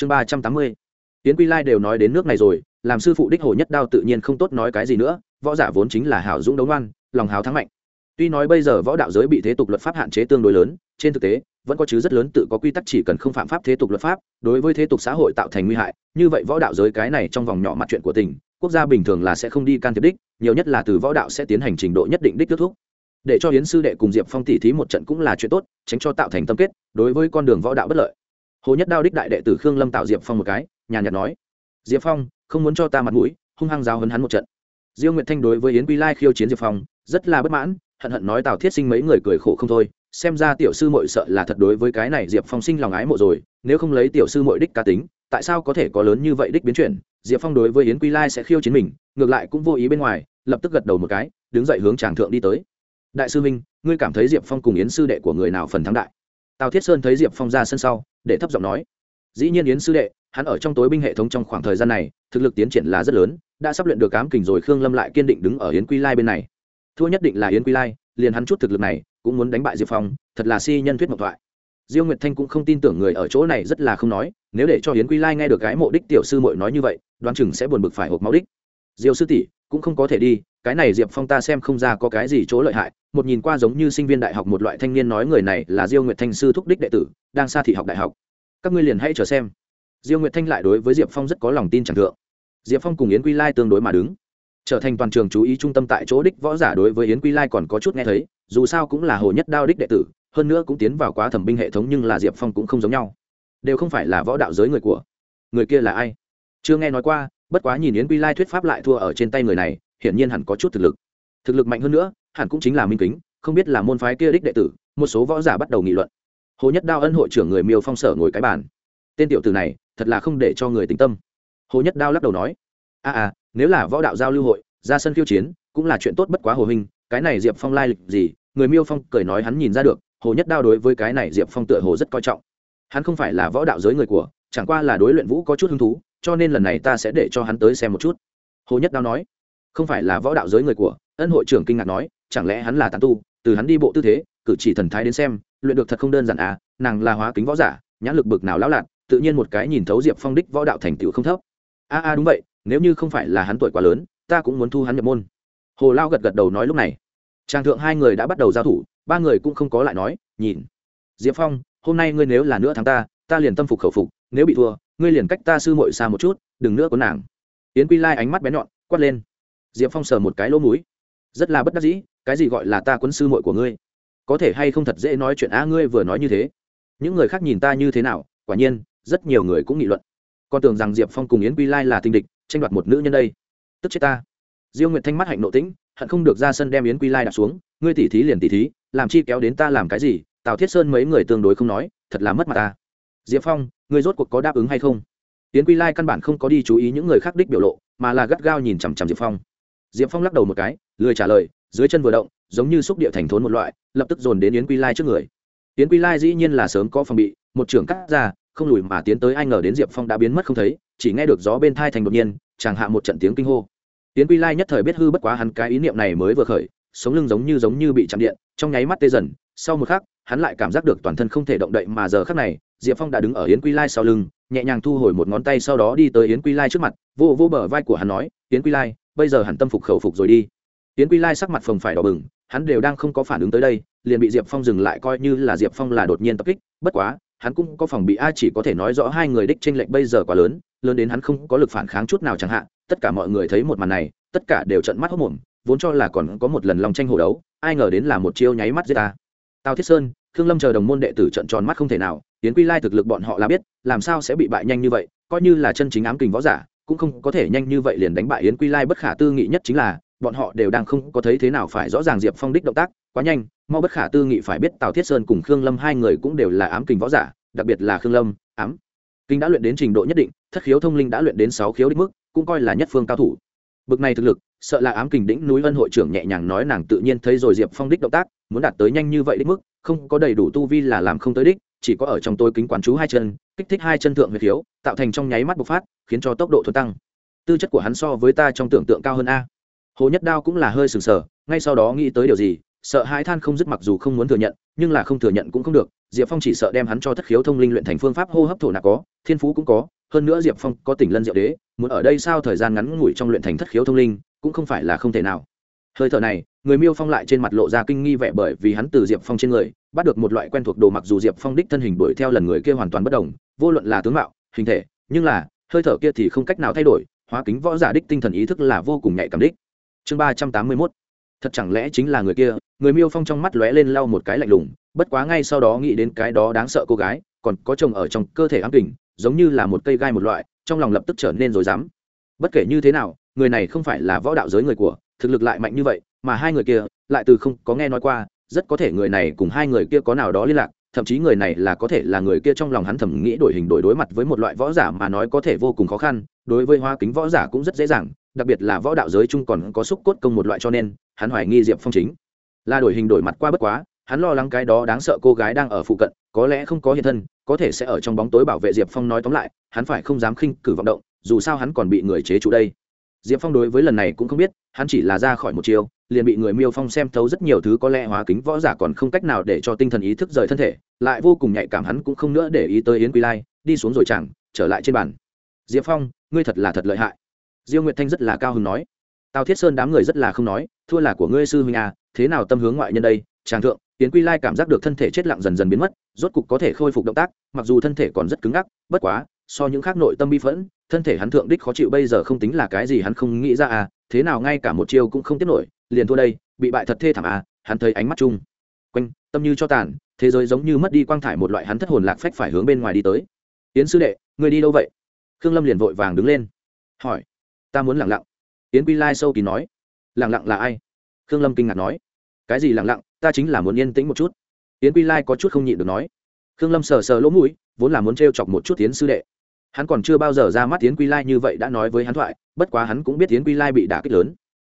chương ba trăm tám mươi. Tiến quy lai đều nói đến nước này rồi, làm sư phụ đích hồ nhất đao tự nhiên không tốt nói cái gì nữa, võ giả vốn chính là hảo dũng đấu ngoan, lòng hào thắng mạnh. Tuy nói bây giờ võ đạo giới bị thế tục luật pháp hạn chế tương đối lớn, trên thực tế, vẫn có chứ rất lớn tự có quy tắc chỉ cần không phạm pháp thế tục luật pháp, đối với thế tục xã hội tạo thành nguy hại, như vậy võ đạo giới cái này trong vòng nhỏ mặt chuyện của tỉnh quốc gia bình thường là sẽ không đi can thiệp đích, nhiều nhất là từ võ đạo sẽ tiến hành trình độ nhất định đích kết thúc. Để cho hiến sư đệ cùng diệp phong tỉ thí một trận cũng là chuyện tốt, tránh cho tạo thành tâm kết, đối với con đường võ đạo bất lợi hồ nhất đao đích đại đệ tử khương lâm tạo diệp phong một cái nhà nhật nói, diệp phong, không muốn cho ta mặt mũi, hung hăng giáo hấn hắn một trận. Diêu nguyệt thanh đối với yến quy lai khiêu chiến diệp phong, rất là bất mãn, hận hận nói, tào thiết sinh mấy người cười khổ không thôi, xem ra tiểu sư mội sợ là thật đối với cái này diệp phong sinh lòng ái mộ rồi, nếu không lấy tiểu sư mội đích cá tính, tại sao có thể có lớn như vậy đích biến chuyển? Diệp phong đối với yến quy lai sẽ khiêu chiến mình, ngược lại cũng vô ý bên ngoài, lập tức gật đầu một cái, đứng dậy hướng tràng thượng đi tới. Đại sư minh, ngươi cảm thấy diệp phong cùng yến sư đệ của người nào phần thắng đại? Tào thiết sơn thấy diệp phong ra sân sau, để thấp giọng nói, dĩ nhiên yến sư đệ, hắn ở trong tối binh hệ thống trong khoảng thời gian này, thực lực tiến triển là rất lớn, đã sắp luyện được cám kình rồi khương lâm lại kiên định đứng ở yến quy lai bên này. Thua nhất định là yến quy lai, liền hắn chút thực lực này, cũng muốn đánh bại diệp phong, thật là si nhân thuyết mộc thoại. Diêu nguyệt thanh cũng không tin tưởng người ở chỗ này rất là không nói, nếu để cho yến quy lai nghe được cái mộ đích tiểu sư mội nói như vậy, đoán chừng sẽ buồn bực phải hộp máu đích. Diêu sư tỷ cũng không có thể đi, cái này diệp phong ta xem không ra có cái gì chỗ lợi hại, một nhìn qua giống như sinh viên đại học một loại thanh niên nói người này là diêu nguyệt thanh sư thúc đích đệ tử, đang xa thị học đại học. Các ngươi liền hãy chờ xem. Diêu nguyệt thanh lại đối với diệp phong rất có lòng tin chẳng thượng. Diệp phong cùng yến quy lai tương đối mà đứng. Trở thành toàn trường chú ý trung tâm tại chỗ đích võ giả đối với yến quy lai còn có chút nghe thấy, dù sao cũng là hồ nhất đao đích đệ tử, hơn nữa cũng tiến vào quá thẩm binh hệ thống nhưng là diệp phong cũng không giống nhau. Đều không phải là võ đạo giới người của. Người kia là ai? Chưa nghe nói qua bất quá nhìn yến quy lai thuyết pháp lại thua ở trên tay người này hiển nhiên hẳn có chút thực lực. Thực lực mạnh hơn nữa hẳn cũng chính là minh kính không biết là môn phái kia đích đệ tử một số võ giả bắt đầu nghị luận. Hồ nhất đao ân hội trưởng người miêu phong sở ngồi cái bàn. Tên tiểu tử này thật là không để cho người tính tâm. Hồ nhất đao lắc đầu nói a à, à nếu là võ đạo giao lưu hội ra sân khiêu chiến cũng là chuyện tốt bất quá hồ hình cái này diệp phong lai lịch gì? Người miêu phong cười nói hắn nhìn ra được hồ nhất đao đối với cái này diệp phong tựa hồ rất coi trọng. Hắn không phải là võ đạo giới người của chẳng qua là đối luyện vũ có chút hứng thú cho nên lần này ta sẽ để cho hắn tới xem một chút. Hồ nhất đao nói, không phải là võ đạo giới người của ân hội trưởng kinh ngạc nói, chẳng lẽ hắn là tàn tu, từ hắn đi bộ tư thế, cử chỉ thần thái đến xem, luyện được thật không đơn giản à nàng là hóa kính võ giả, nhãn lực bực nào lão lạc tự nhiên một cái nhìn thấu diệp phong đích võ đạo thành tựu không thấp. A à, a, đúng vậy, nếu như không phải là hắn tuổi quá lớn, ta cũng muốn thu hắn nhập môn. Hồ lao gật gật đầu nói lúc này. Trang thượng hai người đã bắt đầu giao thủ, ba người cũng không có lại nói, nhìn. Diệp phong, hôm nay ngươi nếu là nữa thắng ta ta liền tâm phục khẩu phục, nếu bị thua ngươi liền cách ta sư muội xa một chút, đừng nữa có nàng. Yến quy lai ánh mắt bé nhọn, quát lên. Diệp phong sờ một cái lỗ mũi. Rất là bất đắc dĩ, cái gì gọi là ta quấn sư muội của ngươi? Có thể hay không thật dễ nói chuyện á ngươi vừa nói như thế. Những người khác nhìn ta như thế nào, quả nhiên, rất nhiều người cũng nghị luận. Con tưởng rằng diệp phong cùng yến quy lai là tình địch, tranh đoạt một nữ nhân đây. Tức chết ta. Diêu nguyệt thanh mắt hạnh nộ tĩnh, hận không được ra sân đem yến quy lai đặt xuống. Ngươi tỉ thí liền tỉ thí, làm chi kéo đến ta làm cái gì? Tào thiết sơn mấy người tương đối không nói, thật là mất mặt ta. Diệp phong ngươi rốt cuộc có đáp ứng hay không? Tiến quy lai căn bản không có đi chú ý những người khác đích biểu lộ, mà là gắt gao nhìn chằm chằm diệp phong. Diệp phong lắc đầu một cái, lười trả lời, dưới chân vừa động, giống như xúc địa thành thốn một loại, lập tức dồn đến yến quy lai trước người. Yến quy lai dĩ nhiên là sớm có phòng bị, một trưởng cắt ra, không lùi mà tiến tới ai ngờ đến diệp phong đã biến mất không thấy, chỉ nghe được gió bên thai thành đột nhiên, chàng hạ một trận tiếng kinh hô. Yến quy lai nhất thời biết hư bất quá hắn cái ý niệm này mới vừa khởi, sống lưng giống như giống như bị chạm điện, trong nháy mắt tê dần, sau một khắc hắn lại cảm giác được toàn thân không thể động đậy mà giờ khắc này, diệp phong đã đứng ở yến quy lai sau lưng, nhẹ nhàng thu hồi một ngón tay sau đó đi tới yến quy lai trước mặt, vô vô bờ vai của hắn nói, yến quy lai, bây giờ hắn tâm phục khẩu phục rồi đi. Yến quy lai sắc mặt phồng phải đỏ bừng, hắn đều đang không có phản ứng tới đây, liền bị diệp phong dừng lại coi như là diệp phong là đột nhiên tập kích, bất quá, hắn cũng có phòng bị a chỉ có thể nói rõ hai người đích tranh lệch bây giờ quá lớn lớn đến hắn không có lực phản kháng chút nào chẳng hạn, tất cả mọi người thấy một màn này, tất cả đều trận mắt hốc mồm vốn cho là còn có một lần lòng tranh hồ đấu, ai ngờ đến là một chiêu nháy mắt giết ta tào thiết sơn, khương lâm chờ đồng môn đệ tử trận tròn mắt không thể nào tiến quy lai thực lực bọn họ là biết, làm sao sẽ bị bại nhanh như vậy, coi như là chân chính ám kình võ giả, cũng không có thể nhanh như vậy liền đánh bại yến quy lai bất khả tư nghị nhất chính là, bọn họ đều đang không có thấy thế nào phải rõ ràng diệp phong đích động tác, quá nhanh, mau bất khả tư nghị phải biết tào thiết sơn cùng khương lâm hai người cũng đều là ám kình võ giả, đặc biệt là khương lâm, ám. Kinh đã luyện đến trình độ nhất định, thất khiếu thông linh đã luyện đến sáu khiếu đích mức, cũng coi là nhất phương cao thủ bực này thực lực, sợ là ám kình đỉnh núi ân hội trưởng nhẹ nhàng nói nàng tự nhiên thấy rồi diệp phong đích động tác, muốn đạt tới nhanh như vậy đích mức, không có đầy đủ tu vi là làm không tới đích, chỉ có ở trong tôi kính quán chú hai chân, kích thích hai chân thượng huyệt khiếu, tạo thành trong nháy mắt bộc phát, khiến cho tốc độ thuần tăng. Tư chất của hắn so với ta trong tưởng tượng cao hơn a. Hồ nhất đao cũng là hơi sừng sờ, ngay sau đó nghĩ tới điều gì, sợ hãi than không dứt mặc dù không muốn thừa nhận, nhưng là không thừa nhận cũng không được, diệp phong chỉ sợ đem hắn cho thất khiếu thông linh luyện thành phương pháp hô hấp thổ nạp có, thiên phú cũng có hơn nữa diệp phong có tỉnh lân diệu đế, muốn ở đây sao thời gian ngắn ngủi trong luyện thành thất khiếu thông linh, cũng không phải là không thể nào. Hơi thở này, người miêu phong lại trên mặt lộ ra kinh nghi vẻ bởi vì hắn từ diệp phong trên người, bắt được một loại quen thuộc đồ mặc dù diệp phong đích thân hình đuổi theo lần người kia hoàn toàn bất đồng, vô luận là tướng mạo, hình thể, nhưng là, hơi thở kia thì không cách nào thay đổi, hóa kính võ giả đích tinh thần ý thức là vô cùng nhạy cảm đích. Chương ba trăm tám mươi mốt. Thật chẳng lẽ chính là người kia? Người miêu phong trong mắt lóe lên lau một cái lạnh lùng, bất quá ngay sau đó nghĩ đến cái đó đáng sợ cô gái còn có chồng ở trong cơ thể ám kình, giống như là một cây gai một loại, trong lòng lập tức trở nên rồi dám bất kể như thế nào, người này không phải là võ đạo giới người của, thực lực lại mạnh như vậy, mà hai người kia lại từ không có nghe nói qua, rất có thể người này cùng hai người kia có nào đó liên lạc, thậm chí người này là có thể là người kia trong lòng hắn thầm nghĩ đổi hình đổi đối mặt với một loại võ giả mà nói có thể vô cùng khó khăn, đối với hoa kính võ giả cũng rất dễ dàng, đặc biệt là võ đạo giới chung còn có xúc cốt công một loại cho nên, hắn hoài nghi diệp phong chính. Là đổi hình đổi mặt qua bất quá, hắn lo lắng cái đó đáng sợ cô gái đang ở phụ cận, có lẽ không có hiện thân có thể sẽ ở trong bóng tối bảo vệ diệp phong nói tóm lại, hắn phải không dám khinh cử vọng động, dù sao hắn còn bị người chế trụ đây. Diệp phong đối với lần này cũng không biết, hắn chỉ là ra khỏi một chiều liền bị người miêu phong xem thấu rất nhiều thứ có lẽ hóa kính võ giả còn không cách nào để cho tinh thần ý thức rời thân thể, lại vô cùng nhạy cảm hắn cũng không nữa để ý tới yến quy lai, đi xuống rồi chẳng, trở lại trên bàn. Diệp phong, ngươi thật là thật lợi hại. Diêu nguyệt thanh rất là cao hứng nói. Tào thiết sơn đám người rất là không nói, thua là của ngươi sư huynh à thế nào tâm hướng ngoại nhân đây tràng thượng tiến quy lai cảm giác được thân thể chết lặng dần dần biến mất, rốt cục có thể khôi phục động tác, mặc dù thân thể còn rất cứng ngắc, bất quá, so những khác nội tâm bi phẫn, thân thể hắn thượng đích khó chịu bây giờ không tính là cái gì hắn không nghĩ ra à thế nào ngay cả một chiêu cũng không tiếp nổi, liền thua đây, bị bại thật thê thảm à hắn thấy ánh mắt chung. Quanh, tâm như cho tàn, thế giới giống như mất đi quang thải một loại hắn thất hồn lạc phách phải hướng bên ngoài đi tới. Yến sư đệ, người đi đâu vậy? Khương lâm liền vội vàng đứng lên, hỏi. Ta muốn lặng lặng. Yến quy lai sâu kỳ nói. Lặng lặng là ai? Khương lâm kinh ngạc nói. Cái gì lặng lặng? Ta chính là muốn yên tĩnh một chút. Yến quy lai có chút không nhịn được nói. Khương lâm sờ sờ lỗ mũi, vốn là muốn t chọc một chút tiến sư đệ. Hắn còn chưa bao giờ ra mắt tiến quy lai như vậy đã nói với hắn thoại, bất quá hắn cũng biết tiến quy lai bị đả kích lớn.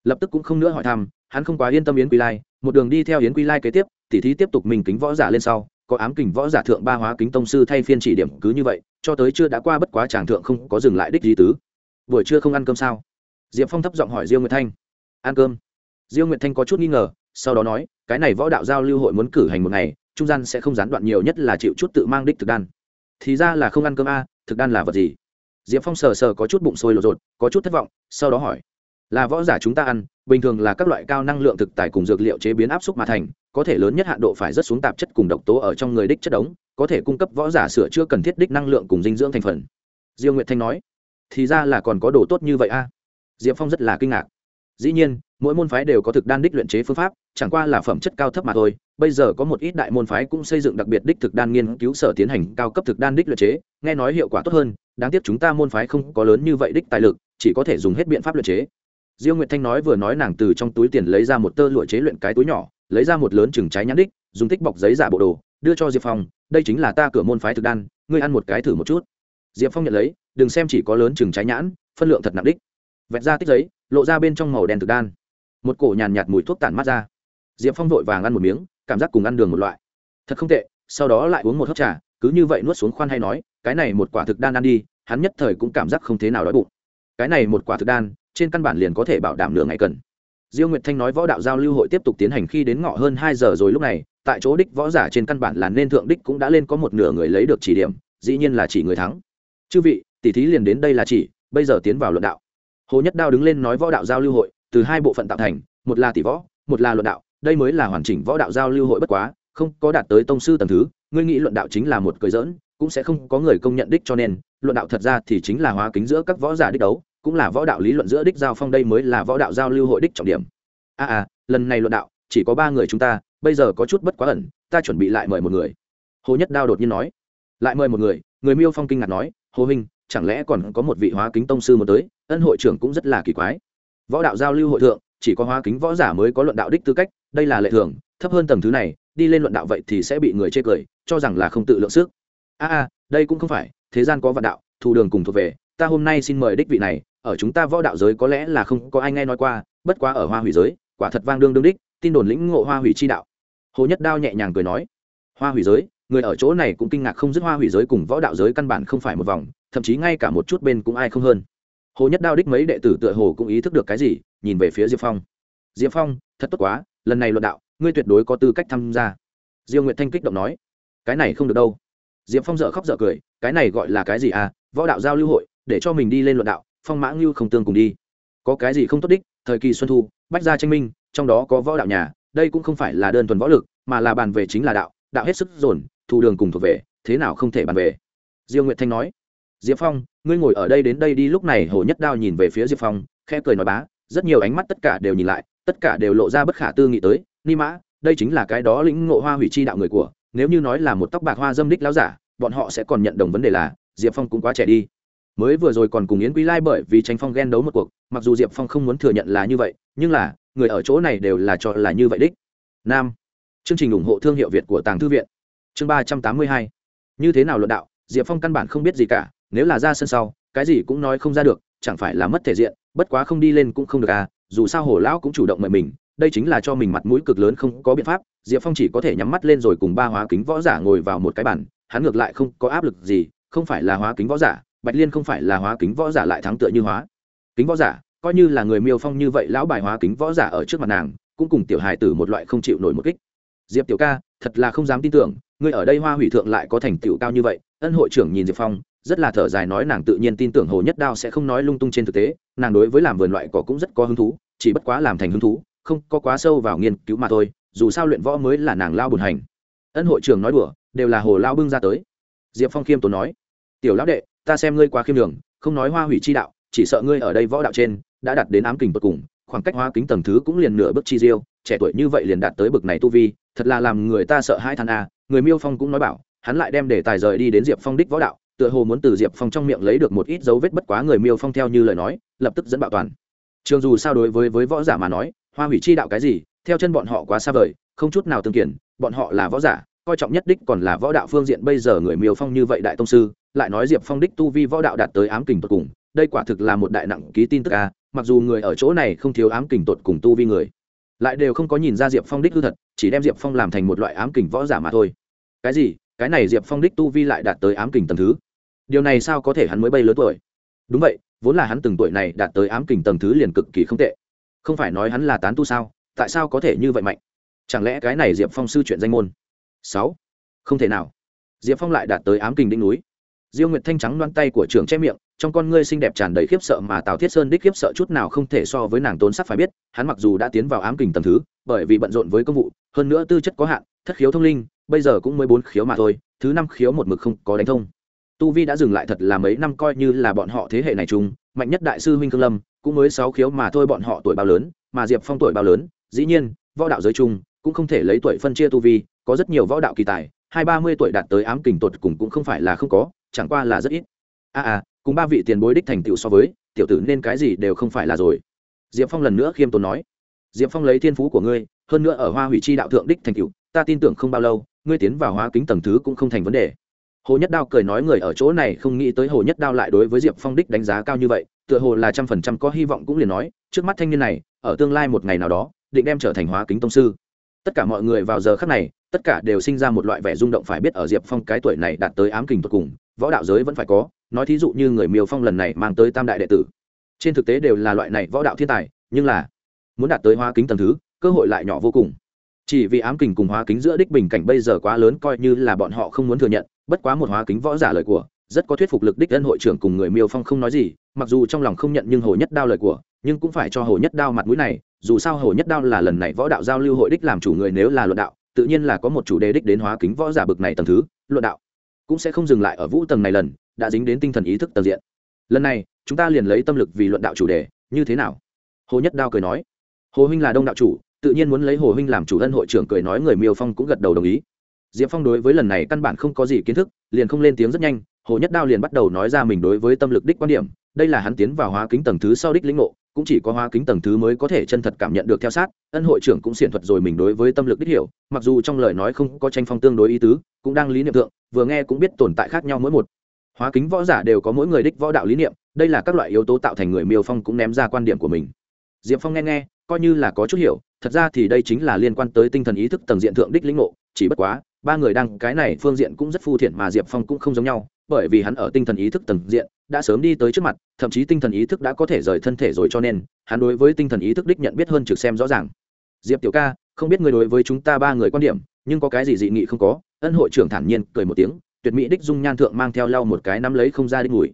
Lập tức cũng không nữa hỏi thăm, hắn không quá yên tâm yến quy lai, một đường đi theo yến quy lai kế tiếp, tỉ thí tiếp tục mình kính võ giả lên sau, có ám kình võ giả thượng ba hóa kính tông sư thay phiên chỉ điểm cứ như vậy, cho tới chưa đã qua bất quá tràng thượng không có dừng lại đích gì tứ. Buổi trưa không ăn cơm sao? Diệp phong thấp giọng hỏi diêu nguyệt thanh. Ăn cơm. Diêu nguyệt thanh có chút nghi ngờ, sau đó nói cái này võ đạo giao lưu hội muốn cử hành một ngày, trung gian sẽ không gián đoạn nhiều nhất là chịu chút tự mang đích thực đan. Thì ra là không ăn cơm a, thực đan là vật gì? Diệp phong sờ sờ có chút bụng sôi lột rột có chút thất vọng, sau đó hỏi. Là võ giả chúng ta ăn, bình thường là các loại cao năng lượng thực tài cùng dược liệu chế biến áp xúc mà thành, có thể lớn nhất hạn độ phải rất xuống tạp chất cùng độc tố ở trong người đích chất đống, có thể cung cấp võ giả sửa chữa cần thiết đích năng lượng cùng dinh dưỡng thành phần. Diêu nguyệt thanh nói. Thì ra là còn có đồ tốt như vậy a. Diệp phong rất là kinh ngạc. Dĩ nhiên mỗi môn phái đều có thực đan đích luyện chế phương pháp, chẳng qua là phẩm chất cao thấp mà thôi. Bây giờ có một ít đại môn phái cũng xây dựng đặc biệt đích thực đan nghiên cứu sở tiến hành cao cấp thực đan đích luyện chế, nghe nói hiệu quả tốt hơn. Đáng tiếc chúng ta môn phái không có lớn như vậy đích tài lực, chỉ có thể dùng hết biện pháp luyện chế. Diêu nguyệt thanh nói vừa nói nàng từ trong túi tiền lấy ra một tơ lụa chế luyện cái túi nhỏ, lấy ra một lớn chừng trái nhãn đích, dùng tích bọc giấy giả bộ đồ, đưa cho diệp phong, đây chính là ta cửa môn phái thực đan, ngươi ăn một cái thử một chút. Diệp phong nhận lấy, đừng xem chỉ có lớn chừng trái nhãn, phân lượng thật nặng đích. Vẹt ra tích giấy, lộ ra bên trong màu đen thực đan một cổ nhàn nhạt mùi thuốc tản mát ra. Diệp phong vội vàng ăn một miếng, cảm giác cùng ăn đường một loại. Thật không tệ, sau đó lại uống một hớp trà, cứ như vậy nuốt xuống khoan hay nói, cái này một quả thực đan ăn đi, hắn nhất thời cũng cảm giác không thế nào đói bụng. Cái này một quả thực đan, trên căn bản liền có thể bảo đảm nửa ngày cần. Diêu nguyệt thanh nói võ đạo giao lưu hội tiếp tục tiến hành khi đến ngọ hơn hai giờ rồi lúc này, tại chỗ đích võ giả trên căn bản là nên thượng đích cũng đã lên có một nửa người lấy được chỉ điểm, dĩ nhiên là chỉ người thắng. Chư vị, tỷ thí liền đến đây là chỉ, bây giờ tiến vào luận đạo. Hồ nhất đao đứng lên nói võ đạo giao lưu hội từ hai bộ phận tạo thành một là tỷ võ một là luận đạo. Đây mới là hoàn chỉnh võ đạo giao lưu hội bất quá không có đạt tới tông sư tầng thứ ngươi nghĩ luận đạo chính là một cười dỡn cũng sẽ không có người công nhận đích cho nên luận đạo thật ra thì chính là hóa kính giữa các võ giả đích đấu cũng là võ đạo lý luận giữa đích giao phong đây mới là võ đạo giao lưu hội đích trọng điểm. A à, à lần này luận đạo chỉ có ba người chúng ta bây giờ có chút bất quá ẩn ta chuẩn bị lại mời một người. Hồ nhất đao đột nhiên nói. Lại mời một người? Người miêu phong kinh ngạc nói. Hồ huynh chẳng lẽ còn có một vị hóa kính tông sư muốn tới? Ân hội trưởng cũng rất là kỳ quái võ đạo giao lưu hội thượng, chỉ có hóa kính võ giả mới có luận đạo đích tư cách, đây là lệ thường, thấp hơn tầng thứ này, đi lên luận đạo vậy thì sẽ bị người chê cười, cho rằng là không tự lượng sức. A a, đây cũng không phải, thế gian có vạn đạo, thù đường cùng thuộc về, ta hôm nay xin mời đích vị này, ở chúng ta võ đạo giới có lẽ là không có ai nghe nói qua, bất quá ở hoa hủy giới, quả thật vang đương đương đích, tin đồn lĩnh ngộ hoa hủy chi đạo. Hồ nhất đao nhẹ nhàng cười nói, hoa hủy giới, người ở chỗ này cũng kinh ngạc không dứt hoa hủy giới cùng võ đạo giới căn bản không phải một vòng, thậm chí ngay cả một chút bên cũng ai không hơn hồ nhất đao đích mấy đệ tử tựa hồ cũng ý thức được cái gì, nhìn về phía diệp phong. Diệp phong, thật tốt quá, lần này luận đạo, ngươi tuyệt đối có tư cách tham gia. Diêu nguyệt thanh kích động nói. Cái này không được đâu. Diệp phong dợ khóc dợ cười, cái này gọi là cái gì à? Võ đạo giao lưu hội, để cho mình đi lên luận đạo, phong mã ngưu không tương cùng đi. Có cái gì không tốt đích? Thời kỳ xuân thu, bách gia tranh minh, trong đó có võ đạo nhà, đây cũng không phải là đơn thuần võ lực, mà là bàn về chính là đạo đạo hết sức dồn, thu đường cùng thuộc về, thế nào không thể bàn về? Diêu nguyệt thanh nói diệp phong, ngươi ngồi ở đây đến đây đi, lúc này hồ nhất đao nhìn về phía diệp phong, khẽ cười nói bá, rất nhiều ánh mắt tất cả đều nhìn lại, tất cả đều lộ ra bất khả tư nghị tới, ni mã, đây chính là cái đó lĩnh ngộ hoa hủy chi đạo người của, nếu như nói là một tóc bạc hoa dâm đích láo giả, bọn họ sẽ còn nhận đồng vấn đề là, diệp phong cũng quá trẻ đi. Mới vừa rồi còn cùng yến quý lai bởi vì tranh phong ghen đấu một cuộc, mặc dù diệp phong không muốn thừa nhận là như vậy, nhưng là, người ở chỗ này đều là cho là như vậy đích. Nam. Chương trình ủng hộ thương hiệu việt của tàng thư viện. Chương ba trăm tám mươi hai. Như thế nào luận đạo, diệp phong căn bản không biết gì cả nếu là ra sân sau, cái gì cũng nói không ra được, chẳng phải là mất thể diện, bất quá không đi lên cũng không được à dù sao hồ lão cũng chủ động mời mình, đây chính là cho mình mặt mũi cực lớn không có biện pháp, diệp phong chỉ có thể nhắm mắt lên rồi cùng ba hóa kính võ giả ngồi vào một cái bản hắn ngược lại không có áp lực gì, không phải là hóa kính võ giả, bạch liên không phải là hóa kính võ giả lại thắng tựa như hóa kính võ giả, coi như là người miêu phong như vậy lão bài hóa kính võ giả ở trước mặt nàng, cũng cùng tiểu hài tử một loại không chịu nổi một kích. Diệp tiểu ca, thật là không dám tin tưởng người ở đây hoa hủy thượng lại có thành tựu cao như vậy, ân hội trưởng nhìn diệp phong rất là thở dài nói nàng tự nhiên tin tưởng hồ nhất đao sẽ không nói lung tung trên thực tế, nàng đối với làm vườn loại cỏ cũng rất có hứng thú, chỉ bất quá làm thành hứng thú, không có quá sâu vào nghiên cứu mà thôi, dù sao luyện võ mới là nàng lao bùn hành. Ân hội trưởng nói đùa, đều là hồ lao bưng ra tới. Diệp phong khiêm tốn nói, tiểu lão đệ, ta xem ngươi quá khiêm đường không nói hoa hủy chi đạo, chỉ sợ ngươi ở đây võ đạo trên, đã đạt đến ám kình bậc cùng, khoảng cách hoa kính tầng thứ cũng liền nửa bước chi diêu, trẻ tuổi như vậy liền đạt tới bậc này tu vi, thật là làm người ta sợ hai than a. Người miêu phong cũng nói bảo, hắn lại đem để tài rời đi đến diệp phong đích võ đạo tựa hồ muốn từ diệp phong trong miệng lấy được một ít dấu vết bất quá người miêu phong theo như lời nói, lập tức dẫn bạo toàn. Trường dù sao đối với với võ giả mà nói, hoa hủy chi đạo cái gì, theo chân bọn họ quá xa vời, không chút nào tương kiển, bọn họ là võ giả, coi trọng nhất đích còn là võ đạo phương diện. Bây giờ người miêu phong như vậy đại tông sư, lại nói diệp phong đích tu vi võ đạo đạt tới ám kình tột cùng, đây quả thực là một đại nặng ký tin tức a, mặc dù người ở chỗ này không thiếu ám kình tột cùng tu vi người, lại đều không có nhìn ra diệp phong đích hư thật, chỉ đem diệp phong làm thành một loại ám kình võ giả mà thôi. Cái gì? Cái này diệp phong đích tu vi lại đạt tới ám kình tầng thứ điều này sao có thể hắn mới bay lớn tuổi? Đúng vậy, vốn là hắn từng tuổi này đạt tới ám kình tầng thứ liền cực kỳ không tệ. Không phải nói hắn là tán tu sao? Tại sao có thể như vậy mạnh? Chẳng lẽ cái này diệp phong sư chuyện danh môn? Sáu. Không thể nào. Diệp phong lại đạt tới ám kình đỉnh núi. Diêu nguyệt thanh trắng đoan tay của trưởng che miệng, trong con ngươi xinh đẹp tràn đầy khiếp sợ mà tào thiết sơn đích khiếp sợ chút nào không thể so với nàng tốn sắc phải biết, hắn mặc dù đã tiến vào ám kình tầm thứ, bởi vì bận rộn với công vụ, hơn nữa tư chất có hạn, thất khiếu thông linh, bây giờ cũng mới bốn khiếu mà thôi, thứ năm khiếu một mực không có đánh thông tu vi đã dừng lại thật là mấy năm coi như là bọn họ thế hệ này chung mạnh nhất đại sư huynh cương lâm cũng mới sáu khiếu mà thôi bọn họ tuổi bao lớn mà diệp phong tuổi bao lớn dĩ nhiên võ đạo giới chung cũng không thể lấy tuổi phân chia tu vi có rất nhiều võ đạo kỳ tài hai ba mươi tuổi đạt tới ám kình tột cùng cũng không phải là không có chẳng qua là rất ít. A à, à cùng ba vị tiền bối đích thành tựu so với tiểu tử nên cái gì đều không phải là rồi. Diệp phong lần nữa khiêm tốn nói diệp phong lấy thiên phú của ngươi hơn nữa ở hoa hủy chi đạo thượng đích thành tựu ta tin tưởng không bao lâu ngươi tiến vào hóa kính tầng thứ cũng không thành vấn đề hồ nhất đao cười nói người ở chỗ này không nghĩ tới hồ nhất đao lại đối với diệp phong đích đánh giá cao như vậy, tựa hồ là trăm phần trăm có hy vọng cũng liền nói, trước mắt thanh niên này, ở tương lai một ngày nào đó, định đem trở thành hóa kính tông sư. Tất cả mọi người vào giờ khắc này, tất cả đều sinh ra một loại vẻ rung động phải biết ở diệp phong cái tuổi này đạt tới ám kình tột cùng, võ đạo giới vẫn phải có, nói thí dụ như người miêu phong lần này mang tới tam đại đệ tử. Trên thực tế đều là loại này võ đạo thiên tài, nhưng là muốn đạt tới hóa kính tầm thứ, cơ hội lại nhỏ vô cùng. Chỉ vì ám kình cùng hóa kính giữa đích bình cảnh bây giờ quá lớn coi như là bọn họ không muốn thừa nhận bất quá một hóa kính võ giả lời của, rất có thuyết phục lực đích ân hội trưởng cùng người miêu phong không nói gì, mặc dù trong lòng không nhận nhưng hồ nhất đao lời của, nhưng cũng phải cho hồ nhất đao mặt mũi này, dù sao hồ nhất đao là lần này võ đạo giao lưu hội đích làm chủ người nếu là luận đạo, tự nhiên là có một chủ đề đích đến hóa kính võ giả bực này tầng thứ, luận đạo. Cũng sẽ không dừng lại ở vũ tầng này lần, đã dính đến tinh thần ý thức tầng diện. Lần này, chúng ta liền lấy tâm lực vì luận đạo chủ đề, như thế nào? Hồ nhất đao cười nói. Hồ huynh là đông đạo chủ, tự nhiên muốn lấy hồ huynh làm chủ ân hội trưởng cười nói người miêu phong cũng gật đầu đồng ý diệp phong đối với lần này căn bản không có gì kiến thức, liền không lên tiếng rất nhanh, hồ nhất đao liền bắt đầu nói ra mình đối với tâm lực đích quan điểm, đây là hắn tiến vào hóa kính tầng thứ sau đích lĩnh ngộ, cũng chỉ có hóa kính tầng thứ mới có thể chân thật cảm nhận được theo sát, ân hội trưởng cũng xiển thuật rồi mình đối với tâm lực đích hiểu, mặc dù trong lời nói không có tranh phong tương đối ý tứ, cũng đang lý niệm tượng vừa nghe cũng biết tồn tại khác nhau mỗi một. Hóa kính võ giả đều có mỗi người đích võ đạo lý niệm, đây là các loại yếu tố tạo thành người miêu phong cũng ném ra quan điểm của mình. Diệp phong nghe nghe, coi như là có chút hiểu, thật ra thì đây chính là liên quan tới tinh thần ý thức tầng diện thượng đích lĩnh ngộ, chỉ bất quá ba người đang, cái này phương diện cũng rất phu thiện mà diệp phong cũng không giống nhau, bởi vì hắn ở tinh thần ý thức tầng diện, đã sớm đi tới trước mặt, thậm chí tinh thần ý thức đã có thể rời thân thể rồi cho nên, hắn đối với tinh thần ý thức đích nhận biết hơn trực xem rõ ràng. Diệp tiểu ca, không biết người đối với chúng ta ba người quan điểm, nhưng có cái gì dị nghị không có? Ân hội trưởng thản nhiên cười một tiếng, tuyệt mỹ đích dung nhan thượng mang theo lau một cái nắm lấy không ra đích mùi.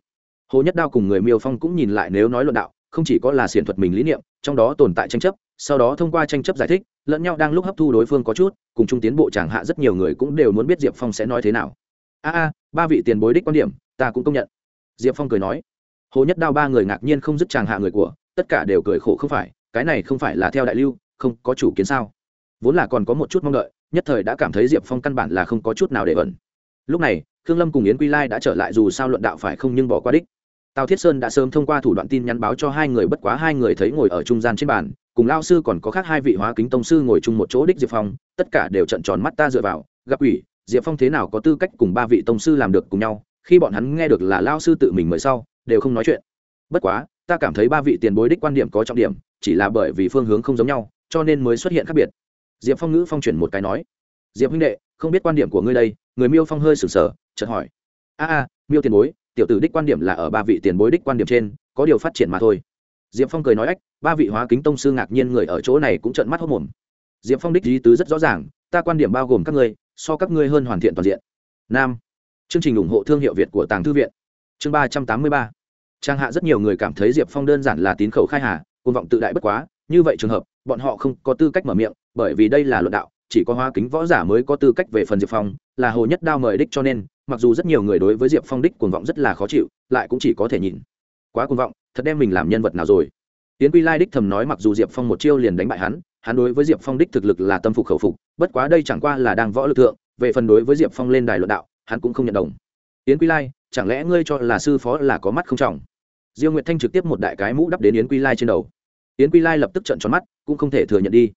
Hồ nhất đao cùng người miêu phong cũng nhìn lại nếu nói luận đạo, không chỉ có là xiển thuật mình lý niệm, trong đó tồn tại tranh chấp, sau đó thông qua tranh chấp giải thích lẫn nhau đang lúc hấp thu đối phương có chút, cùng chung tiến bộ chẳng hạ rất nhiều người cũng đều muốn biết diệp phong sẽ nói thế nào. A a, ba vị tiền bối đích quan điểm, ta cũng công nhận. Diệp phong cười nói. Hồ nhất đao ba người ngạc nhiên không dứt chàng hạ người của, tất cả đều cười khổ không phải, cái này không phải là theo đại lưu, không có chủ kiến sao? Vốn là còn có một chút mong đợi, nhất thời đã cảm thấy diệp phong căn bản là không có chút nào để ẩn. Lúc này, khương lâm cùng yến quy lai đã trở lại dù sao luận đạo phải không nhưng bỏ qua đích. Tào thiết sơn đã sớm thông qua thủ đoạn tin nhắn báo cho hai người bất quá hai người thấy ngồi ở trung gian trên bàn cùng lao sư còn có khác hai vị hóa kính tông sư ngồi chung một chỗ đích diệp phong, tất cả đều trận tròn mắt ta dựa vào, gặp ủy, diệp phong thế nào có tư cách cùng ba vị tông sư làm được cùng nhau, khi bọn hắn nghe được là lao sư tự mình mời sau, đều không nói chuyện. Bất quá, ta cảm thấy ba vị tiền bối đích quan điểm có trọng điểm, chỉ là bởi vì phương hướng không giống nhau, cho nên mới xuất hiện khác biệt. Diệp phong ngữ phong chuyển một cái nói, diệp huynh đệ, không biết quan điểm của ngươi đây? Người miêu phong hơi sừng sờ, chợt hỏi, a a, miêu tiền bối, tiểu tử đích quan điểm là ở ba vị tiền bối đích quan điểm trên, có điều phát triển mà thôi diệp phong cười nói ách, ba vị hóa kính tông sư ngạc nhiên người ở chỗ này cũng trợn mắt hốc mồm. Diệp phong đích lý tứ rất rõ ràng, ta quan điểm bao gồm các ngươi, so các ngươi hơn hoàn thiện toàn diện. Nam. Chương trình ủng hộ thương hiệu việt của tàng thư viện. Chương ba trăm tám mươi ba. Trang hạ rất nhiều người cảm thấy diệp phong đơn giản là tín khẩu khai hà côn vọng tự đại bất quá, như vậy trường hợp, bọn họ không có tư cách mở miệng, bởi vì đây là luận đạo, chỉ có hoa kính võ giả mới có tư cách về phần diệp phong, là hồ nhất đao mời đích cho nên, mặc dù rất nhiều người đối với diệp phong đích cuồng vọng rất là khó chịu, lại cũng chỉ có thể nhìn quá cuồng vọng, thật đem mình làm nhân vật nào rồi? Tiến quy lai đích thầm nói mặc dù diệp phong một chiêu liền đánh bại hắn hắn đối với diệp phong đích thực lực là tâm phục khẩu phục, bất quá đây chẳng qua là đang võ lực thượng, về phần đối với diệp phong lên đài luận đạo, hắn cũng không nhận đồng. Yến quy lai, chẳng lẽ ngươi cho là sư phó là có mắt không trọng? Diêu nguyệt thanh trực tiếp một đại cái mũ đắp đến yến quy lai trên đầu. Yến quy lai lập tức trận tròn mắt, cũng không thể thừa nhận đi.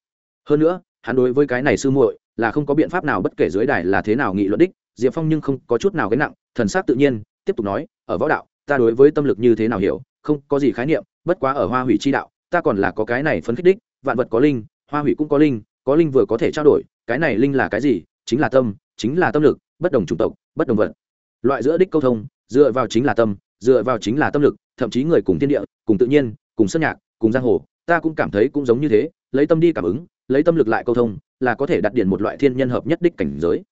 Hơn nữa, hắn đối với cái này sư muội là không có biện pháp nào bất kể dưới đài là thế nào nghị luận đích, diệp phong nhưng không có chút nào gánh nặng, thần s tự nhiên, tiếp tục nói, ở võ đạo ta đối với tâm lực như thế nào hiểu, không có gì khái niệm, bất quá ở hoa hủy chi đạo, ta còn là có cái này phấn khích đích, vạn vật có linh, hoa hủy cũng có linh có linh vừa có thể trao đổi, cái này linh là cái gì? Chính là tâm, chính là tâm lực, bất đồng chủng tộc, bất đồng vật. Loại giữa đích câu thông, dựa vào chính là tâm, dựa vào chính là tâm lực, thậm chí người cùng thiên địa, cùng tự nhiên, cùng sân nhạc, cùng giang hồ, ta cũng cảm thấy cũng giống như thế, lấy tâm đi cảm ứng, lấy tâm lực lại câu thông, là có thể đặt điện một loại thiên nhân hợp nhất đích cảnh giới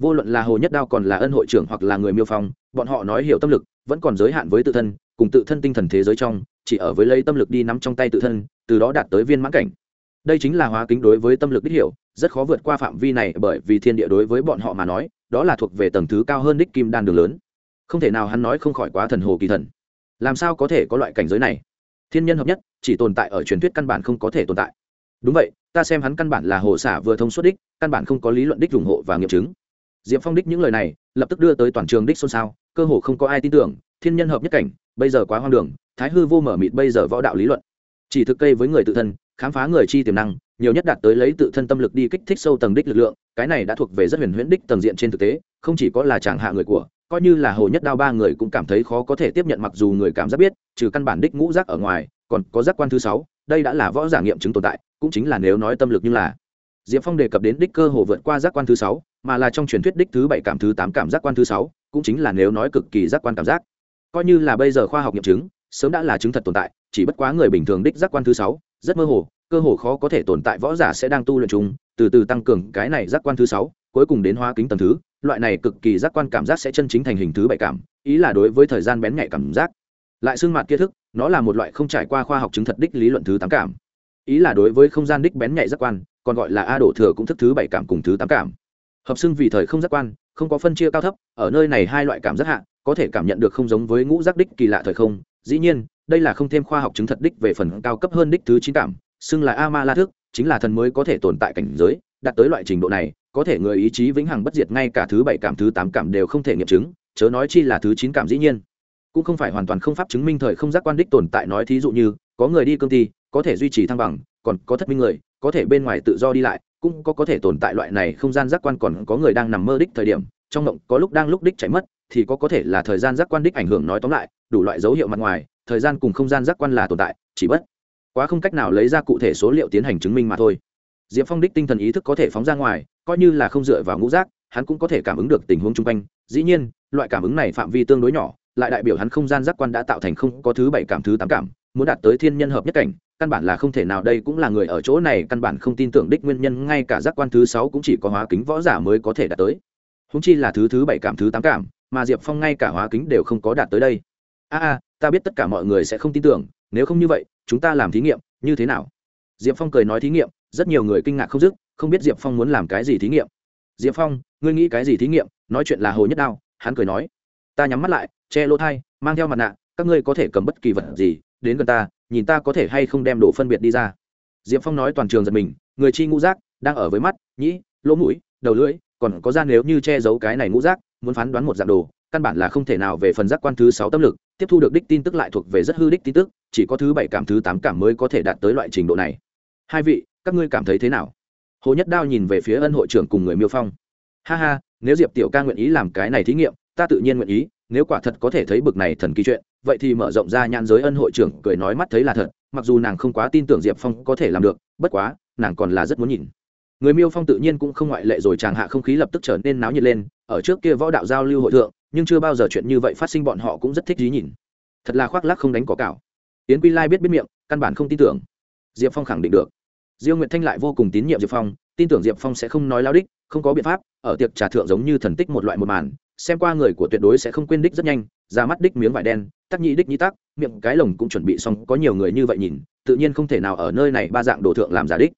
vô luận là hồ nhất đao còn là ân hội trưởng hoặc là người miêu phong, bọn họ nói hiểu tâm lực, vẫn còn giới hạn với tự thân, cùng tự thân tinh thần thế giới trong, chỉ ở với lấy tâm lực đi nắm trong tay tự thân, từ đó đạt tới viên mãn cảnh. Đây chính là hóa kính đối với tâm lực đích hiểu, rất khó vượt qua phạm vi này bởi vì thiên địa đối với bọn họ mà nói, đó là thuộc về tầng thứ cao hơn đích kim đan đường lớn. Không thể nào hắn nói không khỏi quá thần hồ kỳ thần. Làm sao có thể có loại cảnh giới này? Thiên nhân hợp nhất, chỉ tồn tại ở truyền thuyết căn bản không có thể tồn tại. Đúng vậy, ta xem hắn căn bản là hồ xả vừa thông suốt đích, căn bản không có lý luận đích ủng hộ và nghiệm chứng diệp phong đích những lời này, lập tức đưa tới toàn trường đích xôn xao, cơ hồ không có ai tin tưởng, thiên nhân hợp nhất cảnh, bây giờ quá hoang đường, thái hư vô mở mịt bây giờ võ đạo lý luận. Chỉ thực cây với người tự thân, khám phá người chi tiềm năng, nhiều nhất đạt tới lấy tự thân tâm lực đi kích thích sâu tầng đích lực lượng, cái này đã thuộc về rất huyền huyễn đích tầng diện trên thực tế, không chỉ có là chẳng hạ người của, coi như là hồ nhất đao ba người cũng cảm thấy khó có thể tiếp nhận mặc dù người cảm giác biết, trừ căn bản đích ngũ giác ở ngoài, còn có giác quan thứ sáu, đây đã là võ giả nghiệm chứng tồn tại, cũng chính là nếu nói tâm lực như là. Diệp phong đề cập đến đích cơ hồ vượt qua giác quan thứ sáu mà là trong truyền thuyết đích thứ bảy cảm thứ tám cảm giác quan thứ sáu, cũng chính là nếu nói cực kỳ giác quan cảm giác. Coi như là bây giờ khoa học nghiệm chứng, sớm đã là chứng thật tồn tại, chỉ bất quá người bình thường đích giác quan thứ sáu, rất mơ hồ, cơ hồ khó có thể tồn tại, võ giả sẽ đang tu luyện chúng từ từ tăng cường cái này giác quan thứ sáu, cuối cùng đến hóa kính tầm thứ, loại này cực kỳ giác quan cảm giác sẽ chân chính thành hình thứ bảy cảm, ý là đối với thời gian bén nhạy cảm giác. Lại xương mặt kia thức, nó là một loại không trải qua khoa học chứng thật đích lý luận thứ tám cảm. Ý là đối với không gian đích bén nhạy giác quan, còn gọi là a đổ thừa cũng thức thứ bảy cảm cùng thứ tám cảm hợp xưng vì thời không giác quan, không có phân chia cao thấp, ở nơi này hai loại cảm giác hạ, có thể cảm nhận được không giống với ngũ giác đích kỳ lạ thời không. Dĩ nhiên, đây là không thêm khoa học chứng thật đích về phần cao cấp hơn đích thứ chín cảm, xưng là a ma la thức chính là thần mới có thể tồn tại cảnh giới, đạt tới loại trình độ này, có thể người ý chí vĩnh hằng bất diệt ngay cả thứ bảy cảm, thứ tám cảm đều không thể nghiệm chứng, chớ nói chi là thứ chín cảm dĩ nhiên. Cũng không phải hoàn toàn không pháp chứng minh thời không giác quan đích tồn tại nói thí dụ như, có người đi công ty có thể duy trì thăng bằng, còn có thất minh người, có thể bên ngoài tự do đi lại cũng có có thể tồn tại loại này không gian giác quan còn có người đang nằm mơ đích thời điểm, trong mộng có lúc đang lúc đích chảy mất, thì có có thể là thời gian giác quan đích ảnh hưởng nói tóm lại, đủ loại dấu hiệu mặt ngoài, thời gian cùng không gian giác quan là tồn tại, chỉ bất quá không cách nào lấy ra cụ thể số liệu tiến hành chứng minh mà thôi. Diệp phong đích tinh thần ý thức có thể phóng ra ngoài, coi như là không dựa vào ngũ giác, hắn cũng có thể cảm ứng được tình huống chung quanh. Dĩ nhiên, loại cảm ứng này phạm vi tương đối nhỏ, lại đại biểu hắn không gian giác quan đã tạo thành không có thứ bảy cảm, thứ tám cảm muốn đạt tới thiên nhân hợp nhất cảnh, căn bản là không thể nào, đây cũng là người ở chỗ này căn bản không tin tưởng đích nguyên nhân, ngay cả giác quan thứ sáu cũng chỉ có hóa kính võ giả mới có thể đạt tới. Húng chi là thứ thứ bảy cảm, thứ tám cảm, mà diệp phong ngay cả hóa kính đều không có đạt tới đây. A a, ta biết tất cả mọi người sẽ không tin tưởng, nếu không như vậy, chúng ta làm thí nghiệm, như thế nào? Diệp phong cười nói thí nghiệm, rất nhiều người kinh ngạc không dứt, không biết diệp phong muốn làm cái gì thí nghiệm. Diệp phong, ngươi nghĩ cái gì thí nghiệm? Nói chuyện là hồ nhất đao, hắn cười nói. Ta nhắm mắt lại, che lỗ thai mang theo mặt nạ, các ngươi có thể cầm bất kỳ vật gì đến gần ta, nhìn ta có thể hay không đem đồ phân biệt đi ra. Diệp phong nói toàn trường giật mình, người chi ngũ giác đang ở với mắt, nhĩ, lỗ mũi, đầu lưỡi, còn có ra nếu như che giấu cái này ngũ giác, muốn phán đoán một dạng đồ, căn bản là không thể nào về phần giác quan thứ sáu tâm lực, tiếp thu được đích tin tức lại thuộc về rất hư đích tin tức, chỉ có thứ bảy cảm, thứ tám cảm mới có thể đạt tới loại trình độ này. Hai vị, các ngươi cảm thấy thế nào? Hồ nhất đao nhìn về phía ân hội trưởng cùng người miêu phong. Ha ha, nếu diệp tiểu ca nguyện ý làm cái này thí nghiệm, ta tự nhiên nguyện ý, nếu quả thật có thể thấy bực này thần kỳ chuyện vậy thì mở rộng ra nhãn giới ân hội trưởng cười nói mắt thấy là thật, mặc dù nàng không quá tin tưởng diệp phong có thể làm được, bất quá, nàng còn là rất muốn nhìn. Người miêu phong tự nhiên cũng không ngoại lệ rồi chàng hạ không khí lập tức trở nên náo nhiệt lên, ở trước kia võ đạo giao lưu hội thượng, nhưng chưa bao giờ chuyện như vậy phát sinh bọn họ cũng rất thích dí nhìn. Thật là khoác lắc không đánh có cảo yến quy lai biết biết miệng, căn bản không tin tưởng. Diệp phong khẳng định được. Diêu nguyệt thanh lại vô cùng tín nhiệm diệp phong, tin tưởng diệp phong sẽ không nói lao đích, không có biện pháp, ở tiệc trà thượng giống như thần tích một loại một màn, xem qua người của tuyệt đối sẽ không quên đích rất nhanh ra mắt đích miếng vải đen, tắc nhị đích nhị tắc, miệng cái lồng cũng chuẩn bị xong, có nhiều người như vậy nhìn, tự nhiên không thể nào ở nơi này ba dạng đồ thượng làm giả đích.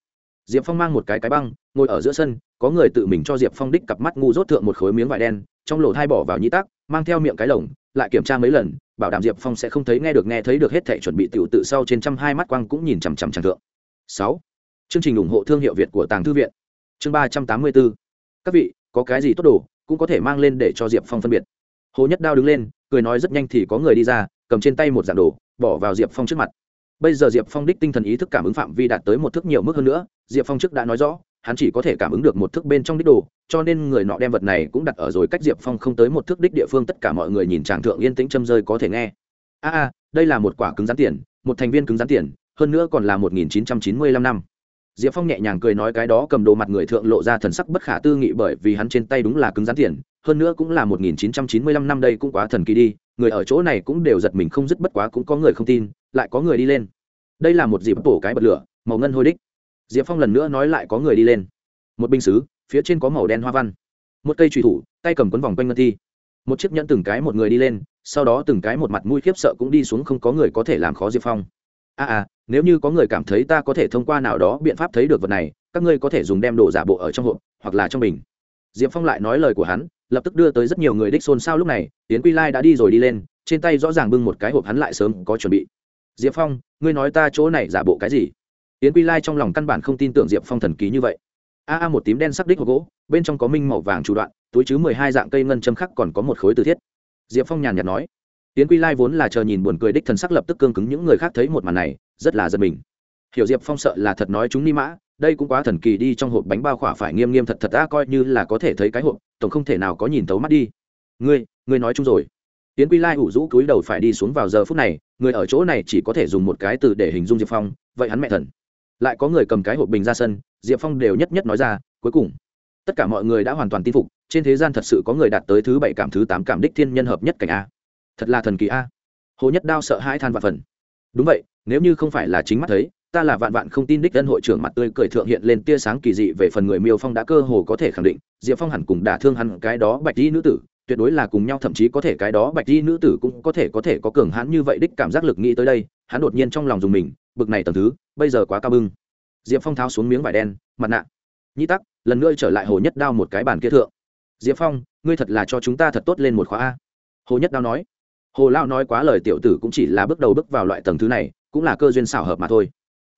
Diệp phong mang một cái cái băng, ngồi ở giữa sân, có người tự mình cho diệp phong đích cặp mắt ngu rốt thượng một khối miếng vải đen, trong lỗ thai bỏ vào nhị tắc, mang theo miệng cái lồng, lại kiểm tra mấy lần, bảo đảm diệp phong sẽ không thấy nghe được nghe thấy được hết thể chuẩn bị tiểu tự sau trên trăm hai mắt quang cũng nhìn chằm chằm chằm thượng. Sáu. Chương trình ủng hộ thương hiệu việt của tàng thư viện. Chương ba trăm tám mươi bốn. Các vị, có cái gì tốt đồ, cũng có thể mang lên để cho diệp phong phân biệt. Hồ nhất đao đứng lên cười nói rất nhanh thì có người đi ra, cầm trên tay một dạng đồ, bỏ vào diệp phong trước mặt. Bây giờ diệp phong đích tinh thần ý thức cảm ứng phạm vi đạt tới một thước nhiều mức hơn nữa, diệp phong trước đã nói rõ, hắn chỉ có thể cảm ứng được một thước bên trong đích đồ, cho nên người nọ đem vật này cũng đặt ở rồi cách diệp phong không tới một thước đích địa phương, tất cả mọi người nhìn tràng thượng yên tĩnh châm rơi có thể nghe. A a, đây là một quả cứng rắn tiền, một thành viên cứng rắn tiền, hơn nữa còn là một nghìn chín trăm chín mươi lăm năm. Diệp phong nhẹ nhàng cười nói cái đó cầm đồ mặt người thượng lộ ra thần sắc bất khả tư nghị bởi vì hắn trên tay đúng là cứng rắn tiền hơn nữa cũng là một nghìn chín trăm chín mươi lăm năm đây cũng quá thần kỳ đi người ở chỗ này cũng đều giật mình không dứt bất quá cũng có người không tin lại có người đi lên. Đây là một dịp bổ cái bật lửa màu ngân hôi đích. Diệp phong lần nữa nói lại có người đi lên. Một binh sứ phía trên có màu đen hoa văn. Một cây chủy thủ tay cầm quấn vòng quanh ngân thi. Một chiếc nhẫn từng cái một người đi lên sau đó từng cái một mặt mũi khiếp sợ cũng đi xuống không có người có thể làm khó diệp phong. A à, à nếu như có người cảm thấy ta có thể thông qua nào đó biện pháp thấy được vật này các ngươi có thể dùng đem đồ giả bộ ở trong hộp hoặc là trong bình. Diệp phong lại nói lời của hắn lập tức đưa tới rất nhiều người đích xôn xao lúc này tiến quy lai đã đi rồi đi lên, trên tay rõ ràng bưng một cái hộp hắn lại sớm có chuẩn bị. Diệp phong, ngươi nói ta chỗ này giả bộ cái gì? Tiến quy lai trong lòng căn bản không tin tưởng diệp phong thần ký như vậy. A a, một tím đen sắc đích hộp gỗ, bên trong có minh màu vàng chủ đoạn, túi chứ mười hai dạng cây ngân châm khắc còn có một khối từ thiết. Diệp phong nhàn nhạt nói. Tiến quy lai vốn là chờ nhìn buồn cười đích thần sắc lập tức cương cứng những người khác thấy một màn này, rất là giật mình. Hiểu diệp phong sợ là thật nói chúng ni mã đây cũng quá thần kỳ đi, trong hộp bánh bao khỏa phải nghiêm nghiêm thật thật ta coi như là có thể thấy cái hộp, tổng không thể nào có nhìn tấu mắt đi. Ngươi ngươi nói chung rồi. Tiến quy lai ủ rũ cúi đầu phải đi xuống vào giờ phút này, người ở chỗ này chỉ có thể dùng một cái từ để hình dung diệp phong, vậy hắn mẹ thần. Lại có người cầm cái hộp bình ra sân, diệp phong đều nhất nhất nói ra, cuối cùng, tất cả mọi người đã hoàn toàn tin phục, trên thế gian thật sự có người đạt tới thứ bảy cảm, thứ tám cảm đích thiên nhân hợp nhất cảnh a. Thật là thần kỳ a. Hồ nhất đao sợ hai than và phần. Đúng vậy, nếu như không phải là chính mắt thấy ta là vạn vạn không tin đích dân hội trưởng mặt tươi cười thượng hiện lên tia sáng kỳ dị về phần người miêu phong đã cơ hồ có thể khẳng định, diệp phong hẳn cùng đả thương hẳn cái đó bạch di nữ tử, tuyệt đối là cùng nhau thậm chí có thể cái đó bạch di nữ tử cũng có thể có thể có cường hãn như vậy đích cảm giác lực nghĩ tới đây, hắn đột nhiên trong lòng dùng mình, bực này tầm thứ, bây giờ quá cao bưng. Diệp phong tháo xuống miếng vải đen, mặt nạ. Nhĩ tắc, lần nữa trở lại hồ nhất đao một cái bàn kia thượng. Diệp phong, ngươi thật là cho chúng ta thật tốt lên một khóa a. Hồ nhất đao nói. Hồ lao nói quá lời tiểu tử cũng chỉ là bước đầu bước vào loại tầng thứ này, cũng là cơ duyên xảo hợp mà thôi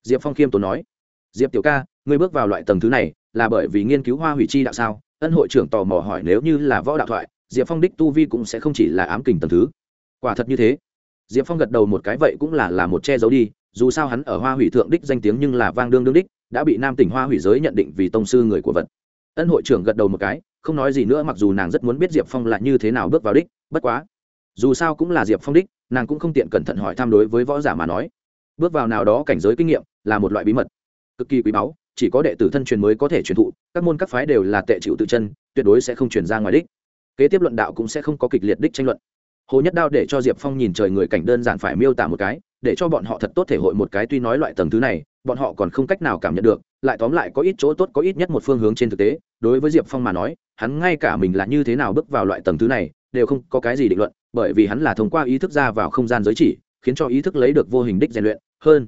diệp phong khiêm tốn nói. Diệp tiểu ca, ngươi bước vào loại tầng thứ này, là bởi vì nghiên cứu hoa hủy chi đạo sao? Ân hội trưởng tò mò hỏi nếu như là võ đạo thoại, diệp phong đích tu vi cũng sẽ không chỉ là ám kình tầng thứ. Quả thật như thế. Diệp phong gật đầu một cái vậy cũng là là một che giấu đi, dù sao hắn ở hoa hủy thượng đích danh tiếng nhưng là vang đương đương đích, đã bị nam tỉnh hoa hủy giới nhận định vì tông sư người của vật. Ân hội trưởng gật đầu một cái, không nói gì nữa mặc dù nàng rất muốn biết diệp phong là như thế nào bước vào đích, bất quá, dù sao cũng là diệp phong đích, nàng cũng không tiện cẩn thận hỏi tham đối với võ giả mà nói. Bước vào nào đó cảnh giới kinh nghiệm là một loại bí mật. Cực kỳ quý báu, chỉ có đệ tử thân truyền mới có thể truyền thụ, các môn các phái đều là tệ chịu tự chân, tuyệt đối sẽ không truyền ra ngoài đích. Kế tiếp luận đạo cũng sẽ không có kịch liệt đích tranh luận. Hồ nhất đao để cho diệp phong nhìn trời người cảnh đơn giản phải miêu tả một cái, để cho bọn họ thật tốt thể hội một cái tuy nói loại tầng thứ này, bọn họ còn không cách nào cảm nhận được, lại tóm lại có ít chỗ tốt có ít nhất một phương hướng trên thực tế, đối với diệp phong mà nói, hắn ngay cả mình là như thế nào bước vào loại tầng thứ này, đều không có cái gì định luận, bởi vì hắn là thông qua ý thức ra vào không gian giới chỉ, khiến cho ý thức lấy được vô hình đích rèn luyện, hơn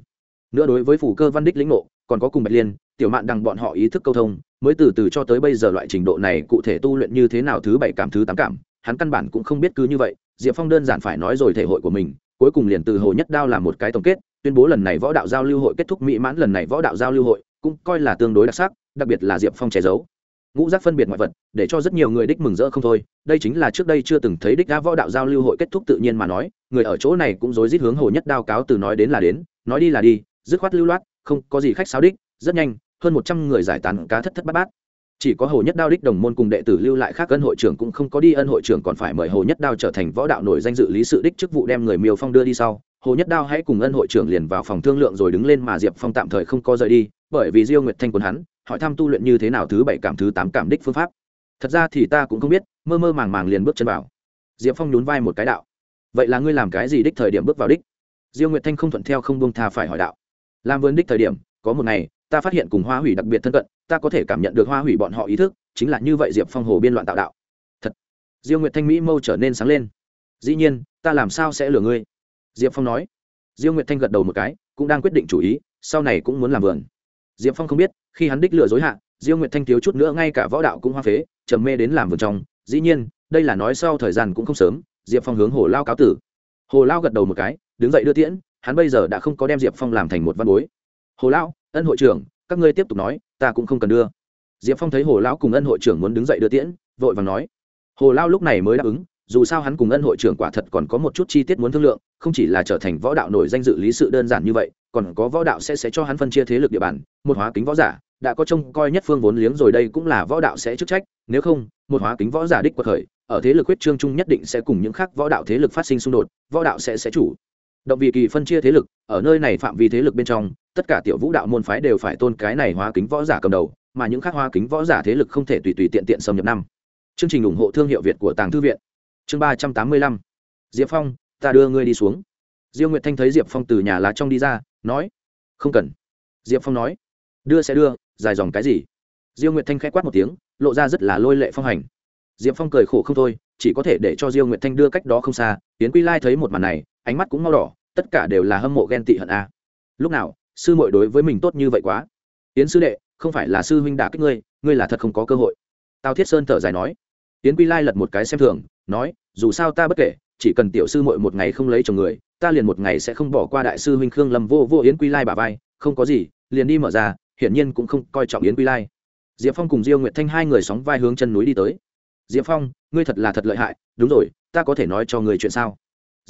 nữa đối với phủ cơ văn đích lĩnh ngộ, còn có cùng bạch liên, tiểu mạn đằng bọn họ ý thức câu thông, mới từ từ cho tới bây giờ loại trình độ này cụ thể tu luyện như thế nào thứ bảy cảm, thứ tám cảm, hắn căn bản cũng không biết cứ như vậy, diệp phong đơn giản phải nói rồi thể hội của mình, cuối cùng liền từ hồ nhất đao làm một cái tổng kết, tuyên bố lần này võ đạo giao lưu hội kết thúc mỹ mãn, lần này võ đạo giao lưu hội cũng coi là tương đối đặc sắc, đặc biệt là diệp phong che giấu. Ngũ giác phân biệt ngoại vật, để cho rất nhiều người đích mừng rỡ không thôi, đây chính là trước đây chưa từng thấy đích đã võ đạo giao lưu hội kết thúc tự nhiên mà nói, người ở chỗ này cũng rối rít hướng hồ nhất đao cáo từ nói đến là đến, nói đi là đi dứt khoát lưu loát, không có gì khách sáo đích, rất nhanh, hơn một trăm người giải tán cá thất thất bát bát. Chỉ có hồ nhất đao đích đồng môn cùng đệ tử lưu lại khác ân hội trưởng cũng không có đi ân hội trưởng còn phải mời hồ nhất đao trở thành võ đạo nổi danh dự lý sự đích chức vụ đem người miêu phong đưa đi sau. Hồ nhất đao hãy cùng ân hội trưởng liền vào phòng thương lượng rồi đứng lên mà diệp phong tạm thời không có rời đi, bởi vì diêu nguyệt thanh quân hắn, hỏi thăm tu luyện như thế nào thứ bảy cảm, thứ tám cảm đích phương pháp. Thật ra thì ta cũng không biết, mơ mơ màng màng liền bước chân vào. Diệp phong nhún vai một cái đạo. Vậy là ngươi làm cái gì đích thời điểm bước vào đích? Diêu nguyệt thanh không thuận theo không buông tha phải hỏi đạo làm vườn đích thời điểm, có một ngày, ta phát hiện cùng hoa hủy đặc biệt thân cận, ta có thể cảm nhận được hoa hủy bọn họ ý thức, chính là như vậy diệp phong hồ biên loạn tạo đạo. Thật, diêu nguyệt thanh mỹ mâu trở nên sáng lên. Dĩ nhiên, ta làm sao sẽ lừa ngươi? Diệp phong nói. Diêu nguyệt thanh gật đầu một cái, cũng đang quyết định chủ ý, sau này cũng muốn làm vườn. Diệp phong không biết, khi hắn đích lừa dối hạ, diêu nguyệt thanh thiếu chút nữa ngay cả võ đạo cũng hoa phế, trầm mê đến làm vườn trong. Dĩ nhiên, đây là nói sau thời gian cũng không sớm, diệp phong hướng hồ lao cáo tử. Hồ lao gật đầu một cái, đứng dậy đưa tiễn hắn bây giờ đã không có đem diệp phong làm thành một văn bối. Hồ Lão, ân hội trưởng các ngươi tiếp tục nói ta cũng không cần đưa. Diệp phong thấy hồ lão cùng ân hội trưởng muốn đứng dậy đưa tiễn vội vàng nói. Hồ Lão lúc này mới đáp ứng dù sao hắn cùng ân hội trưởng quả thật còn có một chút chi tiết muốn thương lượng không chỉ là trở thành võ đạo nổi danh dự lý sự đơn giản như vậy còn có võ đạo sẽ sẽ cho hắn phân chia thế lực địa bàn một hóa kính võ giả đã có trông coi nhất phương vốn liếng rồi đây cũng là võ đạo sẽ chức trách nếu không một hóa kính võ giả đích quật khởi ở thế lực huyết trương chung nhất định sẽ cùng những khác võ đạo thế lực phát sinh xung đột võ đạo sẽ sẽ chủ động vị kỳ phân chia thế lực, ở nơi này phạm vi thế lực bên trong, tất cả tiểu vũ đạo môn phái đều phải tôn cái này hóa kính võ giả cầm đầu, mà những khác hóa kính võ giả thế lực không thể tùy tùy tiện tiện xâm nhập năm. Chương trình ủng hộ thương hiệu việt của tàng thư viện. Chương ba trăm tám mươi lăm. Diệp phong, ta đưa ngươi đi xuống. Diêu nguyệt thanh thấy diệp phong từ nhà lá trong đi ra, nói, không cần. Diệp phong nói, đưa sẽ đưa, dài dòng cái gì? Diêu nguyệt thanh k h ẽ quát một tiếng, lộ ra rất là lôi lệ phong hành. Diệp phong cười khổ không thôi, chỉ có thể để cho diêu nguyệt thanh đưa cách đó không xa tiến quy lai thấy một màn này, ánh mắt cũng mau đỏ tất cả đều là hâm mộ ghen tị hận a. Lúc nào, sư mội đối với mình tốt như vậy quá? Yến sư đệ, không phải là sư huynh đả kích ngươi ngươi là thật không có cơ hội. Tào thiết sơn thở dài nói. Yến quy lai lật một cái xem thường, nói, dù sao ta bất kể, chỉ cần tiểu sư mội một ngày không lấy chồng người, ta liền một ngày sẽ không bỏ qua đại sư huynh khương lâm vô vô yến quy lai bà vai, không có gì, liền đi mở ra, hiển nhiên cũng không coi trọng yến quy lai. Diệp phong cùng diêu nguyệt thanh hai người sóng vai hướng chân núi đi tới. Diệp phong, ngươi thật là thật lợi hại, đúng rồi, ta có thể nói cho người chuyện sao?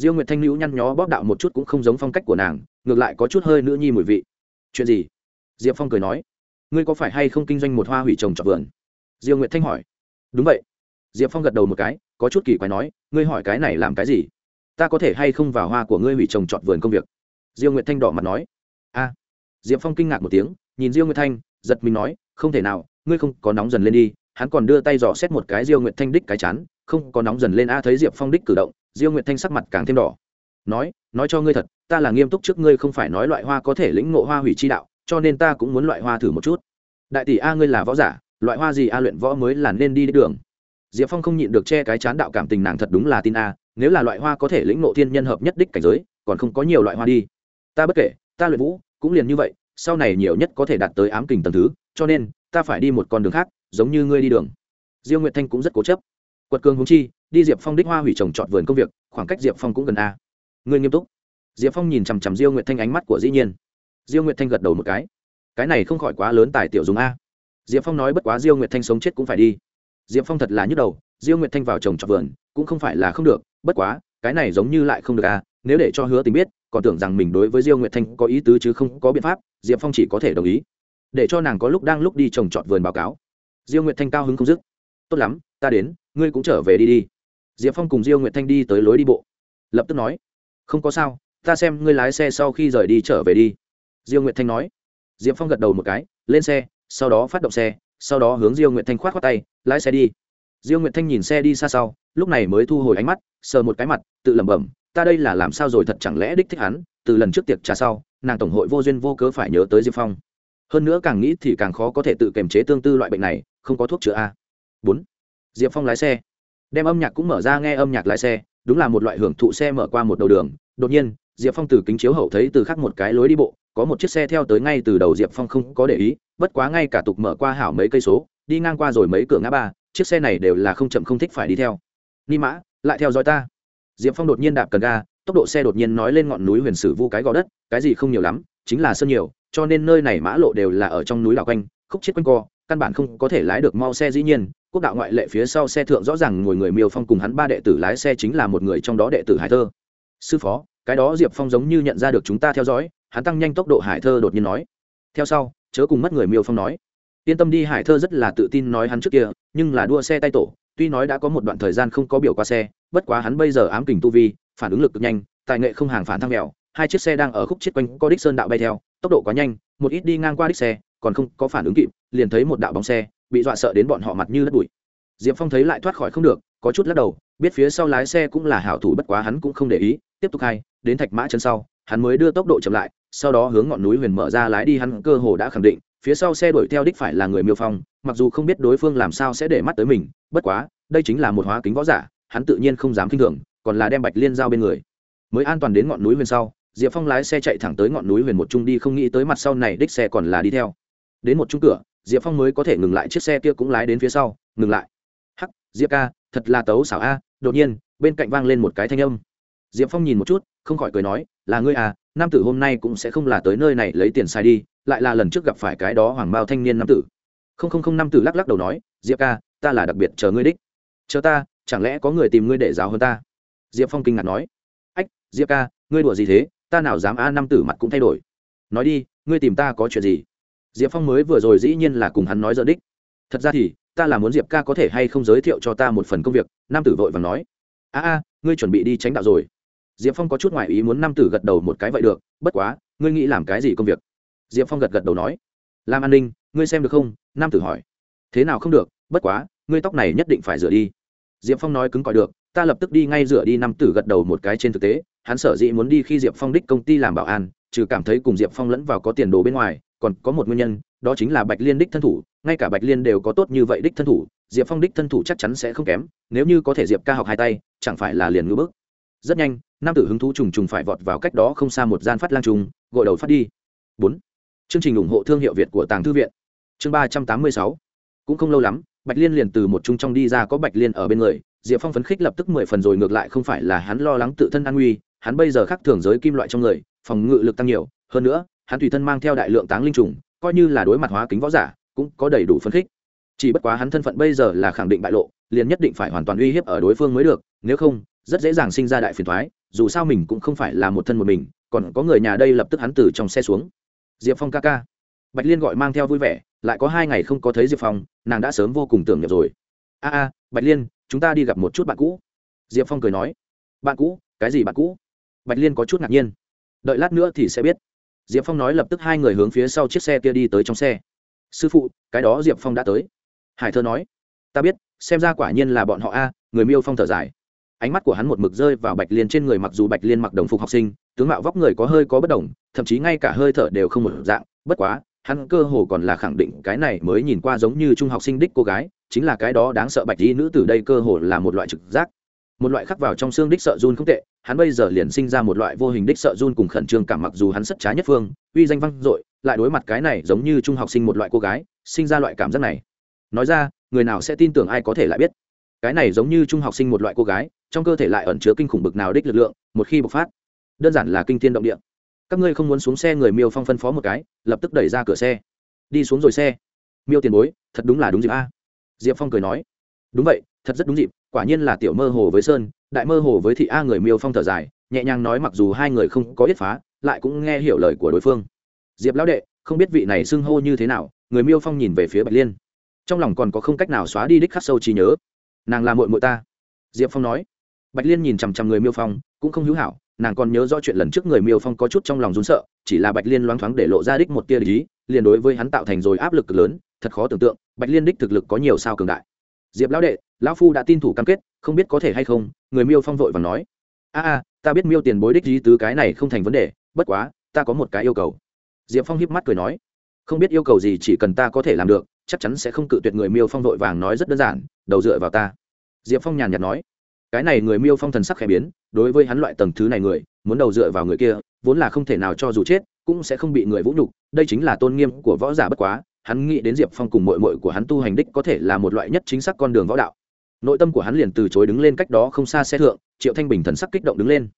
Diêu nguyệt thanh nữ nhăn nhó bóp đạo một chút cũng không giống phong cách của nàng, ngược lại có chút hơi nữ nhi mùi vị. Chuyện gì? Diệp phong cười nói. Ngươi có phải hay không kinh doanh một hoa hủy trồng trọt vườn? Diêu nguyệt thanh hỏi. Đúng vậy. Diệp phong gật đầu một cái, có chút kỳ quái nói, ngươi hỏi cái này làm cái gì? Ta có thể hay không vào hoa của ngươi hủy trồng trọt vườn công việc? Diêu nguyệt thanh đỏ mặt nói. A. Diệp phong kinh ngạc một tiếng, nhìn diêu nguyệt thanh, giật mình nói, không thể nào, ngươi không có nóng dần lên đi, hắn còn đưa tay dò xét một cái diêu nguyệt thanh đích cái chán, không có nóng dần lên, a, thấy diệp phong đích cử động diêu nguyệt thanh sắc mặt càng thêm đỏ. Nói nói cho ngươi thật, ta là nghiêm túc trước ngươi không phải nói loại hoa có thể lĩnh ngộ hoa hủy chi đạo, cho nên ta cũng muốn loại hoa thử một chút. Đại tỷ a, ngươi là võ giả, loại hoa gì a, luyện võ mới là nên đi đường. Diệp phong không nhịn được che cái chán đạo cảm tình nàng thật đúng là tin a, nếu là loại hoa có thể lĩnh ngộ thiên nhân hợp nhất đích cảnh giới, còn không có nhiều loại hoa đi. Ta bất kể, ta luyện vũ, cũng liền như vậy, sau này nhiều nhất có thể đạt tới ám kình tầng thứ, cho nên, ta phải đi một con đường khác, giống như ngươi đi đường. Diêu nguyệt thanh cũng rất cố chấp quật cường húng chi, đi diệp phong đích hoa hủy trồng trọt vườn công việc, khoảng cách diệp phong cũng gần a. Ngươi nghiêm túc. Diệp phong nhìn chằm chằm diêu nguyệt thanh ánh mắt của dĩ nhiên. Diêu nguyệt thanh gật đầu một cái. Cái này không khỏi quá lớn tài tiểu dùng a. Diệp phong nói bất quá diêu nguyệt thanh sống chết cũng phải đi. Diệp phong thật là nhức đầu, diêu nguyệt thanh vào trồng trọt vườn, cũng không phải là không được, bất quá, cái này giống như lại không được a, nếu để cho hứa tình biết, còn tưởng rằng mình đối với diêu nguyệt thanh có ý tứ chứ không có biện pháp, diệp phong chỉ có thể đồng ý. Để cho nàng có lúc đang lúc đi trồng trọt vườn báo cáo. Diêu nguyệt thanh cao hứng không dứt. Tốt lắm, ta đến ngươi cũng trở về đi đi. Diệp phong cùng diêu nguyệt thanh đi tới lối đi bộ. Lập tức nói, không có sao, ta xem ngươi lái xe sau khi rời đi trở về đi. Diêu nguyệt thanh nói. Diệp phong gật đầu một cái, lên xe, sau đó phát động xe, sau đó hướng diêu nguyệt thanh k h o á t khoác tay, lái xe đi. Diêu nguyệt thanh nhìn xe đi xa sau, lúc này mới thu hồi ánh mắt, sờ một cái mặt, tự lẩm bẩm, ta đây là làm sao rồi, thật chẳng lẽ đích thích hắn, từ lần trước tiệc trà sau, nàng tổng hội vô duyên vô cớ phải nhớ tới diệp phong. Hơn nữa càng nghĩ thì càng khó có thể tự kiềm chế tương tư loại bệnh này, không có thuốc chữa a. Bốn diệp phong lái xe. Đem âm nhạc cũng mở ra nghe âm nhạc lái xe, đúng là một loại hưởng thụ xe mở qua một đầu đường. Đột nhiên, diệp phong từ kính chiếu hậu thấy từ khắc một cái lối đi bộ, có một chiếc xe theo tới ngay từ đầu diệp phong không có để ý, bất quá ngay cả tục mở qua hảo mấy cây số, đi ngang qua rồi mấy cửa ngã ba, chiếc xe này đều là không chậm không thích phải đi theo. Ni mã, lại theo dõi ta. Diệp phong đột nhiên đạp cần ga, tốc độ xe đột nhiên nói lên ngọn núi huyền sử vu cái gò đất, cái gì không nhiều lắm, chính là sơn nhiều, cho nên nơi này mã lộ đều là ở trong núi đảo quanh, khúc chết quanh co căn bản không có thể lái được mau xe dĩ nhiên, quốc đạo ngoại lệ phía sau xe thượng rõ ràng ngồi người miêu phong cùng hắn ba đệ tử lái xe chính là một người trong đó đệ tử hải thơ. Sư phó, cái đó diệp phong giống như nhận ra được chúng ta theo dõi, hắn tăng nhanh tốc độ hải thơ đột nhiên nói. Theo sau, chớ cùng mất người miêu phong nói. Yên tâm đi, hải thơ rất là tự tin nói hắn trước kia, nhưng là đua xe tay tổ, tuy nói đã có một đoạn thời gian không có biểu qua xe, bất quá hắn bây giờ ám kình tu vi, phản ứng lực cực nhanh, tài nghệ không hàng phản thăng mèo hai chiếc xe đang ở khúc chết quanh có đích sơn đạo bay theo, tốc độ quá nhanh, một ít đi ngang qua đích xe còn không có phản ứng kịp, liền thấy một đạo bóng xe bị dọa sợ đến bọn họ mặt như đất bụi. Diệp phong thấy lại thoát khỏi không được, có chút lắc đầu, biết phía sau lái xe cũng là hảo thủ bất quá hắn cũng không để ý, tiếp tục hay đến thạch mã chân sau, hắn mới đưa tốc độ chậm lại, sau đó hướng ngọn núi huyền mở ra lái đi, hắn cơ hồ đã khẳng định, phía sau xe đuổi theo đích phải là người miêu phong, mặc dù không biết đối phương làm sao sẽ để mắt tới mình, bất quá, đây chính là một hóa kính võ giả, hắn tự nhiên không dám k i n h thường, còn là đem bạch liên giao bên người. Mới an toàn đến ngọn núi huyền sau, diệp phong lái xe chạy thẳng tới ngọn núi huyền một trung đi, không nghĩ tới mặt sau này đích xe còn là đi theo đến một trung cửa, diệp phong mới có thể ngừng lại chiếc xe kia cũng lái đến phía sau, ngừng lại. Hắc, diệp ca, thật là tấu xảo a. Đột nhiên, bên cạnh vang lên một cái thanh âm. Diệp phong nhìn một chút, không khỏi cười nói, là ngươi à nam tử hôm nay cũng sẽ không là tới nơi này lấy tiền sai đi, lại là lần trước gặp phải cái đó hoàng bao thanh niên nam tử. Không không không, nam tử lắc lắc đầu nói, diệp ca, ta là đặc biệt chờ ngươi đích. Chờ ta, chẳng lẽ có người tìm ngươi để giáo hơn ta? Diệp phong kinh ngạc nói, ách, diệp ca, ngươi đùa gì thế? Ta nào dám a, nam tử mặt cũng thay đổi. Nói đi, ngươi tìm ta có chuyện gì? Diệp phong mới vừa rồi dĩ nhiên là cùng hắn nói dở đích. Thật ra thì, ta là muốn diệp ca có thể hay không giới thiệu cho ta một phần công việc, nam tử vội và nói. A a, ngươi chuẩn bị đi tránh đạo rồi. Diệp phong có chút ngoại ý muốn nam tử gật đầu một cái vậy được, bất quá, ngươi nghĩ làm cái gì công việc? Diệp phong gật gật đầu nói. Làm an ninh, ngươi xem được không? Nam tử hỏi. Thế nào không được, bất quá, ngươi tóc này nhất định phải rửa đi. Diệp phong nói cứng cỏi được, ta lập tức đi ngay rửa đi, nam tử gật đầu một cái trên thực tế, hắn sở dĩ muốn đi khi diệp phong đích công ty làm bảo an, trừ cảm thấy cùng diệp phong lẫn vào có tiền đồ bên ngoài còn có một nguyên nhân, đó chính là bạch liên đích thân thủ, ngay cả bạch liên đều có tốt như vậy đích thân thủ, diệp phong đích thân thủ chắc chắn sẽ không kém, nếu như có thể diệp ca học hai tay, chẳng phải là liền ngưỡng bức rất nhanh, nam tử hứng thú trùng trùng phải vọt vào cách đó không xa một gian phát lang trùng, gội đầu phát đi. Bốn. Chương trình ủng hộ thương hiệu việt của tàng thư viện. Chương ba trăm tám mươi sáu. Cũng không lâu lắm, bạch liên liền từ một trung trong đi ra có bạch liên ở bên người, diệp phong phấn khích lập tức mười phần rồi ngược lại không phải là hắn lo lắng tự thân an nguy, hắn bây giờ khác thường giới kim loại trong người, phòng ngự lực tăng nhiều, hơn nữa hắn tùy thân mang theo đại lượng táng linh trùng, coi như là đối mặt hóa kính võ giả, cũng có đầy đủ phấn khích. Chỉ bất quá hắn thân phận bây giờ là khẳng định bại lộ, liền nhất định phải hoàn toàn uy hiếp ở đối phương mới được, nếu không, rất dễ dàng sinh ra đại phiền thoái dù sao mình cũng không phải là một thân một mình, còn có người nhà đây lập tức hắn từ trong xe xuống. Diệp phong ca ca. Bạch liên gọi mang theo vui vẻ, lại có hai ngày không có thấy diệp phong, nàng đã sớm vô cùng tưởng nhập rồi. A a, bạch liên, chúng ta đi gặp một chút bạn cũ. Diệp phong cười nói. Bạn cũ? Cái gì bạn cũ? Bạch liên có chút ngạc nhiên. Đợi lát nữa thì sẽ biết diệp phong nói lập tức hai người hướng phía sau chiếc xe kia đi tới trong xe. Sư phụ, cái đó diệp phong đã tới. Hải thơ nói. Ta biết, xem ra quả nhiên là bọn họ a, người miêu phong thở dài. Ánh mắt của hắn một mực rơi vào bạch liên trên người mặc dù bạch liên mặc đồng phục học sinh, tướng mạo vóc người có hơi có bất đồng, thậm chí ngay cả hơi thở đều không một dạng, bất quá, hắn cơ hồ còn là khẳng định cái này mới nhìn qua giống như trung học sinh đích cô gái, chính là cái đó đáng sợ bạch y nữ từ đây cơ hồ là một loại trực giác một loại khắc vào trong xương đích sợ run không tệ, hắn bây giờ liền sinh ra một loại vô hình đích sợ run cùng khẩn trương cảm mặc dù hắn sất trái nhất phương, uy danh văng dội, lại đối mặt cái này giống như trung học sinh một loại cô gái, sinh ra loại cảm giác này. Nói ra, người nào sẽ tin tưởng ai có thể lại biết? Cái này giống như trung học sinh một loại cô gái, trong cơ thể lại ẩn chứa kinh khủng bực nào đích lực lượng, một khi bộc phát, đơn giản là kinh thiên động địa. Các ngươi không muốn xuống xe người miêu phong phân phó một cái, lập tức đẩy ra cửa xe. Đi xuống rồi xe. Miêu tiền bối, thật đúng là đúng dịp a. Diệp phong cười nói. Đúng vậy, thật rất đúng dịp quả nhiên là tiểu mơ hồ với sơn, đại mơ hồ với thị a người miêu phong thở dài, nhẹ nhàng nói mặc dù hai người không có yết phá, lại cũng nghe hiểu lời của đối phương. Diệp lão đệ, không biết vị này xưng hô như thế nào, người miêu phong nhìn về phía bạch liên. Trong lòng còn có không cách nào xóa đi đích khắc sâu trí nhớ. Nàng là muội muội ta. Diệp phong nói. Bạch liên nhìn chằm chằm người miêu phong, cũng không hữu hảo, nàng còn nhớ rõ chuyện lần trước người miêu phong có chút trong lòng rún sợ, chỉ là bạch liên loáng thoáng để lộ ra đích một tia lý, liền đối với hắn tạo thành rồi áp lực lớn, thật khó tưởng tượng, bạch liên đích thực lực có nhiều sao cường đại diệp lão đệ, lão phu đã tin thủ cam kết, không biết có thể hay không? Người miêu phong vội và nói. A a, ta biết miêu tiền bối đích lý tứ cái này không thành vấn đề, bất quá, ta có một cái yêu cầu. Diệp phong hiếp mắt cười nói. Không biết yêu cầu gì chỉ cần ta có thể làm được, chắc chắn sẽ không cự tuyệt người miêu phong vội vàng nói rất đơn giản, đầu dựa vào ta. Diệp phong nhàn nhạt nói. Cái này người miêu phong thần sắc khẽ biến, đối với hắn loại tầng thứ này người, muốn đầu dựa vào người kia, vốn là không thể nào cho dù chết, cũng sẽ không bị người vũ nhục, đây chính là tôn nghiêm của võ giả bất quá hắn nghĩ đến diệp phong cùng mội mội của hắn tu hành đích có thể là một loại nhất chính xác con đường võ đạo. Nội tâm của hắn liền từ chối đứng lên cách đó không xa xe thượng, triệu thanh bình thần sắc kích động đứng lên.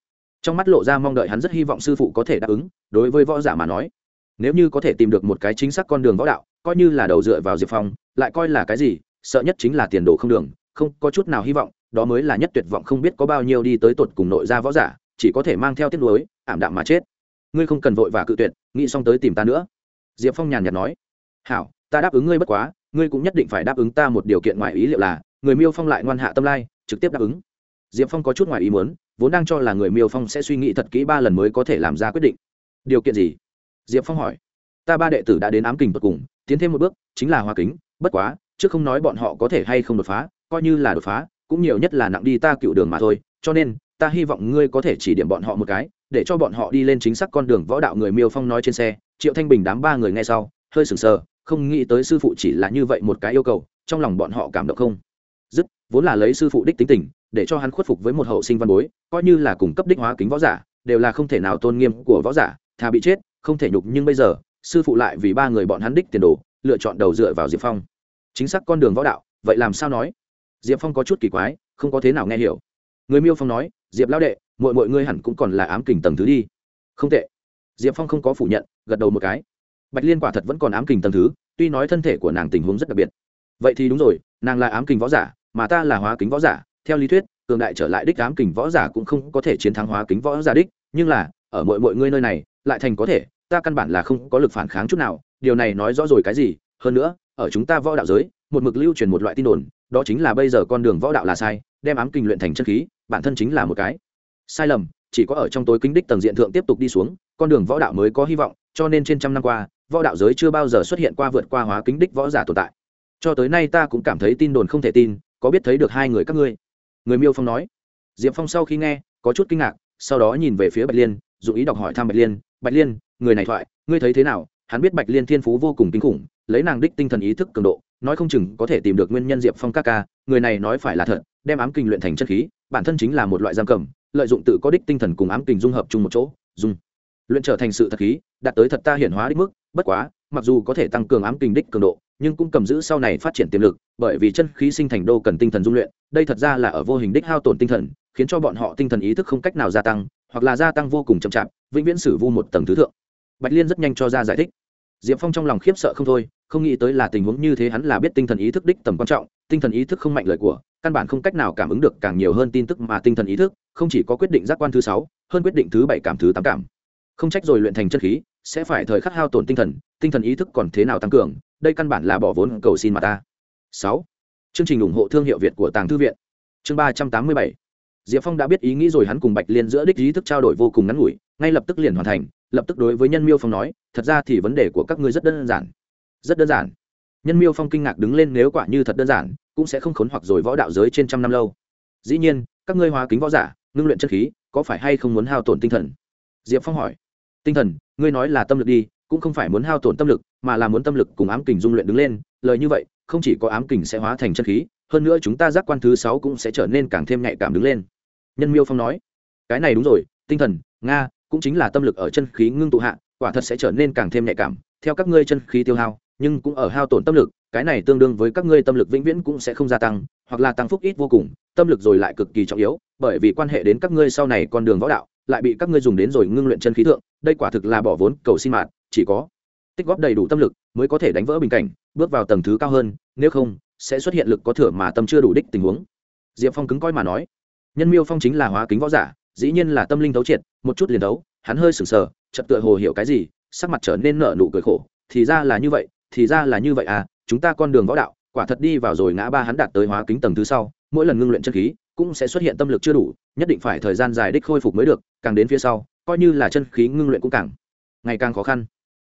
Trong mắt lộ ra mong đợi hắn rất hy vọng sư phụ có thể đáp ứng, đối với võ giả mà nói, nếu như có thể tìm được một cái chính xác con đường võ đạo, coi như là đầu dựa vào diệp phong, lại coi là cái gì, sợ nhất chính là tiền đồ không đường, không có chút nào hy vọng, đó mới là nhất tuyệt vọng không biết có bao nhiêu đi tới tột cùng nội gia võ giả, chỉ có thể mang theo tiết lối ảm đạm mà chết. Ngươi không cần vội và cự tuyệt, nghĩ xong tới tìm ta nữa. Diệp phong nhàn nhạt nói hảo, ta đáp ứng ngươi bất quá, ngươi cũng nhất định phải đáp ứng ta một điều kiện ngoài ý liệu là, người miêu phong lại ngoan hạ tâm lai, trực tiếp đáp ứng. Diệp phong có chút ngoài ý muốn, vốn đang cho là người miêu phong sẽ suy nghĩ thật kỹ ba lần mới có thể làm ra quyết định. Điều kiện gì? Diệp phong hỏi. Ta ba đệ tử đã đến ám kình tột cùng, tiến thêm một bước, chính là hoa kính, bất quá chứ không nói bọn họ có thể hay không đột phá, coi như là đột phá, cũng nhiều nhất là nặng đi ta cựu đường mà thôi, cho nên, ta hy vọng ngươi có thể chỉ điểm bọn họ một cái, để cho bọn họ đi lên chính xác con đường võ đạo người miêu phong nói trên xe, triệu thanh bình đám ba người nghe sau, hơi sừng sờ không nghĩ tới sư phụ chỉ là như vậy một cái yêu cầu, trong lòng bọn họ cảm động không? Dứt, vốn là lấy sư phụ đích tính tình, để cho hắn khuất phục với một hậu sinh văn bối, coi như là cung cấp đích hóa kính võ giả, đều là không thể nào tôn nghiêm của võ giả, thà bị chết, không thể nhục nhưng bây giờ, sư phụ lại vì ba người bọn hắn đích tiền đồ, lựa chọn đầu dựa vào diệp phong. Chính xác con đường võ đạo, vậy làm sao nói? Diệp phong có chút kỳ quái, không có thế nào nghe hiểu. Người miêu phong nói, diệp lão đệ mọi mọi ngươi hẳn cũng còn là ám kình tầng thứ đi. Không tệ. Diệp phong không có phủ nhận, gật đầu một cái bạch liên quả thật vẫn còn ám kình tầng thứ, tuy nói thân thể của nàng tình huống rất đặc biệt. Vậy thì đúng rồi, nàng là ám kình võ giả, mà ta là hóa kính võ giả. Theo lý thuyết, cường đại trở lại đích ám kình võ giả cũng không có thể chiến thắng hóa kính võ giả đích, nhưng là, ở mọi mọi ngươi nơi này, lại thành có thể, ta căn bản là không có lực phản kháng chút nào. Điều này nói rõ rồi cái gì? Hơn nữa, ở chúng ta võ đạo giới, một mực lưu truyền một loại tin đồn, đó chính là bây giờ con đường võ đạo là sai, đem ám kình luyện thành chân khí, bản thân chính là một cái. Sai lầm, chỉ có ở trong tối kính đích tầng diện thượng tiếp tục đi xuống, con đường võ đạo mới có hy vọng, cho nên trên trăm năm qua võ đạo giới chưa bao giờ xuất hiện qua vượt qua hóa kính đích võ giả tồn tại. Cho tới nay ta cũng cảm thấy tin đồn không thể tin, có biết thấy được hai người các ngươi? Người miêu phong nói. Diệp phong sau khi nghe, có chút kinh ngạc, sau đó nhìn về phía bạch liên dù ý đọc hỏi thăm bạch liên bạch liên, người này thoại, ngươi thấy thế nào? Hắn biết bạch liên thiên phú vô cùng kinh khủng, lấy nàng đích tinh thần ý thức cường độ, nói không chừng có thể tìm được nguyên nhân diệp phong ca ca, người này nói phải là thật, đem ám kinh luyện thành chân khí, bản thân chính là một loại giam cầm, lợi dụng tự có đích tinh thần cùng ám kinh dung hợp chung một chỗ dung luyện trở thành sự thật khí, đạt tới thật ta hiển hóa đích mức bất quá, mặc dù có thể tăng cường ám kinh đích cường độ, nhưng cũng cầm giữ sau này phát triển tiềm lực, bởi vì chân khí sinh thành đô cần tinh thần dung luyện, đây thật ra là ở vô hình đích hao tổn tinh thần, khiến cho bọn họ tinh thần ý thức không cách nào gia tăng, hoặc là gia tăng vô cùng chậm chạp, vĩnh viễn sử vu một tầng thứ thượng. Bạch liên rất nhanh cho ra giải thích. Diệp phong trong lòng khiếp sợ không thôi, không nghĩ tới là tình huống như thế hắn là biết tinh thần ý thức đích tầm quan trọng, tinh thần ý thức không mạnh lời của, căn bản không cách nào cảm ứng được càng nhiều hơn tin tức mà tinh thần ý thức, không chỉ có quyết định giác quan thứ sáu, hơn quyết định thứ bảy cảm thứ tám cảm. Không trách rồi luyện thành chất khí sẽ phải thời khắc hao tổn tinh thần tinh thần ý thức còn thế nào tăng cường, đây căn bản là bỏ vốn cầu xin mà ta. Sáu. Chương trình ủng hộ thương hiệu việt của tàng thư viện. Chương ba trăm tám mươi bảy. Diệp phong đã biết ý nghĩ rồi hắn cùng bạch liên giữa đích ý thức trao đổi vô cùng ngắn ngủi, ngay lập tức liền hoàn thành, lập tức đối với nhân miêu phong nói, thật ra thì vấn đề của các ngươi rất đơn giản. Rất đơn giản? Nhân miêu phong kinh ngạc đứng lên, nếu quả như thật đơn giản, cũng sẽ không khốn hoặc rồi võ đạo giới trên trăm năm lâu. Dĩ nhiên, các ngươi hóa kính võ giả, ngưng luyện chất khí, có phải hay không muốn hao tổn tinh thần? Diệp phong hỏi. Tinh thần ngươi nói là tâm lực đi, cũng không phải muốn hao tổn tâm lực, mà là muốn tâm lực cùng ám kình dung luyện đứng lên, lời như vậy, không chỉ có ám kình sẽ hóa thành chân khí, hơn nữa chúng ta giác quan thứ sáu cũng sẽ trở nên càng thêm nhạy cảm đứng lên. Nhân miêu phong nói. Cái này đúng rồi, tinh thần, nga, cũng chính là tâm lực ở chân khí ngưng tụ hạ, quả thật sẽ trở nên càng thêm nhạy cảm, theo các ngươi chân khí tiêu hao, nhưng cũng ở hao tổn tâm lực, cái này tương đương với các ngươi tâm lực vĩnh viễn cũng sẽ không gia tăng, hoặc là tăng phúc ít vô cùng, tâm lực rồi lại cực kỳ trọng yếu, bởi vì quan hệ đến các ngươi sau này con đường võ đạo lại bị các ngươi dùng đến rồi ngưng luyện chân khí thượng, đây quả thực là bỏ vốn cầu xin mạt chỉ có tích góp đầy đủ tâm lực mới có thể đánh vỡ bình cảnh, bước vào tầng thứ cao hơn, nếu không, sẽ xuất hiện lực có thừa mà tâm chưa đủ đích tình huống. Diệp phong cứng coi mà nói. Nhân miêu phong chính là hóa kính võ giả, dĩ nhiên là tâm linh thấu triệt, một chút liền đấu hắn hơi sừng sờ, chợt tựa hồ hiểu cái gì, sắc mặt trở nên nở nụ cười khổ, thì ra là như vậy, thì ra là như vậy à chúng ta con đường võ đạo, quả thật đi vào rồi ngã ba hắn đạt tới hóa kính tầng thứ sau, mỗi lần ngưng luyện chân khí cũng sẽ xuất hiện tâm lực chưa đủ, nhất định phải thời gian dài đích khôi phục mới được, càng đến phía sau, coi như là chân khí ngưng luyện cũng càng ngày càng khó khăn.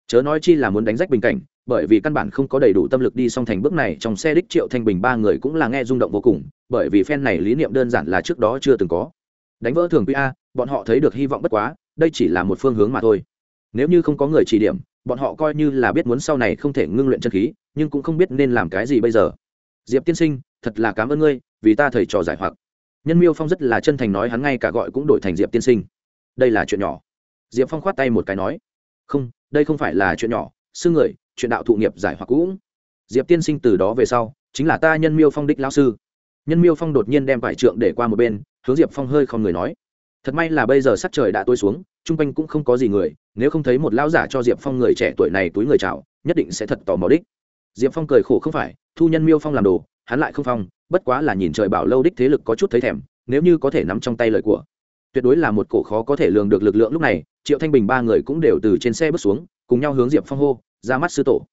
Chớ nói chi là muốn đánh rách bình cảnh, bởi vì căn bản không có đầy đủ tâm lực đi song thành bước này, trong xe đích triệu thanh bình ba người cũng là nghe rung động vô cùng, bởi vì phen này lý niệm đơn giản là trước đó chưa từng có. Đánh vỡ thường quy a, bọn họ thấy được hy vọng bất quá, đây chỉ là một phương hướng mà thôi. Nếu như không có người chỉ điểm, bọn họ coi như là biết muốn sau này không thể ngưng luyện chân khí, nhưng cũng không biết nên làm cái gì bây giờ. Diệp tiên sinh, thật là cảm ơn ngươi, vì ta thầy trò giải hoặc nhân miêu phong rất là chân thành nói hắn ngay cả gọi cũng đổi thành diệp tiên sinh. Đây là chuyện nhỏ. Diệp phong khoát tay một cái nói, không, đây không phải là chuyện nhỏ, sư người, chuyện đạo thụ nghiệp giải hoặc cũng. Diệp tiên sinh từ đó về sau, chính là ta nhân miêu phong đích lão sư. Nhân miêu phong đột nhiên đem vải trượng để qua một bên, hướng diệp phong hơi không người nói, thật may là bây giờ sắc trời đã tối xuống, chung quanh cũng không có gì người, nếu không thấy một lão giả cho diệp phong người trẻ tuổi này túi người chào, nhất định sẽ thật tò mò đích. Diệp phong cười khổ, không phải, thu nhân miêu phong làm đồ hắn lại không phong, bất quá là nhìn trời bảo lâu đích thế lực có chút thấy thèm, nếu như có thể nắm trong tay lời của. Tuyệt đối là một cổ khó có thể lường được lực lượng lúc này, triệu thanh bình ba người cũng đều từ trên xe bước xuống, cùng nhau hướng diệp phong hô, ra mắt sư tổ.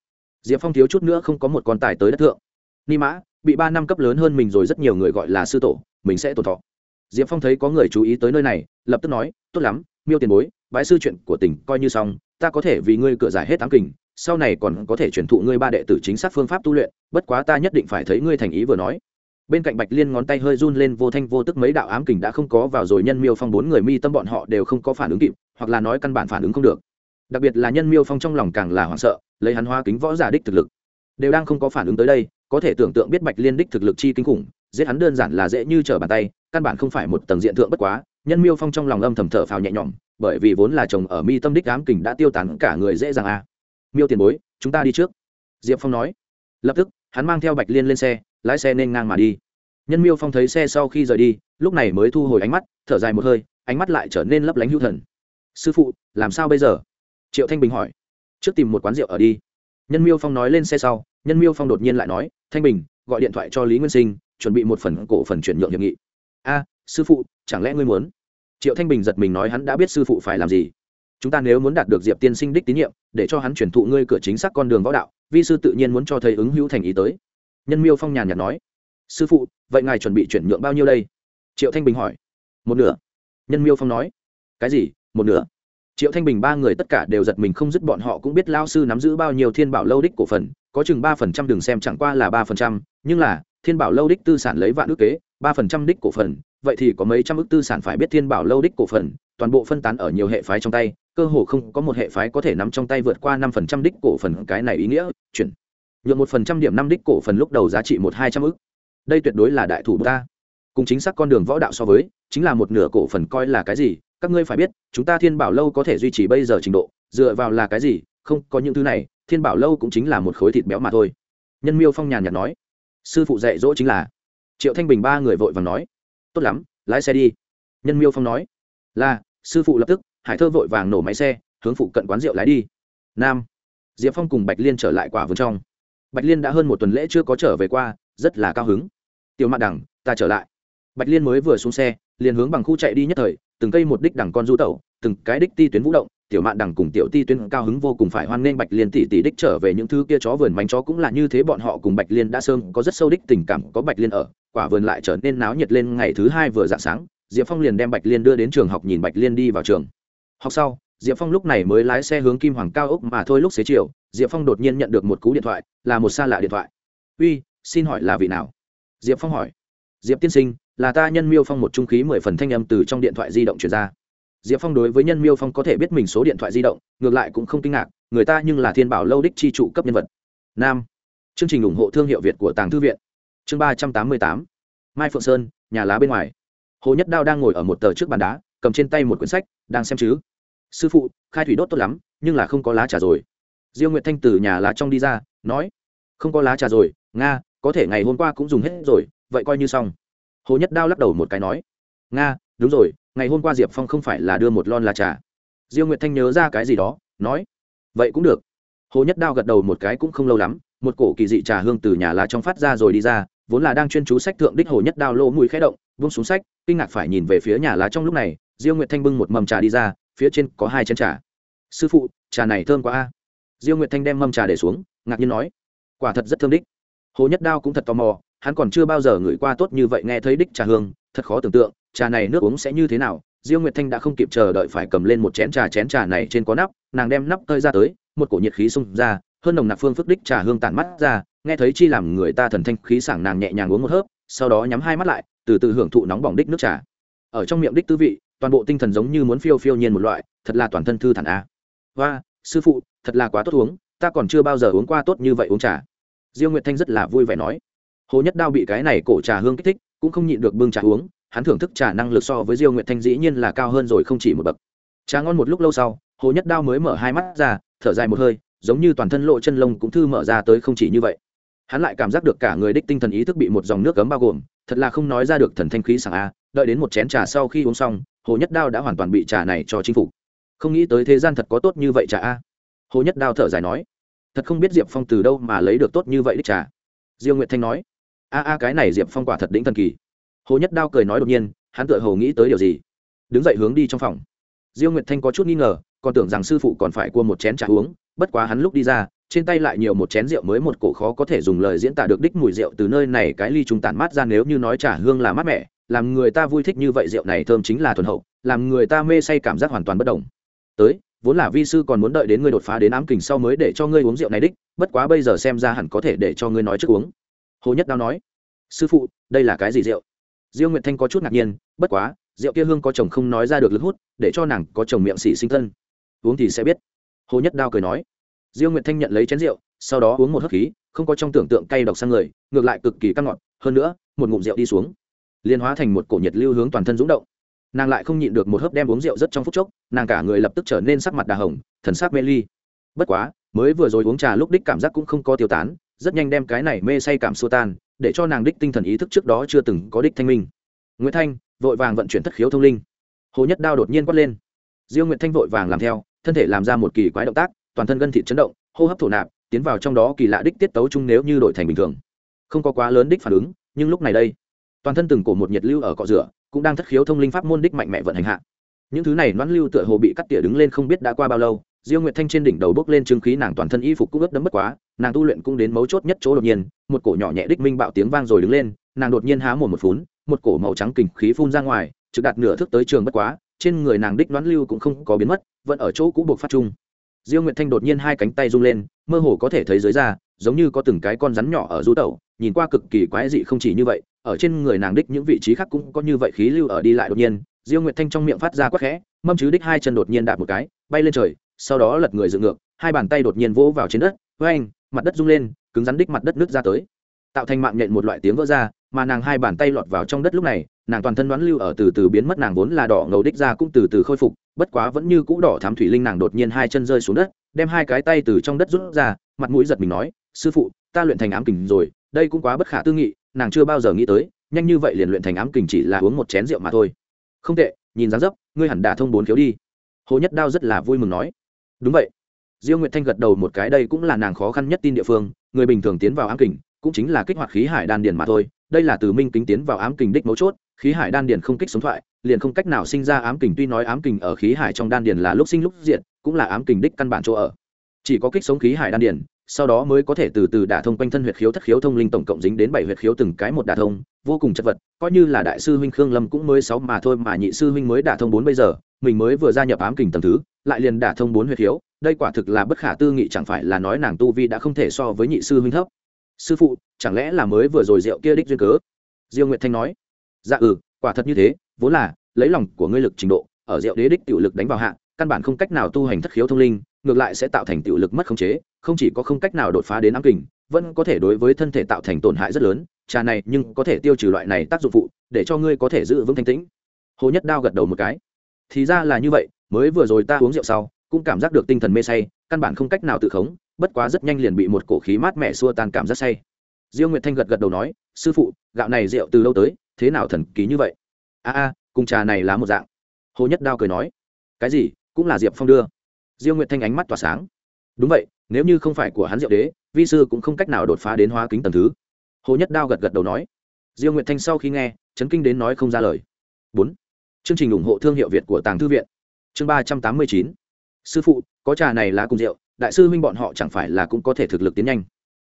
Diệp phong thiếu chút nữa không có một con tài tới đất thượng. Ni mã, bị ba năm cấp lớn hơn mình rồi rất nhiều người gọi là sư tổ, mình sẽ tổ thọ. Diệp phong thấy có người chú ý tới nơi này, lập tức nói, tốt lắm, miêu tiền bối bãi sư chuyện của tỉnh coi như xong, ta có thể vì ngươi cửa giải hết tám kình sau này còn có thể truyền thụ ngươi ba đệ tử chính xác phương pháp tu luyện, bất quá ta nhất định phải thấy ngươi thành ý vừa nói bên cạnh bạch liên ngón tay hơi run lên, vô thanh vô tức mấy đạo ám kình đã không có vào rồi, nhân miêu phong bốn người mi tâm bọn họ đều không có phản ứng kịp, hoặc là nói căn bản phản ứng không được đặc biệt là nhân miêu phong trong lòng càng là hoảng sợ, lấy hắn hoa kính võ giả đích thực lực, đều đang không có phản ứng tới đây, có thể tưởng tượng biết bạch liên đích thực lực chi kinh khủng, giết hắn đơn giản là dễ như trở bàn tay, căn bản không phải một tầng diện thượng bất quá, nhân miêu phong trong lòng âm thầm thở phào nhẹ nhõm, bởi vì vốn là chồng ở mi tâm đích ám kình đã tiêu tán cả người dễ dàng a à miêu tiền bối, chúng ta đi trước. Diệp phong nói. Lập tức, hắn mang theo bạch liên lên xe, lái xe nên ngang mà đi. Nhân miêu phong thấy xe sau khi rời đi, lúc này mới thu hồi ánh mắt, thở dài một hơi, ánh mắt lại trở nên lấp lánh hữu thần. Sư phụ, làm sao bây giờ? Triệu thanh bình hỏi. Trước tìm một quán rượu ở đi. Nhân miêu phong nói lên xe sau, nhân miêu phong đột nhiên lại nói, thanh bình, gọi điện thoại cho lý nguyên sinh, chuẩn bị một phần cổ phần chuyển nhượng hiệp nghị. A, sư phụ, chẳng lẽ ngươi muốn? Triệu thanh bình giật mình nói hắn đã biết sư phụ phải làm gì chúng ta nếu muốn đạt được diệp tiên sinh đích tín nhiệm, để cho hắn chuyển thụ ngươi cửa chính xác con đường võ đạo, vi sư tự nhiên muốn cho thầy ứng hữu thành ý tới. Nhân miêu phong nhàn nhạt nói. Sư phụ, vậy ngài chuẩn bị chuyển nhượng bao nhiêu đây? Triệu thanh bình hỏi. Một nửa. Nhân miêu phong nói. Cái gì? Một nửa? Triệu thanh bình ba người tất cả đều giật mình không dứt bọn họ cũng biết lao sư nắm giữ bao nhiêu thiên bảo lâu đích cổ phần, có chừng ba phần trăm đường xem chẳng qua là ba phần trăm, nhưng là, thiên bảo lâu đích tư sản lấy vạn ước kế, ba phần trăm đích cổ phần, vậy thì có mấy trăm ước tư sản phải biết thiên bảo lâu đích cổ phần, toàn bộ phân tán ở nhiều hệ phái trong tay cơ hồ không có một hệ phái có thể nắm trong tay vượt qua năm phần trăm đích cổ phần cái này ý nghĩa, chuyển. Nhượng một phần trăm điểm năm đích cổ phần lúc đầu giá trị một hai trăm ức. Đây tuyệt đối là đại thủ ta. Cùng chính xác con đường võ đạo so với, chính là một nửa cổ phần coi là cái gì, các ngươi phải biết, chúng ta thiên bảo lâu có thể duy trì bây giờ trình độ, dựa vào là cái gì, không có những thứ này, thiên bảo lâu cũng chính là một khối thịt béo mà thôi. Nhân miêu phong nhàn nhạt nói. Sư phụ dạy dỗ chính là. Triệu thanh bình ba người vội vàng nói. Tốt lắm, lái xe đi. Nhân miêu phong nói. Là, sư phụ lập tức hải thơ vội vàng nổ máy xe, hướng phụ cận quán rượu lái đi. Nam, diệp phong cùng bạch liên trở lại quả vườn trong. Bạch liên đã hơn một tuần lễ chưa có trở về qua, rất là cao hứng. Tiểu mạn đẳng, ta trở lại. Bạch liên mới vừa xuống xe, liền hướng bằng khu chạy đi nhất thời, từng cây một đích đẳng con du tẩu, từng cái đích ti tuyến vũ động, tiểu mạn đẳng cùng tiểu ti tuyến cao hứng vô cùng, phải hoan nghênh bạch liên tỷ tỷ đích trở về những thứ kia chó vườn mánh chó cũng là như thế, bọn họ cùng bạch liên đã sơn có rất sâu đích tình cảm, có bạch liên ở, quả vườn lại trở nên náo nhiệt lên ngày thứ hai vừa dạng sáng. Diệp phong liền đem bạch liên đưa đến trường học, nhìn bạch liên đi vào trường học sau, diệp phong lúc này mới lái xe hướng kim hoàng cao ốc mà thôi. Lúc xế chiều, diệp phong đột nhiên nhận được một cú điện thoại, là một xa lạ điện thoại. Uy, xin hỏi là vị nào? Diệp phong hỏi. Diệp tiên sinh, là ta nhân miêu phong một trung khí mười phần thanh âm từ trong điện thoại di động truyền ra. Diệp phong đối với nhân miêu phong có thể biết mình số điện thoại di động, ngược lại cũng không kinh ngạc, người ta nhưng là thiên bảo lâu đích chi trụ cấp nhân vật. Nam. Chương trình ủng hộ thương hiệu việt của tàng thư viện. Chương ba trăm tám mươi tám. Mai phượng sơn, nhà lá bên ngoài. Hồ nhất đao đang ngồi ở một tờ trước bàn đá cầm trên tay một quyển sách, đang xem chứ. Sư phụ, khai thủy đốt tốt lắm, nhưng là không có lá trà rồi. Diêu nguyệt thanh từ nhà lá trong đi ra, nói, không có lá trà rồi, nga, có thể ngày hôm qua cũng dùng hết rồi, vậy coi như xong. Hồ nhất đao lắc đầu một cái nói, nga, đúng rồi, ngày hôm qua diệp phong không phải là đưa một lon lá trà. Diêu nguyệt thanh nhớ ra cái gì đó, nói, vậy cũng được. Hồ nhất đao gật đầu một cái cũng không lâu lắm, một cổ kỳ dị trà hương từ nhà lá trong phát ra rồi đi ra, vốn là đang chuyên chú sách thượng đích hồ nhất đao lỗ mũi khẽ động vung xuống sách, kinh ngạc phải nhìn về phía nhà lá trong lúc này diêu nguyệt thanh bưng một mầm trà đi ra, phía trên có hai chén trà. Sư phụ, trà này thơm quá a. Diêu nguyệt thanh đem mâm trà để xuống, ngạc nhiên nói, quả thật rất thơm đích. Hồ nhất đao cũng thật tò mò, hắn còn chưa bao giờ ngửi qua tốt như vậy nghe thấy đích trà hương, thật khó tưởng tượng, trà này nước uống sẽ như thế nào. Diêu nguyệt thanh đã không kịp chờ đợi phải cầm lên một chén trà chén trà này trên có nắp, nàng đem nắp tơi ra tới, một cổ nhiệt khí xung ra, hơn nồng nặc phương phức đích trà hương tản mắt ra, nghe thấy chi làm người ta thần thanh khí sảng nàng nhẹ nhàng uống một hớp, sau đó nhắm hai mắt lại, từ từ hưởng thụ nóng bỏng đích nước trà. Ở trong miệng đích tư vị toàn bộ tinh thần giống như muốn phiêu phiêu nhiên một loại, thật là toàn thân thư thản a. Và sư phụ, thật là quá tốt uống, ta còn chưa bao giờ uống qua tốt như vậy uống trà. Diêu nguyệt thanh rất là vui vẻ nói. Hồ nhất đao bị cái này cổ trà hương kích thích, cũng không nhịn được bưng trà uống, hắn thưởng thức trà năng lực so với diêu nguyệt thanh dĩ nhiên là cao hơn rồi không chỉ một bậc. Trà ngon một lúc lâu sau, hồ nhất đao mới mở hai mắt ra, thở dài một hơi, giống như toàn thân lộ chân lông cũng thư mở ra tới không chỉ như vậy. Hắn lại cảm giác được cả người đích tinh thần ý thức bị một dòng nước cấm bao gồm, thật là không nói ra được thần thanh khí sảng a, đợi đến một chén trà sau khi uống xong hồ nhất đao đã hoàn toàn bị trà này cho chinh phục. Không nghĩ tới thế gian thật có tốt như vậy trà a. Hồ nhất đao thở dài nói, thật không biết diệp phong từ đâu mà lấy được tốt như vậy đích trà. Diêu nguyệt thanh nói, a a, cái này diệp phong quả thật đĩnh thần kỳ. Hồ nhất đao cười nói đột nhiên, hắn tựa hồ nghĩ tới điều gì? Đứng dậy hướng đi trong phòng. Diêu nguyệt thanh có chút nghi ngờ, còn tưởng rằng sư phụ còn phải cua một chén trà uống, bất quá hắn lúc đi ra, trên tay lại nhiều một chén rượu mới một cổ khó có thể dùng lời diễn tả được đích mùi rượu từ nơi này cái ly trùng tản mát ra nếu như nói trà hương là mát mẻ làm người ta vui thích như vậy rượu này thơm chính là thuần hậu, làm người ta mê say cảm giác hoàn toàn bất đồng. Tới, vốn là vi sư còn muốn đợi đến ngươi đột phá đến ám kình sau mới để cho ngươi uống rượu này đích, bất quá bây giờ xem ra hẳn có thể để cho ngươi nói trước uống. Hồ nhất đao nói, sư phụ, đây là cái gì rượu? Diêu nguyệt thanh có chút ngạc nhiên, bất quá, rượu kia hương có chồng không nói ra được lực hút, để cho nàng có chồng miệng xỉ sinh thân. Uống thì sẽ biết. Hồ nhất đao cười nói. Diêu nguyệt thanh nhận lấy chén rượu, sau đó uống một hớp khí, không có trong tưởng tượng cay độc sang người, ngược lại cực kỳ căng ngọt, hơn nữa, một ngụm rượu đi xuống liên hóa thành một cổ nhiệt lưu hướng toàn thân rúng động. Nàng lại không nhịn được một hớp đem uống rượu rất trong phút chốc, nàng cả người lập tức trở nên sắc mặt đà hồng, thần sắc mê ly. Bất quá, mới vừa rồi uống trà lúc đích cảm giác cũng không có tiêu tán, rất nhanh đem cái này mê say cảm xua tan, để cho nàng đích tinh thần ý thức trước đó chưa từng có đích thanh minh. Nguyễn thanh, vội vàng vận chuyển thất khiếu thông linh. Hồ nhất đao đột nhiên quát lên. Diêu nguyệt thanh vội vàng làm theo, thân thể làm ra một kỳ quái động tác, toàn thân gân thịt chấn động, hô hấp thổ nạp, tiến vào trong đó kỳ lạ đích tiết tấu chung nếu như đổi thành bình thường. Không có quá lớn đích phản ứng, nhưng lúc này đây toàn thân từng cổ một nhiệt lưu ở cọ rửa, cũng đang thất khiếu thông linh pháp môn đích mạnh mẽ vận hành hạ. Những thứ này noãn lưu tựa hồ bị cắt tỉa đứng lên không biết đã qua bao lâu, diêu nguyệt thanh trên đỉnh đầu bốc lên trương khí nàng toàn thân y phục cũng ướt đấm bất quá, nàng tu luyện cũng đến mấu chốt nhất chỗ đột nhiên, một cổ nhỏ nhẹ đích minh bạo tiếng vang rồi đứng lên, nàng đột nhiên há mồm một phún, một cổ màu trắng kình khí phun ra ngoài, trực đạt nửa thước tới trường bất quá, trên người nàng đích đoán lưu cũng không có biến mất, vẫn ở chỗ cũ buộc phát chung. Diêu nguyệt thanh đột nhiên hai cánh tay rung lên, mơ hồ có thể thấy dưới da, giống như có từng cái con rắn nhỏ ở du tẩu, nhìn qua cực kỳ quái dị không chỉ như vậy ở trên người nàng đích những vị trí khác cũng có như vậy khí lưu ở đi lại đột nhiên, diêu nguyệt thanh trong miệng phát ra quắc khẽ, mâm chứ đích hai chân đột nhiên đạp một cái, bay lên trời, sau đó lật người dựng ngược, hai bàn tay đột nhiên vỗ vào trên đất với anh mặt đất rung lên, cứng rắn đích mặt đất nước ra tới. Tạo thành mạng nhện một loại tiếng vỡ ra, mà nàng hai bàn tay lọt vào trong đất lúc này, nàng toàn thân đoán lưu ở từ từ biến mất, nàng vốn là đỏ ngầu đích ra cũng từ từ khôi phục, bất quá vẫn như cũ đỏ thám thủy linh nàng đột nhiên hai chân rơi xuống đất, đem hai cái tay từ trong đất rút ra, mặt mũi giật mình nói, sư phụ, ta luyện thành ám kình rồi, đây cũng quá bất khả tư nghị nàng chưa bao giờ nghĩ tới, nhanh như vậy liền luyện thành ám kình chỉ là uống một chén rượu mà thôi. Không tệ, nhìn dáng dấp, ngươi hẳn đả thông bốn khiếu đi. Hồ nhất đao rất là vui mừng nói. Đúng vậy. Diêu nguyệt thanh gật đầu một cái, đây cũng là nàng khó khăn nhất tin địa phương, người bình thường tiến vào ám kình, cũng chính là kích hoạt khí hải đan điền mà thôi. Đây là từ minh kính tiến vào ám kình đích mấu chốt, khí hải đan điền không kích sống thoại, liền không cách nào sinh ra ám kình, tuy nói ám kình ở khí hải trong đan điền là lúc sinh lúc diệt, cũng là ám kình đích căn bản chỗ ở. Chỉ có kích sống khí hải đan điền sau đó mới có thể từ từ đả thông quanh thân huyệt khiếu thất khiếu thông linh tổng cộng dính đến bảy huyệt khiếu từng cái một đả thông, vô cùng chật vật, coi như là đại sư huynh khương lâm cũng mới sáu mà thôi mà nhị sư huynh mới đả thông bốn bây giờ, mình mới vừa gia nhập ám kình tầm thứ, lại liền đả thông bốn huyệt khiếu, đây quả thực là bất khả tư nghị chẳng phải là nói nàng tu vi đã không thể so với nhị sư huynh thấp. Sư phụ, chẳng lẽ là mới vừa rồi rượu kia đích duyên cớ? Diêu nguyệt thanh nói. Dạ ừ quả thật như thế, vốn là, lấy lòng của ngươi lực trình độ, ở rượu đế đích tiểu lực đánh vào hạ, căn bản không cách nào tu hành thất khiếu thông linh, ngược lại sẽ tạo thành tiểu lực mất khống chế không chỉ có không cách nào đột phá đến ám kình, vẫn có thể đối với thân thể tạo thành tổn hại rất lớn, trà này nhưng có thể tiêu trừ loại này tác dụng phụ, để cho ngươi có thể giữ vững thanh tĩnh. Hồ nhất đao gật đầu một cái. Thì ra là như vậy, mới vừa rồi ta uống rượu sau, cũng cảm giác được tinh thần mê say, căn bản không cách nào tự khống, bất quá rất nhanh liền bị một cổ khí mát mẻ xua tan cảm giác say. Diêu nguyệt thanh gật gật đầu nói, sư phụ, gạo này rượu từ lâu tới, thế nào thần kỳ như vậy? A a, cùng trà này là một dạng. Hồ nhất đao cười nói. Cái gì, cũng là diệp phong đưa. Diêu nguyệt thanh ánh mắt tỏa sáng. Đúng vậy nếu như không phải của hắn diệu đế, vi sư cũng không cách nào đột phá đến hóa kính tầm thứ. Hồ nhất đao gật gật đầu nói. Diêu nguyệt thanh sau khi nghe, chấn kinh đến nói không ra lời. Bốn. Chương trình ủng hộ thương hiệu việt của tàng thư viện. Chương ba trăm tám mươi chín. Sư phụ, có trà này là cùng rượu, đại sư huynh bọn họ chẳng phải là cũng có thể thực lực tiến nhanh.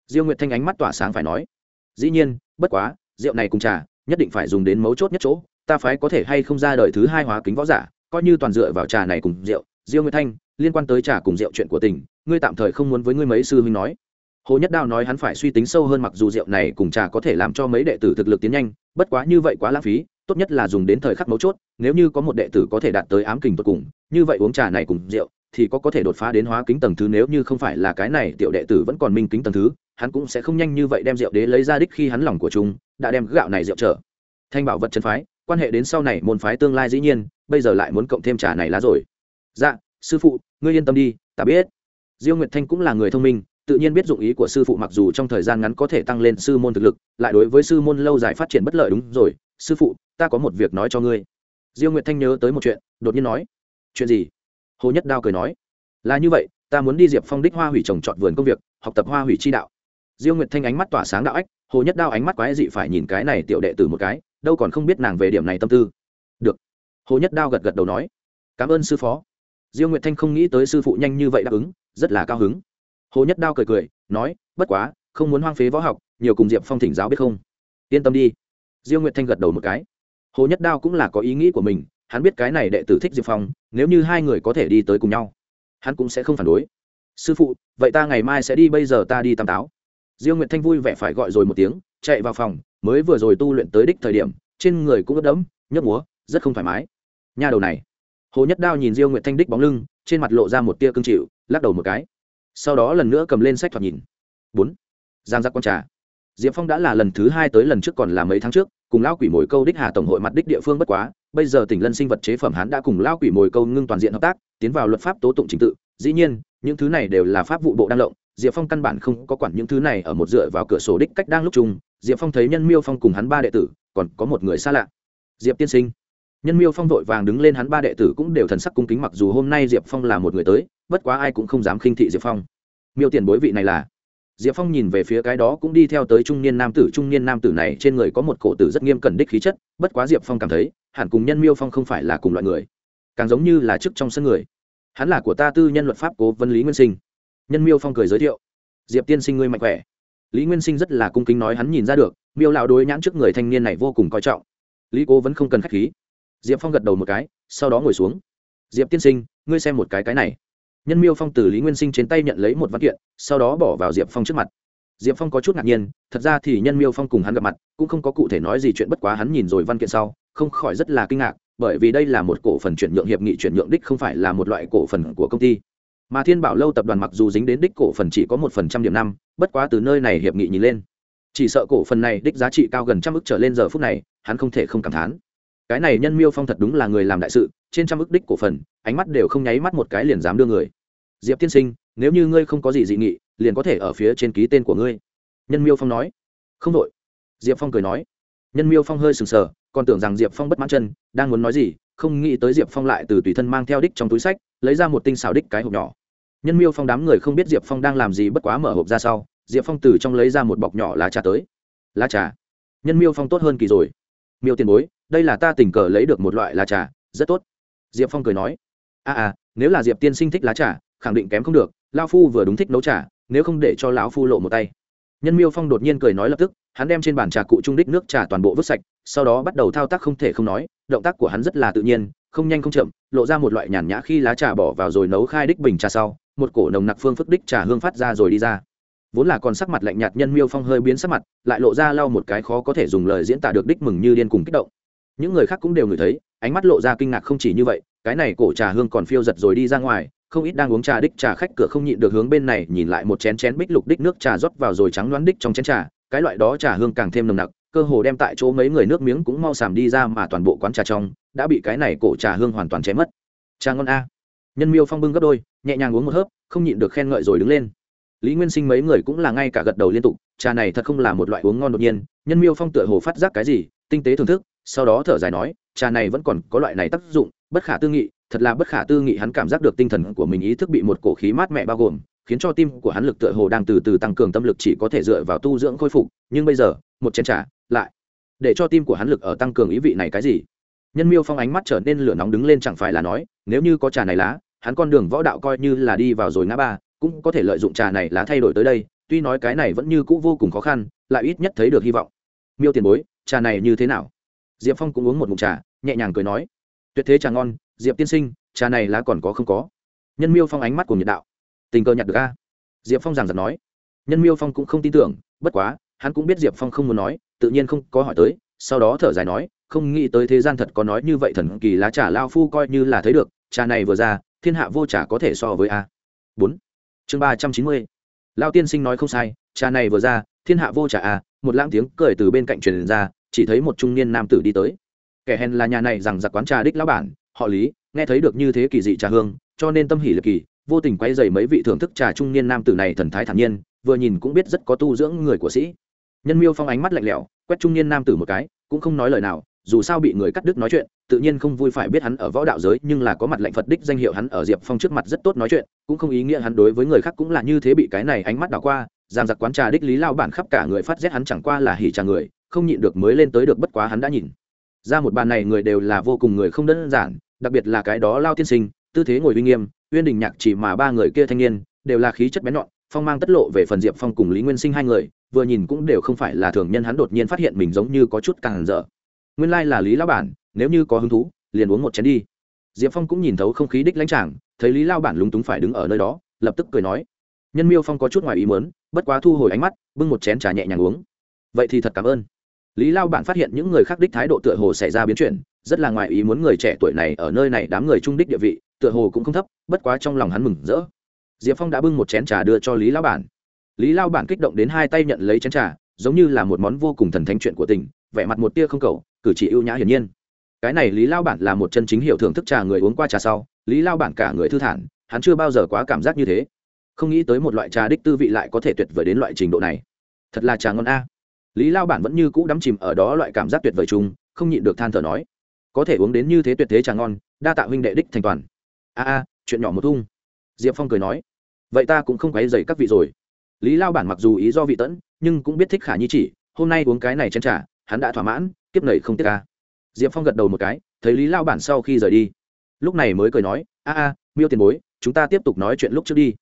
Diêu nguyệt thanh ánh mắt tỏa sáng phải nói. Dĩ nhiên, bất quá, rượu này cùng trà, nhất định phải dùng đến mấu chốt nhất chỗ, ta phái có thể hay không ra đời thứ hai hóa kính võ giả, coi như toàn dựa vào trà này cùng rượu. Diêu nguyệt thanh liên quan tới trà cùng rượu chuyện của tình, ngươi tạm thời không muốn với ngươi mấy sư huynh nói. Hồ nhất đao nói hắn phải suy tính sâu hơn mặc dù rượu này cùng trà có thể làm cho mấy đệ tử thực lực tiến nhanh, bất quá như vậy quá lãng phí, tốt nhất là dùng đến thời khắc mấu chốt, nếu như có một đệ tử có thể đạt tới ám kình tột cùng, như vậy uống trà này cùng rượu thì có có thể đột phá đến hóa kính tầng thứ nếu như không phải là cái này tiểu đệ tử vẫn còn minh kính tầng thứ, hắn cũng sẽ không nhanh như vậy đem rượu đế lấy ra đích khi hắn lòng của chúng đã đem gạo này rượu trở thanh bảo vật chân phái, quan hệ đến sau này môn phái tương lai dĩ nhiên, bây giờ lại muốn cộng thêm trà này lá rồi. Dạ sư phụ, ngươi yên tâm đi, ta biết. Diêu nguyệt thanh cũng là người thông minh, tự nhiên biết dụng ý của sư phụ mặc dù trong thời gian ngắn có thể tăng lên sư môn thực lực, lại đối với sư môn lâu dài phát triển bất lợi đúng rồi. Sư phụ, ta có một việc nói cho ngươi. Diêu nguyệt thanh nhớ tới một chuyện, đột nhiên nói. Chuyện gì? Hồ nhất đao cười nói. Là như vậy, ta muốn đi diệp phong đích hoa hủy trồng trọt vườn công việc, học tập hoa hủy chi đạo. Diêu nguyệt thanh ánh mắt tỏa sáng đạo ách, hồ nhất đao ánh mắt quái dị phải nhìn cái này tiểu đệ tử một cái, đâu còn không biết nàng về điểm này tâm tư. Được. Hồ nhất đao gật gật đầu nói. Cảm ơn sư phó diêu nguyệt thanh không nghĩ tới sư phụ nhanh như vậy đáp ứng, rất là cao hứng. Hồ nhất đao cười cười, nói, bất quá, không muốn hoang phế võ học, nhiều cùng diệp phong thỉnh giáo biết không? Yên tâm đi. Diêu nguyệt thanh gật đầu một cái. Hồ nhất đao cũng là có ý nghĩ của mình, hắn biết cái này đệ tử thích diệp phong, nếu như hai người có thể đi tới cùng nhau, hắn cũng sẽ không phản đối. Sư phụ, vậy ta ngày mai sẽ đi, bây giờ ta đi tam táo. Diêu nguyệt thanh vui vẻ phải gọi rồi một tiếng, chạy vào phòng, mới vừa rồi tu luyện tới đích thời điểm, trên người cũng ướt đẫm, nhấp múa, rất không thoải mái. Nhà đầu này hồ nhất đao nhìn diêu nguyệt thanh đích bóng lưng, trên mặt lộ ra một tia cương chịu, lắc đầu một cái. Sau đó lần nữa cầm lên sách thoạt nhìn. Bốn. Giang giác con trà. Diệp phong đã là lần thứ hai tới lần trước còn là mấy tháng trước, cùng lao quỷ mồi câu đích hà tổng hội mặt đích địa phương bất quá, bây giờ tỉnh lân sinh vật chế phẩm hắn đã cùng lao quỷ mồi câu ngưng toàn diện hợp tác, tiến vào luật pháp tố tụng trình tự. Dĩ nhiên, những thứ này đều là pháp vụ bộ đang lộng, diệp phong căn bản không có quản những thứ này ở một dựa vào cửa sổ đích cách đang lúc chung. Diệp phong thấy nhân miêu phong cùng hắn ba đệ tử, còn có một người xa lạ. Diệp tiên sinh nhân miêu phong vội vàng đứng lên, hắn ba đệ tử cũng đều thần sắc cung kính, mặc dù hôm nay diệp phong là một người tới, bất quá ai cũng không dám khinh thị diệp phong. Miêu tiền bối vị này là? Diệp phong nhìn về phía cái đó cũng đi theo tới trung niên nam tử, trung niên nam tử này trên người có một cổ tử rất nghiêm cẩn đích khí chất, bất quá diệp phong cảm thấy, hẳn cùng nhân miêu phong không phải là cùng loại người. Càng giống như là chức trong sân người. Hắn là của ta tư nhân luật pháp cố vấn lý nguyên sinh. Nhân miêu phong cười giới thiệu. Diệp tiên sinh ngươi mạnh khỏe. Lý nguyên sinh rất là cung kính nói hắn nhìn ra được, miêu lão đối nhãn trước người thanh niên này vô cùng coi trọng. Lý cố vẫn không cần k h á c h khí diệp phong gật đầu một cái, sau đó ngồi xuống. Diệp tiên sinh, ngươi xem một cái cái này. Nhân miêu phong từ lý nguyên sinh trên tay nhận lấy một văn kiện, sau đó bỏ vào diệp phong trước mặt. Diệp phong có chút ngạc nhiên, thật ra thì nhân miêu phong cùng hắn gặp mặt, cũng không có cụ thể nói gì chuyện bất quá hắn nhìn rồi văn kiện sau, không khỏi rất là kinh ngạc, bởi vì đây là một cổ phần chuyển nhượng hiệp nghị chuyển nhượng đích không phải là một loại cổ phần của công ty. Mà thiên bảo lâu tập đoàn mặc dù dính đến đích cổ phần chỉ có một phần trăm điểm năm, bất quá từ nơi này hiệp nghị nhìn lên, chỉ sợ cổ phần này đích giá trị cao gần trăm ức trở lên giờ phút này, hắn không thể không cảm thán cái này nhân miêu phong thật đúng là người làm đại sự, trên trăm ức đích cổ phần, ánh mắt đều không nháy mắt một cái liền dám đưa người. Diệp tiên sinh, nếu như ngươi không có gì dị nghị, liền có thể ở phía trên ký tên của ngươi. Nhân miêu phong nói. Không đội diệp phong cười nói. Nhân miêu phong hơi sừng sờ, còn tưởng rằng diệp phong bất mãn chân, đang muốn nói gì, không nghĩ tới diệp phong lại từ tùy thân mang theo đích trong túi sách, lấy ra một tinh xào đích cái hộp nhỏ. Nhân miêu phong đám người không biết diệp phong đang làm gì bất quá mở hộp ra sau, diệp phong từ trong lấy ra một bọc nhỏ lá trà tới. Lá trà. Nhân miêu phong tốt hơn kỳ rồi. Miêu tiền bối đây là ta tình cờ lấy được một loại lá trà rất tốt. Diệp phong cười nói a à, à nếu là diệp tiên sinh thích lá trà khẳng định kém không được lao phu vừa đúng thích nấu trà nếu không để cho lão phu lộ một tay. Nhân miêu phong đột nhiên cười nói lập tức hắn đem trên bàn trà cụ trung đích nước trà toàn bộ vứt sạch sau đó bắt đầu thao tác không thể không nói động tác của hắn rất là tự nhiên không nhanh không chậm lộ ra một loại nhàn nhã khi lá trà bỏ vào rồi nấu khai đích bình trà sau một cổ nồng nặc phương phức đích trà hương phát ra rồi đi ra. Vốn là còn sắc mặt lạnh nhạt nhân miêu phong hơi biến sắc mặt lại lộ ra lau một cái khó có thể dùng lời diễn tả được đích mừng như điên cùng kích động những người khác cũng đều ngửi thấy, ánh mắt lộ ra kinh ngạc không chỉ như vậy, cái này cổ trà hương còn phiêu giật rồi đi ra ngoài, không ít đang uống trà đích trà khách cửa không nhịn được hướng bên này nhìn lại một chén chén bích lục đích nước trà rót vào rồi trắng đoán đích trong chén trà, cái loại đó trà hương càng thêm nồng nặc, cơ hồ đem tại chỗ mấy người nước miếng cũng mau sàm đi ra mà toàn bộ quán trà trong, đã bị cái này cổ trà hương hoàn toàn chém mất. Trà ngon a. Nhân miêu phong bưng gấp đôi, nhẹ nhàng uống một hớp, không nhịn được khen ngợi rồi đứng lên. Lý nguyên sinh mấy người cũng là ngay cả gật đầu liên tục, trà này thật không là một loại uống ngon đột nhiên, nhân miêu phong tựa hồ phát giác cái gì, tinh tế thưởng thức sau đó thở dài nói, trà này vẫn còn có loại này tác dụng, bất khả tư nghị, thật là bất khả tư nghị hắn cảm giác được tinh thần của mình ý thức bị một cổ khí mát mẹ bao gồm, khiến cho tim của hắn lực tựa hồ đang từ từ tăng cường tâm lực chỉ có thể dựa vào tu dưỡng khôi phục, nhưng bây giờ, một chén trà, lại để cho tim của hắn lực ở tăng cường ý vị này cái gì? Nhân miêu phong ánh mắt trở nên lửa nóng đứng lên chẳng phải là nói, nếu như có trà này lá, hắn con đường võ đạo coi như là đi vào rồi ngã ba, cũng có thể lợi dụng trà này lá thay đổi tới đây, tuy nói cái này vẫn như cũ vô cùng khó khăn, lại ít nhất thấy được hy vọng. Miêu tiền bối, trà này như thế nào? Diệp phong cũng uống một mụn trà, nhẹ nhàng cười nói, tuyệt thế trà ngon, diệp tiên sinh, trà này lá còn có không có? Nhân miêu phong ánh mắt của nhiệt đạo, tình cờ nhặt được a? Diệp phong giảng giật nói, nhân miêu phong cũng không tin tưởng, bất quá, hắn cũng biết diệp phong không muốn nói, tự nhiên không có hỏi tới, sau đó thở dài nói, không nghĩ tới thế gian thật có nói như vậy thần kỳ lá trà lao phu coi như là thấy được, trà này vừa ra, thiên hạ vô trà có thể so với a. Bốn, chương ba trăm chín mươi, lao tiên sinh nói không sai, trà này vừa ra, thiên hạ vô trà a, một lãng tiếng cười từ bên cạnh truyền ra chỉ thấy một trung niên nam tử đi tới. Kẻ hèn là nhà này rằng giặc quán trà đích lão bản, họ lý, nghe thấy được như thế kỳ dị trà hương, cho nên tâm hỉ lực kỳ, vô tình quay dày mấy vị thưởng thức trà trung niên nam tử này thần thái thản nhiên, vừa nhìn cũng biết rất có tu dưỡng người của sĩ. Nhân miêu phong ánh mắt lạnh lẽo, quét trung niên nam tử một cái, cũng không nói lời nào, dù sao bị người cắt đứt nói chuyện, tự nhiên không vui phải biết hắn ở võ đạo giới, nhưng là có mặt lệnh phật đích danh hiệu hắn ở diệp phong trước mặt rất tốt nói chuyện, cũng không ý nghĩa hắn đối với người khác cũng là như thế bị cái này ánh mắt đảo qua. Giang giặc quán trà đích lý lao bản khắp cả người phát rét hắn chẳng qua là hỉ trà người không nhịn được mới lên tới được bất quá hắn đã nhìn. Ra một bàn này người đều là vô cùng người không đơn giản, đặc biệt là cái đó lao tiên sinh, tư thế ngồi uy nghiêm, uyên đình nhạc chỉ mà ba người kia thanh niên, đều là khí chất bén nhọn, phong mang tất lộ về phần diệp phong cùng lý nguyên sinh hai người, vừa nhìn cũng đều không phải là thường nhân hắn đột nhiên phát hiện mình giống như có chút càng dở. Nguyên lai、like、là lý lao bản, nếu như có hứng thú, liền uống một chén đi. Diệp phong cũng nhìn thấu không khí đích lãnh tràng, thấy lý lao bản lúng túng phải đứng ở nơi đó, lập tức cười nói, nhân miêu phong có chút ngoài ý mớn bất quá thu hồi ánh mắt, bưng một chén trà nhẹ nhàng uống. Vậy thì thật cảm ơn lý lao bản phát hiện những người khác đích thái độ tựa hồ xảy ra biến chuyển, rất là ngoài ý muốn người trẻ tuổi này ở nơi này đám người trung đích địa vị, tựa hồ cũng không thấp, bất quá trong lòng hắn mừng rỡ. Diệp phong đã bưng một chén trà đưa cho lý lao bản. Lý lao bản kích động đến hai tay nhận lấy chén trà, giống như là một món vô cùng thần thánh chuyện của tình, vẻ mặt một tia không cầu cử chỉ ưu nhã hiển nhiên. Cái này lý lao bản là một chân chính hiệu thưởng thức trà người uống qua trà sau, lý lao bản cả người thư thản, hắn chưa bao giờ quá cảm giác như thế. Không nghĩ tới một loại trà đích tư vị lại có thể tuyệt vời đến loại trình độ này. Thật là trà ngon a lý lao bản vẫn như cũ đắm chìm ở đó loại cảm giác tuyệt vời chung, không nhịn được than thở nói, có thể uống đến như thế tuyệt thế trà ngon, đa tạ huynh đệ đích thành toàn. A a, chuyện nhỏ một thung diệp phong cười nói, vậy ta cũng không quấy dày các vị rồi. Lý lao bản mặc dù ý do vị tẫn, nhưng cũng biết thích khả nhi chỉ, hôm nay uống cái này chen trả hắn đã thỏa mãn, kiếp nầy không tiếc ca diệp phong gật đầu một cái, thấy lý lao bản sau khi rời đi, lúc này mới cười nói, a a, miêu tiền bối, chúng ta tiếp tục nói chuyện lúc trước đi.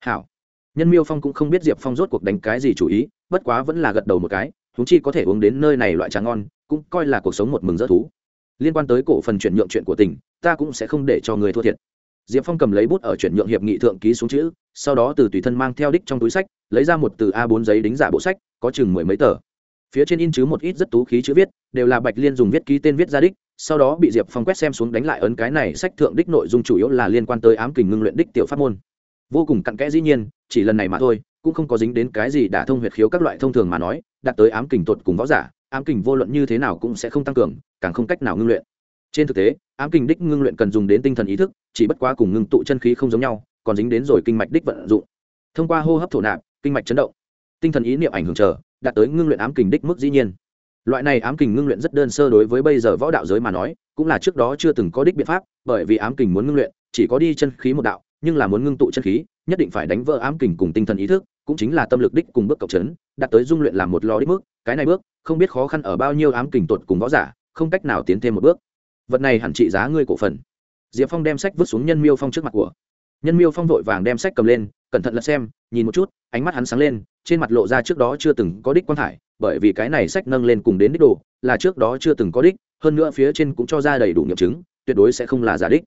Hảo. Nhân miêu phong cũng không biết diệp phong rốt cuộc đánh cái gì chủ ý, bất quá vẫn là gật đầu một cái huống chi có thể uống đến nơi này loại trà ngon, cũng coi là cuộc sống một mừng rỡ thú. Liên quan tới cổ phần chuyển nhượng chuyện của tỉnh, ta cũng sẽ không để cho người thua thiệt. Diệp phong cầm lấy bút ở chuyển nhượng hiệp nghị thượng ký xuống chữ, sau đó từ tùy thân mang theo đích trong túi sách, lấy ra một từ a 4 giấy đính giả bộ sách, có chừng mười mấy tờ. Phía trên in chứ một ít rất tú khí chữ viết, đều là bạch liên dùng viết ký tên viết ra đích, sau đó bị diệp phong quét xem xuống đánh lại ấn cái này sách thượng đích nội dung chủ yếu là liên quan tới ám kình ngưng luyện đích tiểu pháp môn. Vô cùng cặn kẽ dĩ nhiên, chỉ lần này mà thôi, cũng không có dính đến cái gì đả thông huyệt khiếu các loại thông thường mà nói đạt tới ám kình tuột cùng võ giả, ám kình vô luận như thế nào cũng sẽ không tăng cường, càng không cách nào ngưng luyện. Trên thực tế, ám kình đích ngưng luyện cần dùng đến tinh thần ý thức, chỉ bất quá cùng ngưng tụ chân khí không giống nhau, còn dính đến rồi kinh mạch đích vận dụng. Thông qua hô hấp thổ nạp, kinh mạch chấn động. Tinh thần ý niệm ảnh hưởng chờ, đạt tới ngưng luyện ám kình đích mức dĩ nhiên. Loại này ám kình ngưng luyện rất đơn sơ đối với bây giờ võ đạo giới mà nói, cũng là trước đó chưa từng có đích biện pháp, bởi vì ám kình muốn ngưng luyện, chỉ có đi chân khí một đạo, nhưng là muốn ngưng tụ chân khí, nhất định phải đánh vỡ ám kình cùng tinh thần ý thức cũng chính là tâm lực đích cùng bước cộng chấn đạt tới dung luyện làm một lò đích mức cái này bước, không biết khó khăn ở bao nhiêu ám kình tột cùng võ giả, không cách nào tiến thêm một bước. Vật này hẳn trị giá ngươi cổ phần. Diệp phong đem sách vứt xuống nhân miêu phong trước mặt của. Nhân miêu phong vội vàng đem sách cầm lên, cẩn thận lật xem, nhìn một chút, ánh mắt hắn sáng lên, trên mặt lộ ra trước đó chưa từng có đích quan thải, bởi vì cái này sách nâng lên cùng đến đích đồ, là trước đó chưa từng có đích, hơn nữa phía trên cũng cho ra đầy đủ nghiệm chứng, tuyệt đối sẽ không là giả đích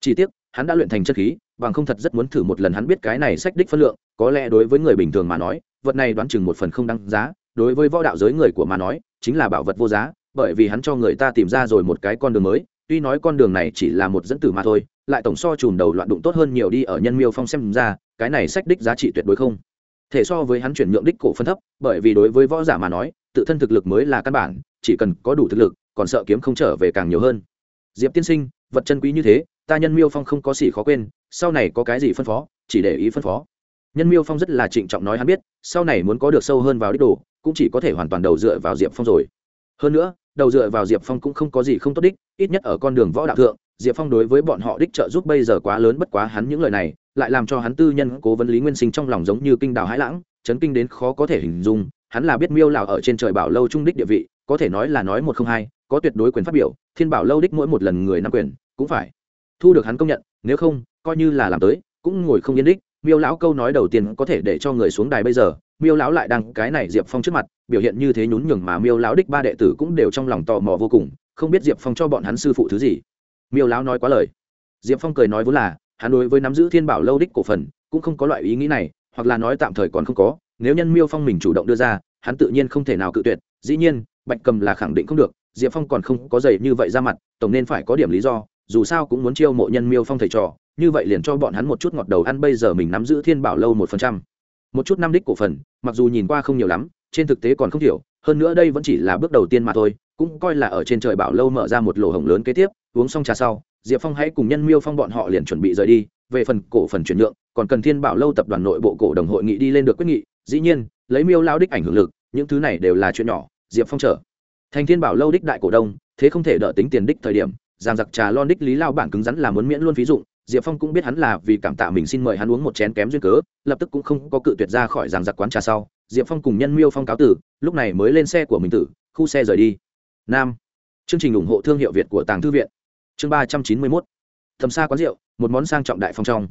chỉ tiếc, hắn đã luyện thành chất khí, bằng không thật rất muốn thử một lần hắn biết cái này sách đích phân lượng, có lẽ đối với người bình thường mà nói, vật này đoán chừng một phần không đăng giá, đối với võ đạo giới người của mà nói, chính là bảo vật vô giá, bởi vì hắn cho người ta tìm ra rồi một cái con đường mới, tuy nói con đường này chỉ là một dẫn tử mà thôi, lại tổng so chùm đầu loạn đụng tốt hơn nhiều đi ở nhân miêu phong xem ra, cái này sách đích giá trị tuyệt đối không. Thể so với hắn chuyển nhượng đích cổ phân thấp, bởi vì đối với võ giả mà nói, tự thân thực lực mới là căn bản, chỉ cần có đủ thực lực, còn sợ kiếm không trở về càng nhiều hơn. Diệp tiên sinh, vật chân quý như thế ta nhân miêu phong không có gì khó quên, sau này có cái gì phân phó, chỉ để ý phân phó. Nhân miêu phong rất là trịnh trọng nói hắn biết, sau này muốn có được sâu hơn vào đích đồ, cũng chỉ có thể hoàn toàn đầu dựa vào diệp phong rồi. Hơn nữa, đầu dựa vào diệp phong cũng không có gì không tốt đích, ít nhất ở con đường võ đạo thượng, diệp phong đối với bọn họ đích trợ giúp bây giờ quá lớn bất quá hắn những lời này, lại làm cho hắn tư nhân cố vấn lý nguyên sinh trong lòng giống như kinh đào hãi lãng, chấn kinh đến khó có thể hình dung, hắn là biết miêu lào ở trên trời bảo lâu trung đích địa vị, có thể nói là nói một không hai, có tuyệt đối quyền phát biểu, thiên bảo lâu đích mỗi một lần người nắm quyền, cũng phải thu được hắn công nhận, nếu không, coi như là làm tới, cũng ngồi không yên đích. Miêu lão câu nói đầu tiên có thể để cho người xuống đài bây giờ, miêu lão lại đang cái này diệp phong trước mặt, biểu hiện như thế nhún nhường mà miêu lão đích ba đệ tử cũng đều trong lòng tò mò vô cùng, không biết diệp phong cho bọn hắn sư phụ thứ gì. Miêu lão nói quá lời. Diệp phong cười nói vốn là, hắn đối với nắm giữ thiên bảo lâu đích cổ phần, cũng không có loại ý nghĩ này, hoặc là nói tạm thời còn không có. Nếu nhân miêu phong mình chủ động đưa ra, hắn tự nhiên không thể nào cự tuyệt. Dĩ nhiên, bạch cầm là khẳng định không được, diệp phong còn không có giày như vậy ra mặt, tổng nên phải có điểm lý do dù sao cũng muốn chiêu mộ nhân miêu phong thầy trò, như vậy liền cho bọn hắn một chút ngọt đầu ăn, bây giờ mình nắm giữ thiên bảo lâu một phần trăm. Một chút năm đích cổ phần, mặc dù nhìn qua không nhiều lắm, trên thực tế còn không thiểu hơn nữa đây vẫn chỉ là bước đầu tiên mà thôi, cũng coi là ở trên trời bảo lâu mở ra một lỗ hổng lớn kế tiếp, uống xong trà sau, diệp phong hãy cùng nhân miêu phong bọn họ liền chuẩn bị rời đi, về phần cổ phần chuyển nhượng, còn cần thiên bảo lâu tập đoàn nội bộ cổ đồng hội nghị đi lên được quyết nghị, dĩ nhiên, lấy miêu lao đích ảnh hưởng lực, những thứ này đều là chuyện nhỏ, diệp phong trở thành thiên bảo lâu đích đại cổ đông, thế không thể đỡ tính tiền đích thời điểm giang giặc trà lon đích lý lao bản cứng rắn là muốn miễn luôn ví dụ diệp phong cũng biết hắn là vì cảm tạ mình xin mời hắn uống một chén kém duyên cớ, lập tức cũng không có cự tuyệt ra khỏi giang giặc quán trà sau. Diệp phong cùng nhân miêu phong cáo tử, lúc này mới lên xe của mình tử, khu xe rời đi. Nam. Chương trình ủng hộ thương hiệu việt của tàng thư viện. Chương ba trăm chín mươi mốt. Thầm xa quán rượu, một món sang trọng đại phong trong.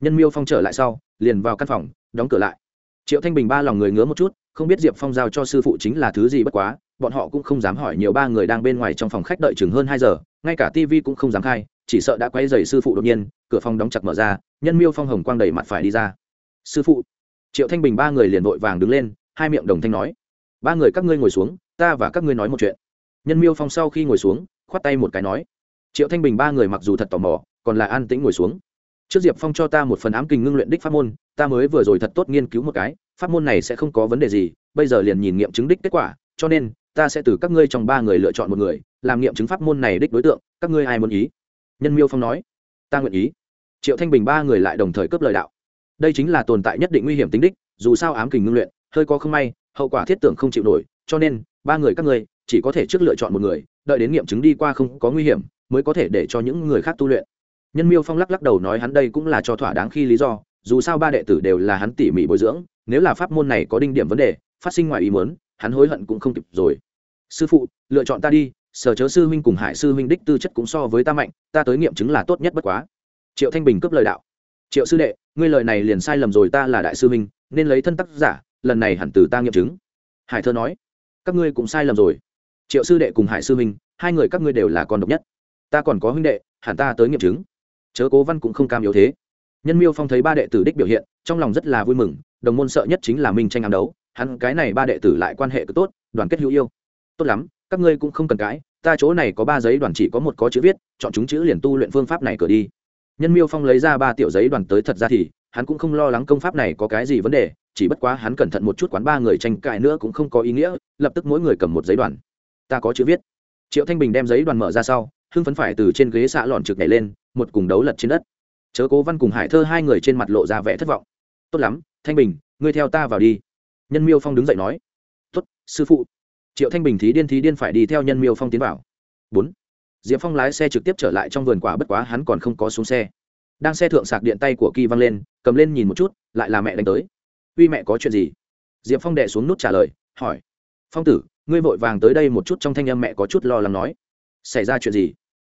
Nhân miêu phong trở lại sau, liền vào căn phòng, đóng cửa lại. Triệu thanh bình ba lòng người ngứa một chút, không biết diệp phong giao cho sư phụ chính là thứ gì bất quá, bọn họ cũng không dám hỏi nhiều ba người đang bên ngoài trong phòng khách đợi chừng hơn hai giờ ngay cả tivi cũng không dám khai, chỉ sợ đã quay dày sư phụ đột nhiên, cửa phòng đóng chặt mở ra, nhân miêu phong hồng quang đầy mặt phải đi ra. Sư phụ. Triệu thanh bình ba người liền vội vàng đứng lên, hai miệng đồng thanh nói. Ba người các ngươi ngồi xuống, ta và các ngươi nói một chuyện. Nhân miêu phong sau khi ngồi xuống, khoát tay một cái nói. Triệu thanh bình ba người mặc dù thật tò mò, còn là an tĩnh ngồi xuống. Trước diệp phong cho ta một phần ám kình ngưng luyện đích pháp môn, ta mới vừa rồi thật tốt nghiên cứu một cái, pháp môn này sẽ không có vấn đề gì, bây giờ liền nhìn nghiệm chứng đích kết quả, cho nên ta sẽ từ các ngươi trong ba người lựa chọn một người, làm nghiệm chứng pháp môn này đích đối tượng, các ngươi ai muốn ý? Nhân miêu phong nói. Ta nguyện ý. Triệu thanh bình ba người lại đồng thời cướp lời đạo. Đây chính là tồn tại nhất định nguy hiểm tính đích, dù sao ám kình ngưng luyện, hơi có không may, hậu quả thiết tưởng không chịu nổi, cho nên, ba người các ngươi, chỉ có thể trước lựa chọn một người, đợi đến nghiệm chứng đi qua không có nguy hiểm, mới có thể để cho những người khác tu luyện. Nhân miêu phong lắc lắc đầu nói hắn đây cũng là cho thỏa đáng khi lý do, dù sao ba đệ tử đều là hắn tỉ mỉ bồi dưỡng, nếu là pháp môn này có đinh điểm vấn đề, phát sinh ngoài ý muốn, hắn hối hận cũng không kịp rồi sư phụ, lựa chọn ta đi, sở chớ sư huynh cùng hải sư huynh đích tư chất cũng so với ta mạnh, ta tới nghiệm chứng là tốt nhất bất quá. Triệu thanh bình cướp lời đạo. Triệu sư đệ, ngươi lời này liền sai lầm rồi, ta là đại sư huynh, nên lấy thân tác giả, lần này hẳn từ ta nghiệm chứng. Hải thơ nói. Các ngươi cũng sai lầm rồi. Triệu sư đệ cùng hải sư huynh, hai người các ngươi đều là con độc nhất. Ta còn có huynh đệ, hẳn ta tới nghiệm chứng. Chớ cố văn cũng không cam yếu thế. Nhân miêu phong thấy ba đệ tử đích biểu hiện, trong lòng rất là vui mừng, đồng môn sợ nhất chính là minh tranh ám đấu. Hắn cái này ba đệ tử lại quan hệ cực tốt, đoàn kết hữu yêu tốt lắm, các ngươi cũng không cần cãi, ta chỗ này có ba giấy đoàn chỉ có một có chữ viết, chọn chúng chữ liền tu luyện phương pháp này cửa đi. Nhân miêu phong lấy ra ba tiểu giấy đoàn tới thật ra thì, hắn cũng không lo lắng công pháp này có cái gì vấn đề, chỉ bất quá hắn cẩn thận một chút quán ba người tranh cãi nữa cũng không có ý nghĩa, lập tức mỗi người cầm một giấy đoàn. Ta có chữ viết. Triệu thanh bình đem giấy đoàn mở ra sau, hưng phấn phải từ trên ghế xạ lòn trực nhảy lên, một cùng đấu lật trên đất. Chớ cố văn cùng hải thơ hai người trên mặt lộ ra vẻ thất vọng. Tốt lắm, thanh bình, ngươi theo ta vào đi. Nhân miêu phong đứng dậy nói. Tốt, sư phụ triệu thanh bình thí điên thí điên phải đi theo nhân miêu phong tiến vào. Bốn. Diệp phong lái xe trực tiếp trở lại trong vườn quả bất quá hắn còn không có xuống xe. Đang xe thượng sạc điện tay của kỳ văng lên, cầm lên nhìn một chút, lại là mẹ đánh tới. Uy mẹ, có chuyện gì? Diệp phong đệ xuống nút trả lời, hỏi. Phong tử, ngươi vội vàng tới đây một chút trong thanh âm mẹ có chút lo lắng nói. Xảy ra chuyện gì?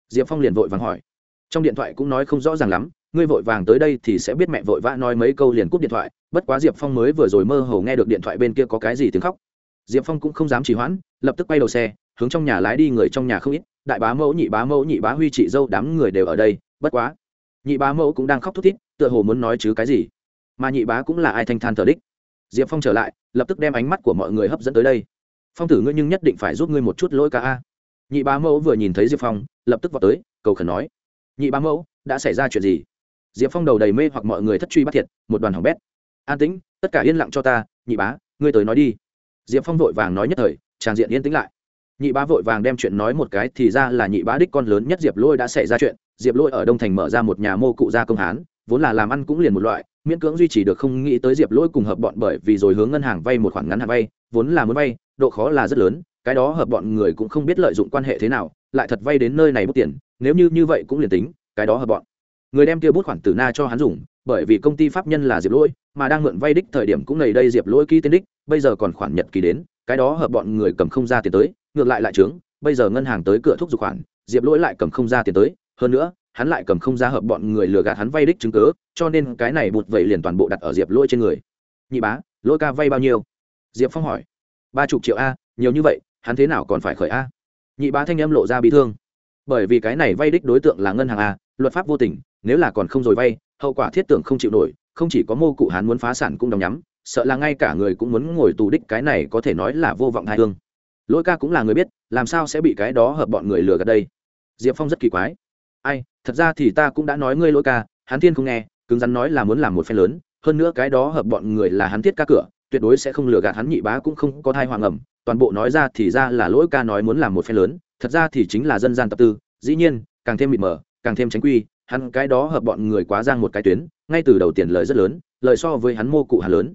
Diệp phong liền vội vàng hỏi. Trong điện thoại cũng nói không rõ ràng lắm, ngươi vội vàng tới đây thì sẽ biết mẹ vội vã nói mấy câu liền cúp điện thoại. Bất quá diệp phong mới vừa rồi mơ hồ nghe được điện thoại bên kia có cái gì tiếng khóc diệp phong cũng không dám trì hoãn, lập tức quay đầu xe, hướng trong nhà lái đi người trong nhà không ít, đại bá mẫu, nhị bá mẫu, nhị bá huy chị dâu, đám người đều ở đây, bất quá. Nhị bá mẫu cũng đang khóc thút thít, tựa hồ muốn nói chứ cái gì. Mà nhị bá cũng là ai thanh than thờ đích. Diệp phong trở lại, lập tức đem ánh mắt của mọi người hấp dẫn tới đây. Phong tử ngươi nhưng nhất định phải giúp ngươi một chút lỗi ca a. Nhị bá mẫu vừa nhìn thấy diệp phong, lập tức vào tới, cầu khẩn nói. Nhị bá mẫu, đã xảy ra chuyện gì? Diệp phong đầu đầy mê hoặc mọi người thất truy bắt thiệt, một đoàn hỏng bét. An tĩnh, tất cả yên lặng cho ta, nhị bá, ngươi tới nói đi diệp phong vội vàng nói nhất thời tràng diện yên tĩnh lại. Nhị bá vội vàng đem chuyện nói một cái thì ra là nhị bá đích con lớn nhất diệp lôi đã xảy ra chuyện. Diệp lôi ở đông thành mở ra một nhà mô cụ gia công hán, vốn là làm ăn cũng liền một loại, miễn cưỡng duy trì được không nghĩ tới diệp lôi cùng hợp bọn bởi vì rồi hướng ngân hàng vay một khoản ngắn hạn vay, vốn là muốn vay, độ khó là rất lớn, cái đó hợp bọn người cũng không biết lợi dụng quan hệ thế nào, lại thật vay đến nơi này bút tiền, nếu như như vậy cũng liền tính, cái đó hợp bọn. Người đem kia bút khoản từ na cho hắn dùng bởi vì công ty pháp nhân là diệp lỗi, mà đang mượn vay đích thời điểm cũng nầy đây diệp lỗi ký tên đích, bây giờ còn khoản nhật kỳ đến, cái đó hợp bọn người cầm không ra tiền tới, ngược lại lại trướng, bây giờ ngân hàng tới cửa thúc giục khoản, diệp lỗi lại cầm không ra tiền tới, hơn nữa, hắn lại cầm không ra hợp bọn người lừa gạt hắn vay đích chứng cớ cho nên cái này bụt vậy liền toàn bộ đặt ở diệp lỗi trên người. Nhị bá, lỗi ca vay bao nhiêu? Diệp phong hỏi. Ba chục triệu a, nhiều như vậy, hắn thế nào còn phải khởi a? Nhị bá thanh em lộ ra bị thương. Bởi vì cái này vay đích đối tượng là ngân hàng a, luật pháp vô tình, nếu là còn không rồi vay hậu quả thiết tưởng không chịu nổi, không chỉ có mô cụ Hán muốn phá sản cũng đóng nhắm, sợ là ngay cả người cũng muốn ngồi tù đích cái này có thể nói là vô vọng hai thương lỗi ca cũng là người biết, làm sao sẽ bị cái đó hợp bọn người lừa gạt đây? Diệp phong rất kỳ quái. Ai, thật ra thì ta cũng đã nói ngươi lỗi ca hắn thiên không nghe, cứng rắn nói là muốn làm một phen lớn, hơn nữa cái đó hợp bọn người là hắn thiết ca cửa, tuyệt đối sẽ không lừa gạt hắn nhị bá cũng không có thai hoàng ẩm, toàn bộ nói ra thì ra là lỗi ca nói muốn làm một phen lớn, thật ra thì chính là dân gian tập tư, dĩ nhiên, càng thêm mịt mờ, càng thêm tránh quy hắn cái đó hợp bọn người quá giang một cái tuyến, ngay từ đầu tiền lời rất lớn, lời so với hắn mô cụ hà lớn.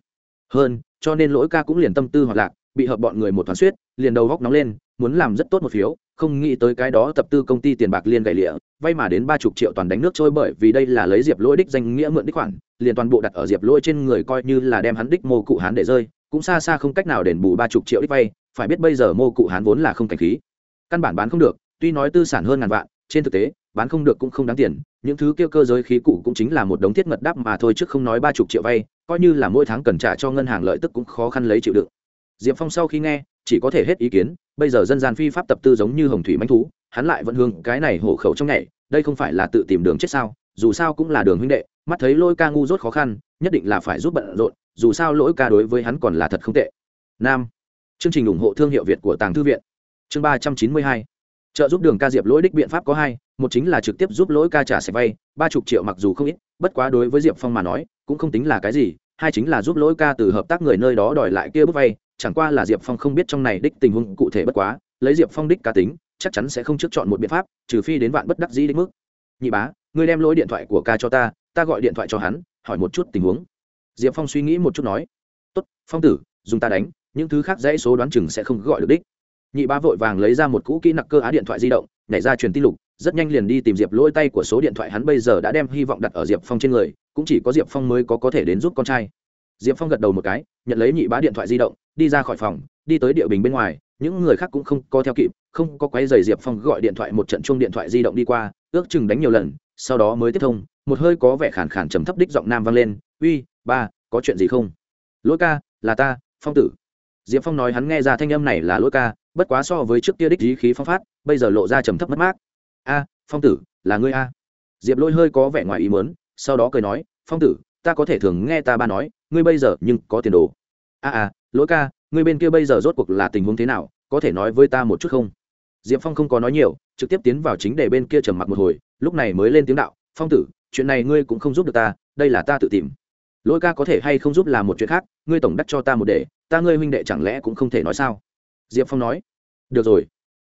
Hơn, cho nên lỗi ca cũng liền tâm tư hoạt lạc, bị hợp bọn người một thoáng suýt liền đầu góc nóng lên, muốn làm rất tốt một phiếu, không nghĩ tới cái đó tập tư công ty tiền bạc liên gậy lịa, vay mà đến ba chục triệu toàn đánh nước trôi bởi vì đây là lấy diệp lỗi đích danh nghĩa mượn đích khoản, liền toàn bộ đặt ở diệp lỗi trên người coi như là đem hắn đích mô cụ hắn để rơi, cũng xa xa không cách nào đền bù ba chục triệu đích vay, phải biết bây giờ mô cụ hắn vốn là không cảnh khí. Căn bản bán không được, tuy nói tư sản hơn ngàn vạn, trên thực tế bán không được cũng không đáng tiền, những thứ kêu cơ giới khí cụ cũng chính là một đống thiết ngật đắp mà thôi chứ không nói ba chục triệu vay, coi như là mỗi tháng cần trả cho ngân hàng lợi tức cũng khó khăn lấy chịu đựng. Diệp phong sau khi nghe, chỉ có thể hết ý kiến, bây giờ dân gian phi pháp tập tư giống như hồng thủy manh thú, hắn lại vẫn hương cái này hổ khẩu trong nhảy, đây không phải là tự tìm đường chết sao, dù sao cũng là đường huynh đệ, mắt thấy lỗi ca ngu dốt khó khăn, nhất định là phải giúp bận rộn, dù sao lỗi ca đối với hắn còn là thật không tệ. Nam. Chương trình ủng hộ thương hiệu việt của tàng thư viện. Chương ba trăm chín mươi hai trợ giúp đường ca diệp lỗi đích biện pháp có hai, một chính là trực tiếp giúp lỗi ca trả sạch vay, ba chục triệu mặc dù không ít, bất quá đối với diệp phong mà nói, cũng không tính là cái gì, hai chính là giúp lỗi ca từ hợp tác người nơi đó đòi lại kia bút vay, chẳng qua là diệp phong không biết trong này đích tình huống cụ thể bất quá, lấy diệp phong đích cá tính, chắc chắn sẽ không trước chọn một biện pháp, trừ phi đến vạn bất đắc dĩ đích mức. Nhị bá, ngươi đem lỗi điện thoại của ca cho ta ta gọi điện thoại cho hắn, hỏi một chút tình huống. Diệp phong suy nghĩ một chút nói, tốt, phong tử, dùng ta đánh, những thứ khác dãy số đoán chừng sẽ không gọi được đích nhị bá vội vàng lấy ra một cũ kỹ nặc cơ á điện thoại di động, nhảy ra truyền tin lục, rất nhanh liền đi tìm diệp lỗi tay của số điện thoại hắn bây giờ đã đem hy vọng đặt ở diệp phong trên người, cũng chỉ có diệp phong mới có có thể đến giúp con trai. Diệp phong gật đầu một cái, nhận lấy nhị bá điện thoại di động, đi ra khỏi phòng, đi tới địa bình bên ngoài, những người khác cũng không có theo kịp, không có quái giày diệp phong gọi điện thoại một trận chung điện thoại di động đi qua, ước chừng đánh nhiều lần, sau đó mới tiếp thông, một hơi có vẻ khản khản trầm thấp đích giọng nam vang lên, uy, ba, có chuyện gì không? Lỗi ca, là ta, phong tử diệp phong nói hắn nghe ra thanh âm này là lỗi ca, bất quá so với trước kia đích lý khí phong phát, bây giờ lộ ra trầm thấp mất mát. A, phong tử, là ngươi a? Diệp Lôi hơi có vẻ ngoài ý mớn sau đó cười nói, phong tử, ta có thể thường nghe ta ba nói, ngươi bây giờ nhưng có tiền đồ. A a, lỗi ca, ngươi bên kia bây giờ rốt cuộc là tình huống thế nào, có thể nói với ta một chút không? Diệp phong không có nói nhiều, trực tiếp tiến vào chính để bên kia trầm mặc một hồi, lúc này mới lên tiếng đạo, phong tử, chuyện này ngươi cũng không giúp được ta, đây là ta tự tìm. Lỗi ca có thể hay không giúp là một chuyện khác, ngươi tổng đắc cho ta một để ta ngươi huynh đệ chẳng lẽ cũng không thể nói sao? Diệp phong nói. Được rồi.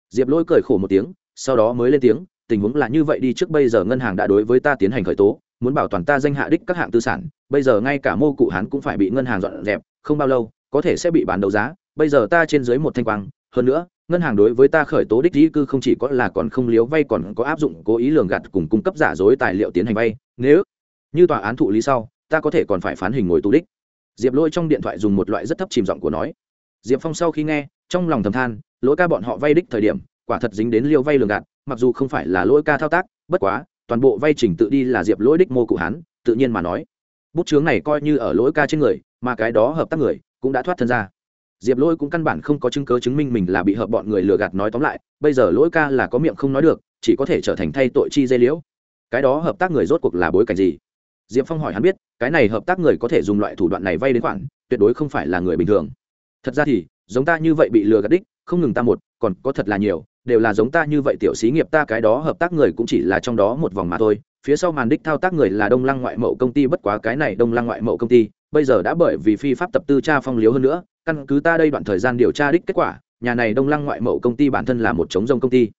Diệp lỗi cười khổ một tiếng, sau đó mới lên tiếng, tình huống là như vậy đi, trước bây giờ ngân hàng đã đối với ta tiến hành khởi tố, muốn bảo toàn ta danh hạ đích các hạng tư sản, bây giờ ngay cả mô cụ hán cũng phải bị ngân hàng dọn dẹp, không bao lâu, có thể sẽ bị bán đấu giá, bây giờ ta trên dưới một thanh quang, hơn nữa, ngân hàng đối với ta khởi tố đích di cư không chỉ có là còn không liếu vay còn có áp dụng cố ý lường gạt cùng cung cấp giả dối tài liệu tiến hành vay, nếu như tòa án thụ lý sau, ta có thể còn phải phán hình ngồi tù đích diệp lôi trong điện thoại dùng một loại rất thấp chìm giọng của nói. Diệp phong sau khi nghe, trong lòng thầm than, lỗi ca bọn họ vay đích thời điểm, quả thật dính đến liêu vay lường gạt, mặc dù không phải là lỗi ca thao tác, bất quá, toàn bộ vay trình tự đi là diệp lỗi đích mô cụ hán tự nhiên mà nói. Bút chướng này coi như ở lỗi ca trên người, mà cái đó hợp tác người, cũng đã thoát thân ra. Diệp lỗi cũng căn bản không có chứng cớ chứng minh mình là bị hợp bọn người lừa gạt nói tóm lại, bây giờ lỗi ca là có miệng không nói được, chỉ có thể trở thành thay tội chi dây liễu. Cái đó hợp tác người rốt cuộc là bối cảnh gì? Diệp phong hỏi hắn biết cái này hợp tác người có thể dùng loại thủ đoạn này vay đến khoản, tuyệt đối không phải là người bình thường. Thật ra thì, giống ta như vậy bị lừa gạt đích, không ngừng ta một, còn có thật là nhiều, đều là giống ta như vậy tiểu xí nghiệp ta cái đó hợp tác người cũng chỉ là trong đó một vòng mà thôi. Phía sau màn đích thao tác người là đông lăng ngoại mậu công ty, bất quá cái này đông lăng ngoại mậu công ty, bây giờ đã bởi vì phi pháp tập tư tra phong liếu hơn nữa, căn cứ ta đây đoạn thời gian điều tra đích kết quả, nhà này đông lăng ngoại mậu công ty bản thân là một chống rông công ty.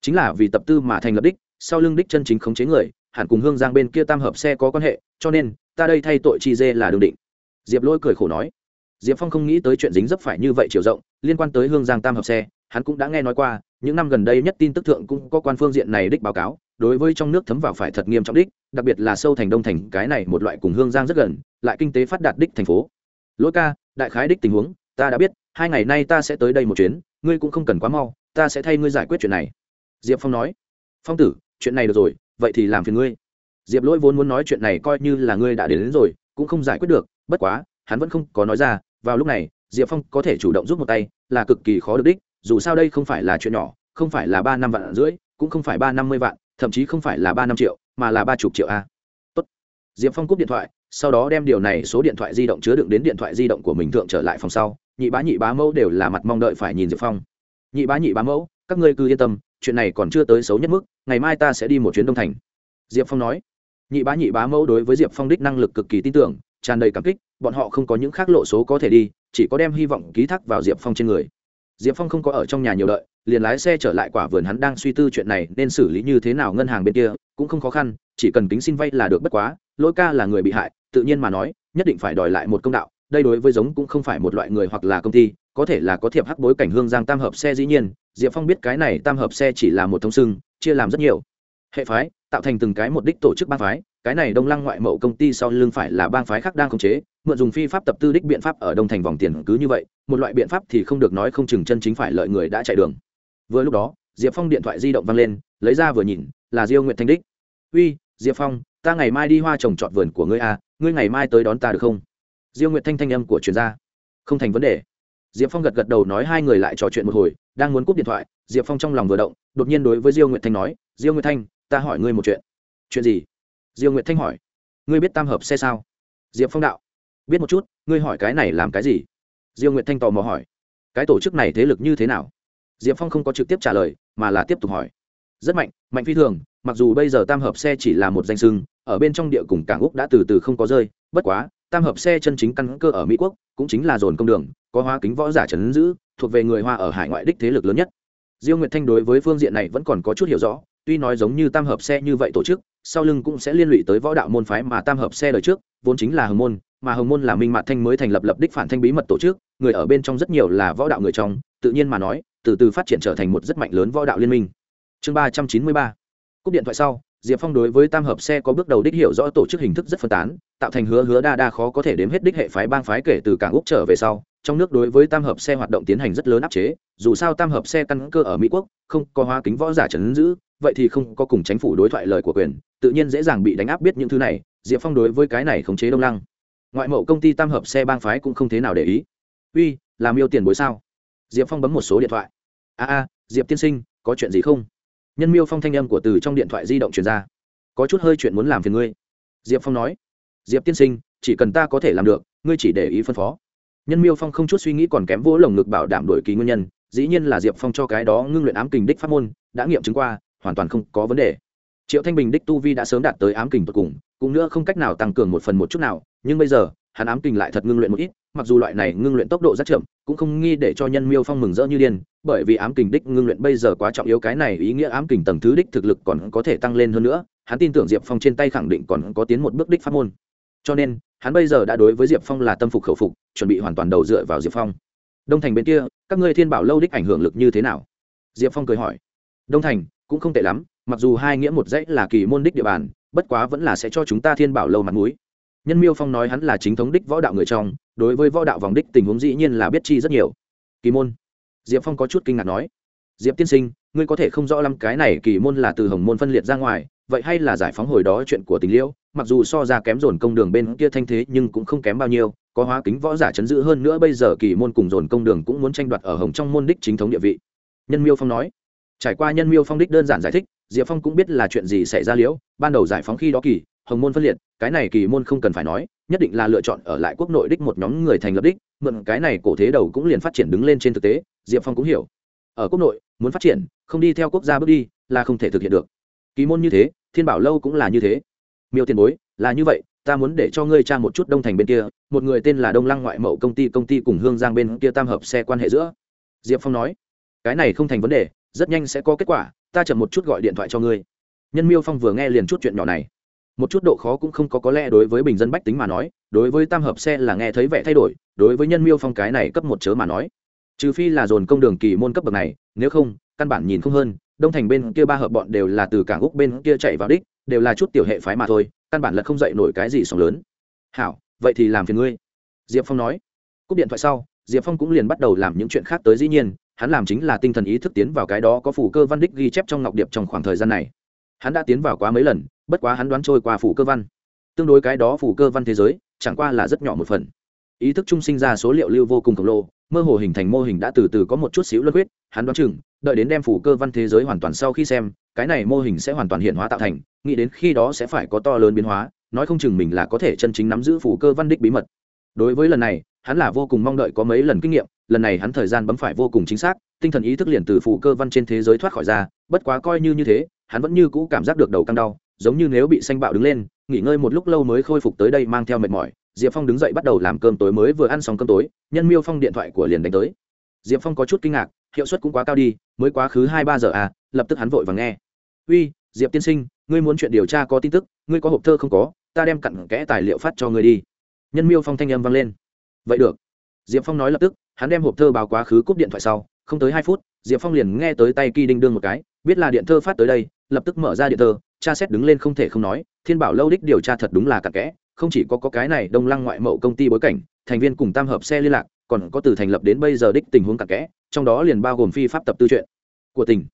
Chính là vì tập tư mà thành lập đích, sau lưng đích chân chính khống chế người, hẳn cùng hương giang bên kia tam hợp xe có quan hệ, cho nên ta đây thay tội chi dê là đương định. Diệp lôi cười khổ nói. Diệp phong không nghĩ tới chuyện dính dấp phải như vậy chiều rộng, liên quan tới hương giang tam hợp xe, hắn cũng đã nghe nói qua, những năm gần đây nhất tin tức thượng cũng có quan phương diện này đích báo cáo, đối với trong nước thấm vào phải thật nghiêm trọng đích, đặc biệt là sâu thành đông thành, cái này một loại cùng hương giang rất gần, lại kinh tế phát đạt đích thành phố. Lỗi ca, đại khái đích tình huống, ta đã biết, hai ngày nay ta sẽ tới đây một chuyến, ngươi cũng không cần quá mau, ta sẽ thay ngươi giải quyết chuyện này. Diệp phong nói. Phong tử, chuyện này được rồi, vậy thì làm phiền ngươi diệp lỗi vốn muốn nói chuyện này coi như là ngươi đã đến, đến rồi cũng không giải quyết được bất quá hắn vẫn không có nói ra vào lúc này diệp phong có thể chủ động giúp một tay là cực kỳ khó được đích dù sao đây không phải là chuyện nhỏ không phải là ba năm vạn rưỡi cũng không phải ba năm mươi vạn thậm chí không phải là ba năm triệu mà là ba chục triệu a. Tốt. diệp phong cúp điện thoại sau đó đem điều này số điện thoại di động chứa đựng đến điện thoại di động của mình thượng trở lại phòng sau. Nhị bá nhị bá mẫu đều là mặt mong đợi phải nhìn diệp phong. Nhị bá nhị bá mẫu các ngươi cứ yên tâm chuyện này còn chưa tới xấu nhất mức ngày mai ta sẽ đi một chuyến đông thành. Diệp phong nói nhị bá nhị bá mẫu đối với diệp phong đích năng lực cực kỳ tin tưởng, tràn đầy cảm kích, bọn họ không có những khác lộ số có thể đi, chỉ có đem hy vọng ký thác vào diệp phong trên người. Diệp phong không có ở trong nhà nhiều đợi, liền lái xe trở lại quả vườn hắn đang suy tư chuyện này nên xử lý như thế nào ngân hàng bên kia, cũng không khó khăn, chỉ cần tính xin vay là được bất quá, lỗi ca là người bị hại, tự nhiên mà nói, nhất định phải đòi lại một công đạo, đây đối với giống cũng không phải một loại người hoặc là công ty, có thể là có thiệp hắc bối cảnh hương giang tam hợp xe dĩ nhiên, diệp phong biết cái này tam hợp xe chỉ là một thông sưng chia làm rất nhiều. Hệ phái tạo thành từng cái một đích tổ chức bang phái, cái này đông lăng ngoại mậu công ty sau lưng phải là bang phái khác đang khống chế, mượn dùng phi pháp tập tư đích biện pháp ở đông thành vòng tiền cứ như vậy, một loại biện pháp thì không được nói không chừng chân chính phải lợi người đã chạy đường. Vừa lúc đó, diệp phong điện thoại di động văng lên, lấy ra vừa nhìn, là diêu nguyện thanh đích. Uy, diệp phong, ta ngày mai đi hoa trồng trọt vườn của ngươi à ngươi ngày mai tới đón ta được không? Diêu nguyện thanh thanh âm của chuyên gia. Không thành vấn đề. Diệp phong gật gật đầu nói hai người lại trò chuyện một hồi, đang muốn cúp điện thoại, diệp phong trong lòng vừa động, đột nhiên đối với diêu nguyện thanh nói, diêu nguyện thanh ta hỏi ngươi một chuyện. Chuyện gì? Diêu Nguyệt thanh hỏi. Ngươi biết tam hợp xe sao? Diệp phong đạo. Biết một chút, ngươi hỏi cái này làm cái gì? Diêu Nguyệt thanh tò mò hỏi. Cái tổ chức này thế lực như thế nào? Diệp phong không có trực tiếp trả lời, mà là tiếp tục hỏi. Rất mạnh mạnh phi thường, mặc dù bây giờ tam hợp xe chỉ là một danh sưng, ở bên trong địa cùng cảng úc đã từ từ không có rơi, bất quá, tam hợp xe chân chính căn cơ ở mỹ quốc, cũng chính là dồn công đường, có hoa kính võ giả trấn giữ, thuộc về người hoa ở hải ngoại đích thế lực lớn nhất. Diêu nguyệt thanh đối với phương diện này vẫn còn có chút hiểu rõ tuy nói giống như tam hợp xe như vậy tổ chức, sau lưng cũng sẽ liên lụy tới võ đạo môn phái mà tam hợp xe đời trước, vốn chính là hồng môn, mà hồng môn là minh mạt thanh mới thành lập lập đích phản thanh bí mật tổ chức, người ở bên trong rất nhiều là võ đạo người trong, tự nhiên mà nói, từ từ phát triển trở thành một rất mạnh lớn võ đạo liên minh. Chương ba trăm chín mươi ba. Cúp điện thoại sau, diệp phong đối với tam hợp xe có bước đầu đích hiểu rõ tổ chức hình thức rất phân tán, tạo thành hứa hứa đa đa khó có thể đếm hết đích hệ phái bang phái kể từ cảng úc trở về sau, trong nước đối với tam hợp xe hoạt động tiến hành rất lớn áp chế, dù sao tam hợp xe căn cơ ở mỹ quốc, không có hóa kính võ giả trấn giữ vậy thì không có cùng chính phủ đối thoại lời của quyền, tự nhiên dễ dàng bị đánh áp biết những thứ này, diệp phong đối với cái này khống chế đông lăng. Ngoại mậu công ty tam hợp xe bang phái cũng không thế nào để ý. Uy, làm yêu tiền bối sao? Diệp phong bấm một số điện thoại. A a, diệp tiên sinh, có chuyện gì không? Nhân miêu phong thanh âm của từ trong điện thoại di động truyền ra. Có chút hơi chuyện muốn làm phiền ngươi. Diệp phong nói. Diệp tiên sinh, chỉ cần ta có thể làm được, ngươi chỉ để ý phân phó. Nhân miêu phong không chút suy nghĩ còn kém vỗ lồng ngực bảo đảm đổi ký nguyên nhân, dĩ nhiên là diệp phong cho cái đó ngưng luyện ám kình đích pháp môn, đã nghiệm chứng qua hoàn toàn không có vấn đề. Triệu thanh bình đích tu vi đã sớm đạt tới ám kình tột cùng, cũng nữa không cách nào tăng cường một phần một chút nào, nhưng bây giờ, hắn ám kình lại thật ngưng luyện một ít, mặc dù loại này ngưng luyện tốc độ rất chậm, cũng không nghi để cho nhân miêu phong mừng rỡ như điên, bởi vì ám kình đích ngưng luyện bây giờ quá trọng yếu, cái này ý nghĩa ám kình tầng thứ đích thực lực còn có thể tăng lên hơn nữa, hắn tin tưởng diệp phong trên tay khẳng định còn có tiến một bước đích pháp môn. Cho nên, hắn bây giờ đã đối với diệp phong là tâm phục khẩu phục, chuẩn bị hoàn toàn đầu dựa vào diệp phong. Đông thành bên kia, các ngươi thiên bảo lâu đích ảnh hưởng lực như thế nào? Diệp phong cười hỏi. Đông thành cũng không tệ lắm, mặc dù hai nghĩa một dãy là kỳ môn đích địa bàn, bất quá vẫn là sẽ cho chúng ta thiên bảo lâu mặt mũi. Nhân miêu phong nói hắn là chính thống đích võ đạo người trong, đối với võ đạo vòng đích tình huống dĩ nhiên là biết chi rất nhiều. Kỳ môn. Diệp phong có chút kinh ngạc nói. Diệp tiên sinh, ngươi có thể không rõ lắm cái này kỳ môn là từ hồng môn phân liệt ra ngoài, vậy hay là giải phóng hồi đó chuyện của tình liễu mặc dù so ra kém dồn công đường bên kia thanh thế nhưng cũng không kém bao nhiêu, có hóa kính võ giả chấn giữ hơn nữa bây giờ kỳ môn cùng dồn công đường cũng muốn tranh đoạt ở hồng trong môn đích chính thống địa vị. Nhân miêu phong nói trải qua nhân miêu phong đích đơn giản giải thích, diệp phong cũng biết là chuyện gì xảy ra liễu, ban đầu giải phóng khi đó kỳ, hồng môn phân liệt, cái này kỳ môn không cần phải nói, nhất định là lựa chọn ở lại quốc nội đích một nhóm người thành lập đích, mượn cái này cổ thế đầu cũng liền phát triển đứng lên trên thực tế, diệp phong cũng hiểu. Ở quốc nội, muốn phát triển, không đi theo quốc gia bước đi, là không thể thực hiện được. Kỳ môn như thế, thiên bảo lâu cũng là như thế. Miêu tiền bối, là như vậy, ta muốn để cho ngươi tra một chút đông thành bên kia, một người tên là đông lăng ngoại mậu công ty công ty cùng hương giang bên kia tam hợp xe quan hệ giữa. Diệp phong nói, cái này không thành vấn đề rất nhanh sẽ có kết quả, ta chậm một chút gọi điện thoại cho ngươi. Nhân miêu phong vừa nghe liền chút chuyện nhỏ này. Một chút độ khó cũng không có có lẽ đối với bình dân bách tính mà nói, đối với tam hợp xe là nghe thấy vẻ thay đổi, đối với nhân miêu phong cái này cấp một chớ mà nói. Trừ phi là dồn công đường kỳ môn cấp bậc này, nếu không, căn bản nhìn không hơn, đông thành bên kia ba hợp bọn đều là từ cảng úc bên kia chạy vào đích, đều là chút tiểu hệ phái mà thôi, căn bản là không dậy nổi cái gì sóng lớn. Hảo, vậy thì làm phiền ngươi. Diệp phong nói. Cúp điện thoại sau, diệp phong cũng liền bắt đầu làm những chuyện khác tới dĩ nhiên hắn làm chính là tinh thần ý thức tiến vào cái đó có phủ cơ văn đích ghi chép trong ngọc điệp trong khoảng thời gian này. Hắn đã tiến vào quá mấy lần, bất quá hắn đoán trôi qua phủ cơ văn. Tương đối cái đó phủ cơ văn thế giới, chẳng qua là rất nhỏ một phần. Ý thức trung sinh ra số liệu lưu vô cùng khổng lồ, mơ hồ hình thành mô hình đã từ từ có một chút xíu luân huyết hắn đoán chừng, đợi đến đem phủ cơ văn thế giới hoàn toàn sau khi xem, cái này mô hình sẽ hoàn toàn hiện hóa tạo thành, nghĩ đến khi đó sẽ phải có to lớn biến hóa, nói không chừng mình là có thể chân chính nắm giữ phủ cơ văn đích bí mật. Đối với lần này, hắn là vô cùng mong đợi có mấy lần kinh nghiệm lần này hắn thời gian bấm phải vô cùng chính xác, tinh thần ý thức liền từ phụ cơ văn trên thế giới thoát khỏi ra, bất quá coi như như thế, hắn vẫn như cũ cảm giác được đầu căng đau, giống như nếu bị xanh bạo đứng lên, nghỉ ngơi một lúc lâu mới khôi phục tới đây mang theo mệt mỏi. Diệp phong đứng dậy bắt đầu làm cơm tối mới vừa ăn xong cơm tối, nhân miêu phong điện thoại của liền đánh tới. Diệp phong có chút kinh ngạc, hiệu suất cũng quá cao đi, mới quá khứ hai ba giờ à lập tức hắn vội và nghe. Uy, diệp tiên sinh, ngươi muốn chuyện điều tra có tin tức, ngươi có hộp thơ không có, ta đem cặn kẽ tài liệu phát cho ngươi đi. Nhân miêu phong thanh âm vang lên. Vậy được. Diệp phong nói lập tức hắn đem hộp thơ báo quá khứ cúp điện thoại sau không tới hai phút diệp phong liền nghe tới tay kỳ đinh đương một cái biết là điện thơ phát tới đây lập tức mở ra điện thơ cha xét đứng lên không thể không nói thiên bảo lâu đích điều tra thật đúng là cặn kẽ không chỉ có, có cái này đông lăng ngoại mậu công ty bối cảnh thành viên cùng tam hợp xe liên lạc còn có từ thành lập đến bây giờ đích tình huống cặn kẽ trong đó liền bao gồm phi pháp tập tư chuyện của tỉnh.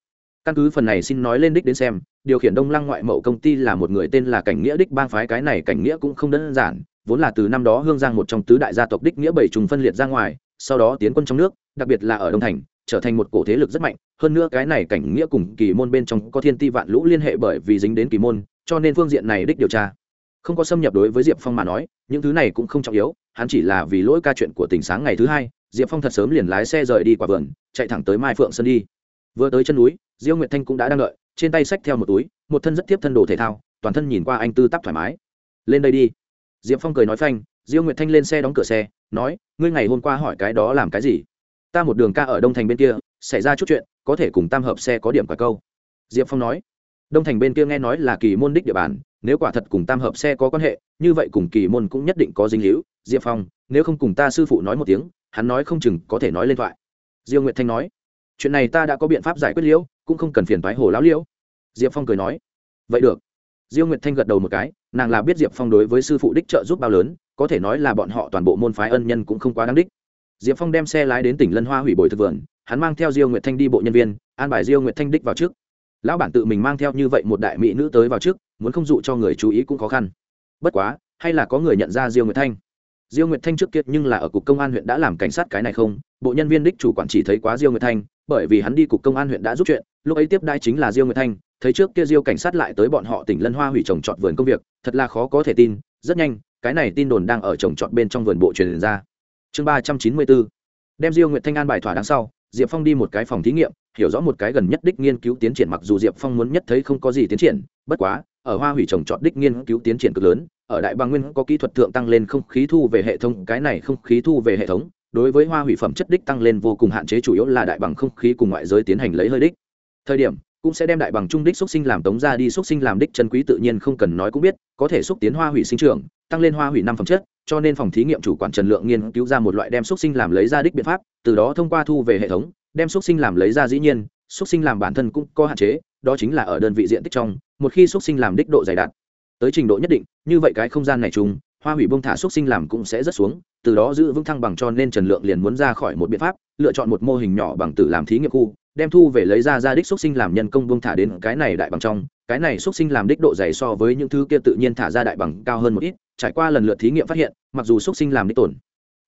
Căn cứ phần này xin nói lên đích đến xem điều khiển đông lăng ngoại mậu công ty là một người tên là cảnh nghĩa đích bang phái cái này cảnh nghĩa cũng không đơn giản vốn là từ năm đó hương giang một trong tứ đại gia tộc đích nghĩa bảy trùng phân liệt ra ngoài sau đó tiến quân trong nước, đặc biệt là ở đông thành, trở thành một cổ thế lực rất mạnh. Hơn nữa cái này cảnh nghĩa cùng kỳ môn bên trong có thiên ti vạn lũ liên hệ bởi vì dính đến kỳ môn, cho nên phương diện này đích điều tra. Không có xâm nhập đối với diệp phong mà nói, những thứ này cũng không trọng yếu, hắn chỉ là vì lỗi ca chuyện của tỉnh sáng ngày thứ hai, diệp phong thật sớm liền lái xe rời đi qua vườn, chạy thẳng tới mai phượng sơn đi. Vừa tới chân núi, diêu nguyệt thanh cũng đã đang đợi, trên tay xách theo một túi, một thân rất tiếp thân đồ thể thao, toàn thân nhìn qua anh tư tắc thoải mái. Lên đây đi. Diệp phong cười nói phanh diêu nguyệt thanh lên xe đóng cửa xe, nói, ngươi ngày hôm qua hỏi cái đó làm cái gì? Ta một đường ca ở đông thành bên kia, xảy ra chút chuyện, có thể cùng tam hợp xe có điểm quả câu. Diệp phong nói, đông thành bên kia nghe nói là kỳ môn đích địa bàn, nếu quả thật cùng tam hợp xe có quan hệ, như vậy cùng kỳ môn cũng nhất định có dính hữu diệp phong, nếu không cùng ta sư phụ nói một tiếng, hắn nói không chừng có thể nói lên thoại. Diêu nguyệt thanh nói, chuyện này ta đã có biện pháp giải quyết liễu, cũng không cần phiền thoái hồ lão liễu. Diệp phong cười nói, vậy được. Diêu nguyệt thanh gật đầu một cái, nàng là biết diệp phong đối với sư phụ đích trợ giúp bao lớn có thể nói là bọn họ toàn bộ môn phái ân nhân cũng không quá đáng đích. Diệp phong đem xe lái đến tỉnh lân hoa hủy bồi thực vườn, hắn mang theo diêu nguyệt thanh đi bộ nhân viên, an bài diêu nguyệt thanh đích vào trước. Lão bản tự mình mang theo như vậy một đại mỹ nữ tới vào trước, muốn không dụ cho người chú ý cũng khó khăn. Bất quá, hay là có người nhận ra diêu nguyệt thanh. Diêu nguyệt thanh trước kia nhưng là ở cục công an huyện đã làm cảnh sát cái này không, bộ nhân viên đích chủ quản chỉ thấy quá diêu nguyệt thanh, bởi vì hắn đi cục công an huyện đã giúp chuyện, lúc ấy tiếp đai chính là diêu nguyệt thanh, thấy trước kia diêu cảnh sát lại tới bọn họ tỉnh lân hoa hủy trồng trọt vườn công việc, thật là khó có thể tin, rất nhanh cái này tin đồn đang ở trồng trọt bên trong vườn bộ truyền ra. Chương ba trăm chín mươi bốn. Đem diêu nguyệt thanh an bài thỏa đáng sau, diệp phong đi một cái phòng thí nghiệm, hiểu rõ một cái gần nhất đích nghiên cứu tiến triển mặc dù diệp phong muốn nhất thấy không có gì tiến triển, bất quá, ở hoa hủy trồng trọt đích nghiên cứu tiến triển cực lớn, ở đại bàng nguyên có kỹ thuật thượng tăng lên không khí thu về hệ thống, cái này không khí thu về hệ thống, đối với hoa hủy phẩm chất đích tăng lên vô cùng hạn chế, chủ yếu là đại bằng không khí cùng ngoại giới tiến hành lấy hơi đích. Thời điểm cũng sẽ đem đại bằng trung đích xúc sinh làm tống ra đi xúc sinh làm đích chân quý tự nhiên không cần nói cũng biết, có thể xúc tiến hoa hủy sinh trưởng, tăng lên hoa hủy năm phẩm chất, cho nên phòng thí nghiệm chủ quản trần lượng nghiên cứu ra một loại đem xúc sinh làm lấy ra đích biện pháp, từ đó thông qua thu về hệ thống, đem xúc sinh làm lấy ra dĩ nhiên, xúc sinh làm bản thân cũng có hạn chế, đó chính là ở đơn vị diện tích trong, một khi xúc sinh làm đích độ dày đạt, tới trình độ nhất định, như vậy cái không gian này chung hoa hủy bông thả xúc sinh làm cũng sẽ rất xuống, từ đó giữ vững thăng bằng cho nên trần lượng liền muốn ra khỏi một biện pháp, lựa chọn một mô hình nhỏ bằng tử làm thí nghiệm khu đem thu về lấy ra ra đích xúc sinh làm nhân công buông thả đến cái này đại bằng trong, cái này xúc sinh làm đích độ dày so với những thứ kia tự nhiên thả ra đại bằng cao hơn một ít, trải qua lần lượt thí nghiệm phát hiện, mặc dù xúc sinh làm đích tổn.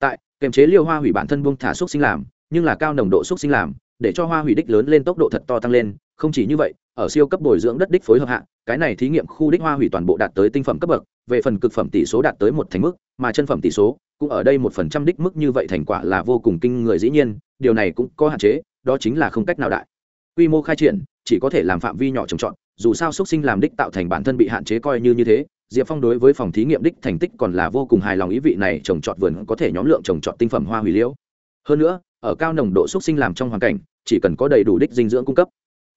Tại kềm chế liêu hoa hủy bản thân buông thả xúc sinh làm, nhưng là cao nồng độ xúc sinh làm, để cho hoa hủy đích lớn lên tốc độ thật to tăng lên, không chỉ như vậy, ở siêu cấp bồi dưỡng đất đích phối hợp hạ, cái này thí nghiệm khu đích hoa hủy toàn bộ đạt tới tinh phẩm cấp bậc, về phần cực phẩm tỷ số đạt tới một thành mức, mà chân phẩm tỷ số cũng ở đây một phần trăm đích mức như vậy thành quả là vô cùng kinh người dĩ nhiên, điều này cũng có hạn chế, đó chính là không cách nào đại. Quy mô khai triển, chỉ có thể làm phạm vi nhỏ trồng trọt, dù sao xuất sinh làm đích tạo thành bản thân bị hạn chế coi như như thế, diệp phong đối với phòng thí nghiệm đích thành tích còn là vô cùng hài lòng ý vị này trồng trọt vườn có thể nhóm lượng trồng trọt tinh phẩm hoa hủy liễu. Hơn nữa, ở cao nồng độ xuất sinh làm trong hoàn cảnh, chỉ cần có đầy đủ đích dinh dưỡng cung cấp.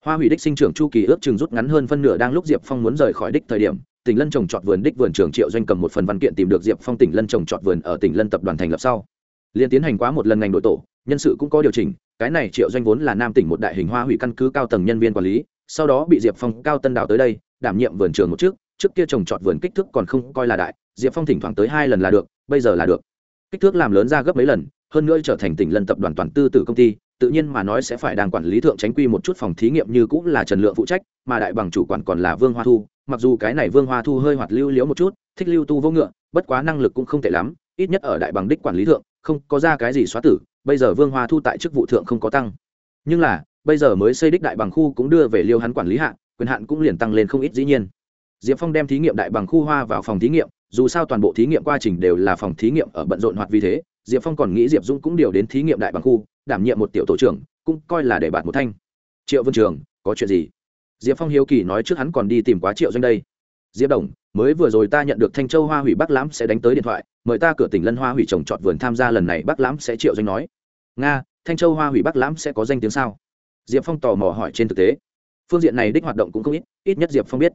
Hoa hủy đích sinh trưởng chu kỳ ước chừng rút ngắn hơn phân nửa đang lúc diệp phong muốn rời khỏi đích thời điểm tỉnh lân trồng trọt vườn đích vườn trường triệu doanh cầm một phần văn kiện tìm được diệp phong tỉnh lân trồng trọt vườn ở tỉnh lân tập đoàn thành lập sau. Liên tiến hành quá một lần ngành đội tổ, nhân sự cũng có điều chỉnh, cái này triệu doanh vốn là nam tỉnh một đại hình hoa hủy căn cứ cao tầng nhân viên quản lý, sau đó bị diệp phong cao tân đào tới đây, đảm nhiệm vườn trường một trước trước kia trồng trọt vườn kích thước còn không coi là đại, diệp phong thỉnh thoảng tới hai lần là được, bây giờ là được. Kích thước làm lớn ra gấp mấy lần, hơn nữa trở thành tỉnh lân tập đoàn toàn tư tử công ty tự nhiên mà nói sẽ phải đang quản lý thượng tránh quy một chút phòng thí nghiệm như cũng là trần lượng phụ trách, mà đại bằng chủ quản còn là vương hoa thu. Mặc dù cái này vương hoa thu hơi hoạt lưu liếu một chút, thích lưu tu vô ngựa, bất quá năng lực cũng không tệ lắm, ít nhất ở đại bằng đích quản lý thượng, không có ra cái gì xóa tử, bây giờ vương hoa thu tại chức vụ thượng không có tăng. Nhưng là, bây giờ mới xây đích đại bằng khu cũng đưa về liêu hắn quản lý hạn quyền hạn cũng liền tăng lên không ít dĩ nhiên. Diệp phong đem thí nghiệm đại bằng khu hoa vào phòng thí nghiệm, dù sao toàn bộ thí nghiệm quá trình đều là phòng thí nghiệm ở bận rộn hoạt vì thế diệp phong còn nghĩ diệp dũng cũng điều đến thí nghiệm đại bằng khu, đảm nhiệm một tiểu tổ trưởng, cũng coi là để bạt một thanh. Triệu vân trường, có chuyện gì? Diệp phong hiếu kỳ nói trước hắn còn đi tìm quá triệu doanh đây. Diệp đồng, mới vừa rồi ta nhận được thanh châu hoa hủy bắc lãm sẽ đánh tới điện thoại, mời ta cửa tỉnh lân hoa hủy trồng trọt vườn tham gia lần này bắc lãm sẽ, triệu doanh nói. Nga, thanh châu hoa hủy bắc lãm sẽ có danh tiếng sao? Diệp phong tò mò hỏi trên thực tế. Phương diện này đích hoạt động cũng không ít ít nhất diệp phong biết.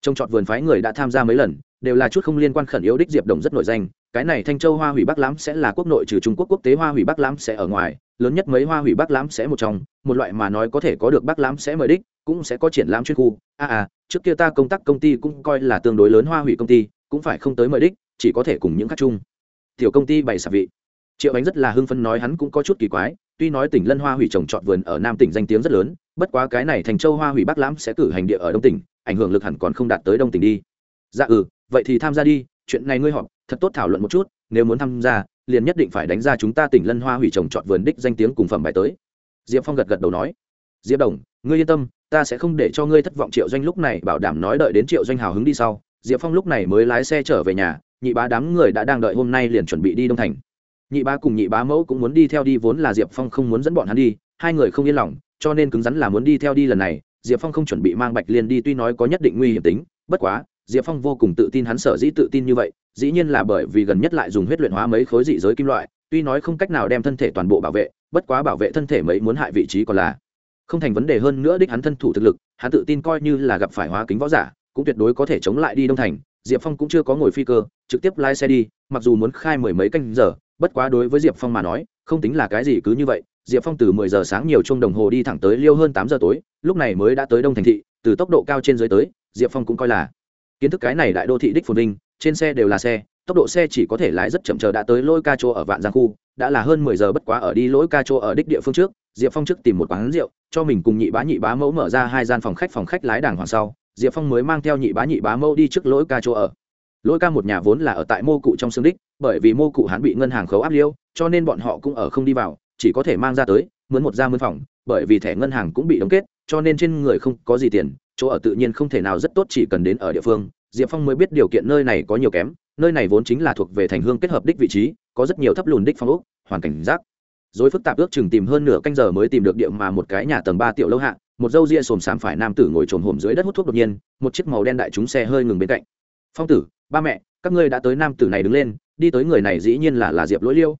Trồng trọt vườn phái người đã tham gia mấy lần, đều là chút không liên quan khẩn yếu đích diệp đồng rất nổi danh cái này thanh châu hoa hủy bắc lãm sẽ là quốc nội trừ trung quốc quốc tế hoa hủy bắc lãm sẽ ở ngoài lớn nhất mấy hoa hủy bắc lãm sẽ một trong một loại mà nói có thể có được bắc lãm sẽ mời đích cũng sẽ có triển lãm chuyên khu. A à, à trước kia ta công tác công ty cũng coi là tương đối lớn hoa hủy công ty cũng phải không tới mời đích chỉ có thể cùng những khác chung. Tiểu công ty bày sạp vị. Triệu ánh rất là hưng phấn nói hắn cũng có chút kỳ quái tuy nói tỉnh lân hoa hủy trồng trọt vườn ở nam tỉnh danh tiếng rất lớn bất quá cái này thành châu hoa hủy bắc lãm sẽ cử hành địa ở đông tỉnh ảnh hưởng lực hẳn còn không đạt tới đông tỉnh đi. Dạ ừ vậy thì tham gia đi chuyện này ngươi họp, thật tốt thảo luận một chút, nếu muốn tham gia, liền nhất định phải đánh ra chúng ta tỉnh lân hoa hủy trồng trọt vườn đích danh tiếng cùng phẩm bài tới. Diệp phong gật gật đầu nói. Diệp đồng, ngươi yên tâm, ta sẽ không để cho ngươi thất vọng. Triệu doanh lúc này bảo đảm nói đợi đến triệu doanh hào hứng đi sau, diệp phong lúc này mới lái xe trở về nhà, nhị bá đám người đã đang đợi hôm nay liền chuẩn bị đi đông thành. Nhị bá cùng nhị bá mẫu cũng muốn đi theo đi, vốn là diệp phong không muốn dẫn bọn hắn đi, hai người không yên lòng, cho nên cứng rắn là muốn đi theo đi lần này. Diệp phong không chuẩn bị mang bạch liên đi, tuy nói có nhất định nguy hiểm tính, bất quá diệp phong vô cùng tự tin hắn sở dĩ tự tin như vậy, dĩ nhiên là bởi vì gần nhất lại dùng huyết luyện hóa mấy khối dị giới kim loại, tuy nói không cách nào đem thân thể toàn bộ bảo vệ, bất quá bảo vệ thân thể mấy muốn hại vị trí còn là không thành vấn đề hơn nữa đích hắn thân thủ thực lực, hắn tự tin coi như là gặp phải hóa kính võ giả, cũng tuyệt đối có thể chống lại đi đông thành. Diệp phong cũng chưa có ngồi phi cơ, trực tiếp lái xe đi, mặc dù muốn khai mười mấy canh giờ, bất quá đối với diệp phong mà nói, không tính là cái gì cứ như vậy. Diệp phong từ mười giờ sáng nhiều chung đồng hồ đi thẳng tới liêu hơn tám giờ tối, lúc này mới đã tới đông thành thị, từ tốc độ cao trên dưới tới, diệp phong cũng coi là kiến thức cái này đại đô thị đích phồn vinh, trên xe đều là xe, tốc độ xe chỉ có thể lái rất chậm chờ đã tới lỗi ca chỗ ở vạn giang khu, đã là hơn mười giờ bất quá ở đi lỗi ca chỗ ở đích địa phương trước, diệp phong trước tìm một quán rượu, cho mình cùng nhị bá nhị bá mẫu mở ra hai gian phòng khách phòng khách lái đàng hoàng sau, diệp phong mới mang theo nhị bá nhị bá mẫu đi trước lỗi ca chỗ ở. Lỗi ca một nhà vốn là ở tại mô cụ trong xương đích, bởi vì mô cụ hắn bị ngân hàng khấu áp liêu, cho nên bọn họ cũng ở không đi vào, chỉ có thể mang ra tới, mướn một ra mướn phòng, bởi vì thẻ ngân hàng cũng bị đóng kết, cho nên trên người không có gì tiền chỗ ở tự nhiên không thể nào rất tốt chỉ cần đến ở địa phương, diệp phong mới biết điều kiện nơi này có nhiều kém, nơi này vốn chính là thuộc về thành hương kết hợp đích vị trí, có rất nhiều thấp lùn đích phong ốc, hoàn cảnh rác. Dối phức tạp ước chừng tìm hơn nửa canh giờ mới tìm được địa mà một cái nhà tầng ba tiểu lâu hạ, một dâu ria xồm xàm phải nam tử ngồi trồm hổm dưới đất hút thuốc đột nhiên, một chiếc màu đen đại chúng xe hơi ngừng bên cạnh. Phong tử, ba mẹ, các ngươi đã tới nam tử này đứng lên, đi tới người này dĩ nhiên là là diệp lỗi liêu.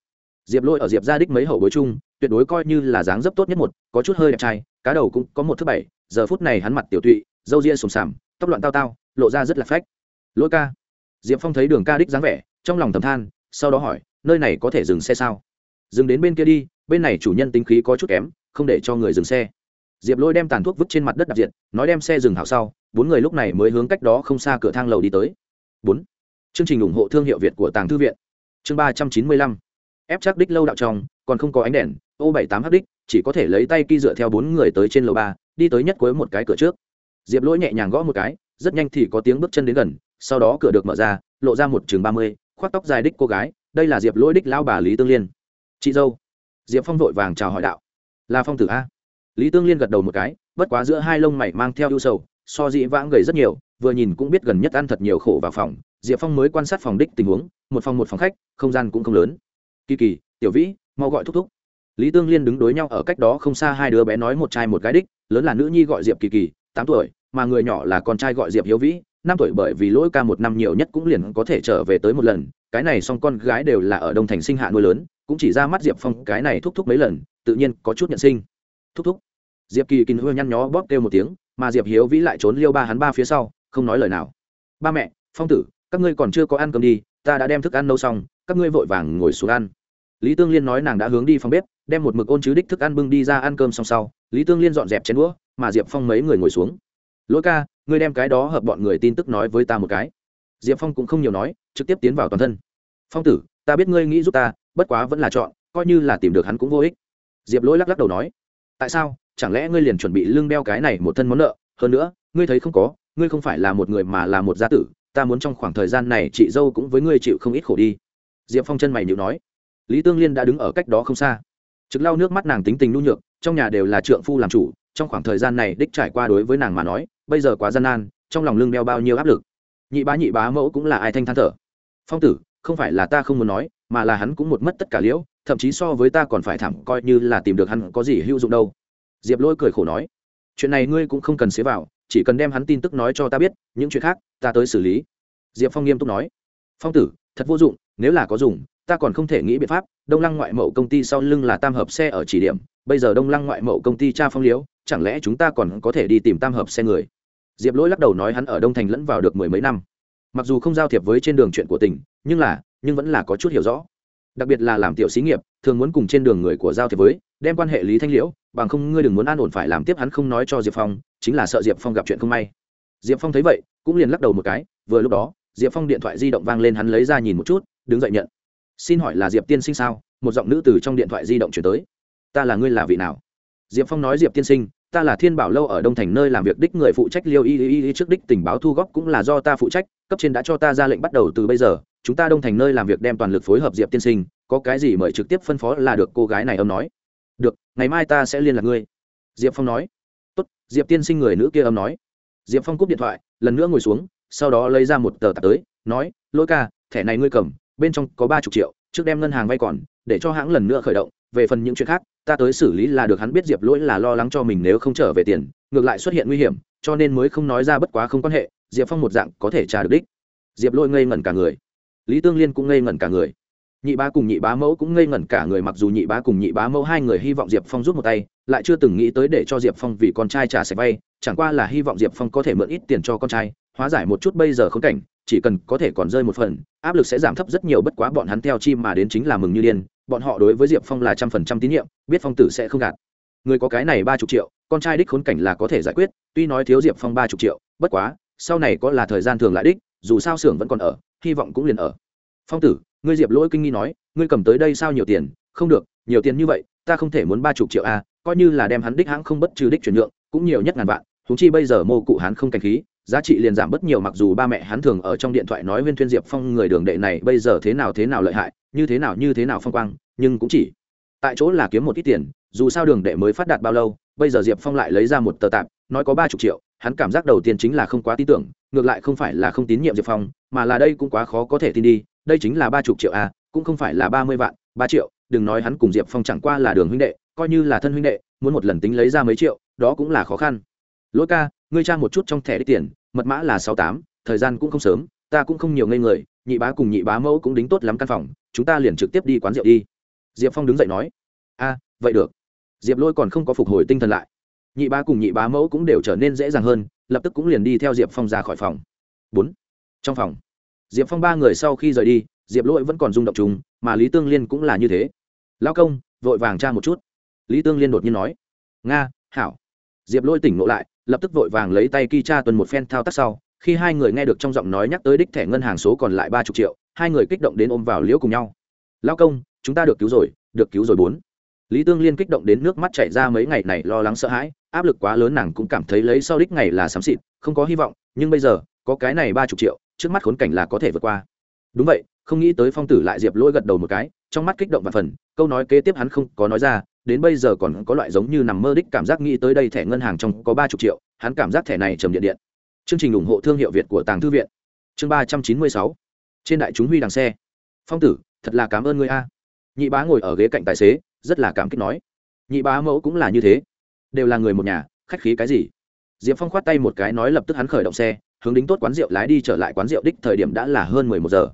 Diệp lỗi ở diệp gia đích mấy hậu bối chung, tuyệt đối coi như là dáng dấp tốt nhất một, có chút hơi đẹp trai, cá đầu cũng có một thứ bảy giờ phút này hắn mặt tiểu tụy, râu ria xồm sàm, tóc loạn tao tao, lộ ra rất là phách. Lỗi ca. Diệp phong thấy đường ca đích dáng vẻ, trong lòng thầm than, sau đó hỏi, nơi này có thể dừng xe sao? Dừng đến bên kia đi, bên này chủ nhân tính khí có chút kém, không để cho người dừng xe. Diệp lôi đem tàn thuốc vứt trên mặt đất đạp diệt, nói đem xe dừng hảo sau, bốn người lúc này mới hướng cách đó không xa cửa thang lầu đi tới. Bốn. Chương trình ủng hộ thương hiệu việt của tàng thư viện. Chương ba trăm chín mươi lăm. Ép chắc đích lâu đạo trong, còn không có ánh đèn, ô bảy tám h đích, chỉ có thể lấy tay ki dựa theo bốn người tới trên lầu ba đi tới nhất cuối một cái cửa trước. Diệp lỗi nhẹ nhàng gõ một cái, rất nhanh thì có tiếng bước chân đến gần, sau đó cửa được mở ra, lộ ra một chừng ba mươi, khoác tóc dài đích cô gái, đây là diệp lỗi đích lao bà lý tương liên. Chị dâu. Diệp phong vội vàng chào hỏi đạo. Là phong tử a. Lý tương liên gật đầu một cái, bất quá giữa hai lông mày mang theo ưu sầu, so dị vãng gầy rất nhiều, vừa nhìn cũng biết gần nhất ăn thật nhiều khổ vào phòng, diệp phong mới quan sát phòng đích tình huống, một phòng một phòng khách, không gian cũng không lớn. Kỳ kỳ, tiểu vĩ, mau gọi thúc thúc. Lý tương liên đứng đối nhau ở cách đó không xa hai đứa bé nói một trai một gái đích lớn là nữ nhi gọi diệp kỳ kỳ, tám tuổi, mà người nhỏ là con trai gọi diệp hiếu vĩ, năm tuổi bởi vì lỗi ca một năm nhiều nhất cũng liền có thể trở về tới một lần. Cái này song con gái đều là ở đông thành sinh hạ nuôi lớn, cũng chỉ ra mắt diệp phong cái này thúc thúc mấy lần, tự nhiên có chút nhận sinh. Thúc thúc. Diệp kỳ kinh hương nhăn nhó bóp kêu một tiếng, mà diệp hiếu vĩ lại trốn liêu ba hắn ba phía sau, không nói lời nào. Ba mẹ, phong tử, các ngươi còn chưa có ăn cơm đi, ta đã đem thức ăn nấu xong, các ngươi vội vàng ngồi xuống ăn. Lý tương liên nói nàng đã hướng đi phòng bếp đem một mực ôn chứ đích thức ăn bưng đi ra ăn cơm xong sau, lý tương liên dọn dẹp chén đũa, mà diệp phong mấy người ngồi xuống. Lỗi ca, ngươi đem cái đó hợp bọn người tin tức nói với ta một cái. Diệp phong cũng không nhiều nói, trực tiếp tiến vào toàn thân. Phong tử, ta biết ngươi nghĩ giúp ta, bất quá vẫn là chọn, coi như là tìm được hắn cũng vô ích. Diệp lỗi lắc lắc đầu nói, tại sao? Chẳng lẽ ngươi liền chuẩn bị lương đeo cái này một thân món nợ? Hơn nữa, ngươi thấy không có, ngươi không phải là một người mà là một gia tử, ta muốn trong khoảng thời gian này chị dâu cũng với ngươi chịu không ít khổ đi. Diệp phong chân mày nhịu nói. Lý tương liên đã đứng ở cách đó không xa trực lau nước mắt nàng tính tình nhu nhược, trong nhà đều là trượng phu làm chủ, trong khoảng thời gian này đích trải qua đối với nàng mà nói, bây giờ quá gian nan, trong lòng lưng đeo bao nhiêu áp lực. Nhị bá nhị bá mẫu cũng là ai thanh than thở. Phong tử, không phải là ta không muốn nói, mà là hắn cũng một mất tất cả liễu, thậm chí so với ta còn phải thảm coi như là tìm được hắn có gì hữu dụng đâu. Diệp lôi cười khổ nói, chuyện này ngươi cũng không cần xế vào, chỉ cần đem hắn tin tức nói cho ta biết, những chuyện khác ta tới xử lý. Diệp phong nghiêm túc nói, phong tử, thật vô dụng, nếu là có dùng ta còn không thể nghĩ biện pháp, đông lăng ngoại mậu công ty sau lưng là tam hợp xe ở chỉ điểm, bây giờ đông lăng ngoại mậu công ty cha phong liễu chẳng lẽ chúng ta còn có thể đi tìm tam hợp xe người? Diệp lỗi lắc đầu nói hắn ở đông thành lẫn vào được mười mấy năm. Mặc dù không giao thiệp với trên đường chuyện của tỉnh, nhưng là, nhưng vẫn là có chút hiểu rõ. Đặc biệt là làm tiểu xí nghiệp, thường muốn cùng trên đường người của giao thiệp với, đem quan hệ lý thanh liễu, bằng không ngươi đừng muốn an ổn phải làm tiếp hắn không nói cho diệp phong, chính là sợ diệp phong gặp chuyện không may. Diệp phong thấy vậy, cũng liền lắc đầu một cái, vừa lúc đó, diệp phong điện thoại di động vang lên hắn lấy ra nhìn một chút, đứng dậy nhận xin hỏi là diệp tiên sinh sao? Một giọng nữ từ trong điện thoại di động chuyển tới. Ta là ngươi là vị nào? Diệp phong nói diệp tiên sinh, ta là thiên bảo lâu ở đông thành nơi làm việc đích người phụ trách liêu y y y trước đích tình báo thu góp cũng là do ta phụ trách, cấp trên đã cho ta ra lệnh bắt đầu từ bây giờ, chúng ta đông thành nơi làm việc đem toàn lực phối hợp diệp tiên sinh, có cái gì mời trực tiếp phân phó là được, cô gái này âm nói. Được, ngày mai ta sẽ liên lạc ngươi. Diệp phong nói. Tốt, diệp tiên sinh người nữ kia âm nói. Diệp phong cúp điện thoại, lần nữa ngồi xuống, sau đó lấy ra một tờ tạp tới, nói lỗi ca, thẻ này ngươi cầm bên trong có ba chục triệu, trước đem ngân hàng vay còn, để cho hãng lần nữa khởi động. Về phần những chuyện khác, ta tới xử lý là được, hắn biết diệp lỗi là lo lắng cho mình nếu không trở về tiền, ngược lại xuất hiện nguy hiểm, cho nên mới không nói ra bất quá không quan hệ, diệp phong một dạng có thể trả được đích. Diệp lỗi ngây ngẩn cả người. Lý tương liên cũng ngây ngẩn cả người. Nhị bá cùng nhị bá mẫu cũng ngây ngẩn cả người, mặc dù nhị bá cùng nhị bá mẫu hai người hy vọng diệp phong rút một tay, lại chưa từng nghĩ tới để cho diệp phong vì con trai trả sạch vay, chẳng qua là hy vọng diệp phong có thể mượn ít tiền cho con trai, hóa giải một chút bây giờ khốn cảnh chỉ cần có thể còn rơi một phần áp lực sẽ giảm thấp rất nhiều bất quá bọn hắn theo chi mà đến chính là mừng như điên bọn họ đối với diệp phong là trăm phần trăm tín nhiệm biết phong tử sẽ không gạt. Người có cái này ba chục triệu con trai đích khốn cảnh là có thể giải quyết tuy nói thiếu diệp phong ba chục triệu bất quá sau này có là thời gian thường lại đích dù sao xưởng vẫn còn ở hy vọng cũng liền ở. Phong tử ngươi diệp lỗi kinh nghi nói ngươi cầm tới đây sao nhiều tiền? Không được nhiều tiền như vậy ta không thể muốn ba chục triệu a à, coi như là đem hắn đích hãng không bất trừ đích chuyển nhượng cũng nhiều nhất ngàn vạn húng chi bây giờ mô cụ hắn không cảnh khí giá trị liền giảm bất nhiều mặc dù ba mẹ hắn thường ở trong điện thoại nói nguyên thuyên diệp phong người đường đệ này bây giờ thế nào thế nào lợi hại, như thế nào như thế nào phong quang, nhưng cũng chỉ tại chỗ là kiếm một ít tiền, dù sao đường đệ mới phát đạt bao lâu, bây giờ diệp phong lại lấy ra một tờ tạp, nói có ba chục triệu, hắn cảm giác đầu tiên chính là không quá tin tưởng, ngược lại không phải là không tín nhiệm diệp phong, mà là đây cũng quá khó có thể tin đi, đây chính là ba chục triệu à cũng không phải là ba mươi vạn, ba triệu, đừng nói hắn cùng diệp phong chẳng qua là đường huynh đệ, coi như là thân huynh đệ, muốn một lần tính lấy ra mấy triệu, đó cũng là khó khăn. Lỗi ca ngươi trang một chút trong thẻ đi tiền, mật mã là sáu tám, thời gian cũng không sớm, ta cũng không nhiều ngây người, nhị bá cùng nhị bá mẫu cũng đính tốt lắm căn phòng, chúng ta liền trực tiếp đi quán rượu đi. Diệp phong đứng dậy nói, a, vậy được. Diệp lôi còn không có phục hồi tinh thần lại, nhị bá cùng nhị bá mẫu cũng đều trở nên dễ dàng hơn, lập tức cũng liền đi theo diệp phong ra khỏi phòng. Bốn, trong phòng. Diệp phong ba người sau khi rời đi, diệp lỗi vẫn còn rung động chúng mà lý tương liên cũng là như thế. Lao công, vội vàng tra một chút. Lý tương liên đột nhiên nói, nga, hảo. Diệp lỗi tỉnh ngộ lại lập tức vội vàng lấy tay ki tra tuần một phen thao tác sau, khi hai người nghe được trong giọng nói nhắc tới đích thẻ ngân hàng số còn lại ba chục triệu, hai người kích động đến ôm vào liễu cùng nhau. Lao công, chúng ta được cứu rồi, được cứu rồi bốn. Lý tương liên kích động đến nước mắt chảy ra mấy ngày này lo lắng sợ hãi, áp lực quá lớn nàng cũng cảm thấy lấy sau đích ngày là xám xịt, không có hy vọng, nhưng bây giờ, có cái này ba chục triệu, trước mắt khốn cảnh là có thể vượt qua. Đúng vậy, không nghĩ tới phong tử lại diệp lỗi gật đầu một cái, trong mắt kích động và phần, câu nói kế tiếp hắn không có nói ra đến bây giờ còn có loại giống như nằm mơ đích cảm giác nghĩ tới đây thẻ ngân hàng trong có ba chục triệu, hắn cảm giác thẻ này trầm điện điện. Chương trình ủng hộ thương hiệu việt của tàng thư viện. Chương ba trăm chín mươi sáu. Trên đại chúng huy đằng xe. Phong tử, thật là cảm ơn ngươi a. Nhị bá ngồi ở ghế cạnh tài xế, rất là cảm kích nói. Nhị bá mẫu cũng là như thế. Đều là người một nhà, khách khí cái gì? Diệp phong khoát tay một cái nói lập tức hắn khởi động xe, hướng đính tốt quán rượu lái đi trở lại quán rượu đích thời điểm đã là hơn mười một giờ.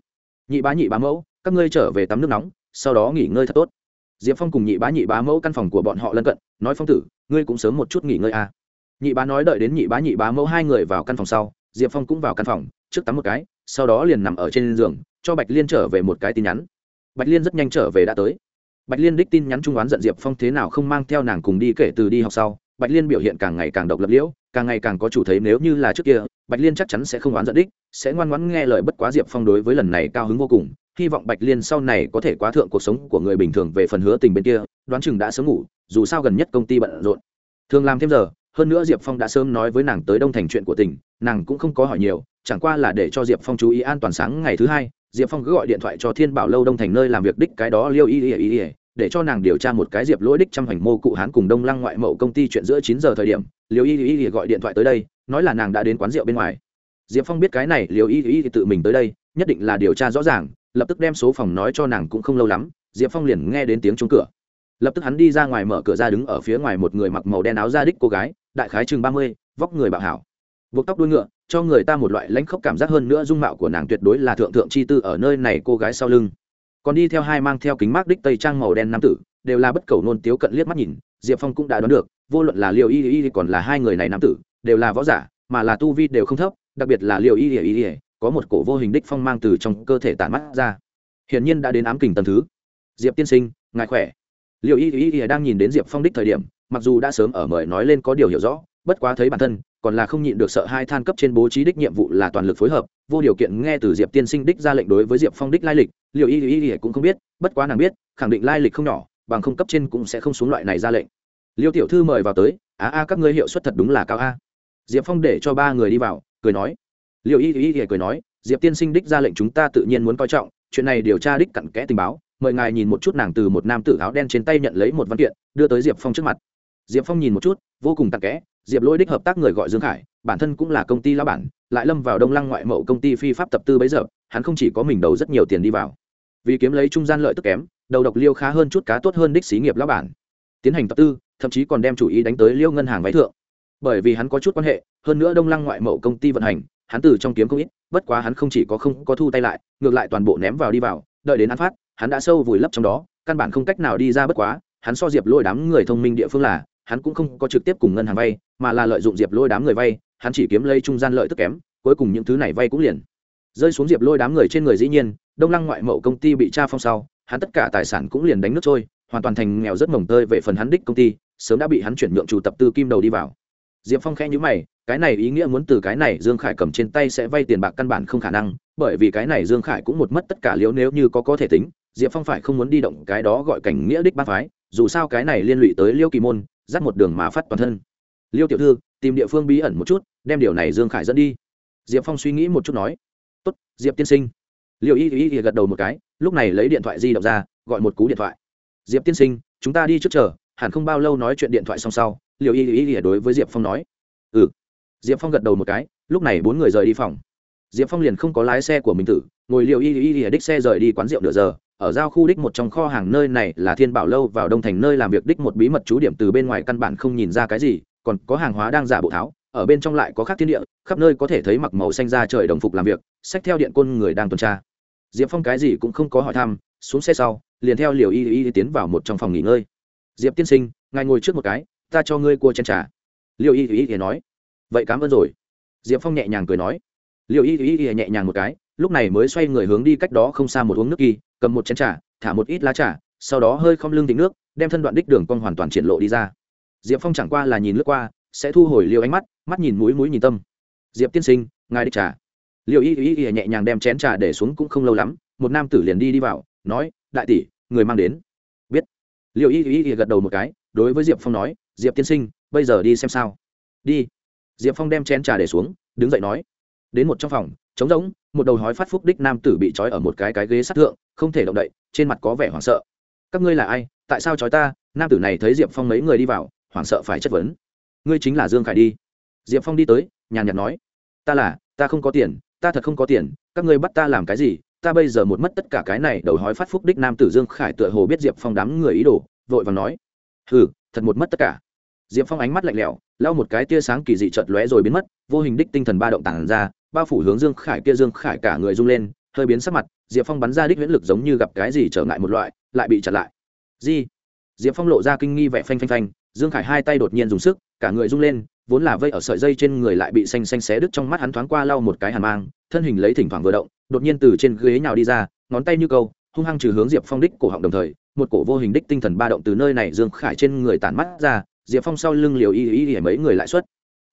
Nhị bá nhị bá mẫu, các ngươi trở về tắm nước nóng, sau đó nghỉ ngơi thật tốt diệp phong cùng nhị bá nhị bá mẫu căn phòng của bọn họ lân cận, nói, phong tử, ngươi cũng sớm một chút nghỉ ngơi à. nhị bá nói đợi đến nhị bá nhị bá mẫu hai người vào căn phòng sau, diệp phong cũng vào căn phòng, trước tắm một cái, sau đó liền nằm ở trên giường, cho bạch liên trở về một cái tin nhắn bạch liên rất nhanh trở về đã tới bạch liên đích tin nhắn trung oán giận diệp phong thế nào không mang theo nàng cùng đi kể từ đi học sau, bạch liên biểu hiện càng ngày càng độc lập liễu, càng ngày càng có chủ thấy nếu như là trước kia, bạch liên chắc chắn sẽ không oán giận đích, sẽ ngoan ngoãn nghe lời bất quá diệp phong đối với lần này cao hứng vô cùng hy vọng bạch liên sau này có thể quá thượng cuộc sống của người bình thường về phần hứa tình bên kia, đoán chừng đã sớm ngủ, dù sao gần nhất công ty bận rộn. Thường làm thêm giờ, hơn nữa diệp phong đã sớm nói với nàng tới đông thành chuyện của tỉnh nàng cũng không có hỏi nhiều, chẳng qua là để cho diệp phong chú ý an toàn sáng ngày thứ hai, diệp phong cứ gọi điện thoại cho thiên bảo lâu đông thành nơi làm việc đích cái đó liêu y y y để cho nàng điều tra một cái diệp lỗi đích trăm hành mô cụ hán cùng đông lăng ngoại mậu công ty chuyện giữa chín giờ thời điểm, liêu y y y gọi điện thoại tới đây, nói là nàng đã đến quán rượu bên ngoài. Diệp phong biết cái này liêu y y tự mình tới đây, nhất định là điều tra rõ ràng lập tức đem số phòng nói cho nàng cũng không lâu lắm, diệp phong liền nghe đến tiếng chống cửa. Lập tức hắn đi ra ngoài mở cửa ra đứng ở phía ngoài một người mặc màu đen áo da đích cô gái, đại khái chừng ba mươi, vóc người bạo hảo. Buộc tóc đuôi ngựa, cho người ta một loại lãnh khốc cảm giác hơn nữa dung mạo của nàng tuyệt đối là thượng thượng chi tư ở nơi này cô gái sau lưng. Còn đi theo hai mang theo kính mát đích tây trang màu đen nam tử, đều là bất cầu nôn tiếu cận liếc mắt nhìn, diệp phong cũng đã đoán được, vô luận là liều y y còn là hai người này nam tử, đều là võ giả, mà là tu vi đều không thấp, đặc biệt là liều y y y có một cổ vô hình đích phong mang từ trong cơ thể tản mắt ra. Hiển nhiên đã đến ám kình tầm thứ. Diệp tiên sinh, ngài khỏe. Liều y y y đang nhìn đến diệp phong đích thời điểm, mặc dù đã sớm ở mời nói lên có điều hiểu rõ, bất quá thấy bản thân, còn là không nhịn được sợ hai than cấp trên bố trí đích nhiệm vụ là toàn lực phối hợp, vô điều kiện nghe từ diệp tiên sinh đích ra lệnh đối với diệp phong đích lai lịch liệu y y y cũng không biết, bất quá nàng biết, khẳng định lai lịch không nhỏ, bằng không cấp trên cũng sẽ không xuống loại này ra lệnh. Liêu tiểu thư mời vào tới á a, các ngươi hiệu suất thật đúng là cao a. Diệp phong để cho ba người đi vào, cười nói liệu y y y cười nói, diệp tiên sinh đích ra lệnh chúng ta tự nhiên muốn coi trọng, chuyện này điều tra đích cặn kẽ tình báo, mời ngài nhìn một chút nàng từ một nam tử áo đen trên tay nhận lấy một văn kiện, đưa tới diệp phong trước mặt. Diệp phong nhìn một chút, vô cùng tặng kẽ, diệp lỗi đích hợp tác người gọi dương khải, bản thân cũng là công ty lao bản, lại lâm vào đông lăng ngoại mậu công ty phi pháp tập tư bấy giờ, hắn không chỉ có mình đầu rất nhiều tiền đi vào. Vì kiếm lấy trung gian lợi tức kém, đầu độc liêu khá hơn chút cá tốt hơn đích xí nghiệp lao bản. Tiến hành tập tư, thậm chí còn đem chủ ý đánh tới liêu ngân hàng váy thượng. Bởi vì hắn có chút quan hệ, hơn nữa đông lăng ngoại mậu công ty vận hành hắn từ trong kiếm không ít, bất quá hắn không chỉ có không có thu tay lại, ngược lại toàn bộ ném vào đi vào, đợi đến hắn phát, hắn đã sâu vùi lấp trong đó, căn bản không cách nào đi ra bất quá, hắn so diệp lôi đám người thông minh địa phương là, hắn cũng không có trực tiếp cùng ngân hàng vay, mà là lợi dụng diệp lôi đám người vay, hắn chỉ kiếm lấy trung gian lợi tức kém, cuối cùng những thứ này vay cũng liền rơi xuống diệp lôi đám người trên người dĩ nhiên, đông lăng ngoại mậu công ty bị tra phong sau, hắn tất cả tài sản cũng liền đánh nước trôi, hoàn toàn thành nghèo rất mồng tơi về phần hắn đích công ty, sớm đã bị hắn chuyển nhượng chủ tập tư kim đầu đi vào. Diệp phong khẽ nhữ mày cái này ý nghĩa muốn từ cái này dương khải cầm trên tay sẽ vay tiền bạc căn bản không khả năng, bởi vì cái này dương khải cũng một mất tất cả liễu nếu như có có thể tính, diệp phong phải không muốn đi động cái đó gọi cảnh nghĩa đích ba phái, dù sao cái này liên lụy tới liêu kỳ môn, dắt một đường mà phát toàn thân. Liêu tiểu thư, tìm địa phương bí ẩn một chút, đem điều này dương khải dẫn đi. Diệp phong suy nghĩ một chút nói, tốt, diệp tiên sinh. Liệu y y y gật đầu một cái, lúc này lấy điện thoại di động ra, gọi một cú điện thoại. Diệp tiên sinh, chúng ta đi trước chờ, hẳn không bao lâu nói chuyện điện thoại xong sau. Liệu y y y đối với diệp phong nói diệp phong gật đầu một cái, lúc này bốn người rời đi phòng. Diệp phong liền không có lái xe của mình tử, ngồi liệu y y y đích xe rời đi quán rượu nửa giờ, ở giao khu đích một trong kho hàng nơi này là thiên bảo lâu vào đông thành nơi làm việc đích một bí mật trú điểm từ bên ngoài căn bản không nhìn ra cái gì, còn có hàng hóa đang giả bộ tháo, ở bên trong lại có khác thiên địa, khắp nơi có thể thấy mặc màu xanh ra trời đồng phục làm việc, xách theo điện côn người đang tuần tra. Diệp phong cái gì cũng không có hỏi thăm, xuống xe sau, liền theo liều y y tiến vào một trong phòng nghỉ ngơi. Diệp tiên sinh, ngài ngồi trước một cái, ta cho ngươi cua chen trà. Liều y y y nói vậy cảm ơn rồi. Diệp phong nhẹ nhàng cười nói. Liều y y y nhẹ nhàng một cái, lúc này mới xoay người hướng đi cách đó không xa một uống nước kỳ, cầm một chén trà, thả một ít lá trà, sau đó hơi không lưng tính nước, đem thân đoạn đích đường cong hoàn toàn triển lộ đi ra. Diệp phong chẳng qua là nhìn lướt qua, sẽ thu hồi liều ánh mắt mắt nhìn mũi mũi nhìn tâm. Diệp tiên sinh, ngài đích trà. Liều y y y nhẹ nhàng đem chén trà để xuống cũng không lâu lắm, một nam tử liền đi đi vào, nói, đại tỷ, người mang đến. Biết. Liều y y y gật đầu một cái, đối với diệp phong nói, diệp tiên sinh, bây giờ đi xem sao. Đi diệp phong đem chén trà để xuống, đứng dậy nói. Đến một trong phòng, trống rỗng, một đầu hói phát phúc đích nam tử bị trói ở một cái cái ghế sát thượng, không thể động đậy, trên mặt có vẻ hoảng sợ. Các ngươi là ai? Tại sao trói ta? Nam tử này thấy diệp phong mấy người đi vào, hoảng sợ phải chất vấn. Ngươi chính là dương khải đi. Diệp phong đi tới, nhàn nhạt nói. Ta là, ta không có tiền, ta thật không có tiền, các ngươi bắt ta làm cái gì? Ta bây giờ một mất tất cả cái này, đầu hói phát phúc đích nam tử dương khải tựa hồ biết diệp phong đám người ý đồ, vội và nói. Hừ, thật một mất tất cả diệp phong ánh mắt lạnh lẽo, lau một cái tia sáng kỳ dị chợt lóe rồi biến mất, vô hình đích tinh thần ba động tản ra, bao phủ hướng dương khải kia, dương khải cả người rung lên, hơi biến sắc mặt, diệp phong bắn ra đích viễn lực giống như gặp cái gì trở ngại một loại, lại bị chặn lại. Di diệp phong lộ ra kinh nghi vẻ phanh phanh phanh, dương khải hai tay đột nhiên dùng sức, cả người rung lên, vốn là vây ở sợi dây trên người lại bị xanh xanh xé đứt trong mắt hắn thoáng qua lau một cái hàn mang, thân hình lấy thỉnh thoảng vừa động, đột nhiên từ trên ghế nhào đi ra, ngón tay như câu, hung hăng trừ hướng diệp phong đích cổ họng đồng thời, một cổ vô hình đích tinh thần ba động từ nơi này dương khải trên người tản mắt ra diệp phong sau lưng liều y y y mấy người lại xuất.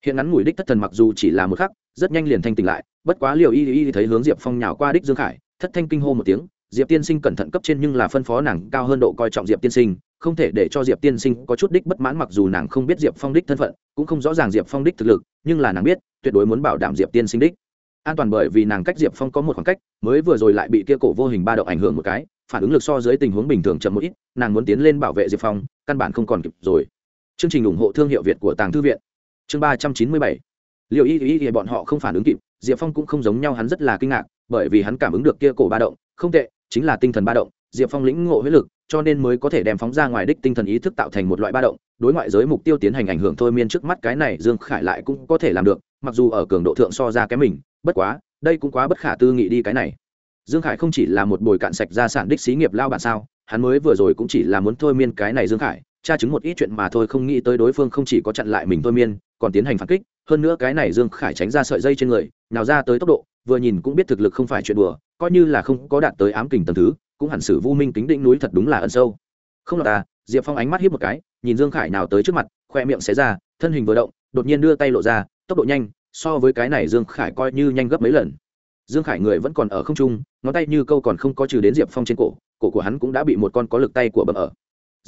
Hiện ngắn ngủi đích thất thần mặc dù chỉ là một khắc, rất nhanh liền thanh tỉnh lại, bất quá liều y y thấy hướng diệp phong nhào qua đích dương khải, thất thanh kinh hô một tiếng, diệp tiên sinh cẩn thận cấp trên nhưng là phân phó nàng cao hơn độ coi trọng diệp tiên sinh, không thể để cho diệp tiên sinh có chút đích bất mãn mặc dù nàng không biết diệp phong đích thân phận, cũng không rõ ràng diệp phong đích thực lực, nhưng là nàng biết, tuyệt đối muốn bảo đảm diệp tiên sinh đích an toàn bởi vì nàng cách diệp phong có một khoảng cách, mới vừa rồi lại bị kia cổ vô hình ba động ảnh hưởng một cái, phản ứng lực so dưới tình huống bình thường chậm một ít, nàng muốn tiến lên bảo vệ diệp phong, căn bản không còn kịp rồi chương trình ủng hộ thương hiệu việt của tàng thư viện. Chương ba trăm chín mươi bảy. Liệu y y y, bọn họ không phản ứng kịp, diệp phong cũng không giống nhau, hắn rất là kinh ngạc, bởi vì hắn cảm ứng được kia cổ ba động, không tệ, chính là tinh thần ba động, diệp phong lĩnh ngộ huyết lực, cho nên mới có thể đem phóng ra ngoài đích tinh thần ý thức tạo thành một loại ba động, đối ngoại giới mục tiêu tiến hành ảnh hưởng thôi miên trước mắt cái này, dương khải lại cũng có thể làm được, mặc dù ở cường độ thượng so ra cái mình, bất quá, đây cũng quá bất khả tư nghị đi cái này. Dương khải không chỉ là một bồi cạn sạch gia sản đích xí nghiệp lao bản sao, hắn mới vừa rồi cũng chỉ là muốn thôi miên cái này dương khải tra chứng một ít chuyện mà thôi, không nghĩ tới đối phương không chỉ có chặn lại mình thôi miên, còn tiến hành phản kích. Hơn nữa cái này dương khải tránh ra sợi dây trên người, nào ra tới tốc độ, vừa nhìn cũng biết thực lực không phải chuyện đùa, coi như là không có đạt tới ám kình tầng thứ, cũng hẳn sử vô minh kính định núi thật đúng là ẩn sâu. Không là ta diệp phong ánh mắt hiếp một cái, nhìn dương khải nào tới trước mặt, khoe miệng xé ra, thân hình vừa động, đột nhiên đưa tay lộ ra, tốc độ nhanh, so với cái này dương khải coi như nhanh gấp mấy lần. Dương khải người vẫn còn ở không trung, ngón tay như câu còn không có trừ đến diệp phong trên cổ cổ của hắn cũng đã bị một con có lực tay của bầm ở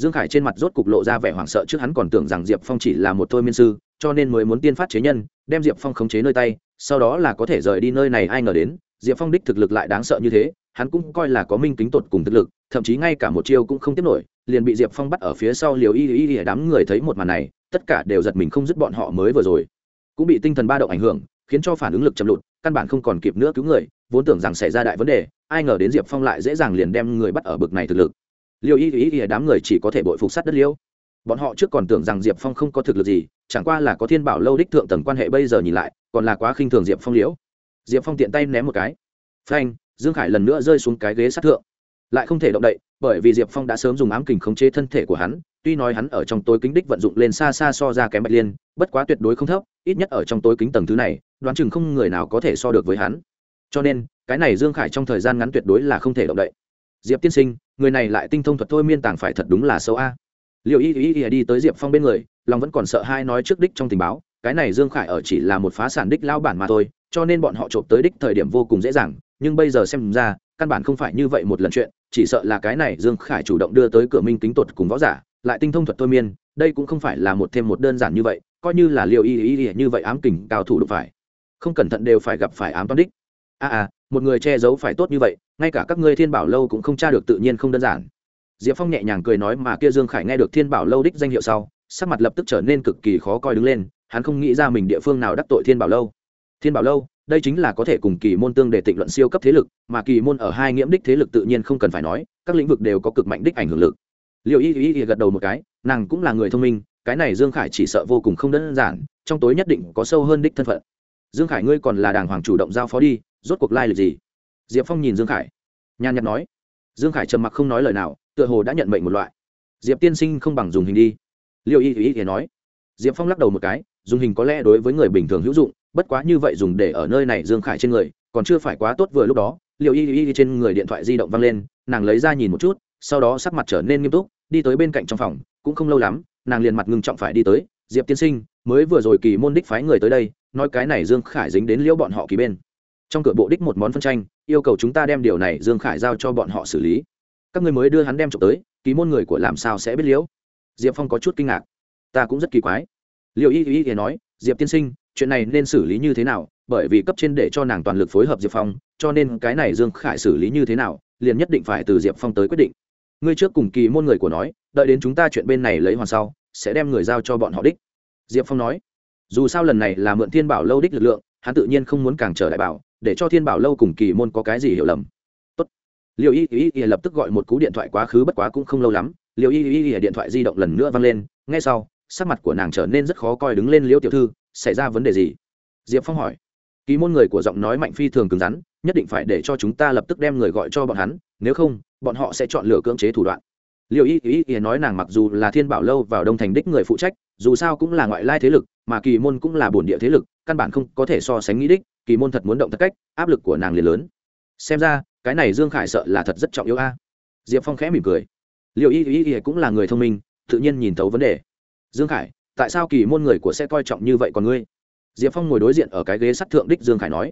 dương khải trên mặt rốt cục lộ ra vẻ hoảng sợ trước hắn còn tưởng rằng diệp phong chỉ là một thôi miên sư, cho nên mới muốn tiên phát chế nhân, đem diệp phong khống chế nơi tay, sau đó là có thể rời đi nơi này ai ngờ đến, diệp phong đích thực lực lại đáng sợ như thế, hắn cũng coi là có minh kính tột cùng thực lực, thậm chí ngay cả một chiêu cũng không tiếp nổi, liền bị diệp phong bắt ở phía sau liều y y y đám người thấy một màn này, tất cả đều giật mình không dứt bọn họ mới vừa rồi. Cũng bị tinh thần ba động ảnh hưởng, khiến cho phản ứng lực chậm lụt, căn bản không còn kịp nữa cứu người, vốn tưởng rằng xảy ra đại vấn đề, ai ngờ đến diệp phong lại dễ dàng liền đem người bắt ở bực này thực lực liêu y y y đám người chỉ có thể bội phục sát đất liêu. Bọn họ trước còn tưởng rằng diệp phong không có thực lực gì, chẳng qua là có thiên bảo lâu đích thượng tầng quan hệ bây giờ nhìn lại, còn là quá khinh thường diệp phong liễu. Diệp phong tiện tay ném một cái. Phanh, dương khải lần nữa rơi xuống cái ghế sát thượng. Lại không thể động đậy, bởi vì diệp phong đã sớm dùng ám kình khống chế thân thể của hắn, tuy nói hắn ở trong tối kính đích vận dụng lên xa xa so ra kém bạch liên, bất quá tuyệt đối không thấp, ít nhất ở trong tối kính tầng thứ này, đoán chừng không người nào có thể so được với hắn. Cho nên, cái này dương khải trong thời gian ngắn tuyệt đối là không thể động đậy. Diệp tiên sinh người này lại tinh thông thuật thôi miên tàng phải thật đúng là xấu a. Liệu y y y đi tới diệp phong bên người lòng vẫn còn sợ hai nói trước đích trong tình báo cái này dương khải ở chỉ là một phá sản đích lao bản mà thôi cho nên bọn họ trộm tới đích thời điểm vô cùng dễ dàng nhưng bây giờ xem ra căn bản không phải như vậy một lần chuyện chỉ sợ là cái này dương khải chủ động đưa tới cửa minh kính tuột cùng võ giả lại tinh thông thuật thôi miên đây cũng không phải là một thêm một đơn giản như vậy coi như là liệu y y y như vậy ám kình cao thủ đụng phải. Không cẩn thận đều phải gặp phải ám toán đích. A à, à một người che giấu phải tốt như vậy ngay cả các ngươi thiên bảo lâu cũng không tra được tự nhiên không đơn giản. Diệp phong nhẹ nhàng cười nói mà kia dương khải nghe được thiên bảo lâu đích danh hiệu sau, sắc mặt lập tức trở nên cực kỳ khó coi đứng lên, hắn không nghĩ ra mình địa phương nào đắc tội thiên bảo lâu. Thiên bảo lâu, đây chính là có thể cùng kỳ môn tương để tịnh luận siêu cấp thế lực, mà kỳ môn ở hai nghiễm đích thế lực tự nhiên không cần phải nói, các lĩnh vực đều có cực mạnh đích ảnh hưởng lực. Liệu y y gật đầu một cái, nàng cũng là người thông minh, cái này dương khải chỉ sợ vô cùng không đơn giản, trong tối nhất định có sâu hơn đích thân phận. Dương khải ngươi còn là đàng hoàng chủ động giao phó đi, rốt cuộc lai、like、lịch gì? Diệp phong nhìn dương khải. Nhàn nhạt nói, dương khải trầm mặc không nói lời nào, tựa hồ đã nhận mệnh một loại. Diệp tiên sinh không bằng dùng hình đi. Liệu y y y nói. Diệp phong lắc đầu một cái, dùng hình có lẽ đối với người bình thường hữu dụng, bất quá như vậy dùng để ở nơi này dương khải trên người, còn chưa phải quá tốt vừa lúc đó. Liệu y y trên người điện thoại di động văng lên, nàng lấy ra nhìn một chút, sau đó sắc mặt trở nên nghiêm túc, đi tới bên cạnh trong phòng, cũng không lâu lắm, nàng liền mặt ngưng trọng phải đi tới. Diệp tiên sinh, mới vừa rồi kỳ môn đích phái người tới đây, nói cái này dương khải dính đến liễu bọn họ kỳ bên trong cửa bộ đích một món phân tranh, yêu cầu chúng ta đem điều này dương khải giao cho bọn họ xử lý. Các người mới đưa hắn đem trộm tới kỳ môn người của làm sao sẽ biết liễu? Diệp phong có chút kinh ngạc. Ta cũng rất kỳ quái. Liệu y y y nói, diệp tiên sinh, chuyện này nên xử lý như thế nào? Bởi vì cấp trên để cho nàng toàn lực phối hợp diệp phong, cho nên cái này dương khải xử lý như thế nào, liền nhất định phải từ diệp phong tới quyết định. Ngươi trước cùng kỳ môn người của nói, đợi đến chúng ta chuyện bên này lấy hoàn sau, sẽ đem người giao cho bọn họ đích. Diệp phong nói, dù sao lần này là mượn thiên bảo lâu đích lực lượng, hắn tự nhiên không muốn càng trở đại bảo để cho thiên bảo lâu cùng kỳ môn có cái gì hiểu lầm. Tốt. liệu y y y lập tức gọi một cú điện thoại quá khứ bất quá cũng không lâu lắm liệu y y y điện thoại di động lần nữa vang lên, ngay sau, sắc mặt của nàng trở nên rất khó coi đứng lên liễu tiểu thư, xảy ra vấn đề gì? Diệp phong hỏi. Kỳ môn người của giọng nói mạnh phi thường cứng rắn, nhất định phải để cho chúng ta lập tức đem người gọi cho bọn hắn, nếu không, bọn họ sẽ chọn lựa cưỡng chế thủ đoạn. Liệu y y y nói nàng mặc dù là thiên bảo lâu vào đông thành đích người phụ trách, dù sao cũng là ngoại lai thế lực, mà kỳ môn cũng là bổn địa thế lực, căn bản không có thể so sánh nghĩ đích kỳ môn thật muốn động thật cách, áp lực của nàng liền lớn. Xem ra, cái này dương khải sợ là thật rất trọng yếu a. Diệp phong khẽ mỉm cười. Liệu y y y cũng là người thông minh, tự nhiên nhìn thấu vấn đề. Dương khải, tại sao kỳ môn người của sẽ coi trọng như vậy còn ngươi? Diệp phong ngồi đối diện ở cái ghế sắt thượng đích dương khải nói.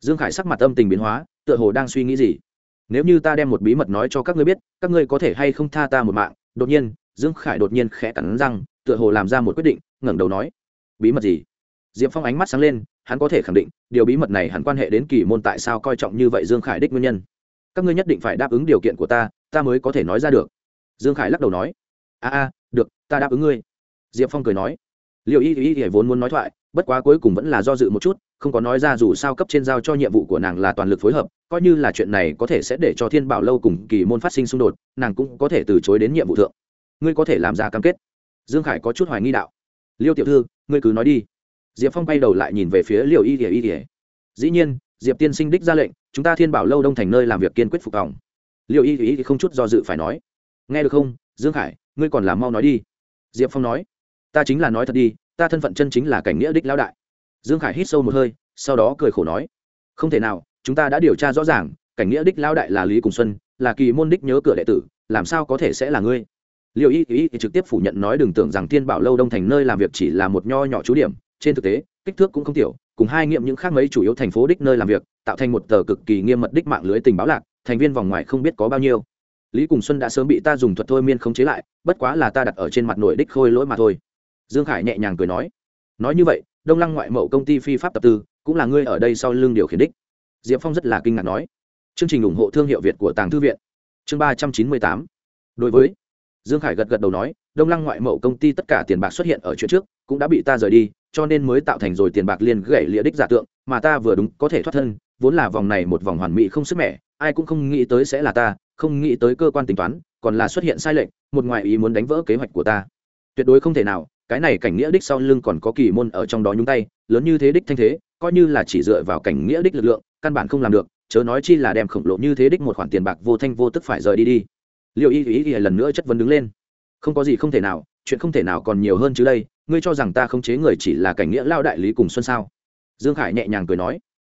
Dương khải sắc mặt âm tình biến hóa, tựa hồ đang suy nghĩ gì. Nếu như ta đem một bí mật nói cho các ngươi biết, các ngươi có thể hay không tha ta một mạng? Đột nhiên, dương khải đột nhiên khẽ cắn răng, tựa hồ làm ra một quyết định, ngẩng đầu nói. Bí mật gì? Diệp phong ánh mắt sáng lên hắn có thể khẳng định, điều bí mật này hắn quan hệ đến kỳ môn tại sao coi trọng như vậy dương khải đích nguyên nhân. Các ngươi nhất định phải đáp ứng điều kiện của ta ta mới có thể nói ra được. Dương khải lắc đầu nói. A a, được, ta đáp ứng ngươi. Diệp phong cười nói. Liệu y y y vốn muốn nói thoại, bất quá cuối cùng vẫn là do dự một chút, không có nói ra dù sao cấp trên giao cho nhiệm vụ của nàng là toàn lực phối hợp, coi như là chuyện này có thể sẽ để cho thiên bảo lâu cùng kỳ môn phát sinh xung đột, nàng cũng có thể từ chối đến nhiệm vụ thượng. Ngươi có thể làm ra cam kết. Dương khải có chút hoài nghi đạo. Liêu tiểu thư, ngươi cứ nói đi diệp phong bay đầu lại nhìn về phía liều y ỉa y ỉa dĩ nhiên, diệp tiên sinh đích ra lệnh, chúng ta thiên bảo lâu đông thành nơi làm việc kiên quyết phục phòng liều y ỉa không chút do dự phải nói. Nghe được không, dương khải, ngươi còn làm mau nói đi. Diệp phong nói. Ta chính là nói thật đi, ta thân phận chân chính là cảnh nghĩa đích lão đại. Dương khải hít sâu một hơi, sau đó cười khổ nói. Không thể nào, chúng ta đã điều tra rõ ràng, cảnh nghĩa đích lão đại là lý cùng xuân, là kỳ môn đích nhớ cửa đệ tử, làm sao có thể sẽ là ngươi? Liệu y y trực tiếp phủ nhận nói đừng tưởng rằng thiên bảo lâu đông thành nơi làm việc chỉ là một nho nhỏ chú điểm trên thực tế, kích thước cũng không tiểu, cùng hai nghiệm những khác mấy chủ yếu thành phố đích nơi làm việc, tạo thành một tờ cực kỳ nghiêm mật đích mạng lưới tình báo lạc, thành viên vòng ngoài không biết có bao nhiêu. Lý cùng xuân đã sớm bị ta dùng thuật thôi miên khống chế lại, bất quá là ta đặt ở trên mặt nội đích khôi lỗi mà thôi. Dương khải nhẹ nhàng cười nói. Nói như vậy, đông lăng ngoại mậu công ty phi pháp tập tư, cũng là ngươi ở đây sau lưng điều khiển đích. Diệp phong rất là kinh ngạc nói. Chương trình ủng hộ thương hiệu việt của tàng thư viện. Chương ba trăm chín mươi tám. Đối với, dương khải gật gật đầu nói, đông lăng ngoại mậu công ty tất cả tiền bạc xuất hiện ở chuyện trước, cũng đã bị ta rời đi cho nên mới tạo thành rồi tiền bạc liên gãy lịa đích giả tượng, mà ta vừa đúng có thể thoát thân, vốn là vòng này một vòng hoàn mỹ không sức mẻ, ai cũng không nghĩ tới sẽ là ta, không nghĩ tới cơ quan tính toán, còn là xuất hiện sai lệch, một ngoại ý muốn đánh vỡ kế hoạch của ta. Tuyệt đối không thể nào, cái này cảnh nghĩa đích sau lưng còn có kỳ môn ở trong đó nhúng tay, lớn như thế đích thanh thế, coi như là chỉ dựa vào cảnh nghĩa đích lực lượng, căn bản không làm được, chớ nói chi là đem khổng lồ như thế đích một khoản tiền bạc vô thanh vô tức phải rời đi đi. Liệu y ý ý lần nữa chất vấn đứng lên. Không có gì không thể nào, chuyện không thể nào còn nhiều hơn chứ đây ngươi cho rằng ta không chế người chỉ là cảnh nghĩa lao đại lý cùng xuân sao? Dương khải nhẹ nhàng cười nói.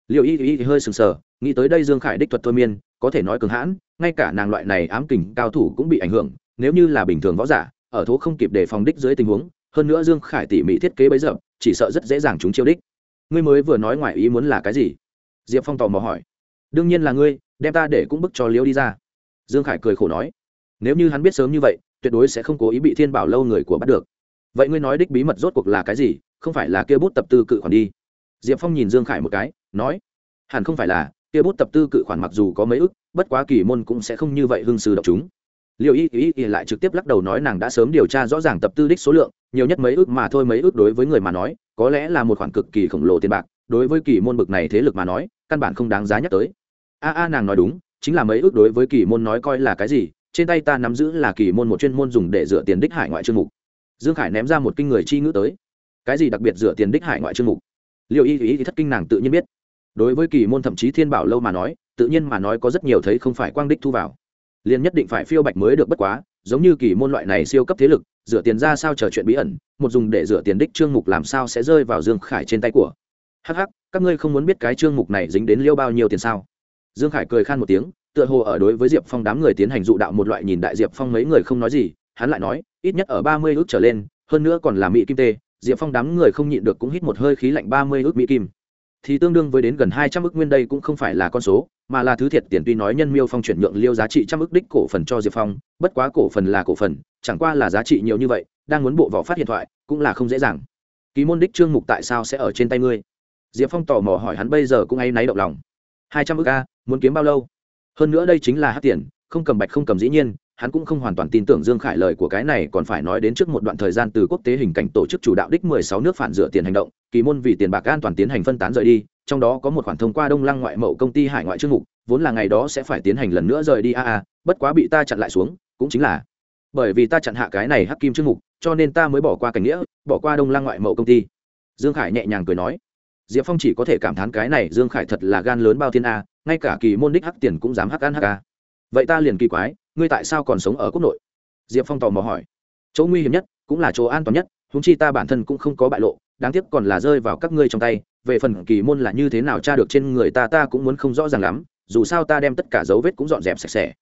Liệu y y hơi sừng sờ, nghĩ tới đây dương khải đích thuật thôi miên, có thể nói cường hãn, ngay cả nàng loại này ám kình cao thủ cũng bị ảnh hưởng, nếu như là bình thường võ giả, ở thố không kịp để phòng đích dưới tình huống, hơn nữa dương khải tỉ mỉ thiết kế bấy giờ, chỉ sợ rất dễ dàng chúng chiêu đích. Ngươi mới vừa nói ngoài ý muốn là cái gì? Diệp phong tò mò hỏi. Đương nhiên là ngươi, đem ta để cũng bức cho liễu đi ra. Dương khải cười khổ nói. Nếu như hắn biết sớm như vậy, tuyệt đối sẽ không cố ý bị thiên bảo lâu người của bắt được vậy ngươi nói đích bí mật rốt cuộc là cái gì? Không phải là kia bút tập tư cự khoản đi. Diệp phong nhìn dương khải một cái, nói, hẳn không phải là, kia bút tập tư cự khoản mặc dù có mấy ức, bất quá kỳ môn cũng sẽ không như vậy hương sư độc chúng. Liệu y y y lại trực tiếp lắc đầu nói nàng đã sớm điều tra rõ ràng tập tư đích số lượng, nhiều nhất mấy ước mà thôi, mấy ước đối với người mà nói, có lẽ là một khoản cực kỳ khổng lồ tiền bạc, đối với kỳ môn bực này thế lực mà nói, căn bản không đáng giá nhắc tới. A a, nàng nói đúng, chính là mấy ước đối với kỳ môn nói coi là cái gì, trên tay ta nắm giữ là kỳ môn một chuyên môn dùng để dựa tiền đích hải ngoại chương mục dương khải ném ra một kinh người chi ngữ tới. Cái gì đặc biệt dựa tiền đích hải ngoại chương mục? Liệu y ý thì thất kinh nàng tự nhiên biết. Đối với kỳ môn thậm chí thiên bảo lâu mà nói, tự nhiên mà nói có rất nhiều thấy không phải quang đích thu vào. Liền nhất định phải phiêu bạch mới được bất quá, giống như kỳ môn loại này siêu cấp thế lực, dựa tiền ra sao chờ chuyện bí ẩn, một dùng để dựa tiền đích trương mục làm sao sẽ rơi vào dương khải trên tay của. Hh các ngươi không muốn biết cái trương mục này dính đến liêu bao nhiêu tiền sao? Dương khải cười khan một tiếng, tựa hồ ở đối với diệp phong đám người tiến hành dụ đạo một loại nhìn đại diệp phong mấy người không nói gì hắn lại nói, ít nhất ở ba mươi ước trở lên, hơn nữa còn là mỹ kim tê, diệp phong đám người không nhịn được cũng hít một hơi khí lạnh ba mươi ước mỹ kim. Thì tương đương với đến gần hai trăm ước nguyên đây cũng không phải là con số, mà là thứ thiệt tiền tuy nói nhân miêu phong chuyển nhượng liêu giá trị trăm ước đích cổ phần cho diệp phong, bất quá cổ phần là cổ phần, chẳng qua là giá trị nhiều như vậy, đang muốn bộ vỏ phát hiện thoại, cũng là không dễ dàng. Ký môn đích trương mục tại sao sẽ ở trên tay ngươi? Diệp phong tò mò hỏi hắn bây giờ cũng hay náy động lòng. Hai trăm ước a, muốn kiếm bao lâu? Hơn nữa đây chính là hát tiền, không cầm bạch không cầm dĩ nhiên hắn cũng không hoàn toàn tin tưởng dương khải lời của cái này, còn phải nói đến trước một đoạn thời gian từ quốc tế hình cảnh tổ chức chủ đạo đích mười sáu nước phản dựa tiền hành động, kỳ môn vì tiền bạc an toàn tiến hành phân tán rời đi, trong đó có một khoản thông qua đông lăng ngoại mậu công ty hải ngoại chương mục, vốn là ngày đó sẽ phải tiến hành lần nữa rời đi, a a, bất quá bị ta chặn lại xuống, cũng chính là bởi vì ta chặn hạ cái này hắc kim chương mục, cho nên ta mới bỏ qua cảnh nghĩa, bỏ qua đông lăng ngoại mậu công ty. Dương khải nhẹ nhàng cười nói, diệp phong chỉ có thể cảm thán cái này, dương khải thật là gan lớn bao thiên a, ngay cả kỳ môn đích hắc tiền cũng dám hắc ăn hắc a. Vậy ta liền kỳ quái ngươi tại sao còn sống ở quốc nội? Diệp phong tò mò hỏi. Chỗ nguy hiểm nhất cũng là chỗ an toàn nhất húng chi ta bản thân cũng không có bại lộ đáng tiếc còn là rơi vào các ngươi trong tay về phần kỳ môn là như thế nào tra được trên người ta ta cũng muốn không rõ ràng lắm dù sao ta đem tất cả dấu vết cũng dọn dẹp sạch sẽ.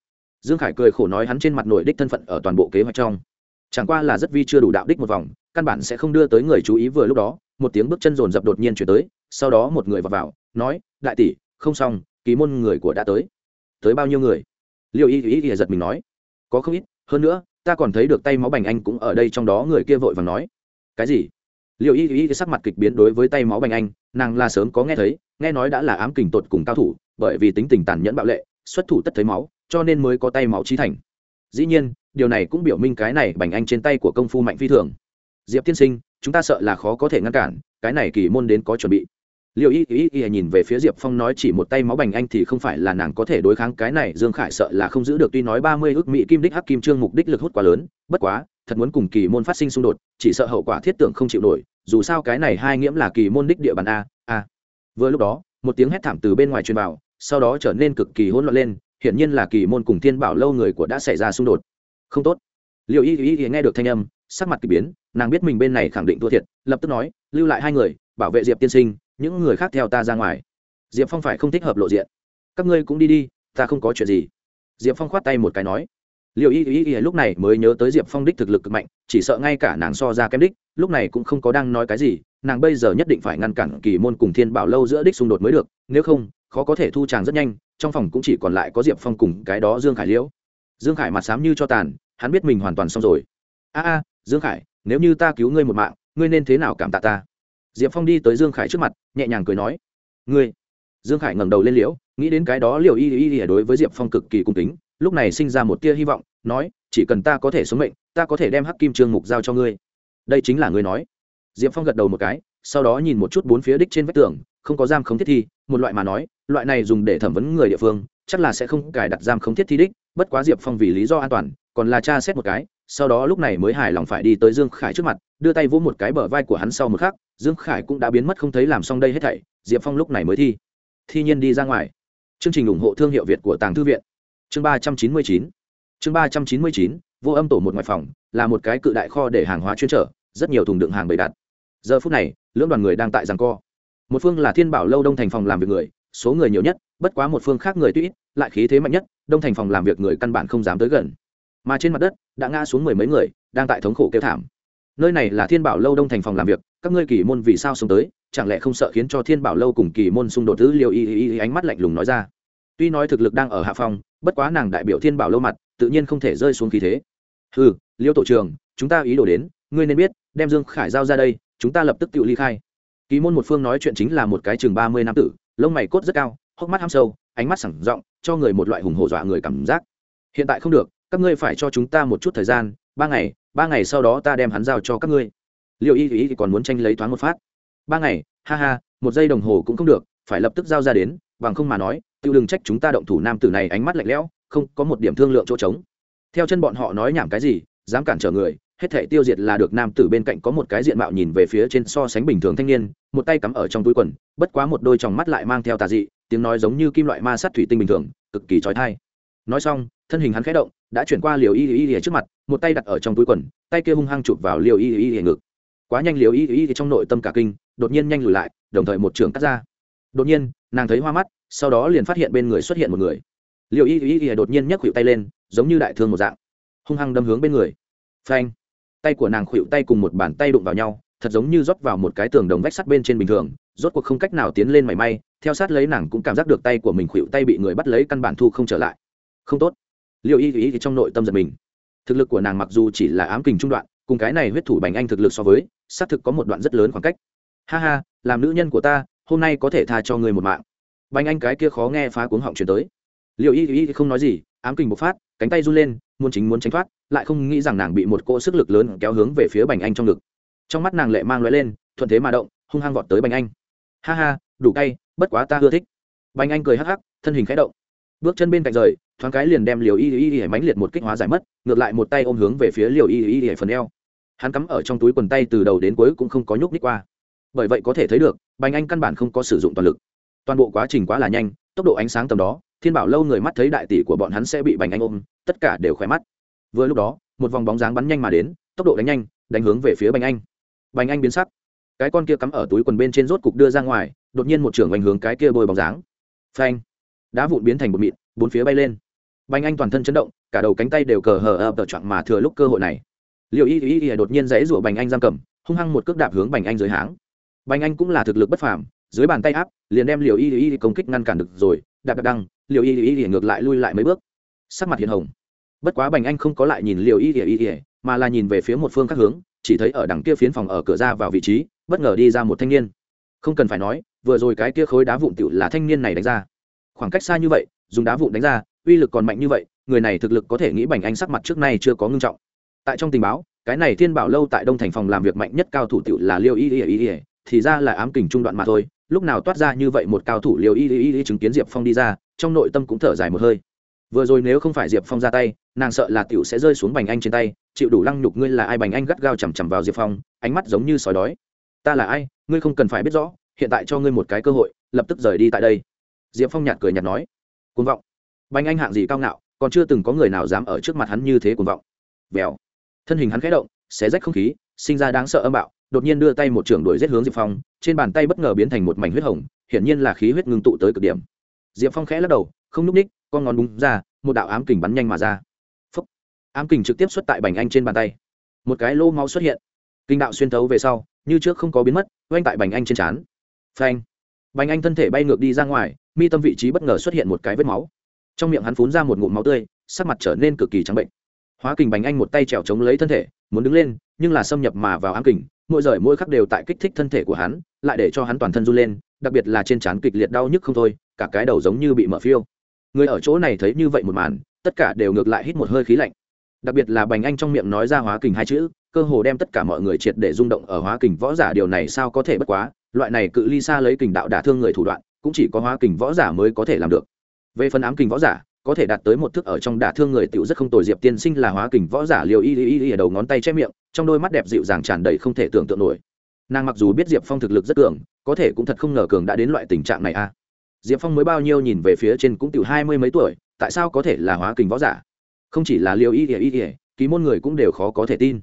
Dương khải cười khổ nói hắn trên mặt nổi đích thân phận ở toàn bộ kế hoạch trong. Chẳng qua là rất vi chưa đủ đạo đích một vòng căn bản sẽ không đưa tới người chú ý vừa lúc đó một tiếng bước chân rồn rập đột nhiên chuyển tới sau đó một người vào, vào nói đại tỷ không xong kỳ môn người của đã tới. Tới bao nhiêu người? Liệu y y y giật mình nói, có không ít, hơn nữa, ta còn thấy được tay máu bành anh cũng ở đây trong đó người kia vội vàng nói. Cái gì? Liệu y y sắc mặt kịch biến đối với tay máu bành anh, nàng là sớm có nghe thấy, nghe nói đã là ám kình tột cùng cao thủ, bởi vì tính tình tàn nhẫn bạo lệ, xuất thủ tất thấy máu, cho nên mới có tay máu trí thành. Dĩ nhiên, điều này cũng biểu minh cái này bành anh trên tay của công phu mạnh phi thường. Diệp tiên sinh, chúng ta sợ là khó có thể ngăn cản, cái này kỳ môn đến có chuẩn bị liệu y y y nhìn về phía diệp phong nói chỉ một tay máu bành anh thì không phải là nàng có thể đối kháng cái này, dương khải sợ là không giữ được, tuy nói ba mươi ước mỹ kim đích hắc kim trương mục đích lực hút quá lớn, bất quá, thật muốn cùng kỳ môn phát sinh xung đột, chỉ sợ hậu quả thiết tưởng không chịu nổi, dù sao cái này hai nghiễm là kỳ môn đích địa bàn a a. Vừa lúc đó, một tiếng hét thảm từ bên ngoài truyền vào, sau đó trở nên cực kỳ hỗn loạn lên, hiển nhiên là kỳ môn cùng thiên bảo lâu người của đã xảy ra xung đột. Không tốt. Liệu y y y nghe được thanh âm, sắc mặt kỳ biến, nàng biết mình bên này khẳng định thua thiệt, lập tức nói, lưu lại hai người, bảo vệ diệp tiên sinh những người khác theo ta ra ngoài. Diệp phong phải không thích hợp lộ diện? Các ngươi cũng đi đi, ta không có chuyện gì. Diệp phong khoát tay một cái nói. Liệu y y y lúc này mới nhớ tới diệp phong đích thực lực cực mạnh, chỉ sợ ngay cả nàng so ra kém đích, lúc này cũng không có đang nói cái gì, nàng bây giờ nhất định phải ngăn cản kỳ môn cùng thiên bảo lâu giữa đích xung đột mới được, nếu không, khó có thể thu tràng rất nhanh, trong phòng cũng chỉ còn lại có diệp phong cùng cái đó dương khải liễu. Dương khải mặt xám như cho tàn, hắn biết mình hoàn toàn xong rồi. A a, dương khải, nếu như ta cứu ngươi một mạng, ngươi nên thế nào cảm tạ ta? Diệp phong đi tới dương khải trước mặt, nhẹ nhàng cười nói, ngươi. Dương khải ngẩng đầu lên liễu, nghĩ đến cái đó liều y y y đối với diệp phong cực kỳ cung kính, lúc này sinh ra một tia hy vọng, nói, chỉ cần ta có thể sống mệnh, ta có thể đem hắc kim trương mục giao cho ngươi. Đây chính là ngươi nói. Diệp phong gật đầu một cái, sau đó nhìn một chút bốn phía đích trên vách tường, không có giam không thiết thi, một loại mà nói, loại này dùng để thẩm vấn người địa phương, chắc là sẽ không cài đặt giam không thiết thi đích, bất quá diệp phong vì lý do an toàn, còn là cha xét một cái, sau đó lúc này mới hài lòng phải đi tới dương khải trước mặt, đưa tay vỗ một cái bờ vai của hắn sau một khắc dương khải cũng đã biến mất không thấy làm xong đây hết thảy diệp phong lúc này mới thi. Thi nhiên đi ra ngoài. Chương trình ủng hộ thương hiệu việt của tàng thư viện. Chương ba trăm chín mươi chín. Chương ba trăm chín mươi chín vô âm tổ một ngoài phòng là một cái cự đại kho để hàng hóa chuyên trở rất nhiều thùng đựng hàng bày đặt. Giờ phút này lưỡng đoàn người đang tại giằng co. Một phương là thiên bảo lâu đông thành phòng làm việc người số người nhiều nhất bất quá một phương khác người tuy ít, lại khí thế mạnh nhất đông thành phòng làm việc người căn bản không dám tới gần. Mà trên mặt đất đã ngã xuống mười mấy người đang tại thống khổ kêu thảm nơi này là thiên bảo lâu đông thành phòng làm việc các ngươi kỳ môn vì sao sống tới chẳng lẽ không sợ khiến cho thiên bảo lâu cùng kỳ môn xung đột thứ Liêu y y y ánh mắt lạnh lùng nói ra tuy nói thực lực đang ở hạ phòng bất quá nàng đại biểu thiên bảo lâu mặt tự nhiên không thể rơi xuống khí thế ừ liêu tổ trường chúng ta ý đồ đến ngươi nên biết đem dương khải giao ra đây chúng ta lập tức tự ly khai kỳ môn một phương nói chuyện chính là một cái chừng ba mươi năm tử lông mày cốt rất cao hốc mắt ham sâu ánh mắt sẳng rộng cho người một loại hùng hổ dọa người cảm giác hiện tại không được các ngươi phải cho chúng ta một chút thời gian ba ngày ba ngày sau đó ta đem hắn giao cho các ngươi. Liệu y thì còn muốn tranh lấy thoáng một phát. Ba ngày, ha ha, một giây đồng hồ cũng không được, phải lập tức giao ra đến, bằng không mà nói tiêu đừng trách chúng ta động thủ nam tử này ánh mắt lạnh lẽo, không có một điểm thương lượng chỗ trống. Theo chân bọn họ nói nhảm cái gì, dám cản trở người, hết thể tiêu diệt là được nam tử bên cạnh có một cái diện mạo nhìn về phía trên so sánh bình thường thanh niên, một tay cắm ở trong túi quần, bất quá một đôi tròng mắt lại mang theo tà dị, tiếng nói giống như kim loại ma sắt thủy tinh bình thường, cực kỳ trói thai nói xong thân hình hắn khẽ động đã chuyển qua liều y y y trước mặt một tay đặt ở trong túi quần tay kia hung hăng chụp vào liều y y y ngực quá nhanh liều y y trong nội tâm cả kinh đột nhiên nhanh lùi lại đồng thời một trường cắt ra đột nhiên nàng thấy hoa mắt sau đó liền phát hiện bên người xuất hiện một người liều y y y đột nhiên nhấc khuỵu tay lên giống như đại thương một dạng hung hăng đâm hướng bên người phanh tay của nàng khuỵu tay cùng một bàn tay đụng vào nhau thật giống như rót vào một cái tường đồng vách sắt bên trên bình thường rốt cuộc không cách nào tiến lên mảy may theo sát lấy nàng cũng cảm giác được tay của mình khuỵu tay bị người bắt lấy căn bản thu không trở lại không tốt. Liệu y ý thì trong nội tâm giật mình. Thực lực của nàng mặc dù chỉ là ám kình trung đoạn, cùng cái này huyết thủ bành anh thực lực so với, xác thực có một đoạn rất lớn khoảng cách. Ha ha, làm nữ nhân của ta, hôm nay có thể tha cho người một mạng. Bành anh cái kia khó nghe phá cuống họng chuyển tới. Liệu y y không nói gì, ám kình bộc phát, cánh tay run lên, muốn chính muốn tránh thoát, lại không nghĩ rằng nàng bị một cỗ sức lực lớn kéo hướng về phía bành anh trong ngực. Trong mắt nàng lệ mang loại lên, thuận thế mà động, hung hăng vọt tới bành anh. Ha ha, đủ cay, bất quá ta ưa thích. Bành anh cười hắc hắc, thân hình khẽ động. Bước chân bên cạnh rời thoáng cái liền đem liều y y y mãnh liệt một kích hóa giải mất, ngược lại một tay ôm hướng về phía liều y y y phần eo. Hắn cắm ở trong túi quần tay từ đầu đến cuối cũng không có nhúc ních qua. Bởi vậy có thể thấy được, bành anh căn bản không có sử dụng toàn lực. Toàn bộ quá trình quá là nhanh, tốc độ ánh sáng tầm đó, thiên bảo lâu người mắt thấy đại tỷ của bọn hắn sẽ bị bành anh ôm, tất cả đều khỏe mắt. Vừa lúc đó, một vòng bóng dáng bắn nhanh mà đến, tốc độ đánh nhanh, đánh hướng về phía bành anh. Bành anh biến sắc. Cái con kia cắm ở túi quần bên trên rốt cục đưa ra ngoài, đột nhiên một trưởng ảnh hướng cái kia bôi bóng dáng. Phanh! Đá vụn biến thành một mịn, bốn phía bay lên bành anh toàn thân chấn động cả đầu cánh tay đều cờ hờ ập tờ mà thừa lúc cơ hội này liệu y y y đột nhiên dãy rủa bành anh giam cầm hung hăng một cước đạp hướng bành anh dưới háng bành anh cũng là thực lực bất phàm dưới bàn tay áp liền đem Liệu y y công kích ngăn cản được rồi đạp đạp đăng Liệu y y ngược lại lui lại mấy bước sắc mặt hiện hồng bất quá bành anh không có lại nhìn Liệu y y y mà là nhìn về phía một phương khác hướng chỉ thấy ở đằng kia phiến phòng ở cửa ra vào vị trí bất ngờ đi ra một thanh niên không cần phải nói vừa rồi cái kia khối đá vụn tựu là thanh niên này đánh ra khoảng cách xa như vậy dùng đá vụn đánh ra uy lực còn mạnh như vậy, người này thực lực có thể nghĩ bành anh sắc mặt trước nay chưa có ngưng trọng. Tại trong tình báo, cái này thiên bảo lâu tại đông thành phòng làm việc mạnh nhất cao thủ tiểu là liêu y y y y, thì ra là ám kình trung đoạn mà thôi, lúc nào toát ra như vậy một cao thủ liêu y y y chứng kiến diệp phong đi ra, trong nội tâm cũng thở dài một hơi. Vừa rồi nếu không phải diệp phong ra tay, nàng sợ là tiểu sẽ rơi xuống bành anh trên tay, chịu đủ lăng nhục ngươi là ai bành anh gắt gao chằm chằm vào diệp phong, ánh mắt giống như sói đói. Ta là ai, ngươi không cần phải biết rõ, hiện tại cho ngươi một cái cơ hội, lập tức rời đi tại đây. Diệp phong nhạt cười nhạt nói. Côn vọng bành anh hạng gì cao ngạo, còn chưa từng có người nào dám ở trước mặt hắn như thế cuồng vọng. Vèo. Thân hình hắn khẽ động, xé rách không khí, sinh ra đáng sợ âm bạo, đột nhiên đưa tay một trưởng đuổi giết hướng diệp phong, trên bàn tay bất ngờ biến thành một mảnh huyết hồng, hiển nhiên là khí huyết ngưng tụ tới cực điểm. Diệp phong khẽ lắc đầu, không núp ních, con ngón búng ra, một đạo ám kình bắn nhanh mà ra. Phúc. ám kình trực tiếp xuất tại bành anh trên bàn tay. Một cái lô máu xuất hiện. Kinh đạo xuyên thấu về sau, như trước không có biến mất oanh tại bành anh trên trán. Phanh. Bành anh thân thể bay ngược đi ra ngoài, mi tâm vị trí bất ngờ xuất hiện một cái vết máu trong miệng hắn phun ra một ngụm máu tươi, sắc mặt trở nên cực kỳ trắng bệnh. Hóa kình bành anh một tay trèo chống lấy thân thể, muốn đứng lên, nhưng là xâm nhập mà vào ám kình, mỗi rời mỗi khắc đều tại kích thích thân thể của hắn, lại để cho hắn toàn thân run lên, đặc biệt là trên trán kịch liệt đau nhức không thôi, cả cái đầu giống như bị mở phiêu. Người ở chỗ này thấy như vậy một màn, tất cả đều ngược lại hít một hơi khí lạnh. Đặc biệt là bành anh trong miệng nói ra hóa kình hai chữ, cơ hồ đem tất cả mọi người triệt để rung động ở hóa kình võ giả điều này sao có thể bất quá, loại này cự ly xa lấy kình đạo đả thương người thủ đoạn, cũng chỉ có hóa kình võ giả mới có thể làm được về phần ám kình võ giả, có thể đạt tới một thức ở trong đả thương người tiểu rất không tồi diệp tiên sinh là hóa kình võ giả liều y y y ở đầu ngón tay che miệng, trong đôi mắt đẹp dịu dàng tràn đầy không thể tưởng tượng nổi. Nàng mặc dù biết diệp phong thực lực rất cường, có thể cũng thật không ngờ cường đã đến loại tình trạng này a à. diệp phong mới bao nhiêu nhìn về phía trên cũng tiểu hai mươi mấy tuổi, tại sao có thể là hóa kình võ giả? Không chỉ là liều y y y, ký môn người cũng đều khó có thể tin.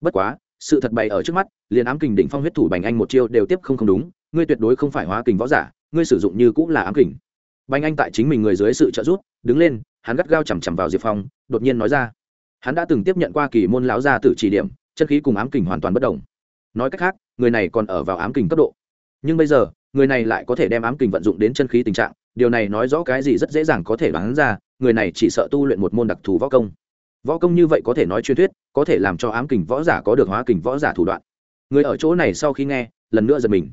Bất quá, sự thật bày ở trước mắt, liền ám kình đỉnh phong huyết thủ bành anh một chiêu đều tiếp không không đúng, ngươi tuyệt đối không phải hóa kình võ giả, ngươi sử dụng như cũng là ám kình bành anh tại chính mình người dưới sự trợ giúp, đứng lên, hắn gắt gao chằm chằm vào diệp phong, đột nhiên nói ra. Hắn đã từng tiếp nhận qua kỳ môn lão gia tử chỉ điểm, chân khí cùng ám kình hoàn toàn bất đồng nói cách khác, người này còn ở vào ám kình cấp độ. Nhưng bây giờ, người này lại có thể đem ám kình vận dụng đến chân khí tình trạng, điều này nói rõ cái gì rất dễ dàng có thể đoán ra, người này chỉ sợ tu luyện một môn đặc thù võ công. Võ công như vậy có thể nói truyền thuyết, có thể làm cho ám kình võ giả có được hóa kình võ giả thủ đoạn. Người ở chỗ này sau khi nghe, lần nữa giật mình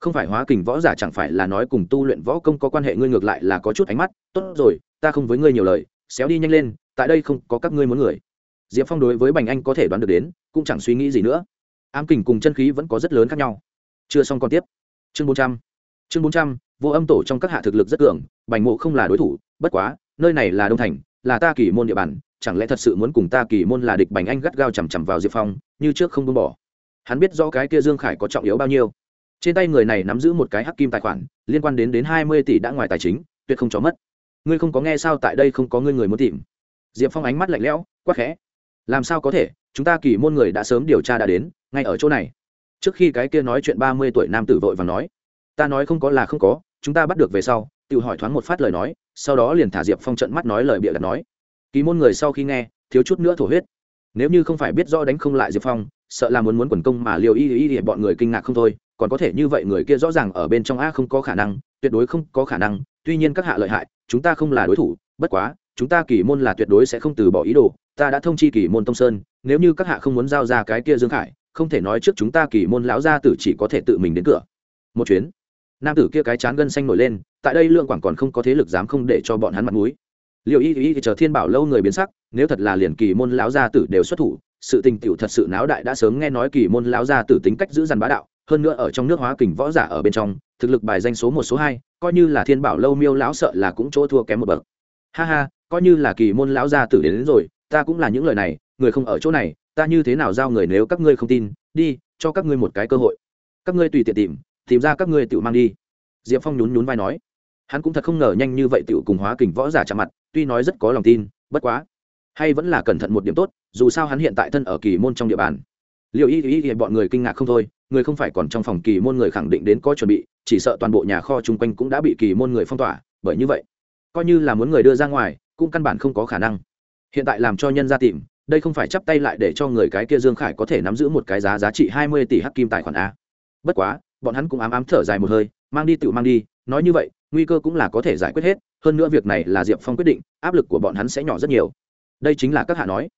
không phải hóa kình võ giả chẳng phải là nói cùng tu luyện võ công có quan hệ, ngươi ngược lại là có chút ánh mắt. Tốt rồi, ta không với ngươi nhiều lời, xéo đi nhanh lên, tại đây không có các ngươi muốn người. Diệp phong đối với bành anh có thể đoán được đến, cũng chẳng suy nghĩ gì nữa. Ám kình cùng chân khí vẫn có rất lớn khác nhau. Chưa xong còn tiếp. Chương bốn trăm. Chương bốn trăm, vô âm tổ trong các hạ thực lực rất cường, bành mộ không là đối thủ, bất quá, nơi này là đông thành, là ta kỳ môn địa bàn, chẳng lẽ thật sự muốn cùng ta kỳ môn là địch bành anh gắt gao chằm chằm vào diệp phong, như trước không buông bỏ. Hắn biết rõ cái kia dương khải có trọng yếu bao nhiêu trên tay người này nắm giữ một cái hắc kim tài khoản, liên quan đến đến hai mươi tỷ đã ngoài tài chính, tuyệt không cho mất. Ngươi không có nghe sao tại đây không có ngươi người muốn tìm? Diệp phong ánh mắt lạnh lẽo, quắc khẽ. Làm sao có thể? Chúng ta kỳ môn người đã sớm điều tra đã đến, ngay ở chỗ này. Trước khi cái kia nói chuyện ba mươi tuổi nam tử vội và nói, ta nói không có là không có, chúng ta bắt được về sau. Tự hỏi thoáng một phát lời nói, sau đó liền thả diệp phong trận mắt nói lời bịa đặt nói, kỳ môn người sau khi nghe, thiếu chút nữa thổ huyết. Nếu như không phải biết rõ đánh không lại diệp phong, sợ là muốn muốn quần công mà liều y y y bọn người kinh ngạc không thôi còn có thể như vậy người kia rõ ràng ở bên trong a không có khả năng, tuyệt đối không có khả năng, tuy nhiên các hạ lợi hại, chúng ta không là đối thủ, bất quá, chúng ta kỳ môn là tuyệt đối sẽ không từ bỏ ý đồ, ta đã thông chi kỳ môn tông sơn, nếu như các hạ không muốn giao ra cái kia dương khải, không thể nói trước chúng ta kỳ môn lão gia tử chỉ có thể tự mình đến cửa. Một chuyến, nam tử kia cái chán gân xanh nổi lên, tại đây lượng quảng còn không có thế lực dám không để cho bọn hắn mặt mũi. Liệu y y chờ thiên bảo lâu người biến sắc, nếu thật là liền kỳ môn lão gia tử đều xuất thủ, sự tình tiểu thật sự náo đại đã sớm nghe nói kỳ môn lão gia tử tính cách giữ dằn bá đạo hơn nữa ở trong nước hóa kình võ giả ở bên trong thực lực bài danh số một số hai coi như là thiên bảo lâu miêu lão sợ là cũng chỗ thua kém một bậc. Ha ha coi như là kỳ môn lão gia tử đến, đến rồi ta cũng là những lời này người không ở chỗ này ta như thế nào giao người nếu các ngươi không tin đi cho các ngươi một cái cơ hội. Các ngươi tùy tiện tìm tìm ra các ngươi tự mang đi. Diệp phong nhún nhún vai nói. Hắn cũng thật không ngờ nhanh như vậy tự cùng hóa kình võ giả chạm mặt tuy nói rất có lòng tin bất quá hay vẫn là cẩn thận một điểm tốt dù sao hắn hiện tại thân ở kỳ môn trong địa bàn. Liệu y y y bọn người kinh ngạc không thôi người không phải còn trong phòng kỳ môn người khẳng định đến có chuẩn bị, chỉ sợ toàn bộ nhà kho chung quanh cũng đã bị kỳ môn người phong tỏa, bởi như vậy, coi như là muốn người đưa ra ngoài, cũng căn bản không có khả năng. Hiện tại làm cho nhân ra tìm, đây không phải chắp tay lại để cho người cái kia dương khải có thể nắm giữ một cái giá giá trị hai mươi tỷ hắc kim tài khoản a. Bất quá, bọn hắn cũng ám ám thở dài một hơi, mang đi tự mang đi, nói như vậy, nguy cơ cũng là có thể giải quyết hết, hơn nữa việc này là diệp phong quyết định, áp lực của bọn hắn sẽ nhỏ rất nhiều. Đây chính là các hạ nói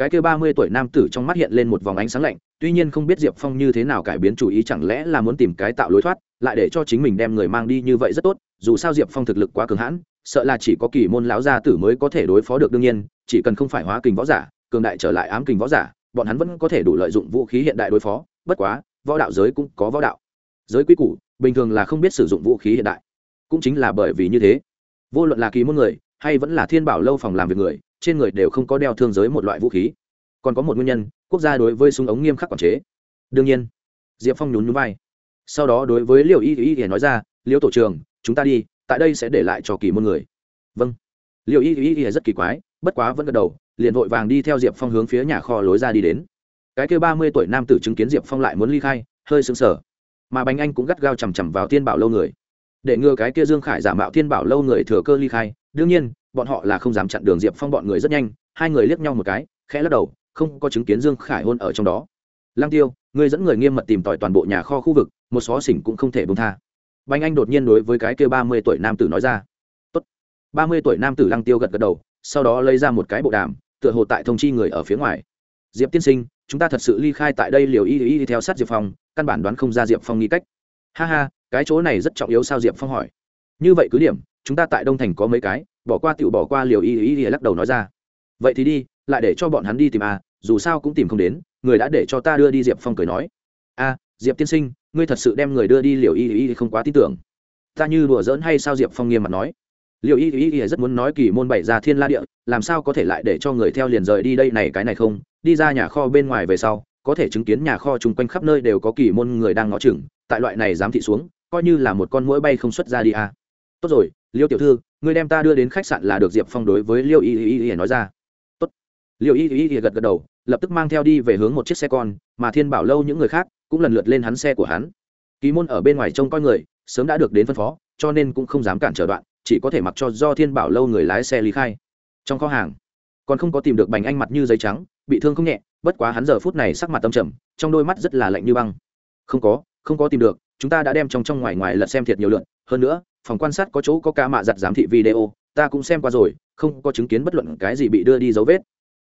cái kia ba mươi tuổi nam tử trong mắt hiện lên một vòng ánh sáng lạnh, tuy nhiên không biết diệp phong như thế nào cải biến chủ ý, chẳng lẽ là muốn tìm cái tạo lối thoát, lại để cho chính mình đem người mang đi như vậy rất tốt, dù sao diệp phong thực lực quá cường hãn, sợ là chỉ có kỳ môn lão gia tử mới có thể đối phó được đương nhiên, chỉ cần không phải hóa kình võ giả, cường đại trở lại ám kình võ giả, bọn hắn vẫn có thể đủ lợi dụng vũ khí hiện đại đối phó, bất quá, võ đạo giới cũng có võ đạo. Giới quy củ, bình thường là không biết sử dụng vũ khí hiện đại. Cũng chính là bởi vì như thế. Vô luận là kỳ môn người hay vẫn là thiên bảo lâu phòng làm việc người, trên người đều không có đeo thương giới một loại vũ khí. Còn có một nguyên nhân, quốc gia đối với súng ống nghiêm khắc quản chế. Đương nhiên, diệp phong nhún nhún vai. Sau đó đối với liệu y y y nói ra Liễu tổ trường chúng ta đi, tại đây sẽ để lại cho kỳ môn người. Vâng. Liệu y y y rất kỳ quái, bất quá vẫn gật đầu, liền vội vàng đi theo diệp phong hướng phía nhà kho lối ra đi đến. Cái kêu ba mươi tuổi nam tử chứng kiến diệp phong lại muốn ly khai, hơi sững sờ. Mà bánh anh cũng gắt gao chằm chằm vào thiên bảo lâu người. Để ngừa cái kia dương khải giả mạo thiên bảo lâu người thừa cơ ly khai đương nhiên, bọn họ là không dám chặn đường diệp phong bọn người rất nhanh, hai người liếc nhau một cái, khẽ lắc đầu, không có chứng kiến dương khải hôn ở trong đó. Lang tiêu người dẫn người nghiêm mật tìm tòi toàn bộ nhà kho khu vực, một xó xỉnh cũng không thể bông tha. Bánh anh đột nhiên đối với cái kia ba mươi tuổi nam tử nói ra. Tốt. ba mươi tuổi nam tử lăng tiêu gật gật đầu, sau đó lấy ra một cái bộ đàm, tựa hồ tại thông chi người ở phía ngoài. Diệp tiên sinh, chúng ta thật sự ly khai tại đây liều y y theo sát diệp phong, căn bản đoán không ra diệp phong nghi cách. Ha ha, cái chỗ này rất trọng yếu sao diệp phong hỏi. Như vậy cứ điểm chúng ta tại đông thành có mấy cái, bỏ qua tựu bỏ qua liều y y y lắc đầu nói ra. Vậy thì đi, lại để cho bọn hắn đi tìm a dù sao cũng tìm không đến, người đã để cho ta đưa đi diệp phong cười nói. A diệp tiên sinh, ngươi thật sự đem người đưa đi liều y y không quá tin tưởng. Ta như đùa giỡn hay sao diệp phong nghiêm mặt nói. Liệu y y y rất muốn nói kỳ môn bảy ra thiên la địa, làm sao có thể lại để cho người theo liền rời đi đây này cái này không? Đi ra nhà kho bên ngoài về sau, có thể chứng kiến nhà kho chung quanh khắp nơi đều có kỳ môn người đang ngó chừng, tại loại này dám thị xuống, coi như là một con mũi bay không xuất ra đi à. tốt rồi liêu tiểu thư người đem ta đưa đến khách sạn là được diệp phong đối với liêu y y y nói ra. Tốt. Liêu y y y gật gật đầu, lập tức mang theo đi về hướng một chiếc xe con, mà thiên bảo lâu những người khác cũng lần lượt lên hắn xe của hắn. Kỳ môn ở bên ngoài trông coi người, sớm đã được đến phân phó, cho nên cũng không dám cản trở đoạn, chỉ có thể mặc cho do thiên bảo lâu người lái xe lý khai. Trong kho hàng, còn không có tìm được bành anh mặt như giấy trắng, bị thương không nhẹ, bất quá hắn giờ phút này sắc mặt tâm trầm, trong đôi mắt rất là lạnh như băng. Không có không có tìm được, chúng ta đã đem trong trong ngoài ngoài lật xem thiệt nhiều lượn, hơn nữa phòng quan sát có chỗ có ca mạ giặt giám thị video, ta cũng xem qua rồi, không có chứng kiến bất luận cái gì bị đưa đi dấu vết.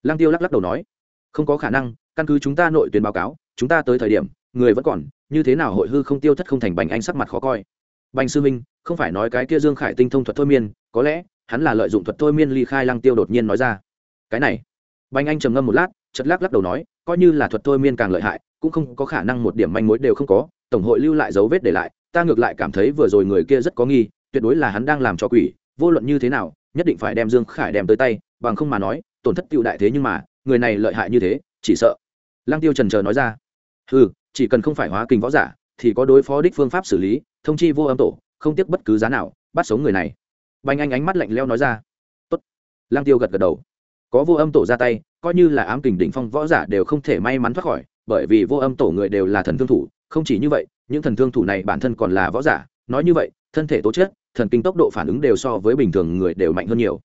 Lăng tiêu lắc lắc đầu nói. Không có khả năng, căn cứ chúng ta nội tuyến báo cáo, chúng ta tới thời điểm, người vẫn còn, như thế nào hội hư không tiêu thất không thành bành anh sắc mặt khó coi. Bành sư minh không phải nói cái kia dương khải tinh thông thuật thôi miên, có lẽ, hắn là lợi dụng thuật thôi miên ly khai lăng tiêu đột nhiên nói ra. Cái này. Bành anh trầm ngâm một lát chật lắc lắc đầu nói, coi như là thuật thôi miên càng lợi hại, cũng không có khả năng một điểm manh mối đều không có, tổng hội lưu lại dấu vết để lại ta ngược lại cảm thấy vừa rồi người kia rất có nghi, tuyệt đối là hắn đang làm cho quỷ, vô luận như thế nào, nhất định phải đem dương khải đem tới tay, bằng không mà nói, tổn thất tiêu đại thế nhưng mà, người này lợi hại như thế, chỉ sợ. Lăng tiêu trần trờ nói ra. Ừ chỉ cần không phải hóa kinh võ giả, thì có đối phó đích phương pháp xử lý, thông chi vô âm tổ, không tiếc bất cứ giá nào, bắt sống người này. Bành anh ánh mắt lạnh leo nói ra. Tốt. Lang tiêu gật gật đầu. Có vô âm tổ ra tay, coi như là ám kình đỉnh phong võ giả đều không thể may mắn thoát khỏi, bởi vì vô âm tổ người đều là thần thương thủ không chỉ như vậy, những thần thương thủ này bản thân còn là võ giả, nói như vậy, thân thể tố chất, thần kinh tốc độ phản ứng đều so với bình thường người đều mạnh hơn nhiều.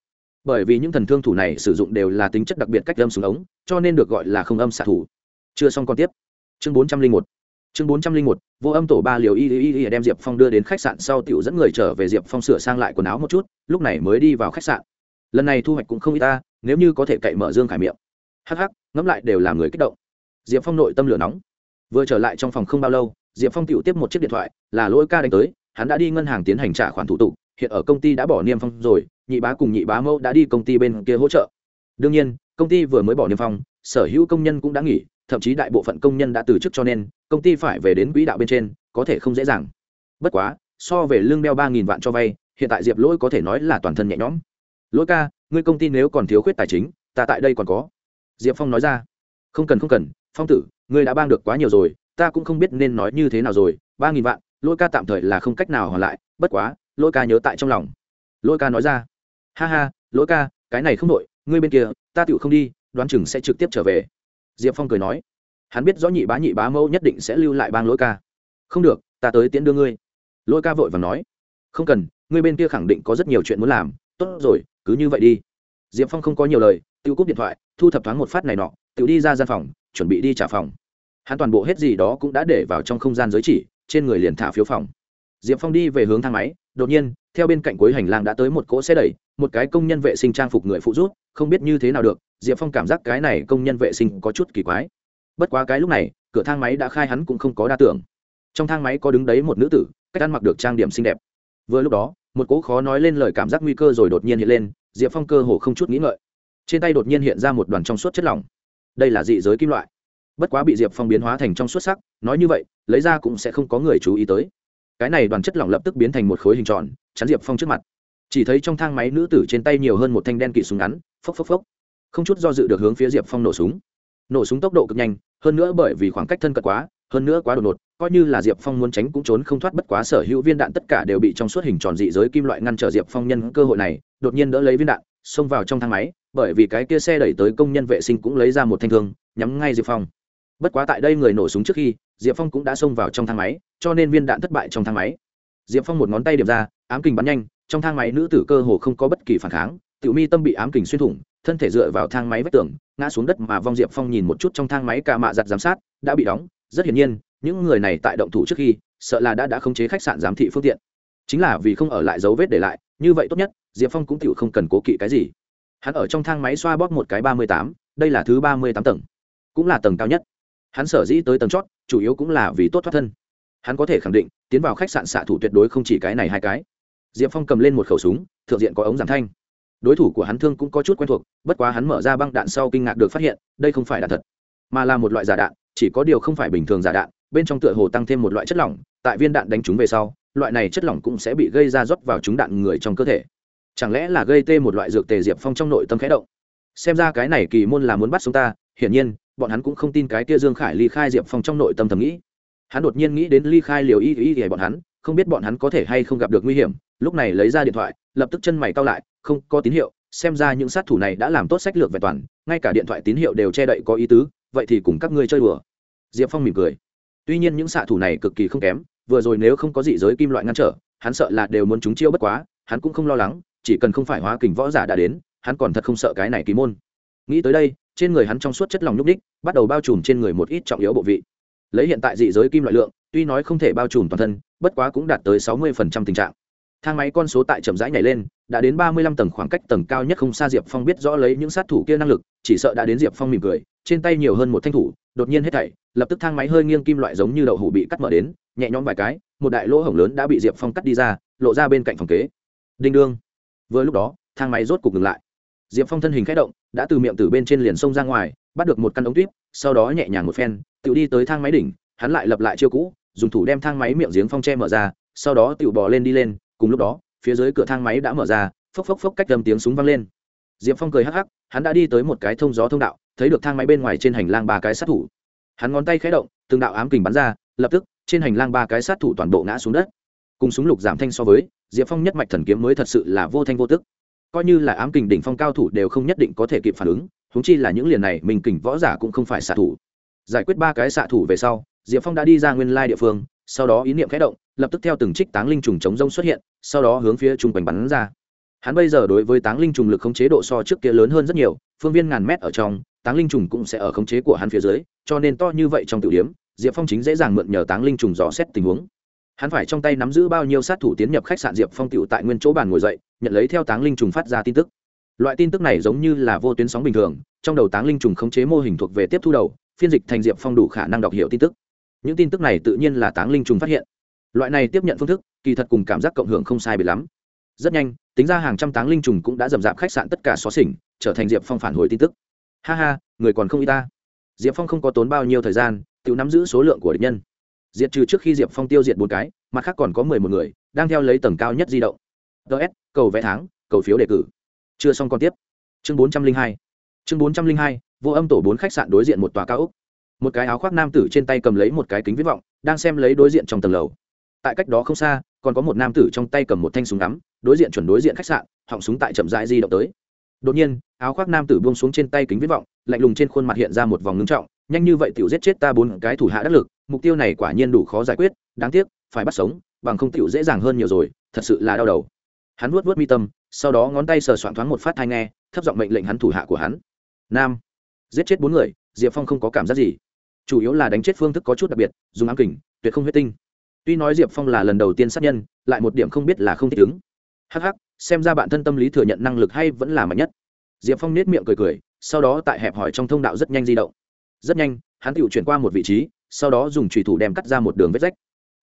Bởi vì những thần thương thủ này sử dụng đều là tính chất đặc biệt cách âm xuống ống, cho nên được gọi là không âm xạ thủ. Chưa xong còn tiếp. Chương bốn trăm linh một. Chương bốn trăm linh một, vô âm tổ ba liều y y y đem diệp phong đưa đến khách sạn sau tiểu dẫn người trở về diệp phong sửa sang lại quần áo một chút, lúc này mới đi vào khách sạn. Lần này thu hoạch cũng không ít ta, nếu như có thể cậy mở dương khải miệng. Hắc hắc, ngẫm lại đều làm người kích động. Diệp phong nội tâm lửa nóng vừa trở lại trong phòng không bao lâu, diệp phong tiểu tiếp một chiếc điện thoại, là lỗi ca đánh tới, hắn đã đi ngân hàng tiến hành trả khoản thủ tục, hiện ở công ty đã bỏ niêm phong rồi, nhị bá cùng nhị bá mẫu đã đi công ty bên kia hỗ trợ. Đương nhiên, công ty vừa mới bỏ niêm phong, sở hữu công nhân cũng đã nghỉ, thậm chí đại bộ phận công nhân đã từ chức cho nên, công ty phải về đến quỹ đạo bên trên, có thể không dễ dàng. Bất quá, so về lương đeo ba nghìn vạn cho vay, hiện tại diệp lỗi có thể nói là toàn thân nhẹ nhõm. Lỗi ca, ngươi công ty nếu còn thiếu khuyết tài chính, ta tại đây còn có. Diệp phong nói ra. Không cần không cần phong tử, ngươi đã bang được quá nhiều rồi, ta cũng không biết nên nói như thế nào rồi, ba nghìn vạn lỗi ca tạm thời là không cách nào hoàn lại, bất quá lỗi ca nhớ tại trong lòng. Lỗi ca nói ra, ha ha lỗi ca, cái này không đội ngươi bên kia, ta tựu không đi, đoán chừng sẽ trực tiếp trở về. Diệp phong cười nói, hắn biết rõ nhị bá nhị bá mẫu nhất định sẽ lưu lại bang lỗi ca. Không được, ta tới tiễn đưa ngươi. Lỗi ca vội và nói, không cần, ngươi bên kia khẳng định có rất nhiều chuyện muốn làm, tốt rồi, cứ như vậy đi. Diệp phong không có nhiều lời tự cúp điện thoại, thu thập thoáng một phát này nọ tự đi ra gian phòng chuẩn bị đi trả phòng. Hắn toàn bộ hết gì đó cũng đã để vào trong không gian giới chỉ, trên người liền thả phiếu phòng. Diệp phong đi về hướng thang máy, đột nhiên, theo bên cạnh cuối hành lang đã tới một cỗ xe đẩy, một cái công nhân vệ sinh trang phục người phụ rút không biết như thế nào được, diệp phong cảm giác cái này công nhân vệ sinh có chút kỳ quái. Bất quá cái lúc này, cửa thang máy đã khai hắn cũng không có đa tưởng. Trong thang máy có đứng đấy một nữ tử, cách ăn mặc được trang điểm xinh đẹp. Vừa lúc đó, một cỗ khó nói lên lời cảm giác nguy cơ rồi đột nhiên hiện lên, diệp phong cơ hồ không chút nghĩ ngợi. Trên tay đột nhiên hiện ra một đoàn trong suốt chất lỏng đây là dị giới kim loại. Bất quá bị diệp phong biến hóa thành trong xuất sắc, nói như vậy, lấy ra cũng sẽ không có người chú ý tới. Cái này đoàn chất lỏng lập tức biến thành một khối hình tròn, chắn diệp phong trước mặt. Chỉ thấy trong thang máy nữ tử trên tay nhiều hơn một thanh đen kỵ súng ngắn, phốc phốc phốc. Không chút do dự được hướng phía diệp phong nổ súng. Nổ súng tốc độ cực nhanh, hơn nữa bởi vì khoảng cách thân cận quá, hơn nữa quá đột ngột coi như là diệp phong muốn tránh cũng trốn không thoát, bất quá sở hữu viên đạn tất cả đều bị trong suốt hình tròn dị giới kim loại ngăn trở diệp phong nhân cơ hội này, đột nhiên đỡ lấy viên đạn, xông vào trong thang máy, bởi vì cái kia xe đẩy tới công nhân vệ sinh cũng lấy ra một thanh thương, nhắm ngay diệp phong. Bất quá tại đây người nổ súng trước khi, diệp phong cũng đã xông vào trong thang máy, cho nên viên đạn thất bại trong thang máy. Diệp phong một ngón tay điểm ra, ám kình bắn nhanh, trong thang máy nữ tử cơ hồ không có bất kỳ phản kháng, tiểu mi tâm bị ám kình xuyên thủng, thân thể dựa vào thang máy vách tường, ngã xuống đất mà vong diệp phong nhìn một chút trong thang máy cả mạ giặt giám sát, đã bị đóng, rất hiển nhiên những người này tại động thủ trước khi, sợ là đã đã khống chế khách sạn giám thị phương tiện. Chính là vì không ở lại dấu vết để lại, như vậy tốt nhất, diệp phong cũng tự không cần cố kỵ cái gì. Hắn ở trong thang máy xoa bóp một cái ba mươi tám, đây là thứ ba mươi tám tầng, cũng là tầng cao nhất. Hắn sở dĩ tới tầng chót, chủ yếu cũng là vì tốt thoát thân. Hắn có thể khẳng định, tiến vào khách sạn xạ thủ tuyệt đối không chỉ cái này hai cái. Diệp phong cầm lên một khẩu súng, thượng diện có ống giảm thanh. Đối thủ của hắn thương cũng có chút quen thuộc, bất quá hắn mở ra băng đạn sau kinh ngạc được phát hiện, đây không phải đạn thật, mà là một loại giả đạn, chỉ có điều không phải bình thường giả đạn bên trong tựa hồ tăng thêm một loại chất lỏng, tại viên đạn đánh trúng về sau, loại này chất lỏng cũng sẽ bị gây ra rót vào trúng đạn người trong cơ thể. Chẳng lẽ là gây tê một loại dược tề diệp phong trong nội tâm khẽ động? Xem ra cái này kỳ môn là muốn bắt sống ta, hiển nhiên, bọn hắn cũng không tin cái kia dương khải ly khai diệp phong trong nội tâm thầm nghĩ. Hắn đột nhiên nghĩ đến ly khai liều y y y bọn hắn, không biết bọn hắn có thể hay không gặp được nguy hiểm, lúc này lấy ra điện thoại, lập tức chân mày cao lại, không có tín hiệu, xem ra những sát thủ này đã làm tốt sách lược về toàn, ngay cả điện thoại tín hiệu đều che đậy có ý tứ, vậy thì cùng các ngươi chơi đùa. Diệp phong mỉm cười tuy nhiên những xạ thủ này cực kỳ không kém, vừa rồi nếu không có dị giới kim loại ngăn trở, hắn sợ là đều muốn chúng chiêu bất quá, hắn cũng không lo lắng, chỉ cần không phải hóa kình võ giả đã đến, hắn còn thật không sợ cái này kỳ môn. Nghĩ tới đây, trên người hắn trong suốt chất lòng nhúc ních bắt đầu bao trùm trên người một ít trọng yếu bộ vị. Lấy hiện tại dị giới kim loại lượng, tuy nói không thể bao trùm toàn thân, bất quá cũng đạt tới sáu mươi tình trạng. Thang máy con số tại chậm rãi nhảy lên đã đến ba mươi lăm tầng khoảng cách tầng cao nhất không xa diệp phong biết rõ lấy những sát thủ kia năng lực, chỉ sợ đã đến diệp phong mỉm cười, trên tay nhiều hơn một thanh thủ, đột nhiên hết thảy, lập tức thang máy hơi nghiêng kim loại giống như đậu hủ bị cắt mở đến, nhẹ nhõm vài cái, một đại lỗ hổng lớn đã bị diệp phong cắt đi ra, lộ ra bên cạnh phòng kế. Đinh đương. Vừa lúc đó, thang máy rốt cục ngừng lại. Diệp phong thân hình k h ẽ động, đã từ miệng từ bên trên liền sông ra ngoài, bắt được một căn ống tuyếp, sau đó nhẹ nhàng một phen tự đi tới thang máy đỉnh, hắn lại lập lại chiêu cũ, dùng thủ đem thang máy miệng giếng phong tre mở ra, sau đó tự bò lên đi lên, cùng lúc đó phía dưới cửa thang máy đã mở ra, phốc phốc phốc cách đầm tiếng súng vang lên. Diệp phong cười hắc hắc, hắn đã đi tới một cái thông gió thông đạo, thấy được thang máy bên ngoài trên hành lang ba cái sát thủ. Hắn ngón tay khé động, từng đạo ám kình bắn ra, lập tức, trên hành lang ba cái sát thủ toàn bộ ngã xuống đất. Cùng súng lục giảm thanh so với, diệp phong nhất mạch thần kiếm mới thật sự là vô thanh vô tức. Coi như là ám kình đỉnh phong cao thủ đều không nhất định có thể kịp phản ứng húng chi là những liền này, mình kình võ giả cũng không phải xạ thủ. Giải quyết ba cái xạ thủ về sau, diệp phong đã đi ra nguyên lai địa phương sau đó ý niệm khẽ động, lập tức theo từng trích táng linh trùng chống rông xuất hiện, sau đó hướng phía trung quanh bắn ra. Hắn bây giờ đối với táng linh trùng lực khống chế độ so trước kia lớn hơn rất nhiều, phương viên ngàn mét ở trong, táng linh trùng cũng sẽ ở khống chế của hắn phía dưới, cho nên to như vậy trong tiểu điếm diệp phong chính dễ dàng mượn nhờ táng linh trùng dò xét tình huống. Hắn phải trong tay nắm giữ bao nhiêu sát thủ tiến nhập khách sạn diệp phong tựu tại nguyên chỗ bàn ngồi dậy, nhận lấy theo táng linh trùng phát ra tin tức. Loại tin tức này giống như là vô tuyến sóng bình thường, trong đầu táng linh trùng khống chế mô hình thuộc về tiếp thu đầu, phiên dịch thành diệp phong đủ khả năng đọc hiểu tin tức những tin tức này tự nhiên là táng linh trùng phát hiện. Loại này tiếp nhận phương thức, kỳ thật cùng cảm giác cộng hưởng không sai biệt lắm. Rất nhanh, tính ra hàng trăm táng linh trùng cũng đã dầm dạp khách sạn tất cả xó xỉnh, trở thành diệp phong phản hồi tin tức. Ha ha, người còn không y ta. Diệp phong không có tốn bao nhiêu thời gian, tự nắm giữ số lượng của địch nhân. Diệt trừ trước khi diệp phong tiêu diệt một cái, mặt khác còn có mười một người, đang theo lấy tầng cao nhất di động. Ts cầu vé tháng, cầu phiếu đề cử. Chưa xong còn tiếp. Chương bốn trăm linh hai. Chương bốn trăm linh hai, vô âm tổ bốn khách sạn đối diện một tòa cao úc một cái áo khoác nam tử trên tay cầm lấy một cái kính viễn vọng, đang xem lấy đối diện trong tầng lầu. Tại cách đó không xa, còn có một nam tử trong tay cầm một thanh súng ngắm, đối diện chuẩn đối diện khách sạn, họng súng tại chậm rãi di động tới. Đột nhiên, áo khoác nam tử buông xuống trên tay kính viễn vọng, lạnh lùng trên khuôn mặt hiện ra một vòng ngưng trọng, nhanh như vậy tiểu giết chết ta bốn cái thủ hạ đắc lực, mục tiêu này quả nhiên đủ khó giải quyết, đáng tiếc, phải bắt sống, bằng không tiểu dễ dàng hơn nhiều rồi, thật sự là đau đầu. Hắn vuốt vuốt mi tâm, sau đó ngón tay sờ soạn thoáng một phát thai nghe, thấp giọng mệnh lệnh hắn thủ hạ của hắn. Nam, giết chết bốn người, diệp phong không có cảm giác gì chủ yếu là đánh chết phương thức có chút đặc biệt, dùng ám kình, tuyệt không huyết tinh. Tuy nói diệp phong là lần đầu tiên sát nhân, lại một điểm không biết là không thích ứng. Hắc hắc, xem ra bản thân tâm lý thừa nhận năng lực hay vẫn là mạnh nhất. Diệp phong nết miệng cười cười, sau đó tại hẹp hỏi trong thông đạo rất nhanh di động. Rất nhanh, hắn tự chuyển qua một vị trí, sau đó dùng trùy thủ đem cắt ra một đường vết rách.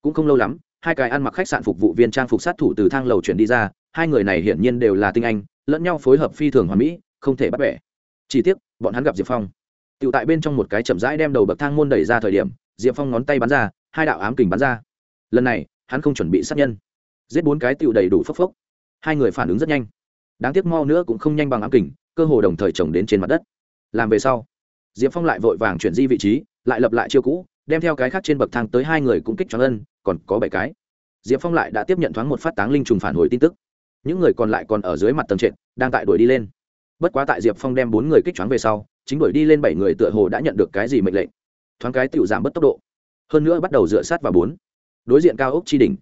Cũng không lâu lắm, hai cái ăn mặc khách sạn phục vụ viên trang phục sát thủ từ thang lầu chuyển đi ra, hai người này hiển nhiên đều là tinh anh, lẫn nhau phối hợp phi thường hoàn mỹ, không thể bắt bẻ. Chỉ tiếc, bọn hắn gặp diệp phong tựu tại bên trong một cái chậm rãi đem đầu bậc thang môn đẩy ra thời điểm, diệp phong ngón tay bắn ra, hai đạo ám kình bắn ra. Lần này, hắn không chuẩn bị sát nhân. Giết bốn cái tựu đầy đủ phốc phốc. Hai người phản ứng rất nhanh. Đáng tiếc mau nữa cũng không nhanh bằng ám kình, cơ hồ đồng thời trồng đến trên mặt đất. Làm về sau, diệp phong lại vội vàng chuyển di vị trí, lại lập lại chiêu cũ, đem theo cái khác trên bậc thang tới hai người cũng kích choáng ân, còn có bảy cái. Diệp phong lại đã tiếp nhận thoáng một phát táng linh trùng phản hồi tin tức. Những người còn lại còn ở dưới mặt tầng trệt, đang tại đuổi đi lên. Bất quá tại diệp phong đem bốn người kích choáng về sau chính đuổi đi lên bảy người tựa hồ đã nhận được cái gì mệnh lệnh. Thoáng cái tựu giảm bớt tốc độ. Hơn nữa bắt đầu dựa sát vào bốn. Đối diện cao ốc tri đỉnh.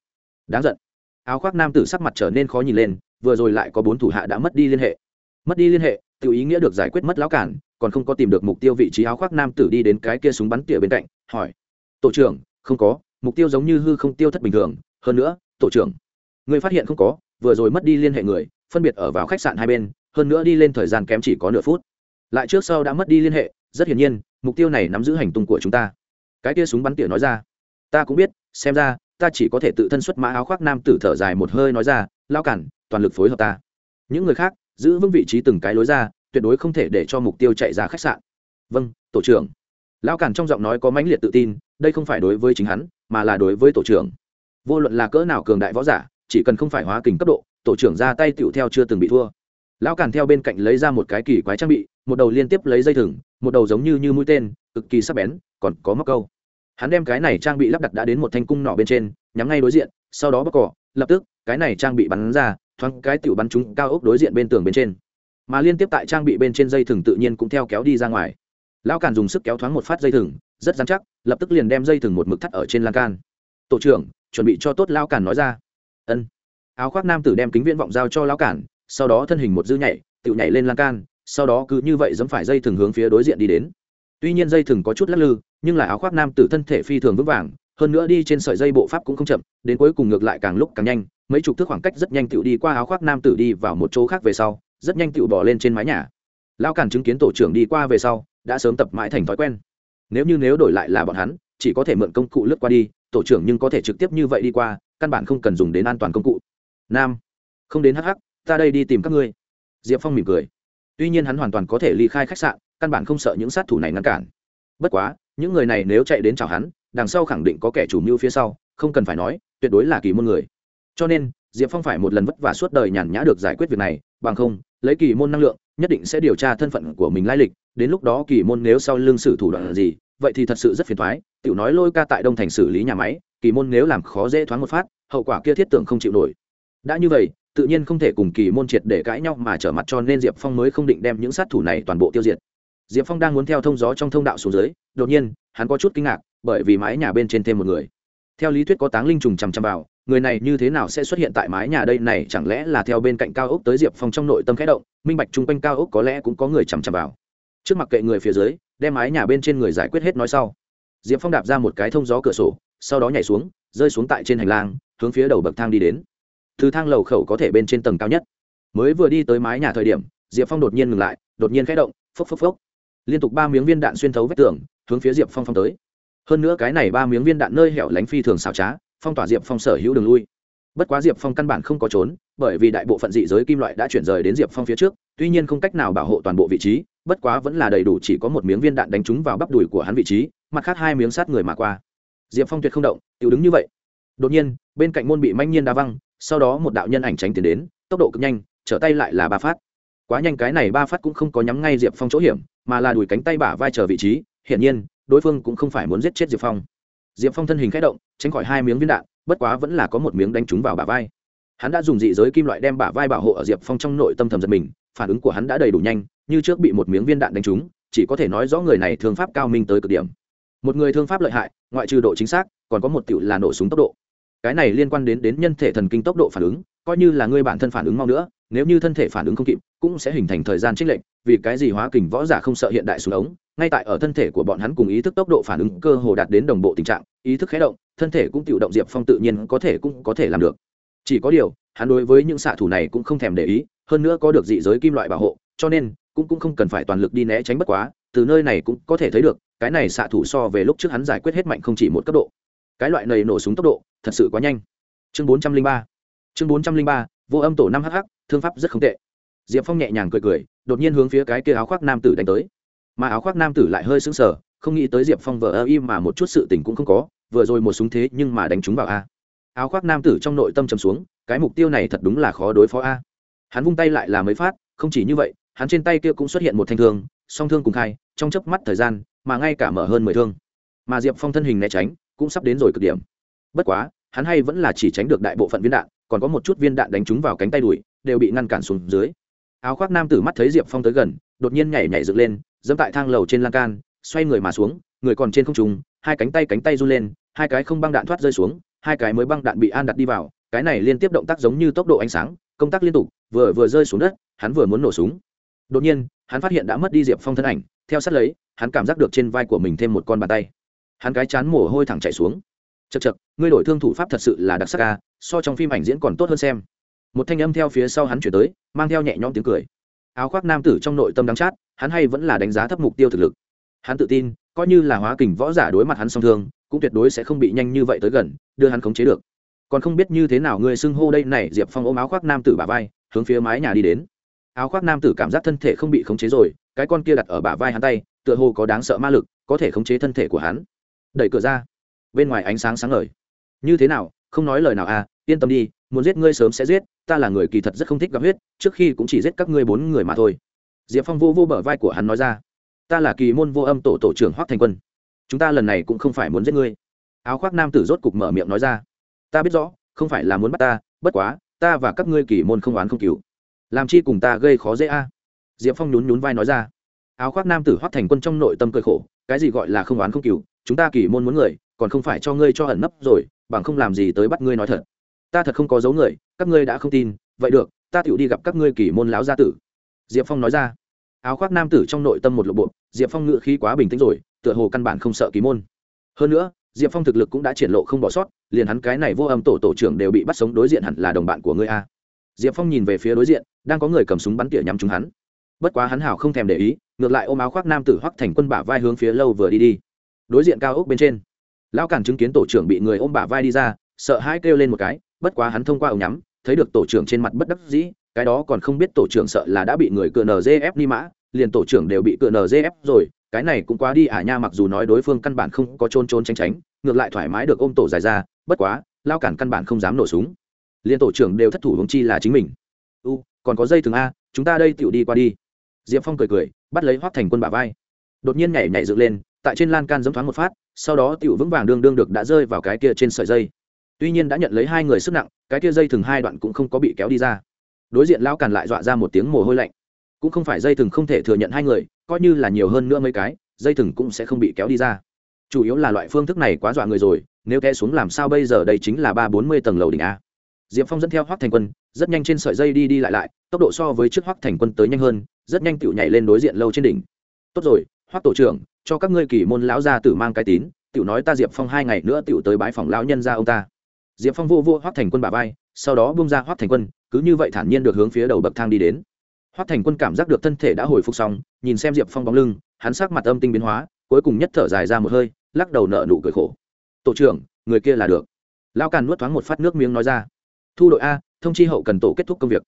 Đáng giận. Áo khoác nam tử sắc mặt trở nên khó nhìn lên, vừa rồi lại có bốn thủ hạ đã mất đi liên hệ. Mất đi liên hệ tự ý nghĩa được giải quyết mất lão cản, còn không có tìm được mục tiêu vị trí áo khoác nam tử đi đến cái kia súng bắn tỉa bên cạnh, hỏi. Tổ trưởng, không có, mục tiêu giống như hư không tiêu thất bình thường, hơn nữa, tổ trưởng, người phát hiện không có, vừa rồi mất đi liên hệ người, phân biệt ở vào khách sạn hai bên, hơn nữa đi lên thời gian kém chỉ có nửa phút lại trước sau đã mất đi liên hệ, rất hiển nhiên, mục tiêu này nắm giữ hành tung của chúng ta. Cái kia súng bắn tỉa nói ra. Ta cũng biết, xem ra, ta chỉ có thể tự thân xuất mã áo khoác nam tử thở dài một hơi nói ra lao cản, toàn lực phối hợp ta. Những người khác, giữ vững vị trí từng cái lối ra, tuyệt đối không thể để cho mục tiêu chạy ra khách sạn. Vâng tổ trưởng. Lão cản trong giọng nói có mãnh liệt tự tin, đây không phải đối với chính hắn, mà là đối với tổ trưởng. Vô luận là cỡ nào cường đại võ giả, chỉ cần không phải hóa kình cấp độ, tổ trưởng ra tay tựu theo chưa từng bị thua lão càn theo bên cạnh lấy ra một cái kỳ quái trang bị, một đầu liên tiếp lấy dây thừng, một đầu giống như như mũi tên, cực kỳ sắc bén, còn có móc câu. Hắn đem cái này trang bị lắp đặt đã đến một thanh cung nỏ bên trên, nhắm ngay đối diện, sau đó bóc cỏ, lập tức, cái này trang bị bắn ra, thoáng cái tiểu bắn trúng cao ốc đối diện bên tường bên trên. Mà liên tiếp tại trang bị bên trên dây thừng tự nhiên cũng theo kéo đi ra ngoài. Lão càn dùng sức kéo thoáng một phát dây thừng, rất dán chắc, lập tức liền đem dây thừng một mực thắt ở trên lan can. Tổ trưởng, chuẩn bị cho tốt lão càn nói ra. Ân. Áo khoác nam tử đem kính viễn vọng giao cho lão càn sau đó thân hình một dư nhảy tự nhảy lên lan can, sau đó cứ như vậy dẫm phải dây thừng hướng phía đối diện đi đến. Tuy nhiên dây thừng có chút lắc lư, nhưng là áo khoác nam tử thân thể phi thường vững vàng, hơn nữa đi trên sợi dây bộ pháp cũng không chậm, đến cuối cùng ngược lại càng lúc càng nhanh, mấy chục thước khoảng cách rất nhanh tựu đi qua áo khoác nam tử đi vào một chỗ khác về sau, rất nhanh tựu bỏ lên trên mái nhà. Lão cản chứng kiến tổ trưởng đi qua về sau, đã sớm tập mãi thành thói quen. Nếu như nếu đổi lại là bọn hắn, chỉ có thể mượn công cụ lướt qua đi, tổ trưởng nhưng có thể trực tiếp như vậy đi qua, căn bản không cần dùng đến an toàn công cụ. Nam, không đến hh ta đây đi tìm các ngươi. Diệp phong mỉm cười. Tuy nhiên hắn hoàn toàn có thể ly khai khách sạn, căn bản không sợ những sát thủ này ngăn cản. Bất quá, những người này nếu chạy đến chào hắn, đằng sau khẳng định có kẻ chủ mưu phía sau, không cần phải nói, tuyệt đối là kỳ môn người. Cho nên, diệp phong phải một lần vất vả suốt đời nhàn nhã được giải quyết việc này, bằng không, lấy kỳ môn năng lượng, nhất định sẽ điều tra thân phận của mình lai lịch, đến lúc đó kỳ môn nếu sau lưng sử thủ đoạn gì, vậy thì thật sự rất phiền thoái tiểu nói lôi ca tại đông thành xử lý nhà máy, kỳ môn nếu làm khó dễ thoáng một phát, hậu quả kia thiết tưởng không chịu nổi. Đã như vậy tự nhiên không thể cùng kỳ môn triệt để cãi nhau mà trở mặt cho nên diệp phong mới không định đem những sát thủ này toàn bộ tiêu diệt. Diệp phong đang muốn theo thông gió trong thông đạo xuống dưới, đột nhiên, hắn có chút kinh ngạc, bởi vì mái nhà bên trên thêm một người. Theo lý thuyết có táng linh trùng chằm chằm vào, người này như thế nào sẽ xuất hiện tại mái nhà đây này, chẳng lẽ là theo bên cạnh cao ốc tới diệp phong trong nội tâm khẽ động, minh bạch chung quanh cao ốc có lẽ cũng có người chằm chằm vào. Trước mặt kệ người phía dưới, đem mái nhà bên trên người giải quyết hết nói sau. Diệp phong đạp ra một cái thông gió cửa sổ, sau đó nhảy xuống, rơi xuống tại trên hành lang, hướng phía đầu bậc thang đi đến từ thang lầu khẩu có thể bên trên tầng cao nhất. Mới vừa đi tới mái nhà thời điểm, diệp phong đột nhiên ngừng lại, đột nhiên khẽ động, phốc phốc phốc. Liên tục ba miếng viên đạn xuyên thấu vách tường, hướng phía diệp phong phong tới. Hơn nữa cái này ba miếng viên đạn nơi hẻo lánh phi thường xảo trá, phong tỏa diệp phong sở hữu đường lui. Bất quá diệp phong căn bản không có trốn, bởi vì đại bộ phận dị giới kim loại đã chuyển rời đến diệp phong phía trước, tuy nhiên không cách nào bảo hộ toàn bộ vị trí, bất quá vẫn là đầy đủ chỉ có một miếng viên đạn đánh trúng vào bắp đùi của hắn vị trí, mặt khác hai miếng sát người mà qua. Diệp phong tuyệt không động tự đứng như vậy. Đột nhiên, bên cạnh môn bị manh nhiên đa văng sau đó một đạo nhân ảnh tránh tiến đến, tốc độ cực nhanh, trở tay lại là ba phát. Quá nhanh cái này ba phát cũng không có nhắm ngay diệp phong chỗ hiểm, mà là đùi cánh tay bả vai chờ vị trí, hiển nhiên, đối phương cũng không phải muốn giết chết diệp phong. Diệp phong thân hình k h ẽ động, tránh khỏi hai miếng viên đạn, bất quá vẫn là có một miếng đánh trúng vào bả vai. Hắn đã dùng dị giới kim loại đem bả vai bảo hộ ở diệp phong trong nội tâm thầm giật mình, phản ứng của hắn đã đầy đủ nhanh, như trước bị một miếng viên đạn đánh trúng, chỉ có thể nói rõ người này thương pháp cao minh tới cực điểm. Một người thương pháp lợi hại, ngoại trừ độ chính xác, còn có một tiểu là nổ súng tốc độ cái này liên quan đến đến nhân thể thần kinh tốc độ phản ứng, coi như là ngươi bản thân phản ứng mau nữa, nếu như thân thể phản ứng không kịp, cũng sẽ hình thành thời gian trích lệnh vì cái gì hóa kình võ giả không sợ hiện đại xuống ống, ngay tại ở thân thể của bọn hắn cùng ý thức tốc độ phản ứng cơ hồ đạt đến đồng bộ tình trạng, ý thức khé động, thân thể cũng tự động diệp phong tự nhiên có thể cũng có thể làm được. Chỉ có điều, hắn đối với những xạ thủ này cũng không thèm để ý, hơn nữa có được dị giới kim loại bảo hộ, cho nên cũng cũng không cần phải toàn lực đi né tránh bất quá, từ nơi này cũng có thể thấy được, cái này xạ thủ so về lúc trước hắn giải quyết hết mạnh không chỉ một cấp độ cái loại này nổ súng tốc độ thật sự quá nhanh. Chương bốn trăm linh ba, chương bốn trăm linh ba, vô âm tổ năm hh thương pháp rất không tệ. Diệp phong nhẹ nhàng cười cười, đột nhiên hướng phía cái kia áo khoác nam tử đánh tới. Mà áo khoác nam tử lại hơi sững sờ, không nghĩ tới diệp phong vờ ơ im mà một chút sự tình cũng không có, vừa rồi một súng thế nhưng mà đánh trúng vào a. Áo khoác nam tử trong nội tâm trầm xuống, cái mục tiêu này thật đúng là khó đối phó a. Hắn vung tay lại là mới phát, không chỉ như vậy, hắn trên tay kia cũng xuất hiện một thanh thương, song thương cùng khai trong chớp mắt thời gian, mà ngay cả mở hơn mười thương. Mà diệp phong thân hình né tránh cũng sắp đến rồi cực điểm. Bất quá, hắn hay vẫn là chỉ tránh được đại bộ phận viên đạn, còn có một chút viên đạn đánh trúng vào cánh tay đùi, đều bị ngăn cản xuống dưới. Áo khoác nam tử mắt thấy diệp phong tới gần, đột nhiên nhảy nhảy dựng lên, dẫm tại thang lầu trên lan can, xoay người mà xuống, người còn trên không trùng hai cánh tay cánh tay run lên, hai cái không băng đạn thoát rơi xuống, hai cái mới băng đạn bị an đặt đi vào, cái này liên tiếp động tác giống như tốc độ ánh sáng, công tác liên tục, vừa vừa rơi xuống đất, hắn vừa muốn nổ súng. Đột nhiên, hắn phát hiện đã mất đi diệp phong thân ảnh, theo sát lấy, hắn cảm giác được trên vai của mình thêm một con bàn tay hắn cái chán mồ hôi thẳng chạy xuống. Chật chật ngươi đổi thương thủ pháp thật sự là đặc sắc ca so trong phim ảnh diễn còn tốt hơn xem. Một thanh âm theo phía sau hắn chuyển tới, mang theo nhẹ nhõm tiếng cười. Áo khoác nam tử trong nội tâm đắng chát, hắn hay vẫn là đánh giá thấp mục tiêu thực lực. Hắn tự tin, coi như là hóa kình võ giả đối mặt hắn song thương, cũng tuyệt đối sẽ không bị nhanh như vậy tới gần, đưa hắn khống chế được. Còn không biết như thế nào người xưng hô đây này, diệp phong ôm áo khoác nam tử bà vai, hướng phía mái nhà đi đến. Áo khoác nam tử cảm giác thân thể không bị khống chế rồi, cái con kia đặt ở bả vai hắn tay, tựa hồ có đáng sợ ma lực, có thể khống chế thân thể của hắn đẩy cửa ra. Bên ngoài ánh sáng sáng ngời. Như thế nào, không nói lời nào à yên tâm đi, muốn giết ngươi sớm sẽ giết, ta là người kỳ thật rất không thích gặp huyết, trước khi cũng chỉ giết các ngươi bốn người mà thôi. Diệp phong vô vô bờ vai của hắn nói ra. Ta là kỳ môn vô âm tổ tổ trưởng hoác thành quân. Chúng ta lần này cũng không phải muốn giết ngươi. Áo khoác nam tử rốt cục mở miệng nói ra. Ta biết rõ, không phải là muốn bắt ta, bất quá, ta và các ngươi kỳ môn không oán không cứu làm chi cùng ta gây khó dễ a? Diệp phong nhún nhún vai nói ra. Áo khoác nam tử hoác thành quân trong nội tâm cơi khổ, cái gì gọi là không oán không cứu chúng ta kỳ môn muốn người, còn không phải cho ngươi cho ẩn nấp rồi, bằng không làm gì tới bắt ngươi nói thật. Ta thật không có dấu người, các ngươi đã không tin, vậy được, ta tựu đi gặp các ngươi kỳ môn láo gia tử. Diệp phong nói ra. Áo khoác nam tử trong nội tâm một lộ bộ, diệp phong ngự khí quá bình tĩnh rồi, tựa hồ căn bản không sợ kỳ môn. Hơn nữa, diệp phong thực lực cũng đã triển lộ không bỏ sót, liền hắn cái này vô âm tổ tổ trưởng đều bị bắt sống đối diện hẳn là đồng bạn của ngươi a. Diệp phong nhìn về phía đối diện, đang có người cầm súng bắn tỉa nhắm chúng hắn. Bất quá hắn hảo không thèm để ý, ngược lại ôm áo khoác nam tử hoắc thành quân bả vai hướng phía lâu vừa đi đi đối diện cao ốc bên trên. Lão cản chứng kiến tổ trưởng bị người ôm bả vai đi ra, sợ hãi kêu lên một cái, bất quá hắn thông qua ống nhắm, thấy được tổ trưởng trên mặt bất đắc dĩ, cái đó còn không biết tổ trưởng sợ là đã bị người cựa nzf đi mã, liền tổ trưởng đều bị cựa nzf rồi, cái này cũng quá đi à nha, mặc dù nói đối phương căn bản không có trôn trôn tránh tránh, ngược lại thoải mái được ôm tổ dài ra, bất quá lao cản căn bản không dám nổ súng. Liền tổ trưởng đều thất thủ hướng chi là chính mình. U, còn có dây thừng a, chúng ta đây tựu đi qua đi. Diệp phong cười cười, bắt lấy hoác thành quân bả vai. Đột nhiên nhảy nhảy dựng lên tại trên lan can giấm thoáng một phát, sau đó tựu vững vàng đương đương được đã rơi vào cái kia trên sợi dây. Tuy nhiên đã nhận lấy hai người sức nặng, cái kia dây thừng hai đoạn cũng không có bị kéo đi ra. Đối diện lão càn lại dọa ra một tiếng mồ hôi lạnh. Cũng không phải dây thừng không thể thừa nhận hai người, coi như là nhiều hơn nữa mấy cái, dây thừng cũng sẽ không bị kéo đi ra. Chủ yếu là loại phương thức này quá dọa người rồi, nếu té xuống làm sao bây giờ đây chính là ba bốn mươi tầng lầu đỉnh a. Diệp phong dẫn theo hoác thành quân, rất nhanh trên sợi dây đi đi lại lại, tốc độ so với trước hoác thành quân tới nhanh hơn, rất nhanh tựu nhảy lên đối diện lâu trên đỉnh. Tốt rồi hoắc tổ trưởng, cho các ngươi kỳ môn lão gia tử mang cái tín, tiểu nói ta diệp phong hai ngày nữa tiểu tới bái phòng lão nhân gia ông ta. Diệp phong vô vô hoắc thành quân bà vai, sau đó bung ra hoắc thành quân, cứ như vậy thản nhiên được hướng phía đầu bậc thang đi đến. Hoắc thành quân cảm giác được thân thể đã hồi phục xong, nhìn xem diệp phong bóng lưng, hắn sắc mặt âm tinh biến hóa, cuối cùng nhất thở dài ra một hơi, lắc đầu nợ nụ cười khổ. Tổ trưởng, người kia là được. Lão càn nuốt thoáng một phát nước miếng nói ra. Thu đội a, thông chi hậu cần tổ kết thúc công việc.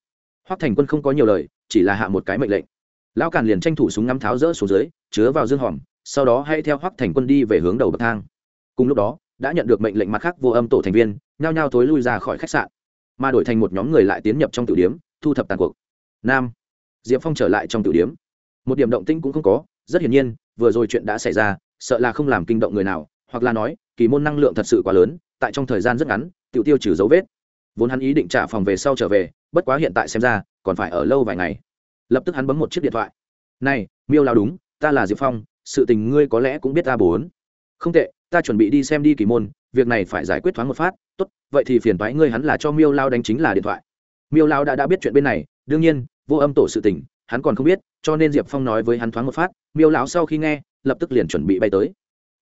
Hoắc thành quân không có nhiều lời, chỉ là hạ một cái mệnh lệnh lão càn liền tranh thủ súng ngắm tháo rỡ xuống dưới, chứa vào dương hòm, sau đó hãy theo hoắc thành quân đi về hướng đầu bậc thang. Cùng lúc đó, đã nhận được mệnh lệnh mặt khác vô âm tổ thành viên, nhao nhao thối lui ra khỏi khách sạn. Mà đổi thành một nhóm người lại tiến nhập trong tử điếm, thu thập tàn cuộc. Nam. Diệp phong trở lại trong tử điếm. Một điểm động tĩnh cũng không có, rất hiển nhiên, vừa rồi chuyện đã xảy ra, sợ là không làm kinh động người nào, hoặc là nói, kỳ môn năng lượng thật sự quá lớn, tại trong thời gian rất ngắn tự tiêu trừ dấu vết. Vốn hắn ý định trả phòng về sau trở về, bất quá hiện tại xem ra, còn phải ở lâu vài ngày lập tức hắn bấm một chiếc điện thoại. Này, miêu lao đúng, ta là diệp phong, sự tình ngươi có lẽ cũng biết ta bốn. Không tệ, ta chuẩn bị đi xem đi kỳ môn, việc này phải giải quyết thoáng một phát, tốt, vậy thì phiền thoái ngươi hắn là cho miêu lao đánh chính là điện thoại. Miêu lao đã đã biết chuyện bên này, đương nhiên, vô âm tổ sự tình, hắn còn không biết, cho nên diệp phong nói với hắn thoáng một phát, miêu lão sau khi nghe, lập tức liền chuẩn bị bay tới.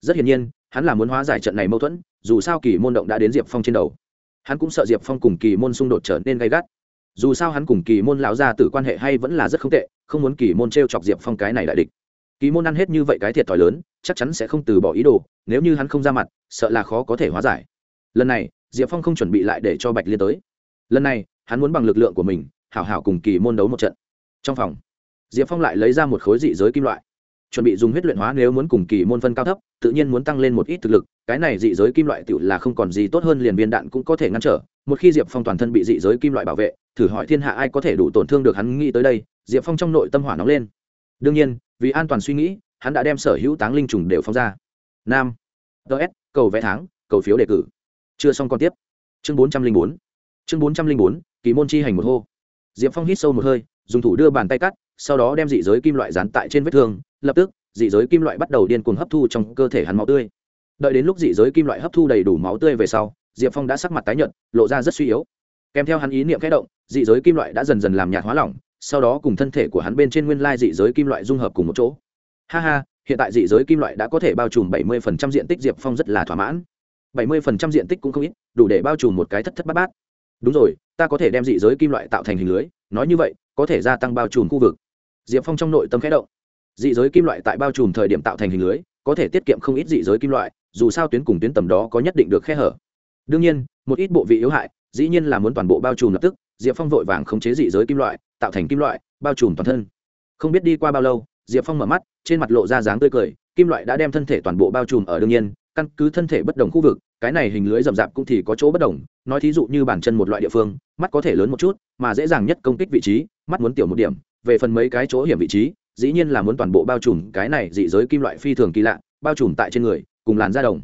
Rất hiển nhiên, hắn là muốn hóa giải trận này mâu thuẫn, dù sao kỳ môn động đã đến diệp phong trên đầu. Hắn cũng sợ diệp phong cùng kỳ môn xung đột trở nên gay gắt dù sao hắn cùng kỳ môn lão gia tử quan hệ hay vẫn là rất không tệ, không muốn kỳ môn t r e o chọc diệp phong cái này đại địch. Kỳ môn ăn hết như vậy cái thiệt thòi lớn, chắc chắn sẽ không từ bỏ ý đồ, nếu như hắn không ra mặt, sợ là khó có thể hóa giải. Lần này, diệp phong không chuẩn bị lại để cho bạch liên tới. Lần này, hắn muốn bằng lực lượng của mình, hảo hảo cùng kỳ môn đấu một trận. Trong phòng, diệp phong lại lấy ra một khối dị giới kim loại. Chuẩn bị dùng huyết luyện hóa nếu muốn cùng kỳ môn phân cao thấp, tự nhiên muốn tăng lên một ít thực lực. Cái này dị giới kim loại tự là không còn gì tốt hơn liền viên đạn cũng có thể ngăn trở. Một khi diệp phong toàn thân bị dị giới kim loại bảo vệ thử hỏi thiên hạ ai có thể đủ tổn thương được hắn nghĩ tới đây, diệp phong trong nội tâm hỏa nóng lên. Đương nhiên, vì an toàn suy nghĩ, hắn đã đem sở hữu táng linh trùng đều phong ra. Nam ts cầu vẽ tháng, cầu phiếu đề cử. Chưa xong còn tiếp. Chương bốn trăm linh bốn. Chương bốn trăm linh bốn, kỳ môn chi hành một hô. Diệp phong hít sâu một hơi, dùng thủ đưa bàn tay cắt, sau đó đem dị giới kim loại dán tại trên vết thương, lập tức, dị giới kim loại bắt đầu điên cuồng hấp thu trong cơ thể hắn máu tươi. Đợi đến lúc dị giới kim loại hấp thu đầy đủ máu tươi về sau, diệp phong đã sắc mặt tái nhợt, lộ ra rất suy yếu kèm theo hắn ý niệm kẽ động, dị giới kim loại đã dần dần làm nhạt hóa lỏng, sau đó cùng thân thể của hắn bên trên nguyên lai dị giới kim loại dung hợp cùng một chỗ. Ha ha, hiện tại dị giới kim loại đã có thể bao trùm 70% diện tích diệp phong rất là thỏa mãn. 70% diện tích cũng không ít, đủ để bao trùm một cái thất thất bát bát. Đúng rồi, ta có thể đem dị giới kim loại tạo thành hình lưới, nói như vậy, có thể gia tăng bao trùm khu vực. Diệp phong trong nội tâm khẽ động. Dị giới kim loại tại bao trùm thời điểm tạo thành hình lưới, có thể tiết kiệm không ít dị giới kim loại, dù sao tuyến cùng tuyến tầm đó có nhất định được khe hở. Đương nhiên, một ít bộ vị yếu hại dĩ nhiên là muốn toàn bộ bao trùm lập tức, diệp phong vội vàng khống chế dị giới kim loại, tạo thành kim loại, bao trùm toàn thân. Không biết đi qua bao lâu, diệp phong mở mắt, trên mặt lộ ra dáng tươi cười, kim loại đã đem thân thể toàn bộ bao trùm ở đương nhiên, căn cứ thân thể bất đồng khu vực, cái này hình lưới rậm rạp cũng thì có chỗ bất đồng, nói thí dụ như bàn chân một loại địa phương, mắt có thể lớn một chút, mà dễ dàng nhất công kích vị trí, mắt muốn tiểu một điểm, về phần mấy cái chỗ hiểm vị trí, dĩ nhiên là muốn toàn bộ bao trùm cái này dị giới kim loại phi thường kỳ lạ, bao trùm tại trên người, cùng làn da đồng.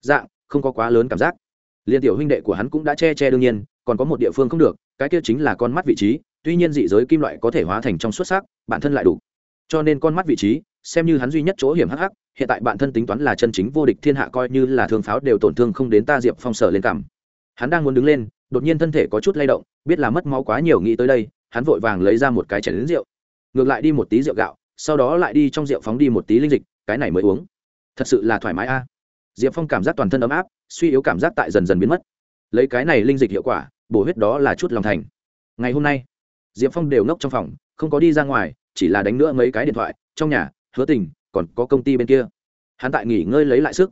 Dạng, không có quá lớn cảm giác liên tiểu huynh đệ của hắn cũng đã che che đương nhiên, còn có một địa phương không được, cái kia chính là con mắt vị trí, tuy nhiên dị giới kim loại có thể hóa thành trong xuất sắc, bản thân lại đủ. Cho nên con mắt vị trí, xem như hắn duy nhất chỗ hiểm hắc hắc, hiện tại bản thân tính toán là chân chính vô địch thiên hạ coi như là thương pháo đều tổn thương không đến ta diệp phong sở lên cảm. Hắn đang muốn đứng lên, đột nhiên thân thể có chút lay động, biết là mất máu quá nhiều nghĩ tới đây, hắn vội vàng lấy ra một cái chén lính rượu. Ngược lại đi một tí rượu gạo, sau đó lại đi trong rượu phóng đi một tí linh dịch, cái này mới uống. Thật sự là thoải mái a. Diệp phong cảm giác toàn thân ấm áp suy yếu cảm giác tại dần dần biến mất. Lấy cái này linh dịch hiệu quả, bổ huyết đó là chút lòng thành. Ngày hôm nay, diệp phong đều ngốc trong phòng, không có đi ra ngoài, chỉ là đánh nữa mấy cái điện thoại, trong nhà, hứa tình, còn có công ty bên kia. Hắn tại nghỉ ngơi lấy lại sức.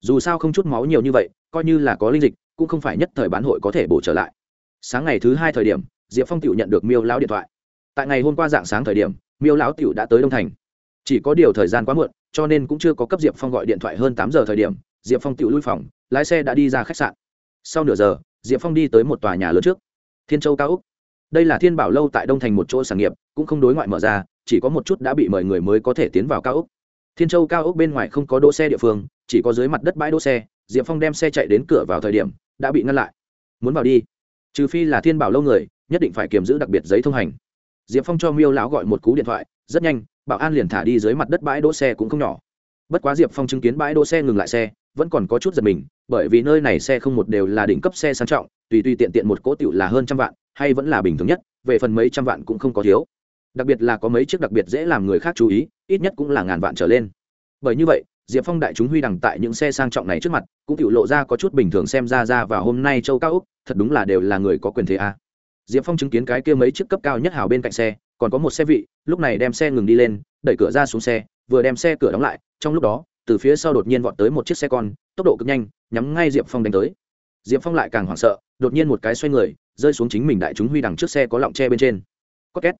Dù sao không chút máu nhiều như vậy, coi như là có linh dịch, cũng không phải nhất thời bán hội có thể bổ trở lại. Sáng ngày thứ hai thời điểm, diệp phong tự nhận được miêu lão điện thoại. Tại ngày hôm qua dạng sáng thời điểm, miêu lão tiểu đã tới đông thành. Chỉ có điều thời gian quá muộn, cho nên cũng chưa có cấp diệp phong gọi điện thoại hơn tám giờ thời điểm, diệp phong tiểu lui phòng lái xe đã đi ra khách sạn. Sau nửa giờ, diệp phong đi tới một tòa nhà lớn trước. Thiên châu cao úc. Đây là thiên bảo lâu tại đông thành một chỗ sản nghiệp, cũng không đối ngoại mở ra, chỉ có một chút đã bị mời người mới có thể tiến vào cao úc. Thiên châu cao úc bên ngoài không có đỗ xe địa phương, chỉ có dưới mặt đất bãi đỗ xe, diệp phong đem xe chạy đến cửa vào thời điểm, đã bị ngăn lại. Muốn vào đi? Trừ phi là thiên bảo lâu người, nhất định phải kiềm giữ đặc biệt giấy thông hành. Diệp phong cho miêu lão gọi một cú điện thoại, rất nhanh, bảo an liền thả đi dưới mặt đất bãi đỗ xe cũng không nhỏ. Bất quá diệp phong chứng kiến bãi đỗ xe ngừng lại xe, vẫn còn có chút giật mình bởi vì nơi này xe không một đều là đỉnh cấp xe sang trọng, tùy tùy tiện tiện một cỗ tựu là hơn trăm vạn, hay vẫn là bình thường nhất, về phần mấy trăm vạn cũng không có thiếu. Đặc biệt là có mấy chiếc đặc biệt dễ làm người khác chú ý, ít nhất cũng là ngàn vạn trở lên. Bởi như vậy, diệp phong đại chúng huy đằng tại những xe sang trọng này trước mặt, cũng tự lộ ra có chút bình thường xem ra ra và hôm nay châu cao úc, thật đúng là đều là người có quyền thế a. Diệp phong chứng kiến cái kia mấy chiếc cấp cao nhất hào bên cạnh xe, còn có một xe vị, lúc này đem xe ngừng đi lên, đẩy cửa ra xuống xe, vừa đem xe cửa đóng lại, trong lúc đó, từ phía sau đột nhiên vọt tới một chiếc xe con, tốc độ cực nhanh nhắm ngay diệp phong đánh tới. Diệp phong lại càng hoảng sợ, đột nhiên một cái xoay người, rơi xuống chính mình đại chúng huy đằng trước xe có lọng tre bên trên. Có két.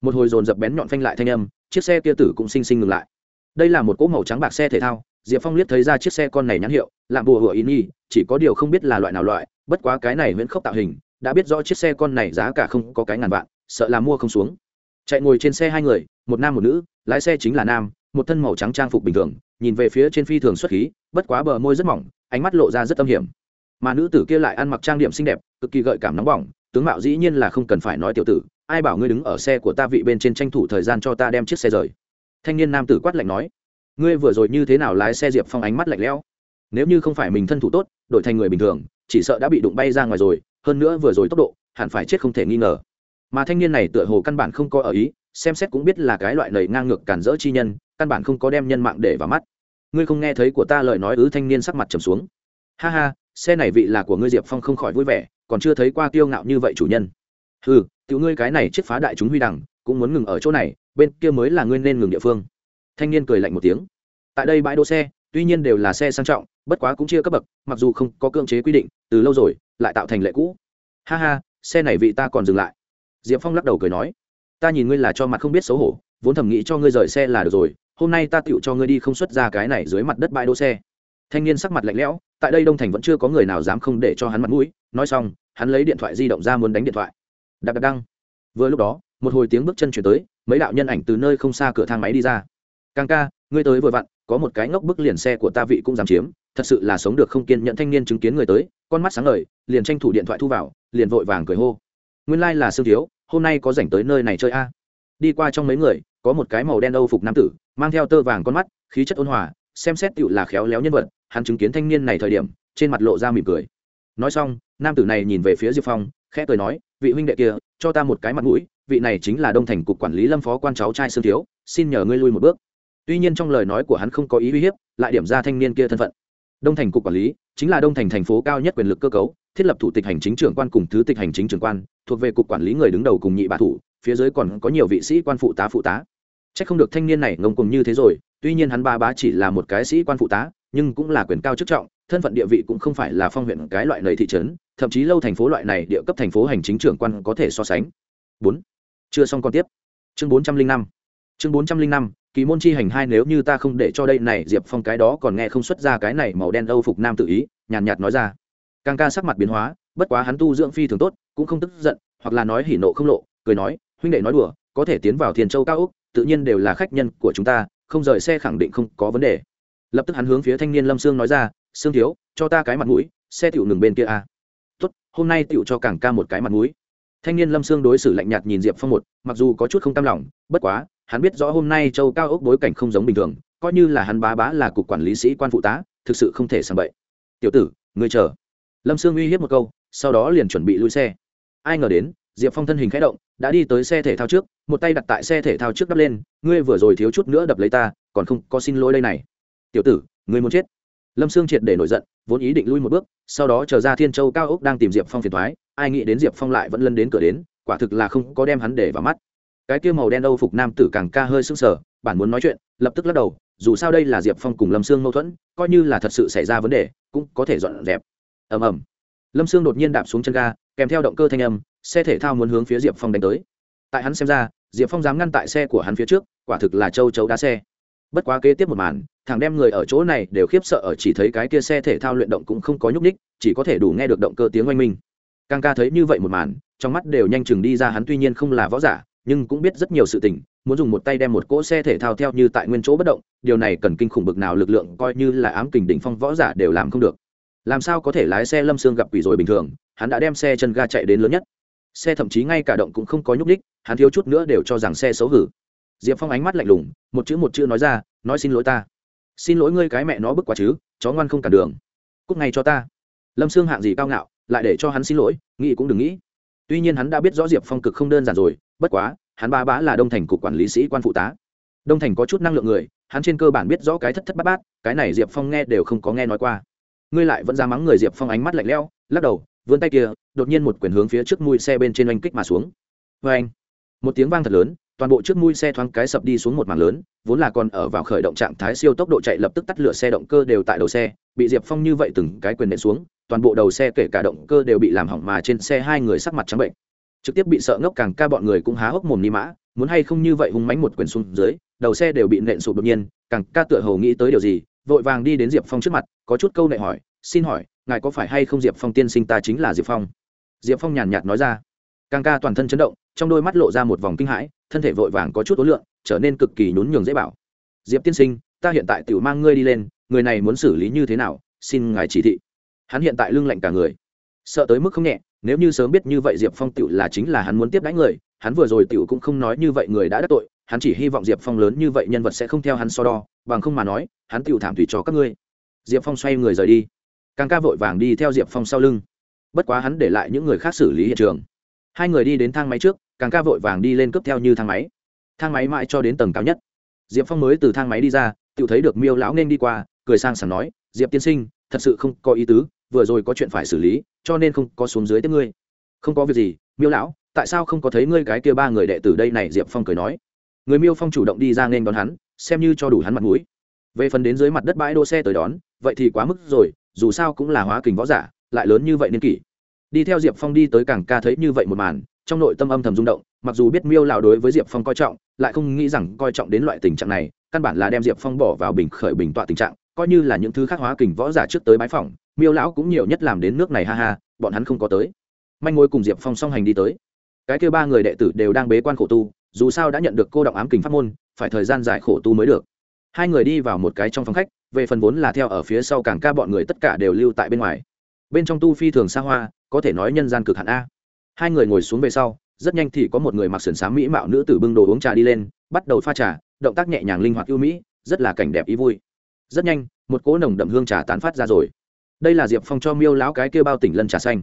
Một hồi dồn dập bén nhọn phanh lại thanh âm, chiếc xe kia tử cũng xinh xinh ngừng lại. Đây là một cỗ màu trắng bạc xe thể thao, diệp phong liếc thấy ra chiếc xe con này nhãn hiệu làm bùa hựa ý nhi chỉ có điều không biết là loại nào loại, bất quá cái này vẫn khốc tạo hình, đã biết rõ chiếc xe con này giá cả không có cái ngàn vạn, sợ là mua không xuống. Chạy ngồi trên xe hai người, một nam một nữ, lái xe chính là nam một thân màu trắng trang phục bình thường, nhìn về phía trên phi thường xuất khí, bất quá bờ môi rất mỏng, ánh mắt lộ ra rất âm hiểm. Mà nữ tử kia lại ăn mặc trang điểm xinh đẹp, cực kỳ gợi cảm nóng bỏng, tướng mạo dĩ nhiên là không cần phải nói tiểu tử, ai bảo ngươi đứng ở xe của ta vị bên trên tranh thủ thời gian cho ta đem chiếc xe rời. Thanh niên nam tử quát lạnh nói, ngươi vừa rồi như thế nào lái xe diệp phong ánh mắt lạnh lẽo? Nếu như không phải mình thân thủ tốt, đổi thành người bình thường, chỉ sợ đã bị đụng bay ra ngoài rồi, hơn nữa vừa rồi tốc độ, hẳn phải chết không thể nghi ngờ. Mà thanh niên này tựa hồ căn bản không có ở ý, xem xét cũng biết là cái loại lầy ngang ngược cản rỡ chi nhân căn bản không có đem nhân mạng để vào mắt. Ngươi không nghe thấy của ta lời nói ứ thanh niên sắc mặt trầm xuống. Ha ha, xe này vị là của ngươi diệp phong không khỏi vui vẻ, còn chưa thấy qua tiêu ngạo như vậy chủ nhân. Ừ tiểu ngươi cái này chết phá đại chúng huy đằng, cũng muốn ngừng ở chỗ này, bên kia mới là ngươi nên ngừng địa phương. Thanh niên cười lạnh một tiếng. Tại đây bãi đỗ xe, tuy nhiên đều là xe sang trọng, bất quá cũng chia cấp bậc, mặc dù không có cưỡng chế quy định, từ lâu rồi, lại tạo thành lệ cũ. Ha ha, xe này vị ta còn dừng lại. Diệp phong lắc đầu cười nói, ta nhìn ngươi là cho mặt không biết xấu hổ, vốn thẩm nghĩ cho ngươi rời xe là được rồi hôm nay ta tựu cho ngươi đi không xuất ra cái này dưới mặt đất bãi đỗ xe. Thanh niên sắc mặt lạnh lẽo, tại đây đông thành vẫn chưa có người nào dám không để cho hắn mặt mũi. Nói xong, hắn lấy điện thoại di động ra muốn đánh điện thoại. Đạp đạp đăng. Vừa lúc đó, một hồi tiếng bước chân chuyển tới, mấy đạo nhân ảnh từ nơi không xa cửa thang máy đi ra. Càng ca, ngươi tới vừa vặn, có một cái ngốc bức liền xe của ta vị cũng dám chiếm, thật sự là sống được không kiên nhận thanh niên chứng kiến người tới, con mắt sáng ngời, liền tranh thủ điện thoại thu vào, liền vội vàng cười hô. Nguyên lai là sương thiếu, hôm nay có rảnh tới nơi này chơi a. Đi qua trong mấy người, có một cái màu đen âu phục nam tử mang theo tơ vàng con mắt, khí chất ôn hòa, xem xét tựu là khéo léo nhân vật, hắn chứng kiến thanh niên này thời điểm, trên mặt lộ ra mỉm cười. Nói xong, nam tử này nhìn về phía diệp phong, khẽ cười nói, vị huynh đệ kia, cho ta một cái mặt mũi, vị này chính là đông thành cục quản lý lâm phó quan cháu trai sương thiếu, xin nhờ ngươi lui một bước. Tuy nhiên trong lời nói của hắn không có ý uy hiếp, lại điểm ra thanh niên kia thân phận. Đông thành cục quản lý chính là đông thành thành phố cao nhất quyền lực cơ cấu, thiết lập thủ tịch hành chính trưởng quan cùng thứ tịch hành chính trưởng quan, thuộc về cục quản lý người đứng đầu cùng nhị bà thủ, phía dưới còn có nhiều vị sĩ quan phụ tá phụ tá chắc không được thanh niên này ngông cuồng như thế rồi, tuy nhiên hắn ba bá chỉ là một cái sĩ quan phụ tá, nhưng cũng là quyền cao chức trọng, thân phận địa vị cũng không phải là phong huyện cái loại nơi thị trấn, thậm chí lâu thành phố loại này địa cấp thành phố hành chính trưởng quan có thể so sánh. bốn, chưa xong còn tiếp. chương bốn trăm linh năm, chương bốn trăm linh năm, kỳ môn chi hành hai nếu như ta không để cho đây này, diệp phong cái đó còn nghe không xuất ra cái này màu đen âu phục nam tự ý, nhàn nhạt nói ra. Càng ca sắc mặt biến hóa, bất quá hắn tu dưỡng phi thường tốt, cũng không tức giận, hoặc là nói hỉ nộ không lộ, cười nói, huynh đệ nói đùa, có thể tiến vào thiền châu cao úc tự nhiên đều là khách nhân của chúng ta, không rời xe khẳng định không có vấn đề. Lập tức hắn hướng phía thanh niên lâm sương nói ra, sương thiếu, cho ta cái mặt mũi, xe tiểu ngừng bên kia a à. tốt, hôm nay tiểu cho cảng ca một cái mặt mũi. Thanh niên lâm sương đối xử lạnh nhạt nhìn diệp phong một, mặc dù có chút không tam lòng, bất quá, hắn biết rõ hôm nay châu cao ốc bối cảnh không giống bình thường, coi như là hắn bá bá là cục quản lý sĩ quan phụ tá, thực sự không thể sàng bậy. Tiểu tử người chờ. Lâm sương uy hiếp một câu, sau đó liền chuẩn bị lui xe. Ai ngờ đến diệp phong thân hình k h ẽ động, đã đi tới xe thể thao trước, một tay đặt tại xe thể thao trước đắp lên, ngươi vừa rồi thiếu chút nữa đập lấy ta, còn không có xin lỗi đây này. Tiểu tử, ngươi muốn chết. Lâm sương triệt để nổi giận, vốn ý định lui một bước, sau đó chờ ra thiên châu cao ốc đang tìm diệp phong phiền thoái ai nghĩ đến diệp phong lại vẫn lân đến cửa đến, quả thực là không có đem hắn để vào mắt. Cái kia màu đen âu phục nam tử càng ca hơi sưng sờ, bản muốn nói chuyện, lập tức lắc đầu, dù sao đây là diệp phong cùng lâm sương mâu thuẫn, coi như là thật sự xảy ra vấn đề, cũng có thể dọn dẹp. Ầm ầm. Lâm sương đột nhiên đạp xuống chân ga kèm theo động cơ thanh âm, xe thể thao muốn hướng phía diệp phong đánh tới. Tại hắn xem ra, diệp phong dám ngăn tại xe của hắn phía trước, quả thực là châu chấu đá xe. Bất quá kế tiếp một màn, thằng đem người ở chỗ này đều khiếp sợ ở chỉ thấy cái kia xe thể thao luyện động cũng không có nhúc ních chỉ có thể đủ nghe được động cơ tiếng oanh minh. Càng ca thấy như vậy một màn, trong mắt đều nhanh chừng đi ra hắn tuy nhiên không là võ giả, nhưng cũng biết rất nhiều sự tình, muốn dùng một tay đem một cỗ xe thể thao theo như tại nguyên chỗ bất động, điều này cần kinh khủng bực nào lực lượng coi như là ám kình đỉnh phong võ giả đều làm không được. Làm sao có thể lái xe lâm xương gặp quỷ rồi bình thường hắn đã đem xe chân ga chạy đến lớn nhất. Xe thậm chí ngay cả động cũng không có nhúc ních hắn thiếu chút nữa đều cho rằng xe xấu hử. Diệp phong ánh mắt lạnh lùng, một chữ một chữ nói ra, nói xin lỗi ta. Xin lỗi ngươi cái mẹ nó bức quá chứ, chó ngoan không cản đường. Cúc ngay cho ta. Lâm xương hạng gì cao ngạo, lại để cho hắn xin lỗi, nghĩ cũng đừng nghĩ. Tuy nhiên hắn đã biết rõ diệp phong cực không đơn giản rồi, bất quá, hắn ba bá là đông thành cục quản lý sĩ quan phụ tá. Đông thành có chút năng lượng người, hắn trên cơ bản biết rõ cái thất thất bát bát, cái này diệp phong nghe đều không có nghe nói qua. Ngươi lại vẫn ra mắng người diệp phong ánh mắt lạnh leo lắc đầu vươn tay kia, đột nhiên một quyền hướng phía trước mui xe bên trên oanh kích mà xuống. Vê anh một tiếng vang thật lớn, toàn bộ trước mui xe thoáng cái sập đi xuống một mảng lớn, vốn là còn ở vào khởi động trạng thái siêu tốc độ chạy lập tức tắt lửa xe động cơ đều tại đầu xe, bị diệp phong như vậy từng cái quyền nện xuống, toàn bộ đầu xe kể cả động cơ đều bị làm hỏng mà trên xe hai người sắc mặt trắng bệnh. Trực tiếp bị sợ ngốc càng ca bọn người cũng há hốc mồm ni mã, muốn hay không như vậy hung mánh một quyền xuống dưới, đầu xe đều bị nện sụp đột nhiên, càng ca tựa hầu nghĩ tới điều gì, vội vàng đi đến diệp phong trước mặt, có chút câu nệ hỏi, xin hỏi ngài có phải hay không diệp phong tiên sinh ta chính là diệp phong? Diệp phong nhàn nhạt nói ra. Càng ca toàn thân chấn động, trong đôi mắt lộ ra một vòng kinh hãi, thân thể vội vàng có chút ối lượng trở nên cực kỳ nhún nhường dễ bảo. Diệp tiên sinh, ta hiện tại tự mang ngươi đi lên, người này muốn xử lý như thế nào, xin ngài chỉ thị. Hắn hiện tại lưng lạnh cả người. Sợ tới mức không nhẹ, nếu như sớm biết như vậy diệp phong tựu là chính là hắn muốn tiếp đánh người, hắn vừa rồi tựu cũng không nói như vậy người đã đắc tội, hắn chỉ hy vọng diệp phong lớn như vậy nhân vật sẽ không theo hắn so đo, bằng không mà nói, hắn tựu thảm thủy cho các ngươi. Diệp phong xoay người rời đi càng ca vội vàng đi theo diệp phong sau lưng bất quá hắn để lại những người khác xử lý hiện trường hai người đi đến thang máy trước càng ca vội vàng đi lên cướp theo như thang máy thang máy mãi cho đến tầng cao nhất diệp phong mới từ thang máy đi ra tự thấy được miêu lão nên đi qua cười sang sảng nói diệp tiên sinh thật sự không có ý tứ vừa rồi có chuyện phải xử lý cho nên không có xuống dưới tiếp ngươi không có việc gì miêu lão tại sao không có thấy ngươi cái kia ba người đệ tử đây này diệp phong cười nói người miêu phong chủ động đi ra nên đón hắn xem như cho đủ hắn mặt mũi về phần đến dưới mặt đất bãi đỗ xe tới đón vậy thì quá mức rồi dù sao cũng là hóa kình võ giả, lại lớn như vậy niên kỷ. Đi theo diệp phong đi tới cảng ca thấy như vậy một màn, trong nội tâm âm thầm rung động, mặc dù biết miêu lão đối với diệp phong coi trọng, lại không nghĩ rằng coi trọng đến loại tình trạng này, căn bản là đem diệp phong bỏ vào bình khởi bình tọa tình trạng, coi như là những thứ khác hóa kình võ giả trước tới bái phỏng, miêu lão cũng nhiều nhất làm đến nước này ha ha, bọn hắn không có tới. Manh ngôi cùng diệp phong song hành đi tới. Cái kêu ba người đệ tử đều đang bế quan khổ tu, dù sao đã nhận được cô động ám kình pháp môn, phải thời gian dài khổ tu mới được. Hai người đi vào một cái trong phòng khách về phần vốn là theo ở phía sau cảng ca bọn người tất cả đều lưu tại bên ngoài. Bên trong tu phi thường xa hoa, có thể nói nhân gian cực hạn a. Hai người ngồi xuống về sau, rất nhanh thì có một người mặc sườn xám mỹ mạo nữ tử bưng đồ uống trà đi lên, bắt đầu pha trà, động tác nhẹ nhàng linh hoạt ưu mỹ, rất là cảnh đẹp ý vui. Rất nhanh, một cỗ nồng đậm hương trà tán phát ra rồi. Đây là diệp phong cho miêu lão cái kêu bao tỉnh lân trà xanh.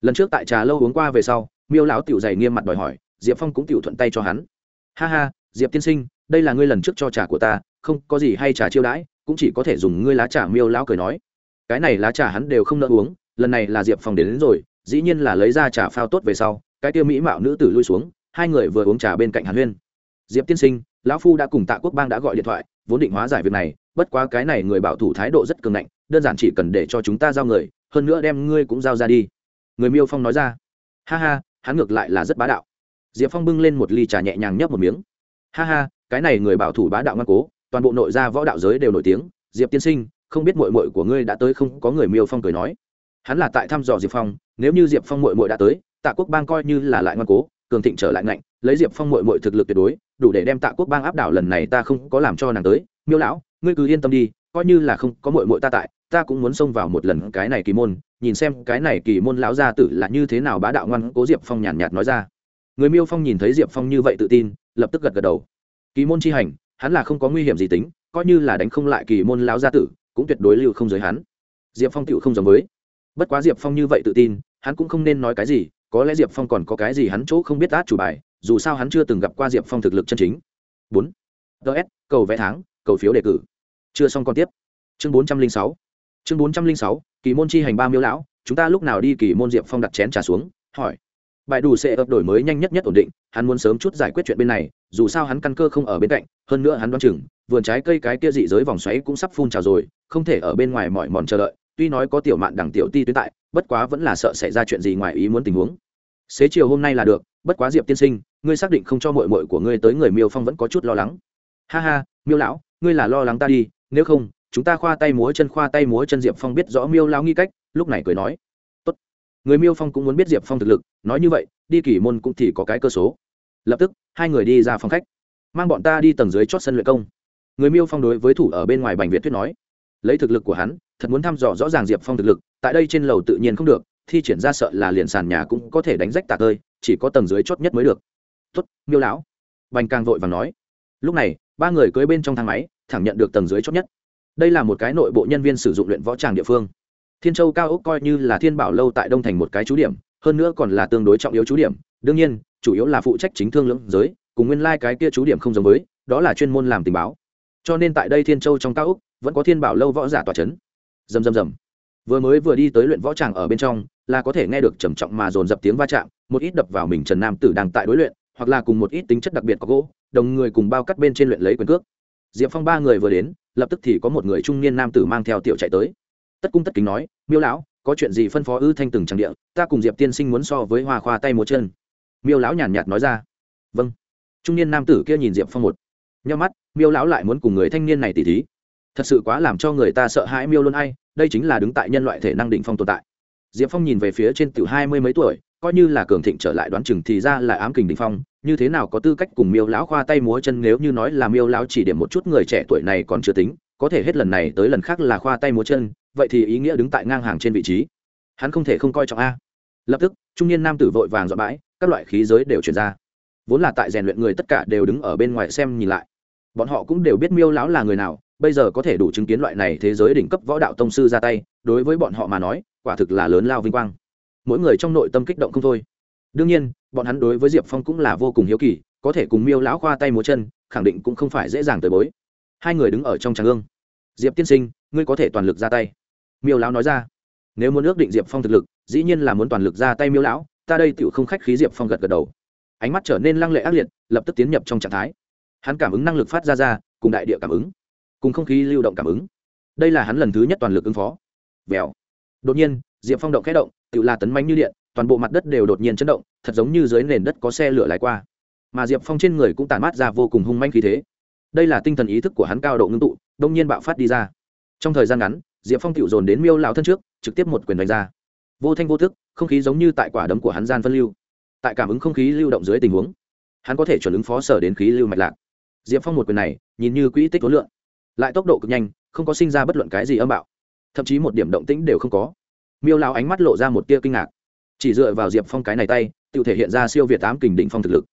Lần trước tại trà lâu uống qua về sau, miêu lão tiểu dày nghiêm mặt đòi hỏi, diệp phong cũng tiểu thuận tay cho hắn. Ha ha, diệp tiên sinh, đây là ngươi lần trước cho trà của ta, không có gì hay trà chiêu đãi cũng chỉ có thể dùng ngươi lá trà miêu lão cười nói. Cái này lá trà hắn đều không nỡ uống lần này là diệp phong đến, đến rồi dĩ nhiên là lấy ra trà phao tốt về sau cái tiêu mỹ mạo nữ tử lui xuống hai người vừa uống trà bên cạnh hàn huyên. Diệp tiên sinh lão phu đã cùng tạ quốc bang đã gọi điện thoại vốn định hóa giải việc này bất quá cái này người bảo thủ thái độ rất cường ngạnh đơn giản chỉ cần để cho chúng ta giao người hơn nữa đem ngươi cũng giao ra đi. Người miêu phong nói ra. Ha ha hắn ngược lại là rất bá đạo. Diệp phong bưng lên một ly trà nhẹ nhàng nhấp một miếng. Ha ha cái này người bảo thủ bá đạo ngoan cố toàn bộ nội gia võ đạo giới đều nổi tiếng, diệp tiên sinh, không biết mội mội của ngươi đã tới không? Có người miêu phong cười nói. Hắn là tại thăm dò diệp phong, nếu như diệp phong mội mội đã tới, tạ quốc bang coi như là lại ngoan cố, cường thịnh trở lại ngạnh, lấy diệp phong mội mội thực lực tuyệt đối, đủ để đem tạ quốc bang áp đảo lần này ta không có làm cho nàng tới. Miêu lão, ngươi cứ yên tâm đi, coi như là không có mội mội ta tại, ta cũng muốn xông vào một lần cái này kỳ môn, nhìn xem cái này kỳ môn lão gia tử là như thế nào bá đạo ngoan cố diệp phong nhàn nhạt nói ra. Người miêu phong nhìn thấy diệp phong như vậy tự tin, lập tức gật gật đầu. Kỳ môn chi hành hắn là không có nguy hiểm gì tính, coi như là đánh không lại kỳ môn lão gia tử, cũng tuyệt đối lưu không giới hắn. Diệp phong tựu không giống với. Bất quá diệp phong như vậy tự tin, hắn cũng không nên nói cái gì, có lẽ diệp phong còn có cái gì hắn chỗ không biết át chủ bài, dù sao hắn chưa từng gặp qua diệp phong thực lực chân chính. Bốn. Ts cầu vẽ tháng, cầu phiếu đề cử. Chưa xong còn tiếp. Chương bốn trăm linh sáu. Chương bốn trăm linh sáu, kỳ môn chi hành ba miêu lão, chúng ta lúc nào đi kỳ môn diệp phong đặt chén trà xuống, hỏi. Bài đủ sẽ ập đổi mới nhanh nhất nhất ổn định, hắn muốn sớm chút giải quyết chuyện bên này dù sao hắn căn cơ không ở bên cạnh, hơn nữa hắn đoán chừng, vườn trái cây cái kia dị giới vòng xoáy cũng sắp phun trào rồi, không thể ở bên ngoài mỏi mòn chờ đợi, tuy nói có tiểu mạn đằng tiểu ti tuyến tại, bất quá vẫn là sợ xảy ra chuyện gì ngoài ý muốn tình huống. Xế chiều hôm nay là được, bất quá diệp tiên sinh, ngươi xác định không cho mội mội của ngươi tới người miêu phong vẫn có chút lo lắng. Ha ha, miêu lão, ngươi là lo lắng ta đi, nếu không, chúng ta khoa tay múa chân, khoa tay múa chân diệp phong biết rõ miêu lão nghi cách, lúc này cười nói. Tốt. người miêu phong cũng muốn biết diệp phong thực lực, nói như vậy, đi kỷ môn cũng thì có cái cơ số lập tức, hai người đi ra phòng khách. Mang bọn ta đi tầng dưới chót sân luyện công. Người miêu phong đối với thủ ở bên ngoài bành việt thuyết nói, lấy thực lực của hắn, thật muốn thăm dò rõ ràng diệp phong thực lực, tại đây trên lầu tự nhiên không được, thi triển ra sợ là liền sàn nhà cũng có thể đánh rách tạc ơi, chỉ có tầng dưới chót nhất mới được. Tuất miêu lão. Bành càng vội và nói. Lúc này, ba người cưới bên trong thang máy, thẳng nhận được tầng dưới chót nhất. Đây là một cái nội bộ nhân viên sử dụng luyện võ tràng địa phương. Thiên châu cao ốc coi như là thiên bảo lâu tại đông thành một cái chú điểm, hơn nữa còn là tương đối trọng yếu chú điểm đương nhiên, chủ yếu là phụ trách chính thương lưỡng giới, cùng nguyên lai、like、cái kia chú điểm không giống với, đó là chuyên môn làm tình báo. Cho nên tại đây thiên châu trong cao úc vẫn có thiên bảo lâu võ giả tòa c h ấ n dầm dầm dầm vừa mới vừa đi tới luyện võ tràng ở bên trong, là có thể nghe được trầm trọng mà dồn dập tiếng va chạm, một ít đập vào mình trần nam tử đang tại đối luyện, hoặc là cùng một ít tính chất đặc biệt có gỗ, đồng người cùng bao cắt bên trên luyện lấy quyền cước. Diệp phong ba người vừa đến, lập tức thì có một người trung niên nam tử mang theo tiểu chạy tới. Tất cung tất kính nói, miêu lão, có chuyện gì phân phó ư thanh từng trang địa, ta cùng diệp tiên sinh muốn so với hoa khoa tay múa chân miêu lão nhàn nhạt nói ra. Vâng. Trung niên nam tử kia nhìn diệp phong một nhau mắt, miêu lão lại muốn cùng người thanh niên này tỉ thí. Thật sự quá làm cho người ta sợ hãi miêu luôn ai, đây chính là đứng tại nhân loại thể năng định phong tồn tại. Diệp phong nhìn về phía trên tiểu hai mươi mấy tuổi, coi như là cường thịnh trở lại đoán chừng thì ra là ám kình định phong, như thế nào có tư cách cùng miêu lão khoa tay múa chân nếu như nói là miêu lão chỉ điểm một chút người trẻ tuổi này còn chưa tính, có thể hết lần này tới lần khác là khoa tay múa chân, vậy thì ý nghĩa đứng tại ngang hàng trên vị trí. Hắn không thể không coi trọng a. Lập tức, trung niên nam tử vội vàng dọn bãi các loại khí giới đều chuyển ra. Vốn là tại rèn luyện người tất cả đều đứng ở bên ngoài xem nhìn lại. Bọn họ cũng đều biết miêu lão là người nào, bây giờ có thể đủ chứng kiến loại này thế giới đỉnh cấp võ đạo tông sư ra tay, đối với bọn họ mà nói, quả thực là lớn lao vinh quang. Mỗi người trong nội tâm kích động không thôi. Đương nhiên, bọn hắn đối với diệp phong cũng là vô cùng hiếu kỳ, có thể cùng miêu lão khoa tay múa chân, khẳng định cũng không phải dễ dàng tới bối. Hai người đứng ở trong tràng ương. Diệp tiên sinh, ngươi có thể toàn lực ra tay. Miêu lão nói ra. Nếu muốn ước định diệp phong thực lực, dĩ nhiên là muốn toàn lực ra tay miêu lão ta đây tựu không khách khí diệp phong gật gật đầu. Ánh mắt trở nên lăng lệ ác liệt, lập tức tiến nhập trong trạng thái. Hắn cảm ứng năng lực phát ra ra, cùng đại địa cảm ứng, cùng không khí lưu động cảm ứng. Đây là hắn lần thứ nhất toàn lực ứng phó. Vèo. Đột nhiên, diệp phong động khẽ động tự là tấn mánh như điện, toàn bộ mặt đất đều đột nhiên chấn động, thật giống như dưới nền đất có xe lửa lái qua. Mà diệp phong trên người cũng tàn mát ra vô cùng hung manh khí thế. Đây là tinh thần ý thức của hắn cao độ ngưng tụ, đông nhiên bạo phát đi ra. Trong thời gian ngắn, diệp phong tự dồn đến miêu lão thân trước, trực tiếp một quyền đánh ra vô thanh vô thức không khí giống như tại quả đấm của hắn gian phân lưu. Tại cảm ứng không khí lưu động dưới tình huống, hắn có thể chuẩn ứng phó sở đến khí lưu mạch lạc. Diệp phong một quyền này, nhìn như quỹ tích tối lượng lại tốc độ cực nhanh, không có sinh ra bất luận cái gì âm bạo. Thậm chí một điểm động tĩnh đều không có. Miêu lão ánh mắt lộ ra một tia kinh ngạc. Chỉ dựa vào diệp phong cái này tay, tự thể hiện ra siêu việt tám kình đỉnh phong thực lực.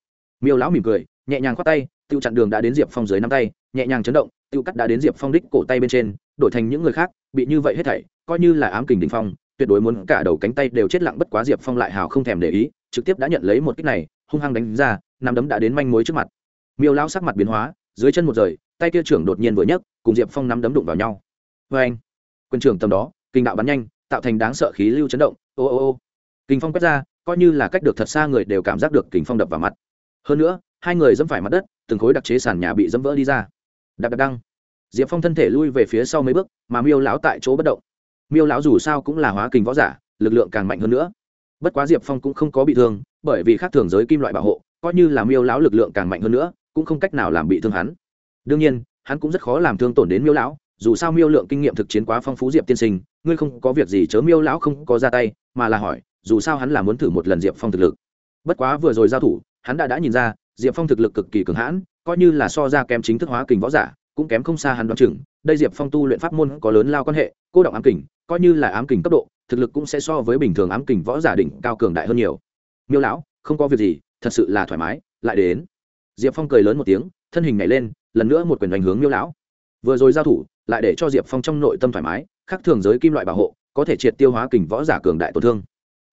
Miêu lão mỉm cười, nhẹ nhàng khoát tay, tự chặn đường đã đến diệp phong dưới năm tay, nhẹ nhàng chấn động, tự cắt đã đến diệp phong đích cổ tay bên trên, đổi thành những người khác, bị như vậy hết thảy, coi như là ám kình đỉnh phong tuyệt đối muốn cả đầu cánh tay đều chết lặng bất quá diệp phong lại hào không thèm để ý, trực tiếp đã nhận lấy một kích này, hung hăng đánh ra nằm đấm đã đến manh mối trước mặt. Miêu lão sắc mặt biến hóa, dưới chân một rời, tay kia trưởng đột nhiên vừa nhấc, cùng diệp phong nắm đấm đụng vào nhau. Vê anh quân trưởng tầm đó, kinh đạo bắn nhanh, tạo thành đáng sợ khí lưu chấn động, ô ô ô. Kinh phong quét ra, coi như là cách được thật xa người đều cảm giác được kinh phong đập vào mặt. Hơn nữa, hai người dẫm phải mặt đất, từng khối đặc chế sàn nhà bị dẫm vỡ đi ra. Đạp đạp đăng. Diệp phong thân thể lui về phía sau mấy bước, mà miêu lão tại chỗ bất động miêu lão dù sao cũng là hóa kình võ giả, lực lượng càng mạnh hơn nữa. Bất quá diệp phong cũng không có bị thương, bởi vì khác thường giới kim loại bảo hộ, coi như là miêu lão lực lượng càng mạnh hơn nữa, cũng không cách nào làm bị thương hắn. Đương nhiên, hắn cũng rất khó làm thương tổn đến miêu lão, dù sao miêu lượng kinh nghiệm thực chiến quá phong phú diệp tiên sinh, ngươi không có việc gì chớ miêu lão không có ra tay, mà là hỏi, dù sao hắn là muốn thử một lần diệp phong thực lực. Bất quá vừa rồi giao thủ, hắn đã đã nhìn ra, diệp phong thực lực cực kỳ cường hãn, coi như là so ra kém chính thức hóa kình võ giả, cũng kém không xa hắn đoán chừng đây diệp phong tu luyện pháp môn có lớn lao quan hệ cô động ám kình coi như là ám kình cấp độ thực lực cũng sẽ so với bình thường ám kình võ giả đỉnh cao cường đại hơn nhiều miêu lão không có việc gì thật sự là thoải mái lại đến diệp phong cười lớn một tiếng thân hình nhảy lên lần nữa một quyền đánh hướng miêu lão vừa rồi giao thủ lại để cho diệp phong trong nội tâm thoải mái khác thường giới kim loại bảo hộ có thể triệt tiêu hóa kình võ giả cường đại tổn thương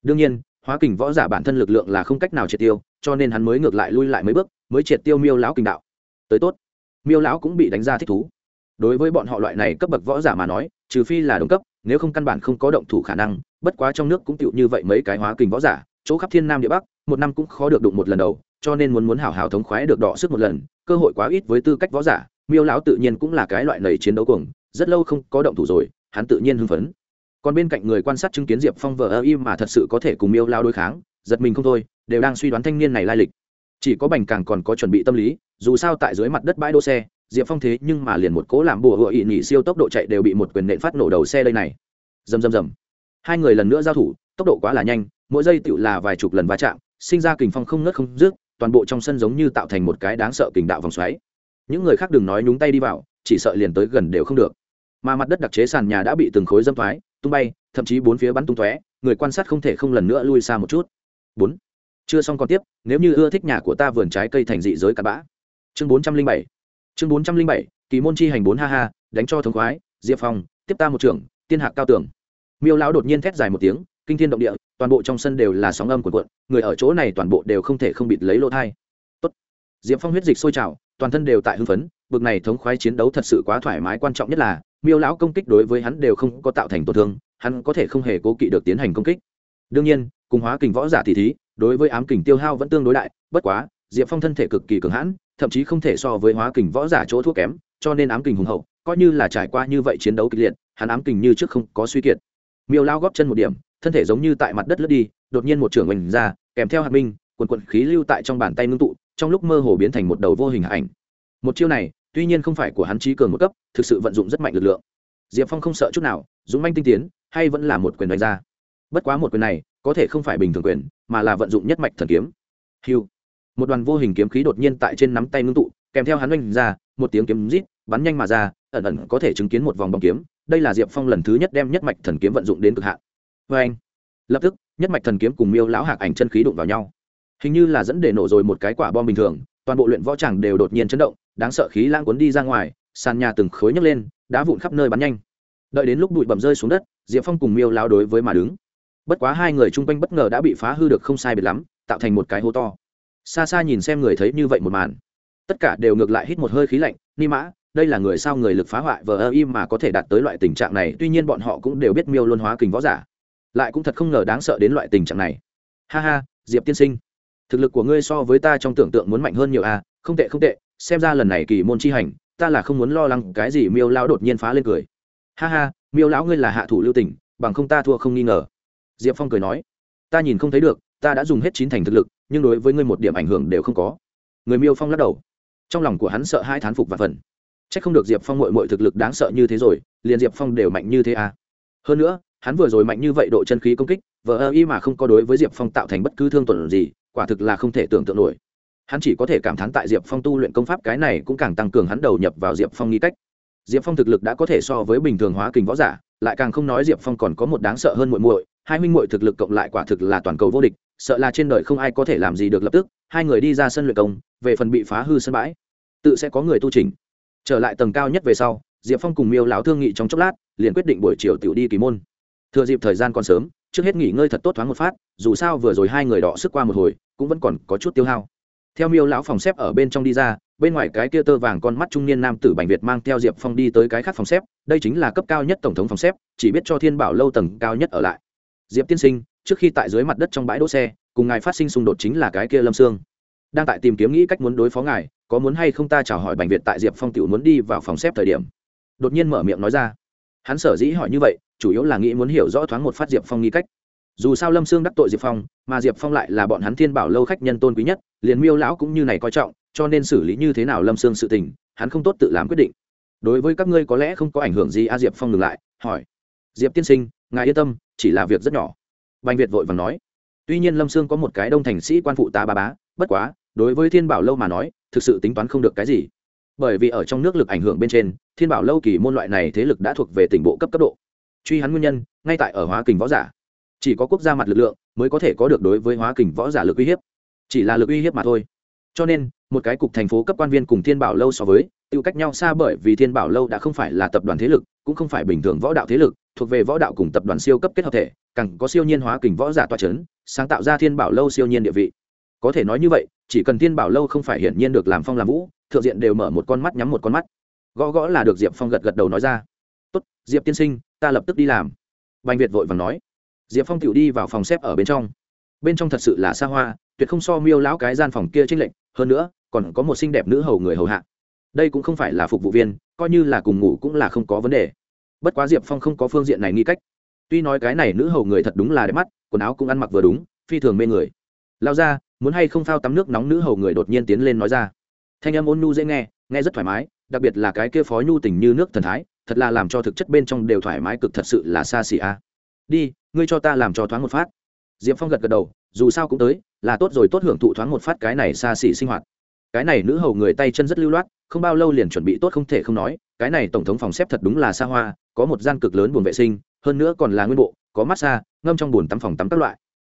đương nhiên hóa kình võ giả bản thân lực lượng là không cách nào triệt tiêu cho nên hắn mới ngược lại lui lại mấy bước mới triệt tiêu miêu lão kình đạo tới tốt miêu lão cũng bị đánh ra thích thú đối với bọn họ loại này cấp bậc võ giả mà nói, trừ phi là đồng cấp, nếu không căn bản không có động thủ khả năng, bất quá trong nước cũng tựu như vậy mấy cái hóa kình võ giả, chỗ khắp thiên nam địa bắc, một năm cũng khó được đụng một lần đầu, cho nên muốn muốn hảo hảo thống khoái được đọ sức một lần, cơ hội quá ít với tư cách võ giả, miêu lão tự nhiên cũng là cái loại nầy chiến đấu cuồng, rất lâu không có động thủ rồi, hắn tự nhiên hưng phấn. Còn bên cạnh người quan sát chứng kiến diệp phong vờ ơ im mà thật sự có thể cùng miêu lao đối kháng, giật mình không thôi, đều đang suy đoán thanh niên này lai lịch. Chỉ có bành càng còn có chuẩn bị tâm lý, dù sao tại dưới mặt đất bãi đỗ xe diệp phong thế nhưng mà liền một cố làm bùa hựa ỵ nhị siêu tốc độ chạy đều bị một quyền nện phát nổ đầu xe đây này. Dầm dầm dầm. hai người lần nữa giao thủ, tốc độ quá là nhanh, mỗi giây tựu là vài chục lần va chạm, sinh ra kình phong không ngớt không rước toàn bộ trong sân giống như tạo thành một cái đáng sợ kình đạo vòng xoáy. Những người khác đừng nói nhúng tay đi vào, chỉ sợ liền tới gần đều không được. Mà mặt đất đặc chế sàn nhà đã bị từng khối dâm thoái, tung bay, thậm chí bốn phía bắn tung tóe, người quan sát không thể không lần nữa lui xa một chút. Bốn. Chưa xong còn tiếp, nếu như ưa thích nhà của ta vườn trái cây thành dị giới cặp bã. Chương bốn trăm linh bảy chương bốn trăm linh bảy, kỳ môn chi hành bốn ha ha, đánh cho thống khoái, diệp phong, tiếp ta một trưởng tiên hạc cao tường. Miêu lão đột nhiên thét dài một tiếng, kinh thiên động địa, toàn bộ trong sân đều là sóng âm cuộn cuộn, người ở chỗ này toàn bộ đều không thể không bịt lấy lỗ thai. Tốt. diệp phong huyết dịch sôi trào, toàn thân đều tại hưng phấn, bực này thống khoái chiến đấu thật sự quá thoải mái quan trọng nhất là, miêu lão công kích đối với hắn đều không có tạo thành tổn thương, hắn có thể không hề cố kỵ được tiến hành công kích. Đương nhiên, cùng hóa kình võ giả thì thí, đối với ám kình tiêu hao vẫn tương đối đại, bất quá, diệp phong thân thể cực kỳ cường hãn thậm chí không thể so với hóa kình võ giả chỗ thuốc kém, cho nên ám kình hùng hậu, coi như là trải qua như vậy chiến đấu kịch liệt, hắn ám kình như trước không có suy kiệt. Miêu lao góp chân một điểm, thân thể giống như tại mặt đất lướt đi, đột nhiên một trưởng mình ra, kèm theo hạt minh, quần quận khí lưu tại trong bàn tay ngưng tụ, trong lúc mơ hồ biến thành một đầu vô hình ảnh. Một chiêu này, tuy nhiên không phải của hắn trí cường một cấp, thực sự vận dụng rất mạnh lực lượng. Diệp phong không sợ chút nào, dũng manh tinh tiến, hay vẫn là một quyền đánh ra. Bất quá một quyền này, có thể không phải bình thường quyền, mà là vận dụng nhất mạch thần kiếm. Hiu một đoàn vô hình kiếm khí đột nhiên tại trên nắm tay ngưng tụ, kèm theo hắn oanh ra, một tiếng kiếm rít, bắn nhanh mà ra, ẩn ẩn có thể chứng kiến một vòng bóng kiếm. Đây là diệp phong lần thứ nhất đem nhất mạch thần kiếm vận dụng đến cực hạn. Vê anh, lập tức, nhất mạch thần kiếm cùng miêu lão hạc ảnh chân khí đụng vào nhau. Hình như là dẫn để nổ rồi một cái quả bom bình thường, toàn bộ luyện võ tràng đều đột nhiên chấn động, đáng sợ khí lãng cuốn đi ra ngoài, sàn nhà từng khối nhấc lên, đá vụn khắp nơi bắn nhanh. Đợi đến lúc bụi bầm rơi xuống đất, diệp phong cùng miêu lao đối với mà đứng. Bất quá hai người chung quanh bất ngờ đã bị phá hư được không sai biệt lắm, tạo thành một cái hố to xa xa nhìn xem người thấy như vậy một màn, tất cả đều ngược lại hít một hơi khí lạnh, ni mã, đây là người sao người lực phá hoại vờ ơ im mà có thể đạt tới loại tình trạng này, tuy nhiên bọn họ cũng đều biết miêu luân hóa kình võ giả, lại cũng thật không ngờ đáng sợ đến loại tình trạng này. Ha ha, diệp tiên sinh, thực lực của ngươi so với ta trong tưởng tượng muốn mạnh hơn nhiều à không tệ không tệ, xem ra lần này kỳ môn chi hành, ta là không muốn lo lắng cái gì. Miêu lão đột nhiên phá lên cười. Ha ha, miêu lão ngươi là hạ thủ lưu tình, bằng không ta thua không nghi ngờ. Diệp phong cười nói, ta nhìn không thấy được, ta đã dùng hết chín thành thực lực nhưng đối với ngươi một điểm ảnh hưởng đều không có. Người miêu phong lắc đầu. Trong lòng của hắn sợ hai thán phục và phần. C h ắ c không được diệp phong mội mội thực lực đáng sợ như thế rồi, liền diệp phong đều mạnh như thế à. hơn nữa, hắn vừa rồi mạnh như vậy độ chân khí công kích, vờ ơ y mà không có đối với diệp phong tạo thành bất cứ thương tuần gì, quả thực là không thể tưởng tượng nổi. Hắn chỉ có thể cảm thán tại diệp phong tu luyện công pháp cái này cũng càng tăng cường hắn đầu nhập vào diệp phong nghi cách. Diệp phong thực lực đã có thể so với bình thường hóa kình võ giả, lại càng không nói diệp phong còn có một đáng sợ hơn muội muội, hai huynh muội thực lực cộng lại quả thực là toàn cầu vô địch sợ là trên đời không ai có thể làm gì được lập tức, hai người đi ra sân luyện công, về phần bị phá hư sân bãi, tự sẽ có người tu trình trở lại tầng cao nhất về sau, diệp phong cùng miêu lão thương nghị trong chốc lát, liền quyết định buổi chiều tiểu đi kỳ môn. Thừa dịp thời gian còn sớm, trước hết nghỉ ngơi thật tốt thoáng một phát, dù sao vừa rồi hai người đọ sức qua một hồi, cũng vẫn còn có chút tiêu hao. Theo miêu lão phòng xếp ở bên trong đi ra, bên ngoài cái kia tơ vàng con mắt trung niên nam tử bành việt mang theo diệp phong đi tới cái khác phòng xếp, đây chính là cấp cao nhất tổng thống phòng xếp, chỉ biết cho thiên bảo lâu tầng cao nhất ở lại. Diệp tiên sinh trước khi tại dưới mặt đất trong bãi đỗ xe, cùng ngài phát sinh xung đột chính là cái kia lâm sương. Đang tại tìm kiếm nghĩ cách muốn đối phó ngài, có muốn hay không ta chào hỏi bành việt tại diệp phong tiểu muốn đi vào phòng xếp thời điểm. Đột nhiên mở miệng nói ra. Hắn sở dĩ hỏi như vậy, chủ yếu là nghĩ muốn hiểu rõ thoáng một phát diệp phong nghĩ cách. Dù sao lâm sương đắc tội diệp phong, mà diệp phong lại là bọn hắn thiên bảo lâu khách nhân tôn quý nhất, liền miêu lão cũng như này coi trọng, cho nên xử lý như thế nào lâm sương sự tình, hắn không tốt tự làm quyết định. Đối với các ngươi có lẽ không có ảnh hưởng gì a, diệp phong ngừng lại, hỏi. Diệp tiên sinh, ngài yên tâm, chỉ là việc rất nhỏ bành việt vội vàng nói, tuy nhiên lâm sương có một cái đông thành sĩ quan phụ tá ba bá, bất quá, đối với thiên bảo lâu mà nói, thực sự tính toán không được cái gì. Bởi vì ở trong nước lực ảnh hưởng bên trên, thiên bảo lâu kỳ môn loại này thế lực đã thuộc về tỉnh bộ cấp cấp độ. Truy hắn nguyên nhân, ngay tại ở hóa kình võ giả. Chỉ có quốc gia mặt lực lượng mới có thể có được đối với hóa kình võ giả lực uy hiếp. Chỉ là lực uy hiếp mà thôi. Cho nên, một cái cục thành phố cấp quan viên cùng thiên bảo lâu so với tự cách nhau xa bởi vì thiên bảo lâu đã không phải là tập đoàn thế lực, cũng không phải bình thường võ đạo thế lực, thuộc về võ đạo cùng tập đoàn siêu cấp kết hợp thể càng có siêu nhiên hóa kình võ giả toa chấn, sáng tạo ra thiên bảo lâu siêu nhiên địa vị. Có thể nói như vậy chỉ cần thiên bảo lâu không phải hiển nhiên được làm phong làm vũ thượng diện đều mở một con mắt nhắm một con mắt. Gõ gõ là được diệp phong gật gật đầu nói ra. Tốt diệp tiên sinh ta lập tức đi làm. Bành việt vội vàng nói. Diệp phong tiểu đi vào phòng xếp ở bên trong. Bên trong thật sự là xa hoa tuyệt không so miêu lão cái gian phòng kia trích lệnh hơn nữa còn có một xinh đẹp nữ hầu người hầu hạ. Đây cũng không phải là phục vụ viên coi như là cùng ngủ cũng là không có vấn đề. Bất quá diệp phong không có phương diện này nghi cách tuy nói cái này nữ hầu người thật đúng là đẹp mắt, quần áo cũng ăn mặc vừa đúng, phi thường mê người. Lao ra, muốn hay không phao tắm nước nóng nữ hầu người đột nhiên tiến lên nói ra. Thanh âm ôn nhu dễ nghe nghe rất thoải mái, đặc biệt là cái kia phó nhu tình như nước thần thái, thật là làm cho thực chất bên trong đều thoải mái cực thật sự là xa xỉ a. Đi, ngươi cho ta làm cho thoáng một phát. Diệp phong gật gật đầu, dù sao cũng tới, là tốt rồi tốt hưởng thụ thoáng một phát cái này xa xỉ sinh hoạt. Cái này nữ hầu người tay chân rất lưu loát, không bao lâu liền chuẩn bị tốt không thể không nói, cái này tổng thống phòng xếp thật đúng là xa hoa, có một gian cực lớn buồng vệ sinh hơn nữa còn là nguyên bộ, có massage ngâm trong bồn tắm phòng tắm các loại.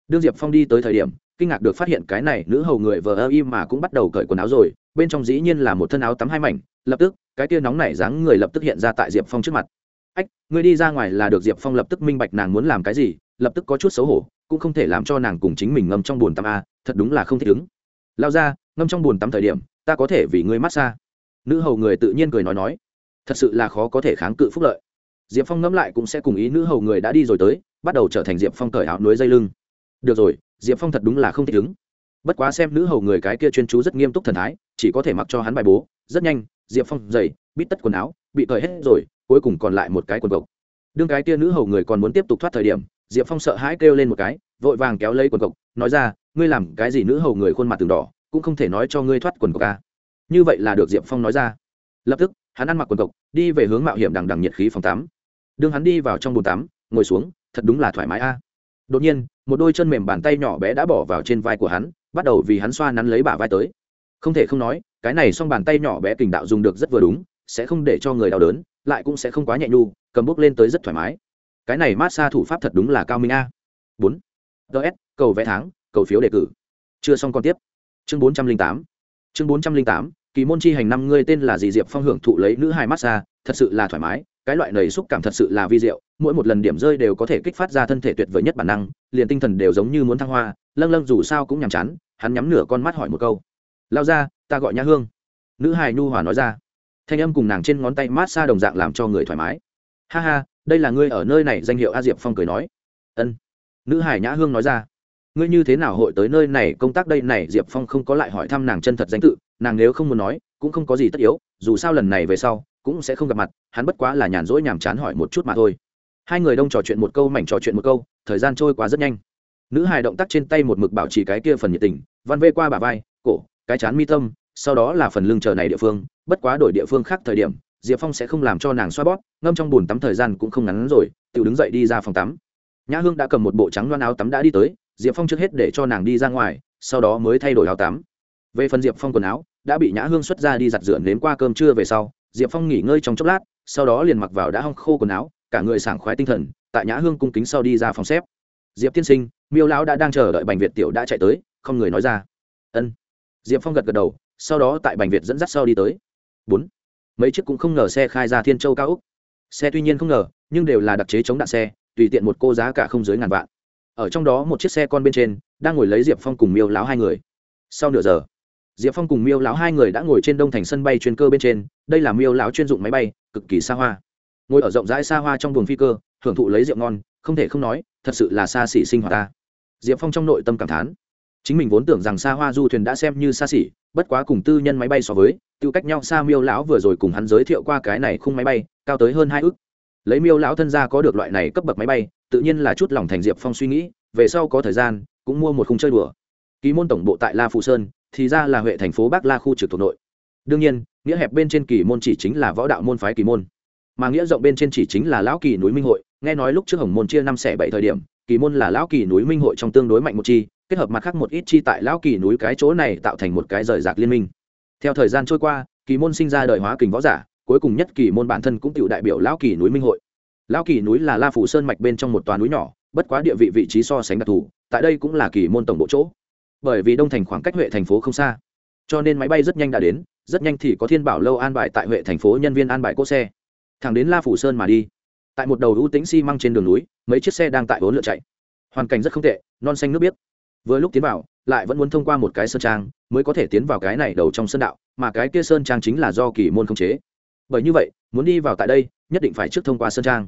Đương diệp phong đi tới thời điểm, kinh ngạc được phát hiện cái này nữ hầu người vờ ơ im mà cũng bắt đầu cởi quần áo rồi, bên trong dĩ nhiên là một thân áo tắm hai mảnh, lập tức, cái tia nóng này dáng người lập tức hiện ra tại diệp phong trước mặt. Ách, người đi ra ngoài là được. Diệp phong lập tức minh bạch nàng muốn làm cái gì, lập tức có chút xấu hổ, cũng không thể làm cho nàng cùng chính mình ngâm trong bồn tắm a thật đúng là không thích ứng. Lao ra, ngâm trong bồn tắm thời điểm, ta có thể vì ngươi mát xa. Nữ hầu người tự nhiên cười nói nói. Thật sự là khó có thể kháng cự phúc lợi diệp phong ngẫm lại cũng sẽ cùng ý nữ hầu người đã đi rồi tới, bắt đầu trở thành diệp phong cởi áo núi dây lưng. Được rồi, diệp phong thật đúng là không thích ứng. Bất quá xem nữ hầu người cái kia chuyên chú rất nghiêm túc thần thái, chỉ có thể mặc cho hắn bài bố. Rất nhanh, diệp phong dày bít tất quần áo, bị cởi hết rồi, cuối cùng còn lại một cái quần cộc. Đương cái kia nữ hầu người còn muốn tiếp tục thoát thời điểm, diệp phong sợ hãi kêu lên một cái, vội vàng kéo lấy quần cộc, nói ra, ngươi làm cái gì nữ hầu người khuôn mặt từng đỏ, cũng không thể nói cho ngươi thoát quần cộc ca như vậy là được diệp phong nói ra. Lập tức, hắn ăn mặc quần cộc, đi về hướng mạo hiểm đằng đằng nhiệt khí phòng tắm đương hắn đi vào trong bồn tắm, ngồi xuống, thật đúng là thoải mái a. Đột nhiên, một đôi chân mềm bàn tay nhỏ bé đã bỏ vào trên vai của hắn, bắt đầu vì hắn xoa nắn lấy bả vai tới. Không thể không nói, cái này xong bàn tay nhỏ bé kình đạo dùng được rất vừa đúng, sẽ không để cho người đau đớn, lại cũng sẽ không quá nhẹ nhu cầm bốc lên tới rất thoải mái. Cái này mát xa thủ pháp thật đúng là cao minh a. Bốn. Ts cầu vẽ tháng, cầu phiếu đề cử. Chưa xong còn tiếp. Chương bốn trăm linh tám. Chương bốn trăm linh tám, kỳ môn chi hành năm, ngươi tên là gì? Diệp phong hưởng thụ lấy nữ hai massage, thật sự là thoải mái cái loại nầy xúc cảm thật sự là vi diệu, mỗi một lần điểm rơi đều có thể kích phát ra thân thể tuyệt vời nhất bản năng, liền tinh thần đều giống như muốn thăng hoa, lâng lâng dù sao cũng nhàm chán, hắn nhắm nửa con mắt hỏi một câu. Lao ra, ta gọi nhã hương. Nữ hài nhu hòa nói ra. Thanh âm cùng nàng trên ngón tay mát xa đồng dạng làm cho người thoải mái. Ha ha, đây là ngươi ở nơi này, danh hiệu a diệp phong cười nói. Ân. Nữ hải nhã hương nói ra. Ngươi như thế nào hội tới nơi này, công tác đây này? Diệp phong không có lại hỏi thăm nàng chân thật danh tự, nàng nếu không muốn nói cũng không có gì tất yếu, dù sao lần này về sau, cũng sẽ không gặp mặt, hắn bất quá là nhàn rỗi nhàm chán hỏi một chút mà thôi. Hai người đông trò chuyện một câu mảnh trò chuyện một câu, thời gian trôi qua rất nhanh. Nữ hài động tác trên tay một mực bảo trì cái kia phần nhiệt tình, văn vê qua bà vai, cổ, cái chán mi tâm, sau đó là phần lưng chờ này địa phương, bất quá đổi địa phương khác thời điểm, diệp phong sẽ không làm cho nàng xoa bóp, ngâm trong bùn tắm thời gian cũng không ngắn rồi tự đứng dậy đi ra phòng tắm. Nhã hương đã cầm một bộ trắng loan áo tắm đã đi tới, diệp phong trước hết để cho nàng đi ra ngoài, sau đó mới thay đổi áo tắm. Về phần diệp phong quần áo đã bị nhã hương xuất ra đi giặt rửa nếm qua cơm trưa về sau, diệp phong nghỉ ngơi trong chốc lát, sau đó liền mặc vào đã hong khô quần áo, cả người sảng khoái tinh thần, tại nhã hương cung kính sau đi ra phòng xếp. Diệp tiên sinh, miêu lão đã đang chờ đợi bành việt tiểu đã chạy tới, không người nói ra. Ân. Diệp phong gật gật đầu, sau đó tại bành việt dẫn dắt sau đi tới. Bốn. Mấy chiếc cũng không ngờ xe khai ra thiên châu cao úc xe tuy nhiên không ngờ, nhưng đều là đặc chế chống đạn xe, tùy tiện một cô giá cả không dưới ngàn vạn. Ở trong đó một chiếc xe con bên trên, đang ngồi lấy diệp phong cùng miêu lão hai người. Sau nửa giờ diệp phong cùng miêu lão hai người đã ngồi trên đông thành sân bay chuyên cơ bên trên, đây là miêu lão chuyên dụng máy bay, cực kỳ xa hoa. Ngồi ở rộng rãi xa hoa trong buồng phi cơ, hưởng thụ lấy rượu ngon, không thể không nói, thật sự là xa xỉ sinh hoạt ta. Diệp phong trong nội tâm cảm thán. Chính mình vốn tưởng rằng xa hoa du thuyền đã xem như xa xỉ, bất quá cùng tư nhân máy bay so với tự cách nhau xa miêu lão vừa rồi cùng hắn giới thiệu qua cái này khung máy bay, cao tới hơn hai ước lấy miêu lão thân gia có được loại này cấp bậc máy bay, tự nhiên là chút lòng thành diệp phong suy nghĩ, về sau có thời gian, cũng mua một khung chơi đùa. Ký môn tổng bộ tại la phụ sơn thì ra là huệ thành phố bắc la khu trực thuộc nội. Đương nhiên, nghĩa hẹp bên trên kỳ môn chỉ chính là võ đạo môn phái kỳ môn. Mà nghĩa rộng bên trên chỉ chính là lão kỳ núi minh hội, nghe nói lúc trước hồng môn chia năm xẻ bảy thời điểm, kỳ môn là lão kỳ núi minh hội trong tương đối mạnh một chi, kết hợp mặt khác một ít chi tại lão kỳ núi cái chỗ này tạo thành một cái rời rạc liên minh. Theo thời gian trôi qua, kỳ môn sinh ra đời hóa kình võ giả, cuối cùng nhất kỳ môn bản thân cũng tự đại biểu lão kỳ núi minh hội. Lão kỳ núi là la phủ sơn mạch bên trong một toàn núi nhỏ, bất quá địa vị vị trí so sánh đặc thù, tại đây cũng là kỳ môn tổng bộ chỗ bởi vì đông thành khoảng cách huệ thành phố không xa. Cho nên máy bay rất nhanh đã đến, rất nhanh thì có thiên bảo lâu an bài tại huệ thành phố nhân viên an bài cỗ xe. Thẳng đến la phủ sơn mà đi. Tại một đầu ưu tính xi、si、măng trên đường núi, mấy chiếc xe đang tại bốn lượt chạy. Hoàn cảnh rất không tệ, non xanh nước biếc. Vừa lúc tiến vào, lại vẫn muốn thông qua một cái sơn trang, mới có thể tiến vào cái này đầu trong sơn đạo, mà cái kia sơn trang chính là do kỳ môn không chế. Bởi như vậy, muốn đi vào tại đây, nhất định phải trước thông qua sơn trang.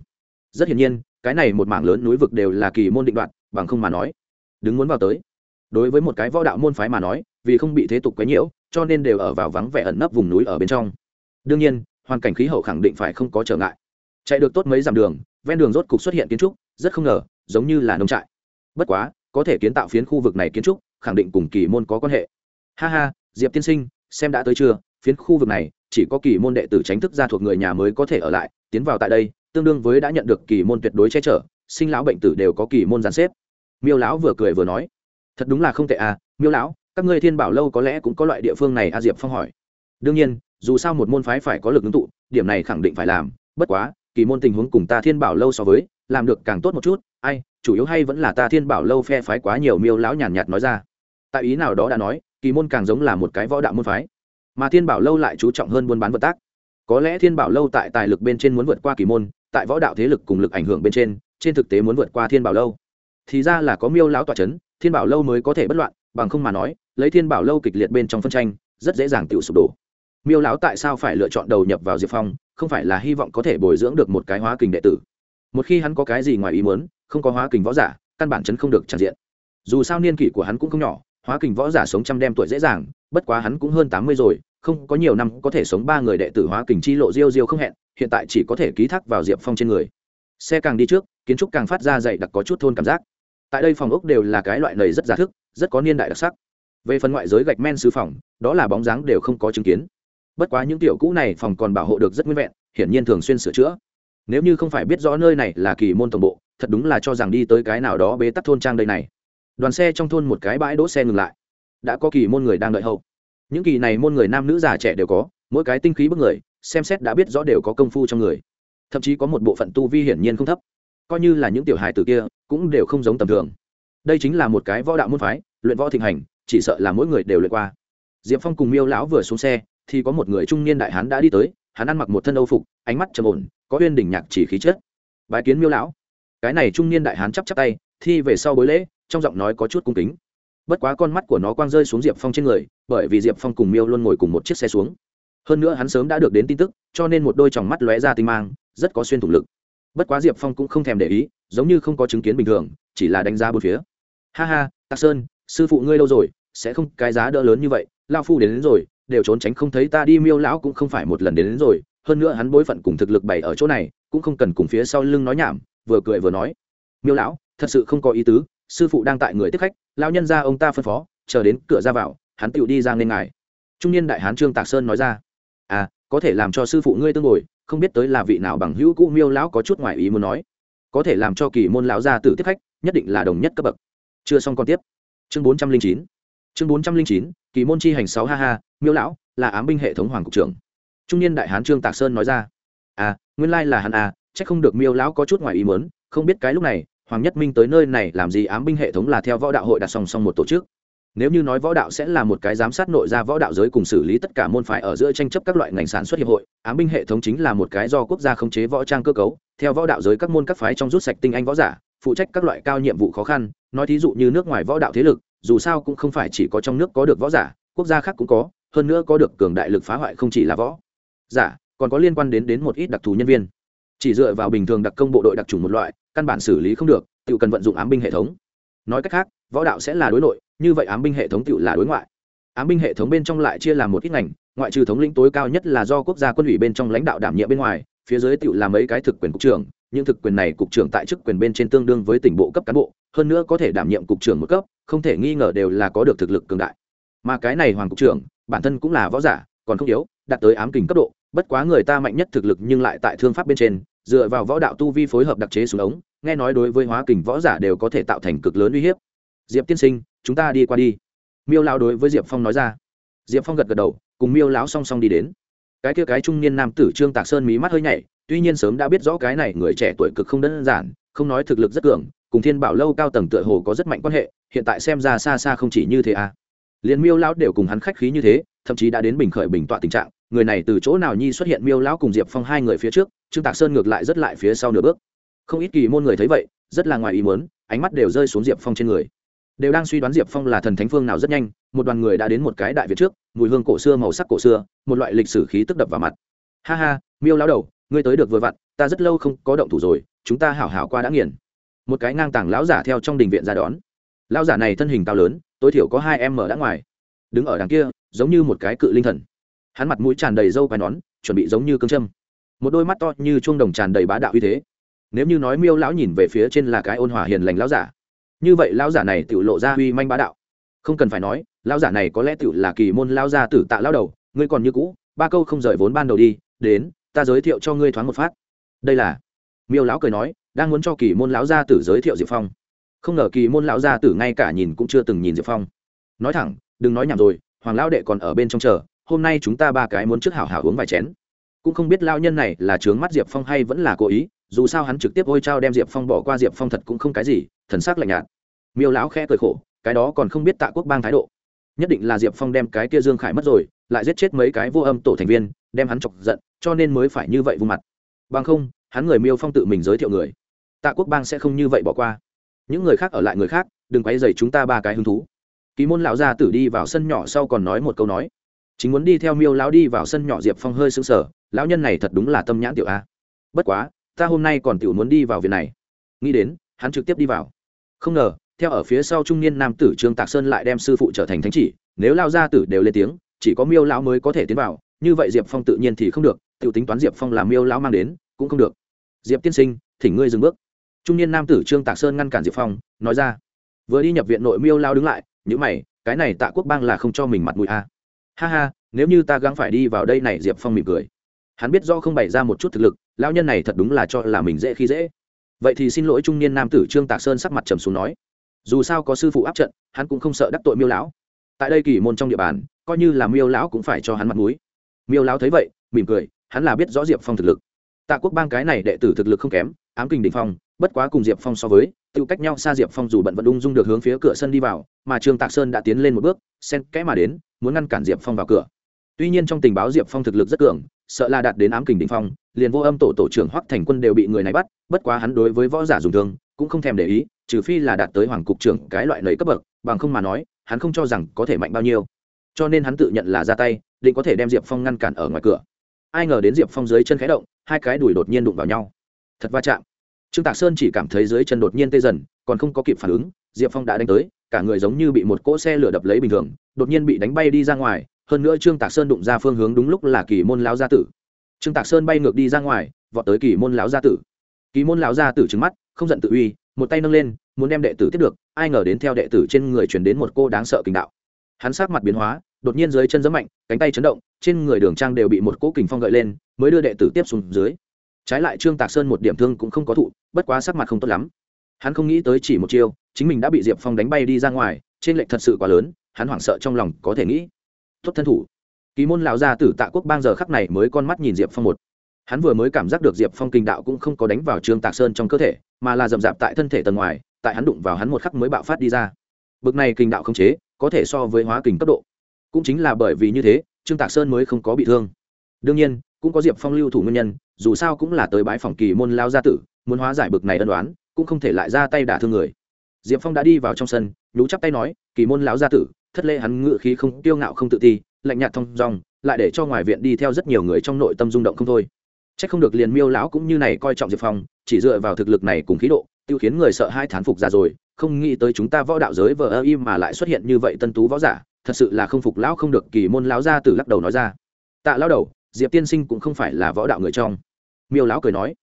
Rất hiển nhiên, cái này một mảng lớn núi vực đều là kỳ môn định đoạn, bằng không mà nói, đứng muốn vào tới đối với một cái võ đạo môn phái mà nói, vì không bị thế tục quấy nhiễu, cho nên đều ở vào vắng vẻ ẩn nấp vùng núi ở bên trong. Đương nhiên, hoàn cảnh khí hậu khẳng định phải không có trở ngại. Chạy được tốt mấy dặm đường, ven đường rốt cục xuất hiện kiến trúc, rất không ngờ, giống như là nông trại. Bất quá, có thể kiến tạo phiến khu vực này kiến trúc, khẳng định cùng kỳ môn có quan hệ. Ha ha, diệp tiên sinh, xem đã tới chưa? Phiến khu vực này, chỉ có kỳ môn đệ tử tránh thức ra thuộc người nhà mới có thể ở lại, tiến vào tại đây, tương đương với đã nhận được kỳ môn tuyệt đối che chở, sinh lão bệnh tử đều có kỳ môn giàn xếp. Miêu lão vừa cười vừa nói thật đúng là không tệ à miêu lão, các ngươi thiên bảo lâu có lẽ cũng có loại địa phương này a diệp phong hỏi. Đương nhiên, dù sao một môn phái phải có lực ứng tụ, điểm này khẳng định phải làm, bất quá, kỳ môn tình huống cùng ta thiên bảo lâu so với, làm được càng tốt một chút, ai, chủ yếu hay vẫn là ta thiên bảo lâu phe phái quá nhiều, miêu lão nhàn nhạt nói ra. Tại ý nào đó đã nói, kỳ môn càng giống là một cái võ đạo môn phái, mà thiên bảo lâu lại chú trọng hơn buôn bán vật tác. Có lẽ thiên bảo lâu tại tài lực bên trên muốn vượt qua kỳ môn, tại võ đạo thế lực cùng lực ảnh hưởng bên trên trên thực tế muốn vượt qua thiên bảo lâu. Thì ra là có miêu lão tọa c h ấ n thiên bảo lâu mới có thể bất loạn, bằng không mà nói, lấy thiên bảo lâu kịch liệt bên trong phân tranh, rất dễ dàng tự sụp đổ. Miêu lão tại sao phải lựa chọn đầu nhập vào diệp phong, không phải là hy vọng có thể bồi dưỡng được một cái hóa kình đệ tử. Một khi hắn có cái gì ngoài ý muốn, không có hóa kình võ giả, căn bản chấn không được tràn diện. Dù sao niên kỷ của hắn cũng không nhỏ, hóa kình võ giả sống trăm đem tuổi dễ dàng, bất quá hắn cũng hơn tám mươi rồi, không có nhiều năm có thể sống ba người đệ tử hóa kình chi lộ diêu diêu không hẹn, hiện tại chỉ có thể ký thác vào diệp phong trên người. Xe càng đi trước, kiến trúc càng phát ra dậy đặc có chút thôn cảm giác tại đây phòng ốc đều là cái loại này rất giá thức, rất có niên đại đặc sắc. Về phần ngoại giới gạch men sư phòng, đó là bóng dáng đều không có chứng kiến. Bất quá những tiểu cũ này phòng còn bảo hộ được rất nguyên vẹn, hiển nhiên thường xuyên sửa chữa. Nếu như không phải biết rõ nơi này là kỳ môn tổng bộ, thật đúng là cho rằng đi tới cái nào đó bế tắc thôn trang đây này. Đoàn xe trong thôn một cái bãi đỗ xe ngừng lại. Đã có kỳ môn người đang đợi hậu. Những kỳ này môn người nam nữ già trẻ đều có, mỗi cái tinh khí bức người, xem xét đã biết rõ đều có công phu trong người. Thậm chí có một bộ phận tu vi hiển nhiên không thấp coi như là những tiểu hài tử kia cũng đều không giống tầm thường. Đây chính là một cái võ đạo môn phái, luyện võ thịnh hành, chỉ sợ là mỗi người đều luyện qua. Diệp phong cùng miêu lão vừa xuống xe, thì có một người trung niên đại hán đã đi tới, hắn ăn mặc một thân âu phục, ánh mắt trầm ổn, có uyên đỉnh nhạc chỉ khí chất. Bài kiến miêu lão. Cái này trung niên đại hán chắp chắp tay, thi về sau bối lễ, trong giọng nói có chút cung kính. Bất quá con mắt của nó quang rơi xuống diệp phong trên người, bởi vì diệp phong cùng miêu luôn ngồi cùng một chiếc xe xuống. Hơn nữa hắn sớm đã được đến tin tức, cho nên một đôi tròng mắt lóe ra tinh mang, rất có xuyên thủng lực bất quá diệp phong cũng không thèm để ý giống như không có chứng kiến bình thường chỉ là đánh giá bốn phía. Ha ha tạc sơn sư phụ ngươi lâu rồi? Sẽ không cái giá đỡ lớn như vậy lao phu đến, đến rồi đều trốn tránh không thấy ta đi miêu lão cũng không phải một lần đến, đến rồi. Hơn nữa hắn bối phận cùng thực lực bày ở chỗ này cũng không cần cùng phía sau lưng nói nhảm vừa cười vừa nói. Miêu lão thật sự không có ý tứ sư phụ đang tại người tiếp khách lao nhân ra ông ta phân phó chờ đến cửa ra vào hắn tựu đi ra nên ngài. Trung niên đại hán trương tạc sơn nói ra. À có thể làm cho sư phụ ngươi tương ngồi không biết tới là vị nào bằng hữu cũ miêu lão có chút ngoài ý muốn nói. Có thể làm cho kỳ môn lão gia tử tiếp khách, nhất định là đồng nhất cấp bậc. Chưa xong còn tiếp. Chương bốn trăm linh chín. Chương bốn trăm linh chín, kỳ môn chi hành sáu ha ha, miêu lão, là ám binh hệ thống hoàng cục trưởng. Trung niên đại hán trương tạc sơn nói ra. À nguyên lai là hắn à c h ắ c không được miêu lão có chút ngoài ý muốn, không biết cái lúc này, hoàng nhất minh tới nơi này làm gì ám binh hệ thống là theo võ đạo hội đặt song song một tổ chức nếu như nói võ đạo sẽ là một cái giám sát nội ra võ đạo giới cùng xử lý tất cả môn phái ở giữa tranh chấp các loại ngành sản xuất hiệp hội, ám binh hệ thống chính là một cái do quốc gia khống chế võ trang cơ cấu, theo võ đạo giới các môn các phái trong rút sạch tinh anh võ giả, phụ trách các loại cao nhiệm vụ khó khăn, nói thí dụ như nước ngoài võ đạo thế lực, dù sao cũng không phải chỉ có trong nước có được võ giả, quốc gia khác cũng có, hơn nữa có được cường đại lực phá hoại không chỉ là võ giả, còn có liên quan đến đến một ít đặc thù nhân viên. Chỉ dựa vào bình thường đặc công bộ đội đặc trùng một loại, căn bản xử lý không được, tự cần vận dụng ám binh hệ thống. Nói cách khác, võ đạo sẽ là đối nội như vậy ám binh hệ thống tự là đối ngoại. Ám binh hệ thống bên trong lại chia làm một ít ngành, ngoại trừ thống lĩnh tối cao nhất là do quốc gia quân ủy bên trong lãnh đạo đảm nhiệm bên ngoài, phía dưới tự là mấy cái thực quyền cục trưởng, những thực quyền này cục trưởng tại chức quyền bên trên tương đương với tỉnh bộ cấp cán bộ, hơn nữa có thể đảm nhiệm cục trưởng một cấp, không thể nghi ngờ đều là có được thực lực cường đại. Mà cái này hoàng cục trưởng, bản thân cũng là võ giả, còn không yếu, đạt tới ám kình cấp độ, bất quá người ta mạnh nhất thực lực nhưng lại tại thương pháp bên trên, dựa vào võ đạo tu vi phối hợp đặc chế xuống ống, nghe nói đối với hóa kình võ giả đều có thể tạo thành cực lớn uy hiếp. Diệp tiên sinh chúng ta đi qua đi. Miêu lão đối với diệp phong nói ra. Diệp phong gật gật đầu, cùng miêu lão song song đi đến. Cái kia cái trung niên nam tử trương tạc sơn mí mắt hơi nhảy, tuy nhiên sớm đã biết rõ cái này người trẻ tuổi cực không đơn giản, không nói thực lực rất cường, cùng thiên bảo lâu cao tầng tựa hồ có rất mạnh quan hệ, hiện tại xem ra xa xa không chỉ như thế à. Liền miêu lão đều cùng hắn khách khí như thế, thậm chí đã đến bình khởi bình tọa tình trạng, người này từ chỗ nào nhi xuất hiện miêu lão cùng diệp phong hai người phía trước, trương tạc sơn ngược lại rất lại phía sau nửa bước. Không ít kỳ môn người thấy vậy, rất là ngoài ý muốn, ánh mắt đều rơi xuống diệp phong trên người đều đang suy đoán diệp phong là thần thánh phương nào rất nhanh, một đoàn người đã đến một cái đại việt trước, mùi hương cổ xưa, màu sắc cổ xưa, một loại lịch sử khí tức đập vào mặt. Ha ha, miêu lão đầu, ngươi tới được vừa vặn, ta rất lâu không có động thủ rồi, chúng ta hảo hảo qua đã nghiền. Một cái ngang tàng lão giả theo trong đình viện ra đón. Lão giả này thân hình cao lớn, tối thiểu có hai em mở đã ngoài. Đứng ở đằng kia, giống như một cái cự linh thần. Hắn mặt mũi tràn đầy râu quai nón, chuẩn bị giống như cương châm. Một đôi mắt to như chuông đồng tràn đầy bá đạo uy thế. Nếu như nói miêu lão nhìn về phía trên là cái ôn hòa hiền lành lão giả như vậy lão giả này tự lộ ra uy manh bá đạo. Không cần phải nói, lão giả này có lẽ tự là kỳ môn lão gia tử tạ lão đầu, ngươi còn như cũ, ba câu không rời vốn ban đầu đi, đến, ta giới thiệu cho ngươi thoáng một phát. Đây là, miêu lão cười nói, đang muốn cho kỳ môn lão gia tử giới thiệu diệp phong. Không ngờ kỳ môn lão gia tử ngay cả nhìn cũng chưa từng nhìn diệp phong. Nói thẳng, đừng nói nhảm rồi, hoàng lão đệ còn ở bên trong chờ, hôm nay chúng ta ba cái muốn trước hảo hảo uống vài chén. Cũng không biết lao nhân này là trướng mắt diệp phong hay vẫn là cố ý, dù sao hắn trực tiếp ôi trao đem diệp phong bỏ qua diệp phong thật cũng không cái gì, thần s ắ c lạnh nhạt miêu lão khẽ cười khổ, cái đó còn không biết tạ quốc bang thái độ. Nhất định là diệp phong đem cái kia dương khải mất rồi, lại giết chết mấy cái vô âm tổ thành viên, đem hắn chọc giận, cho nên mới phải như vậy vùng mặt. Bằng không, hắn người miêu phong tự mình giới thiệu người. Tạ quốc bang sẽ không như vậy bỏ qua. Những người khác ở lại người khác, đừng quay dày chúng ta ba cái hứng thú. Ký môn lão gia tử đi vào sân nhỏ sau còn nói một câu nói. Chính muốn đi theo miêu lão đi vào sân nhỏ, diệp phong hơi sững sờ, lão nhân này thật đúng là tâm nhãn tiểu a. Bất quá, ta hôm nay còn tiểu muốn đi vào viện này. Nghĩ đến, hắn trực tiếp đi vào. Không ngờ theo ở phía sau trung niên nam tử trương tạc sơn lại đem sư phụ trở thành thánh chỉ, nếu lao gia tử đều lên tiếng, chỉ có miêu lão mới có thể tiến vào, như vậy diệp phong tự nhiên thì không được tự tính toán diệp phong làm miêu lão mang đến, cũng không được. Diệp tiên sinh, thỉnh ngươi dừng bước. Trung niên nam tử trương tạc sơn ngăn cản diệp phong, nói ra, vừa đi nhập viện nội miêu lao đứng lại những mày, cái này tạ quốc bang là không cho mình mặt mũi a à. ha ha, nếu như ta gắng phải đi vào đây này, diệp phong mỉm cười. Hắn biết do không bày ra một chút thực lực, lão nhân này thật đúng là cho là mình dễ khi dễ. Vậy thì xin lỗi trung niên nam tử trương tạc sơn sắc mặt trầm xuống nói dù sao có sư phụ áp trận, hắn cũng không sợ đắc tội miêu lão. Tại đây kỳ môn trong địa bàn, coi như là miêu lão cũng phải cho hắn mặt mũi. Miêu lão thấy vậy, mỉm cười, hắn là biết rõ diệp phong thực lực. Tạ quốc bang cái này đệ tử thực lực không kém, ám kình đình phong, bất quá cùng diệp phong so với tự cách nhau xa diệp phong dù bận vẫn ung dung được hướng phía cửa sân đi vào, mà trương tạc sơn đã tiến lên một bước, xen kẽ mà đến, muốn ngăn cản diệp phong vào cửa. Tuy nhiên trong tình báo diệp phong thực lực rất cường sợ là đạt đến ám kình đỉnh phong, liền vô âm tổ tổ trưởng hoắc thành quân đều bị người này bắt, bất quá hắn đối với võ giả dùng thương, cũng không thèm để ý, trừ phi là đạt tới hoàng cục trưởng cái loại lợi cấp bậc, bằng không mà nói, hắn không cho rằng có thể mạnh bao nhiêu. Cho nên hắn tự nhận là ra tay, định có thể đem diệp phong ngăn cản ở ngoài cửa. Ai ngờ đến diệp phong dưới chân khẽ động, hai cái đùi đột nhiên đụng vào nhau. Thật va chạm. Trương tạc sơn chỉ cảm thấy dưới chân đột nhiên tê dần, còn không có kịp phản ứng, diệp phong đã đánh tới, cả người giống như bị một cỗ xe lửa đập lấy bình thường, đột nhiên bị đánh bay đi ra ngoài hơn nữa trương tạc sơn đụng ra phương hướng đúng lúc là kỳ môn lão gia tử. trương tạc sơn bay ngược đi ra ngoài, vọt tới kỳ môn lão gia tử. kỳ môn lão gia tử trứng mắt, không giận tự uy, một tay nâng lên, muốn đem đệ tử tiếp được, ai ngờ đến theo đệ tử trên người chuyển đến một cô đáng sợ kinh đạo. hắn sát mặt biến hóa, đột nhiên dưới chân giấm mạnh, cánh tay chấn động, trên người đường trang đều bị một cỗ kình phong gợi lên, mới đưa đệ tử tiếp xuống dưới. trái lại trương tạc sơn một điểm thương cũng không có thụ, bất quá sắc mặt không tốt lắm. hắn không nghĩ tới chỉ một chiêu, chính mình đã bị diệp phong đánh bay đi ra ngoài, trên lệnh thật sự quá lớn, hắn hoảng sợ trong lòng có thể nghĩ tốt thân thủ. Kỳ môn lão gia tử tạ quốc bang giờ khắc này mới con mắt nhìn diệp phong một. Hắn vừa mới cảm giác được diệp phong kinh đạo cũng không có đánh vào trương tạc sơn trong cơ thể, mà là rậm rạp tại thân thể tầng ngoài, tại hắn đụng vào hắn một khắc mới bạo phát đi ra. Bực này kinh đạo không chế, có thể so với hóa kình cấp độ. Cũng chính là bởi vì như thế, trương tạc sơn mới không có bị thương. Đương nhiên, cũng có diệp phong lưu thủ nguyên nhân, dù sao cũng là tới bãi phòng kỳ môn lao gia tử, muốn hóa giải bực này ân đoán cũng không thể lại ra tay đả thương người. Diệp phong đã đi vào trong sân nhú chắp tay nói, kỳ môn lão gia tử thất lễ hắn ngự khí không tiêu ngạo không tự ti, lạnh nhạt thong dong, lại để cho ngoài viện đi theo rất nhiều người trong nội tâm rung động không thôi. Trách không được liền miêu lão cũng như này coi trọng diệp phong, chỉ dựa vào thực lực này cùng khí độ, tiêu khiến người sợ hai thán phục ra rồi, không nghĩ tới chúng ta võ đạo giới vờ ơ im mà lại xuất hiện như vậy tân tú võ giả, thật sự là không phục lão không được kỳ môn lão gia từ lắc đầu nói ra. Tạ lão đầu, diệp tiên sinh cũng không phải là võ đạo người trong. Miêu lão cười nói.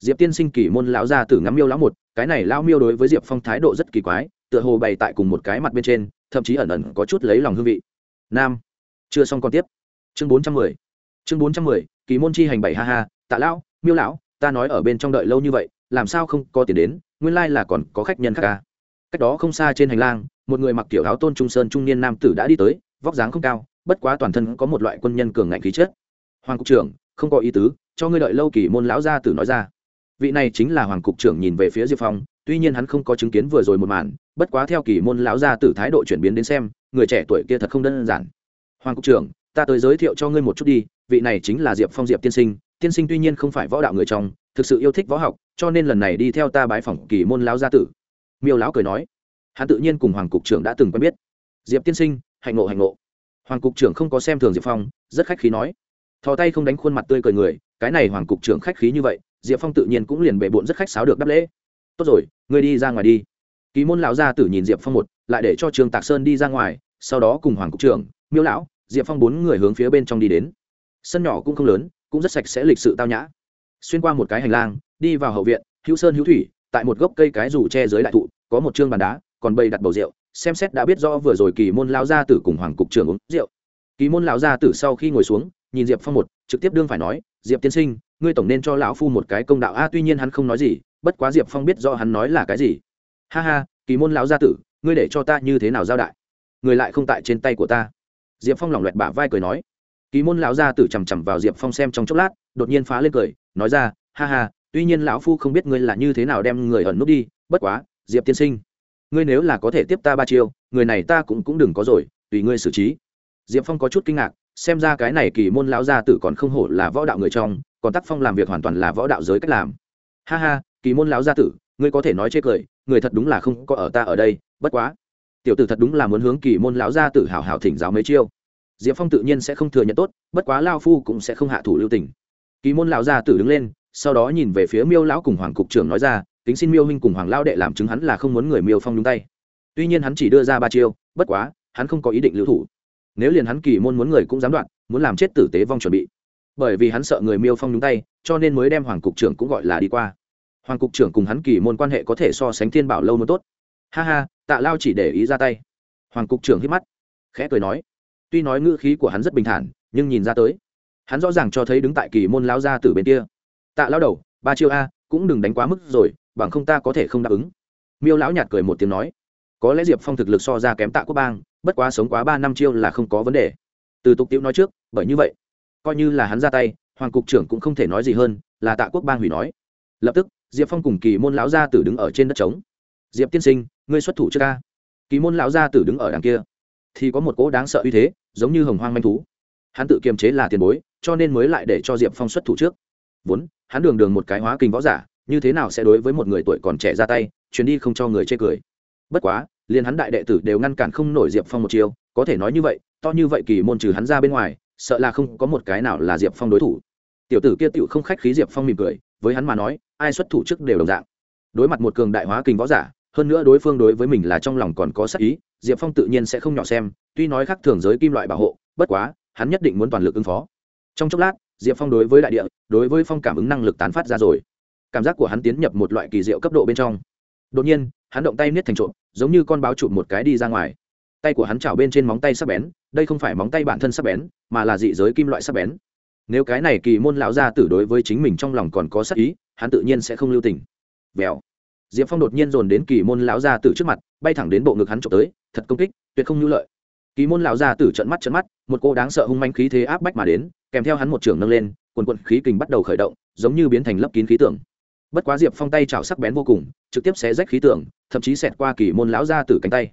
Diệp tiên sinh kỳ môn lão gia tử ngắm miêu lão một, cái này lão miêu đối với diệp phong thái độ rất kỳ quái tựa hồ bày tại cùng một cái mặt bên trên, thậm chí ẩn ẩn có chút lấy lòng hương vị. Nam. Chưa xong còn tiếp. Chương bốn trăm mười. Chương bốn trăm mười, kỳ môn chi hành bảy, ha ha, tạ lão, miêu lão, ta nói ở bên trong đợi lâu như vậy, làm sao không có tiền đến, nguyên lai là còn có khách nhân khác ca à? cách đó không xa trên hành lang, một người mặc kiểu áo tôn trung sơn trung niên nam tử đã đi tới, vóc dáng không cao, bất quá toàn thân có một loại quân nhân cường ngạnh khí chất. Hoàng cục trưởng, không có ý tứ, cho ngươi đợi lâu kỳ môn lão gia tử nói ra. Vị này chính là hoàng cục trưởng nhìn về phía diệp phong tuy nhiên hắn không có chứng kiến vừa rồi một màn, bất quá theo kỳ môn lão gia tử thái độ chuyển biến đến xem, người trẻ tuổi kia thật không đơn giản. Hoàng cục trưởng, ta tới giới thiệu cho ngươi một chút đi, vị này chính là diệp phong diệp tiên sinh tiên sinh tuy nhiên không phải võ đạo người trong, thực sự yêu thích võ học, cho nên lần này đi theo ta bái phỏng kỳ môn lão gia tử. Miêu lão cười nói. Hắn tự nhiên cùng hoàng cục trưởng đã từng quen biết. Diệp tiên sinh, hạnh ngộ hạnh ngộ. Hoàng cục trưởng không có xem thường diệp phong, rất khách khí nói. Thò tay không đánh khuôn mặt tươi cười người, cái này hoàng cục trưởng khách khí như vậy, diệp phong tự nhiên cũng liền bệ bộn rất khách sáo được đáp lễ tốt rồi, ngươi đi ra ngoài đi. Ký môn lão gia tử nhìn diệp phong một, lại để cho trường tạc sơn đi ra ngoài, sau đó cùng hoàng cục trưởng, miêu lão, diệp phong bốn người hướng phía bên trong đi đến. Sân nhỏ cũng không lớn, cũng rất sạch sẽ lịch sự tao nhã. Xuyên qua một cái hành lang, đi vào hậu viện, hữu sơn hữu thủy, tại một gốc cây cái rủ che dưới đại thụ, có một chương bàn đá, còn bầy đặt bầu rượu, xem xét đã biết rõ vừa rồi kỳ môn lão gia tử cùng hoàng cục trưởng uống rượu. Kỳ môn lão gia tử sau khi ngồi xuống, nhìn diệp phong một, trực tiếp đương phải nói, diệp tiên sinh, ngươi tổng nên cho lão phu một cái công đạo. A, tuy nhiên hắn không nói gì bất quá diệp phong biết rõ hắn nói là cái gì ha ha kỳ môn lão gia tử ngươi để cho ta như thế nào giao đại người lại không tại trên tay của ta diệp phong lỏng loẹt bả vai cười nói kỳ môn lão gia tử chằm chằm vào diệp phong xem trong chốc lát đột nhiên phá lên cười nói ra ha ha tuy nhiên lão phu không biết ngươi là như thế nào đem người ẩn nút đi bất quá diệp tiên sinh ngươi nếu là có thể tiếp ta ba chiêu người này ta cũng cũng đừng có rồi tùy ngươi xử trí diệp phong có chút kinh ngạc xem ra cái này kỳ môn lão gia tử còn không hổ là võ đạo người trong còn tác phong làm việc hoàn toàn là võ đạo giới cách làm ha ha kỳ môn lão gia tử, ngươi có thể nói chê cười, người thật đúng là không có ở ta ở đây, bất quá. Tiểu tử thật đúng là muốn hướng kỳ môn lão gia tử hào hào thỉnh giáo mấy chiêu. Diệp phong tự nhiên sẽ không thừa nhận tốt, bất quá lao phu cũng sẽ không hạ thủ lưu tình. Kỳ môn lão gia tử đứng lên, sau đó nhìn về phía miêu lão cùng hoàng cục trưởng nói ra tính xin miêu huynh cùng hoàng lao đệ làm chứng hắn là không muốn người miêu phong nhúng tay. Tuy nhiên hắn chỉ đưa ra ba chiêu, bất quá, hắn không có ý định lưu thủ. Nếu liền hắn kỳ môn muốn người cũng dám đoạn, muốn làm chết tử tế vong chuẩn bị. Bởi vì hắn sợ người miêu phong nhúng tay, cho nên mới đem hoàng cục trưởng cũng gọi là đi qua hoàng cục trưởng cùng hắn kỳ môn quan hệ có thể so sánh thiên bảo lâu muốn tốt. Ha ha, tạ lao chỉ để ý ra tay. Hoàng cục trưởng hít mắt, khẽ cười nói. Tuy nói ngữ khí của hắn rất bình thản, nhưng nhìn ra tới, hắn rõ ràng cho thấy đứng tại kỳ môn lao ra từ bên kia. Tạ lao đầu, ba chiêu a, cũng đừng đánh quá mức rồi, bằng không ta có thể không đáp ứng. Miêu lão nhạt cười một tiếng nói. Có lẽ diệp phong thực lực so ra kém tạ quốc bang, bất quá sống quá ba năm chiêu là không có vấn đề. Từ tục tiễu nói trước, bởi như vậy, coi như là hắn ra tay, hoàng cục trưởng cũng không thể nói gì hơn, là tạ quốc bang hủy nói. Lập tức diệp phong cùng kỳ môn lão gia tử đứng ở trên đất trống. Diệp tiên sinh, ngươi xuất thủ trước ca kỳ môn lão gia tử đứng ở đằng kia. Thì có một cỗ đáng sợ uy thế, giống như hồng hoang manh thú. Hắn tự kiềm chế là tiền bối, cho nên mới lại để cho diệp phong xuất thủ trước. Vốn, hắn đường đường một cái hóa kinh võ giả, như thế nào sẽ đối với một người tuổi còn trẻ ra tay chuyến đi không cho người chê cười. Bất quá, liền hắn đại đệ tử đều ngăn cản không nổi diệp phong một chiều có thể nói như vậy, to như vậy kỳ môn trừ hắn ra bên ngoài, sợ là không có một cái nào là diệp phong đối thủ. Tiểu tử kia tựu không khách khí diệp phong mỉm cười với hắn mà nói, ai xuất thủ trước đều đồng dạng. Đối mặt một cường đại hóa kình võ giả, hơn nữa đối phương đối với mình là trong lòng còn có sắc ý, diệp phong tự nhiên sẽ không nhỏ xem, tuy nói khác thường giới kim loại bảo hộ, bất quá, hắn nhất định muốn toàn lực ứng phó. Trong chốc lát, diệp phong đối với đại địa, đối với phong cảm ứng năng lực tán phát ra rồi. Cảm giác của hắn tiến nhập một loại kỳ diệu cấp độ bên trong. Đột nhiên, hắn động tay niết thành trộm, giống như con báo chụp một cái đi ra ngoài. Tay của hắn chảo bên trên móng tay sắc bén, đây không phải móng tay bản thân sắc bén, mà là dị giới kim loại sắc bén nếu cái này kỳ môn lão gia tử đối với chính mình trong lòng còn có sắc ý, hắn tự nhiên sẽ không lưu tình. Vèo. Diệp phong đột nhiên dồn đến kỳ môn lão gia tử trước mặt, bay thẳng đến bộ ngực hắn trộm tới, thật công kích, tuyệt không nhu lợi. Kỳ môn lão gia tử trận mắt trận mắt, một cô đáng sợ hung manh khí thế áp bách mà đến, kèm theo hắn một trường nâng lên, quần quận khí kình bắt đầu khởi động, giống như biến thành lấp kín khí tượng. Bất quá diệp phong tay chảo sắc bén vô cùng, trực tiếp xé rách khí tượng, thậm chí xẹt qua kỳ môn lão gia tử cánh tay.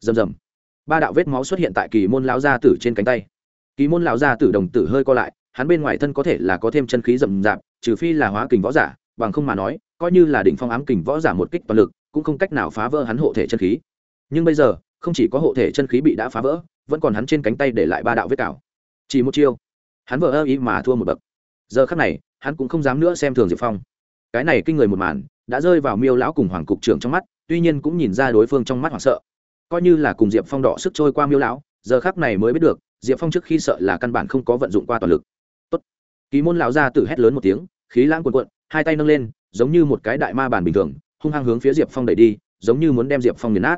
Rầm rầm. Ba đạo vết máu xuất hiện tại kỳ môn lão gia tử trên cánh tay. Kỳ môn lão gia tử đồng tử hơi co lại hắn bên ngoài thân có thể là có thêm chân khí rậm rạp, trừ phi là hóa kình võ giả, bằng không mà nói, coi như là đỉnh phong ám kình võ giả một kích toàn lực, cũng không cách nào phá vỡ hắn hộ thể chân khí. Nhưng bây giờ, không chỉ có hộ thể chân khí bị đã phá vỡ, vẫn còn hắn trên cánh tay để lại ba đạo vết cào. Chỉ một chiêu, hắn vỡ ơ ý mà thua một bậc. Giờ khắc này, hắn cũng không dám nữa xem thường diệp phong. Cái này kinh người một màn, đã rơi vào miêu lão cùng hoàng cục trưởng trong mắt, tuy nhiên cũng nhìn ra đối phương trong mắt hoảng sợ. Coi như là cùng diệp phong đỏ sức trôi qua miêu lão, giờ khắc này mới biết được, diệp phong trước khi sợ là căn bản không có vận dụng qua toàn lực kỳ ký môn lão gia tử hét lớn một tiếng, khí lãng quần quận hai tay nâng lên, giống như một cái đại ma bản bình thường, hung hăng hướng phía diệp phong đẩy đi, giống như muốn đem diệp phong nghiền nát.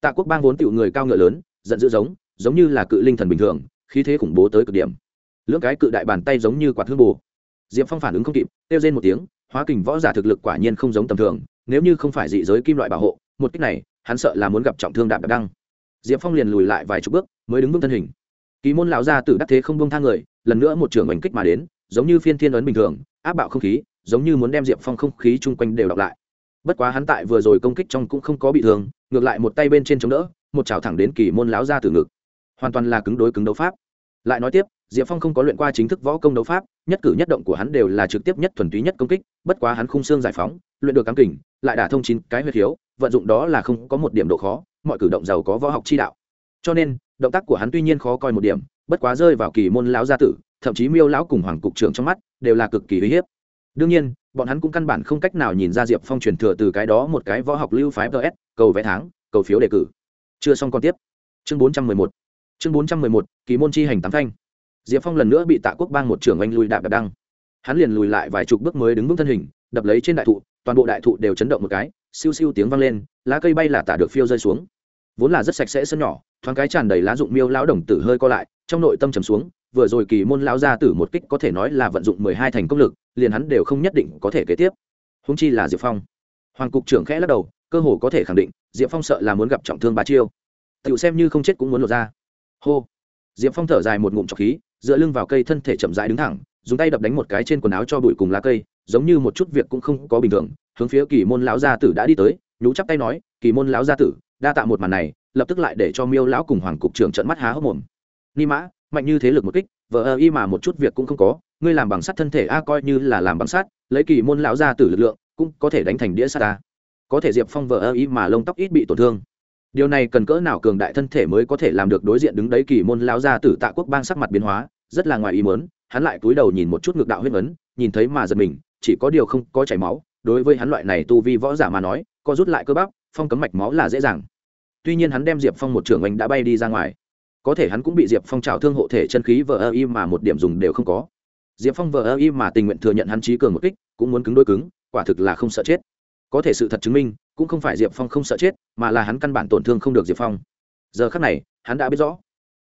Tạ quốc bang vốn tựu người cao ngựa lớn, giận dữ giống giống như là cự linh thần bình thường, khí thế khủng bố tới cực điểm. Lưỡng cái cự đại bàn tay giống như quạt hương bù. Diệp phong phản ứng không kịp, kêu lên một tiếng, hóa kình võ giả thực lực quả nhiên không giống tầm thường, nếu như không phải dị giới kim loại bảo hộ, một cách này, hắn sợ là muốn gặp trọng thương đạp đạp đăng. Diệp phong liền lùi lại vài chục bước, mới đứng vững thân hình. Kỳ môn lão gia tử đắc thế không bông tha người, lần nữa một trường oanh kích mà đến giống như phiên thiên ấn bình thường, áp bạo không khí, giống như muốn đem diệp phong không khí chung quanh đều đọc lại. Bất quá hắn tại vừa rồi công kích trong cũng không có bị thương, ngược lại một tay bên trên chống đỡ, một chảo thẳng đến kỳ môn lão gia tử ngực. Hoàn toàn là cứng đối cứng đấu pháp. Lại nói tiếp, diệp phong không có luyện qua chính thức võ công đấu pháp, nhất cử nhất động của hắn đều là trực tiếp nhất thuần túy nhất công kích, bất quá hắn khung xương giải phóng, luyện được cắm kình, lại đả thông chín cái huyết hiếu vận dụng đó là không có một điểm độ khó, mọi cử động giàu có võ học chi đạo. Cho nên, động tác của hắn tuy nhiên khó coi một điểm, bất quá rơi vào kỳ môn lão gia tử thậm chí miêu lão cùng hoàng cục trưởng trong mắt đều là cực kỳ uy hiếp. Đương nhiên, bọn hắn cũng căn bản không cách nào nhìn ra diệp phong truyền thừa từ cái đó một cái võ học lưu phái ts cầu vẽ tháng, cầu phiếu đề cử. Chưa xong còn tiếp. Chương bốn trăm mười một. Chương bốn trăm mười một, kỳ môn chi hành tám thanh. Diệp phong lần nữa bị tạ quốc bang một trưởng anh lùi đạp đạp đăng. Hắn liền lùi lại vài chục bước mới đứng vững thân hình, đập lấy trên đại thụ, toàn bộ đại thụ đều chấn động một cái, siêu siêu tiếng vang lên, lá cây bay là tả được phiêu rơi xuống. Vốn là rất sạch sẽ sân nhỏ, thoáng cái tràn đầy lá dụng miêu lão đồng tử hơi co lại, trong nội tâm trầm xuống vừa rồi kỳ môn lão gia tử một kích có thể nói là vận dụng mười hai thành công lực, liền hắn đều không nhất định có thể kế tiếp. Húng chi là diệp phong. Hoàng cục trưởng khẽ lắc đầu, cơ hồ có thể khẳng định, diệp phong sợ là muốn gặp trọng thương ba chiêu. Tựu xem như không chết cũng muốn lột ra. Hô. Diệp phong thở dài một ngụm trọc khí, dựa lưng vào cây thân thể chậm rãi đứng thẳng, dùng tay đập đánh một cái trên quần áo cho bụi cùng lá cây, giống như một chút việc cũng không có bình thường, hướng phía kỳ môn lão gia tử đã đi tới, nhú chắp tay nói, kỳ môn lão gia tử, đa tạ một màn này, lập tức lại để cho miêu lão cùng hoàng cục trưởng trận mắt há hốc mồm. Ni mã mạnh như thế lực một kích vợ ơ y mà một chút việc cũng không có, ngươi làm bằng sắt thân thể a, coi như là làm bằng sắt, lấy kỳ môn lão gia tử lực lượng, cũng có thể đánh thành đĩa sắt a. Có thể diệp phong vợ ơ y mà lông tóc ít bị tổn thương. Điều này cần cỡ nào cường đại thân thể mới có thể làm được đối diện đứng đấy kỳ môn lão gia tử tạ quốc bang sắc mặt biến hóa, rất là ngoài ý mớn hắn lại cúi đầu nhìn một chút ngược đạo huyết ấn, nhìn thấy mà giật mình, chỉ có điều không có chảy máu, đối với hắn loại này tu vi võ giả mà nói co rút lại cơ bắp, phong cấm mạch máu là dễ dàng. Tuy nhiên hắn đem diệp phong một trưởng anh đã bay đi ra ngoài có thể hắn cũng bị diệp phong trào thương hộ thể chân khí vờ ơ y mà một điểm dùng đều không có. Diệp phong vờ ơ y mà tình nguyện thừa nhận hắn trí cường một kích, cũng muốn cứng đôi cứng, quả thực là không sợ chết. Có thể sự thật chứng minh, cũng không phải diệp phong không sợ chết, mà là hắn căn bản tổn thương không được diệp phong. Giờ khác này, hắn đã biết rõ.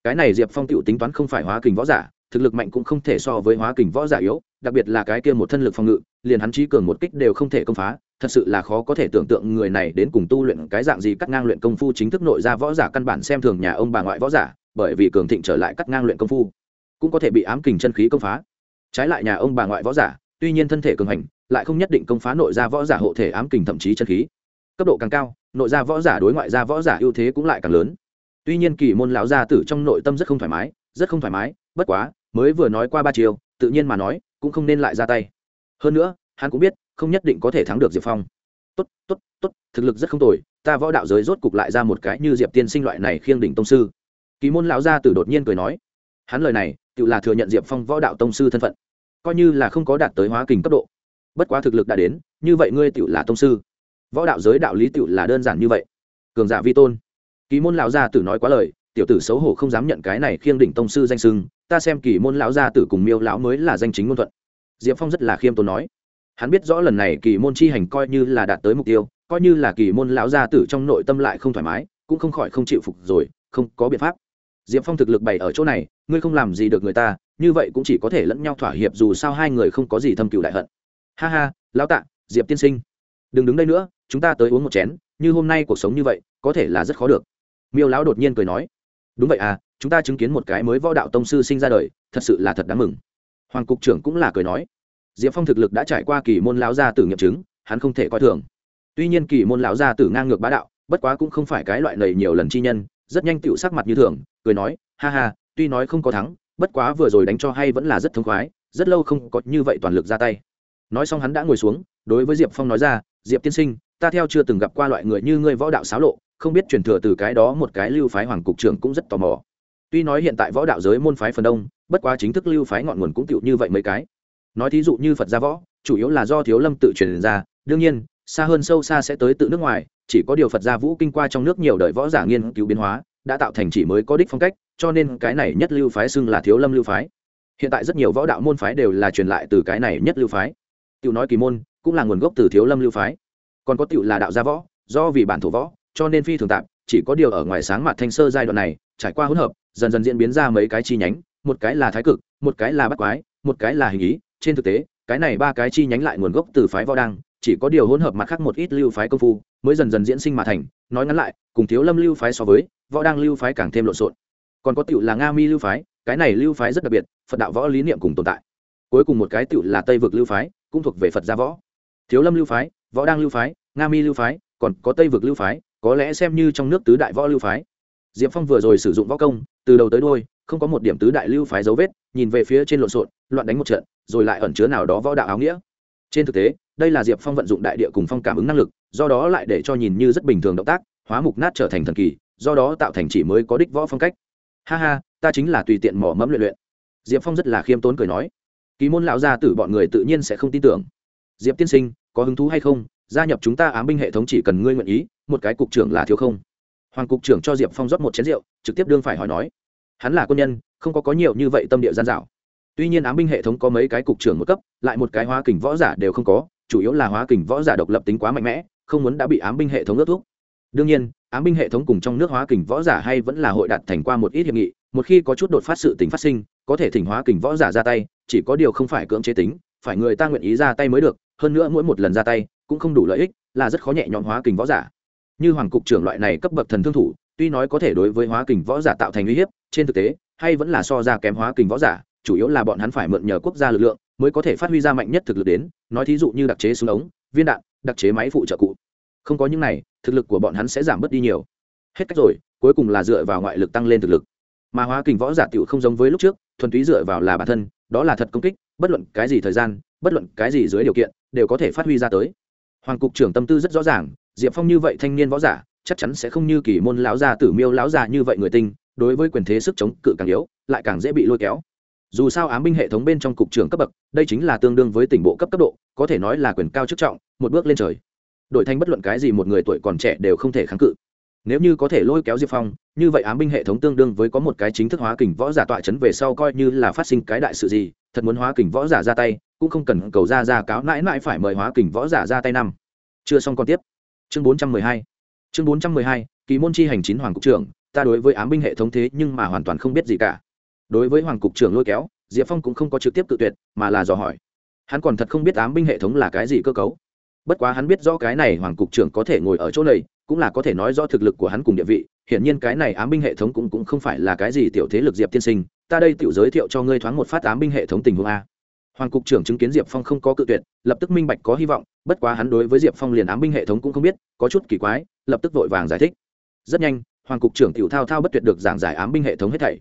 Cái này diệp phong tự tính toán không phải hóa kình võ giả, thực lực mạnh cũng không thể so với hóa kình võ giả yếu, đặc biệt là cái kia một thân lực phòng ngự, liền hắn trí cường một kích đều không thể công phá, thật sự là khó có thể tưởng tượng người này đến cùng tu luyện cái dạng gì cắt ngang luyện công phu chính thức nội ra võ giả căn bản xem thường nhà ông bà ngoại võ giả bởi vì cường thịnh trở lại cắt ngang luyện công phu, cũng có thể bị ám kình chân khí công phá. Trái lại nhà ông bà ngoại võ giả, tuy nhiên thân thể cường hành, lại không nhất định công phá nội gia võ giả hộ thể ám kình thậm chí chân khí. Cấp độ càng cao, nội gia võ giả đối ngoại gia võ giả ưu thế cũng lại càng lớn. Tuy nhiên kỳ môn lão gia tử trong nội tâm rất không thoải mái, rất không thoải mái, bất quá, mới vừa nói qua ba chiều, tự nhiên mà nói, cũng không nên lại ra tay. Hơn nữa, hắn cũng biết, không nhất định có thể thắng được diệp phong. Tốt tốt tốt, thực lực rất không tồi, ta võ đạo giới rốt cục lại ra một cái như diệp tiên sinh loại này khiêng đỉnh tông sư kỳ môn lão gia tử đột nhiên cười nói, hắn lời này, tự là thừa nhận diệp phong võ đạo tông sư thân phận, coi như là không có đạt tới hóa kình cấp độ. Bất quá thực lực đã đến, như vậy ngươi tự là tông sư. Võ đạo giới đạo lý tự là đơn giản như vậy. Cường giả vi tôn. Kỳ môn lão gia tử nói quá lời, tiểu tử xấu hổ không dám nhận cái này khiêng đỉnh tông sư danh sưng ta xem kỳ môn lão gia tử cùng miêu lão mới là danh chính ngôn thuận. Diệp phong rất là khiêm tốn nói, hắn biết rõ lần này kỳ môn chi hành coi như là đạt tới mục tiêu, coi như là kỳ môn lão gia tử trong nội tâm lại không thoải mái, cũng không khỏi không chịu phục rồi, không có biện pháp diệp phong thực lực bày ở chỗ này, ngươi không làm gì được người ta, như vậy cũng chỉ có thể lẫn nhau thỏa hiệp dù sao hai người không có gì thâm cựu đại hận. Ha ha, lão tạ, diệp tiên sinh. Đừng đứng đây nữa, chúng ta tới uống một chén, như hôm nay cuộc sống như vậy, có thể là rất khó được. Miêu lão đột nhiên cười nói. Đúng vậy à chúng ta chứng kiến một cái mới võ đạo tông sư sinh ra đời, thật sự là thật đáng mừng. Hoàng cục trưởng cũng là cười nói. Diệp phong thực lực đã trải qua kỳ môn lão gia tử nghiệm chứng, hắn không thể coi thường. Tuy nhiên kỳ môn lão gia tử ngang ngược bá đạo, bất quá cũng không phải cái loại lầy nhiều lần chi nhân rất nhanh tựu sắc mặt như thường, cười nói, ha ha, tuy nói không có thắng, bất quá vừa rồi đánh cho hay vẫn là rất thông khoái, rất lâu không có như vậy toàn lực ra tay. Nói xong hắn đã ngồi xuống, đối với diệp phong nói ra, diệp tiên sinh, ta theo chưa từng gặp qua loại người như ngươi võ đạo xáo lộ, không biết truyền thừa từ cái đó một cái lưu phái hoàng cục trưởng cũng rất tò mò. Tuy nói hiện tại võ đạo giới môn phái phần đông, bất quá chính thức lưu phái ngọn nguồn cũng tựu như vậy mấy cái. Nói thí dụ như phật gia võ, chủ yếu là do thiếu lâm tự truyền ra, đương nhiên, xa hơn sâu xa sẽ tới tự nước ngoài chỉ có điều phật gia vũ kinh qua trong nước nhiều đời võ giả nghiên cứu biến hóa, đã tạo thành chỉ mới có đích phong cách, cho nên cái này nhất lưu phái xưng là thiếu lâm lưu phái. Hiện tại rất nhiều võ đạo môn phái đều là truyền lại từ cái này nhất lưu phái. Tiểu nói kỳ môn, cũng là nguồn gốc từ thiếu lâm lưu phái. Còn có tiểu là đạo gia võ, do vì bản thổ võ, cho nên phi thường tạm chỉ có điều ở ngoài sáng mặt thanh sơ giai đoạn này, trải qua hỗn hợp, dần dần diễn biến ra mấy cái chi nhánh, một cái là thái cực, một cái là bắt quái, một cái là hình ý. Trên thực tế, cái này ba cái chi nhánh lại nguồn gốc từ phái võ đăng, chỉ có điều hỗn hợp mặt khác một ít lưu phái công phu mới dần dần diễn sinh mà thành, nói ngắn lại, cùng thiếu lâm lưu phái so với, võ đăng lưu phái càng thêm lộn xộn. Còn có tựu là nga mi lưu phái, cái này lưu phái rất đặc biệt, phật đạo võ lý niệm cùng tồn tại. Cuối cùng một cái tựu là tây vực lưu phái, cũng thuộc về phật gia võ. Thiếu lâm lưu phái, võ đăng lưu phái, nga mi lưu phái, còn có tây vực lưu phái, có lẽ xem như trong nước tứ đại võ lưu phái. Diệp phong vừa rồi sử dụng võ công, từ đầu tới đôi không có một điểm tứ đại lưu phái dấu vết, nhìn về phía trên lộn xộn, loạn đánh một trận, rồi lại ẩn chứa nào đó võ đạo áo nghĩa. Trên thực tế đây là diệp phong vận dụng đại địa cùng phong cảm ứng năng lực, do đó lại để cho nhìn như rất bình thường động tác, hóa mục nát trở thành thần kỳ, do đó tạo thành chỉ mới có đích võ phong cách. Ha ha, ta chính là tùy tiện mỏ mẫm luyện luyện. Diệp phong rất là khiêm tốn cười nói. Kỳ môn lão gia tử bọn người tự nhiên sẽ không tin tưởng. Diệp tiên sinh, có hứng thú hay không? Gia nhập chúng ta ám binh hệ thống chỉ cần ngươi nguyện ý, một cái cục trưởng là thiếu không? Hoàng cục trưởng cho diệp phong rót một chén rượu, trực tiếp đương phải hỏi nói. Hắn là quân nhân, không có có nhiều như vậy tâm địa gian dạo. Tuy nhiên ám binh hệ thống có mấy cái cục trưởng một cấp, lại một cái hóa kình võ giả đều không có chủ yếu là hóa kình võ giả độc lập tính quá mạnh mẽ, không muốn đã bị ám binh hệ thống ước thúc. Đương nhiên, ám binh hệ thống cùng trong nước hóa kình võ giả hay vẫn là hội đạt thành qua một ít hiệp nghị, một khi có chút đột phát sự tính phát sinh, có thể thỉnh hóa kình võ giả ra tay, chỉ có điều không phải cưỡng chế tính, phải người ta nguyện ý ra tay mới được, hơn nữa mỗi một lần ra tay, cũng không đủ lợi ích, là rất khó nhẹ nhõm hóa kình võ giả. Như hoàng cục trưởng loại này cấp bậc thần thương thủ, tuy nói có thể đối với hóa kình võ giả tạo thành uy hiếp, trên thực tế, hay vẫn là so ra kém hóa kình võ giả chủ yếu là bọn hắn phải mượn nhờ quốc gia lực lượng mới có thể phát huy ra mạnh nhất thực lực đến, nói thí dụ như đặc chế súng ống, viên đạn, đặc chế máy phụ trợ cụ. Không có những này, thực lực của bọn hắn sẽ giảm bớt đi nhiều. Hết cách rồi, cuối cùng là dựa vào ngoại lực tăng lên thực lực. Mà hóa kình võ giả tiểu không giống với lúc trước, thuần túy dựa vào là bản thân, đó là thật công kích, bất luận cái gì thời gian, bất luận cái gì dưới điều kiện, đều có thể phát huy ra tới. Hoàng cục trưởng tâm tư rất rõ ràng, diệp phong như vậy thanh niên võ giả, chắc chắn sẽ không như kỳ môn lão già tử miêu lão già như vậy người tinh, đối với quyền thế sức chống cự càng yếu, lại càng dễ bị lôi kéo dù sao ám binh hệ thống bên trong cục trưởng cấp bậc, đây chính là tương đương với tỉnh bộ cấp cấp độ, có thể nói là quyền cao chức trọng, một bước lên trời. Đổi thành bất luận cái gì một người tuổi còn trẻ đều không thể kháng cự. Nếu như có thể lôi kéo diệp phong, như vậy ám binh hệ thống tương đương với có một cái chính thức hóa kình võ giả tọa chấn về sau coi như là phát sinh cái đại sự gì, thật muốn hóa kình võ giả ra tay, cũng không cần cầu ra ra cáo mãi mãi phải mời hóa kình võ giả ra tay năm. Chưa xong còn tiếp. Chương bốn trăm mười hai. Chương bốn trăm mười hai, kỳ môn chi hành chín hoàng cục trưởng, ta đối với ám binh hệ thống thế nhưng mà hoàn toàn không biết gì cả đối với hoàng cục trưởng lôi kéo, diệp phong cũng không có trực tiếp tự tuyệt, mà là dò hỏi. Hắn còn thật không biết ám binh hệ thống là cái gì cơ cấu. Bất quá hắn biết rõ cái này hoàng cục trưởng có thể ngồi ở chỗ này, cũng là có thể nói rõ thực lực của hắn cùng địa vị, hiển nhiên cái này ám binh hệ thống cũng cũng không phải là cái gì tiểu thế lực diệp tiên sinh, ta đây tiểu giới thiệu cho ngươi thoáng một phát ám binh hệ thống tình huống a. Hoàng cục trưởng chứng kiến diệp phong không có cự tuyệt, lập tức minh bạch có hy vọng, bất quá hắn đối với diệp phong liền ám binh hệ thống cũng không biết, có chút kỳ quái, lập tức vội vàng giải thích. Rất nhanh, hoàng cục trưởng tiểu thao thao bất tuyệt được giảng giải ám binh hệ thống hết thảy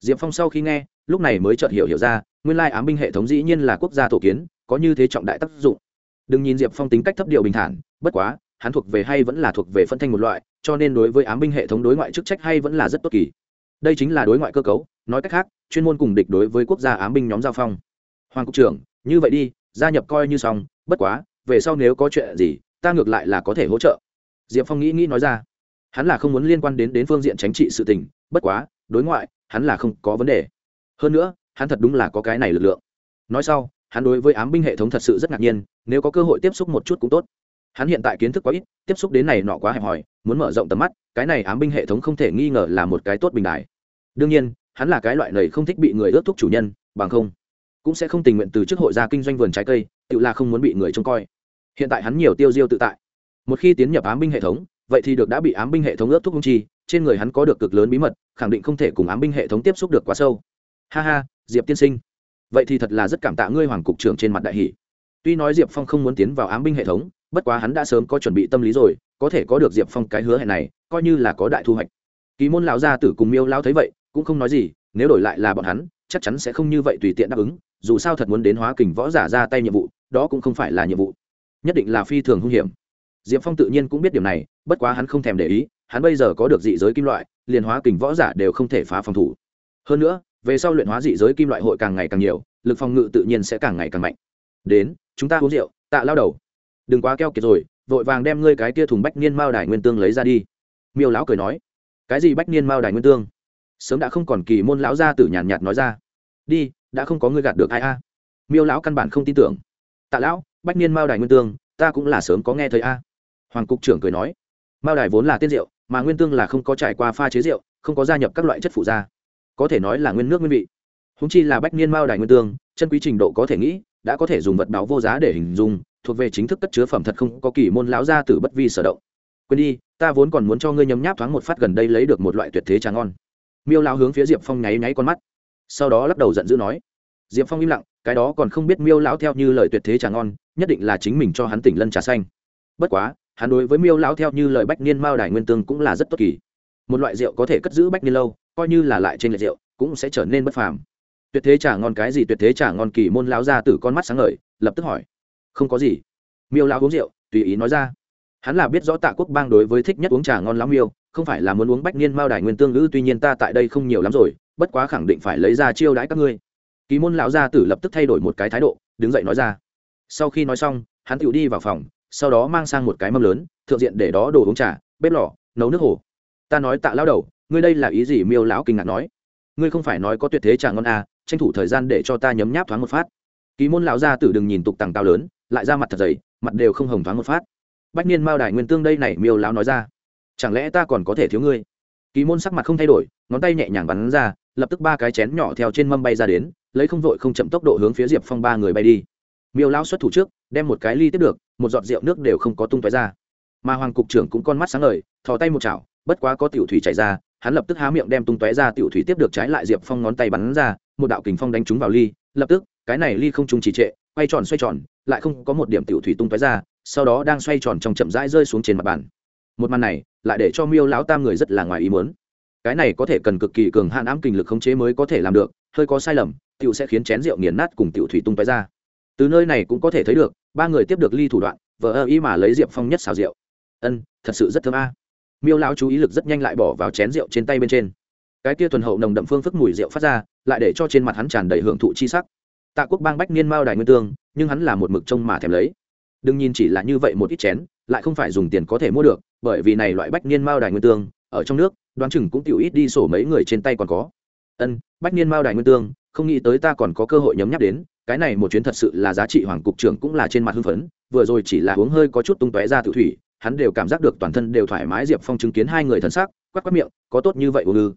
diệp phong sau khi nghe, lúc này mới chợt hiểu hiểu ra, nguyên lai ám binh hệ thống dĩ nhiên là quốc gia tổ kiến, có như thế trọng đại tác dụng. Đừng nhìn diệp phong tính cách thấp điệu bình thản, bất quá, hắn thuộc về hay vẫn là thuộc về phân thanh một loại, cho nên đối với ám binh hệ thống đối ngoại chức trách hay vẫn là rất tốt kỳ. Đây chính là đối ngoại cơ cấu, nói cách khác, chuyên môn cùng địch đối với quốc gia ám binh nhóm giao phong. Hoàng cục trưởng, như vậy đi, gia nhập coi như xong, bất quá, về sau nếu có chuyện gì, ta ngược lại là có thể hỗ trợ. Diệp phong nghĩ nghĩ nói ra. Hắn là không muốn liên quan đến đến phương diện chính trị sự tình, bất quá đối ngoại, hắn là không có vấn đề. Hơn nữa, hắn thật đúng là có cái này lực lượng. Nói sau, hắn đối với ám binh hệ thống thật sự rất ngạc nhiên, nếu có cơ hội tiếp xúc một chút cũng tốt. Hắn hiện tại kiến thức quá ít, tiếp xúc đến này nọ quá hẹp hòi, muốn mở rộng tầm mắt, cái này ám binh hệ thống không thể nghi ngờ là một cái tốt bình đại đương nhiên, hắn là cái loại này không thích bị người ước thuốc chủ nhân, bằng không, cũng sẽ không tình nguyện từ chức hội ra kinh doanh vườn trái cây, tự là không muốn bị người trông coi. Hiện tại hắn nhiều tiêu diêu tự tại. Một khi tiến nhập ám binh hệ thống, vậy thì được đã bị ám binh hệ thống ước thuốc công chi trên người hắn có được cực lớn bí mật, khẳng định không thể cùng ám binh hệ thống tiếp xúc được quá sâu. Ha ha, diệp tiên sinh. Vậy thì thật là rất cảm tạ ngươi, hoàng cục trưởng trên mặt đại hỷ tuy nói diệp phong không muốn tiến vào ám binh hệ thống, bất quá hắn đã sớm có chuẩn bị tâm lý rồi, có thể có được diệp phong cái hứa hẹn này, coi như là có đại thu hoạch. Kỳ môn lão gia tử cùng miêu lao thấy vậy, cũng không nói gì, nếu đổi lại là bọn hắn, chắc chắn sẽ không như vậy tùy tiện đáp ứng, dù sao thật muốn đến hóa kình võ giả ra tay nhiệm vụ, đó cũng không phải là nhiệm vụ. Nhất định là phi thường hung hiểm. Diệp phong tự nhiên cũng biết điểm này, bất quá hắn không thèm để ý hắn bây giờ có được dị giới kim loại, liền hóa kình võ giả đều không thể phá phòng thủ. Hơn nữa, về sau luyện hóa dị giới kim loại hội càng ngày càng nhiều, lực phòng ngự tự nhiên sẽ càng ngày càng mạnh. Đến, chúng ta uống rượu, tạ lao đầu. Đừng quá keo kiệt rồi, vội vàng đem ngươi cái kia thùng bách niên mao đài nguyên tương lấy ra đi. Miêu lão cười nói. Cái gì bách niên mao đài nguyên tương? Sớm đã không còn kỳ môn lão gia tử nhàn nhạt nói ra. Đi, đã không có ngươi gạt được ai a. Miêu lão căn bản không tin tưởng. Tạ lão, bách niên mao đài nguyên tương, ta cũng là sớm có nghe thấy a. Hoàng cục trưởng cười nói. Mao đài vốn là tiên rượu mà nguyên tương là không có trải qua pha chế rượu, không có gia nhập các loại chất phụ da có thể nói là nguyên nước nguyên vị. Húng chi là bách niên mao đài nguyên tương, chân quý trình độ có thể nghĩ, đã có thể dùng vật báo vô giá để hình dung, thuộc về chính thức cất chứa phẩm thật không có kỳ môn lão gia tử bất vi sở động. Quên đi, ta vốn còn muốn cho ngươi nhấm nháp thoáng một phát gần đây lấy được một loại tuyệt thế trà ngon. Miêu lão hướng phía diệp phong nháy nháy con mắt. Sau đó lắc đầu giận dữ nói, diệp phong im lặng, cái đó còn không biết miêu lão theo như lời tuyệt thế trà ngon, nhất định là chính mình cho hắn tỉnh lân trà xanh. Bất quá hắn đối với miêu lão theo như lời bách niên mao đài nguyên tương cũng là rất tốt kỳ. Một loại rượu có thể cất giữ bách niên lâu, coi như là lại trên lệ rượu, cũng sẽ trở nên bất phàm. Tuyệt thế chả ngon cái gì, tuyệt thế chả ngon kỳ, môn lão ra từ con mắt sáng ngời, lập tức hỏi. Không có gì. Miêu lão uống rượu, tùy ý nói ra. Hắn là biết rõ tạ quốc bang đối với thích nhất uống trà ngon lắm miêu, không phải là muốn uống bách niên mao đài nguyên tương ngữ, tuy nhiên ta tại đây không nhiều lắm rồi, bất quá khẳng định phải lấy ra chiêu đãi các ngươi. Kỳ môn lão gia tử lập tức thay đổi một cái thái độ, đứng dậy nói ra. Sau khi nói xong, hắn tựu đi vào phòng sau đó mang sang một cái mâm lớn, thượng diện để đó đồ uống trà, bếp lò, nấu nước hồ. Ta nói tạ lao đầu, ngươi đây là ý gì? Miêu lão kinh ngạc nói. Ngươi không phải nói có tuyệt thế trà ngon à tranh thủ thời gian để cho ta nhấm nháp thoáng một phát. Kỳ môn lão gia tử đừng nhìn tục tằng cao lớn, lại ra mặt thật dày, mặt đều không hồng thoáng một phát. Bách niên mao đài nguyên tương đây này, miêu lão nói ra. Chẳng lẽ ta còn có thể thiếu ngươi? Kỳ môn sắc mặt không thay đổi, ngón tay nhẹ nhàng bắn ra, lập tức ba cái chén nhỏ theo trên mâm bay ra đến, lấy không vội không chậm tốc độ hướng phía diệp phong ba người bay đi. Miêu lão xuất thủ trước, đem một cái ly tiếp được một giọt rượu nước đều không có tung tóe ra. Mà hoàng cục trưởng cũng con mắt sáng ngời, thò tay một chảo, bất quá có tiểu thủy chảy ra, hắn lập tức há miệng đem tung tóe ra tiểu thủy tiếp được trái lại diệp phong ngón tay bắn ra, một đạo kình phong đánh trúng vào ly, lập tức, cái này ly không trùng trì trệ, quay tròn xoay tròn, lại không có một điểm tiểu thủy tung tóe ra, sau đó đang xoay tròn trong chậm rãi rơi xuống trên mặt bàn. Một màn này, lại để cho miêu lão tam người rất là ngoài ý muốn. Cái này có thể cần cực kỳ cường hạn ám kinh lực khống chế mới có thể làm được, hơi có sai lầm, tiểu sẽ khiến chén rượu nghiền nát cùng tiểu thủy tung tóe ra. Từ nơi này cũng có thể thấy được ba người tiếp được ly thủ đoạn, vờ ơ ý mà lấy diệp phong nhất xào rượu. Ân, thật sự rất thơm a. Miêu lão chú ý lực rất nhanh lại bỏ vào chén rượu trên tay bên trên. Cái tia thuần hậu nồng đậm phương phức mùi rượu phát ra, lại để cho trên mặt hắn tràn đầy hưởng thụ chi sắc. Tạ quốc bang bách niên mao đài nguyên tương, nhưng hắn là một mực trông mà thèm lấy. Đừng nhìn chỉ là như vậy một ít chén, lại không phải dùng tiền có thể mua được, bởi vì này loại bách niên mao đài nguyên tương, ở trong nước, đoán chừng cũng tiểu ít đi sổ mấy người trên tay còn có. Ân, bách niên mao đài nguyên tương không nghĩ tới ta còn có cơ hội nhấm nháp đến, cái này một chuyến thật sự là giá trị hoàng cục trưởng cũng là trên mặt hưng phấn, vừa rồi chỉ là uống hơi có chút tung tóe ra tự thủy, hắn đều cảm giác được toàn thân đều thoải mái, diệp phong chứng kiến hai người thân xác, quắc quắc miệng, có tốt như vậy uống ư?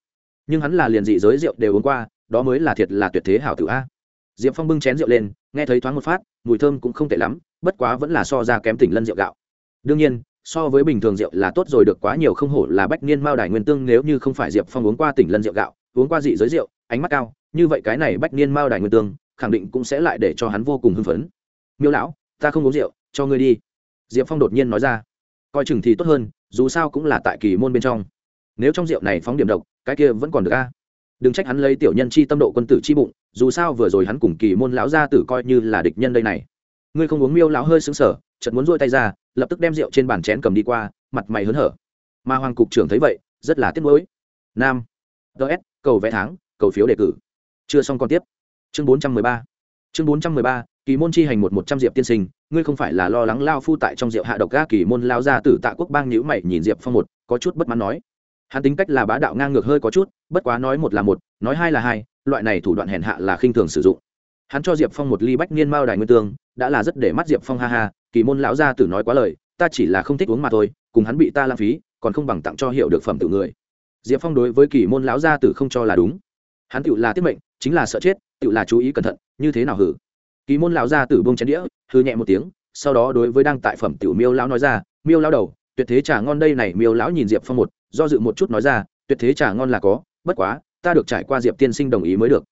Nhưng hắn là liền dị giới rượu đều uống qua, đó mới là thiệt là tuyệt thế hảo tử a. Diệp phong bưng chén rượu lên, nghe thấy thoáng một phát, mùi thơm cũng không tệ lắm, bất quá vẫn là so ra kém tỉnh lân rượu gạo. Đương nhiên, so với bình thường rượu là tốt rồi, được quá nhiều không hổ là bách niên mao đài nguyên tương, nếu như không phải diệp phong uống qua tỉnh lân rượu gạo, uống qua dị giới rượu ánh mắt cao, như vậy cái này bách niên mao đài nguyên tương, khẳng định cũng sẽ lại để cho hắn vô cùng hưng phấn. Miêu lão, ta không uống rượu, cho ngươi đi. Diệp phong đột nhiên nói ra. Coi chừng thì tốt hơn, dù sao cũng là tại kỳ môn bên trong. Nếu trong rượu này phóng điểm độc, cái kia vẫn còn được a. Đừng trách hắn lấy tiểu nhân chi tâm độ quân tử chi bụng, dù sao vừa rồi hắn cùng kỳ môn lão gia tử coi như là địch nhân đây này. Ngươi không uống miêu lão hơi xứng sở chợt muốn rôi tay ra, lập tức đem rượu trên bàn chén cầm đi qua, mặt mày hớn hở. Mà hoàng cục trưởng thấy vậy, rất là tiếc nuối. Nam. Ts cầu vẽ tháng cầu phiếu đề cử. Chưa xong còn tiếp. Chương bốn trăm mười ba. Chương bốn trăm mười ba, kỳ môn chi hành một một trăm diệp tiên sinh, ngươi không phải là lo lắng lao phu tại trong rượu hạ độc ga kỳ môn lao ra từ tạ quốc bang nhữ mày nhìn diệp phong một, có chút bất mãn nói. Hắn tính cách là bá đạo ngang ngược hơi có chút, bất quá nói một là một, nói hai là hai, loại này thủ đoạn hèn hạ là khinh thường sử dụng. Hắn cho diệp phong một ly bách niên mao đài nguyên tương, đã là rất để mắt diệp phong ha ha, kỳ môn lão gia tử nói quá lời, ta chỉ là không thích uống mà thôi, cùng hắn bị ta lãng phí, còn không bằng tặng cho hiệu được phẩm tự người. Diệp phong đối với kỳ môn lão gia tử không cho là đúng hắn tựu là tiết mệnh, chính là sợ chết, tựu là chú ý cẩn thận, như thế nào hử? Kỳ môn lão gia tử bông chén đĩa, hư nhẹ một tiếng, sau đó đối với đang tại phẩm tiểu miêu lão nói ra, miêu lão đầu, tuyệt thế trà ngon đây này. Miêu lão nhìn diệp phong một, do dự một chút nói ra, tuyệt thế trà ngon là có, bất quá, ta được trải qua diệp tiên sinh đồng ý mới được.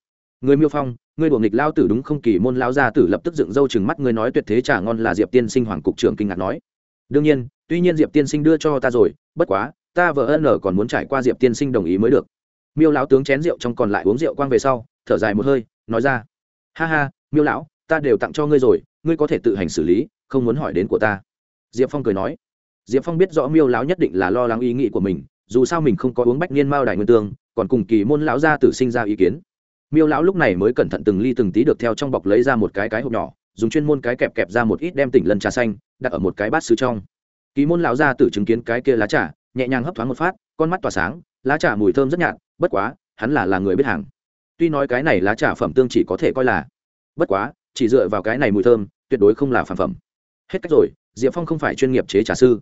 Người miêu phong người đùa nghịch lao tử đúng không? Kỳ môn lao gia tử lập tức dựng râu chừng mắt người nói tuyệt thế trà ngon là diệp tiên sinh hoàng cục trưởng kinh ngạc nói. Đương nhiên, tuy nhiên diệp tiên sinh đưa cho ta rồi, bất quá, ta vợ ân còn muốn trải qua diệp tiên sinh đồng ý mới được miêu lão tướng chén rượu trong còn lại uống rượu quang về sau, thở dài một hơi, nói ra, ha ha, miêu lão, ta đều tặng cho ngươi rồi, ngươi có thể tự hành xử lý, không muốn hỏi đến của ta. Diệp phong cười nói. Diệp phong biết rõ miêu lão nhất định là lo lắng ý nghĩ của mình, dù sao mình không có uống bách niên mao đài nguyên tương, còn cùng kỳ môn lão gia tử sinh ra ý kiến. Miêu lão lúc này mới cẩn thận từng ly từng tí được theo trong bọc lấy ra một cái cái hộp nhỏ, dùng chuyên môn cái kẹp kẹp ra một ít đem tỉnh lân trà xanh, đặt ở một cái bát sứ trong. Kỳ môn lão gia tử chứng kiến cái kia lá trà, nhẹ nhàng hấp thoáng một phát, con mắt tỏa sáng, lá trà mùi thơm rất nhạt bất quá, hắn là là người biết hàng. Tuy nói cái này lá trà phẩm tương chỉ có thể coi là. Bất quá, chỉ dựa vào cái này mùi thơm, tuyệt đối không là phản phẩm. Hết cách rồi, diệp phong không phải chuyên nghiệp chế trà sư.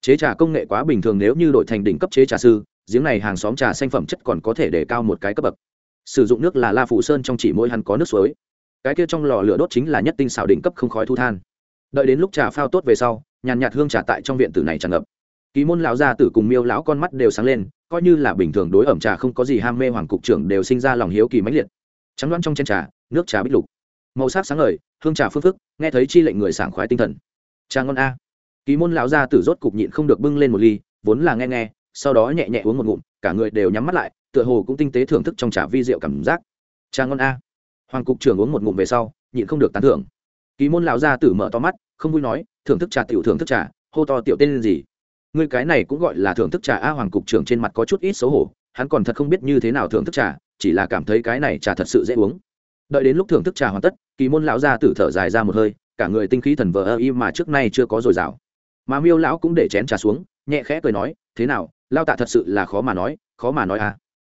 Chế trà công nghệ quá bình thường nếu như đổi thành đỉnh cấp chế trà sư, giếng này hàng xóm trà xanh phẩm chất còn có thể để cao một cái cấp bậc. Sử dụng nước là la phủ sơn trong chỉ mỗi hắn có nước suối. Cái kia trong lò lửa đốt chính là nhất tinh xào đỉnh cấp không khói thu than. Đợi đến lúc trà phao tốt về sau, nhàn nhạt hương trà tại trong viện tử này tràn ngập ký môn lão gia tử cùng miêu lão con mắt đều sáng lên, coi như là bình thường đối ẩm trà không có gì ham mê hoàng cục trưởng đều sinh ra lòng hiếu kỳ mãnh liệt. Trắng đoán trong chén trà, nước trà bích lục. Màu sắc sáng ngời, hương trà phương phức, nghe thấy chi lệnh người sảng khoái tinh thần. Trà ngon a. Ký môn lão gia tử rốt cục nhịn không được bưng lên một ly, vốn là nghe nghe, sau đó nhẹ nhẹ uống một ngụm, cả người đều nhắm mắt lại, tựa hồ cũng tinh tế thưởng thức trong trà vi rượu cảm giác. Trà ngon a. Hoàng cục trưởng uống một ngụm về sau, nhịn không được tán thưởng. Ký môn lão gia tử mở to mắt, không vui nói, thưởng thức trà tiểu, thưởng thức trà, hô to tiểu tên gì? Ngươi cái này cũng gọi là thưởng thức trà a hoàng cục trưởng trên mặt có chút ít xấu hổ, hắn còn thật không biết như thế nào thưởng thức trà, chỉ là cảm thấy cái này trà thật sự dễ uống. Đợi đến lúc thưởng thức trà hoàn tất, kỳ môn lão gia tử thở dài ra một hơi, cả người tinh khí thần vờ ơ y mà trước nay chưa có dồi dào. Mà miêu lão cũng để chén trà xuống, nhẹ khẽ cười nói, thế nào lao tạ thật sự là khó mà nói, khó mà nói à?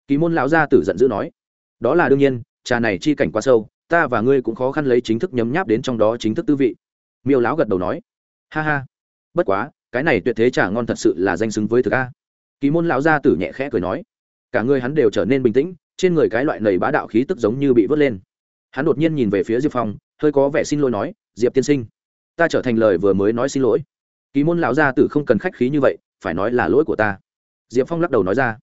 Kỳ môn lão gia tử giận dữ nói, đó là đương nhiên, trà này chi cảnh quá sâu, ta và ngươi cũng khó khăn lấy chính thức nhấm nháp đến trong đó chính thức tư vị. Miêu lão gật đầu nói, ha ha, bất quá cái này tuyệt thế trà ngon thật sự là danh xứng với thực a. Kỳ môn lão gia tử nhẹ khẽ cười nói, cả người hắn đều trở nên bình tĩnh, trên người cái loại nầy bá đạo khí tức giống như bị vớt lên. Hắn đột nhiên nhìn về phía diệp phong, hơi có vẻ xin lỗi nói, diệp tiên sinh, ta trở thành lời vừa mới nói xin lỗi. Kỳ môn lão gia tử không cần khách khí như vậy, phải nói là lỗi của ta. Diệp phong lắc đầu nói ra,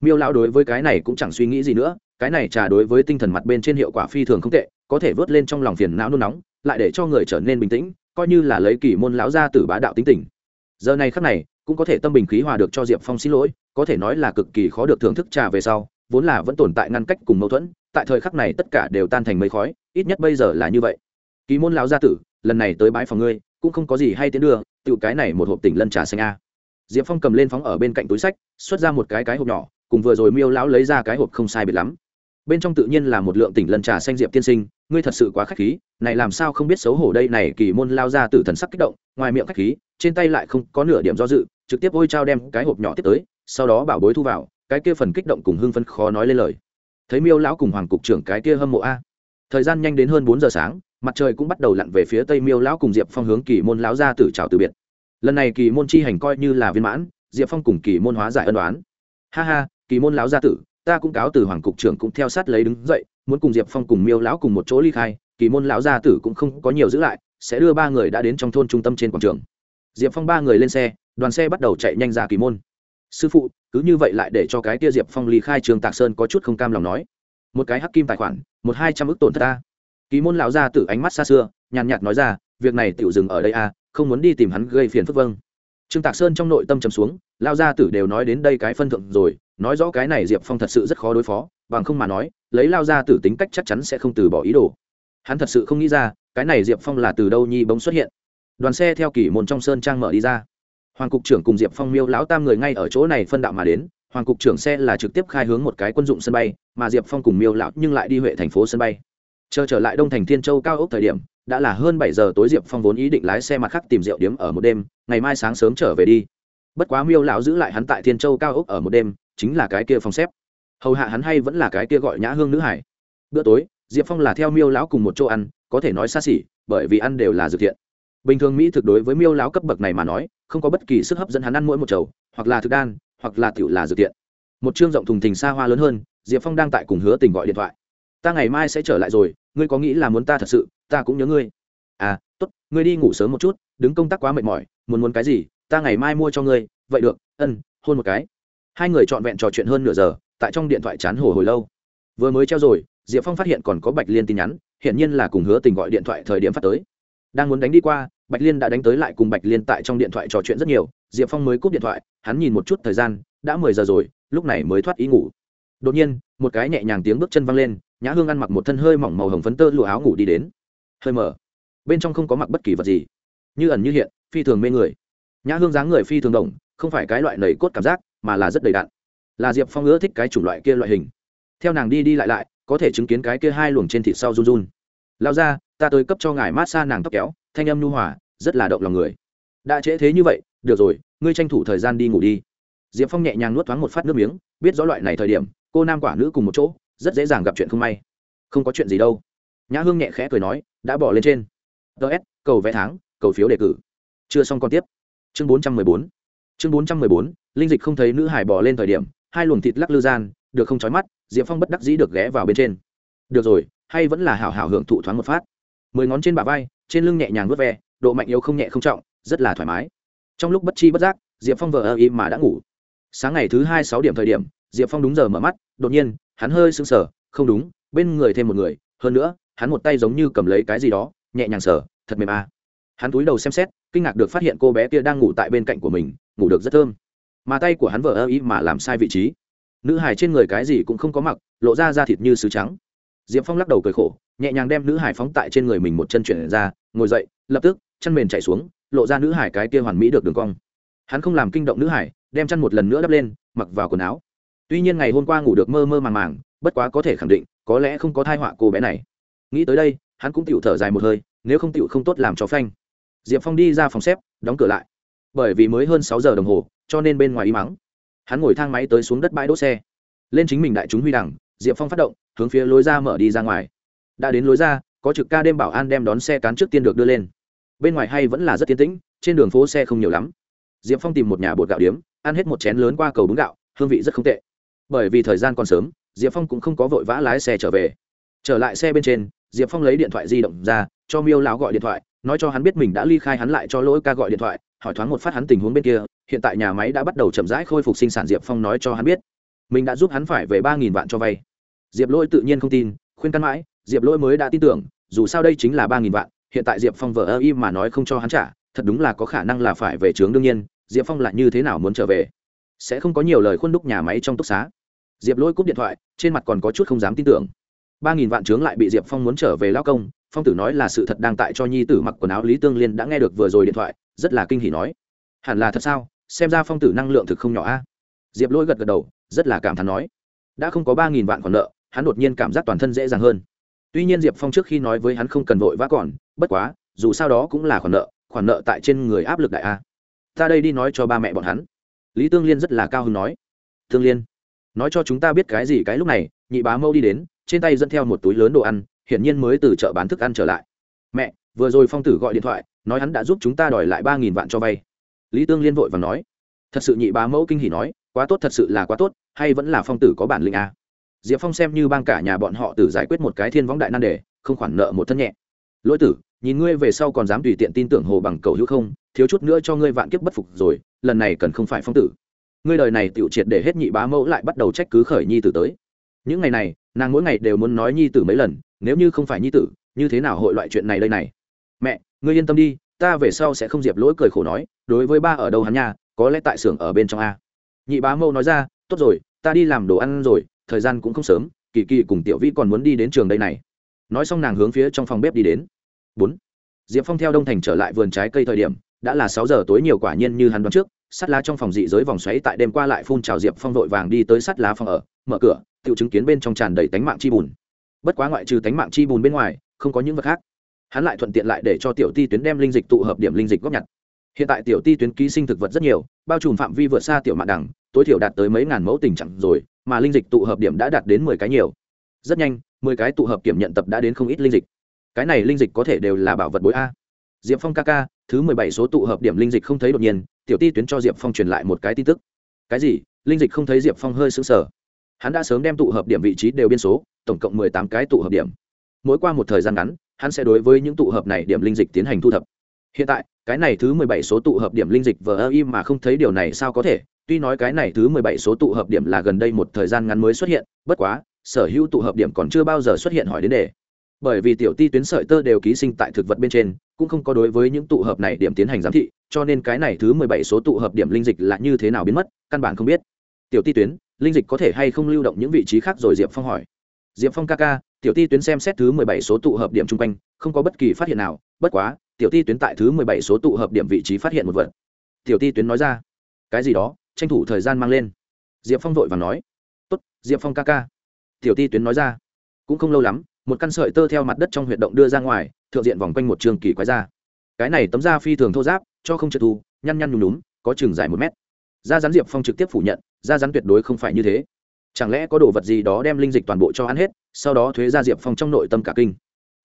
miêu lão đối với cái này cũng chẳng suy nghĩ gì nữa, cái này trà đối với tinh thần mặt bên trên hiệu quả phi thường không tệ, có thể vớt lên trong lòng phiền não nôn nóng, lại để cho người trở nên bình tĩnh, coi như là lấy kỳ môn lão gia tử bá đạo tính tình giờ này khắc này, cũng có thể tâm bình khí hòa được cho diệp phong xin lỗi, có thể nói là cực kỳ khó được thưởng thức trà về sau, vốn là vẫn tồn tại ngăn cách cùng mâu thuẫn, tại thời khắc này tất cả đều tan thành mây khói, ít nhất bây giờ là như vậy. Kỳ môn lão gia tử, lần này tới bãi phòng ngươi, cũng không có gì hay tiến đưa tự cái này một hộp tỉnh lân trà xanh a. Diệp phong cầm lên phóng ở bên cạnh túi sách, xuất ra một cái cái hộp nhỏ, cùng vừa rồi miêu lão lấy ra cái hộp không sai biệt lắm. Bên trong tự nhiên là một lượng tỉnh lân trà xanh diệp tiên sinh ngươi thật sự quá khách khí, này làm sao không biết xấu hổ đây này kỳ môn lao ra từ thần sắc kích động, ngoài miệng khách khí, trên tay lại không có nửa điểm do dự, trực tiếp ôi trao đem cái hộp nhỏ tiếp tới, sau đó bảo bối thu vào, cái kia phần kích động cùng hưng phân khó nói lên lời. Thấy miêu lão cùng hoàng cục trưởng cái kia hâm mộ a. Thời gian nhanh đến hơn bốn giờ sáng, mặt trời cũng bắt đầu lặn về phía tây miêu lão cùng diệp phong hướng kỳ môn lão ra từ chào từ biệt. Lần này kỳ môn chi hành coi như là viên mãn, diệp phong cùng kỳ môn hóa giải ân đoán ha ha, kỳ môn lão gia tử ta cũng cáo từ hoàng cục trưởng cũng theo sát lấy đứng dậy, muốn cùng diệp phong cùng miêu lão cùng một chỗ ly khai, kỳ môn lão gia tử cũng không có nhiều giữ lại, sẽ đưa ba người đã đến trong thôn trung tâm trên quảng trường. Diệp phong ba người lên xe, đoàn xe bắt đầu chạy nhanh ra kỳ môn. Sư phụ, cứ như vậy lại để cho cái tia diệp phong ly khai trường tạc sơn có chút không cam lòng nói. Một cái hắc kim tài khoản, một hai trăm ước tổn thất ta kỳ môn lão gia tử ánh mắt xa xưa, nhàn nhạt nói ra, việc này tựu dừng ở đây à không muốn đi tìm hắn gây phiền phức vâng. Trương tạc sơn trong nội tâm trầm xuống lao gia tử đều nói đến đây cái phân thượng rồi nói rõ cái này diệp phong thật sự rất khó đối phó, bằng không mà nói, lấy lao ra từ tính cách chắc chắn sẽ không từ bỏ ý đồ. Hắn thật sự không nghĩ ra, cái này diệp phong là từ đâu nhi bỗng xuất hiện. Đoàn xe theo kỷ môn trong sơn trang mở đi ra. Hoàng cục trưởng cùng diệp phong miêu lão tam người ngay ở chỗ này phân đạo mà đến. Hoàng cục trưởng xe là trực tiếp khai hướng một cái quân dụng sân bay, mà diệp phong cùng miêu lão nhưng lại đi huệ thành phố sân bay. Chờ trở lại đông thành thiên châu cao ốc thời điểm, đã là hơn bảy giờ tối diệp phong vốn ý định lái xe mặt khác tìm rượu điếm ở một đêm, ngày mai sáng sớm trở về đi. Bất quá miêu lão giữ lại hắn tại thiên châu cao ốc ở một đêm chính là cái kia phòng xếp. Hầu hạ hắn hay vẫn là cái kia gọi nhã hương nữ hải. Bữa tối, diệp phong là theo miêu lão cùng một chỗ ăn, có thể nói xa xỉ, bởi vì ăn đều là dược thiện. Bình thường mỹ thực đối với miêu lão cấp bậc này mà nói, không có bất kỳ sức hấp dẫn hắn ăn mỗi một chầu, hoặc là thực đan, hoặc là tiểu là dự thiện. Một chương rộng thùng thình xa hoa lớn hơn, diệp phong đang tại cùng hứa tình gọi điện thoại. Ta ngày mai sẽ trở lại rồi, ngươi có nghĩ là muốn ta thật sự, ta cũng nhớ ngươi. À tốt, ngươi đi ngủ sớm một chút, đứng công tác quá mệt mỏi, muốn muốn cái gì, ta ngày mai mua cho ngươi, vậy được, ân, hôn một cái hai người trọn vẹn trò chuyện hơn nửa giờ, tại trong điện thoại chán hồ hồi lâu. Vừa mới treo rồi, diệp phong phát hiện còn có bạch liên tin nhắn, hiển nhiên là cùng hứa tình gọi điện thoại thời điểm phát tới. Đang muốn đánh đi qua, bạch liên đã đánh tới lại cùng bạch liên tại trong điện thoại trò chuyện rất nhiều, diệp phong mới cúp điện thoại, hắn nhìn một chút thời gian, đã mười giờ rồi, lúc này mới thoát ý ngủ. Đột nhiên, một cái nhẹ nhàng tiếng bước chân văng lên, nhã hương ăn mặc một thân hơi mỏng màu hồng phấn tơ lụa áo ngủ đi đến. Hơi mở. Bên trong không có mặc bất kỳ vật gì. Như ẩn như hiện, phi thường mê người. Nhã hương dáng người phi thường đồng, không phải cái loại nầy cốt cảm giác mà là rất đầy đặn. Là diệp phong ưa thích cái chủng loại kia loại hình. Theo nàng đi đi lại lại, có thể chứng kiến cái kia hai luồng trên thịt sau run run. Lao ra ta tới cấp cho ngài mát xa nàng tóc kéo, thanh âm nhu hòa, rất là động lòng người. Đã trễ thế như vậy, được rồi, ngươi tranh thủ thời gian đi ngủ đi. Diệp phong nhẹ nhàng nuốt thoáng một phát nước miếng, biết rõ loại này thời điểm, cô nam quả nữ cùng một chỗ, rất dễ dàng gặp chuyện không may. Không có chuyện gì đâu. Nhã hương nhẹ khẽ cười nói, đã bỏ lên trên. Ts cầu vẽ tháng, cầu phiếu đề cử. Chưa xong còn tiếp. Chương bốn trăm mười bốn chương bốn trăm mười bốn, linh dịch không thấy nữ hải bò lên thời điểm, hai luồng thịt lắc lư gian, được không trói mắt, diệp phong bất đắc dĩ được ghé vào bên trên. Được rồi, hay vẫn là hảo hảo hưởng thụ thoáng một phát. Mười ngón trên bả vai, trên lưng nhẹ nhàng vớt ve, độ mạnh yếu không nhẹ không trọng, rất là thoải mái. Trong lúc bất chi bất giác, diệp phong vờ ơ im mà đã ngủ. Sáng ngày thứ hai sáu điểm thời điểm, diệp phong đúng giờ mở mắt, đột nhiên, hắn hơi sưng sờ, không đúng, bên người thêm một người, hơn nữa, hắn một tay giống như cầm lấy cái gì đó, nhẹ nhàng sờ, thật mềm à. hắn túi đầu xem xét, kinh ngạc được phát hiện cô bé kia đang ngủ tại bên cạnh của mình ngủ được rất thơm. Mà tay của hắn vờ ơ ý mà làm sai vị trí. Nữ hải trên người cái gì cũng không có mặc, lộ ra da thịt như sứ trắng. Diệp phong lắc đầu cười khổ, nhẹ nhàng đem nữ hải phóng tại trên người mình một chân chuyển ra, ngồi dậy, lập tức, chân mền chạy xuống, lộ ra nữ hải cái kia hoàn mỹ được đường cong. Hắn không làm kinh động nữ hải đem chân một lần nữa đắp lên, mặc vào quần áo. Tuy nhiên ngày hôm qua ngủ được mơ mơ màng màng, bất quá có thể khẳng định, có lẽ không có thai họa cô bé này. Nghĩ tới đây, hắn cũng tựu thở dài một hơi, nếu không tựu không tốt làm cho phanh. Diệp phong đi ra phòng xếp, đóng cửa lại bởi vì mới hơn sáu giờ đồng hồ, cho nên bên ngoài y mắng hắn ngồi thang máy tới xuống đất bãi đỗ xe. Lên chính mình đại chúng huy đẳng diệp phong phát động, hướng phía lối ra mở đi ra ngoài. Đã đến lối ra, có trực ca đêm bảo an đem đón xe cán trước tiên được đưa lên. Bên ngoài hay vẫn là rất tiến tĩnh, trên đường phố xe không nhiều lắm. Diệp phong tìm một nhà bột gạo điếm, ăn hết một chén lớn qua cầu bún gạo, hương vị rất không tệ. Bởi vì thời gian còn sớm, diệp phong cũng không có vội vã lái xe trở về. Trở lại xe bên trên, diệp phong lấy điện thoại di động ra, cho miêu lão gọi điện thoại, nói cho hắn biết mình đã ly khai hắn lại cho lỗi ca gọi điện thoại hỏi thoáng một phát hắn tình huống bên kia, hiện tại nhà máy đã bắt đầu chậm rãi khôi phục sinh sản, diệp phong nói cho hắn biết. Mình đã giúp hắn phải về ba nghìn vạn cho vay. Diệp lỗi tự nhiên không tin, khuyên căn mãi, diệp lỗi mới đã tin tưởng, dù sao đây chính là ba nghìn vạn, hiện tại diệp phong vợ ơ y mà nói không cho hắn trả, thật đúng là có khả năng là phải về trướng đương nhiên, diệp phong lại như thế nào muốn trở về? Sẽ không có nhiều lời khuôn đúc nhà máy trong túc xá. Diệp lỗi cúp điện thoại, trên mặt còn có chút không dám tin tưởng. ba nghìn vạn trướng lại bị diệp phong muốn trở về lao công, phong tử nói là sự thật đang tại cho nhi tử mặc quần áo lý tương liên đã nghe được vừa rồi điện thoại rất là kinh hỉ nói. Hẳn là thật sao? Xem ra phong tử năng lượng thực không nhỏ a. Diệp lỗi gật gật đầu, rất là cảm thán nói. Đã không có ba nghìn vạn còn nợ, hắn đột nhiên cảm giác toàn thân dễ dàng hơn. Tuy nhiên diệp phong trước khi nói với hắn không cần vội vã còn, bất quá, dù sao đó cũng là khoản nợ khoản nợ tại trên người áp lực đại a. Ta đây đi nói cho ba mẹ bọn hắn. Lý tương liên rất là cao hứng nói. Tương liên, nói cho chúng ta biết cái gì cái lúc này, nhị bá mâu đi đến, trên tay dẫn theo một túi lớn đồ ăn, hiển nhiên mới từ chợ bán thức ăn trở lại. Mẹ, vừa rồi phong tử gọi điện thoại nói hắn đã giúp chúng ta đòi lại ba nghìn vạn cho vay. Lý tương liên vội và nói, thật sự nhị bá mẫu kinh hỉ nói, quá tốt thật sự là quá tốt, hay vẫn là phong tử có bản lĩnh à. diệp phong xem như bang cả nhà bọn họ tử giải quyết một cái thiên võng đại nan đề, không khoản nợ một thân nhẹ. Lỗi tử, nhìn ngươi về sau còn dám tùy tiện tin tưởng hồ bằng cầu hữu không, thiếu chút nữa cho ngươi vạn kiếp bất phục rồi, lần này cần không phải phong tử. Ngươi đời này tựu triệt để hết nhị bá mẫu lại bắt đầu trách cứ khởi nhi tử tới. Những ngày này, nàng mỗi ngày đều muốn nói nhi tử mấy lần, nếu như không phải nhi tử, như thế nào hội loại chuyện này đây này? Mẹ ngươi yên tâm đi, ta về sau sẽ không diệp lỗi cười khổ nói, đối với ba ở đâu hắn nha, có lẽ tại xưởng ở bên trong a. Nhị bá mâu nói ra, tốt rồi, ta đi làm đồ ăn rồi, thời gian cũng không sớm, kỳ kỳ cùng tiểu vi còn muốn đi đến trường đây này. Nói xong nàng hướng phía trong phòng bếp đi đến. Bốn. Diệp phong theo đông thành trở lại vườn trái cây thời điểm, đã là sáu giờ tối nhiều quả nhiên như hắn đoán trước, sắt lá trong phòng dị giới vòng xoáy tại đêm qua lại phun trào diệp phong vội vàng đi tới sắt lá phòng ở, mở cửa, tự chứng kiến bên trong tràn đầy tánh mạng chi bùn. Bất quá ngoại trừ tánh mạng chi bùn bên ngoài, không có những vật khác hắn lại thuận tiện lại để cho tiểu ti tuyến đem linh dịch tụ hợp điểm linh dịch góp nhặt. Hiện tại tiểu ti tuyến ký sinh thực vật rất nhiều, bao trùm phạm vi vượt xa tiểu mạn đẳng, tối thiểu đạt tới mấy ngàn mẫu tình trạng rồi, mà linh dịch tụ hợp điểm đã đạt đến mười cái nhiều. Rất nhanh, mười cái tụ hợp kiểm nhận tập đã đến không ít linh dịch. Cái này linh dịch có thể đều là bảo vật bối a. Diệp phong ca ca, thứ mười bảy số tụ hợp điểm linh dịch không thấy đột nhiên, tiểu ti tuyến cho diệp phong truyền lại một cái tin tức. Cái gì? Linh dịch không thấy diệp phong hơi xứng sở hắn đã sớm đem tụ hợp điểm vị trí đều biên số, tổng cộng mười tám cái tụ hợp điểm. Mỗi qua một thời gian ngắn hắn sẽ đối với những tụ hợp này điểm linh dịch tiến hành thu thập. Hiện tại, cái này thứ mười bảy số tụ hợp điểm linh dịch vờ ơ im mà không thấy điều này sao có thể? Tuy nói cái này thứ mười bảy số tụ hợp điểm là gần đây một thời gian ngắn mới xuất hiện, bất quá, sở hữu tụ hợp điểm còn chưa bao giờ xuất hiện hỏi đến đề. Bởi vì tiểu ti tuyến sợi tơ đều ký sinh tại thực vật bên trên, cũng không có đối với những tụ hợp này điểm tiến hành giám thị, cho nên cái này thứ mười bảy số tụ hợp điểm linh dịch là như thế nào biến mất, căn bản không biết. Tiểu ti tuyến, linh dịch có thể hay không lưu động những vị trí khác rồi diệp phong hỏi. Diệp phong ca ca tiểu ti tuyến xem xét thứ mười bảy số tụ hợp điểm chung quanh, không có bất kỳ phát hiện nào, bất quá, tiểu ti tuyến tại thứ mười bảy số tụ hợp điểm vị trí phát hiện một vật. Tiểu ti tuyến nói ra, cái gì đó, tranh thủ thời gian mang lên. Diệp phong vội và nói, tốt, diệp phong ca ca. Tiểu ti tuyến nói ra, cũng không lâu lắm, một căn sợi tơ theo mặt đất trong huyệt động đưa ra ngoài, thượng diện vòng quanh một trường kỳ quái ra. Cái này tấm da phi thường thô giáp cho không trượt thu, nhăn nhăn nhùm nhúm có chừng dài một mét. Da rắn diệp phong trực tiếp phủ nhận, da rắn tuyệt đối không phải như thế chẳng lẽ có đồ vật gì đó đem linh dịch toàn bộ cho ăn hết, sau đó thuế ra diệp phong trong nội tâm cả kinh.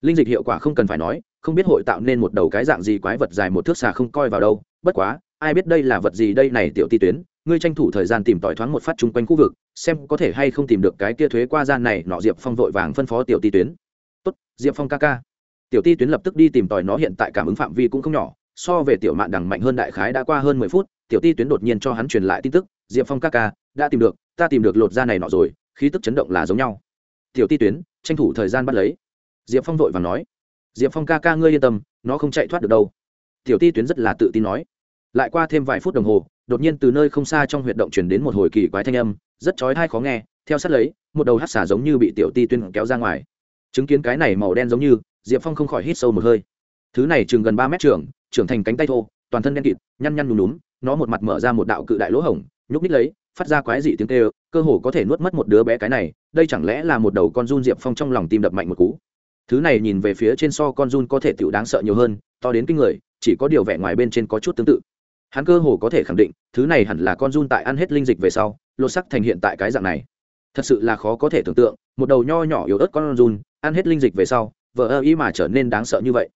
Linh dịch hiệu quả không cần phải nói, không biết hội tạo nên một đầu cái dạng gì quái vật dài một thước xà không coi vào đâu, bất quá, ai biết đây là vật gì đây này tiểu ti tuyến, ngươi tranh thủ thời gian tìm tỏi thoáng một phát chung quanh khu vực, xem có thể hay không tìm được cái kia thuế qua gian này, nọ diệp phong vội vàng phân phó tiểu ti tuyến. Tốt, diệp phong ca ca. Tiểu ti tuyến lập tức đi tìm tòi nó hiện tại cảm ứng phạm vi cũng không nhỏ, so về tiểu mạn đằng mạnh hơn đại khái đã qua hơn mười phút, tiểu ti tuyến đột nhiên cho hắn truyền lại tin tức, diệp phong ca ca đã tìm được, ta tìm được lột da này nọ rồi, khí tức chấn động là giống nhau. Tiểu ti tuyến, tranh thủ thời gian bắt lấy. Diệp phong vội và nói. Diệp phong ca ca ngươi yên tâm, nó không chạy thoát được đâu. Tiểu ti tuyến rất là tự tin nói. Lại qua thêm vài phút đồng hồ, đột nhiên từ nơi không xa trong huyệt động chuyển đến một hồi kỳ quái thanh âm, rất chói tai khó nghe, theo sát lấy, một đầu hát xả giống như bị tiểu ti tuyên kéo ra ngoài. Chứng kiến cái này màu đen giống như, diệp phong không khỏi hít sâu một hơi. Thứ này chừng gần ba mét trưởng trưởng thành cánh tay thô, toàn thân đen kịt, nhăn nhăn nhúm nhúm, nó một mặt mở ra một đạo cự đại lỗ hổng, nhúc ních lấy phát ra quái dị tiếng kêu, cơ hồ có thể nuốt mất một đứa bé cái này, đây chẳng lẽ là một đầu con run diệp phong trong lòng tim đập mạnh một cú. Thứ này nhìn về phía trên so con run có thể tựu đáng sợ nhiều hơn, to đến kinh người, chỉ có điều vẻ ngoài bên trên có chút tương tự. Hắn cơ hồ có thể khẳng định, thứ này hẳn là con run tại ăn hết linh dịch về sau, lột sắc thành hiện tại cái dạng này. Thật sự là khó có thể tưởng tượng, một đầu nho nhỏ yếu ớt con run, ăn hết linh dịch về sau vợ ơ ý mà trở nên đáng sợ như vậy.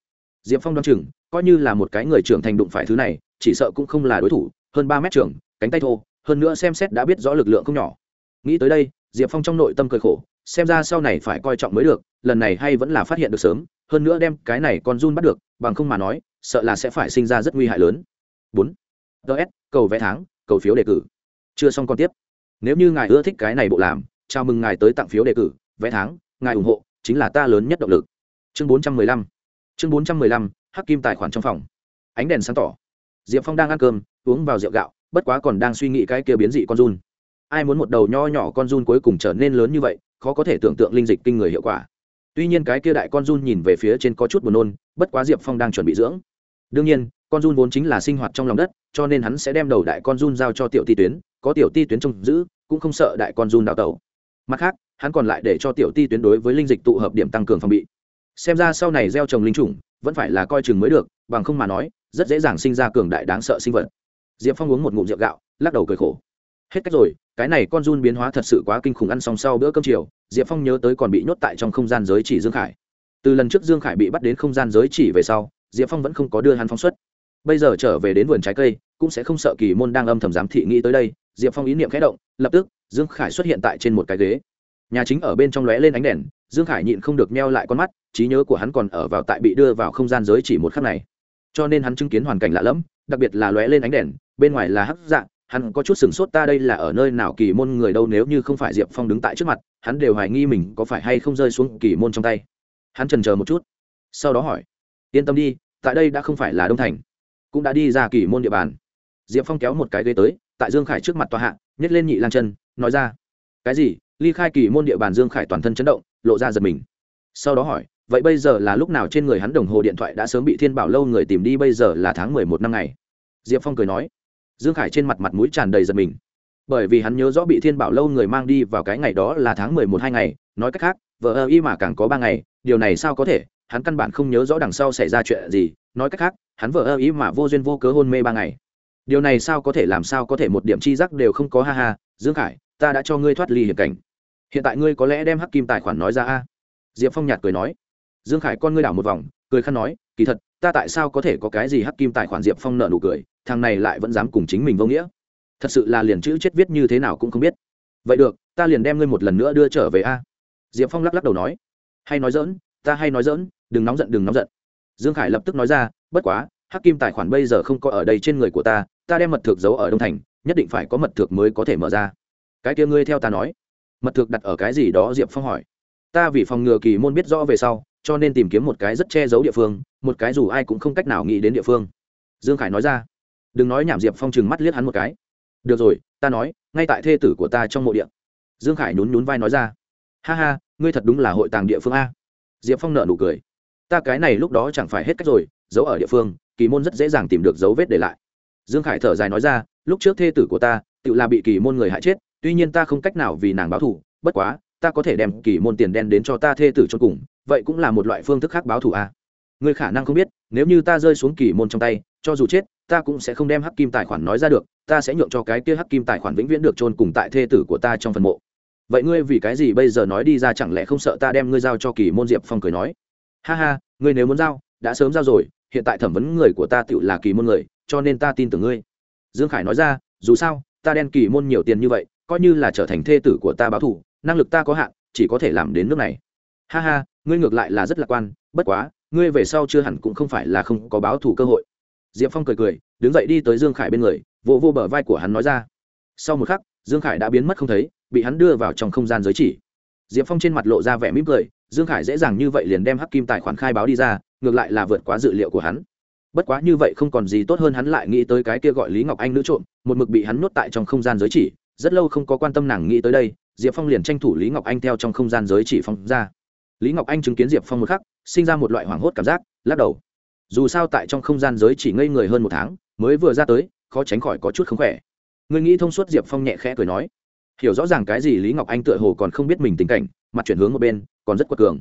Diệp phong đoán chừng, coi như là một cái người trưởng thành đụng phải thứ này, chỉ sợ cũng không là đối thủ, hơn ba mét trưởng, cánh tay thô hơn nữa xem xét đã biết rõ lực lượng không nhỏ. Nghĩ tới đây, diệp phong trong nội tâm cười khổ, xem ra sau này phải coi trọng mới được, lần này hay vẫn là phát hiện được sớm, hơn nữa đem cái này con run bắt được, bằng không mà nói, sợ là sẽ phải sinh ra rất nguy hại lớn. Bốn. Ts cầu vé tháng, cầu phiếu đề cử. Chưa xong còn tiếp. Nếu như ngài ưa thích cái này bộ làm, chào mừng ngài tới tặng phiếu đề cử vé tháng, ngài ủng hộ, chính là ta lớn nhất động lực. Chương bốn trăm mười lăm. Chương bốn trăm mười lăm, hắc kim tài khoản trong phòng. Ánh đèn sáng tỏ. Diệp phong đang ăn cơm, uống vào rượu gạo bất quá còn đang suy nghĩ cái kia biến dị con run. Ai muốn một đầu nho nhỏ con run cuối cùng trở nên lớn như vậy, khó có thể tưởng tượng linh dịch kinh người hiệu quả. Tuy nhiên cái kia đại con run nhìn về phía trên có chút buồn nôn, bất quá diệp phong đang chuẩn bị dưỡng. Đương nhiên, con run vốn chính là sinh hoạt trong lòng đất, cho nên hắn sẽ đem đầu đại con run giao cho tiểu ti tuyến, có tiểu ti tuyến trông giữ, cũng không sợ đại con run đào tẩu. Mặt khác, hắn còn lại để cho tiểu ti tuyến đối với linh dịch tụ hợp điểm tăng cường phòng bị. Xem ra sau này gieo trồng linh chủng, vẫn phải là coi chừng mới được, bằng không mà nói, rất dễ dàng sinh ra cường đại đáng sợ sinh vật diệp phong uống một ngụm rượu gạo, lắc đầu cười khổ. Hết cách rồi, cái này con run biến hóa thật sự quá kinh khủng ăn xong sau bữa cơm chiều, diệp phong nhớ tới còn bị nhốt tại trong không gian giới chỉ dương khải. Từ lần trước dương khải bị bắt đến không gian giới chỉ về sau, diệp phong vẫn không có đưa hắn phóng xuất. Bây giờ trở về đến vườn trái cây, cũng sẽ không sợ kỳ môn đang âm thầm giám thị nghĩ tới đây, diệp phong ý niệm khẽ động, lập tức, dương khải xuất hiện tại trên một cái ghế. Nhà chính ở bên trong lóe lên ánh đèn, dương khải nhịn không được meo lại con mắt, trí nhớ của hắn còn ở vào tại bị đưa vào không gian giới chỉ một khắc này. Cho nên hắn chứng kiến hoàn cảnh lạ lẫm, đặc biệt là lóe lên ánh đèn bên ngoài là hắc dạng hắn có chút sửng sốt ta đây là ở nơi nào kỳ môn người đâu nếu như không phải diệp phong đứng tại trước mặt, hắn đều hoài nghi mình có phải hay không rơi xuống kỳ môn trong tay. Hắn trần chờ một chút, sau đó hỏi, yên tâm đi, tại đây đã không phải là đông thành, cũng đã đi ra kỳ môn địa bàn. Diệp phong kéo một cái ghế tới, tại dương khải trước mặt tòa hạ, nhét lên nhị lan chân, nói ra, cái gì? Ly khai kỳ môn địa bàn dương khải toàn thân chấn động, lộ ra giật mình. Sau đó hỏi, vậy bây giờ là lúc nào trên người hắn đồng hồ điện thoại đã sớm bị thiên bảo lâu người tìm đi, bây giờ là tháng mười một năm ngày? Diệp phong cười nói dương khải trên mặt mặt mũi tràn đầy giật mình. Bởi vì hắn nhớ rõ bị thiên bảo lâu người mang đi vào cái ngày đó là tháng mười một hai ngày, nói cách khác, vợ ơ y mà càng có ba ngày, điều này sao có thể? Hắn căn bản không nhớ rõ đằng sau xảy ra chuyện gì, nói cách khác, hắn vợ ơ y mà vô duyên vô cớ hôn mê ba ngày. Điều này sao có thể làm sao có thể một điểm chi giác đều không có, ha ha, dương khải, ta đã cho ngươi thoát ly hiểm cảnh. Hiện tại ngươi có lẽ đem hắc kim tài khoản nói ra a. Diệp phong nhạt cười nói. Dương khải con ngươi đảo một vòng, cười khăn nói, kỳ thật ta tại sao có thể có cái gì hắc kim tài khoản diệp phong nợ nụ cười, thằng này lại vẫn dám cùng chính mình vô nghĩa. Thật sự là liền chữ chết viết như thế nào cũng không biết. Vậy được, ta liền đem ngươi một lần nữa đưa trở về a. Diệp phong lắc lắc đầu nói. Hay nói dỡn ta hay nói dỡn đừng nóng giận, đừng nóng giận. Dương khải lập tức nói ra, bất quá, hắc kim tài khoản bây giờ không có ở đây trên người của ta ta đem mật thực giấu ở đông thành, nhất định phải có mật thực mới có thể mở ra. Cái kia ngươi theo ta nói. Mật thực đặt ở cái gì đó, diệp phong hỏi. Ta vì phòng ngừa kỳ môn biết rõ về sau, cho nên tìm kiếm một cái rất che giấu địa phương một cái dù ai cũng không cách nào nghĩ đến địa phương. Dương khải nói ra, đừng nói nhảm diệp phong chừng mắt liếc hắn một cái. Được rồi, ta nói, ngay tại thê tử của ta trong mộ điện dương khải nhún nhún vai nói ra, ha ha, ngươi thật đúng là hội tàng địa phương a. Diệp phong nợ nụ cười, ta cái này lúc đó chẳng phải hết cách rồi, giấu ở địa phương, kỳ môn rất dễ dàng tìm được dấu vết để lại. Dương khải thở dài nói ra, lúc trước thê tử của ta, tự là bị kỳ môn người hại chết, tuy nhiên ta không cách nào vì nàng báo thù, bất quá, ta có thể đem kỳ môn tiền đen đến cho ta thê tử cho cùng, vậy cũng là một loại phương thức khác báo thù a người khả năng không biết, nếu như ta rơi xuống kỳ môn trong tay, cho dù chết, ta cũng sẽ không đem hắc kim tài khoản nói ra được, ta sẽ nhượng cho cái kia hắc kim tài khoản vĩnh viễn được chôn cùng tại thê tử của ta trong phần mộ. Vậy ngươi vì cái gì bây giờ nói đi ra chẳng lẽ không sợ ta đem ngươi giao cho kỳ môn diệp phong cười nói? Ha ha, ngươi nếu muốn giao, đã sớm giao rồi, hiện tại thẩm vấn người của ta tự là kỳ môn người, cho nên ta tin tưởng ngươi. Dương khải nói ra, dù sao, ta đen kỳ môn nhiều tiền như vậy, coi như là trở thành thê tử của ta báo thù, năng lực ta có hạn, chỉ có thể làm đến nước này. Ha ha, ngươi ngược lại là rất lạc quan, bất quá ngươi về sau chưa hẳn cũng không phải là không có báo thù cơ hội. Diệp phong cười cười đứng dậy đi tới dương khải bên người vỗ vô, vô bờ vai của hắn nói ra. Sau một khắc dương khải đã biến mất không thấy bị hắn đưa vào trong không gian giới chỉ. Diệp phong trên mặt lộ ra vẻ mỉm cười dương khải dễ dàng như vậy liền đem hắc kim tài khoản khai báo đi ra ngược lại là vượt quá dự liệu của hắn. Bất quá như vậy không còn gì tốt hơn hắn lại nghĩ tới cái kia gọi lý ngọc anh nữ trộm một mực bị hắn nuốt tại trong không gian giới chỉ rất lâu không có quan tâm nàng nghĩ tới đây diệp phong liền tranh thủ lý ngọc anh theo trong không gian giới chỉ phong ra. Lý ngọc anh chứng kiến diệp phong một khắc sinh ra một loại hoảng hốt cảm giác, lắc đầu. Dù sao tại trong không gian giới chỉ ngây người hơn một tháng, mới vừa ra tới, khó tránh khỏi có chút không khỏe. Người nghĩ thông suốt diệp phong nhẹ khẽ cười nói, hiểu rõ ràng cái gì lý ngọc anh tựa hồ còn không biết mình tình cảnh, mặt chuyển hướng một bên, còn rất quật cường.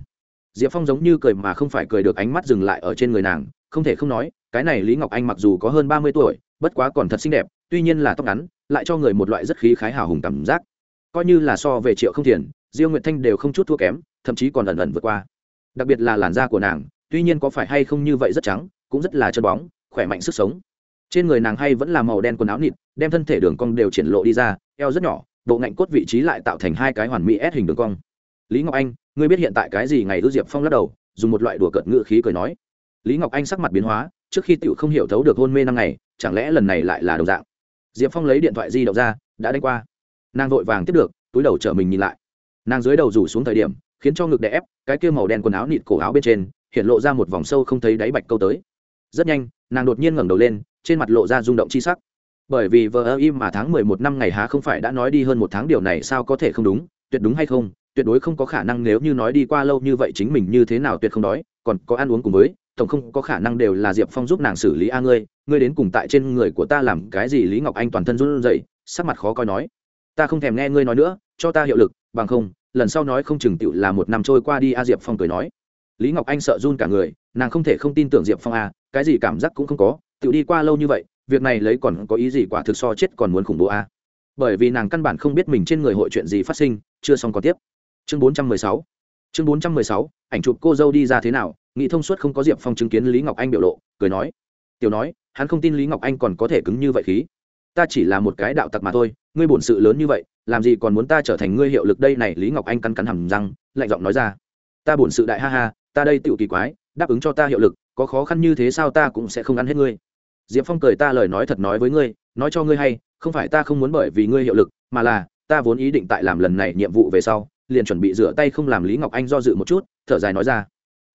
Diệp phong giống như cười mà không phải cười được ánh mắt dừng lại ở trên người nàng, không thể không nói, cái này lý ngọc anh mặc dù có hơn ba mươi tuổi, bất quá còn thật xinh đẹp, tuy nhiên là tóc ngắn, lại cho người một loại rất khí khái hào hùng cảm giác. Coi như là so về triệu không tiền diêu nguyệt thanh đều không chút thua kém, thậm chí còn ẩn ẩn vượt qua đặc biệt là làn da của nàng, tuy nhiên có phải hay không như vậy rất trắng, cũng rất là chân bóng, khỏe mạnh sức sống. Trên người nàng hay vẫn là màu đen quần áo nịt, đem thân thể đường cong đều triển lộ đi ra, eo rất nhỏ bộ ngạnh cốt vị trí lại tạo thành hai cái hoàn mỹ ép hình đường cong. Lý ngọc anh, ngươi biết hiện tại cái gì ngày ư diệp phong lắc đầu, dùng một loại đùa cợt ngự khí cười nói. Lý ngọc anh sắc mặt biến hóa, trước khi tựu không hiểu thấu được hôn mê năm ngày, chẳng lẽ lần này lại là đồng dạng? Diệp phong lấy điện thoại di động ra, đã đánh qua. Nàng vội vàng tiếp được, túi đầu chở mình nhìn lại. Nàng dưới đầu rủ xuống thời điểm khiến cho ngực đè ép, cái kia màu đen quần áo nịt cổ áo bên trên, hiện lộ ra một vòng sâu không thấy đáy bạch câu tới. Rất nhanh, nàng đột nhiên ngẩng đầu lên, trên mặt lộ ra rung động chi sắc. Bởi vì vờ ơ im mà tháng mười một năm ngày há không phải đã nói đi hơn một tháng điều này sao có thể không đúng, tuyệt đúng hay không, tuyệt đối không có khả năng nếu như nói đi qua lâu như vậy chính mình như thế nào tuyệt không đói, còn có ăn uống cùng với, tổng không có khả năng đều là diệp phong giúp nàng xử lý a ngươi ngươi đến cùng tại trên người của ta làm cái gì? Lý ngọc anh toàn thân run rẩy, sắc mặt khó coi nói, ta không thèm nghe ngươi nói nữa, cho ta hiệu lực, bằng không lần sau nói không chừng tựu là một năm trôi qua đi, a diệp phong cười nói. Lý ngọc anh sợ run cả người, nàng không thể không tin tưởng diệp phong a, cái gì cảm giác cũng không có, tựu đi qua lâu như vậy, việc này lấy còn có ý gì quả thực so chết còn muốn khủng bố a. Bởi vì nàng căn bản không biết mình trên người hội chuyện gì phát sinh, chưa xong còn tiếp. Chương bốn trăm mười sáu. Chương bốn trăm mười sáu, ảnh chụp cô dâu đi ra thế nào, nghĩ thông suốt không có diệp phong chứng kiến lý ngọc anh biểu lộ, cười nói. Tiểu nói, hắn không tin lý ngọc anh còn có thể cứng như vậy khí ta chỉ là một cái đạo tặc mà thôi, ngươi bổn sự lớn như vậy, làm gì còn muốn ta trở thành ngươi hiệu lực đây này? Lý ngọc anh cắn cắn hầm răng, lạnh giọng nói ra. Ta bổn sự đại ha ha, ta đây tựu kỳ quái, đáp ứng cho ta hiệu lực, có khó khăn như thế sao ta cũng sẽ không ăn hết ngươi. Diệp phong cười ta lời nói thật nói với ngươi, nói cho ngươi hay, không phải ta không muốn bởi vì ngươi hiệu lực, mà là, ta vốn ý định tại làm lần này nhiệm vụ về sau, liền chuẩn bị rửa tay không làm lý ngọc anh do dự một chút, thở dài nói ra.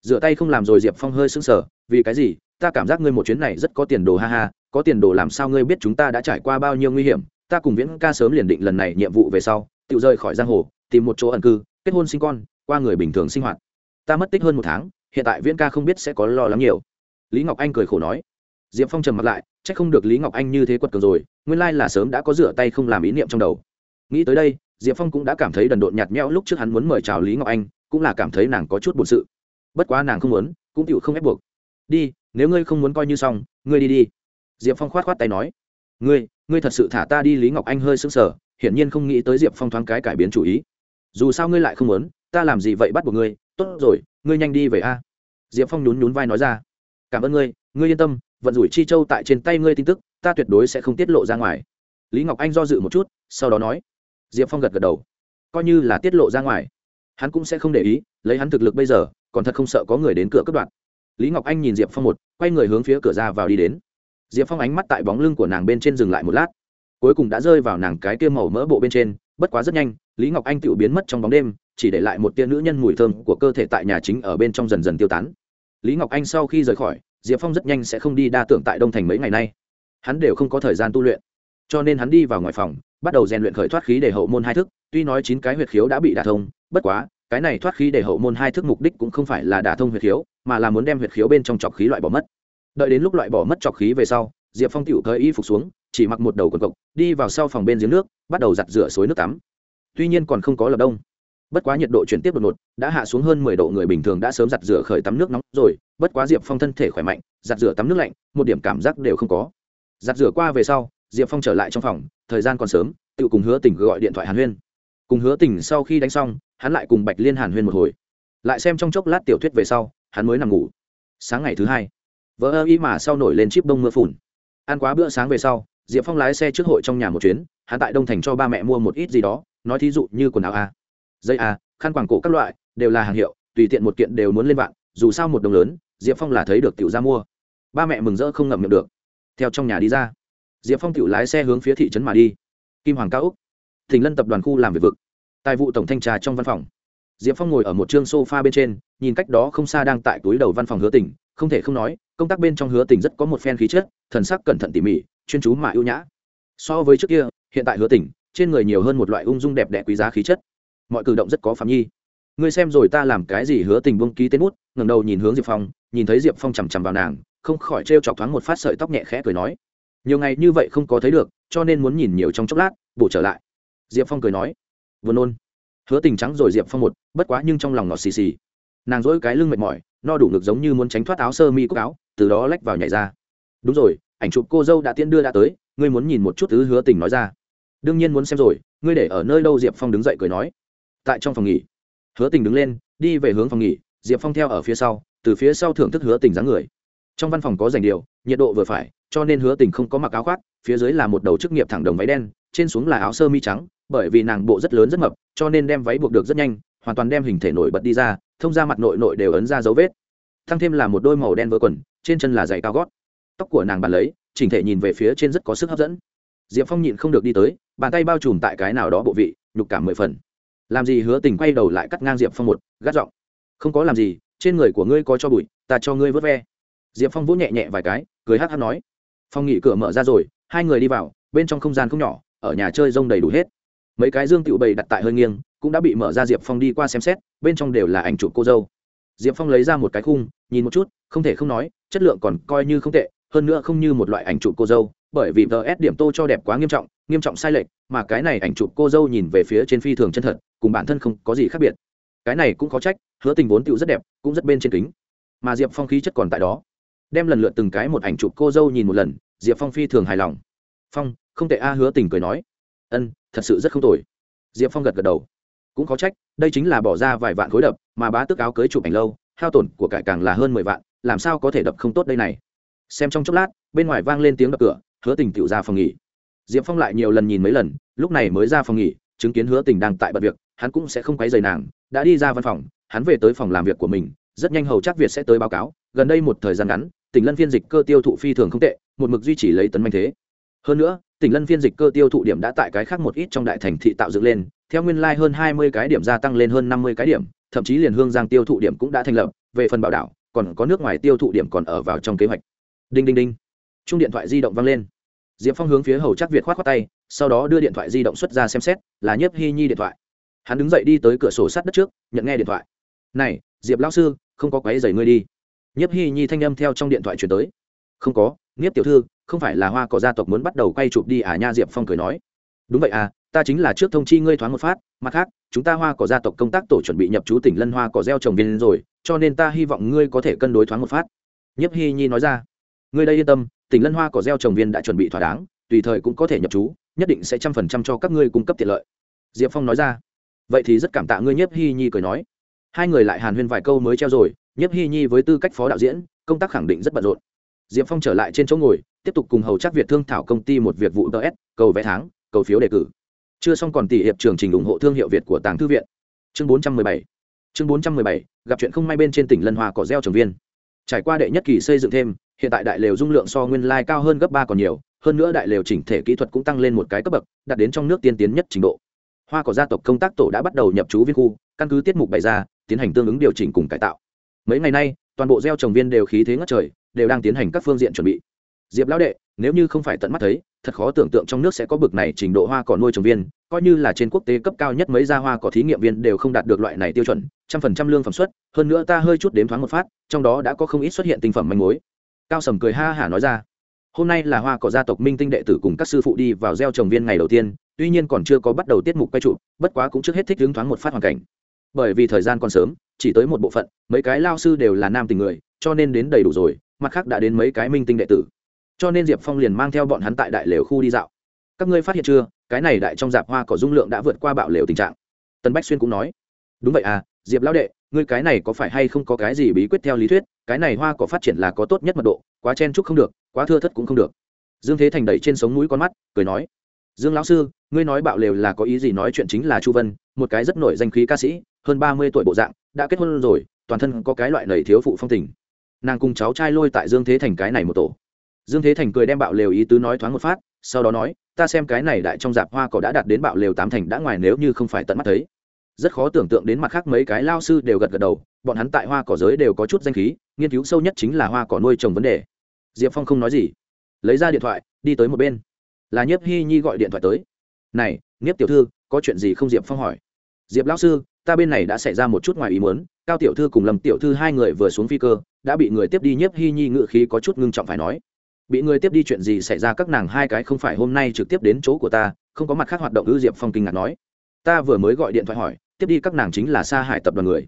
Rửa tay không làm rồi diệp phong hơi sững sờ, vì cái gì? Ta cảm giác ngươi một chuyến này rất có tiền đồ ha ha có tiền đồ làm sao ngươi biết chúng ta đã trải qua bao nhiêu nguy hiểm, ta cùng viễn ca sớm liền định lần này nhiệm vụ về sau, tự rời khỏi giang hồ, tìm một chỗ ẩn cư, kết hôn sinh con, qua người bình thường sinh hoạt. Ta mất tích hơn một tháng, hiện tại viễn ca không biết sẽ có lo lắng nhiều. Lý ngọc anh cười khổ nói. Diệp phong trầm mặt lại c h ắ c không được lý ngọc anh như thế quật cường rồi, nguyên lai là sớm đã có rửa tay không làm ý niệm trong đầu. Nghĩ tới đây, diệp phong cũng đã cảm thấy đần độn nhạt nhẽo lúc trước hắn muốn mời chào lý ngọc anh, cũng là cảm thấy nàng có chút bổn sự. Bất quá nàng không muốn, cũng chịu không ép buộc. Đi, nếu ngươi không muốn coi như xong, ngươi đi đi diệp phong khoát khoát tay nói, ngươi ngươi thật sự thả ta đi lý ngọc anh hơi sững sờ, hiển nhiên không nghĩ tới diệp phong thoáng cái cải biến chủ ý. Dù sao ngươi lại không muốn, ta làm gì vậy bắt buộc ngươi? Tốt rồi, ngươi nhanh đi về a. Diệp phong nhún nhún vai nói ra, cảm ơn ngươi ngươi yên tâm, vận rủi chi châu tại trên tay ngươi tin tức, ta tuyệt đối sẽ không tiết lộ ra ngoài. Lý ngọc anh do dự một chút, sau đó nói, diệp phong gật gật đầu, coi như là tiết lộ ra ngoài, hắn cũng sẽ không để ý, lấy hắn thực lực bây giờ, còn thật không sợ có người đến cửa cướp đoạt. Lý ngọc anh nhìn diệp phong một, quay người hướng phía cửa ra vào đi đến diệp phong ánh mắt tại bóng lưng của nàng bên trên dừng lại một lát. Cuối cùng đã rơi vào nàng cái kia màu mỡ bộ bên trên, bất quá rất nhanh, lý ngọc anh tự biến mất trong bóng đêm, chỉ để lại một tia nữ nhân mùi thơm của cơ thể tại nhà chính ở bên trong dần dần tiêu tán. Lý ngọc anh sau khi rời khỏi, diệp phong rất nhanh sẽ không đi đa tưởng tại đông thành mấy ngày nay. Hắn đều không có thời gian tu luyện, cho nên hắn đi vào ngoài phòng, bắt đầu rèn luyện khởi thoát khí để hậu môn hai thức, tuy nói chín cái huyệt khiếu đã bị đả thông, bất quá, cái này thoát khí để hậu môn hai thức mục đích cũng không phải là đả thông huyệt khiếu, mà là muốn đem huyệt khiếu bên trong trọc khí loại bỏ mất đợi đến lúc loại bỏ mất trọc khí về sau, diệp phong tịu thời y phục xuống, chỉ mặc một đầu quần cộc, đi vào sau phòng bên giếng nước, bắt đầu giặt rửa suối nước tắm. Tuy nhiên còn không có lập đông. Bất quá nhiệt độ chuyển tiếp đột ngột, đã hạ xuống hơn mười độ, người bình thường đã sớm giặt rửa khởi tắm nước nóng rồi, bất quá diệp phong thân thể khỏe mạnh, giặt rửa tắm nước lạnh, một điểm cảm giác đều không có. Giặt rửa qua về sau, diệp phong trở lại trong phòng, thời gian còn sớm tự cùng hứa tỉnh gọi điện thoại hàn huyên. Cùng hứa tỉnh sau khi đánh xong, hắn lại cùng bạch liên hàn huyên một hồi. Lại xem trong chốc lát tiểu thuyết về sau, hắn mới nằm ngủ. Sáng ngày thứ hai vỡ ơ y mà sau nổi lên chip đông mưa phùn. Ăn quá bữa sáng về sau, diệp phong lái xe trước hội trong nhà một chuyến, hắn tại đông thành cho ba mẹ mua một ít gì đó, nói thí dụ như quần áo a. Dây a, khăn quàng cổ các loại, đều là hàng hiệu, tùy tiện một kiện đều muốn lên vạn, dù sao một đồng lớn, diệp phong là thấy được tiểu ra mua. Ba mẹ mừng rỡ không ngậm miệng được. Theo trong nhà đi ra, diệp phong tiểu lái xe hướng phía thị trấn mà đi. Kim hoàng cao úc thỉnh lân tập đoàn khu làm việc vực. Tài vụ tổng thanh tra trong văn phòng diệp phong ngồi ở một chương sofa bên trên, nhìn cách đó không xa đang tại túi đầu văn phòng hứa tỉnh không thể không nói, công tác bên trong hứa tỉnh rất có một phen khí chất, thần sắc cẩn thận tỉ mỉ, chuyên chú mà ưu nhã. So với trước kia, hiện tại hứa tỉnh trên người nhiều hơn một loại ung dung đẹp đẽ quý giá khí chất. Mọi cử động rất có phạm nhi. Ngươi xem rồi ta làm cái gì hứa tình buông ký tên bút, ngẩng đầu nhìn hướng diệp phong, nhìn thấy diệp phong chằm chằm vào nàng, không khỏi t chọc thoáng một phát sợi tóc nhẹ khẽ cười nói, nhiều ngày như vậy không có thấy được, cho nên muốn nhìn nhiều trong chốc lát, bổ trở lại. Diệp phong cười nói, vừa nôn hứa tình trắng rồi diệp phong một, bất quá nhưng trong lòng ngọt xì xì. Nàng dỗi cái lưng mệt mỏi, no đủ ngực giống như muốn tránh thoát áo sơ mi cúc áo, từ đó lách vào nhảy ra. Đúng rồi, ảnh chụp cô dâu đã tiễn đưa đã tới, ngươi muốn nhìn một chút thứ hứa tình nói ra. Đương nhiên muốn xem rồi, ngươi để ở nơi đâu diệp phong đứng dậy cười nói. Tại trong phòng nghỉ. Hứa tình đứng lên, đi về hướng phòng nghỉ, diệp phong theo ở phía sau, từ phía sau thưởng thức hứa tình dáng người. Trong văn phòng có dành điều, nhiệt độ vừa phải, cho nên hứa tình không có mặc áo khoác, phía dưới là một đầu chức nghiệp thẳng đồng váy đen, trên xuống là áo sơ mi trắng bởi vì nàng bộ rất lớn rất mập, cho nên đem váy buộc được rất nhanh, hoàn toàn đem hình thể nổi bật đi ra, thông ra mặt nội nội đều ấn ra dấu vết. Thăng thêm là một đôi màu đen vỡ quần, trên chân là giày cao gót. Tóc của nàng bàn lấy, chỉnh thể nhìn về phía trên rất có sức hấp dẫn. Diệp phong nhịn không được đi tới, bàn tay bao trùm tại cái nào đó bộ vị, nhục cảm mười phần. Làm gì hứa tình quay đầu lại cắt ngang diệp phong một, gắt giọng. Không có làm gì, trên người của ngươi có cho bụi, ta cho ngươi vớt ve. Diệp phong vỗ nhẹ nhẹ vài cái, cười hát hát nói. Phong nghỉ cửa mở ra rồi, hai người đi vào, bên trong không gian không nhỏ, ở nhà chơi rông đầy đủ hết mấy cái dương tựu bầy đặt tại hơi nghiêng, cũng đã bị mở ra diệp phong đi qua xem xét, bên trong đều là ảnh chụp cô dâu. Diệp phong lấy ra một cái khung, nhìn một chút, không thể không nói, chất lượng còn coi như không tệ, hơn nữa không như một loại ảnh chụp cô dâu, bởi vì ts điểm tô cho đẹp quá nghiêm trọng nghiêm trọng sai lệch, mà cái này ảnh chụp cô dâu nhìn về phía trên phi thường chân thật, cùng bản thân không có gì khác biệt. Cái này cũng có trách, hứa tình vốn tựu rất đẹp, cũng rất bên trên kính. Mà diệp phong khí chất còn tại đó. Đem lần lượt từng cái một ảnh chụp cô dâu nhìn một lần, diệp phong phi thường hài lòng. Phong, không tệ a, hứa tình cười nói. Ân thật sự rất không tồi. Diệp phong gật gật đầu. Cũng khó trách, đây chính là bỏ ra vài vạn khối đập, mà bá tức áo cưới chụp ảnh lâu, hao tổn của cải càng là hơn mười vạn, làm sao có thể đập không tốt đây này? Xem trong chốc lát, bên ngoài vang lên tiếng đập cửa, hứa tình tựu ra phòng nghỉ. Diệp phong lại nhiều lần nhìn mấy lần, lúc này mới ra phòng nghỉ, chứng kiến hứa tình đang tại bật việc, hắn cũng sẽ không quấy dày nàng, đã đi ra văn phòng, hắn về tới phòng làm việc của mình, rất nhanh hầu chắc việt sẽ tới báo cáo, gần đây một thời gian ngắn tỉnh lân phiên dịch cơ tiêu thụ phi thường không tệ, một mực duy trì lấy tấn manh thế hơn nữa, tỉnh lân phiên dịch cơ tiêu thụ điểm đã tại cái khác một ít trong đại thành thị tạo dựng lên, theo nguyên lai hơn hai mươi cái điểm gia tăng lên hơn năm mươi cái điểm, thậm chí liền hương giang tiêu thụ điểm cũng đã thành lập, về phần bảo đảo, còn có nước ngoài tiêu thụ điểm còn ở vào trong kế hoạch. Đinh đinh đinh. Chung điện thoại di động vang lên. Diệp phong hướng phía hầu chắc việt k h o á t khoác tay, sau đó đưa điện thoại di động xuất ra xem xét, là nhiếp hy nhi điện thoại. Hắn đứng dậy đi tới cửa sổ sát đất trước, nhận nghe điện thoại. Này, diệp lão sư, không có quáy dày ngươi đi. Nhiếp hy nhi thanh âm theo trong điện thoại chuyển tới. Không có, nhiếp tiểu thư không phải là hoa cỏ gia tộc muốn bắt đầu quay chụp đi à nha diệp phong cười nói. Đúng vậy à ta chính là trước thông chi ngươi thoáng một phát, mặt khác, chúng ta hoa cỏ gia tộc công tác tổ chuẩn bị nhập chú tỉnh lân hoa cỏ gieo trồng viên rồi, cho nên ta hy vọng ngươi có thể cân đối thoáng một phát. Nhiếp hy nhi nói ra. Ngươi đây yên tâm, tỉnh lân hoa cỏ gieo trồng viên đã chuẩn bị thỏa đáng, tùy thời cũng có thể nhập chú nhất định sẽ trăm phần trăm cho các ngươi cung cấp tiện lợi. Diệp phong nói ra. Vậy thì rất cảm tạ ngươi, nhiếp hy nhi cười nói. Hai người lại hàn huyên vài câu mới treo rồi, nhiếp hy nhi với tư cách phó đạo diễn, công tác khẳng định rất bận rộn. Diệp phong trở lại trên chỗ ngồi tiếp tục cùng hầu chắc việt thương thảo công ty một việc vụ ts cầu vé tháng, cầu phiếu đề cử. Chưa xong còn tỷ hiệp trường trình ủng hộ thương hiệu việt của tàng thư viện. Chương 417 chương 417 gặp chuyện không may bên trên tỉnh lân hoa cỏ gieo trồng viên. Trải qua đệ nhất kỳ xây dựng thêm, hiện tại đại lều dung lượng so nguyên lai cao hơn gấp ba còn nhiều, hơn nữa đại lều chỉnh thể kỹ thuật cũng tăng lên một cái cấp bậc, đạt đến trong nước tiên tiến nhất trình độ. Hoa cỏ gia tộc công tác tổ đã bắt đầu nhập trú viên khu, căn cứ tiết mục bày ra, tiến hành tương ứng điều chỉnh cùng cải tạo. Mấy ngày nay, toàn bộ gieo trồng viên đều khí thế ngất trời, đều đang tiến hành các phương diện chuẩn bị diệp lão đệ, nếu như không phải tận mắt thấy, thật khó tưởng tượng trong nước sẽ có bực này trình độ hoa cỏ nuôi trồng viên, coi như là trên quốc tế cấp cao nhất mấy gia hoa cỏ thí nghiệm viên đều không đạt được loại này tiêu chuẩn, trăm phần trăm lương phẩm xuất hơn nữa ta hơi chút đếm thoáng một phát, trong đó đã có không ít xuất hiện tinh phẩm manh mối. Cao sầm cười ha hả nói ra, hôm nay là hoa cỏ gia tộc minh tinh đệ tử cùng các sư phụ đi vào gieo trồng viên ngày đầu tiên, tuy nhiên còn chưa có bắt đầu tiết mục quay trụ bất quá cũng trước hết thích hứng thoáng một phát hoàn cảnh. Bởi vì thời gian còn sớm, chỉ tới một bộ phận, mấy cái lao sư đều là nam tình người, cho nên đến đầy đủ rồi, mặt khác đã đến mấy cái minh tinh đệ tử cho nên diệp phong liền mang theo bọn hắn tại đại lều khu đi dạo. Các ngươi phát hiện chưa, cái này đại trong dạp hoa cỏ dung lượng đã vượt qua bạo lều tình trạng. Tân bách xuyên cũng nói, đúng vậy à diệp lão đệ, ngươi cái này có phải hay không có cái gì bí quyết theo lý thuyết, cái này hoa cỏ phát triển là có tốt nhất mật độ, quá chen trúc không được, quá thưa thất cũng không được. Dương thế thành đẩy trên sống mũi con mắt, cười nói, dương lão sư, ngươi nói bạo lều là có ý gì nói chuyện chính là chu vân, một cái rất nổi danh khí ca sĩ, hơn ba mươi tuổi bộ dạng, đã kết hôn rồi, toàn thân có cái loại nầy thiếu phụ phong tình. Nàng cùng cháu trai lôi tại dương thế thành cái này một tổ dương thế thành cười đem bạo lều ý tứ nói thoáng một phát, sau đó nói, ta xem cái này đại trong dạp hoa cỏ đã đạt đến bạo lều tám thành đã ngoài nếu như không phải tận mắt thấy. Rất khó tưởng tượng đến mặt khác mấy cái lao sư đều gật gật đầu, bọn hắn tại hoa cỏ giới đều có chút danh khí, nghiên cứu sâu nhất chính là hoa cỏ nuôi trồng vấn đề. Diệp phong không nói gì, lấy ra điện thoại, đi tới một bên. Là nhiếp hy nhi gọi điện thoại tới. Này, nhiếp tiểu thư, có chuyện gì không? Diệp phong hỏi. Diệp lão sư, ta bên này đã xảy ra một chút ngoài ý muốn, cao tiểu thư cùng lâm tiểu thư hai người vừa xuống phi cơ, đã bị người tiếp đi nhiếp hy nhi ngự khí có chút ngưng trọng phải nói bị người tiếp đi chuyện gì xảy ra các nàng hai cái không phải hôm nay trực tiếp đến chỗ của ta, không có mặt khác hoạt động, ư diệp phong kinh ngạc nói. Ta vừa mới gọi điện thoại hỏi, tiếp đi các nàng chính là sa hải tập đoàn người.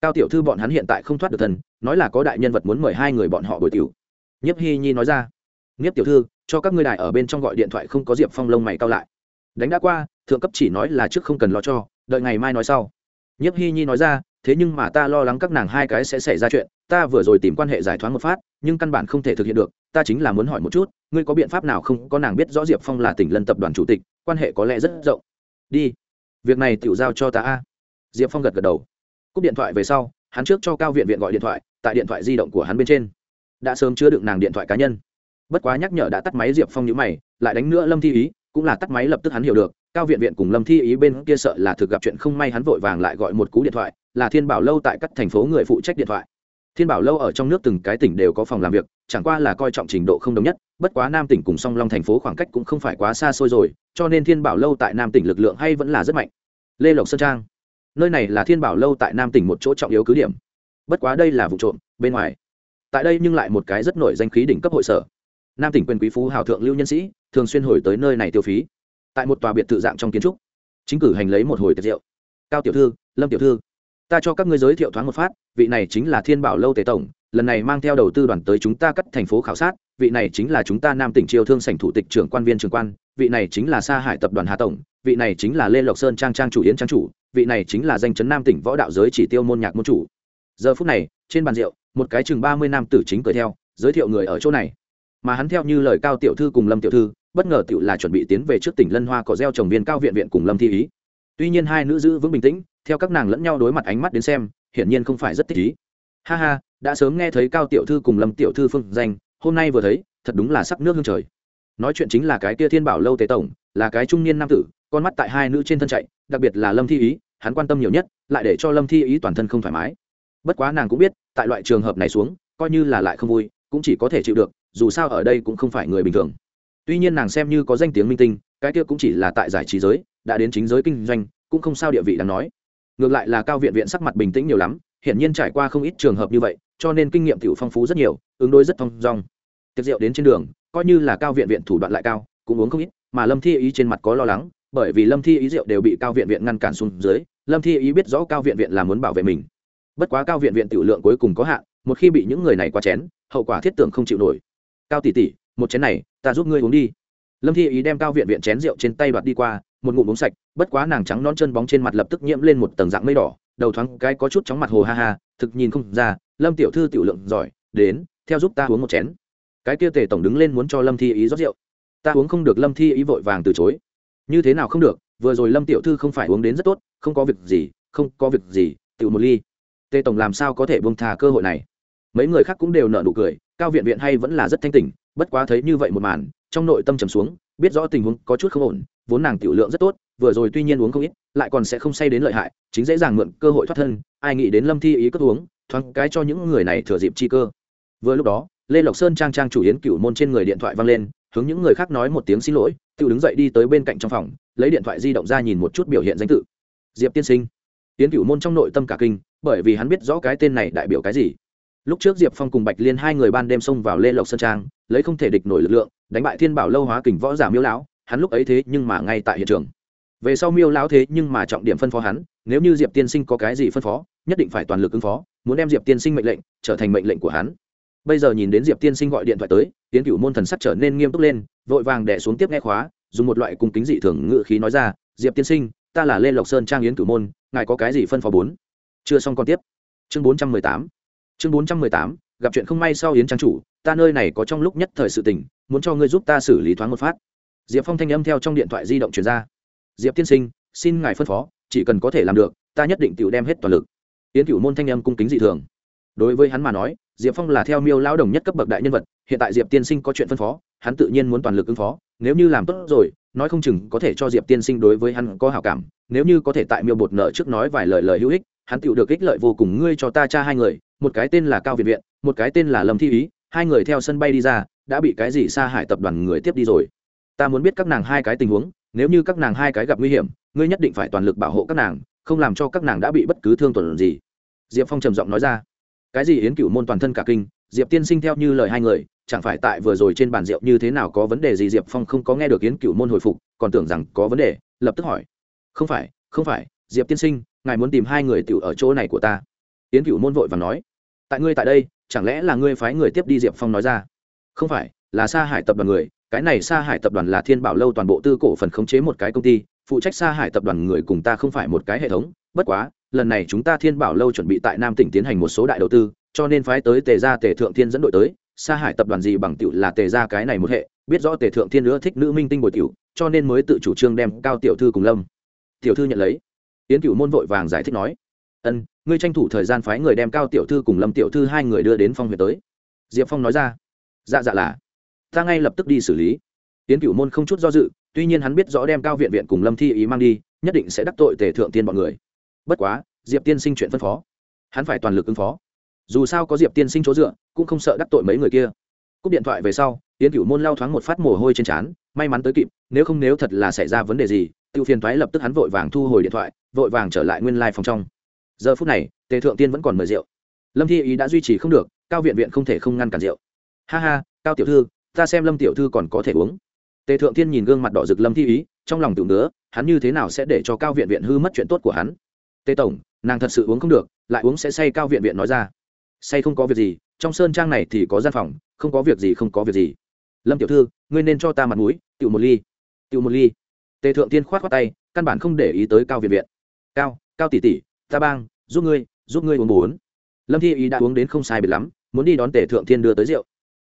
Cao tiểu thư bọn hắn hiện tại không thoát được thân nói là có đại nhân vật muốn mời hai người bọn họ bồi tiểu. Nhiếp hy nhi nói ra. Nhiếp tiểu thư, cho các ngươi đại ở bên trong gọi điện thoại không có diệp phong lông mày cao lại. Đánh đã qua, thượng cấp chỉ nói là trước không cần lo cho, đợi ngày mai nói sau. Nhiếp hy nhi nói ra, thế nhưng mà ta lo lắng các nàng hai cái sẽ xảy ra chuyện, ta vừa rồi tìm quan hệ giải thoáng một phát, nhưng căn bản không thể thực hiện được ta chính là muốn hỏi một chút, ngươi có biện pháp nào không? Có nàng biết rõ diệp phong là tỉnh lân tập đoàn chủ tịch, quan hệ có lẽ rất rộng. Đi, việc này tự giao cho ta a. Diệp phong gật gật đầu. Cúp điện thoại về sau, hắn trước cho cao viện viện gọi điện thoại, tại điện thoại di động của hắn bên trên. Đã sớm chứa đựng nàng điện thoại cá nhân. Bất quá nhắc nhở đã tắt máy, diệp phong nhữ mày, lại đánh nữa lâm thi ý, cũng là tắt máy lập tức hắn hiểu được, cao viện viện cùng lâm thi ý bên kia sợ là thực gặp chuyện không may hắn vội vàng lại gọi một cú điện thoại, là thiên bảo lâu tại các thành phố người phụ trách điện thoại thiên bảo lâu ở trong nước từng cái tỉnh đều có phòng làm việc, chẳng qua là coi trọng trình độ không đồng nhất, bất quá nam tỉnh cùng song long thành phố khoảng cách cũng không phải quá xa xôi rồi, cho nên thiên bảo lâu tại nam tỉnh lực lượng hay vẫn là rất mạnh. Lê lộc sơn trang. Nơi này là thiên bảo lâu tại nam tỉnh một chỗ trọng yếu cứ điểm. Bất quá đây là vụ trộm, bên ngoài. Tại đây nhưng lại một cái rất nổi danh khí đỉnh cấp hội sở. Nam tỉnh quyền quý phú hào thượng lưu nhân sĩ, thường xuyên hồi tới nơi này tiêu phí. Tại một tòa biệt thự dạng trong kiến trúc. Chính cử hành lấy một hồi tiệc rượu. Cao tiểu thư, lâm tiểu thư ta cho các ngươi giới thiệu thoáng một phát, vị này chính là thiên bảo lâu tề tổng, lần này mang theo đầu tư đoàn tới chúng ta cắt thành phố khảo sát, vị này chính là chúng ta nam tỉnh triều thương sảnh thủ tịch trưởng quan viên trường quan, vị này chính là sa hải tập đoàn hà tổng, vị này chính là lê lộc sơn trang trang chủ yến trang chủ, vị này chính là danh chấn nam tỉnh võ đạo giới chỉ tiêu môn nhạc môn chủ. Giờ phút này, trên bàn rượu, một cái chừng ba mươi nam tử chính cười theo, giới thiệu người ở chỗ này. Mà hắn theo như lời cao tiểu thư cùng lâm tiểu thư, bất ngờ tiểu là chuẩn bị tiến về trước tỉnh lân hoa có gieo trồng viên cao viện viện cùng lâm thi ý tuy nhiên hai nữ giữ vững bình tĩnh, theo các nàng lẫn nhau đối mặt ánh mắt đến xem, hiển nhiên không phải rất thích ý. Ha ha, đã sớm nghe thấy cao tiểu thư cùng lâm tiểu thư phương danh, hôm nay vừa thấy, thật đúng là sắc nước hương trời. Nói chuyện chính là cái kia thiên bảo lâu tế tổng, là cái trung niên nam tử, con mắt tại hai nữ trên thân chạy, đặc biệt là lâm thi ý, hắn quan tâm nhiều nhất, lại để cho lâm thi ý toàn thân không thoải mái. Bất quá nàng cũng biết, tại loại trường hợp này xuống, coi như là lại không vui, cũng chỉ có thể chịu được, dù sao ở đây cũng không phải người bình thường tuy nhiên nàng xem như có danh tiếng minh tinh, cái kia cũng chỉ là tại giải trí giới, đã đến chính giới kinh doanh, cũng không sao địa vị đáng nói. Ngược lại là cao viện viện sắc mặt bình tĩnh nhiều lắm, hiển nhiên trải qua không ít trường hợp như vậy, cho nên kinh nghiệm t phong phú rất nhiều, ứng đối rất thong dong. Tiệc rượu đến trên đường, coi như là cao viện viện thủ đoạn lại cao, cũng uống không ít, mà lâm thi ý trên mặt có lo lắng, bởi vì lâm thi ý rượu đều bị cao viện viện ngăn cản xuống dưới, lâm thi ý biết rõ cao viện viện là muốn bảo vệ mình. Bất quá cao viện viện tiểu lượng cuối cùng có hạn, một khi bị những người này qua chén, hậu quả thiết tưởng không chịu nổi. Cao tỷ tỷ một chén này, ta giúp ngươi uống đi. Lâm thi ý đem cao viện viện chén rượu trên tay đoạt đi qua, một ngụm uống sạch, bất quá nàng trắng non chân bóng trên mặt lập tức nhiễm lên một tầng dạng mây đỏ, đầu thoáng cái có chút chóng mặt hồ ha ha, thực nhìn không ra, lâm tiểu thư tiểu lượng giỏi, đến, theo giúp ta uống một chén. Cái kia tề tổng đứng lên muốn cho lâm thi ý rót rượu. Ta uống không được, lâm thi ý vội vàng từ chối. Như thế nào không được, vừa rồi lâm tiểu thư không phải uống đến rất tốt, không có việc gì, không có việc gì, tiểu một ly. Tề tổng làm sao có thể buông thà cơ hội này? Mấy người khác cũng đều nợ nụ cười, cao viện viện hay vẫn là rất thanh tỉnh bất quá thấy như vậy một màn, trong nội tâm trầm xuống, biết rõ tình huống có chút không ổn, vốn nàng tiểu lượng rất tốt, vừa rồi tuy nhiên uống không ít, lại còn sẽ không say đến lợi hại, chính dễ dàng mượn cơ hội thoát thân, ai nghĩ đến lâm thi ý cất uống, thoáng cái cho những người này thừa dịp chi cơ. Vừa lúc đó, lê lộc sơn trang trang chủ yến cửu môn trên người điện thoại vang lên, hướng những người khác nói một tiếng xin lỗi tự đứng dậy đi tới bên cạnh trong phòng, lấy điện thoại di động ra nhìn một chút biểu hiện danh tự. Diệp tiên sinh. Yến cửu môn trong nội tâm cả kinh, bởi vì hắn biết rõ cái tên này đại biểu cái gì lúc trước diệp phong cùng bạch liên hai người ban đêm xông vào lê lộc sơn trang, lấy không thể địch nổi lực lượng, đánh bại thiên bảo lâu hóa kình võ giả miêu lão, hắn lúc ấy thế nhưng mà ngay tại hiện trường. Về sau miêu lão thế nhưng mà trọng điểm phân phó hắn, nếu như diệp tiên sinh có cái gì phân phó, nhất định phải toàn lực ứng phó, muốn đem diệp tiên sinh mệnh lệnh trở thành mệnh lệnh của hắn. Bây giờ nhìn đến diệp tiên sinh gọi điện thoại tới tiến cửu môn thần sắc trở nên nghiêm túc lên, vội vàng đẻ xuống tiếp nghe khóa, dùng một loại cung kính dị thường ngự khí nói ra, diệp tiên sinh, ta là lê lộc sơn trang yến cửu môn, ngài có cái gì phân phó bốn? Chưa xong còn tiếp. Chương bốn trăm mười tám chương bốn trăm mười tám, gặp chuyện không may sau yến trang chủ, ta nơi này có trong lúc nhất thời sự tình, muốn cho ngươi giúp ta xử lý thoáng một phát. Diệp phong thanh âm theo trong điện thoại di động truyền ra. Diệp tiên sinh, xin ngài phân phó, chỉ cần có thể làm được, ta nhất định tự đem hết toàn lực. Yến cửu môn thanh âm cung kính dị thường. Đối với hắn mà nói, diệp phong là theo miêu lao đồng nhất cấp bậc đại nhân vật, hiện tại diệp tiên sinh có chuyện phân phó, hắn tự nhiên muốn toàn lực ứng phó, nếu như làm tốt rồi, nói không chừng có thể cho diệp tiên sinh đối với hắn có hảo cảm, nếu như có thể tại miêu bột nợ trước nói vài lời lời hữu ích, hắn tự được ích lợi vô cùng, ngươi cho ta cha hai người một cái tên là cao việt viện, một cái tên là lâm thi ý, hai người theo sân bay đi ra, đã bị cái gì xa hải tập đoàn người tiếp đi rồi. Ta muốn biết các nàng hai cái tình huống, nếu như các nàng hai cái gặp nguy hiểm, ngươi nhất định phải toàn lực bảo hộ các nàng, không làm cho các nàng đã bị bất cứ thương tổn gì. Diệp phong trầm giọng nói ra. Cái gì yến cửu môn toàn thân cả kinh, diệp tiên sinh theo như lời hai người, chẳng phải tại vừa rồi trên bàn rượu như thế nào có vấn đề gì? Diệp phong không có nghe được yến cửu môn hồi phục, còn tưởng rằng có vấn đề, lập tức hỏi. Không phải không phải, diệp tiên sinh, ngài muốn tìm hai người tiểu ở chỗ này của ta. Yến cửu môn vội và nói tại ngươi tại đây, chẳng lẽ là ngươi phái người tiếp đi diệp phong nói ra? Không phải, là sa hải tập đoàn người, cái này sa hải tập đoàn là thiên bảo lâu toàn bộ tư cổ phần khống chế một cái công ty, phụ trách sa hải tập đoàn người cùng ta không phải một cái hệ thống, bất quá, lần này chúng ta thiên bảo lâu chuẩn bị tại nam tỉnh tiến hành một số đại đầu tư, cho nên phái tới tề gia tề thượng thiên dẫn đội tới, sa hải tập đoàn gì bằng tiểu là tề gia cái này một hệ, biết rõ tề thượng thiên nữa thích nữ minh tinh bồi tiểu, cho nên mới tự chủ trương đem cao tiểu thư cùng lâm. Tiểu thư nhận lấy. Yến cửu môn vội vàng giải thích nói ân, ngươi tranh thủ thời gian phái người đem cao tiểu thư cùng lâm tiểu thư hai người đưa đến phong huyện tới. Diệp phong nói ra. Dạ dạ là. Ta ngay lập tức đi xử lý. Tiến cửu môn không chút do dự, tuy nhiên hắn biết rõ đem cao viện viện cùng lâm thi ý mang đi, nhất định sẽ đắc tội tề thượng tiên bọn người. Bất quá, diệp tiên sinh chuyện phân phó. Hắn phải toàn lực ứng phó. Dù sao có diệp tiên sinh chỗ dựa, cũng không sợ đắc tội mấy người kia. Cúp điện thoại về sau tiến cửu môn lao thoáng một phát mồ hôi trên trán, may mắn tới kịp, nếu không nếu thật là xảy ra vấn đề gì tự phiền thoái lập tức hắn vội vàng thu hồi điện thoại, vội vàng trở lại nguyên lai、like、phòng trong giờ phút này, tề thượng tiên vẫn còn mời rượu. Lâm thi ý đã duy trì không được, cao viện viện không thể không ngăn cản rượu. Ha ha, cao tiểu thư, ta xem lâm tiểu thư còn có thể uống. Tề thượng tiên nhìn gương mặt đỏ rực lâm thi ý, trong lòng tự ngứa, hắn như thế nào sẽ để cho cao viện viện hư mất chuyện tốt của hắn? Tề tổng, nàng thật sự uống không được, lại uống sẽ say cao viện viện nói ra. Say không có việc gì, trong sơn trang này thì có gian phòng, không có việc gì không có việc gì. Lâm tiểu thư, ngươi nên cho ta mặt mũi tự một ly. Tự một ly. Tề thượng tiên khoát khoát tay, căn bản không để ý tới cao viện viện. Cao cao tỷ tỷ ta bang, giúp ngươi giúp ngươi uống bốn lâm thi ý đã uống đến không sai biệt lắm, muốn đi đón tề thượng thiên đưa tới rượu.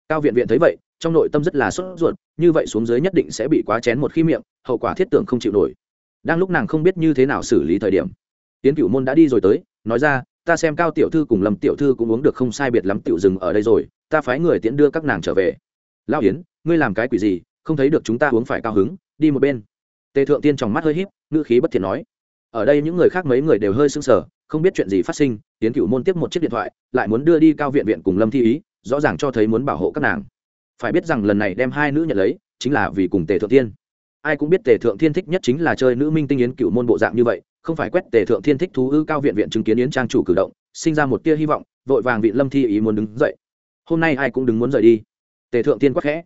Cao viện viện thấy vậy, trong nội tâm rất là sốt ruột, như vậy xuống dưới nhất định sẽ bị quá chén một khi miệng, hậu quả thiết tưởng không chịu nổi. Đang lúc nàng không biết như thế nào xử lý thời điểm tiến cửu môn đã đi rồi tới, nói ra, ta xem cao tiểu thư cùng lâm tiểu thư cũng uống được không sai biệt lắm, tiểu dừng ở đây rồi, ta phái người tiễn đưa các nàng trở về. Lao yến, ngươi làm cái quỷ gì, không thấy được chúng ta uống phải cao hứng, đi một bên. Tề thượng tiên trong mắt hơi híp, ngữ khí bất thiện nói ở đây những người khác mấy người đều hơi sưng sờ, không biết chuyện gì phát sinh tiến cửu môn tiếp một chiếc điện thoại, lại muốn đưa đi cao viện viện cùng lâm thi ý, rõ ràng cho thấy muốn bảo hộ các nàng. Phải biết rằng lần này đem hai nữ nhận lấy, chính là vì cùng tề thượng thiên. Ai cũng biết tề thượng thiên thích nhất chính là chơi nữ minh tinh yến cựu môn bộ dạng như vậy, không phải quét tề thượng thiên thích thú ư cao viện viện chứng kiến yến trang chủ cử động, sinh ra một tia hy vọng, vội vàng vị lâm thi ý muốn đứng dậy. Hôm nay ai cũng đứng muốn rời đi. Tề thượng thiên quắc khẽ.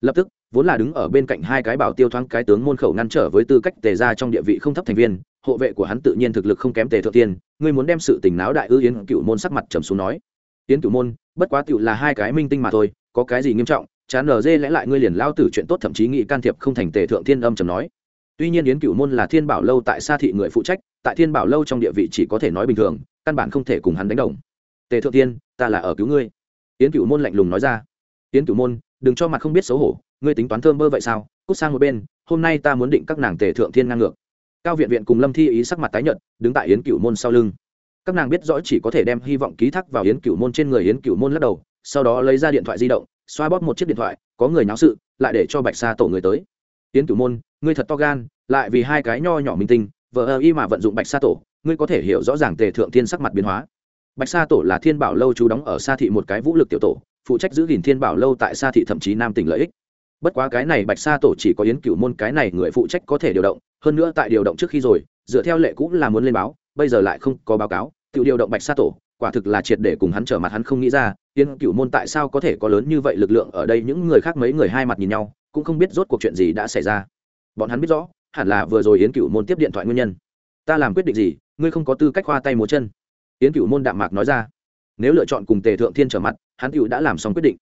Lập tức vốn là đứng ở bên cạnh hai cái bảo tiêu thoáng cái tướng môn khẩu ngăn trở với tư cách tề ra trong địa vị không thấp thành viên, hộ vệ của hắn tự nhiên thực lực không kém tề thượng tiên, ngươi muốn đem sự tình náo đại ư yến cựu môn sắc mặt trầm xuống nói. Yến cựu môn, bất quá tựu là hai cái minh tinh mà thôi, có cái gì nghiêm trọng, chán nở dê lẽ lại ngươi liền lao tử chuyện tốt thậm chí nghị can thiệp không thành tề thượng thiên âm trầm nói. Tuy nhiên yến cựu môn là thiên bảo lâu tại xa thị người phụ trách, tại thiên bảo lâu trong địa vị chỉ có thể nói bình thường, căn bản không thể cùng hắn đánh đồng. Tề thượng tiên, ta là ở cứu ngươi. Yến cựu môn lạnh lùng nói ra. Yến cựu môn, đừng cho mặt không biết xấu hổ ngươi tính toán thơm bơ vậy sao? Cút sang một bên, hôm nay ta muốn định các nàng tề thượng thiên ngang ngược. Cao viện viện cùng lâm thi ý sắc mặt tái nhợt, đứng tại yến Cửu môn sau lưng. Các nàng biết rõ chỉ có thể đem hy vọng ký thác vào yến Cửu môn trên người yến Cửu môn lắc đầu, sau đó lấy ra điện thoại di động, xoa bóp một chiếc điện thoại, có người náo sự, lại để cho bạch sa tổ người tới. Yến Cửu môn, ngươi thật to gan, lại vì hai cái nho nhỏ minh tinh vợ ơ y mà vận dụng bạch sa tổ, ngươi có thể hiểu rõ ràng tề thượng thiên sắc mặt biến hóa. Bạch sa tổ là thiên bảo lâu chú đóng ở sa thị một cái vũ lực tiểu tổ, phụ trách giữ gìn thiên bảo lâu tại sa thị thậm chí nam tỉnh lợi ích bất quá cái này bạch sa tổ chỉ có yến cửu môn, cái này người phụ trách có thể điều động. Hơn nữa tại điều động trước khi rồi, dựa theo lệ cũng là muốn lên báo, bây giờ lại không có báo cáo, tự điều động bạch sa tổ, quả thực là triệt để cùng hắn trở mặt hắn không nghĩ ra. Yến cửu môn tại sao có thể có lớn như vậy lực lượng ở đây? Những người khác mấy người hai mặt nhìn nhau, cũng không biết rốt cuộc chuyện gì đã xảy ra. Bọn hắn biết rõ, hẳn là vừa rồi yến cửu môn tiếp điện thoại nguyên nhân. Ta làm quyết định gì? Ngươi không có tư cách khoa tay múa chân. Yến cửu môn đạm mạc nói ra. Nếu lựa chọn cùng tề thượng thiên trở mặt, hắn cựu đã làm xong quyết định.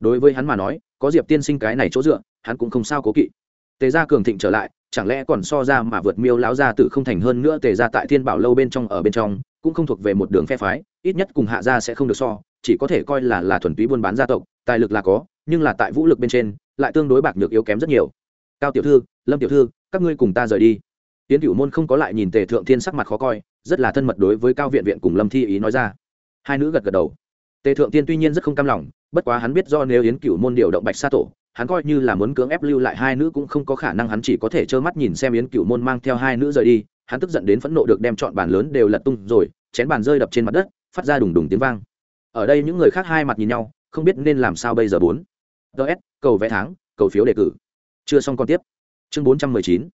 Đối với hắn mà nói có diệp tiên sinh cái này chỗ dựa, hắn cũng không sao cố kỵ. Tề gia cường thịnh trở lại, chẳng lẽ còn so ra mà vượt miêu láo ra tử không thành hơn nữa tề gia tại thiên bảo lâu bên trong ở bên trong, cũng không thuộc về một đường phe phái, ít nhất cùng hạ gia sẽ không được so, chỉ có thể coi là là thuần túy buôn bán gia tộc, tài lực là có, nhưng là tại vũ lực bên trên, lại tương đối bạc nhược yếu kém rất nhiều. Cao tiểu thư, lâm tiểu thư, các ngươi cùng ta rời đi. Tiến cửu môn không có lại nhìn tề thượng thiên sắc mặt khó coi, rất là thân mật đối với cao viện viện cùng lâm thi ý nói ra. Hai nữ gật gật đầu tề thượng tiên tuy nhiên rất không cam lòng, bất quá hắn biết do nếu yến cửu môn điều động bạch sa tổ, hắn coi như là muốn cưỡng ép lưu lại hai nữ cũng không có khả năng, hắn chỉ có thể trơ mắt nhìn xem yến cửu môn mang theo hai nữ rời đi, hắn tức giận đến phẫn nộ được đem chọn bàn lớn đều lật tung rồi, chén bàn rơi đập trên mặt đất, phát ra đùng đùng tiếng vang. Ở đây những người khác hai mặt nhìn nhau, không biết nên làm sao bây giờ bốn. Ts cầu vé tháng, cầu phiếu đề cử. Chưa xong còn tiếp. Chương bốn trăm mười chín.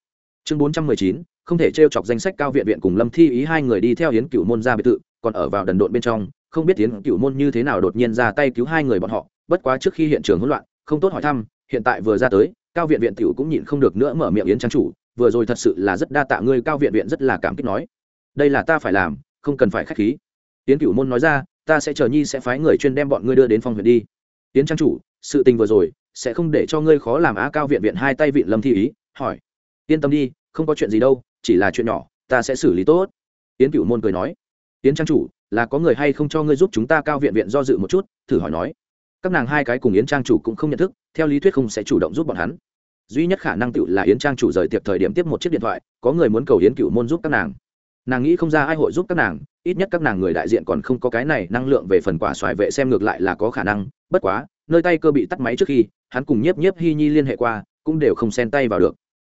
Chương bốn trăm mười chín, không thể t chọc danh sách cao viện viện cùng lâm thi ý hai người đi theo hiến cửu môn ra biệt thự, còn ở vào đần độn bên trong không biết tiến cựu môn như thế nào đột nhiên ra tay cứu hai người bọn họ, bất quá trước khi hiện trường hỗn loạn, không tốt hỏi thăm, hiện tại vừa ra tới, cao viện viện tiểu cũng nhịn không được nữa mở miệng yến trang chủ, vừa rồi thật sự là rất đa tạ ngươi, cao viện viện rất là cảm kích nói. Đây là ta phải làm, không cần phải khách khí. Tiến cựu môn nói ra, ta sẽ chờ nhi sẽ phái người chuyên đem bọn ngươi đưa đến phòng huyện đi. Tiến trang chủ, sự tình vừa rồi, sẽ không để cho ngươi khó làm á, cao viện viện hai tay vịn lâm thi ý, hỏi. Yên tâm đi, không có chuyện gì đâu, chỉ là chuyện nhỏ, ta sẽ xử lý tốt. Tiến cựu môn cười nói tiến trang chủ, là có người hay không cho ngươi giúp chúng ta cao viện viện do dự một chút? Thử hỏi nói. Các nàng hai cái cùng yến trang chủ cũng không nhận thức, theo lý thuyết không sẽ chủ động giúp bọn hắn. Duy nhất khả năng tự là yến trang chủ rời tiệp thời điểm tiếp một chiếc điện thoại, có người muốn cầu yến cựu môn giúp các nàng. Nàng nghĩ không ra ai hội giúp các nàng, ít nhất các nàng người đại diện còn không có cái này năng lượng về phần quả xoài vệ xem ngược lại là có khả năng, bất quá, nơi tay cơ bị tắt máy trước khi, hắn cùng nhiếp nhiếp hy nhi liên hệ qua, cũng đều không xen tay vào được.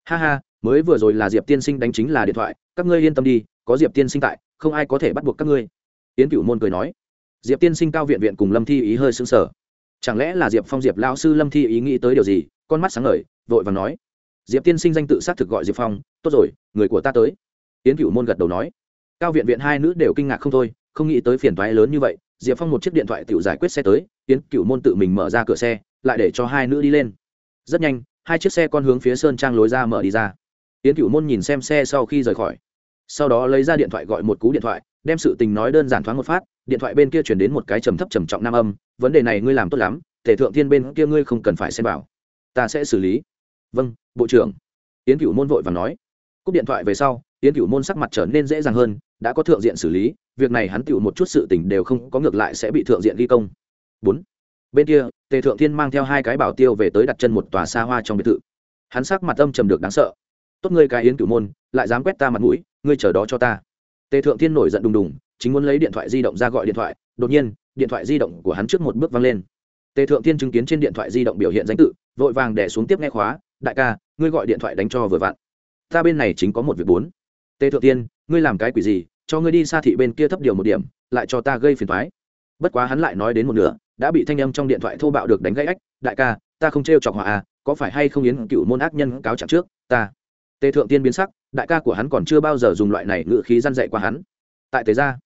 Ha ha, mới vừa rồi là diệp tiên sinh đánh chính là điện thoại, các ngươi yên tâm đi, có diệp tiên sinh tại không ai có thể bắt buộc các ngươi. Yến Cửu môn cười nói. Diệp tiên sinh cao viện viện cùng lâm thi ý hơi xứng sở chẳng lẽ là diệp phong diệp lao sư lâm thi ý nghĩ tới điều gì, con mắt sáng ngời, vội và nói. Diệp tiên sinh danh tự xác thực gọi diệp phong, tốt rồi, người của ta tới. Yến Cửu môn gật đầu nói. Cao viện viện hai nữ đều kinh ngạc không thôi, không nghĩ tới phiền toái lớn như vậy, diệp phong một chiếc điện thoại tự giải quyết xe tới, yến Cửu môn tự mình mở ra cửa xe, lại để cho hai nữ đi lên. Rất nhanh, hai chiếc xe con hướng phía sơn trang lối ra mở đi ra. Yến Cửu môn nhìn xem xe sau khi rời khỏi sau đó lấy ra điện thoại gọi một cú điện thoại, đem sự tình nói đơn giản thoáng một phát, điện thoại bên kia chuyển đến một cái trầm thấp trầm trọng nam âm, vấn đề này ngươi làm tốt lắm thể thượng thiên bên kia ngươi không cần phải xem bảo ta sẽ xử lý. Vâng bộ trưởng. Yến cửu môn vội và nói. Cúp điện thoại về sau, yến cửu môn sắc mặt trở nên dễ dàng hơn, đã có thượng diện xử lý, việc này hắn tựu một chút sự tình đều không có ngược lại sẽ bị thượng diện ghi công. Bốn. Bên kia, tề thượng thiên mang theo hai cái bảo tiêu về tới đặt chân một tòa xa hoa trong biệt thự. Hắn sắc mặt âm trầm được đáng sợ. Tốt ngươi cái yến cửu môn lại dám quét ta mặt mũi, ngươi chờ đó cho ta. Tề thượng thiên nổi giận đùng đùng, chính muốn lấy điện thoại di động ra gọi điện thoại, đột nhiên, điện thoại di động của hắn trước một bước văng lên. Tề thượng thiên chứng kiến trên điện thoại di động biểu hiện danh tự, vội vàng đẻ xuống tiếp nghe khóa, đại ca, ngươi gọi điện thoại đánh cho vừa vặn. Ta bên này chính có một việc bốn. Tề thượng thiên, ngươi làm cái quỷ gì, cho ngươi đi xa thị bên kia thấp điều một điểm, lại cho ta gây phiền thoái bất quá hắn lại nói đến một nửa, đã bị thanh âm trong điện thoại thô bạo được đánh gãy ách, đại ca, ta không trêu chọc họa à có phải hay không yến cựu môn ác nhân cáo trạng trước, ta? Tề thượng tiên biến sắc đại ca của hắn còn chưa bao giờ dùng loại này ngự khí răn dạy qua hắn. Tại tề gia,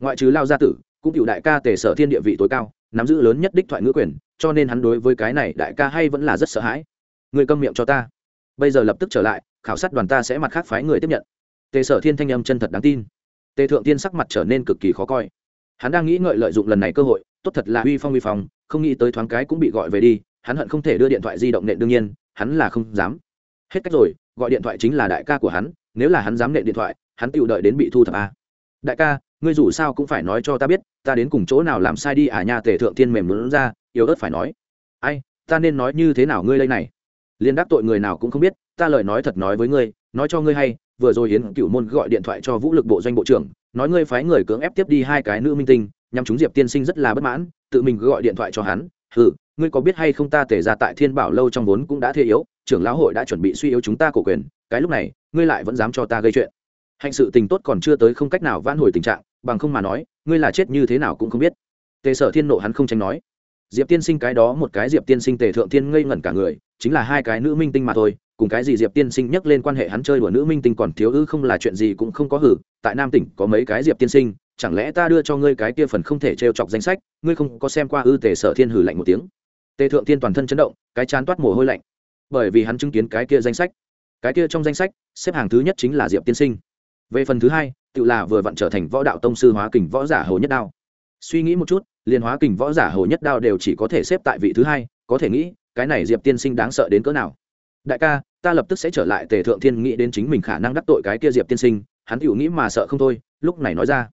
ngoại trừ lao gia tử, cũng cựu đại ca tề sở thiên địa vị tối cao, nắm giữ lớn nhất đích thoại ngữ quyền, cho nên hắn đối với cái này đại ca hay vẫn là rất sợ hãi. Người câm miệng cho ta. Bây giờ lập tức trở lại, khảo sát đoàn ta sẽ mặt khác phái người tiếp nhận. Tề sở thiên thanh âm chân thật đáng tin. Tề thượng tiên sắc mặt trở nên cực kỳ khó coi. Hắn đang nghĩ ngợi lợi dụng lần này cơ hội, tốt thật là uy phong uy phong, không nghĩ tới thoáng cái cũng bị gọi về đi, hắn hận không thể đưa điện thoại di động nện đương nhiên, hắn là không dám. Hết cách rồi gọi điện thoại chính là đại ca của hắn, nếu là hắn dám nệ điện thoại, hắn tự đợi đến bị thu thập a. Đại ca, ngươi dù sao cũng phải nói cho ta biết, ta đến cùng chỗ nào làm sai đi à nha, tề thượng thiên mềm lún ra, yếu ớt phải nói. Ai, ta nên nói như thế nào ngươi đây này? Liên đắc tội người nào cũng không biết, ta lời nói thật nói với ngươi, nói cho ngươi hay, vừa rồi hiến cựu môn gọi điện thoại cho vũ lực bộ doanh bộ trưởng, nói ngươi phái người cưỡng ép tiếp đi hai cái nữ minh tinh, nhằm chúng diệp tiên sinh rất là bất mãn, tự mình gọi điện thoại cho hắn ừ ngươi có biết hay không ta tể ra tại thiên bảo lâu trong vốn cũng đã thế yếu trưởng lão hội đã chuẩn bị suy yếu chúng ta cổ quyền, cái lúc này, ngươi lại vẫn dám cho ta gây chuyện. Hạnh sự tình tốt còn chưa tới không cách nào vãn hồi tình trạng, bằng không mà nói, ngươi là chết như thế nào cũng không biết. Tề sở thiên nộ hắn không tránh nói. Diệp tiên sinh cái đó một cái diệp tiên sinh tề thượng thiên ngây ngẩn cả người, chính là hai cái nữ minh tinh mà thôi, cùng cái gì diệp tiên sinh nhắc lên quan hệ hắn chơi đùa nữ minh tinh còn thiếu ư không là chuyện gì cũng không có hử, tại nam tỉnh có mấy cái diệp tiên sinh, chẳng lẽ ta đưa cho ngươi cái kia phần không thể trêu chọc danh sách, ngươi không có xem qua ư tề sở thiên hử lạnh một tiếng. Tề thượng thiên toàn thân chấn động, cái chán toát mồ hôi lạnh bởi vì hắn chứng kiến cái kia danh sách. Cái kia trong danh sách, xếp hàng thứ nhất chính là diệp tiên sinh. Về phần thứ hai, tự là vừa vặn trở thành võ đạo tông sư hóa kình võ giả hồ nhất đao. Suy nghĩ một chút, liền hóa kình võ giả hồ nhất đao đều chỉ có thể xếp tại vị thứ hai, có thể nghĩ, cái này diệp tiên sinh đáng sợ đến cỡ nào. Đại ca, ta lập tức sẽ trở lại tề thượng thiên nghĩ đến chính mình khả năng đắc tội cái kia diệp tiên sinh, hắn tự nghĩ mà sợ không thôi, lúc này nói ra.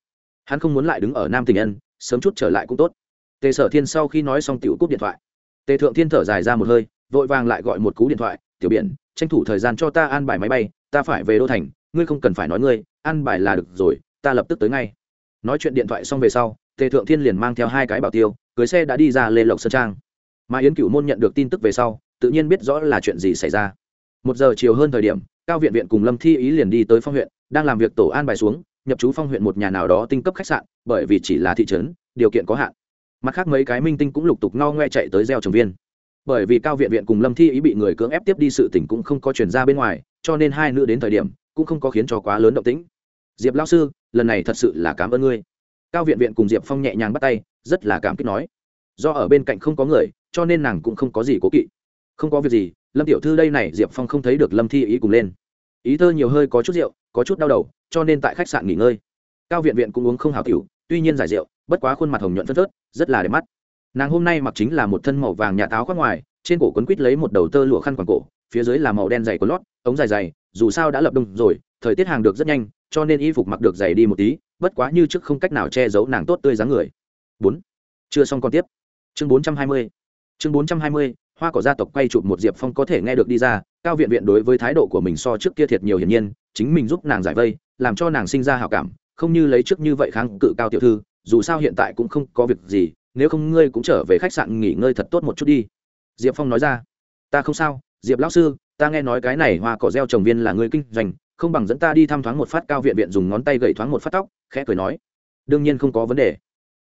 Hắn không muốn lại đứng ở nam tình nhân sớm chút trở lại cũng tốt. Tề sở thiên sau khi nói xong tiểu cúp điện thoại. Tề thượng thiên thở dài ra một hơi vội vàng lại gọi một cú điện thoại, tiểu biển, tranh thủ thời gian cho ta an bài máy bay, ta phải về đô thành, ngươi không cần phải nói ngươi, an bài là được rồi, ta lập tức tới ngay. Nói chuyện điện thoại xong về sau, tề thượng thiên liền mang theo hai cái bảo tiêu, cưới xe đã đi ra lê lộc sơn trang. Mà yến cửu môn nhận được tin tức về sau, tự nhiên biết rõ là chuyện gì xảy ra. Một giờ chiều hơn thời điểm, cao viện viện cùng lâm thi ý liền đi tới phong huyện, đang làm việc tổ an bài xuống, nhập trú phong huyện một nhà nào đó tinh cấp khách sạn, bởi vì chỉ là thị trấn, điều kiện có hạn. Mặt khác mấy cái minh tinh cũng lục tục no ngoe chạy tới gieo trồng viên bởi vì cao viện viện cùng lâm thi ý bị người cưỡng ép tiếp đi sự tình cũng không có chuyển ra bên ngoài, cho nên hai nữ đến thời điểm cũng không có khiến cho quá lớn động tĩnh. Diệp lao sư, lần này thật sự là cảm ơn ngươi. Cao viện viện cùng diệp phong nhẹ nhàng bắt tay, rất là cảm kích nói. Do ở bên cạnh không có người, cho nên nàng cũng không có gì cố kỵ. Không có việc gì, lâm tiểu thư đây này, diệp phong không thấy được lâm thi ý cùng lên. Ý thơ nhiều hơi có chút rượu, có chút đau đầu, cho nên tại khách sạn nghỉ ngơi. Cao viện viện cũng uống không hào cựu tuy nhiên giải rượu, bất quá khuôn mặt hồng nhuận phất phớt, rất là đẹp mắt nàng hôm nay mặc chính là một thân màu vàng nhà táo khoác ngoài, trên cổ quấn quít lấy một đầu tơ lụa khăn quàng cổ, phía dưới là màu đen dày có lót, ống dài dày, dù sao đã lập đông rồi, thời tiết hàng được rất nhanh, cho nên y phục mặc được dày đi một tí, bất quá như trước không cách nào che giấu nàng tốt tươi dáng người. Bốn. Chưa xong còn tiếp. Chương bốn trăm hai mươi. Chương bốn trăm hai mươi, hoa cỏ gia tộc quay chụp một diệp phong có thể nghe được đi ra, cao viện viện đối với thái độ của mình so trước kia thiệt nhiều hiển nhiên, chính mình giúp nàng giải vây, làm cho nàng sinh ra hào cảm, không như lấy trước như vậy kháng cự cao tiểu thư, dù sao hiện tại cũng không có việc gì nếu không ngươi cũng trở về khách sạn nghỉ ngơi thật tốt một chút đi. Diệp phong nói ra. Ta không sao, diệp lão sư, ta nghe nói cái này hoa cỏ gieo trồng viên là ngươi kinh doanh, không bằng dẫn ta đi thăm thoáng một phát cao viện viện dùng ngón tay gậy thoáng một phát tóc, khẽ cười nói. Đương nhiên không có vấn đề.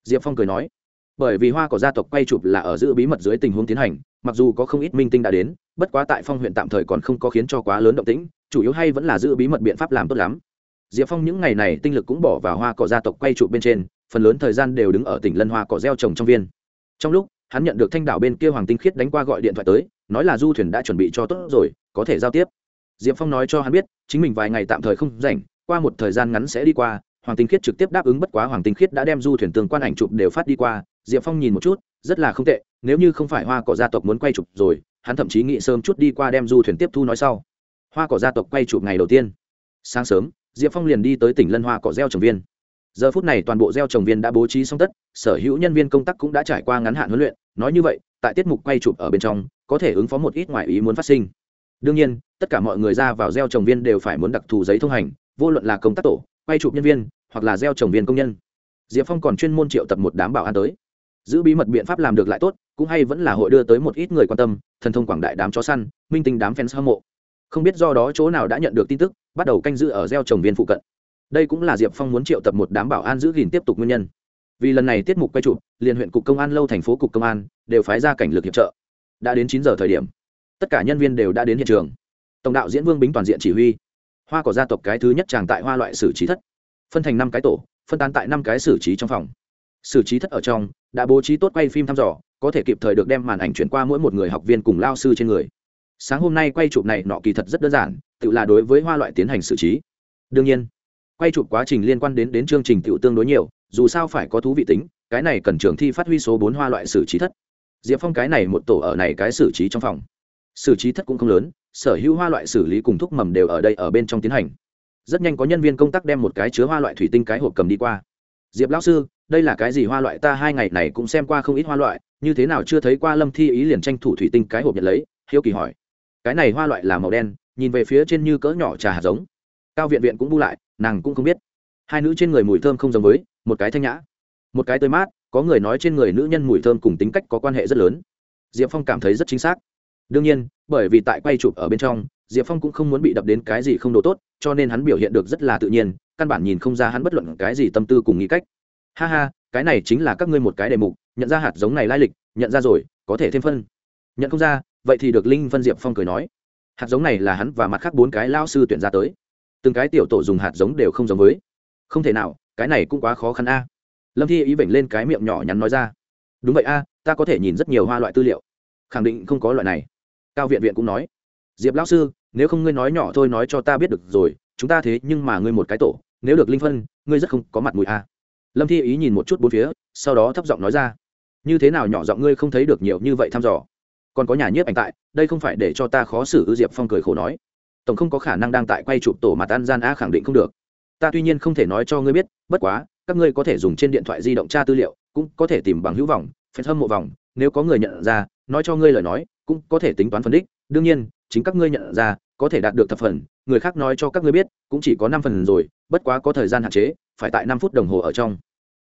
Diệp phong cười nói. Bởi vì hoa cỏ gia tộc quay chụp là ở giữ bí mật dưới tình huống tiến hành, mặc dù có không ít minh tinh đã đến, bất quá tại phong huyện tạm thời còn không có khiến cho quá lớn động tĩnh, chủ yếu hay vẫn là giữ bí mật biện pháp làm tốt lắm. Diệp phong những ngày này tinh lực cũng bỏ vào hoa cỏ gia tộc quay chụp bên trên phần lớn thời gian đều đứng ở tỉnh lân hoa cỏ gieo trồng trong viên. Trong lúc, hắn nhận được thanh đảo bên kia hoàng tinh khiết đánh qua gọi điện thoại tới, nói là du thuyền đã chuẩn bị cho tốt rồi, có thể giao tiếp. Diệp phong nói cho hắn biết, chính mình vài ngày tạm thời không rảnh, qua một thời gian ngắn sẽ đi qua, hoàng tinh khiết trực tiếp đáp ứng bất quá hoàng tinh khiết đã đem du thuyền tương quan ảnh chụp đều phát đi qua, diệp phong nhìn một chút, rất là không tệ, nếu như không phải hoa cỏ gia tộc muốn quay chụp rồi, hắn thậm chí nghĩ sớm chút đi qua đem du thuyền tiếp thu nói sau. Hoa cỏ gia tộc quay chụp ngày đầu tiên. Sáng sớm, diệp phong liền đi tới tỉnh lân hoa cỏ gieo trồng viên giờ phút này toàn bộ gieo trồng viên đã bố trí xong tất, sở hữu nhân viên công tác cũng đã trải qua ngắn hạn huấn luyện. Nói như vậy, tại tiết mục quay chụp ở bên trong, có thể ứng phó một ít ngoại ý muốn phát sinh. Đương nhiên, tất cả mọi người ra vào gieo trồng viên đều phải muốn đặc thù giấy thông hành, vô luận là công tác tổ, quay chụp nhân viên, hoặc là gieo trồng viên công nhân. Diệp phong còn chuyên môn triệu tập một đám bảo an tới. Giữ bí mật biện pháp làm được lại tốt, cũng hay vẫn là hội đưa tới một ít người quan tâm, thần thông quảng đại đám chó săn, minh tinh đám fans hâm mộ. Không biết do đó chỗ nào đã nhận được tin tức, bắt đầu canh giữ ở gieo trồng viên phụ cận đây cũng là diệp phong muốn triệu tập một đám bảo an giữ gìn tiếp tục nguyên nhân. Vì lần này tiết mục quay chụp, liền huyện cục công an lâu thành phố cục công an đều phái ra cảnh lực hiệp trợ. Đã đến chín giờ thời điểm, tất cả nhân viên đều đã đến hiện trường. Tổng đạo diễn vương bính toàn diện chỉ huy. Hoa cỏ gia tộc cái thứ nhất tràng tại hoa loại xử trí thất. Phân thành năm cái tổ, phân tán tại năm cái xử trí trong phòng. Xử trí thất ở trong, đã bố trí tốt quay phim thăm dò, có thể kịp thời được đem màn ảnh chuyển qua mỗi một người học viên cùng lao sư trên người. Sáng hôm nay quay chụp này nọ kỳ thật rất đơn giản, tự là đối với hoa loại tiến hành xử trí. Đương nhiên quay chụp quá trình liên quan đến đến chương trình tiểu tương đối nhiều, dù sao phải có thú vị tính, cái này cần trường thi phát huy số bốn hoa loại xử trí thất. Diệp phong cái này một tổ ở này cái xử trí trong phòng. Xử trí thất cũng không lớn, sở hữu hoa loại xử lý cùng thuốc mầm đều ở đây ở bên trong tiến hành. Rất nhanh có nhân viên công tác đem một cái chứa hoa loại thủy tinh cái hộp cầm đi qua. Diệp lão sư, đây là cái gì hoa loại? Ta hai ngày này cũng xem qua không ít hoa loại, như thế nào chưa thấy qua lâm thi ý liền tranh thủ thủy tinh cái hộp nhận lấy, hiếu kỳ hỏi. Cái này hoa loại là màu đen, nhìn về phía trên như cỡ nhỏ trà hạt giống cao viện viện cũng bu lại, nàng cũng không biết. Hai nữ trên người mùi thơm không giống với, một cái thanh nhã, một cái tươi mát, có người nói trên người nữ nhân mùi thơm cùng tính cách có quan hệ rất lớn. Diệp phong cảm thấy rất chính xác. Đương nhiên, bởi vì tại quay chụp ở bên trong, diệp phong cũng không muốn bị đập đến cái gì không đồ tốt, cho nên hắn biểu hiện được rất là tự nhiên, căn bản nhìn không ra hắn bất luận cái gì tâm tư cùng nghĩ cách. Ha ha, cái này chính là các ngươi một cái đề mục, nhận ra hạt giống này lai lịch, nhận ra rồi, có thể thêm phân. Nhận không ra, vậy thì được linh phân diệp phong cười nói. Hạt giống này là hắn và mặt khác bốn cái lao sư tuyển ra tới từng cái tiểu tổ dùng hạt giống đều không giống với. Không thể nào, cái này cũng quá khó khăn a. Lâm thi ý vểnh lên cái miệng nhỏ nhắn nói ra. Đúng vậy a, ta có thể nhìn rất nhiều hoa loại tư liệu. Khẳng định không có loại này. Cao viện viện cũng nói. Diệp lão sư, nếu không ngươi nói nhỏ thôi nói cho ta biết được rồi, chúng ta thế nhưng mà ngươi một cái tổ, nếu được linh phân, ngươi rất không có mặt mũi a. Lâm thi ý nhìn một chút bốn phía, sau đó thấp giọng nói ra. Như thế nào nhỏ giọng ngươi không thấy được nhiều như vậy thăm dò? Còn có nhà nhiếp ảnh tại, đây không phải để cho ta khó xử ư diệp phong cười khổ nói tổng không có khả năng đang tại quay chụp tổ mặt ăn gian a khẳng định không được. Ta tuy nhiên không thể nói cho ngươi biết, bất quá, các ngươi có thể dùng trên điện thoại di động tra tư liệu, cũng có thể tìm bằng hữu vòng phép hâm mộ vòng nếu có người nhận ra, nói cho ngươi lời nói, cũng có thể tính toán phân đích. Đương nhiên, chính các ngươi nhận ra, có thể đạt được thập phần, người khác nói cho các ngươi biết, cũng chỉ có năm phần rồi, bất quá có thời gian hạn chế, phải tại năm phút đồng hồ ở trong.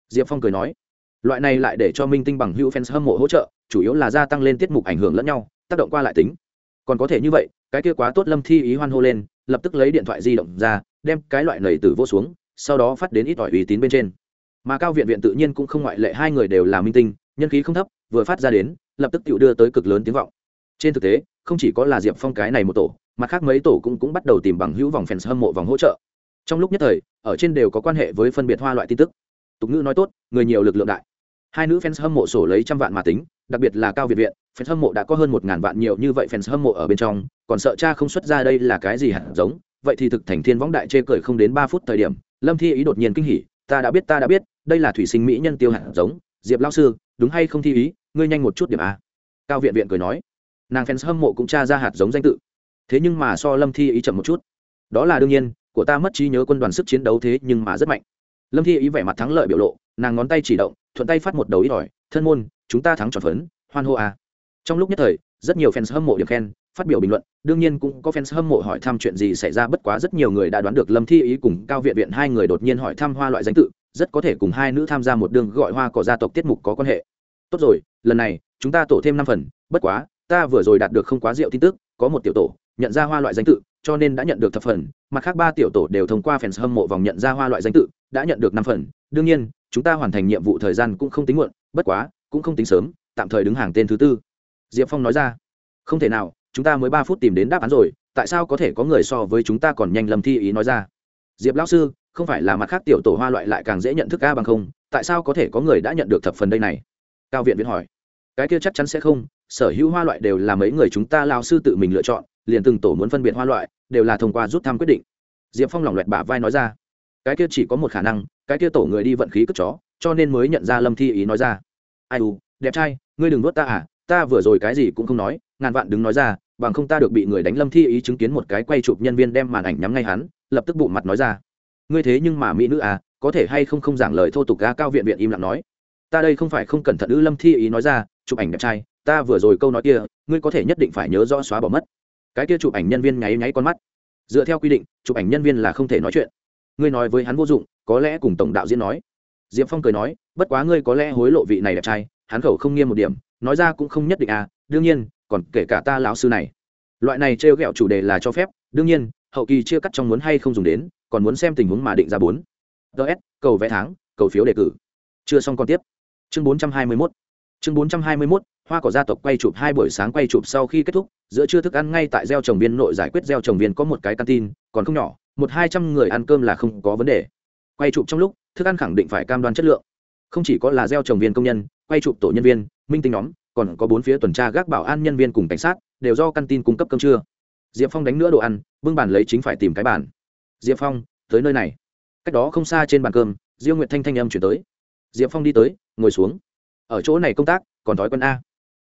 Diệp phong cười nói, loại này lại để cho minh tinh bằng hữu fans hâm mộ hỗ trợ, chủ yếu là gia tăng lên tiết mục ảnh hưởng lẫn nhau, tác động qua lại tính. Còn có thể như vậy cái kia quá tốt lâm thi ý hoan hô lên, lập tức lấy điện thoại di động ra, đem cái loại nầy tử vô xuống, sau đó phát đến ít ỏi uy tín bên trên. Mà cao viện viện tự nhiên cũng không ngoại lệ, hai người đều là minh tinh, nhân khí không thấp, vừa phát ra đến, lập tức tự đưa tới cực lớn tiếng vọng. Trên thực tế, không chỉ có là diệp phong cái này một tổ, mà khác mấy tổ cũng cũng bắt đầu tìm bằng hữu vòng fans hâm mộ vòng hỗ trợ. Trong lúc nhất thời, ở trên đều có quan hệ với phân biệt hoa loại tin tức. Tục ngữ nói tốt, người nhiều lực lượng đại. Hai nữ fans hâm mộ sổ lấy trăm vạn mà tính đặc biệt là cao việt viện, fans hâm mộ đã có hơn một ngàn vạn nhiều như vậy fans hâm mộ ở bên trong, còn sợ cha không xuất ra đây là cái gì hạt giống. Vậy thì thực thành thiên võng đại chê cười không đến ba phút thời điểm, lâm thi ý đột nhiên kinh hỉ, ta đã biết, ta đã biết, đây là thủy sinh mỹ nhân tiêu hạt giống, diệp lao sư, đúng hay không thi ý, ngươi nhanh một chút điểm a. Cao viện viện cười nói, nàng fans hâm mộ cũng tra ra hạt giống danh tự, thế nhưng mà so lâm thi ý chậm một chút. Đó là đương nhiên, của ta mất trí nhớ quân đoàn sức chiến đấu thế nhưng mà rất mạnh. Lâm thi ý vẻ mặt thắng lợi biểu lộ, nàng ngón tay chỉ động, thuận tay phát một đầu ít ỏi thân môn chúng ta thắng tròn phấn, hoan hô à. trong lúc nhất thời, rất nhiều fans hâm mộ điểm khen, phát biểu bình luận, đương nhiên cũng có fans hâm mộ hỏi thăm chuyện gì xảy ra, bất quá rất nhiều người đã đoán được lâm thi ý cùng cao viện viện hai người đột nhiên hỏi thăm hoa loại danh tự, rất có thể cùng hai nữ tham gia một đường gọi hoa cỏ gia tộc tiết mục có quan hệ tốt rồi, lần này, chúng ta tổ thêm năm phần, bất quá, ta vừa rồi đạt được không quá rượu tin tức, có một tiểu tổ, nhận ra hoa loại danh tự, cho nên đã nhận được thập phần, mặt khác ba tiểu tổ đều thông qua fans hâm mộ vòng nhận ra hoa loại danh tự, đã nhận được năm phần, đương nhiên, chúng ta hoàn thành nhiệm vụ thời gian cũng không tính muộn, bất quá cũng không tính sớm, tạm thời đứng hàng tên thứ tư. Diệp phong nói ra, không thể nào, chúng ta mới ba phút tìm đến đáp án rồi, tại sao có thể có người so với chúng ta còn nhanh lâm thi ý nói ra? Diệp lão sư, không phải là mặt khác tiểu tổ hoa loại lại càng dễ nhận thức ca bằng không, tại sao có thể có người đã nhận được thập phần đây này? Cao viện viễn hỏi. Cái kia chắc chắn sẽ không, sở hữu hoa loại đều là mấy người chúng ta lao sư tự mình lựa chọn, liền từng tổ muốn phân biệt hoa loại, đều là thông qua rút thăm quyết định. Diệp phong lỏng loẹt bả vai nói ra. Cái kia chỉ có một khả năng, cái kia tổ người đi vận khí cất chó, cho nên mới nhận ra lâm thi ý nói ra ai u, đẹp trai, ngươi đừng nuốt ta à ta vừa rồi cái gì cũng không nói, ngàn vạn đừng nói ra, bằng không ta được bị người đánh lâm thi ý chứng kiến một cái quay chụp nhân viên đem màn ảnh nhắm ngay hắn, lập tức bụng mặt nói ra. Ngươi thế nhưng mà mỹ nữ à có thể hay không không giảng lời thô tục ga cao viện viện im lặng nói. Ta đây không phải không cẩn thận ư, lâm thi ý nói ra, chụp ảnh đẹp trai, ta vừa rồi câu nói kia, ngươi có thể nhất định phải nhớ rõ xóa bỏ mất. Cái kia chụp ảnh nhân viên nháy nháy con mắt. Dựa theo quy định, chụp ảnh nhân viên là không thể nói chuyện. Ngươi nói với hắn vô dụng, có lẽ cùng tổng đạo diễn nói diệp phong cười nói, bất quá ngươi có lẽ hối lộ vị này đẹp trai, hắn khẩu không nghiêm một điểm, nói ra cũng không nhất định à đương nhiên, còn kể cả ta lão sư này. Loại này trêu ghẹo chủ đề là cho phép, đương nhiên, hậu kỳ chia cắt trong muốn hay không dùng đến, còn muốn xem tình huống mà định ra bốn. Ts cầu vé tháng, cầu phiếu đề cử. Chưa xong còn tiếp. Chương bốn trăm hai mươi mốt. Chương bốn trăm hai mươi mốt, hoa cỏ gia tộc quay chụp hai buổi sáng quay chụp sau khi kết thúc, giữa trưa thức ăn ngay tại gieo trồng viên nội giải quyết gieo trồng viên có một cái canteen, còn không nhỏ, một hai trăm người ăn cơm là không có vấn đề quay chụp trong lúc, thức ăn khẳng định phải cam đoan chất lượng. Không chỉ có là gieo trồng viên công nhân, quay chụp tổ nhân viên, minh tinh nhóm, còn có bốn phía tuần tra gác bảo an nhân viên cùng cảnh sát, đều do căn tin cung cấp cơm trưa. Diệp phong đánh nữa đồ ăn, bưng bàn lấy chính phải tìm cái bàn. Diệp phong, tới nơi này. Cách đó không xa trên bàn cơm, diêu nguyệt thanh thanh âm chuyển tới. Diệp phong đi tới, ngồi xuống. Ở chỗ này công tác, còn thói quen a.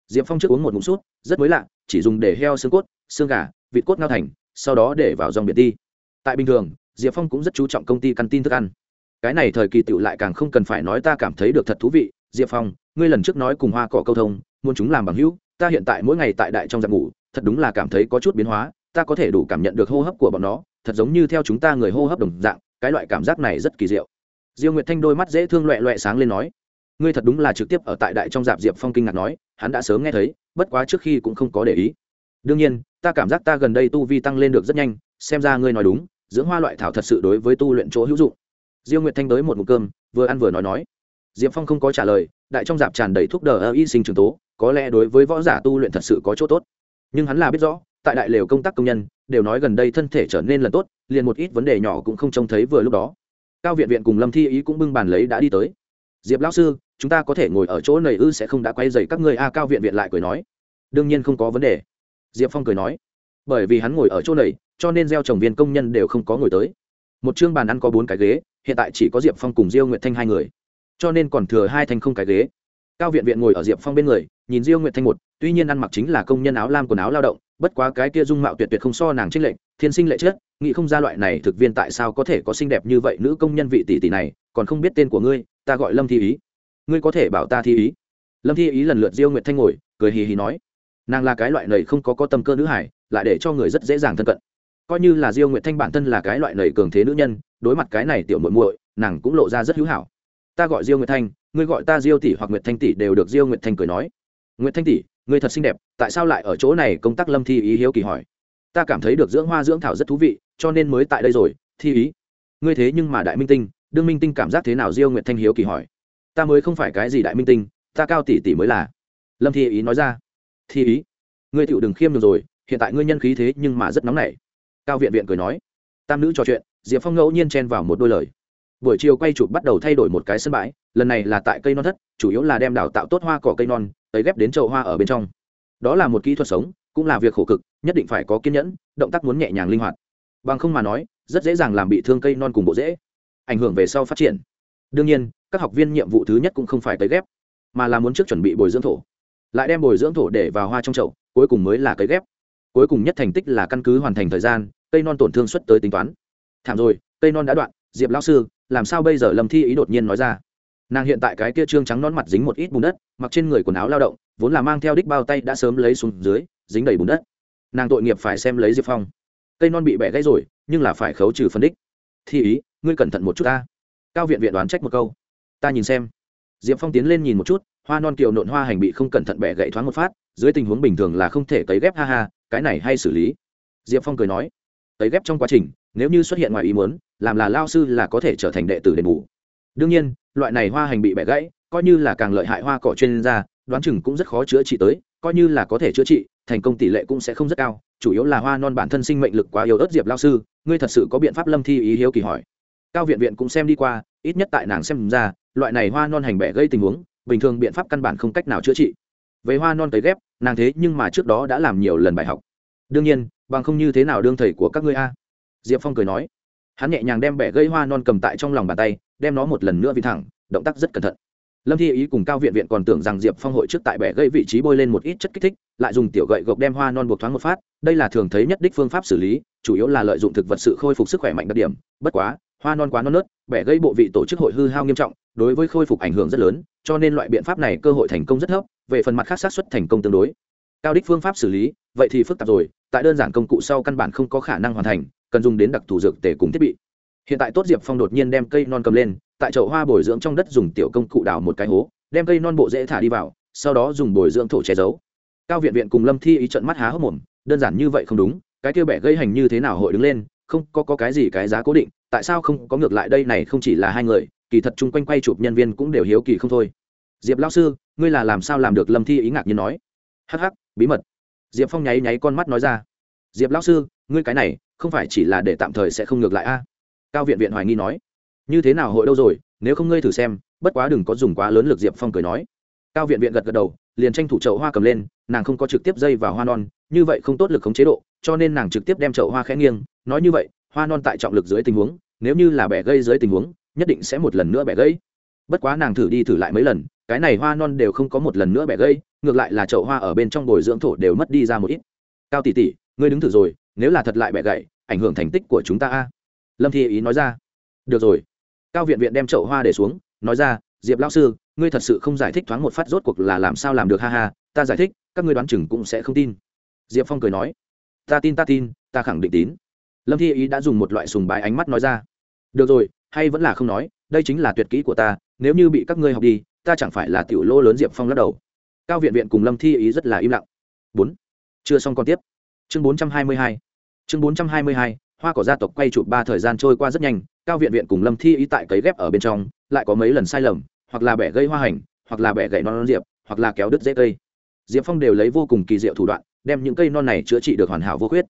Diệp phong trước uống một ngụm sút rất mới lạ, chỉ dùng để heo, xương cốt, xương gà, vịt cốt ngao thành, sau đó để vào dòng biệt đi. Tại bình thường, diệp phong cũng rất chú trọng công ty căn tin thức ăn cái này thời kỳ tựu lại càng không cần phải nói ta cảm thấy được thật thú vị, diệp phong, ngươi lần trước nói cùng hoa cỏ câu thông, muốn chúng làm bằng hữu, ta hiện tại mỗi ngày tại đại trong giặc ngủ, thật đúng là cảm thấy có chút biến hóa, ta có thể đủ cảm nhận được hô hấp của bọn nó, thật giống như theo chúng ta người hô hấp đồng dạng, cái loại cảm giác này rất kỳ diệu. Diêu nguyệt thanh đôi mắt dễ thương loẹ loẹ sáng lên nói, ngươi thật đúng là trực tiếp ở tại đại trong dạp diệp phong kinh ngạc nói, hắn đã sớm nghe thấy, bất quá trước khi cũng không có để ý. Đương nhiên, ta cảm giác ta gần đây tu vi tăng lên được rất nhanh, xem ra ngươi nói đúng, dưỡng hoa loại thảo thật sự đối với tu luyện chỗ hữu dụng diêu nguyệt thanh tới một mục cơm, vừa ăn vừa nói nói. Diệp phong không có trả lời, đại trong dạp tràn đầy thuốc đờ ơ y sinh trường tố, có lẽ đối với võ giả tu luyện thật sự có chỗ tốt. Nhưng hắn là biết rõ, tại đại lều công tác công nhân, đều nói gần đây thân thể trở nên lần tốt, liền một ít vấn đề nhỏ cũng không trông thấy vừa lúc đó. Cao viện viện cùng lâm thi ý cũng bưng bàn lấy đã đi tới. Diệp lão sư, chúng ta có thể ngồi ở chỗ này ư sẽ không đã quay dày các người a à, cao viện viện lại cười nói. Đương nhiên không có vấn đề. Diệp phong cười nói. Bởi vì hắn ngồi ở chỗ này, cho nên gieo trồng viên công nhân đều không có ngồi tới. Một chương bàn ăn có bốn cái ghế hiện tại chỉ có diệp phong cùng diêu nguyệt thanh hai người. Cho nên còn thừa hai thanh không cái ghế. Cao viện viện ngồi ở diệp phong bên người, nhìn diêu nguyệt thanh một, tuy nhiên ăn mặc chính là công nhân áo lam quần áo lao động, bất quá cái kia dung mạo tuyệt tuyệt không so nàng trinh lệnh thiên sinh lệ chết nghĩ không ra loại này thực viên tại sao có thể có xinh đẹp như vậy nữ công nhân vị tỷ tỷ này, còn không biết tên của ngươi, ta gọi lâm thi ý. Ngươi có thể bảo ta thi ý? Lâm thi ý lần lượt diêu nguyệt thanh ngồi, cười hì hì nói. Nàng là cái loại này không có có tâm cơ nữ hải lại để cho người rất dễ dàng thân cận coi như là diêu nguyệt thanh bản thân là cái loại nầy cường thế nữ nhân, đối mặt cái này tiểu muội muội, nàng cũng lộ ra rất hữu hảo. Ta gọi diêu nguyệt thanh, ngươi gọi ta diêu tỷ hoặc nguyệt thanh tỷ đều được diêu nguyệt thanh cười nói. Nguyệt thanh tỷ, ngươi thật xinh đẹp, tại sao lại ở chỗ này? Công tác lâm thi ý hiếu kỳ hỏi. Ta cảm thấy được dưỡng hoa dưỡng thảo rất thú vị, cho nên mới tại đây rồi, thi ý. Ngươi thế nhưng mà đại minh tinh, đương minh tinh cảm giác thế nào? Diêu nguyệt thanh hiếu kỳ hỏi. Ta mới không phải cái gì đại minh tinh, ta cao tỷ tỷ mới là. Lâm thi ý nói ra. Thi ý, ngươi tựu đừng khiêm được rồi, hiện tại ngươi nhân khí thế nhưng mà rất nóng nảy cao viện viện cười nói, tam nữ trò chuyện, diệp phong ngẫu nhiên chen vào một đôi lời. Buổi chiều quay chụp bắt đầu thay đổi một cái sân bãi, lần này là tại cây non thất, chủ yếu là đem đào tạo tốt hoa cỏ cây non tới ghép đến chậu hoa ở bên trong. Đó là một kỹ thuật sống, cũng là việc khổ cực, nhất định phải có kiên nhẫn, động tác muốn nhẹ nhàng linh hoạt. Bằng không mà nói, rất dễ dàng làm bị thương cây non cùng bộ dễ ảnh hưởng về sau phát triển. Đương nhiên, các học viên nhiệm vụ thứ nhất cũng không phải tới ghép, mà là muốn trước chuẩn bị bồi dưỡng thổ. Lại đem bồi dưỡng thổ để vào hoa trong chậu, cuối cùng mới là cấy ghép. Cuối cùng nhất thành tích là căn cứ hoàn thành thời gian cây non tổn thương xuất tới tính toán. Thảm rồi, cây non đã đoạn, diệp lão sư, làm sao bây giờ lâm thi ý đột nhiên nói ra? Nàng hiện tại cái kia trương trắng non mặt dính một ít bùn đất, mặc trên người quần áo lao động, vốn là mang theo đích bao tay đã sớm lấy xuống dưới, dính đầy bùn đất. Nàng tội nghiệp phải xem lấy diệp phong. Cây non bị bẻ gãy rồi, nhưng là phải khấu trừ phân đích. Thi ý, ngươi cẩn thận một chút ta. Cao viện viện đoán trách một câu. Ta nhìn xem. Diệp phong tiến lên nhìn một chút, hoa non kiều nộn hoa hành bị không cẩn thận bẻ gãy thoáng một phát, dưới tình huống bình thường là không thể cấy ghép, ha ha, cái này hay xử lý. Diệp phong cười nói tấy ghép trong quá trình, nếu như xuất hiện ngoài ý muốn, làm là lao sư là có thể trở thành đệ tử đền bù. Đương nhiên, loại này hoa hành bị bẻ gãy, coi như là càng lợi hại hoa cỏ chuyên gia, đoán chừng cũng rất khó chữa trị tới, coi như là có thể chữa trị, thành công tỷ lệ cũng sẽ không rất cao, chủ yếu là hoa non bản thân sinh mệnh lực quá yếu ớt diệp lao sư, ngươi thật sự có biện pháp lâm thi ý hiếu kỳ hỏi. Cao viện viện cũng xem đi qua, ít nhất tại nàng xem ra, loại này hoa non hành bẻ gây tình huống, bình thường biện pháp căn bản không cách nào chữa trị. Về hoa non cấy ghép, nàng thế nhưng mà trước đó đã làm nhiều lần bài học đương nhiên, bằng không như thế nào đương thầy của các ngươi a? Diệp phong cười nói. Hắn nhẹ nhàng đem bẻ gây hoa non cầm tại trong lòng bàn tay, đem nó một lần nữa vì thẳng, động tác rất cẩn thận. Lâm thi ý cùng cao viện viện còn tưởng rằng diệp phong hội trước tại bẻ gây vị trí bôi lên một ít chất kích thích, lại dùng tiểu gậy gộc đem hoa non buộc thoáng một phát, đây là thường thấy nhất đích phương pháp xử lý, chủ yếu là lợi dụng thực vật sự khôi phục sức khỏe mạnh đặc điểm. Bất quá, hoa non quá non nớt, bẻ gây bộ vị tổ chức hội hư hao nghiêm trọng, đối với khôi phục ảnh hưởng rất lớn, cho nên loại biện pháp này cơ hội thành công rất thấp, về phần mặt khác sát xuất thành công tương đối. Cao đích phương pháp xử lý, vậy thì phức tạp rồi tại đơn giản công cụ sau căn bản không có khả năng hoàn thành cần dùng đến đặc thù dược tể cùng thiết bị. Hiện tại tốt diệp phong đột nhiên đem cây non cầm lên tại chậu hoa bồi dưỡng trong đất dùng tiểu công cụ đào một cái hố đem cây non bộ dễ thả đi vào sau đó dùng bồi dưỡng thổ che giấu. Cao viện viện cùng lâm thi ý trận mắt há hốc mồm đơn giản như vậy không đúng cái kia bẻ gây hành như thế nào hội đứng lên không có, có cái gì cái giá cố định tại sao không có ngược lại đây này không chỉ là hai người kỳ thật chung quanh quay chụp nhân viên cũng đều hiếu kỳ không thôi. Diệp lao sư ngươi là làm sao làm được lâm thi ý ngạc nhiên nói. Hắc hắc bí mật diệp phong nháy nháy con mắt nói ra diệp Lão sư, ngươi cái này, không phải chỉ là để tạm thời sẽ không ngược lại a cao viện viện hoài nghi nói như thế nào hội đâu rồi, nếu không ngươi thử xem, bất quá đừng có dùng quá lớn lực diệp phong cười nói cao viện viện gật gật đầu, liền tranh thủ chậu hoa cầm lên, nàng không có trực tiếp dây vào hoa non, như vậy không tốt lực khống chế độ, cho nên nàng trực tiếp đem chậu hoa khẽ nghiêng, nói như vậy, hoa non tại trọng lực dưới tình huống, nếu như là bẻ gây dưới tình huống, nhất định sẽ một lần nữa bẻ gây. bất quá nàng thử đi thử lại mấy lần, cái này hoa non đều không có một lần nữa bẻ gây ngược lại là chậu hoa ở bên trong bồi dưỡng thổ đều mất đi ra một ít. Cao tỷ tỷ ngươi đứng thử rồi nếu là thật lại bẻ gậy, ảnh hưởng thành tích của chúng ta a. Lâm thi ý nói ra. Được rồi. Cao viện viện đem chậu hoa để xuống nói ra diệp lao sư ngươi thật sự không giải thích thoáng một phát rốt cuộc là làm sao làm được ha ha ta giải thích các ngươi đoán chừng cũng sẽ không tin. Diệp phong cười nói. Ta tin ta tin ta khẳng định tín. Lâm thi ý đã dùng một loại sùng bái ánh mắt nói ra. Được rồi hay vẫn là không nói đây chính là tuyệt kỹ của ta nếu như bị các ngươi học đi ta chẳng phải là tiểu lô lớn diệp phong lắc đầu cao viện viện cùng lâm thi ý rất là im lặng. Bốn. Chưa xong còn tiếp. Chương bốn trăm hai mươi hai. Chương bốn trăm hai mươi hai hoa cỏ gia tộc quay chụp ba thời gian trôi qua rất nhanh cao viện viện cùng lâm thi ý tại cấy ghép ở bên trong lại có mấy lần sai lầm hoặc là bẻ gây hoa hành hoặc là bẻ gậy non, non diệp hoặc là kéo đứt dễ cây. Diệp phong đều lấy vô cùng kỳ diệu thủ đoạn đem những cây non này chữa trị được hoàn hảo vô khuyết.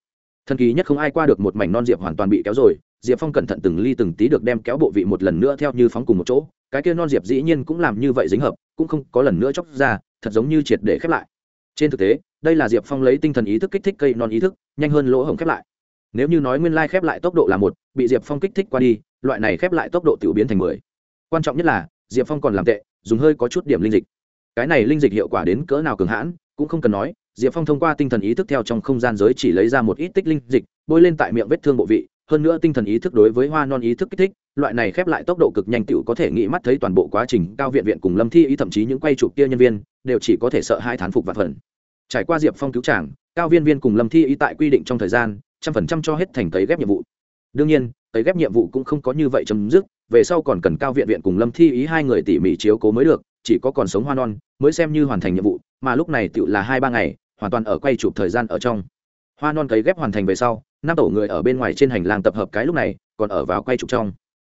Thần kỳ nhất không ai qua được một mảnh non diệp hoàn toàn bị kéo rồi diệp phong cẩn thận từng ly từng tí được đem kéo bộ vị một lần nữa theo như phóng cùng một chỗ cái kia non diệp dĩ nhiên cũng làm như vậy dính hợp, cũng không có lần nữa chóc ra, thật giống như triệt để khép lại. Trên thực tế, đây là diệp phong lấy tinh thần ý thức kích thích cây non ý thức, nhanh hơn lỗ hổng khép lại. Nếu như nói nguyên lai khép lại tốc độ là một, bị diệp phong kích thích qua đi, loại này khép lại tốc độ tiểu biến thành mười. Quan trọng nhất là, diệp phong còn làm tệ, dùng hơi có chút điểm linh dịch. Cái này linh dịch hiệu quả đến cỡ nào cường hãn, cũng không cần nói, diệp phong thông qua tinh thần ý thức theo trong không gian giới chỉ lấy ra một ít tích linh dịch, bôi lên tại miệng vết thương bộ vị hơn nữa tinh thần ý thức đối với hoa non ý thức kích thích, loại này khép lại tốc độ cực nhanh tựu có thể nghĩ mắt thấy toàn bộ quá trình, cao viện viện cùng lâm thi ý thậm chí những quay chụp kia nhân viên, đều chỉ có thể sợ hai thán phục và phần. Trải qua diệp phong cứu tràng cao viên viên cùng lâm thi ý tại quy định trong thời gian, trăm phần trăm cho hết thành cấy ghép nhiệm vụ. Đương nhiên cấy ghép nhiệm vụ cũng không có như vậy chấm dứt, về sau còn cần cao viện viện cùng lâm thi ý hai người tỉ mỉ chiếu cố mới được, chỉ có còn sống hoa non mới xem như hoàn thành nhiệm vụ, mà lúc này tựu là hai ba ngày, hoàn toàn ở quay chụp thời gian ở trong. Hoa non cấy ghép hoàn thành về sau năm tổ người ở bên ngoài trên hành lang tập hợp cái lúc này, còn ở vào quay trục trong.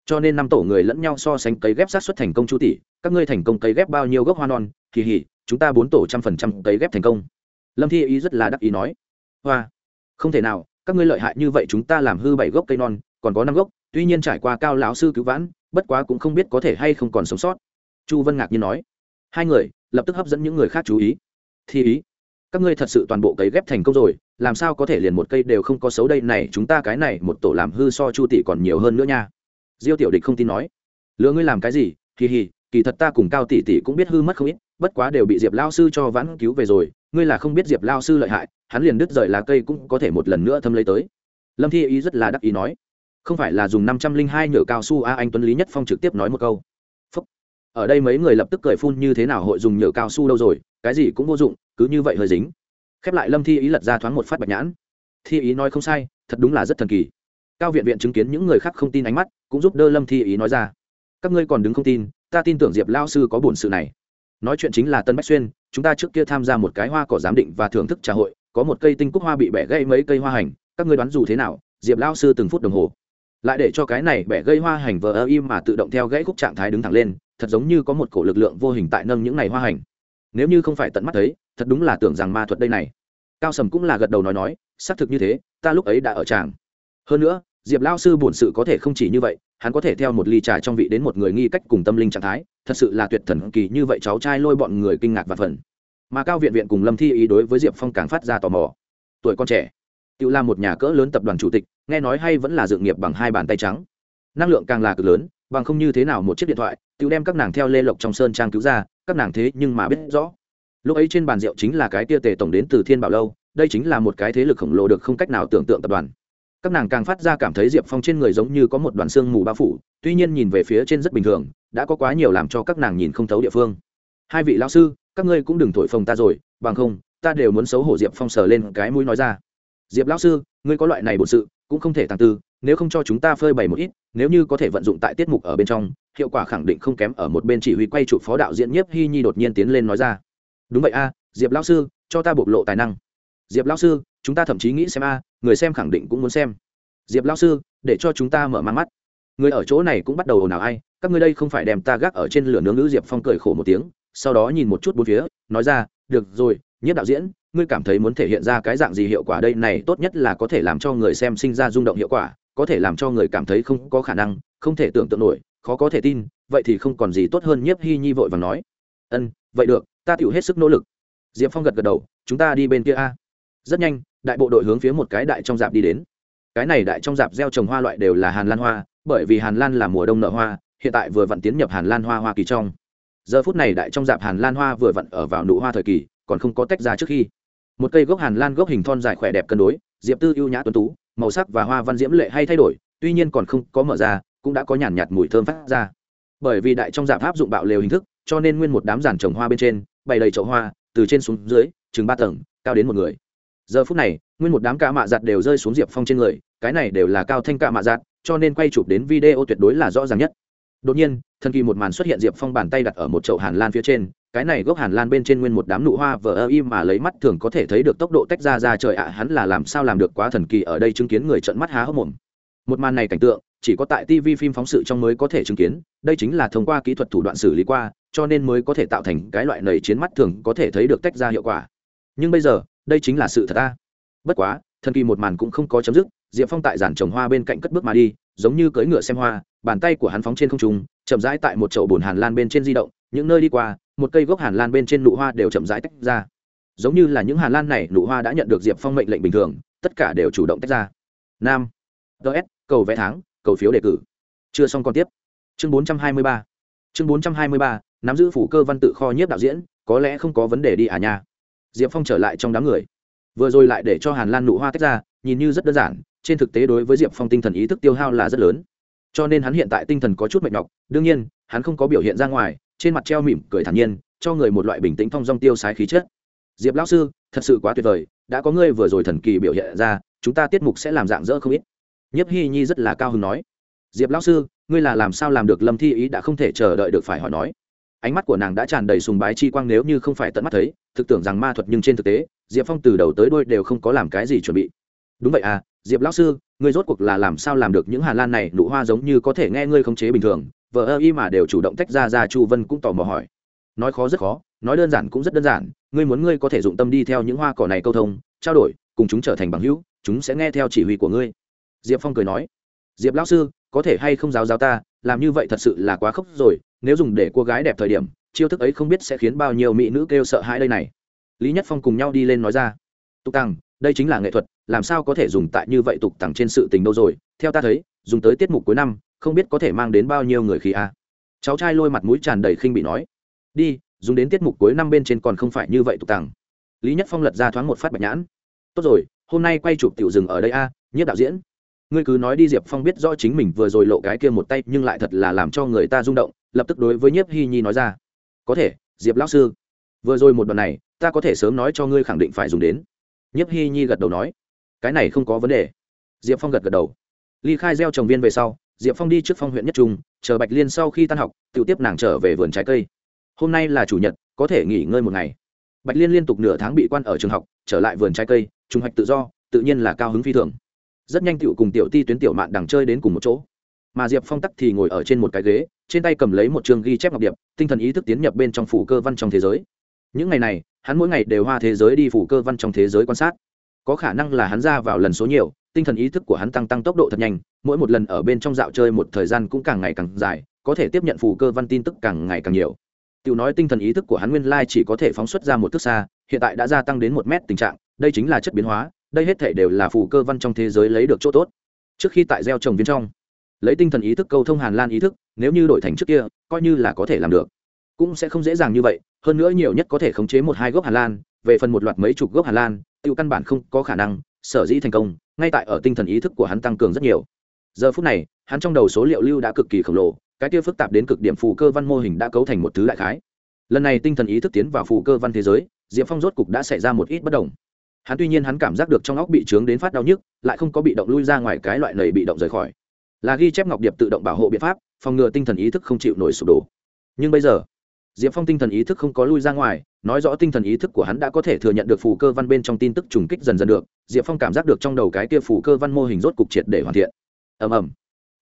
Cho nên năm tổ người lẫn nhau so sánh cấy ghép sát xuất thành công chu tỷ, các ngươi thành công cấy ghép bao nhiêu gốc hoa non, kỳ hỉ, chúng ta bốn tổ trăm phần trăm cấy ghép thành công. Lâm thi ý rất là đắc ý nói. Hoa, không thể nào, các ngươi lợi hại như vậy chúng ta làm hư bảy gốc cây non, còn có năm gốc, tuy nhiên trải qua cao lão sư cứu vãn, bất quá cũng không biết có thể hay không còn sống sót. Chu vân ngạc nhiên nói. Hai người, lập tức hấp dẫn những người khác chú ý. Thi ý các ngươi thật sự toàn bộ cấy ghép thành công rồi làm sao có thể liền một cây đều không có xấu đây này, chúng ta cái này một tổ làm hư so chu tỷ còn nhiều hơn nữa nha. Diêu tiểu địch không tin nói. Lừa ngươi làm cái gì? Kỳ hì, kỳ thật ta cùng cao tỷ tỷ cũng biết hư mất không ít, bất quá đều bị diệp lao sư cho vãn cứu về rồi, ngươi là không biết diệp lao sư lợi hại, hắn liền đứt rời lá cây cũng có thể một lần nữa thâm lấy tới. Lâm thi ý rất là đắc ý nói. Không phải là dùng năm trăm linh hai nhựa cao su a anh tuấn lý nhất phong trực tiếp nói một câu. Phúc. ở đây mấy người lập tức cười phun như thế nào hội dùng nhựa cao su đâu rồi, cái gì cũng vô dụng, cứ như vậy hơi dính khép lại lâm thi ý lật ra thoáng một phát bạch nhãn. Thi ý nói không sai, thật đúng là rất thần kỳ. Cao viện viện chứng kiến những người khác không tin ánh mắt, cũng giúp đỡ lâm thi ý nói ra. Các ngươi còn đứng không tin, ta tin tưởng diệp lao sư có bổn sự này. Nói chuyện chính là tân bách xuyên, chúng ta trước kia tham gia một cái hoa cỏ giám định và thưởng thức trà hội, có một cây tinh cúc hoa bị bẻ gây mấy cây hoa hành, các ngươi đoán dù thế nào, diệp lao sư từng phút đồng hồ. Lại để cho cái này bẻ gây hoa hành vờ ơ im mà tự động theo gãy khúc trạng thái đứng thẳng lên, thật giống như có một cổ lực lượng vô hình tại nâng những ngày hoa hành. Nếu như không phải tận mắt thấy thật đúng là tưởng rằng ma thuật đây này. Cao sầm cũng là gật đầu nói nói, xác thực như thế, ta lúc ấy đã ở tràng. Hơn nữa, diệp lao sư bổn sự có thể không chỉ như vậy, hắn có thể theo một ly trà trong vị đến một người nghi cách cùng tâm linh trạng thái, thật sự là tuyệt thần kỳ như vậy cháu trai lôi bọn người kinh ngạc và phần mà cao viện viện cùng lâm thi ý đối với diệp phong càng phát ra tò mò. Tuổi con trẻ, tự làm một nhà cỡ lớn tập đoàn chủ tịch, nghe nói hay vẫn là dự nghiệp bằng hai bàn tay trắng. Năng lượng càng là cực lớn, bằng không như thế nào một chiếc điện thoại, tự đem các nàng theo lê lộc trong sơn trang cứu ra, các nàng thế nhưng mà biết rõ lúc ấy trên bàn rượu chính là cái tia tề tổng đến từ thiên bảo lâu, đây chính là một cái thế lực khổng lồ được không cách nào tưởng tượng tập đoàn. Các nàng càng phát ra cảm thấy diệp phong trên người giống như có một đoàn xương mù bao phủ, tuy nhiên nhìn về phía trên rất bình thường, đã có quá nhiều làm cho các nàng nhìn không thấu địa phương. Hai vị lão sư, các ngươi cũng đừng thổi phồng ta rồi, bằng không, ta đều muốn xấu hổ diệp phong sờ lên cái mũi nói ra. Diệp lão sư, ngươi có loại này bổn sự, cũng không thể tàng tư, nếu không cho chúng ta phơi bày một ít, nếu như có thể vận dụng tại tiết mục ở bên trong, hiệu quả khẳng định không kém ở một bên chỉ huy quay trụ phó đạo diễn nhiếp hy nhi đột nhiên tiến lên nói ra đúng vậy a, diệp lão sư, cho ta bộc lộ tài năng. Diệp lão sư, chúng ta thậm chí nghĩ xem a, người xem khẳng định cũng muốn xem. Diệp lão sư, để cho chúng ta mở mang mắt. Người ở chỗ này cũng bắt đầu ồn ào ai, các ngươi đây không phải đem ta gác ở trên lửa nướng nữ diệp phong cười khổ một tiếng, sau đó nhìn một chút bốn phía, nói ra, được rồi, nhất đạo diễn, ngươi cảm thấy muốn thể hiện ra cái dạng gì hiệu quả đây? Này, tốt nhất là có thể làm cho người xem sinh ra rung động hiệu quả, có thể làm cho người cảm thấy không có khả năng, không thể tưởng tượng nổi, khó có thể tin, vậy thì không còn gì tốt hơn nhiếp hy nhi vội và nói. Ân, vậy được ta tiểu hết sức nỗ lực. Diệp phong gật gật đầu, chúng ta đi bên kia a. Rất nhanh, đại bộ đội hướng phía một cái đại trong dạp đi đến. Cái này đại trong dạp gieo trồng hoa loại đều là hàn lan hoa, bởi vì hàn lan là mùa đông nở hoa, hiện tại vừa vặn tiến nhập hàn lan hoa hoa kỳ trong. Giờ phút này đại trong dạp hàn lan hoa vừa vặn ở vào nụ hoa thời kỳ, còn không có tách ra trước khi. Một cây gốc hàn lan gốc hình thon dài khỏe đẹp cân đối, diệp tư ưu nhã tuấn tú, màu sắc và hoa văn diễm lệ hay thay đổi, tuy nhiên còn không có mở ra, cũng đã có nhàn nhạt mùi thơm phát ra. Bởi vì đại trong dạp áp dụng bạo lều hình thức, cho nên nguyên một đám giàn trồng hoa bên trên bày đầy chậu hoa, từ trên xuống dưới, chừng ba tầng, cao đến một người. Giờ phút này, nguyên một đám ca mạ giặt đều rơi xuống diệp phong trên người, cái này đều là cao thanh ca mạ giặt, cho nên quay chụp đến video tuyệt đối là rõ ràng nhất. Đột nhiên, thần kỳ một màn xuất hiện diệp phong bàn tay đặt ở một chậu hàn lan phía trên, cái này gốc hàn lan bên trên nguyên một đám nụ hoa vờ ơ im mà lấy mắt thường có thể thấy được tốc độ tách ra ra trời ạ, hắn là làm sao làm được quá thần kỳ ở đây chứng kiến người trận mắt há hốc mồm. Một màn này cảnh tượng, chỉ có tại tv phim phóng sự trong mới có thể chứng kiến, đây chính là thông qua kỹ thuật thủ đoạn xử lý qua cho nên mới có thể tạo thành cái loại nầy chiến mắt thường có thể thấy được tách ra hiệu quả. Nhưng bây giờ đây chính là sự thật ta bất quá thần kỳ một màn cũng không có chấm dứt diệp phong tại giản trồng hoa bên cạnh cất bước mà đi giống như cưỡi ngựa xem hoa bàn tay của hắn phóng trên không trung chậm rãi tại một chậu bồn hàn lan bên trên di động những nơi đi qua một cây gốc hàn lan bên trên nụ hoa đều chậm rãi tách ra. Giống như là những hàn lan này nụ hoa đã nhận được diệp phong mệnh lệnh bình thường tất cả đều chủ động tách ra. Nam ts cầu vẽ tháng cầu phiếu đề cử. Chưa xong còn tiếp. Chương 423 chương 423, nắm giữ phủ cơ văn tự kho nhiếp đạo diễn, có lẽ không có vấn đề đi à nha. Diệp phong trở lại trong đám người. Vừa rồi lại để cho hàn lan nụ hoa tách ra, nhìn như rất đơn giản, trên thực tế đối với diệp phong tinh thần ý thức tiêu hao là rất lớn. Cho nên hắn hiện tại tinh thần có chút mệt nhọc, đương nhiên, hắn không có biểu hiện ra ngoài, trên mặt treo mỉm cười thản nhiên, cho người một loại bình tĩnh thong dong tiêu sái khí chất. Diệp lão sư, thật sự quá tuyệt vời, đã có ngươi vừa rồi thần kỳ biểu hiện ra, chúng ta tiết mục sẽ làm dạng dỡ không ít. Nhiếp hy nhi rất là cao hứng nói. Diệp lão sư, ngươi là làm sao làm được lâm thi ý đã không thể chờ đợi được phải hỏi nói ánh mắt của nàng đã tràn đầy sùng bái chi quang nếu như không phải tận mắt thấy, thực tưởng rằng ma thuật nhưng trên thực tế, diệp phong từ đầu tới đôi đều không có làm cái gì chuẩn bị. Đúng vậy à diệp lão sư, ngươi rốt cuộc là làm sao làm được những hà lan này nụ hoa giống như có thể nghe ngươi khống chế bình thường vợ ơ y mà đều chủ động tách ra ra chu vân cũng tò mò hỏi. Nói khó rất khó, nói đơn giản cũng rất đơn giản, ngươi muốn ngươi có thể dụng tâm đi theo những hoa cỏ này câu thông, trao đổi, cùng chúng trở thành bằng hữu, chúng sẽ nghe theo chỉ huy của ngươi. Diệp phong cười nói. Diệp lão sư, có thể hay không giáo giáo ta, làm như vậy thật sự là quá khóc rồi nếu dùng để cô gái đẹp thời điểm chiêu thức ấy không biết sẽ khiến bao nhiêu mỹ nữ kêu sợ hãi đây này. Lý nhất phong cùng nhau đi lên nói ra tục tăng đây chính là nghệ thuật làm sao có thể dùng tại như vậy tục tăng trên sự tình đâu rồi? Theo ta thấy dùng tới tiết mục cuối năm không biết có thể mang đến bao nhiêu người khí a. À. cháu trai lôi mặt mũi tràn đầy khinh bị nói đi dùng đến tiết mục cuối năm bên trên còn không phải như vậy tục tăng lý nhất phong lật ra thoáng một phát bạch nhãn tốt rồi hôm nay quay chụp tiểu dừng ở đây a à, đạo diễn. Ngươi cứ nói đi diệp phong biết rõ chính mình vừa rồi lộ cái kia một tay nhưng lại thật là làm cho người ta rung động lập tức đối với nhiếp hy nhi nói ra. Có thể, diệp lão sư. Vừa rồi một đoạn này, ta có thể sớm nói cho ngươi khẳng định phải dùng đến. Nhiếp hy nhi gật đầu nói. Cái này không có vấn đề. Diệp phong gật gật đầu. Ly khai gieo trồng viên về sau, diệp phong đi trước phong huyện nhất trung, chờ bạch liên sau khi tan học tự tiếp nàng trở về vườn trái cây. Hôm nay là chủ nhật, có thể nghỉ ngơi một ngày. Bạch liên liên tục nửa tháng bị quan ở trường học, trở lại vườn trái cây, trùng hoạch tự do, tự nhiên là cao hứng phi thường. Rất nhanh tựu cùng tiểu ti tuyến tiểu mạn đằng chơi đến cùng một chỗ. Mà diệp phong tắc thì ngồi ở trên một cái ghế trên tay cầm lấy một trường ghi chép ngọc điệp, tinh thần ý thức tiến nhập bên trong phủ cơ văn trong thế giới. Những ngày này, hắn mỗi ngày đều hoa thế giới đi phủ cơ văn trong thế giới quan sát. Có khả năng là hắn ra vào lần số nhiều, tinh thần ý thức của hắn tăng tăng tốc độ thật nhanh, mỗi một lần ở bên trong dạo chơi một thời gian cũng càng ngày càng dài, có thể tiếp nhận phủ cơ văn tin tức càng ngày càng nhiều. Tiểu nói tinh thần ý thức của hắn nguyên lai chỉ có thể phóng xuất ra một thước xa, hiện tại đã gia tăng đến một mét tình trạng, đây chính là chất biến hóa, đây hết thể đều là phù cơ văn trong thế giới lấy được chỗ tốt. Trước khi tại gieo trồng viên trong lấy tinh thần ý thức câu thông hàn lan ý thức, nếu như đổi thành trước kia, coi như là có thể làm được. Cũng sẽ không dễ dàng như vậy, hơn nữa nhiều nhất có thể khống chế một hai gốc hàn lan, về phần một loạt mấy chục gốc hàn lan, tiêu căn bản không có khả năng, sở dĩ thành công, ngay tại ở tinh thần ý thức của hắn tăng cường rất nhiều. Giờ phút này, hắn trong đầu số liệu lưu đã cực kỳ khổng lồ, cái tiêu phức tạp đến cực điểm phù cơ văn mô hình đã cấu thành một thứ đại khái. Lần này tinh thần ý thức tiến vào phù cơ văn thế giới, diệp phong rốt cục đã xảy ra một ít bất đồng. Hắn tuy nhiên hắn cảm giác được trong óc bị trướng đến phát đau nhức, lại không có bị động lui ra ngoài cái loại lầy bị động rời khỏi là ghi chép ngọc điệp tự động bảo hộ biện pháp, phòng ngừa tinh thần ý thức không chịu nổi sụp đổ. Nhưng bây giờ, diệp phong tinh thần ý thức không có lui ra ngoài, nói rõ tinh thần ý thức của hắn đã có thể thừa nhận được phù cơ văn bên trong tin tức trùng kích dần dần được, diệp phong cảm giác được trong đầu cái kia phù cơ văn mô hình rốt cục triệt để hoàn thiện. Ầm ầm.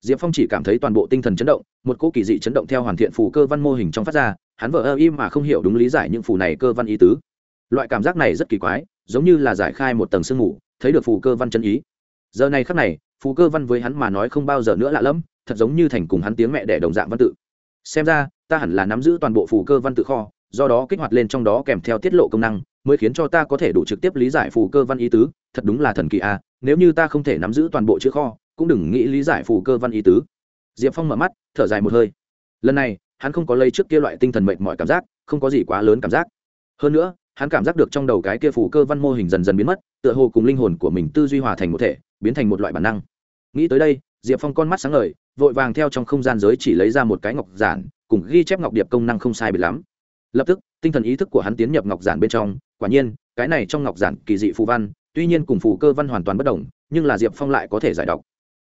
Diệp phong chỉ cảm thấy toàn bộ tinh thần chấn động, một cỗ kỳ dị chấn động theo hoàn thiện phù cơ văn mô hình trong phát ra, hắn vợ ơ im mà không hiểu đúng lý giải những phù này cơ văn ý tứ. Loại cảm giác này rất kỳ quái, giống như là giải khai một tầng sương mù, thấy được phù cơ văn chân ý. Giờ này khắc này phù cơ văn với hắn mà nói không bao giờ nữa lạ lẫm, thật giống như thành cùng hắn tiếng mẹ đẻ đồng dạng văn tự. Xem ra, ta hẳn là nắm giữ toàn bộ phù cơ văn tự kho, do đó kích hoạt lên trong đó kèm theo tiết lộ công năng, mới khiến cho ta có thể đủ trực tiếp lý giải phù cơ văn ý tứ. Thật đúng là thần kỳ à. nếu như ta không thể nắm giữ toàn bộ chữ kho, cũng đừng nghĩ lý giải phù cơ văn ý tứ. Diệp phong mở mắt, thở dài một hơi. Lần này, hắn không có lấy trước kia loại tinh thần mệt mỏi cảm giác, không có gì quá lớn cảm giác. Hơn nữa, hắn cảm giác được trong đầu cái kia Phù cơ văn mô hình dần dần biến mất, tựa hồ cùng linh hồn của mình tư duy hòa thành một thể, biến thành một loại bản năng nghĩ tới đây diệp phong con mắt sáng ngời vội vàng theo trong không gian giới chỉ lấy ra một cái ngọc giản cùng ghi chép ngọc điệp công năng không sai biệt lắm. Lập tức tinh thần ý thức của hắn tiến nhập ngọc giản bên trong quả nhiên cái này trong ngọc giản kỳ dị phù văn tuy nhiên cùng phù cơ văn hoàn toàn bất đồng nhưng là diệp phong lại có thể giải đọc.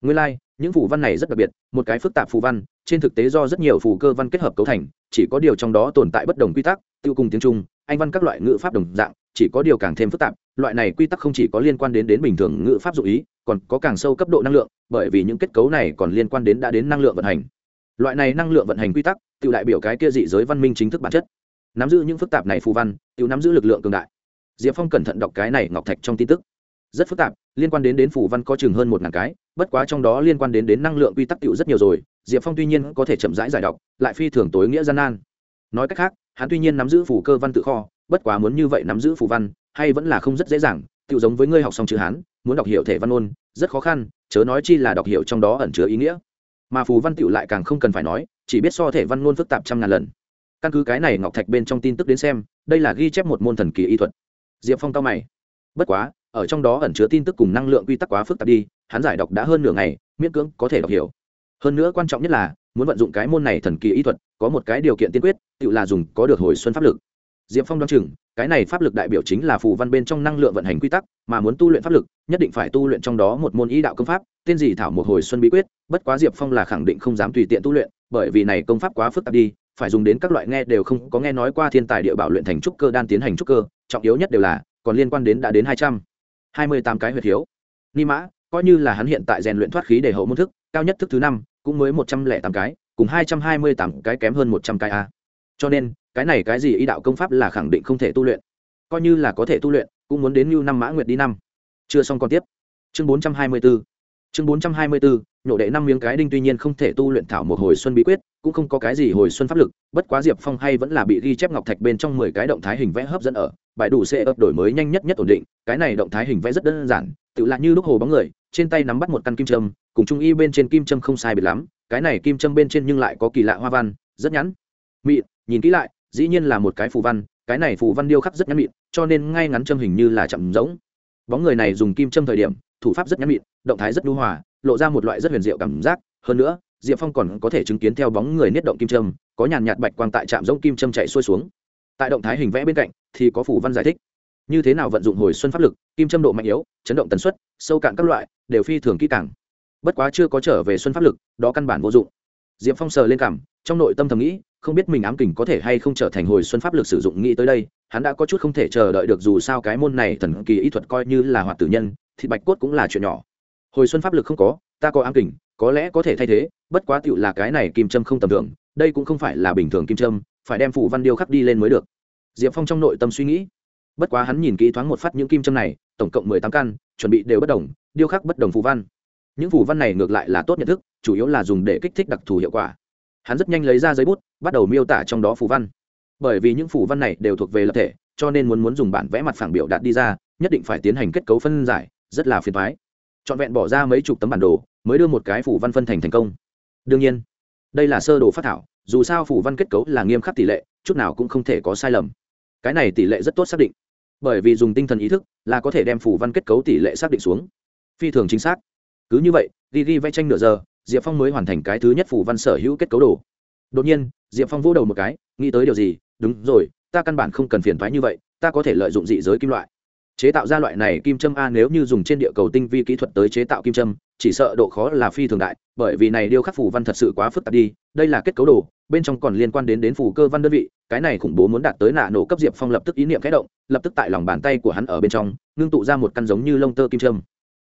Nguyên lai、like, những phù văn này rất đặc biệt một cái phức tạp phù văn trên thực tế do rất nhiều phù cơ văn kết hợp cấu thành chỉ có điều trong đó tồn tại bất đồng quy tắc tiêu cùng tiếng trung anh văn các loại ngữ pháp đồng dạng chỉ có điều càng thêm phức tạp loại này quy tắc không chỉ có liên quan đến đến bình thường ngữ pháp dụ ý, còn có càng sâu cấp độ năng lượng, bởi vì những kết cấu này còn liên quan đến đã đến năng lượng vận hành. Loại này năng lượng vận hành quy tắc, tự đại biểu cái kia dị giới văn minh chính thức bản chất. Nắm giữ những phức tạp này phù văn, tự nắm giữ lực lượng cường đại. Diệp phong cẩn thận đọc cái này ngọc thạch trong tin tức. Rất phức tạp, liên quan đến đến phù văn có chừng hơn một ngàn cái, bất quá trong đó liên quan đến đến năng lượng quy tắc tự rất nhiều rồi, diệp phong tuy nhiên có thể chậm rãi giải đọc, lại phi thường tối nghĩa gian nan. Nói cách khác, hắn tuy nhiên nắm giữ phù cơ văn tự kho, bất quá muốn như vậy nắm giữ phù văn hay vẫn là không rất dễ dàng tự giống với ngươi học xong chữ hán, muốn đọc hiểu thể văn ôn rất khó khăn, chớ nói chi là đọc hiểu trong đó ẩn chứa ý nghĩa. Mà phù văn tựu lại càng không cần phải nói, chỉ biết so thể văn ngôn phức tạp trăm ngàn lần. Căn cứ cái này ngọc thạch bên trong tin tức đến xem, đây là ghi chép một môn thần kỳ y thuật. Diệp phong cao mày. Bất quá, ở trong đó ẩn chứa tin tức cùng năng lượng quy tắc quá phức tạp đi, hắn giải đọc đã hơn nửa ngày, miễn cưỡng có thể đọc hiểu. Hơn nữa quan trọng nhất là, muốn vận dụng cái môn này thần kỳ y thuật, có một cái điều kiện tiên quyết tự là dùng có được hồi xuân pháp lực diệp phong đoán chừng, cái này pháp lực đại biểu chính là phù văn bên trong năng lượng vận hành quy tắc, mà muốn tu luyện pháp lực, nhất định phải tu luyện trong đó một môn ý đạo công pháp, tên gì thảo một hồi xuân bí quyết, bất quá diệp phong là khẳng định không dám tùy tiện tu luyện, bởi vì này công pháp quá phức tạp đi, phải dùng đến các loại nghe đều không có nghe nói qua thiên tài địa bảo luyện thành trúc cơ, đan tiến hành trúc cơ, trọng yếu nhất đều là, còn liên quan đến đã đến hai trăm hai mươi tám cái huyệt thiếu. Ni mã, coi như là hắn hiện tại rèn luyện thoát khí để hậu môn thức, cao nhất thức thứ năm, cũng mới một trăm lẻ tám cái, cùng hai trăm hai mươi tám cái kém hơn một trăm cái a cho nên, cái này cái gì y đạo công pháp là khẳng định không thể tu luyện. Coi như là có thể tu luyện, cũng muốn đến như năm mã nguyệt đi năm. Chưa xong còn tiếp. Chương bốn trăm hai mươi b ố chương bốn trăm hai mươi bốn nhổ đệ năm miếng cái đinh tuy nhiên không thể tu luyện thảo một hồi xuân bí quyết, cũng không có cái gì hồi xuân pháp lực, bất quá diệp phong hay vẫn là bị ghi chép ngọc thạch bên trong mười cái động thái hình vẽ hấp dẫn ở, bài đủ sẽ ấp đổi mới nhanh nhất nhất ổn định, cái này động thái hình vẽ rất đơn giản, tự lại như lúc hồ bóng người, trên tay nắm bắt một căn kim châm, cùng trung y bên trên kim châm không sai biệt lắm, cái này kim châm bên trên nhưng lại có kỳ lạ hoa văn, rất nhẵn mịn nhìn kỹ lại, dĩ nhiên là một cái phù văn, cái này phù văn điêu khắc rất nhẵn mịn, cho nên ngay ngắn châm hình như là chậm giống bóng người này dùng kim châm thời điểm, thủ pháp rất nhẵn mịn, động thái rất nhu hòa, lộ ra một loại rất huyền diệu cảm giác. Hơn nữa, diệp phong còn có thể chứng kiến theo bóng người niết động kim trâm có nhàn nhạt bạch quang tại trạm giống kim trâm chạy xuôi xuống. Tại động thái hình vẽ bên cạnh, thì có phủ văn giải thích. Như thế nào vận dụng hồi xuân pháp lực, kim trâm độ mạnh yếu, chấn động tần suất, sâu cạn các loại, đều phi thường kỹ càng. Bất quá chưa có trở về xuân pháp lực, đó căn bản vô dụng. Diệp phong sờ lên cảm, trong nội tâm thầm nghĩ không biết mình ám kình có thể hay không trở thành hồi xuân pháp lực sử dụng nghĩ tới đây, hắn đã có chút không thể chờ đợi được dù sao cái môn này thần kỳ ý thuật coi như là hoạt tử nhân thì bạch cốt cũng là chuyện nhỏ. Hồi xuân pháp lực không có, ta có ám kình, có lẽ có thể thay thế, bất quá tựu là cái này kim trâm không tầm thường, đây cũng không phải là bình thường kim trâm phải đem phủ văn điêu khắc đi lên mới được. Diệp phong trong nội tâm suy nghĩ, bất quá hắn nhìn kỹ thoáng một phát những kim trâm này, tổng cộng mười tám căn, chuẩn bị đều bất đồng, điêu khắc bất đồng phù văn. Những phù văn này ngược lại là tốt nhận thức, chủ yếu là dùng để kích thích đặc thù hiệu quả hắn rất nhanh lấy ra giấy bút, bắt đầu miêu tả trong đó phù văn. Bởi vì những phù văn này đều thuộc về lập thể, cho nên muốn muốn dùng bản vẽ mặt phẳng biểu đạt đi ra, nhất định phải tiến hành kết cấu phân giải, rất là phiền thoái trọn vẹn bỏ ra mấy chục tấm bản đồ, mới đưa một cái phủ văn phân thành thành công. Đương nhiên, đây là sơ đồ phát thảo, dù sao phủ văn kết cấu là nghiêm khắc tỷ lệ, chút nào cũng không thể có sai lầm. Cái này tỷ lệ rất tốt xác định. Bởi vì dùng tinh thần ý thức là có thể đem phủ văn kết cấu tỷ lệ xác định xuống. Phi thường chính xác. Cứ như vậy ghi ghi vẽ tranh nửa giờ diệp phong mới hoàn thành cái thứ nhất phủ văn sở hữu kết cấu đồ. Đột nhiên, diệp phong vỗ đầu một cái, nghĩ tới điều gì? Đúng rồi, ta căn bản không cần phiền thoái như vậy, ta có thể lợi dụng dị giới kim loại. Chế tạo ra loại này kim châm a nếu như dùng trên địa cầu tinh vi kỹ thuật tới chế tạo kim châm, chỉ sợ độ khó là phi thường đại, bởi vì này điêu khắc phủ văn thật sự quá phức tạp đi, đây là kết cấu đồ, bên trong còn liên quan đến đến phủ cơ văn đơn vị, cái này khủng bố muốn đạt tới nạ nổ cấp diệp phong lập tức ý niệm khẽ động, lập tức tại lòng bàn tay của hắn ở bên trong, ngưng tụ ra một căn giống như lông tơ kim châm.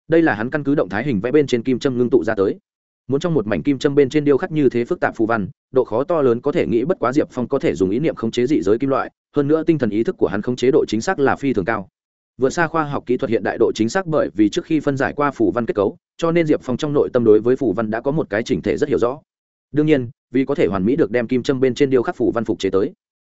Đây là hắn căn cứ động thái hình vẽ bên trên kim châm ngưng tụ ra tới muốn trong một mảnh kim châm bên trên điêu khắc như thế phức tạp phù văn, độ khó to lớn có thể nghĩ bất quá diệp phong có thể dùng ý niệm khống chế dị giới kim loại, hơn nữa tinh thần ý thức của hắn khống chế độ chính xác là phi thường cao. Vượt xa khoa học kỹ thuật hiện đại độ chính xác bởi vì trước khi phân giải qua phủ văn kết cấu, cho nên diệp phong trong nội tâm đối với phủ văn đã có một cái chỉnh thể rất hiểu rõ. Đương nhiên, vì có thể hoàn mỹ được đem kim châm bên trên điêu khắc phủ văn phục chế tới.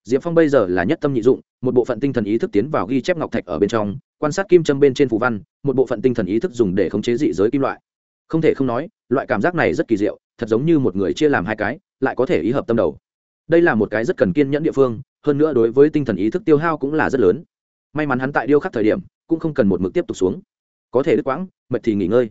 Diệp phong bây giờ là nhất tâm nhị dụng, một bộ phận tinh thần ý thức tiến vào ghi chép ngọc thạch ở bên trong, quan sát kim châm bên trên phủ văn, một bộ phận tinh thần ý thức dùng để khống chế dị giới kim loại không thể không nói, loại cảm giác này rất kỳ diệu, thật giống như một người chia làm hai cái, lại có thể ý hợp tâm đầu. Đây là một cái rất cần kiên nhẫn địa phương, hơn nữa đối với tinh thần ý thức tiêu hao cũng là rất lớn. May mắn hắn tại điêu khắc thời điểm, cũng không cần một mực tiếp tục xuống. Có thể đứt quãng, mệt thì nghỉ ngơi.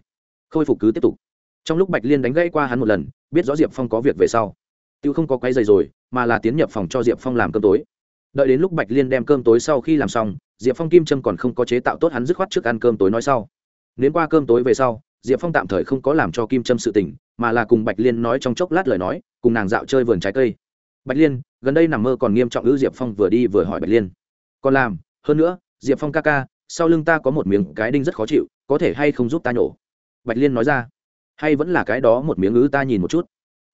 Khôi phục cứ tiếp tục. Trong lúc bạch liên đánh gãy qua hắn một lần, biết rõ diệp phong có việc về sau. Tiêu không có quay dày rồi, mà là tiến nhập phòng cho diệp phong làm cơm tối. Đợi đến lúc bạch liên đem cơm tối sau khi làm xong, diệp phong kim trâm còn không có chế tạo tốt hắn dứt khoát trước ăn cơm tối nói sau. Nếu qua cơm tối về sau diệp phong tạm thời không có làm cho kim trâm sự tỉnh mà là cùng bạch liên nói trong chốc lát lời nói, cùng nàng dạo chơi vườn trái cây. Bạch liên, gần đây nằm mơ còn nghiêm trọng ư? Diệp phong vừa đi vừa hỏi bạch liên. Còn làm, hơn nữa, diệp phong ca ca, sau lưng ta có một miếng cái đinh rất khó chịu, có thể hay không giúp ta nhổ? Bạch liên nói ra. Hay vẫn là cái đó một miếng ứ ta nhìn một chút.